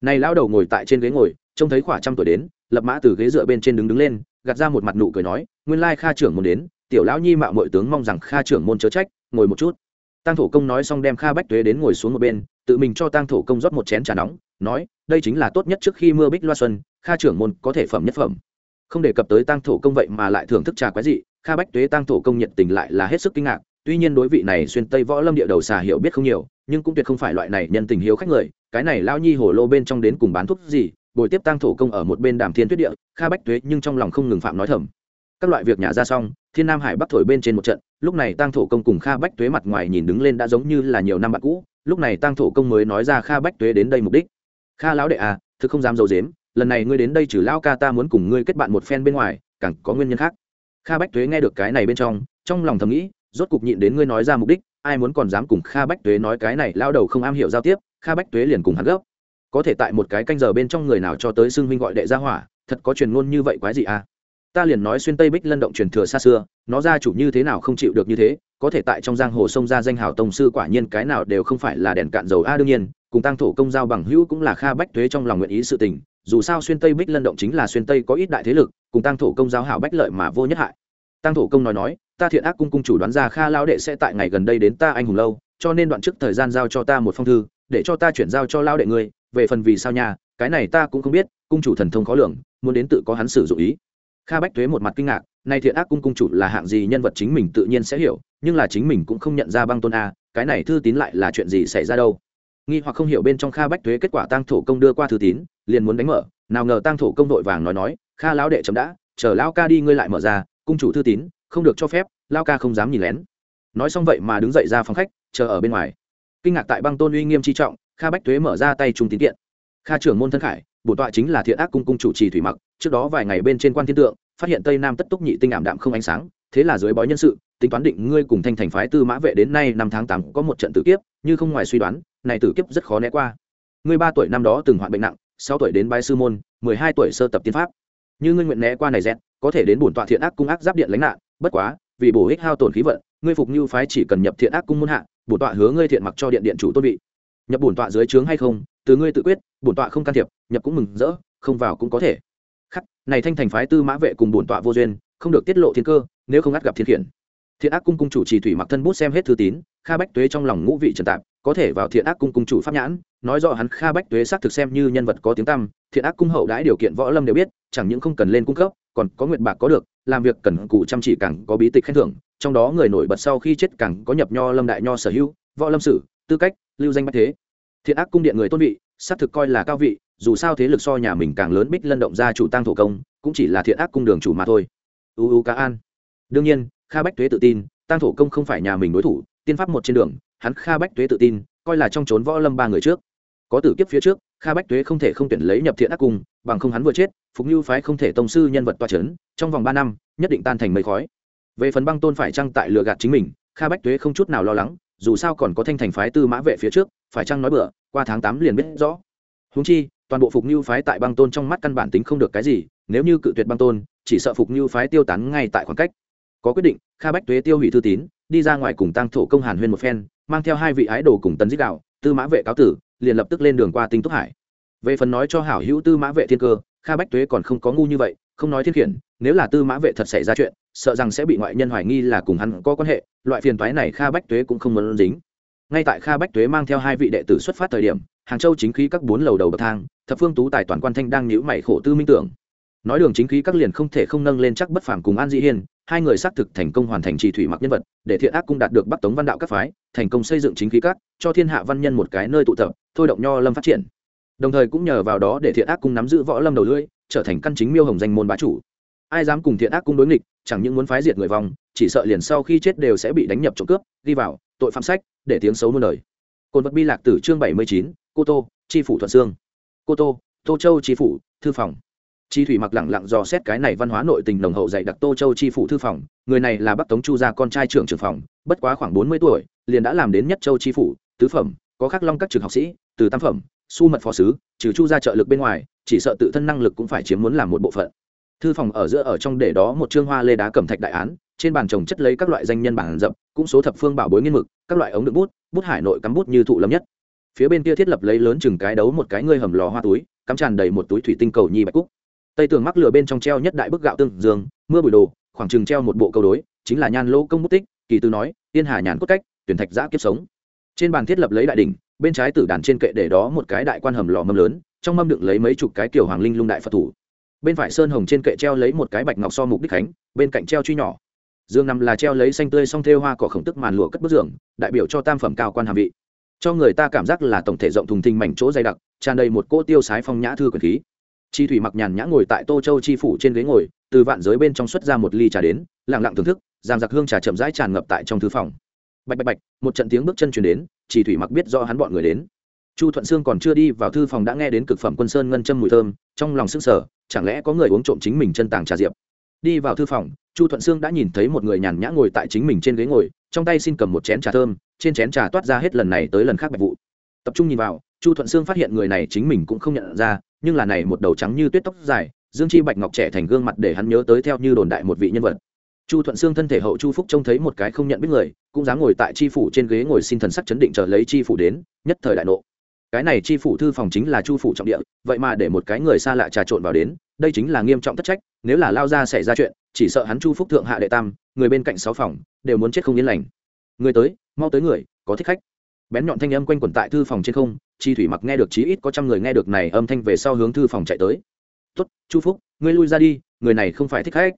Này lão đầu ngồi tại trên ghế ngồi, trông thấy khoảng trăm tuổi đến, lập mã từ ghế dựa bên trên đứng đứng lên, gạt ra một mặt nụ cười nói, nguyên lai kha trưởng môn đến, tiểu lão nhi mạo mọi tướng mong rằng kha trưởng môn chớ trách, ngồi một chút. Tăng thổ công nói xong đem kha bách tuế đến ngồi xuống một bên, tự mình cho tăng thổ công rót một chén trà nóng, nói, đây chính là tốt nhất trước khi mưa bích loa xuân kha trưởng môn có thể phẩm nhất phẩm. Không đề cập tới tăng thổ công vậy mà lại thưởng thức trà quái dị, kha bách tuế tăng thổ công nhiệt tình lại là hết sức kinh ngạc, tuy nhiên đối vị này xuyên tây võ lâm địa đầu xà hiểu biết không nhiều, nhưng cũng tuyệt không phải loại này nhân tình hiếu khách người, cái này lao nhi hồ lô bên trong đến cùng bán thuốc gì, bồi tiếp tăng thổ công ở một bên đàm thiên tuyết địa, kha bách tuế nhưng trong lòng không ngừng phạm nói thầm. Các loại việc nhà ra xong, thiên nam hải bắc thổi bên trên một trận, lúc này tăng thổ công cùng kha bách tuế mặt ngoài nhìn đứng lên đã giống như là nhiều năm bạn cũ, lúc này tăng thổ công mới nói ra kha bách tuế đến đây mục đích. Kha lão đệ à thực không dám d i dếm lần này ngươi đến đây trừ lao ca ta muốn cùng ngươi kết bạn một phen bên ngoài, càng có nguyên nhân khác. Kha bách tuế nghe được cái này bên trong trong lòng thầm nghĩ, rốt cục nhịn đến ngươi nói ra mục đích, ai muốn còn dám cùng kha bách tuế nói cái này lao đầu không am hiểu giao tiếp, kha bách tuế liền cùng hắn gấp. Có thể tại một cái canh giờ bên trong người nào cho tới xưng huynh gọi đệ gia hỏa, thật có truyền ngôn như vậy quái gì à? Ta liền nói xuyên tây bích lân động truyền thừa xa xưa, nó ra chủ như thế nào không chịu được như thế, có thể tại trong giang hồ sông ra danh hào tông sư quả nhiên cái nào đều không phải là đèn cạn dầu a, đương nhiên, cùng tăng thổ công giao bằng hữu cũng là kha bách tuế trong lòng nguyện ý sự tình dù sao xuyên tây bích lân động chính là xuyên tây có ít đại thế lực, cùng tăng thổ công giao hảo bách lợi mà vô nhất hại. Tăng thổ công nói nói, ta thiện ác cung cung chủ đoán ra kha lao đệ sẽ tại ngày gần đây đến ta anh hùng lâu, cho nên đoạn trước thời gian giao cho ta một phong thư, để cho ta chuyển giao cho lao đệ ngươi, về phần vì sao nhà cái này ta cũng không biết, cung chủ thần thông khó lường, muốn đến tự có hắn sử dụng ý. Kha bách thuế một mặt kinh ngạc, nay thiện ác cung cung chủ là hạng gì nhân vật chính mình tự nhiên sẽ hiểu, nhưng là chính mình cũng không nhận ra băng tôn a, cái này thư tín lại là chuyện gì xảy ra đâu? Nghi hoặc không hiểu bên trong kha bách thuế kết quả tăng thổ công đưa qua thư tín, liền muốn đánh mở. Nào ngờ tăng thổ công đội vàng nói nói, kha lão đệ chấm đã, chờ lão ca đi ngươi lại mở ra, cung chủ thư tín, không được cho phép lao ca không dám nhìn lén. Nói xong vậy mà đứng dậy ra phòng khách, chờ ở bên ngoài. Kinh ngạc tại băng tôn uy nghiêm chi trọng, kha bách thuế mở ra tay trung tín kiện. Kha trưởng môn thân khải bổn tọa chính là thiện ác cung cung chủ trì thủy mặc. Trước đó vài ngày bên trên quan thiên tượng, phát hiện tây nam tất túc nhị tinh ảm đạm không ánh sáng, thế là dưới bói nhân sự, tính toán định ngươi cùng thanh thành phái tư mã vệ đến nay năm tháng tám có một trận tử kiếp, như không ngoài suy đoán này tử kiếp rất khó né qua. Ngươi ba tuổi năm đó từng hoạn bệnh nặng, sáu tuổi đến bái sư môn, mười hai tuổi sơ tập tiên pháp. Như ngươi nguyện né qua này dẹt, có thể đến bổn tọa thiện ác cung ác giáp điện lánh nạn, bất quá, vì bổ ích hao tổn khí vận, ngươi phục như phái chỉ cần nhập thiện ác cung môn hạ, bổn tọa hứa ngươi thiện mặc cho điện điện chủ tôn vị. Nhập bổn tọa dưới trướng hay không, từ ngươi tự quyết, bổn tọa không can thiệp, nhập cũng mừng rỡ, không vào cũng có thể. Khắc, này thanh thành phái tư mã vệ cùng bổn tọa vô duyên, không được tiết lộ thiên cơ, nếu không ngắt gặp thiên khiển thiện ác cung cung chủ Chỉ thủy mặc thân bút xem hết thư tín, kha bách tuế trong lòng ngũ vị trần tạp, có thể vào thiện ác cung cung chủ pháp nhãn, nói rõ hắn kha bách tuế xác thực xem như nhân vật có tiếng tăm, thiện ác cung hậu đãi điều kiện võ lâm đều biết, chẳng những không cần lên cung cấp, còn có nguyện bạc có được, làm việc cần cù chăm chỉ càng có bí tịch khen thưởng, trong đó người nổi bật sau khi chết càng có nhập nho lâm đại nho sở hữu, võ lâm sử, tư cách, lưu danh bách thế. Thiện ác cung điện người tôn vị, xác thực coi là cao vị, dù sao thế lực so nhà mình càng lớn bích lân động ra chủ tăng thổ công, cũng chỉ là thiện ác cung đường chủ mà thôi. U u cá an. Đương nhiên kha bách tuế tự tin tăng thủ công không phải nhà mình đối thủ, tiên pháp một trên đường, hắn kha bách tuế tự tin, coi là trong trốn võ lâm ba người trước. Có tử kiếp phía trước, kha bách tuế không thể không tuyển lấy nhập thiện ác cung, bằng không hắn vừa chết, phục như phái không thể tông sư nhân vật toa c h ấ n trong vòng ba năm, nhất định tan thành mây khói. Về phần băng tôn phải chăng tại lừa gạt chính mình, kha bách tuế không chút nào lo lắng, dù sao còn có thanh thành phái tư mã vệ phía trước, phải chăng nói bựa qua tháng tám liền biết rõ. Húng chi, toàn bộ phục như phái tại băng tôn trong mắt căn bản tính không được cái gì, nếu như cự tuyệt băng tôn, chỉ sợ phục như phái tiêu tán ngay tại khoảng cách có quyết định, kha bách tuế tiêu hủy thư tín, đi ra ngoài cùng tăng thổ công hàn huyên một phen, mang theo hai vị ái đồ cùng tấn dích đạo, tư mã vệ cáo tử, liền lập tức lên đường qua tinh túc hải. Về phần nói cho hảo hữu tư mã vệ thiên cơ, kha bách tuế còn không có ngu như vậy, không nói thiên khiển, nếu là tư mã vệ thật xảy ra chuyện, sợ rằng sẽ bị ngoại nhân hoài nghi là cùng hắn có quan hệ, loại phiền toái này kha bách tuế cũng không muốn dính. Ngay tại kha bách tuế mang theo hai vị đệ tử xuất phát thời điểm, hàng châu chính khí các bốn lầu đầu bậc thang, thập phương tú tài toàn quan thanh đang nhữ mày khổ tư minh tưởng. Nói đường chính khí các liền không thể không nâng lên chắc bất phàm cùng an dĩ hiên hai người xác thực thành công hoàn thành trì thủy mặc nhân vật, để thiện ác cung đạt được bắc tống văn đạo các phái, thành công xây dựng chính khí các, cho thiên hạ văn nhân một cái nơi tụ tập, thôi động nho lâm phát triển. Đồng thời cũng nhờ vào đó để thiện ác cung nắm giữ võ lâm đầu lưỡi, trở thành căn chính miêu hồng danh môn bá chủ. Ai dám cùng thiện ác cung đối nghịch, chẳng những muốn phái diệt người vong, chỉ sợ liền sau khi chết đều sẽ bị đánh nhập trộm cướp đi vào, tội phạm sách, để tiếng xấu muôn đời. Cồn vật bi lạc tử chương bảy mươi chín, cô tô tri phủ thuận sương. Cô tô tô châu tri phủ, thư phòng chi thủy mặc lẳng lặng dò xét cái này văn hóa nội tình nồng hậu dạy đặc tô châu chi phủ thư phòng, người này là bắc tống chu gia con trai trưởng trưởng phòng, bất quá khoảng bốn mươi tuổi, liền đã làm đến nhất châu chi phủ, tứ phẩm, có khắc long các trường học sĩ, từ tam phẩm, su mật phó sứ, trừ chu gia trợ lực bên ngoài, chỉ sợ tự thân năng lực cũng phải chiếm muốn làm một bộ phận. Thư phòng ở giữa ở trong để đó một trương hoa lê đá cẩm thạch đại án, trên bàn trồng chất lấy các loại danh nhân bản rậm, cũng số thập phương bảo bối nghiên mực, các loại ống đựng bút bút hải nội cắm bút như thụ lâm nhất. Phía bên kia thiết lập lấy lớn chừng cái đấu một cái ngươi hầm lò hoa túi, cắm tràn đầy một túi thủy tinh cầu nhi bạch cúc tây tường mắc lửa bên trong treo nhất đại bức gạo tương dương, mưa bụi đồ, khoảng chừng treo một bộ câu đối, chính là nhan lỗ công bút tích, kỳ tư nói, tiên hà nhàn cốt cách, tuyển thạch giã kiếp sống. Trên bàn thiết lập lấy đại đỉnh, bên trái tử đàn trên kệ để đó một cái đại quan hầm lò mâm lớn, trong mâm đựng lấy mấy chục cái kiểu hoàng linh lung đại phật thủ. Bên phải sơn hồng trên kệ treo lấy một cái bạch ngọc so mục đích khánh, bên cạnh treo truy nhỏ. Dương nằm là treo lấy xanh tươi song thêu hoa cỏ khổng tức màn lụa cất bức giường, đại biểu cho tam phẩm cao quan hàm vị. Cho người ta cảm giác là tổng thể rộng thùng thình mảnh chỗ dày đặc, tràn đầy một cỗ tiêu sái phong nhã thư quyền khí chi thủy mặc nhàn nhã ngồi tại tô châu chi phủ trên ghế ngồi, từ vạn giới bên trong xuất ra một ly trà đến, lặng lặng thưởng thức, giang giặc hương trà chậm rãi tràn ngập tại trong thư phòng. Bạch bạch bạch, một trận tiếng bước chân chuyển đến chỉ thủy mặc biết do hắn bọn người đến. Chu thuận sương còn chưa đi vào thư phòng đã nghe đến cực phẩm quân sơn ngân châm mùi thơm, trong lòng sức sở chẳng lẽ có người uống trộm chính mình chân tàng trà diệp? Đi vào thư phòng, chu thuận sương đã nhìn thấy một người nhàn nhã ngồi tại chính mình trên ghế ngồi, trong tay xin cầm một chén trà thơm, trên chén trà toát ra hết lần này tới lần khác bạch vụ. Tập trung nhìn vào chu thuận sương phát hiện người này chính mình cũng không nhận ra, nhưng là này một đầu trắng như tuyết tóc dài, dương chi bạch ngọc trẻ thành gương mặt để hắn nhớ tới theo như đồn đại một vị nhân vật. Chu thuận sương thân thể hậu chu phúc trông thấy một cái không nhận biết người, cũng dám ngồi tại Chi phủ trên ghế ngồi xin thần sắc chấn định chờ lấy Chi phủ đến, nhất thời đại nộ. Cái này Chi phủ thư phòng chính là chu phủ trọng địa, vậy mà để một cái người xa lạ trà trộn vào đến, đây chính là nghiêm trọng thất trách, nếu là lao ra xảy ra chuyện, chỉ sợ hắn chu phúc thượng hạ đệ tam, người bên cạnh sáu phòng, đều muốn chết không yên lành. Người tới, mau tới người, có thích khách bén nhọn thanh âm quanh quẩn tại thư phòng trên không, chi thủy mặc nghe được chí ít có trăm người nghe được này âm thanh về sau hướng thư phòng chạy tới. Tuất chu phúc, ngươi lui ra đi, người này không phải thích khách.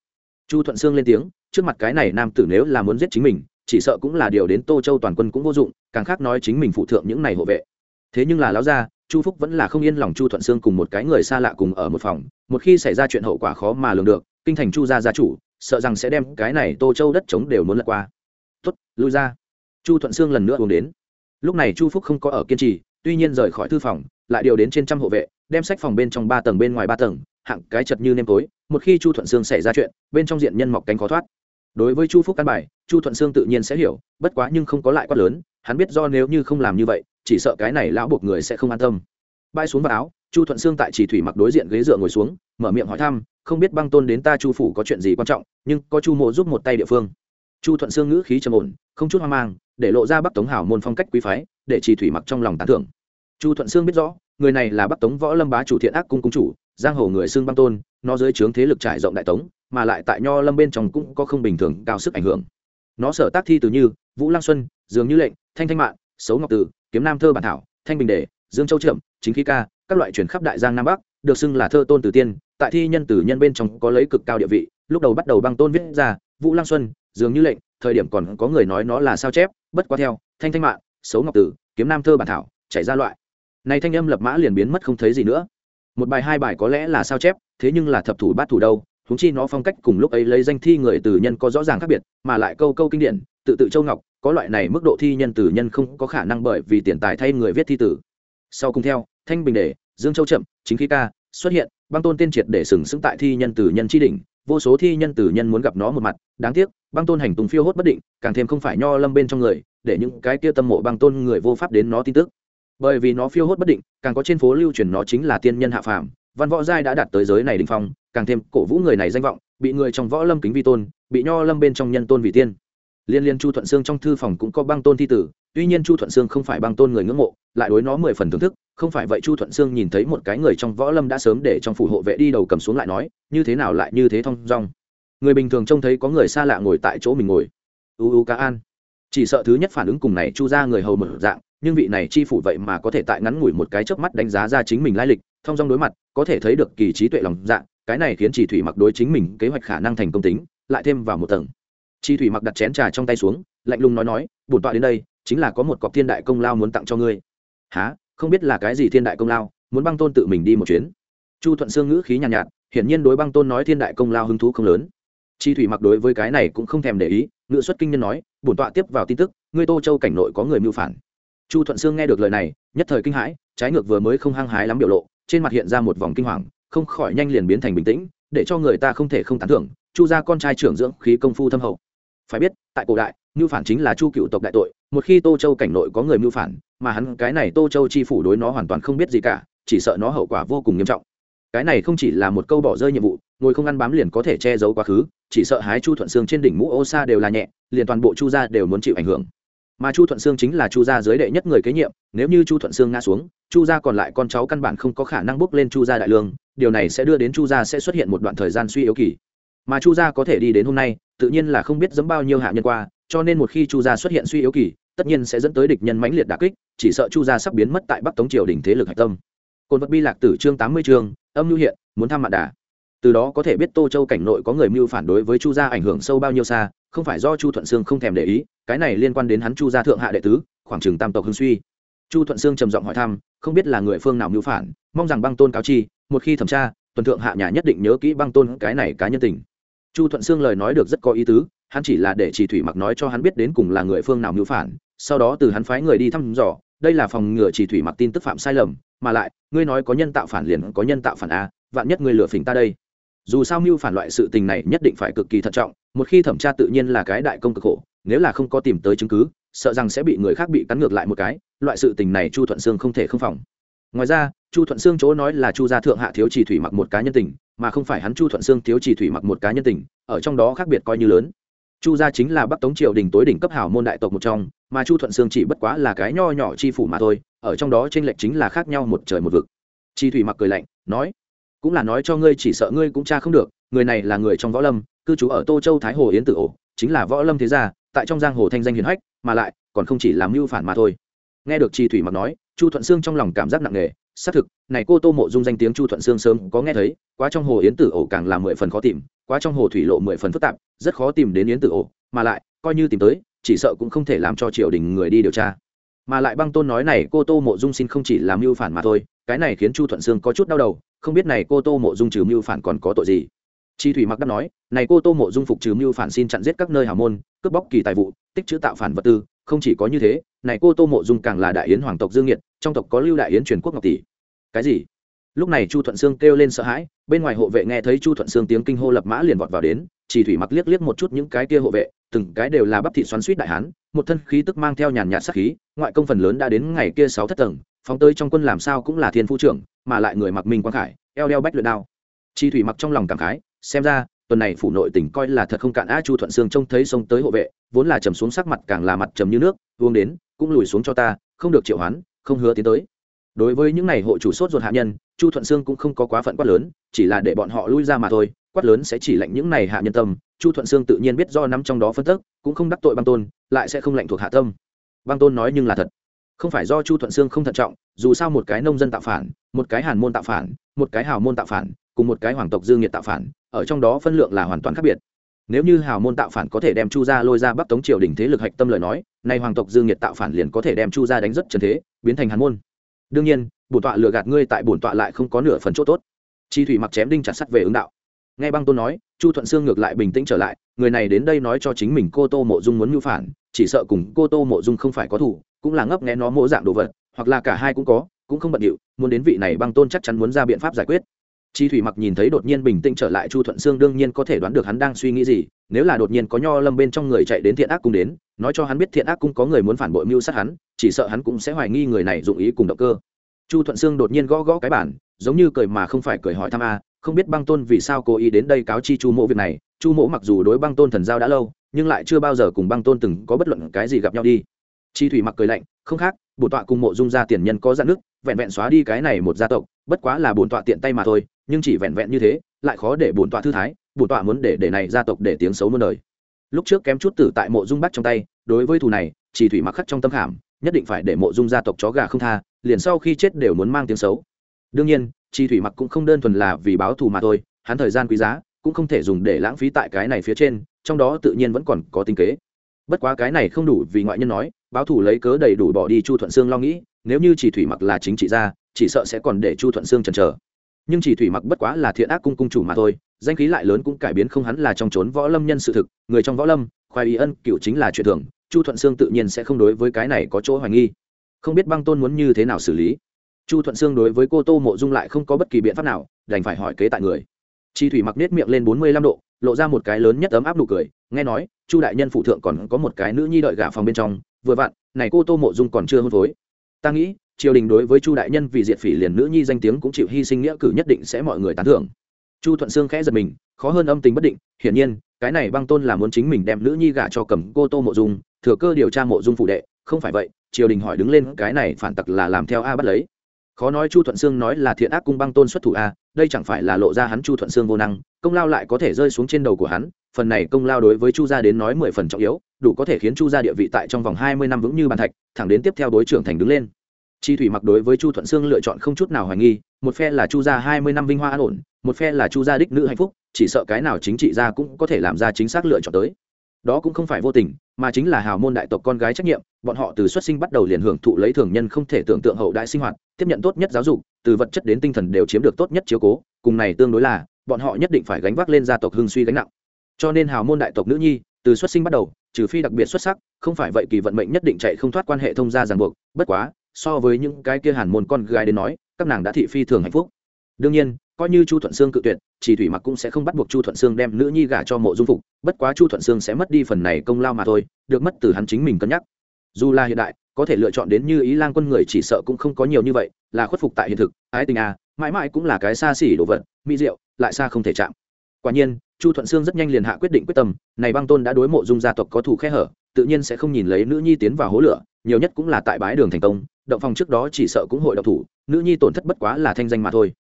Chu thuận sương lên tiếng, trước mặt cái này nam tử nếu là muốn giết chính mình, chỉ sợ cũng là điều đến tô châu toàn quân cũng vô dụng, càng khác nói chính mình phụ thượng những này hộ vệ. Thế nhưng là lão gia, chu phúc vẫn là không yên lòng chu thuận sương cùng một cái người xa lạ cùng ở một phòng, một khi xảy ra chuyện hậu quả khó mà lường được, kinh thành chu gia gia chủ, sợ rằng sẽ đem cái này tô châu đất trống đều muốn lật qua. Tuất lui ra. Chu thuận sương lần nữa uống đến lúc này chu phúc không có ở kiên trì, tuy nhiên rời khỏi thư phòng, lại điều đến trên trăm hộ vệ, đem sách phòng bên trong ba tầng bên ngoài ba tầng, hạng cái chật như nêm tối, một khi chu thuận sương xảy ra chuyện, bên trong diện nhân mọc cánh khó thoát. Đối với chu phúc căn bài, chu thuận sương tự nhiên sẽ hiểu, bất quá nhưng không có lại quát lớn, hắn biết do nếu như không làm như vậy, chỉ sợ cái này lão buộc người sẽ không an tâm. Bay xuống vào áo, chu thuận sương tại chỉ thủy mặc đối diện ghế dựa ngồi xuống, mở miệng hỏi thăm, không biết băng tôn đến ta chu phủ có chuyện gì quan trọng, nhưng có chu mộ giúp một tay địa phương chu thuận sương ngữ khí trầm ổn, không chút hoang mang, để lộ ra bắc tống hảo môn phong cách quý phái, để chỉ thủy mặc trong lòng tán thưởng. Chu thuận sương biết rõ, người này là bắc tống võ lâm bá chủ thiện ác cung cung chủ, giang hồ người xương băng tôn, nó dưới trướng thế lực trải rộng đại tống, mà lại tại nho lâm bên trong cũng có không bình thường, cao sức ảnh hưởng. Nó sở tác thi từ như, vũ lang xuân, dường như lệnh, thanh thanh mạng xấu ngọc tử, kiếm nam thơ bản thảo, thanh bình đề, dương châu trượm, chính khí ca, các loại truyền khắp đại giang nam bắc, được xưng là thơ tôn từ tiên, tại thi nhân tử nhân bên trong có lấy cực cao địa vị, lúc đầu bắt đầu băng tôn viết ra, vũ lang xuân dường như lệnh, thời điểm còn có người nói nó là sao chép, bất quá theo, thanh thanh mạng, xấu ngọc tử, kiếm nam thơ bản thảo, chảy ra loại. Này thanh âm lập mã liền biến mất không thấy gì nữa. Một bài hai bài có lẽ là sao chép, thế nhưng là thập thủ bát thủ đâu húng chi nó phong cách cùng lúc ấy lấy danh thi người từ nhân có rõ ràng khác biệt, mà lại câu câu kinh điển, tự tự châu ngọc, có loại này mức độ thi nhân từ nhân không có khả năng bởi vì tiền tài thay người viết thi tử. Sau cùng theo, thanh bình đề, dương châu chậm, chính khí ca, xuất hiện, băng tôn tiên triệt để sừng sững tại thi nhân từ nhân tri đỉnh, vô số thi nhân từ nhân muốn gặp nó một mặt, đáng tiếc băng tôn hành tùng phiêu hốt bất định, càng thêm không phải nho lâm bên trong người, để những cái kia tâm mộ băng tôn người vô pháp đến nó tin tức. Bởi vì nó phiêu hốt bất định, càng có trên phố lưu truyền nó chính là tiên nhân hạ phàm, văn võ giai đã đạt tới giới này đình phong, càng thêm cổ vũ người này danh vọng, bị người trong võ lâm kính vi tôn, bị nho lâm bên trong nhân tôn vì tiên. Liên liên chu thuận sương trong thư phòng cũng có băng tôn thi tử, tuy nhiên chu thuận sương không phải băng tôn người ngưỡng mộ, lại đối nó mười phần thưởng thức, không phải vậy chu thuận sương nhìn thấy một cái người trong võ lâm đã sớm để trong phủ hộ vệ đi đầu cầm xuống lại nói, như thế nào lại như thế thong dong? Người bình thường trông thấy có người xa lạ ngồi tại chỗ mình ngồi. U u ca an. Chỉ sợ thứ nhất phản ứng cùng này chu ra người hầu mở dạng nhưng vị này chi phủ vậy mà có thể tại ngắn ngủi một cái chớp mắt đánh giá ra chính mình lai lịch thông dong đối mặt có thể thấy được kỳ trí tuệ lòng dạ cái này khiến chỉ thủy mặc đối chính mình kế hoạch khả năng thành công tính lại thêm vào một tầng. Chi thủy mặc đặt chén trà trong tay xuống lạnh lùng nói nói bổn tọa đến đây chính là có một cọc thiên đại công lao muốn tặng cho ngươi. Há không biết là cái gì thiên đại công lao muốn băng tôn tự mình đi một chuyến? Chu thuận sương ngữ khí nhàn nhạt, nhạt hiển nhiên đối băng tôn nói thiên đại công lao hứng thú không lớn chi thủy mặc đối với cái này cũng không thèm để ý ngự xuất kinh nhân nói, bổn tọa tiếp vào tin tức, ngươi tô châu cảnh nội có người mưu phản. Chu thuận sương nghe được lời này, nhất thời kinh hãi, trái ngược vừa mới không hăng hái lắm biểu lộ, trên mặt hiện ra một vòng kinh hoàng, không khỏi nhanh liền biến thành bình tĩnh, để cho người ta không thể không tán thưởng, chu gia con trai trưởng dưỡng khí công phu thâm hậu. Phải biết, tại cổ đại, mưu phản chính là chu cựu tộc đại tội, một khi tô châu cảnh nội có người mưu phản, mà hắn cái này tô châu chi phủ đối nó hoàn toàn không biết gì cả, chỉ sợ nó hậu quả vô cùng nghiêm trọng cái này không chỉ là một câu bỏ rơi nhiệm vụ, ngồi không ăn bám liền có thể che giấu quá khứ, chỉ sợ hái chu thuận sương trên đỉnh mũ ô sa đều là nhẹ, liền toàn bộ chu gia đều muốn chịu ảnh hưởng. Mà chu thuận sương chính là chu gia giới đệ nhất người kế nhiệm, nếu như chu thuận sương ngã xuống, chu gia còn lại con cháu căn bản không có khả năng bước lên chu gia đại lương, điều này sẽ đưa đến chu gia sẽ xuất hiện một đoạn thời gian suy yếu kỳ. Mà chu gia có thể đi đến hôm nay, tự nhiên là không biết dẫm bao nhiêu hạ nhân qua, cho nên một khi chu gia xuất hiện suy yếu kỳ, tất nhiên sẽ dẫn tới địch nhân mãnh liệt đà kích, chỉ sợ chu gia sắp biến mất tại bắc tống triều đình thế lực hạch tâm. Cồn vật bi lạc tử chương tám mươi chương âm lưu hiện, muốn thăm mạn đà. Từ đó có thể biết tô châu cảnh nội có người mưu phản đối với chu gia ảnh hưởng sâu bao nhiêu xa, không phải do chu thuận sương không thèm để ý, cái này liên quan đến hắn chu gia thượng hạ đệ tứ, khoảng chừng tam tộc hưng suy. Chu thuận sương trầm giọng hỏi thăm, không biết là người phương nào mưu phản, mong rằng băng tôn cáo chi, một khi thẩm tra, tuần thượng hạ nhà nhất định nhớ kỹ băng tôn cái này cá nhân tình. Chu thuận sương lời nói được rất có ý tứ, hắn chỉ là để chỉ thủy mặc nói cho hắn biết đến cùng là người phương nào mưu phản, sau đó từ hắn phái người đi thăm dò đây là phòng ngừa chỉ thủy mặc tin tức phạm sai lầm, mà lại, ngươi nói có nhân tạo phản liền có nhân tạo phản a, vạn nhất ngươi lừa phỉnh ta đây. Dù sao mưu phản loại sự tình này nhất định phải cực kỳ thận trọng, một khi thẩm tra tự nhiên là cái đại công cực khổ, nếu là không có tìm tới chứng cứ, sợ rằng sẽ bị người khác bị cắn ngược lại một cái, loại sự tình này chu thuận sương không thể không phòng. Ngoài ra, chu thuận sương chỗ nói là chu gia thượng hạ thiếu chỉ thủy mặc một cá nhân tình, mà không phải hắn chu thuận sương thiếu chỉ thủy mặc một cá nhân tình, ở trong đó khác biệt coi như lớn chu gia chính là bắc tống triều đình tối đỉnh cấp hảo môn đại tộc một trong, mà chu thuận sương chỉ bất quá là cái nho nhỏ chi phủ mà thôi, ở trong đó tranh lệch chính là khác nhau một trời một vực. Chi thủy mặc cười lạnh, nói, cũng là nói cho ngươi chỉ sợ ngươi cũng tra không được, người này là người trong võ lâm, cư trú ở tô châu thái hồ yến tử ổ, chính là võ lâm thế gia, tại trong giang hồ thanh danh hiền hách, mà lại còn không chỉ làm mưu phản mà thôi. Nghe được chi thủy mặc nói, chu thuận sương trong lòng cảm giác nặng nề xác thực, này cô tô mộ dung danh tiếng chu thuận sương sớm có nghe thấy, quá trong hồ yến tử ổ càng là mười phần khó tìm, quá trong hồ thủy lộ mười phần phức tạp, rất khó tìm đến yến tử ổ, mà lại, coi như tìm tới, chỉ sợ cũng không thể làm cho triều đình người đi điều tra. Mà lại băng tôn nói này cô tô mộ dung xin không chỉ làm mưu phản mà thôi, cái này khiến chu thuận sương có chút đau đầu, không biết này cô tô mộ dung trừ mưu phản còn có tội gì. Chi thủy mặc đáp nói, này cô tô mộ dung phục trừ mưu phản xin chặn giết các nơi hào môn, cướp bóc kỳ tài vụ, tích chữ tạo phản vật tư không chỉ có như thế, này cô tô mộ dung càng là đại yến hoàng tộc dương nhiệt trong tộc có lưu đại yến truyền quốc ngọc tỷ. Cái gì? Lúc này chu thuận sương kêu lên sợ hãi, bên ngoài hộ vệ nghe thấy chu thuận sương tiếng kinh hô lập mã liền vọt vào đến, chỉ thủy mặc liếc liếc một chút những cái kia hộ vệ, từng cái đều là bắp thị xoắn suýt đại hán, một thân khí tức mang theo nhàn nhạt sắc khí, ngoại công phần lớn đã đến ngày kia sáu thất tầng, phóng tới trong quân làm sao cũng là thiên phu trưởng, mà lại người mặc minh quang khải, eo đeo bách luyện đao. Chi thủy mặc trong lòng cảm khái, xem ra tuần này phủ nội tỉnh coi là thật không cạn a chu thuận sương trông thấy sông tới hộ vệ, vốn là trầm xuống sắc mặt càng là mặt trầm như nước, uống đến, cũng lùi xuống cho ta, không được triệu hoán, không hứa tiến tới. Đối với những n à y hộ chủ sốt ruột hạ nhân, chu thuận sương cũng không có quá phận quát lớn, chỉ là để bọn họ lui ra mà thôi, quát lớn sẽ chỉ lệnh những n à y hạ nhân tâm, chu thuận sương tự nhiên biết do nắm trong đó phân tức, cũng không đắc tội băng tôn, lại sẽ không lệnh thuộc hạ tâm. Băng tôn nói nhưng là thật. Không phải do chu thuận sương không thận trọng, dù sao một cái nông dân tạo phản, một cái hàn môn tạo phản, một cái hào môn tạo phản cùng một cái hoàng tộc dương nhiệt tạo phản, ở trong đó phân lượng là hoàn toàn khác biệt. Nếu như hào môn tạo phản có thể đem chu gia lôi ra bắc tống triều đình thế lực hạch tâm lời nói, nay hoàng tộc dương nhiệt tạo phản liền có thể đem chu gia đánh rất trần thế, biến thành hàn môn. Đương nhiên, bổn tọa lừa gạt ngươi tại bổn tọa lại không có nửa phần chỗ tốt. Chi thủy mặc chém đinh chặt sắt về ứng đạo. Nghe băng tôn nói, chu thuận sương ngược lại bình tĩnh trở lại, người này đến đây nói cho chính mình cô tô mộ dung muốn mưu phản, chỉ sợ cùng cô tô mộ dung không phải có thủ, cũng là ngấp nghé nó mỗi dạng đồ vật, hoặc là cả hai cũng có, cũng không bận điệu, muốn đến vị này băng tôn chắc chắn muốn ra biện pháp giải quyết chi thủy mặc nhìn thấy đột nhiên bình tĩnh trở lại chu thuận sương đương nhiên có thể đoán được hắn đang suy nghĩ gì, nếu là đột nhiên có nho lâm bên trong người chạy đến thiện ác cung đến, nói cho hắn biết thiện ác cung có người muốn phản bội mưu sát hắn, chỉ sợ hắn cũng sẽ hoài nghi người này dụng ý cùng động cơ. Chu thuận sương đột nhiên gõ gõ cái bản, giống như cười mà không phải cười hỏi thăm a, không biết băng tôn vì sao cố ý đến đây cáo chi chu mỗ việc này, chu mỗ mặc dù đối băng tôn thần giao đã lâu, nhưng lại chưa bao giờ cùng băng tôn từng có bất luận cái gì gặp nhau đi. Chi thủy mặc cười lạnh, không khác bổ tọa cùng mộ dung gia tiền nhân có dạn nước vẹn vẹn xóa đi cái này một gia tộc bất quá là bổn tọa tiện tay mà thôi, nhưng chỉ vẹn vẹn như thế, lại khó để bổn tọa thư thái, bổn tọa muốn để để này gia tộc để tiếng xấu muôn đời. Lúc trước kém chút tử tại mộ dung bắt trong tay, đối với thù này, chỉ thủy mặc khắc trong tâm khảm, nhất định phải để mộ dung gia tộc chó gà không tha, liền sau khi chết đều muốn mang tiếng xấu. Đương nhiên chi thủy mặc cũng không đơn thuần là vì báo thù mà thôi, hắn thời gian quý giá, cũng không thể dùng để lãng phí tại cái này phía trên, trong đó tự nhiên vẫn còn có tính kế. Bất quá cái này không đủ vì ngoại nhân nói, báo thù lấy cớ đầy đủ bỏ đi chu thuận sương lo nghĩ, nếu như chỉ thủy mặc là chính trị gia chỉ sợ sẽ còn để chu thuận sương chần chờ. Nhưng chỉ thủy mặc bất quá là thiện ác cung cung chủ mà thôi, danh khí lại lớn cũng cải biến không hắn là trong trốn võ lâm nhân sự thực, người trong võ lâm, khoai ý ân cựu chính là chuyện thường, chu thuận sương tự nhiên sẽ không đối với cái này có chỗ hoài nghi. Không biết băng tôn muốn như thế nào xử lý. Chu thuận sương đối với cô tô mộ dung lại không có bất kỳ biện pháp nào, đành phải hỏi kế tại người. Chi thủy mặc nết miệng lên bốn mươi lăm độ, lộ ra một cái lớn nhất ấm áp nụ cười, nghe nói, chu đại nhân phụ thượng còn có một cái nữ nhi đợi gả phòng bên trong, vừa vặn, này cô tô mộ dung còn chưa hôn phối. Ta nghĩ triều đình đối với chu đại nhân vì diệt phỉ liền nữ nhi danh tiếng cũng chịu hy sinh nghĩa cử nhất định sẽ mọi người tán thưởng. Chu thuận sương khẽ giật mình, khó hơn âm tình bất định, hiển nhiên, cái này băng tôn là muốn chính mình đem nữ nhi gả cho cầm cô tô mộ dung, thừa cơ điều tra mộ dung phụ đệ, không phải vậy, triều đình hỏi đứng lên, cái này phản tặc là làm theo a bắt lấy. Khó nói chu thuận sương nói là thiện ác cung băng tôn xuất thủ a, đây chẳng phải là lộ ra hắn chu thuận sương vô năng, công lao lại có thể rơi xuống trên đầu của hắn, phần này công lao đối với chu gia đến nói mười phần trọng yếu, đủ có thể khiến chu gia địa vị tại trong vòng hai mươi năm vững như bàn thạch, thẳng đến tiếp theo đối trưởng thành đứng lên chi thủy mặc đối với chu thuận sương lựa chọn không chút nào hoài nghi, một phe là chu gia hai mươi năm vinh hoa an ổn, một phe là chu gia đích nữ hạnh phúc, chỉ sợ cái nào chính trị gia cũng có thể làm ra chính xác lựa chọn tới. Đó cũng không phải vô tình, mà chính là hào môn đại tộc con gái trách nhiệm, bọn họ từ xuất sinh bắt đầu liền hưởng thụ lấy thường nhân không thể tưởng tượng hậu đại sinh hoạt, tiếp nhận tốt nhất giáo dục, từ vật chất đến tinh thần đều chiếm được tốt nhất chiếu cố, cùng này tương đối là, bọn họ nhất định phải gánh vác lên gia tộc hưng suy gánh nặng. Cho nên hào môn đại tộc nữ nhi, từ xuất sinh bắt đầu, trừ phi đặc biệt xuất sắc, không phải vậy kỳ vận mệnh nhất định chạy không thoát quan hệ thông gia ràng buộc, bất quá so với những cái kia hàn môn con gái đến nói, các nàng đã thị phi thường hạnh phúc. Đương nhiên, coi như chu thuận sương cự tuyệt, chỉ thủy mặc cũng sẽ không bắt buộc chu thuận sương đem nữ nhi gả cho mộ dung phục, bất quá chu thuận sương sẽ mất đi phần này công lao mà thôi, được mất từ hắn chính mình cân nhắc. Dù là hiện đại, có thể lựa chọn đến như ý lang quân người chỉ sợ cũng không có nhiều như vậy, là khuất phục tại hiện thực, ái tình à mãi mãi cũng là cái xa xỉ đồ vật, mỹ diệu, lại xa không thể chạm. Quả nhiên, chu thuận sương rất nhanh liền hạ quyết định quyết tâm, này băng tôn đã đối mộ dung gia tộc có thủ khe hở, tự nhiên sẽ không nhìn lấy nữ nhi tiến vào hố lửa, nhiều nhất cũng là tại bái đường thành công động phòng trước đó chỉ sợ cũng hội độc thủ, nữ nhi tổn thất bất quá là thanh danh mà thôi.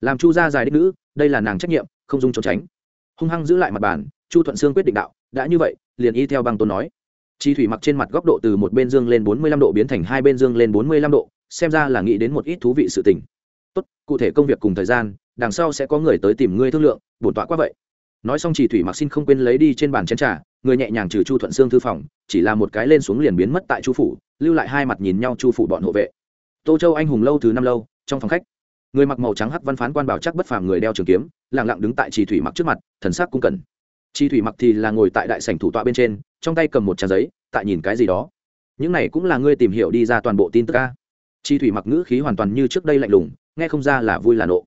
Làm chu gia dài đích nữ, đây là nàng trách nhiệm, không dung trốn tránh. Hung hăng giữ lại mặt bàn, chu thuận sương quyết định đạo, đã như vậy, liền y theo băng tôn nói. Chi thủy mặc trên mặt góc độ từ một bên dương lên bốn mươi lăm độ biến thành hai bên dương lên bốn mươi lăm độ, xem ra là nghĩ đến một ít thú vị sự tình. Tốt, cụ thể công việc cùng thời gian, đằng sau sẽ có người tới tìm ngươi thương lượng, bổn tọa quá vậy. Nói xong chỉ thủy mặc xin không quên lấy đi trên bàn chén trà người nhẹ nhàng trừ chu thuận xương thư phòng, chỉ là một cái lên xuống liền biến mất tại chu phủ, lưu lại hai mặt nhìn nhau chu phủ bọn hộ vệ. Tô châu anh hùng lâu thứ năm lâu, trong phòng khách, người mặc màu trắng hắc văn phán quan bảo chắc bất phàm người đeo trường kiếm lẳng lặng đứng tại chi thủy mặc trước mặt, thần sắc cung cẩn. Chi thủy mặc thì là ngồi tại đại sảnh thủ tọa bên trên, trong tay cầm một trang giấy, tại nhìn cái gì đó. Những này cũng là ngươi tìm hiểu đi ra toàn bộ tin tức ca chi thủy mặc ngữ khí hoàn toàn như trước đây lạnh lùng, nghe không ra là vui là nộ.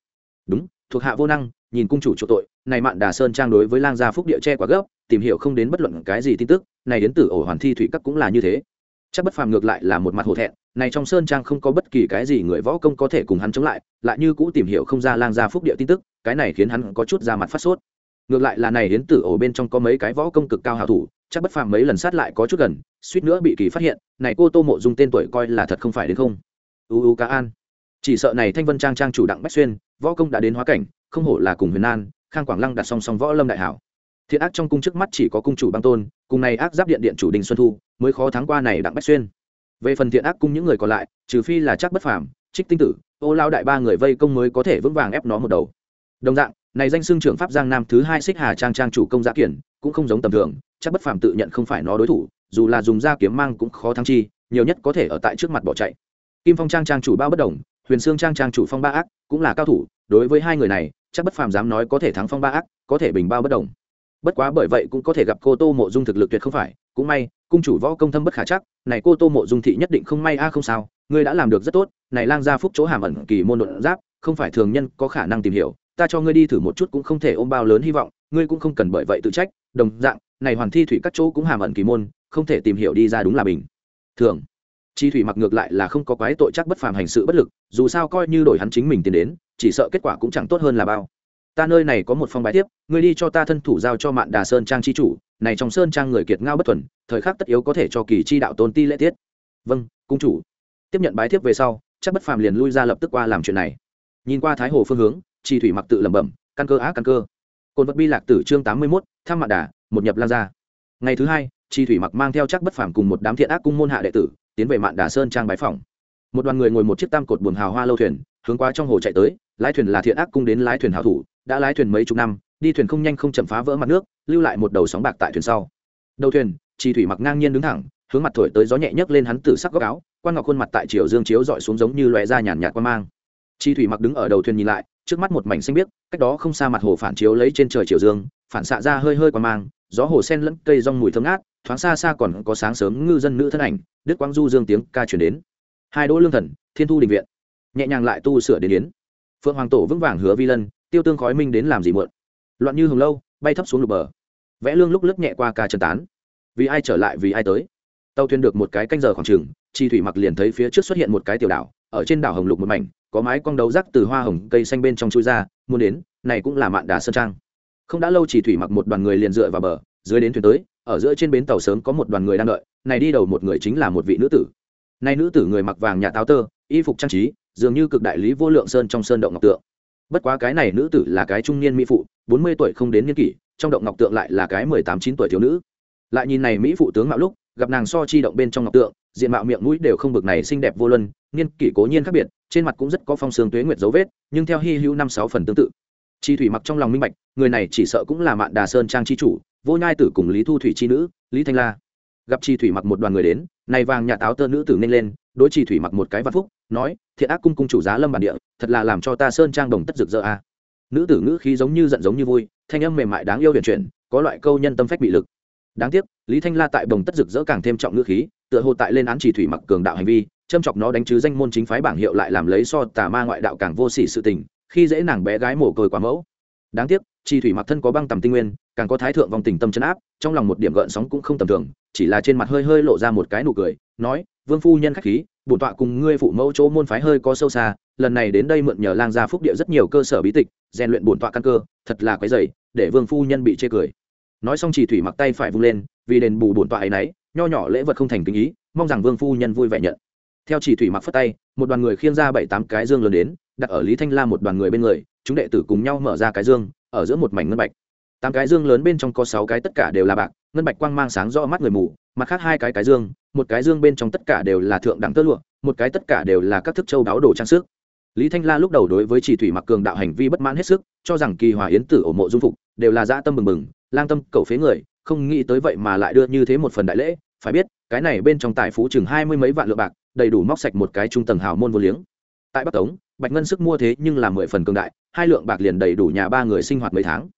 Đúng, thuộc hạ vô năng, nhìn cung chủ chỗ tội, này mạn đà sơn trang đối với lang gia phúc địa che quá gấp tìm hiểu không đến bất luận cái gì tin tức, này đến từ ổ hoàn thi thủy các cũng là như thế. Chắc bất phàm ngược lại là một mặt hổ thẹn, này trong sơn trang không có bất kỳ cái gì người võ công có thể cùng hắn chống lại lại như cũ tìm hiểu không ra lang gia phúc địa tin tức, cái này khiến hắn có chút ra mặt phát sốt. Ngược lại là này đến từ ổ bên trong có mấy cái võ công cực cao hào thủ, chắc bất phàm mấy lần sát lại có chút gần, suýt nữa bị kỳ phát hiện, này cô tô mộ dung tên tuổi coi là thật không phải đến không. U u ca an. Chỉ sợ này thanh vân trang trang chủ đặng bách xuyên, võ công đã đến hóa cảnh, không hổ là cùng huyền an, khang quảng lăng đặt song song võ lâm đại hảo thiện ác trong cung trước mắt chỉ có cung chủ băng tôn, cùng này ác giáp điện điện chủ đình xuân thu, mới khó thắng qua này đặng bách xuyên. Về phần thiện ác cung những người còn lại, trừ phi là chắc bất phàm, trích tinh tử, ô lao đại ba người vây công mới có thể vững vàng ép nó một đầu. Đồng dạng, này danh xưng trưởng pháp giang nam thứ hai xích hà trang trang chủ công giã kiển, cũng không giống tầm thường, chắc bất phàm tự nhận không phải nó đối thủ, dù là dùng da kiếm mang cũng khó thắng chi, nhiều nhất có thể ở tại trước mặt bỏ chạy. Kim phong trang trang chủ bao bất đồng, huyền sương trang trang chủ phong ba ác, cũng là cao thủ, đối với hai người này, chắc bất phàm dám nói có thể thắng phong ba ác, có thể bình bao bất đồng bất quá bởi vậy cũng có thể gặp cô tô mộ dung thực lực tuyệt không phải. Cũng may, cung chủ võ công thâm bất khả chắc, này cô tô mộ dung thị nhất định không may a à không sao, ngươi đã làm được rất tốt, này lang gia phúc chỗ hàm ẩn kỳ môn đột giáp, không phải thường nhân có khả năng tìm hiểu, ta cho ngươi đi thử một chút cũng không thể ôm bao lớn hy vọng, ngươi cũng không cần bởi vậy tự trách, đồng dạng, này hoàn thi thủy các chỗ cũng hàm ẩn kỳ môn, không thể tìm hiểu đi ra đúng là bình thường. Chi thủy mặc ngược lại là không có quái tội chắc bất phàm hành sự bất lực, dù sao coi như đổi hắn chính mình tiến đến, chỉ sợ kết quả cũng chẳng tốt hơn là bao ta nơi này có một phong bài tiếp, ngươi đi cho ta thân thủ giao cho mạn đà sơn trang chi chủ, này trong sơn trang người kiệt ngao bất thuần, thời khắc tất yếu có thể cho kỳ chi đạo tôn ti lễ tiết. Vâng cung chủ. Tiếp nhận bái thiếp về sau, chắc bất phàm liền lui ra lập tức qua làm chuyện này. Nhìn qua thái hồ phương hướng, chi thủy mặc tự lẩm bẩm, căn cơ á căn cơ. Côn vật bi lạc tử chương tám mươi mốt thăm mạn đà, một nhập lan ra. Ngày thứ hai, chi thủy mặc mang theo chắc bất phàm cùng một đám thiện ác cung môn hạ đệ tử, tiến về mạn đà sơn trang bái phòng một đoàn người ngồi một chiếc tam cột buồng hào hoa lâu thuyền, hướng qua trong hồ chạy tới, lái thuyền là thiện ác cung đến lái thuyền hảo thủ đã lái thuyền mấy chục năm, đi thuyền không nhanh không chậm phá vỡ mặt nước, lưu lại một đầu sóng bạc tại thuyền sau. Đầu thuyền chi thủy mặc ngang nhiên đứng thẳng, hướng mặt thổi tới gió nhẹ nhấc lên hắn tử sắc góc áo quan ngọc khuôn mặt tại chiều dương chiếu dọi xuống giống như loẹ ra nhàn nhạt quan mang. Chi thủy mặc đứng ở đầu thuyền nhìn lại, trước mắt một mảnh xanh biếc, cách đó không xa mặt hồ phản chiếu lấy trên trời chiều dương, phản xạ ra hơi hơi quan mang, gió hồ sen lẫn cây rong mùi thơm ngát, thoáng xa xa còn có sáng sớm ngư dân nữ thân ảnh đức quang du dương tiếng ca chuyển đến. Hai đỗ lương thần, thiên thu đình viện, nhẹ nhàng lại tu sửa đến yến. Phượng hoàng tổ vững vàng hứa vi lân tiêu tương khói minh đến làm gì mượn loạn như hồng lâu, bay thấp xuống lục bờ. Vẽ lương lúc lướt nhẹ qua ca trần tán. Vì ai trở lại vì ai tới? Tàu thuyền được một cái canh giờ khoảng trừng chi thủy mặc liền thấy phía trước xuất hiện một cái tiểu đảo, ở trên đảo hồng lục một mảnh, có mái cong đấu rắc từ hoa hồng cây xanh bên trong chui ra, muốn đến, này cũng là mạn đà sơn trang. Không đã lâu chỉ thủy mặc một đoàn người liền dựa vào bờ, dưới đến thuyền tới, ở giữa trên bến tàu sớm có một đoàn người đang đợi, này đi đầu một người chính là một vị nữ tử. Nay nữ tử người mặc vàng nhà táo tơ, y phục trang trí, dường như cực đại lý vô lượng sơn trong sơn động ngọc tượng bất quá cái này nữ tử là cái trung niên mỹ phụ, bốn mươi tuổi không đến niên kỷ, trong động ngọc tượng lại là cái mười tám chín tuổi thiếu nữ. Lại nhìn này mỹ phụ tướng mạo lúc, gặp nàng so chi động bên trong ngọc tượng, diện mạo miệng mũi đều không bực này xinh đẹp vô luân, niên kỷ cố nhiên khác biệt, trên mặt cũng rất có phong sương tuế nguyệt dấu vết, nhưng theo hy hữu năm sáu phần tương tự. Chi thủy mặc trong lòng minh bạch, người này chỉ sợ cũng là mạn đà sơn trang chi chủ, vô nhai tử cùng lý thu thủy chi nữ, lý thanh la. Gặp chi thủy mặc một đoàn người đến này vàng nhà táo tơ nữ tử nên lên, đối trì thủy mặc một cái văn phúc, nói, thiện ác cung cung chủ giá lâm bản địa, thật là làm cho ta sơn trang đồng tất rực rỡ a. Nữ tử ngữ khí giống như giận giống như vui, thanh âm mềm mại đáng yêu huyền chuyển, có loại câu nhân tâm phách bị lực. Đáng tiếc, lý thanh la tại đồng tất rực rỡ càng thêm trọng ngữ khí, tựa hồ tại lên án chỉ thủy mặc cường đạo hành vi, châm chọc nó đánh chứ danh môn chính phái bảng hiệu lại làm lấy so tà ma ngoại đạo càng vô sỉ sự tình, khi dễ nàng bé gái mồ côi quá mẫu. Đáng tiếc, trì thủy mặc thân có băng tầm tinh nguyên càng có thái thượng vong tình tâm chân áp, trong lòng một điểm gợn sóng cũng không tầm thường, chỉ là trên mặt hơi hơi lộ ra một cái nụ cười, nói, vương phu nhân khách khí, bổn tọa cùng ngươi phụ mẫu chỗ môn phái hơi có sâu xa, lần này đến đây mượn nhờ lang gia phúc địa rất nhiều cơ sở bí tịch, rèn luyện bổn tọa căn cơ, thật là quái dày để vương phu nhân bị chê cười. Nói xong chỉ thủy mặc tay phải vung lên, vì đền bù bổn tọa ấy nấy nho nhỏ lễ vật không thành kinh ý, mong rằng vương phu nhân vui vẻ nhận. Theo chỉ thủy mặc phất tay, một đoàn người khiêng ra bảy tám cái dương lớn đến, đặt ở lý thanh la một đoàn người bên người, chúng đệ tử cùng nhau mở ra cái dương, ở giữa một mảnh ngân bạch tám cái dương lớn bên trong có sáu cái tất cả đều là bạc, ngân bạch quang mang sáng rõ mắt người mù, mặt khác hai cái cái dương, một cái dương bên trong tất cả đều là thượng đẳng tơ lụa, một cái tất cả đều là các thức châu đáo đồ trang sức. Lý thanh la lúc đầu đối với chỉ thủy mặc cường đạo hành vi bất mãn hết sức, cho rằng kỳ hòa yến tử ổ mộ dung phục đều là dã tâm mừng mừng lang tâm cầu phế người, không nghĩ tới vậy mà lại đưa như thế một phần đại lễ, phải biết, cái này bên trong tài phú chừng hai mươi mấy vạn lượng bạc, đầy đủ móc sạch một cái trung tầng hào môn vô liếng. Tại bắc tống, bạch ngân sức mua thế nhưng là mười phần cường đại, hai lượng bạc liền đầy đủ nhà ba người sinh hoạt mấy tháng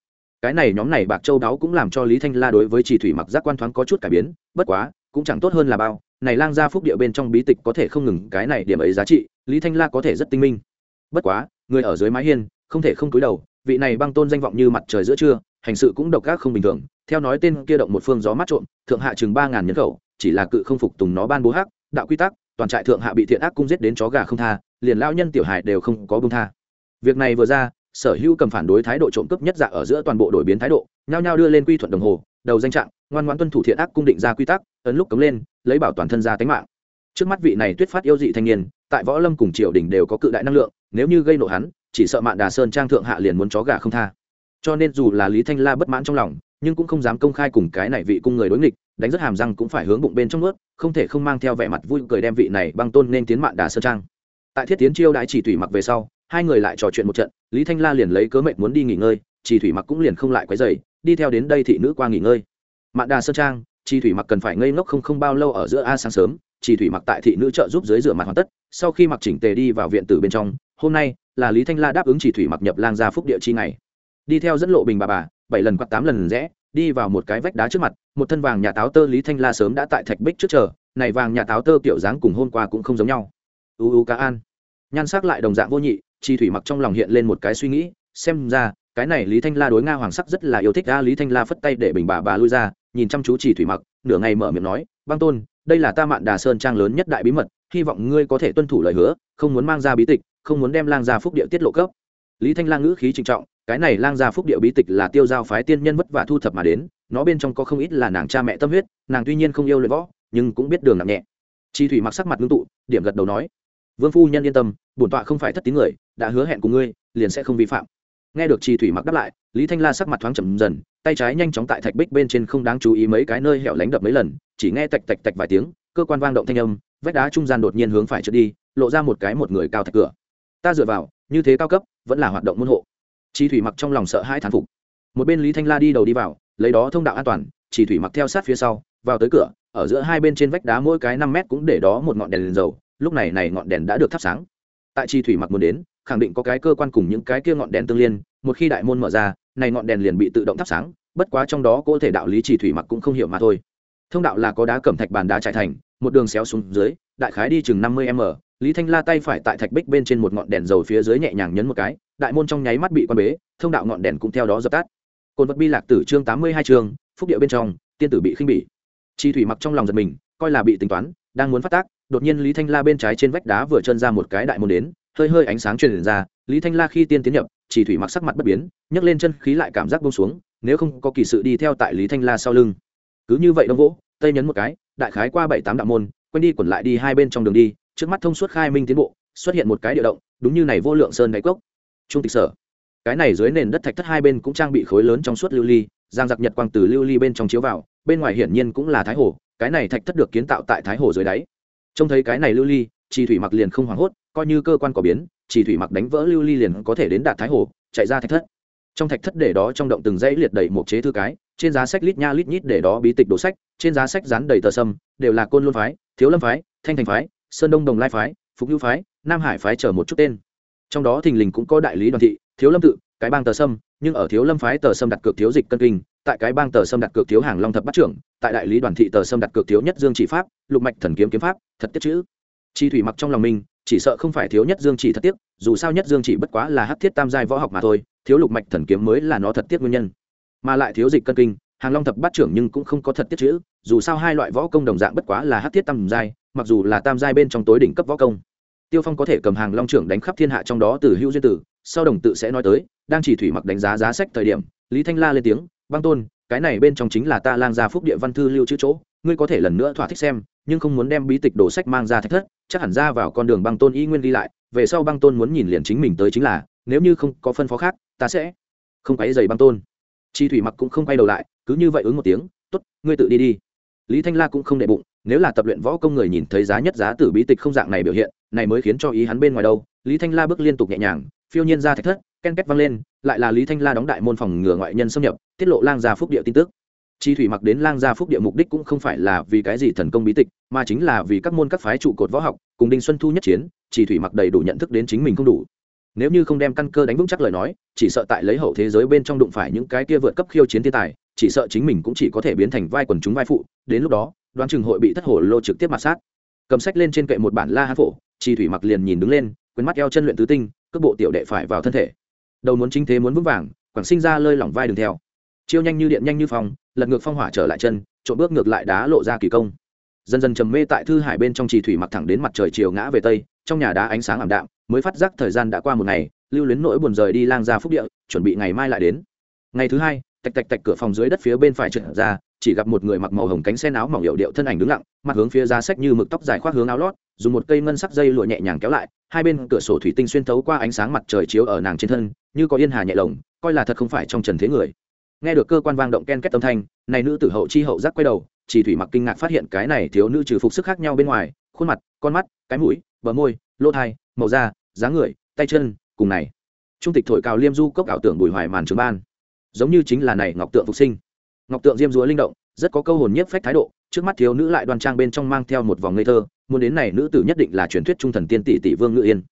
cái này nhóm này bạc châu đáo cũng làm cho lý thanh la đối với chỉ thủy mặc giác quan thoáng có chút cải biến, bất quá, cũng chẳng tốt hơn là bao. Này lang gia phúc địa bên trong bí tịch có thể không ngừng, cái này điểm ấy giá trị, lý thanh la có thể rất tinh minh. Bất quá, người ở dưới mái hiên, không thể không cúi đầu, vị này băng tôn danh vọng như mặt trời giữa trưa, hành sự cũng độc ác không bình thường. Theo nói tên kia động một phương gió mát trộm, thượng hạ chừng ba ngàn nhân khẩu, chỉ là cự không phục tùng nó ban bố hắc, đạo quy tắc, toàn trại thượng hạ bị thiện ác cung giết đến chó gà không tha, liền lao nhân tiểu hài đều không có bông tha. Việc này vừa ra sở hữu cầm phản đối thái độ trộm cướp nhất dạ ở giữa toàn bộ đổi biến thái độ, nhao nhao đưa lên quy thuận đồng hồ, đầu danh trạng, ngoan ngoãn tuân thủ thiện ác cung định ra quy tắc, ấn lúc cống lên, lấy bảo toàn thân ra tính mạng. Trước mắt vị này tuyết phát yêu dị thanh niên, tại võ lâm cùng triều đình đều có cự đại năng lượng, nếu như gây nộ hắn, chỉ sợ mạn đà sơn trang thượng hạ liền muốn chó gà không tha. Cho nên dù là lý thanh la bất mãn trong lòng, nhưng cũng không dám công khai cùng cái này vị cung người đối nghịch, đánh rất hàm răng cũng phải hướng bụng bên trong nuốt, không thể không mang theo vẻ mặt vui cười đem vị này băng tôn nên tiến mạn đà sơn trang. Tại thiết tiến chiêu đãi chỉ tùy mặc về sau hai người lại trò chuyện một trận, lý thanh la liền lấy cớ mệnh muốn đi nghỉ ngơi chỉ thủy mặc cũng liền không lại quấy dày đi theo đến đây thị nữ qua nghỉ ngơi. Mạn đà sơn trang chỉ thủy mặc cần phải ngây ngốc không không bao lâu ở giữa a sáng sớm chỉ thủy mặc tại thị nữ trợ giúp dưới rửa mặt hoàn tất, sau khi mặc chỉnh tề đi vào viện tử bên trong, hôm nay là lý thanh la đáp ứng chỉ thủy mặc nhập lang gia phúc địa chi ngày. Đi theo dẫn lộ bình bà bà, bảy lần quạt tám lần rẽ, đi vào một cái vách đá trước mặt, một thân vàng nhà táo tơ lý thanh la sớm đã tại thạch bích trước chờ, này vàng nhà táo tơ kiểu dáng cùng hôm qua cũng không giống nhau. U u cá an. Nhan sắc lại đồng dạng vô nhị chi thủy mặc trong lòng hiện lên một cái suy nghĩ, xem ra, cái này lý thanh la đối nga hoàng sắc rất là yêu thích ga lý thanh la phất tay để bình bà bà lui ra, nhìn chăm chú chỉ thủy mặc, nửa ngày mở miệng nói, băng tôn, đây là ta mạn đà sơn trang lớn nhất đại bí mật, hy vọng ngươi có thể tuân thủ lời hứa, không muốn mang ra bí tịch, không muốn đem lang gia phúc địa tiết lộ cấp. Lý thanh lang ngữ khí trịnh trọng, cái này lang gia phúc địa bí tịch là tiêu giao phái tiên nhân vất vả thu thập mà đến, nó bên trong có không ít là nàng cha mẹ tâm huyết, nàng tuy nhiên không yêu luyện võ, nhưng cũng biết đường nặng nhẹ. Chi thủy mặc sắc mặt ngưng tụ, điểm gật đầu nói, vương phu nhân yên tâm, bổn tọa không phải thất tín người đã hứa hẹn cùng ngươi liền sẽ không vi phạm. Nghe được trì thủy mặc đáp lại lý thanh la sắc mặt thoáng trầm dần tay trái nhanh chóng tại thạch bích bên trên không đáng chú ý mấy cái nơi hẻo lánh đập mấy lần chỉ nghe tạch tạch tạch vài tiếng cơ quan vang động thanh âm vách đá trung gian đột nhiên hướng phải trượt đi lộ ra một cái một người cao thạch cửa. Ta dựa vào như thế cao cấp vẫn là hoạt động môn hộ. Trì thủy mặc trong lòng sợ hai thán phục. Một bên lý thanh la đi đầu đi vào lấy đó thông đạo an toàn trì thủy mặc theo sát phía sau vào tới cửa ở giữa hai bên trên vách đá mỗi cái năm mét cũng để đó một ngọn đèn, đèn dầu lúc này này ngọn đèn đã được thắp sáng. Tại trì thủy mặc muốn đến khẳng định có cái cơ quan cùng những cái kia ngọn đèn tương liên, một khi đại môn mở ra, này ngọn đèn liền bị tự động thắp sáng, bất quá trong đó có thể đạo lý chỉ thủy mặc cũng không hiểu mà thôi. Thông đạo là có đá cẩm thạch bàn đá trải thành, một đường xéo xuống dưới, đại khái đi chừng năm mươi m, lý thanh la tay phải tại thạch bích bên trên một ngọn đèn dầu phía dưới nhẹ nhàng nhấn một cái, đại môn trong nháy mắt bị quan bế, thông đạo ngọn đèn cũng theo đó dập tắt. Cồn vật bi lạc tử chương tám mươi hai chương, phúc điệu bên trong, tiên tử bị khinh bỉ. Chi thủy mặc trong lòng giật mình, coi là bị tính toán, đang muốn phát tác, đột nhiên lý thanh la bên trái trên vách đá vừa chân ra một cái đại môn đến hơi hơi ánh sáng truyền ra, lý thanh la khi tiên tiến nhập, chỉ thủy mặc sắc mặt bất biến, nhấc lên chân khí lại cảm giác bông xuống, nếu không có kỳ sự đi theo tại lý thanh la sau lưng. Cứ như vậy đông vỗ tây nhấn một cái, đại khái qua bảy tám đạo môn, quanh đi quẩn lại đi hai bên trong đường đi, trước mắt thông suốt khai minh tiến bộ, xuất hiện một cái địa động, đúng như này vô lượng sơn đáy cốc. Trung tịch sở. Cái này dưới nền đất thạch thất hai bên cũng trang bị khối lớn trong suốt lưu ly, giang giặc nhật quang từ lưu ly bên trong chiếu vào, bên ngoài hiển nhiên cũng là thái hồ, cái này thạch thất được kiến tạo tại thái hồ dưới đáy. Trông thấy cái này lưu ly chỉ thủy mặc liền không hoảng hốt, coi như cơ quan có biến, chỉ thủy mặc đánh vỡ lưu ly liền có thể đến đạt thái hồ, chạy ra thạch thất. Trong thạch thất để đó trong động từng dãy liệt đầy một chế thư cái, trên giá sách lít nha lít nhít để đó bí tịch đồ sách, trên giá sách dán đầy tờ sâm, đều là côn luân phái, thiếu lâm phái, thanh thành phái, sơn đông đồng lai phái, phục hữu phái, nam hải phái chờ một chút tên. Trong đó thình lình cũng có đại lý đoàn thị, thiếu lâm tự, cái bang tờ sâm, nhưng ở thiếu lâm phái tờ sâm đặt cược thiếu dịch cân kinh, tại cái bang tờ sâm đặt cược thiếu hàng long thập bắt trưởng, tại đại lý đoàn thị tờ sâm đặt cược thiếu nhất dương chỉ pháp, lục mạch thần kiếm kiếm pháp, thật tiết chữ chi thủy mặc trong lòng mình, chỉ sợ không phải thiếu nhất dương chỉ thật tiếc, dù sao nhất dương chỉ bất quá là hát thiết tam giai võ học mà thôi, thiếu lục mạch thần kiếm mới là nó thật tiếc nguyên nhân. Mà lại thiếu dịch cân kinh, hàng long thập bát trưởng nhưng cũng không có thật tiết chữ dù sao hai loại võ công đồng dạng bất quá là hát thiết tam giai, mặc dù là tam giai bên trong tối đỉnh cấp võ công. Tiêu phong có thể cầm hàng long trưởng đánh khắp thiên hạ trong đó từ hữu duyên tử, sau đồng tự sẽ nói tới, đang chỉ thủy mặc đánh giá giá sách thời điểm, lý thanh la lên tiếng, băng tôn, cái này bên trong chính là ta lang gia phúc địa văn thư lưu chữ chỗ, ngươi có thể lần nữa thỏa thích xem nhưng không muốn đem bí tịch đồ sách mang ra thách thất, chắc hẳn ra vào con đường băng tôn y nguyên đi lại, về sau băng tôn muốn nhìn liền chính mình tới chính là, nếu như không có phân phó khác, ta sẽ không quấy dày băng tôn. Chi thủy mặc cũng không quay đầu lại, cứ như vậy ứng một tiếng, tốt, ngươi tự đi đi. Lý thanh la cũng không đệ bụng, nếu là tập luyện võ công người nhìn thấy giá nhất giá tử bí tịch không dạng này biểu hiện, này mới khiến cho ý hắn bên ngoài đâu. Lý thanh la bước liên tục nhẹ nhàng, phiêu nhiên ra thạch thất, ken két vang lên, lại là lý thanh la đóng đại môn phòng ngừa ngoại nhân xâm nhập, tiết lộ lang gia phúc địa tin tức chi thủy mặc đến lang gia phúc địa mục đích cũng không phải là vì cái gì thần công bí tịch, mà chính là vì các môn các phái trụ cột võ học, cùng đinh xuân thu nhất chiến, chi thủy mặc đầy đủ nhận thức đến chính mình không đủ. Nếu như không đem căn cơ đánh vững chắc lời nói, chỉ sợ tại lấy hậu thế giới bên trong đụng phải những cái kia vượt cấp khiêu chiến thiên tài, chỉ sợ chính mình cũng chỉ có thể biến thành vai quần chúng vai phụ, đến lúc đó, đoán chừng hội bị thất hổ lô trực tiếp mặt sát. Cầm sách lên trên kệ một bản la hán phổ, chi thủy mặc liền nhìn đứng lên, quên mắt eo chân luyện tứ tinh, cước bộ tiểu đệ phải vào thân thể. Đầu muốn chính thế muốn vững vàng quảng sinh ra lơi lỏng vai đường theo chiêu nhanh như điện nhanh như phong, lật ngược phong hỏa trở lại chân trộn bước ngược lại đá lộ ra kỳ công. Dần dần trầm mê tại thư hải bên trong trì thủy mặc thẳng đến mặt trời chiều ngã về tây, trong nhà đá ánh sáng ảm đạm, mới phát giác thời gian đã qua một ngày, lưu luyến nỗi buồn rời đi lang ra phúc địa, chuẩn bị ngày mai lại đến. Ngày thứ hai, tạch tạch tạch cửa phòng dưới đất phía bên phải trượt ra, chỉ gặp một người mặc màu hồng cánh sen áo mỏng hiệu điệu thân ảnh đứng lặng, mặt hướng phía ra sách như mực tóc dài khoác hướng áo lót, dùng một cây ngân sắc dây lụa nhẹ nhàng kéo lại, hai bên cửa sổ thủy tinh xuyên thấu qua ánh sáng mặt trời chiếu ở nàng trên thân, như có yên hà nhẹ lồng, coi là thật không phải trong trần thế người nghe được cơ quan vang động ken két âm thanh, này nữ tử hậu chi hậu giác quay đầu, chỉ thủy mặc kinh ngạc phát hiện cái này thiếu nữ trừ phục sức khác nhau bên ngoài, khuôn mặt, con mắt, cái mũi, bờ môi, lỗ thai, màu da, dáng người, tay chân, cùng này. Trung tịch thổi cào liêm du cốc ảo tưởng bùi hoài màn trường ban. Giống như chính là này ngọc tượng phục sinh. Ngọc tượng diêm dúa linh động, rất có câu hồn nhiếp phách thái độ, trước mắt thiếu nữ lại đoan trang bên trong mang theo một vòng ngây thơ, muốn đến này nữ tử nhất định là truyền thuyết trung thần tiên tỷ tỷ vương ngự yên.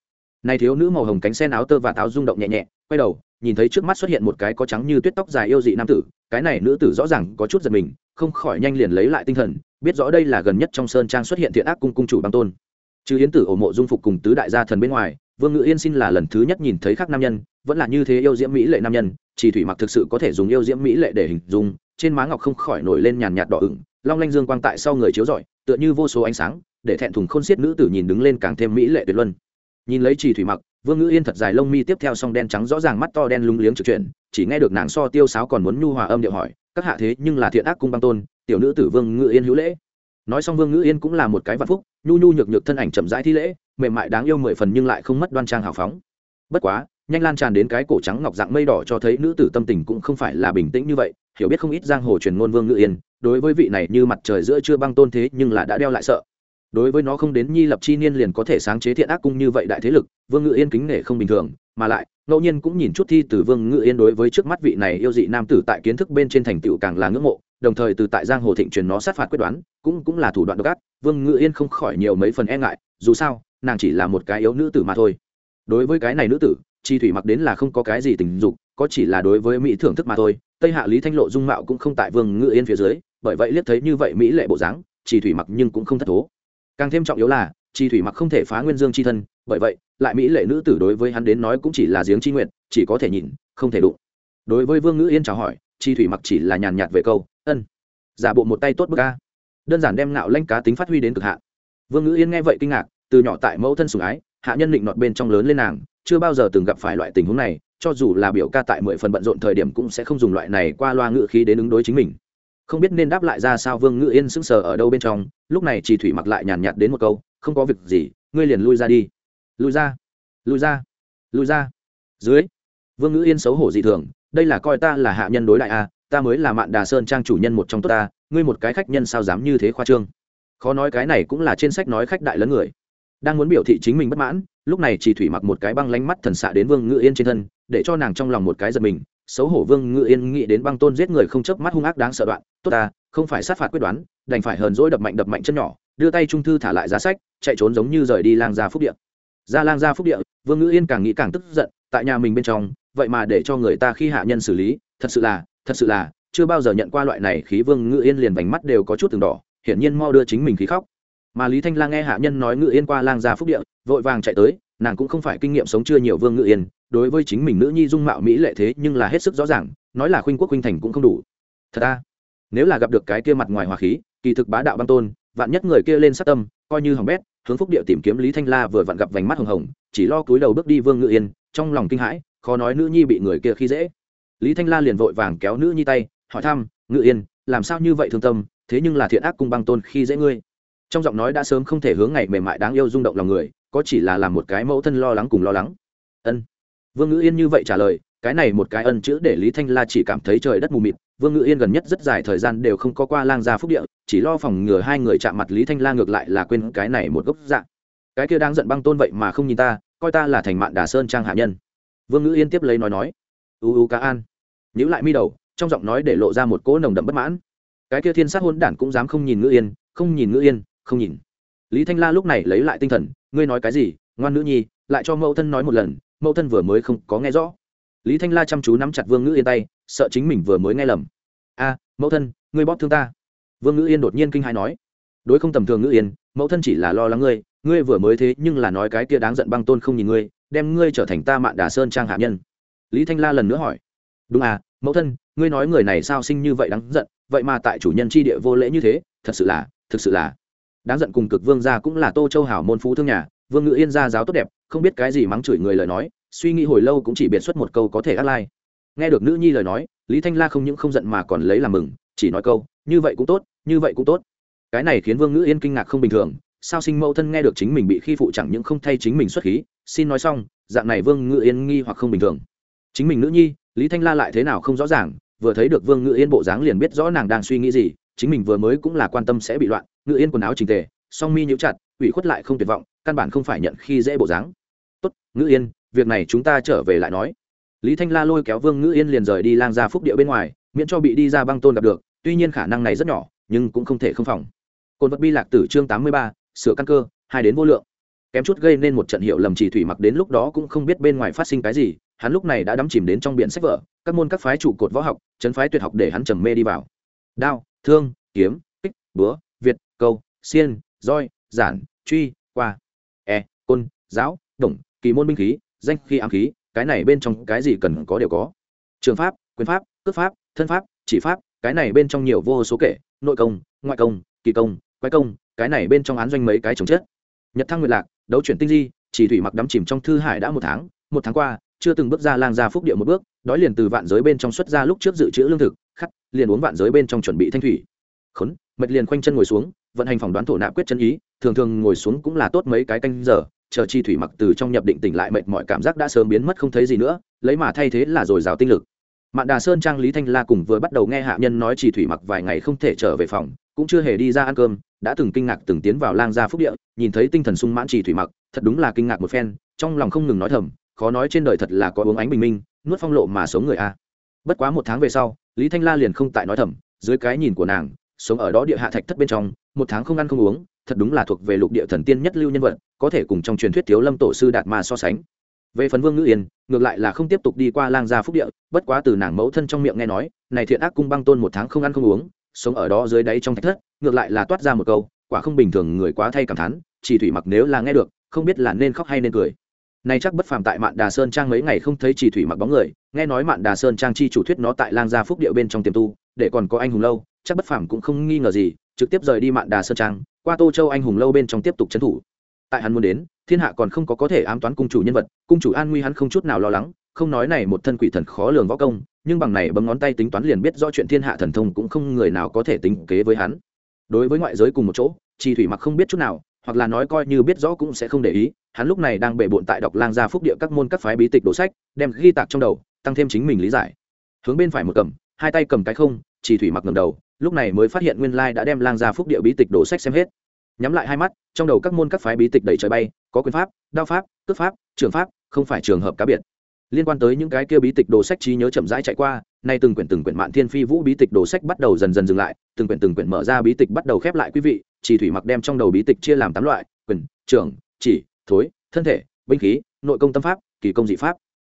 Này thiếu nữ màu hồng cánh sen áo tơ và áo rung động nhẹ nhẹ, quay đầu nhìn thấy trước mắt xuất hiện một cái có trắng như tuyết tóc dài yêu dị nam tử, cái này nữ tử rõ ràng có chút giật mình, không khỏi nhanh liền lấy lại tinh thần, biết rõ đây là gần nhất trong sơn trang xuất hiện thiện ác cung cung chủ băng tôn. Chứ yến tử ổ mộ dung phục cùng tứ đại gia thần bên ngoài, vương ngự yên xin là lần thứ nhất nhìn thấy khác nam nhân, vẫn là như thế yêu diễm mỹ lệ nam nhân, chỉ thủy mặc thực sự có thể dùng yêu diễm mỹ lệ để hình dung, trên má ngọc không khỏi nổi lên nhàn nhạt đỏ ửng, long lanh dương quang tại sau người chiếu rọi, tựa như vô số ánh sáng, để thẹn thùng khôn xiết nữ tử nhìn đứng lên càng thêm mỹ lệ tuyệt luân. Nhìn lấy chỉ thủy mặc vương ngữ yên thật dài lông mi tiếp theo song đen trắng rõ ràng mắt to đen lúng liếng trực chuyển, chỉ nghe được nàng so tiêu sáo còn muốn nhu hòa âm điệu hỏi, các hạ thế nhưng là thiện ác cung băng tôn, tiểu nữ tử vương ngữ yên hữu lễ. Nói xong vương ngữ yên cũng là một cái vạn phúc, nhu nhu nhược nhược thân ảnh chậm rãi thi lễ, mềm mại đáng yêu mười phần nhưng lại không mất đoan trang hào phóng. Bất quá, nhanh lan tràn đến cái cổ trắng ngọc dạng mây đỏ cho thấy nữ tử tâm tình cũng không phải là bình tĩnh như vậy, hiểu biết không ít giang hồ truyền ngôn vương ngữ yên, đối với vị này như mặt trời giữa chưa băng tôn thế nhưng là đã đeo lại sợ đối với nó không đến nhi lập chi niên liền có thể sáng chế thiện ác cung như vậy đại thế lực, vương ngự yên kính nể không bình thường, mà lại, ngẫu nhiên cũng nhìn chút thi từ vương ngự yên đối với trước mắt vị này yêu dị nam tử tại kiến thức bên trên thành tựu càng là ngưỡng mộ, đồng thời từ tại giang hồ thịnh truyền nó sát phạt quyết đoán, cũng cũng là thủ đoạn độc ác, vương ngự yên không khỏi nhiều mấy phần e ngại, dù sao, nàng chỉ là một cái yếu nữ tử mà thôi. Đối với cái này nữ tử, chi thủy mặc đến là không có cái gì tình dục, có chỉ là đối với mỹ thưởng thức mà thôi, tây hạ lý thanh lộ dung mạo cũng không tại vương ngự yên phía dưới, bởi vậy liếc thấy như vậy mỹ lệ bộ dáng, chi thủy mặc nhưng cũng không thất thố càng thêm trọng yếu là chi thủy mặc không thể phá nguyên dương chi thân, bởi vậy, lại mỹ lệ nữ tử đối với hắn đến nói cũng chỉ là giếng chi nguyện, chỉ có thể nhìn, không thể đụng. Đối với vương ngữ yên chào hỏi chi thủy mặc chỉ là nhàn nhạt về câu, ân, giả bộ một tay tốt bức ca đơn giản đem ngạo lanh cá tính phát huy đến cực hạn. Vương ngữ yên nghe vậy kinh ngạc, từ nhỏ tại mẫu thân sủng ái, hạ nhân định nọt bên trong lớn lên nàng, chưa bao giờ từng gặp phải loại tình huống này, cho dù là biểu ca tại mười phần bận rộn thời điểm cũng sẽ không dùng loại này qua loa ngữ khí đến ứng đối chính mình không biết nên đáp lại ra sao vương ngữ yên sững sờ ở đâu bên trong, lúc này chỉ thủy mặc lại nhàn nhạt đến một câu, không có việc gì, ngươi liền lui ra đi. Lui ra? Lui ra? Lui ra? Dưới. Vương ngữ yên xấu hổ dị thường, đây là coi ta là hạ nhân đối đại a ta mới là mạn đà sơn trang chủ nhân một trong tốt ta, ngươi một cái khách nhân sao dám như thế khoa trương? Khó nói cái này cũng là trên sách nói khách đại lớn người. Đang muốn biểu thị chính mình bất mãn, lúc này chỉ thủy mặc một cái băng lánh mắt thần xạ đến vương ngự yên trên thân, để cho nàng trong lòng một cái giật mình xấu hổ vương ngự yên nghĩ đến băng tôn giết người không chớp mắt hung ác đáng sợ đoạn, tốt ta, không phải sát phạt quyết đoán, đành phải hờn dỗi đập mạnh đập mạnh chân nhỏ, đưa tay trung thư thả lại giá sách, chạy trốn giống như rời đi lang gia phúc địa. Ra lang gia phúc địa, vương ngự yên càng nghĩ càng tức giận, tại nhà mình bên trong, vậy mà để cho người ta khi hạ nhân xử lý, thật sự là, thật sự là, chưa bao giờ nhận qua loại này khí vương ngự yên liền vành mắt đều có chút từng đỏ, hiển nhiên mau đưa chính mình khí khóc. Mà lý thanh lang nghe hạ nhân nói ngự yên qua lang gia phúc địa, vội vàng chạy tới nàng cũng không phải kinh nghiệm sống chưa nhiều vương ngự yên, đối với chính mình nữ nhi dung mạo mỹ lệ thế nhưng là hết sức rõ ràng, nói là khuynh quốc khuynh thành cũng không đủ. Thật ra nếu là gặp được cái kia mặt ngoài hòa khí, kỳ thực bá đạo băng tôn, vạn nhất người kia lên sát tâm, coi như hỏng bét, hướng phúc địa tìm kiếm lý thanh la vừa vặn gặp vành mắt hồng hồng, chỉ lo cúi đầu bước đi vương ngự yên, trong lòng kinh hãi, khó nói nữ nhi bị người kia khi dễ. Lý thanh la liền vội vàng kéo nữ nhi tay, hỏi thăm, ngự yên, làm sao như vậy thương tâm, thế nhưng là thiện ác cung băng tôn khi dễ ngươi? Trong giọng nói đã sớm không thể hướng ngày mềm mại đáng yêu rung động lòng người có chỉ là làm một cái mẫu thân lo lắng cùng lo lắng. Ân. Vương ngữ yên như vậy trả lời, cái này một cái ân chữ để lý thanh la chỉ cảm thấy trời đất mù mịt. Vương ngữ yên gần nhất rất dài thời gian đều không có qua lang gia phúc địa, chỉ lo phòng ngừa hai người chạm mặt lý thanh la ngược lại là quên cái này một gốc dạng. Cái kia đang giận băng tôn vậy mà không nhìn ta, coi ta là thành mạn đà sơn trang hạ nhân. Vương ngữ yên tiếp lấy nói nói, u u cá an. Nhữ lại mi đầu, trong giọng nói để lộ ra một cỗ nồng đậm bất mãn. Cái kia thiên sát hôn đản cũng dám không nhìn ngữ yên, không nhìn ngữ yên, không nhìn. Lý thanh la lúc này lấy lại tinh thần ngươi nói cái gì, ngoan nữ nhi, lại cho mẫu thân nói một lần, mẫu thân vừa mới không có nghe rõ. Lý thanh la chăm chú nắm chặt vương ngữ yên tay, sợ chính mình vừa mới nghe lầm. A, mẫu thân, ngươi bóp thương ta. Vương ngữ yên đột nhiên kinh hãi nói. Đối không tầm thường ngữ yên, mẫu thân chỉ là lo lắng ngươi ngươi vừa mới thế nhưng là nói cái kia đáng giận băng tôn không nhìn ngươi, đem ngươi trở thành ta mạn đà sơn trang hạ nhân. Lý thanh la lần nữa hỏi. Đúng à mẫu thân, ngươi nói người này sao sinh như vậy đáng giận, vậy mà tại chủ nhân tri địa vô lễ như thế, thật sự là, thực sự là đáng giận cùng cực vương gia cũng là tô châu hảo môn phú thương nhà, vương ngự yên gia giáo tốt đẹp, không biết cái gì mắng chửi người lời nói, suy nghĩ hồi lâu cũng chỉ biệt xuất một câu có thể át lai. Nghe được nữ nhi lời nói, lý thanh la không những không giận mà còn lấy làm mừng, chỉ nói câu, như vậy cũng tốt, như vậy cũng tốt. Cái này khiến vương ngữ yên kinh ngạc không bình thường, sao sinh mẫu thân nghe được chính mình bị khi phụ chẳng những không thay chính mình xuất khí, xin nói xong, dạng này vương ngữ yên nghi hoặc không bình thường. Chính mình nữ nhi, lý thanh la lại thế nào không rõ ràng, vừa thấy được vương ngữ yên bộ dáng liền biết rõ nàng đang suy nghĩ gì, chính mình vừa mới cũng là quan tâm sẽ bị loạn ngữ yên quần áo trình tề, song mi nhũ chặt, ủy khuất lại không tuyệt vọng, căn bản không phải nhận khi dễ bộ dáng. Tốt ngữ yên, việc này chúng ta trở về lại nói. Lý thanh la lôi kéo vương ngữ yên liền rời đi lang ra phúc địa bên ngoài, miễn cho bị đi ra băng tôn gặp được, tuy nhiên khả năng này rất nhỏ, nhưng cũng không thể không phòng. Cồn vật bi lạc tử chương tám mươi ba, sửa căn cơ, hai đến vô lượng. Kém chút gây nên một trận hiệu lầm chỉ thủy mặc đến lúc đó cũng không biết bên ngoài phát sinh cái gì, hắn lúc này đã đắm chìm đến trong biển sách vở, các môn các phái trụ cột võ học, chấn phái tuyệt học để hắn trầm mê đi vào. Đao, thương, kiếm, kích, búa việt, câu, xiên, roi, giản, truy, qua e côn, giáo, đồng, kỳ môn binh khí, danh khi ám khí, cái này bên trong cái gì cần có đều có. Trường pháp, quyền pháp, cước pháp, thân pháp, chỉ pháp, cái này bên trong nhiều vô số kể, nội công, ngoại công, kỳ công, quái công, cái này bên trong án doanh mấy cái chống chết. Nhật thăng nguyệt lạc, đấu chuyển tinh di, chỉ thủy mặc đắm chìm trong thư hải đã một tháng một tháng qua, chưa từng bước ra lang ra phúc địa một bước, đói liền từ vạn giới bên trong xuất ra lúc trước dự trữ lương thực, khắc, liền uống vạn giới bên trong chuẩn bị thanh thủy. Khốn mệt liền khoanh chân ngồi xuống, vận hành phỏng đoán thổ nạp quyết chân ý, thường thường ngồi xuống cũng là tốt mấy cái canh giờ, chờ chi thủy mặc từ trong nhập định tỉnh lại mệt mọi cảm giác đã sớm biến mất không thấy gì nữa, lấy mà thay thế là dồi dào tinh lực. Mạn đà sơn trang lý thanh la cùng vừa bắt đầu nghe hạ nhân nói chỉ thủy mặc vài ngày không thể trở về phòng, cũng chưa hề đi ra ăn cơm, đã từng kinh ngạc từng tiến vào lang gia phúc địa, nhìn thấy tinh thần sung mãn chỉ thủy mặc, thật đúng là kinh ngạc một phen, trong lòng không ngừng nói thầm, khó nói trên đời thật là có uống ánh bình minh, nuốt phong lộ mà sống người a. Bất quá một tháng về sau, lý thanh la liền không tại nói thầm, dưới cái nhìn của nàng sống ở đó địa hạ thạch thất bên trong, một tháng không ăn không uống, thật đúng là thuộc về lục địa thần tiên nhất lưu nhân vật, có thể cùng trong truyền thuyết thiếu lâm tổ sư đạt ma so sánh. Về phần vương ngữ yên, ngược lại là không tiếp tục đi qua lang gia phúc địa, bất quá từ nàng mẫu thân trong miệng nghe nói, này thiện ác cung băng tôn một tháng không ăn không uống, sống ở đó dưới đáy trong thạch thất, ngược lại là toát ra một câu, quả không bình thường người quá thay cảm thán, chỉ thủy mặc nếu là nghe được, không biết là nên khóc hay nên cười. Này chắc bất phàm tại mạn đà sơn trang mấy ngày không thấy chỉ thủy mặc bóng người, nghe nói mạn đà sơn trang chi chủ thuyết nó tại lang gia phúc địa bên trong tiềm tu, để còn có anh hùng lâu chắc bất phàm cũng không nghi ngờ gì, trực tiếp rời đi mạn đà sơn trang, qua tô châu anh hùng lâu bên trong tiếp tục trấn thủ. Tại hắn muốn đến, thiên hạ còn không có có thể ám toán cung chủ nhân vật, cung chủ an nguy hắn không chút nào lo lắng, không nói này một thân quỷ thần khó lường võ công, nhưng bằng này bấm ngón tay tính toán liền biết do chuyện thiên hạ thần thông cũng không người nào có thể tính kế với hắn. Đối với ngoại giới cùng một chỗ chi thủy mặc không biết chút nào, hoặc là nói coi như biết rõ cũng sẽ không để ý, hắn lúc này đang bể bộn tại đọc lang gia phúc địa các môn các phái bí tịch đồ sách, đem ghi tạc trong đầu, tăng thêm chính mình lý giải. Hướng bên phải một cầm, hai tay cầm cái không chỉ thủy mặc ngầm đầu lúc này mới phát hiện nguyên lai đã đem lang gia phúc địa bí tịch đổ sách xem hết. Nhắm lại hai mắt, trong đầu các môn các phái bí tịch đầy trời bay, có quyền pháp, đao pháp, cước pháp, trường pháp, không phải trường hợp cá biệt. Liên quan tới những cái kia bí tịch đồ sách trí nhớ chậm rãi chạy qua, nay từng quyển từng quyển mạn thiên phi vũ bí tịch đồ sách bắt đầu dần dần dừng lại, từng quyển từng quyển mở ra bí tịch bắt đầu khép lại quý vị, chỉ thủy mặc đem trong đầu bí tịch chia làm tám loại, quyền trưởng chỉ, thối, thân thể, binh khí, nội công tâm pháp, kỳ công dị pháp.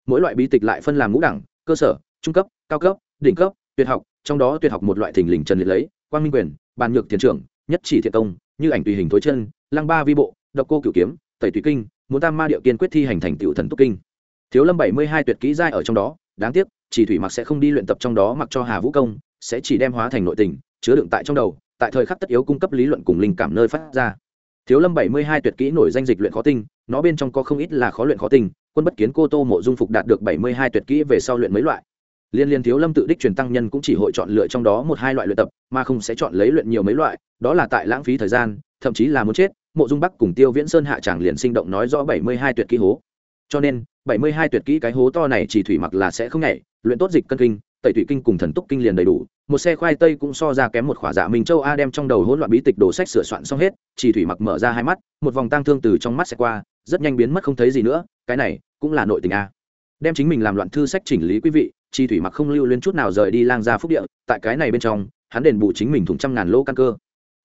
Mỗi loại bí tịch lại phân làm ngũ đẳng, cơ sở, trung cấp, cao cấp, đỉnh cấp tuyệt học, trong đó tuyệt học một loại thình lình trần liệt lấy, quang minh quyền, bàn nhược thiền trưởng, nhất chỉ thiện công, như ảnh tùy hình thối chân, lăng ba vi bộ, độc cô cửu kiếm, tẩy tùy kinh, muốn tam ma điệu kiên quyết thi hành thành tựu thần túc kinh. Thiếu lâm bảy mươi hai tuyệt kỹ giai ở trong đó, đáng tiếc, chỉ thủy mặc sẽ không đi luyện tập trong đó mặc cho hà vũ công, sẽ chỉ đem hóa thành nội tình, chứa đựng tại trong đầu, tại thời khắc tất yếu cung cấp lý luận cùng linh cảm nơi phát ra. Thiếu lâm bảy mươi hai tuyệt kỹ nổi danh dịch luyện khó tinh, nó bên trong có không ít là khó luyện khó tinh, quân bất kiến cô tô mộ dung phục đạt được bảy mươi hai tuyệt kỹ về sau luyện mấy loại liên liên thiếu lâm tự đích truyền tăng nhân cũng chỉ hội chọn lựa trong đó một hai loại luyện tập, mà không sẽ chọn lấy luyện nhiều mấy loại, đó là tại lãng phí thời gian, thậm chí là muốn chết, mộ dung bắc cùng tiêu viễn sơn hạ tràng liền sinh động nói rõ bảy mươi hai tuyệt kỹ hố. Cho nên, bảy mươi hai tuyệt kỹ cái hố to này chỉ thủy mặc là sẽ không nhảy, luyện tốt dịch cân kinh, tẩy thủy kinh cùng thần túc kinh liền đầy đủ, một xe khoai tây cũng so ra kém một khỏa dạ minh châu a đem trong đầu hỗn loạn bí tịch đồ sách sửa soạn xong hết, chỉ thủy mặc mở ra hai mắt, một vòng tang thương từ trong mắt sẽ qua, rất nhanh biến mất không thấy gì nữa, cái này cũng là nội tình a. Đem chính mình làm loạn thư sách chỉnh lý quý vị chi thủy mặc không lưu lên chút nào rời đi lang Gia phúc địa, tại cái này bên trong, hắn đền bù chính mình thủng trăm ngàn lô căn cơ.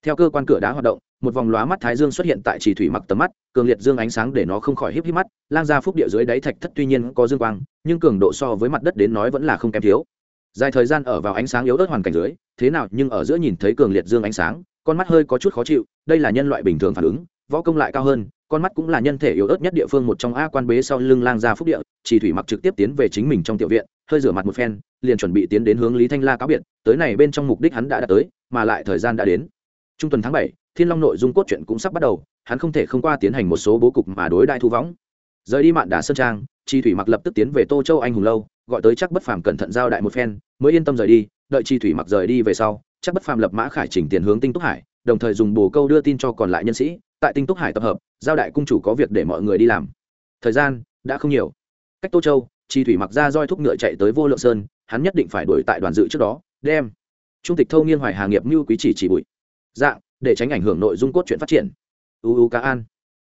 Theo cơ quan cửa đá hoạt động, một vòng lóa mắt thái dương xuất hiện tại chỉ thủy mặc tầm mắt, cường liệt dương ánh sáng để nó không khỏi híp híp mắt, lang ra phúc địa dưới đáy thạch thất tuy nhiên có dương quang, nhưng cường độ so với mặt đất đến nói vẫn là không kém thiếu. Dài thời gian ở vào ánh sáng yếu ớt hoàn cảnh dưới, thế nào nhưng ở giữa nhìn thấy cường liệt dương ánh sáng, con mắt hơi có chút khó chịu, đây là nhân loại bình thường phản ứng, võ công lại cao hơn con mắt cũng là nhân thể yếu ớt nhất địa phương một trong a quan bế sau lưng lang gia phúc địa, chỉ thủy mặc trực tiếp tiến về chính mình trong tiểu viện, hơi rửa mặt một phen, liền chuẩn bị tiến đến hướng lý thanh la cáo biệt, tới này bên trong mục đích hắn đã đạt tới, mà lại thời gian đã đến. Trung tuần tháng bảy, thiên long nội dung cốt truyện cũng sắp bắt đầu, hắn không thể không qua tiến hành một số bố cục mà đối đại thu võng. Rời đi mạn đà sơn trang, chi thủy mặc lập tức tiến về tô châu anh hùng lâu, gọi tới chắc bất phàm cẩn thận giao đại một phen, mới yên tâm rời đi, đợi chi thủy mặc rời đi về sau chắc bất phàm lập mã khải chỉnh tiền hướng tinh túc hải, đồng thời dùng bồ câu đưa tin cho còn lại nhân sĩ tại tinh túc hải tập hợp, giao đại cung chủ có việc để mọi người đi làm. Thời gian đã không nhiều. Cách tô châu, chi thủy mặc ra roi thúc ngựa chạy tới vô lượng sơn, hắn nhất định phải đuổi tại đoàn dự trước đó, đem trung tịch thâu nghiên hoài hà nghiệp như quý chỉ chỉ bụi. Dạng, để tránh ảnh hưởng nội dung cốt truyện phát triển. Uu cá an.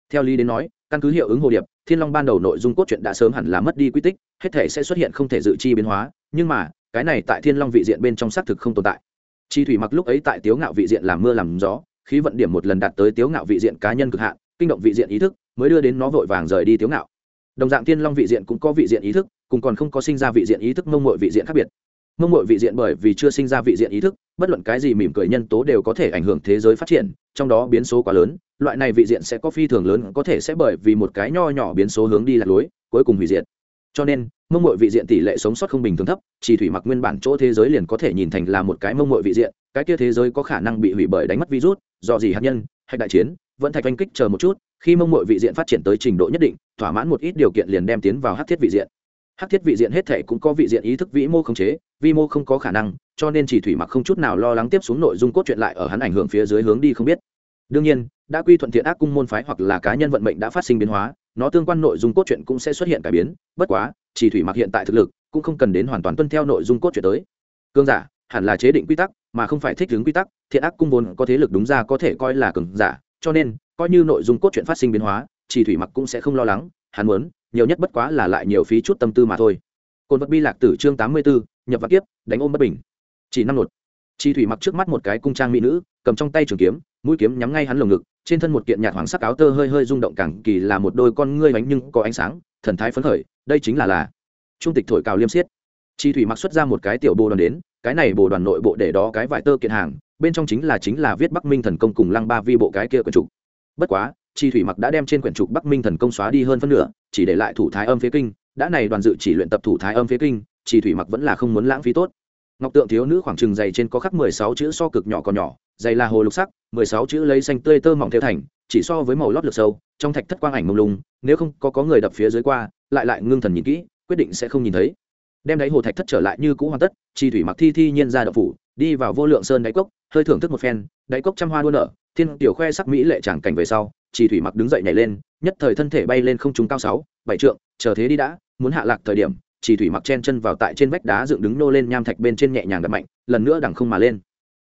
Theo lý đến nói, căn cứ hiệu ứng hồ điệp, thiên long ban đầu nội dung cốt truyện đã sớm hẳn là mất đi quy tích, hết thể sẽ xuất hiện không thể dự chi biến hóa, nhưng mà, cái này tại thiên long vị diện bên trong xác thực không tồn tại. Chi thủy mặc lúc ấy tại tiếu ngạo vị diện làm mưa làm gió khí vận điểm một lần đạt tới tiếu ngạo vị diện cá nhân cực hạn, kinh động vị diện ý thức, mới đưa đến nó vội vàng rời đi tiếu ngạo. Đồng dạng thiên long vị diện cũng có vị diện ý thức, cùng còn không có sinh ra vị diện ý thức mông mội vị diện khác biệt. Mông mội vị diện bởi vì chưa sinh ra vị diện ý thức, bất luận cái gì mỉm cười nhân tố đều có thể ảnh hưởng thế giới phát triển, trong đó biến số quá lớn, loại này vị diện sẽ có phi thường lớn, có thể sẽ bởi vì một cái nho nhỏ biến số hướng đi lạc lối, cuối cùng hủy diệt cho nên, mông mội vị diện tỷ lệ sống sót không bình thường thấp, chỉ thủy mặc nguyên bản chỗ thế giới liền có thể nhìn thành là một cái mông mội vị diện, cái kia thế giới có khả năng bị hủy bởi đánh mất virus, do gì hạt nhân hay đại chiến, vẫn thạch oanh kích chờ một chút, khi mông mội vị diện phát triển tới trình độ nhất định, thỏa mãn một ít điều kiện liền đem tiến vào hát thiết vị diện. Hát thiết vị diện hết thể cũng có vị diện ý thức vĩ mô không chế, vi mô không có khả năng, cho nên chỉ thủy mặc không chút nào lo lắng tiếp xuống nội dung cốt truyện lại ở hắn ảnh hưởng phía dưới hướng đi không biết. Đương nhiên, đã quy thuận thiện ác cung môn phái hoặc là cá nhân vận mệnh đã phát sinh biến hóa nó tương quan nội dung cốt truyện cũng sẽ xuất hiện cải biến bất quá chỉ thủy mặc hiện tại thực lực cũng không cần đến hoàn toàn tuân theo nội dung cốt truyện tới. Cương giả hẳn là chế định quy tắc mà không phải thích ứng quy tắc thiện ác cung vốn có thế lực đúng ra có thể coi là cường giả cho nên coi như nội dung cốt truyện phát sinh biến hóa chỉ thủy mặc cũng sẽ không lo lắng hắn muốn nhiều nhất bất quá là lại nhiều phí chút tâm tư mà thôi. Cồn vật bi lạc tử chương tám mươi 84, nhập vật kiếp đánh ôm bất bình. Chỉ năm nột. Chỉ thủy mặc trước mắt một cái cung trang mỹ nữ cầm trong tay trường kiếm mũi kiếm nhắm ngay hắn lồng ngực trên thân một kiện nhạt hoàng sắc áo tơ hơi hơi rung động càng kỳ là một đôi con ngươi bánh nhưng có ánh sáng, thần thái phấn khởi, đây chính là là trung tịch thổi cào liêm xiết. Chi thủy mặc xuất ra một cái tiểu bồ đoàn đến, cái này bồ đoàn nội bộ để đó cái vải tơ kiện hàng, bên trong chính là chính là viết bắc minh thần công cùng lăng ba vi bộ cái kia quyển trục. Bất quá, chi thủy mặc đã đem trên quyển trục bắc minh thần công xóa đi hơn phân nửa, chỉ để lại thủ thái âm phế kinh, đã này đoàn dự chỉ luyện tập thủ thái âm phế kinh, chi thủy mặc vẫn là không muốn lãng phí tốt. Ngọc tượng thiếu nữ khoảng trừng dày trên có khắc mười sáu chữ so cực nhỏ còn nhỏ dày là hồ lục sắc, mười sáu chữ lấy xanh tươi tơ mỏng theo thành, chỉ so với màu lót lược sâu, trong thạch thất quang ảnh mông lung, nếu không có có người đập phía dưới qua, lại lại ngưng thần nhìn kỹ, quyết định sẽ không nhìn thấy. Đem đáy hồ thạch thất trở lại như cũ hoàn tất chi thủy mặc thi thi nhiên ra đập phủ, đi vào vô lượng sơn đáy cốc, hơi thưởng thức một phen, đáy cốc trăm hoa đua nở, thiên tiểu khoe sắc mỹ lệ tràng cảnh về sau chi thủy mặc đứng dậy nhảy lên, nhất thời thân thể bay lên không trung cao sáu, bảy trượng, chờ thế đi đã, muốn hạ lạc thời điểm chỉ thủy mặc chen chân vào tại trên vách đá dựng đứng nô lên nham thạch bên trên nhẹ nhàng đập mạnh, lần nữa đằng không mà lên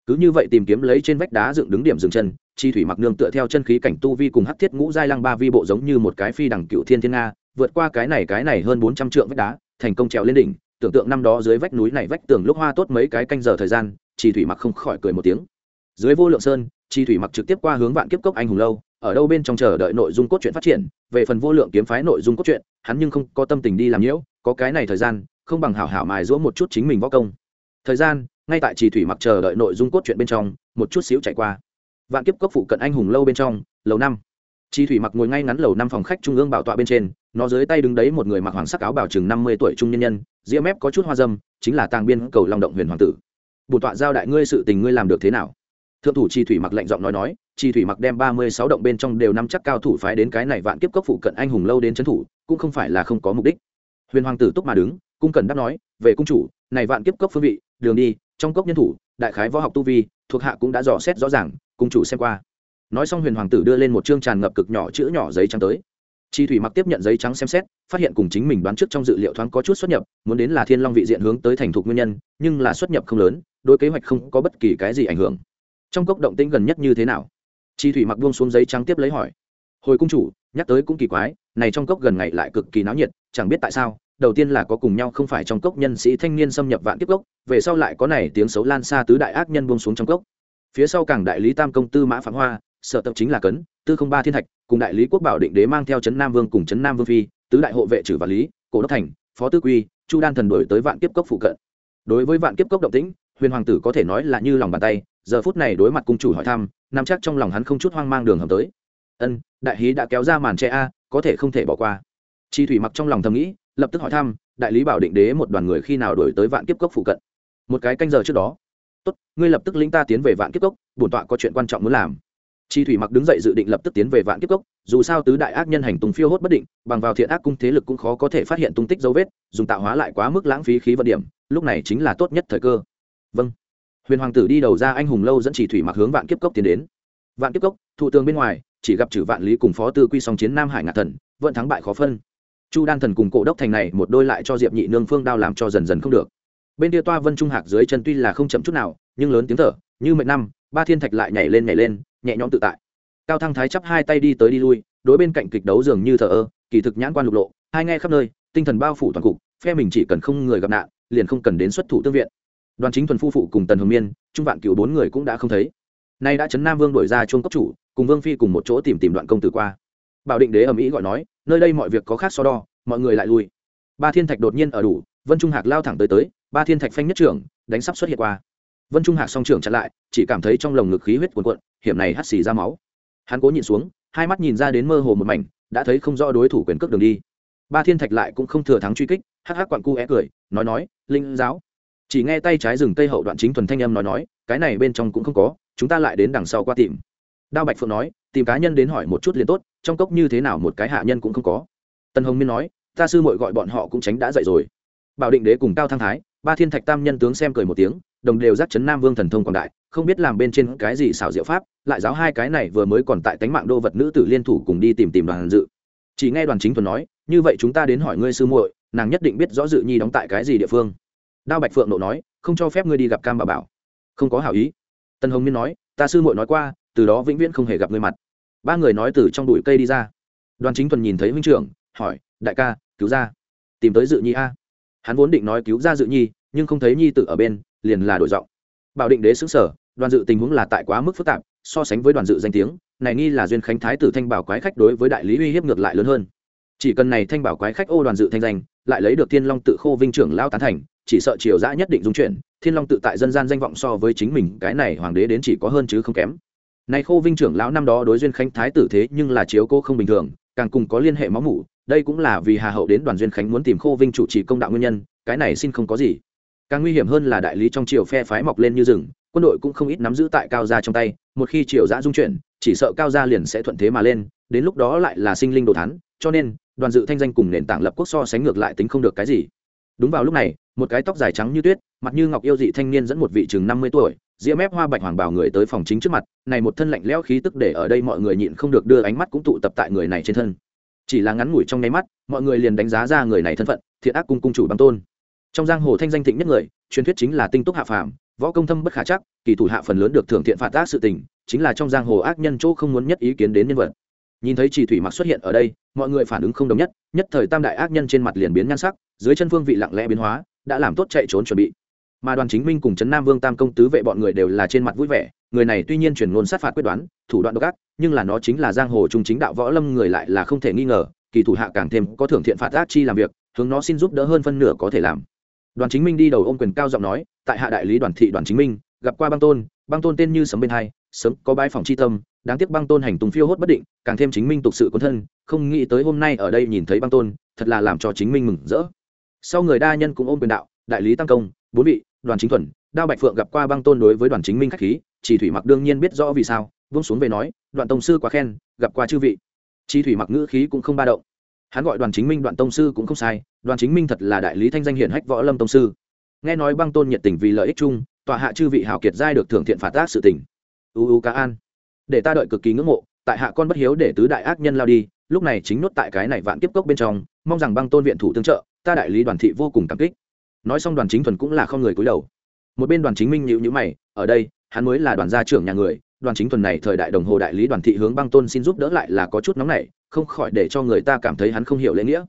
cứ như vậy tìm kiếm lấy trên vách đá dựng đứng điểm dừng chân, chi thủy mặc nương tựa theo chân khí cảnh tu vi cùng hắc thiết ngũ giai lăng ba vi bộ giống như một cái phi đằng cựu thiên thiên nga, vượt qua cái này cái này hơn bốn trăm trượng vách đá, thành công trèo lên đỉnh, tưởng tượng năm đó dưới vách núi này vách tường lúc hoa tốt mấy cái canh giờ thời gian, chi thủy mặc không khỏi cười một tiếng. Dưới vô lượng sơn, chi thủy mặc trực tiếp qua hướng vạn kiếp cốc anh hùng lâu, ở đâu bên trong chờ đợi nội dung cốt truyện phát triển, về phần vô lượng kiếm phái nội dung cốt truyện, hắn nhưng không có tâm tình đi làm nhiễu, có cái này thời gian, không bằng hảo hảo mài giũa một chút chính mình võ công. Thời gian ngay tại trì thủy mặc chờ đợi nội dung cốt truyện bên trong, một chút xíu chạy qua. Vạn kiếp cốc phụ cận anh hùng lâu bên trong, lầu năm. Chi thủy mặc ngồi ngay ngắn lầu năm phòng khách trung ương bảo tọa bên trên, nó dưới tay đứng đấy một người mặc hoàng sắc áo bảo chừng năm mươi tuổi trung nhân nhân, ria mép có chút hoa dâm, chính là tàng biên cầu long động huyền hoàng tử. Bổn tọa giao đại ngươi sự tình ngươi làm được thế nào? Thượng thủ chi thủy mặc lạnh giọng nói nói chi thủy mặc đem ba mươi sáu động bên trong đều nắm chắc cao thủ phái đến cái này vạn kiếp cốc phụ cận anh hùng lâu đến trấn thủ, cũng không phải là không có mục đích. Huyền hoàng tử túc mà đứng, cung cần đáp nói, về cung chủ, này vạn kiếp cốc phương vị đường đi, trong cốc nhân thủ, đại khái võ học tu vi, thuộc hạ cũng đã dò xét rõ ràng cung chủ xem qua. Nói xong huyền hoàng tử đưa lên một chương tràn ngập cực nhỏ chữ nhỏ giấy trắng tới. Chi thủy mặc tiếp nhận giấy trắng xem xét, phát hiện cùng chính mình đoán trước trong dự liệu thoáng có chút xuất nhập, muốn đến là thiên long vị diện hướng tới thành thục nguyên nhân, nhưng là xuất nhập không lớn, đối kế hoạch không có bất kỳ cái gì ảnh hưởng. Trong cốc động tĩnh gần nhất như thế nào? Chi thủy mặc buông xuống giấy trắng tiếp lấy hỏi. Hồi cung chủ, nhắc tới cũng kỳ quái, này trong cốc gần ngày lại cực kỳ náo nhiệt, chẳng biết tại sao đầu tiên là có cùng nhau không phải trong cốc nhân sĩ thanh niên xâm nhập vạn kiếp cốc, về sau lại có này tiếng xấu lan xa tứ đại ác nhân buông xuống trong cốc. Phía sau càng đại lý tam công tư mã phạm hoa, sở tập chính là cấn, tư không ba thiên thạch, cùng đại lý quốc bảo định đế mang theo trấn nam vương cùng trấn nam vương phi, tứ đại hộ vệ trừ và lý, cổ đốc thành, phó tư quy, chu đan thần đổi tới vạn kiếp cốc phụ cận. Đối với vạn kiếp cốc động tĩnh, huyền hoàng tử có thể nói là như lòng bàn tay, giờ phút này đối mặt cung chủ hỏi thăm nằm chắc trong lòng hắn không chút hoang mang đường hầm tới. Ân, đại hí đã kéo ra màn che a, có thể không thể bỏ qua. Chi thủy mặc trong lòng thầm nghĩ lập tức hỏi thăm, đại lý bảo định đế một đoàn người khi nào đổi tới vạn kiếp cốc phụ cận. Một cái canh giờ trước đó. Tốt, ngươi lập tức lĩnh ta tiến về vạn kiếp cốc, bổn tọa có chuyện quan trọng muốn làm. Chi thủy mặc đứng dậy dự định lập tức tiến về vạn kiếp cốc, dù sao tứ đại ác nhân hành tung phiêu hốt bất định, bằng vào thiện ác cung thế lực cũng khó có thể phát hiện tung tích dấu vết, dùng tạo hóa lại quá mức lãng phí khí vận điểm, lúc này chính là tốt nhất thời cơ. Vâng. Huyền hoàng tử đi đầu ra anh hùng lâu dẫn chỉ thủy mặc hướng vạn kiếp cốc tiến đến. Vạn kiếp cốc, thủ tướng bên ngoài, chỉ gặp trừ vạn lý cùng phó tư quy song chiến nam hải ngạc thần, vẫn thắng bại khó phân chu đan thần cùng cổ đốc thành này một đôi lại cho diệp nhị nương phương đao làm cho dần dần không được. Bên kia toa vân trung hạc dưới chân tuy là không chậm chút nào, nhưng lớn tiếng thở, như mệnh năm, ba thiên thạch lại nhảy lên nhảy lên, nhẹ nhõm tự tại. Cao thăng thái chắp hai tay đi tới đi lui, đối bên cạnh kịch đấu dường như thờ ơ, kỳ thực nhãn quan lục lộ, hai nghe khắp nơi, tinh thần bao phủ toàn cục, phe mình chỉ cần không người gặp nạn, liền không cần đến xuất thủ tương viện. Đoàn chính thuần phu phụ cùng tần hồng miên, trung vạn cựu bốn người cũng đã không thấy. Nay đã Trấn nam vương đổi ra chuông cấp chủ, cùng vương phi cùng một chỗ tìm tìm đoạn công tử qua. Bảo định đế ở mỹ gọi nói nơi đây mọi việc có khác so đo, mọi người lại lui ba thiên thạch đột nhiên ở đủ, vân trung hạc lao thẳng tới tới, ba thiên thạch phanh nhất trưởng, đánh sắp xuất hiện qua. Vân trung hạc song trưởng chặn lại, chỉ cảm thấy trong lồng ngực khí huyết cuồn cuộn, hiểm này hắt xì ra máu. Hắn cố nhìn xuống, hai mắt nhìn ra đến mơ hồ một mảnh, đã thấy không rõ đối thủ quyền cước đường đi. Ba thiên thạch lại cũng không thừa thắng truy kích, hắc hắc quặn cu é cười, nói nói, linh giáo. Chỉ nghe tay trái rừng tây hậu đoạn chính thuần thanh âm nói nói, cái này bên trong cũng không có, chúng ta lại đến đằng sau qua tìm. Đao bạch phượng nói tìm cá nhân đến hỏi một chút liền tốt, trong cốc như thế nào một cái hạ nhân cũng không có. Tân hồng miên nói, ta sư mội gọi bọn họ cũng tránh đã dậy rồi. Bảo định đế cùng cao thăng thái, ba thiên thạch tam nhân tướng xem cười một tiếng, đồng đều giác chấn nam vương thần thông quảng đại, không biết làm bên trên cái gì xảo diệu pháp, lại giáo hai cái này vừa mới còn tại tánh mạng đô vật nữ tử liên thủ cùng đi tìm tìm đoàn dự. Chỉ nghe đoàn chính thuần nói, như vậy chúng ta đến hỏi ngươi sư muội, nàng nhất định biết rõ dự nhi đóng tại cái gì địa phương. Đao bạch phượng nộ nói, không cho phép ngươi đi gặp cam bà bảo. Không có hảo ý. Tân hồng miên nói, ta sư muội nói qua, từ đó vĩnh viễn không hề gặp ngươi mặt ba người nói từ trong bụi cây đi ra. Đoàn chính thuần nhìn thấy huynh trưởng, hỏi, đại ca, cứu ra. Tìm tới dự nhi a. Hắn vốn định nói cứu ra dự nhi, nhưng không thấy nhi tự ở bên, liền là đổi giọng. Bảo định đế xứng sở đoàn dự tình huống là tại quá mức phức tạp, so sánh với đoàn dự danh tiếng, này nghi là duyên khánh thái tử thanh bảo quái khách đối với đại lý uy hiếp ngược lại lớn hơn. Chỉ cần này thanh bảo quái khách ô đoàn dự thanh danh, lại lấy được thiên long tự khô vinh trưởng lao tán thành, chỉ sợ triều dã nhất định dung chuyển, thiên long tự tại dân gian danh vọng so với chính mình, cái này hoàng đế đến chỉ có hơn chứ không kém này khô vinh trưởng lão năm đó đối duyên khánh thái tử thế nhưng là chiếu cô không bình thường, càng cùng có liên hệ máu mủ, đây cũng là vì hà hậu đến đoàn duyên khánh muốn tìm khô vinh chủ trì công đạo nguyên nhân, cái này xin không có gì. Càng nguy hiểm hơn là đại lý trong triều phe phái mọc lên như rừng, quân đội cũng không ít nắm giữ tại cao gia trong tay, một khi triều giã dung chuyển, chỉ sợ cao gia liền sẽ thuận thế mà lên, đến lúc đó lại là sinh linh đồ thán, cho nên, đoàn dự thanh danh cùng nền tảng lập quốc so sánh ngược lại tính không được cái gì. Đúng vào lúc này, một cái tóc dài trắng như tuyết, mặt như ngọc yêu dị thanh niên dẫn một vị chừng năm mươi tuổi ria mép hoa bạch hoàng bảo người tới phòng chính trước mặt, này một thân lạnh lẽo khí tức để ở đây mọi người nhịn không được đưa ánh mắt cũng tụ tập tại người này trên thân. Chỉ là ngắn ngủi trong nháy mắt, mọi người liền đánh giá ra người này thân phận, thiện ác cung cung chủ băng tôn. Trong giang hồ thanh danh thịnh nhất người, truyền thuyết chính là tinh túc hạ phàm, võ công thâm bất khả chắc, kỳ thủ hạ phần lớn được thưởng thiện phạt ác sự tình, chính là trong giang hồ ác nhân chỗ không muốn nhất ý kiến đến nhân vật. Nhìn thấy chỉ thủy mặc xuất hiện ở đây, mọi người phản ứng không đồng nhất nhất thời tam đại ác nhân trên mặt liền biến nhan sắc, dưới chân phương vị lặng lẽ biến hóa, đã làm tốt chạy trốn chuẩn bị mà đoàn chính minh cùng trấn nam vương tam công tứ vệ bọn người đều là trên mặt vui vẻ, người này tuy nhiên truyền ngôn sát phạt quyết đoán, thủ đoạn độc ác, nhưng là nó chính là giang hồ trung chính đạo võ lâm người lại là không thể nghi ngờ, kỳ thủ hạ càng thêm có thưởng thiện phạt ác chi làm việc, hướng nó xin giúp đỡ hơn phân nửa có thể làm. Đoàn chính minh đi đầu ôm quyền cao giọng nói, tại hạ đại lý đoàn thị đoàn chính minh, gặp qua băng tôn băng tôn tên như sấm bên hai sớm có bãi phòng c h i tâm, đáng tiếc băng tôn hành tùng phiêu hốt bất định, càng thêm chính minh tục sự quân thân, không nghĩ tới hôm nay ở đây nhìn thấy băng tôn, thật là làm cho chính minh mừng rỡ. Sau người đa nhân cũng ôm quyền đạo, đại lý tăng công bốn vị, đoàn chính thuần, đao bạch phượng gặp qua băng tôn đối với đoàn chính minh khách khí, chỉ thủy mặc đương nhiên biết rõ vì sao, vung xuống về nói, đoạn tông sư quá khen, gặp qua chư vị. Chi thủy mặc ngữ khí cũng không ba động. Hắn gọi đoàn chính minh đoạn tông sư cũng không sai, đoàn chính minh thật là đại lý thanh danh hiển hách võ lâm tông sư. Nghe nói băng tôn nhiệt tình vì lợi ích chung, tòa hạ chư vị hào kiệt giai được thưởng thiện phạt tác sự tình. U u cá an. Để ta đợi cực kỳ ngưỡng mộ, tại hạ con bất hiếu để tứ đại ác nhân lao đi, lúc này chính nốt tại cái này vạn kiếp cốc bên trong, mong rằng băng tôn viện thủ tương trợ, ta đại lý đoàn thị vô cùng cảm kích nói xong đoàn chính thuần cũng là không người cúi đầu. Một bên đoàn chính minh nhịu nhữ mày, ở đây, hắn mới là đoàn gia trưởng nhà người, đoàn chính thuần này thời đại đồng hồ đại lý đoàn thị hướng băng tôn xin giúp đỡ lại là có chút nóng nảy, không khỏi để cho người ta cảm thấy hắn không hiểu lễ nghĩa.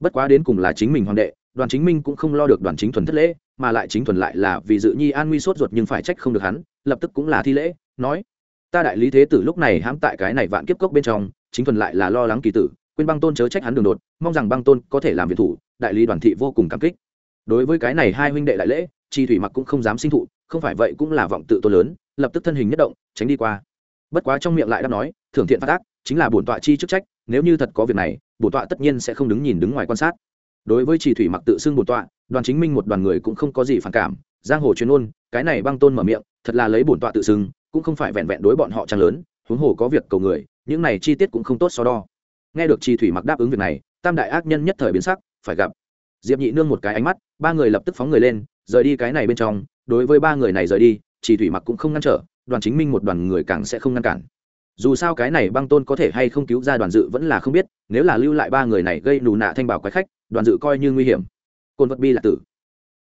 Bất quá đến cùng là chính mình hoàng đệ, đoàn chính minh cũng không lo được đoàn chính thuần thất lễ, mà lại chính thuần lại là vì dự nhi an nguy sốt ruột nhưng phải trách không được hắn, lập tức cũng là thi lễ, nói ta đại lý thế tử lúc này hãm tại cái này vạn kiếp cốc bên trong, chính thuần lại là lo lắng kỳ tử, quên băng tôn chớ trách hắn đường đột, mong rằng băng tôn có thể làm việc thủ, đại lý đoàn thị vô cùng cảm kích đối với cái này hai huynh đệ đại lễ chi thủy mặc cũng không dám sinh thụ, không phải vậy cũng là vọng tự tôn lớn, lập tức thân hình nhất động, tránh đi qua. Bất quá trong miệng lại đáp nói, thưởng thiện phát ác, chính là bổn tọa chi chức trách, nếu như thật có việc này, bổn tọa tất nhiên sẽ không đứng nhìn đứng ngoài quan sát. Đối với chỉ thủy mặc tự xưng bổn tọa, đoàn chính minh một đoàn người cũng không có gì phản cảm, giang hồ chuyên ôn, cái này băng tôn mở miệng, thật là lấy bổn tọa tự xưng, cũng không phải vẹn vẹn đối bọn họ trang lớn, huống hồ có việc cầu người, những này chi tiết cũng không tốt so đo. Nghe được chi thủy mặc đáp ứng việc này, tam đại ác nhân nhất thời biến sắc, phải gặp diệp nhị nương một cái ánh mắt, ba người lập tức phóng người lên, rời đi cái này bên trong, đối với ba người này rời đi, chỉ thủy mặc cũng không ngăn trở, đoàn chính minh một đoàn người càng sẽ không ngăn cản. Dù sao cái này băng tôn có thể hay không cứu ra đoàn dự vẫn là không biết, nếu là lưu lại ba người này gây nù nạ thanh bảo quái khách, đoàn dự coi như nguy hiểm. Côn vật bi là tử.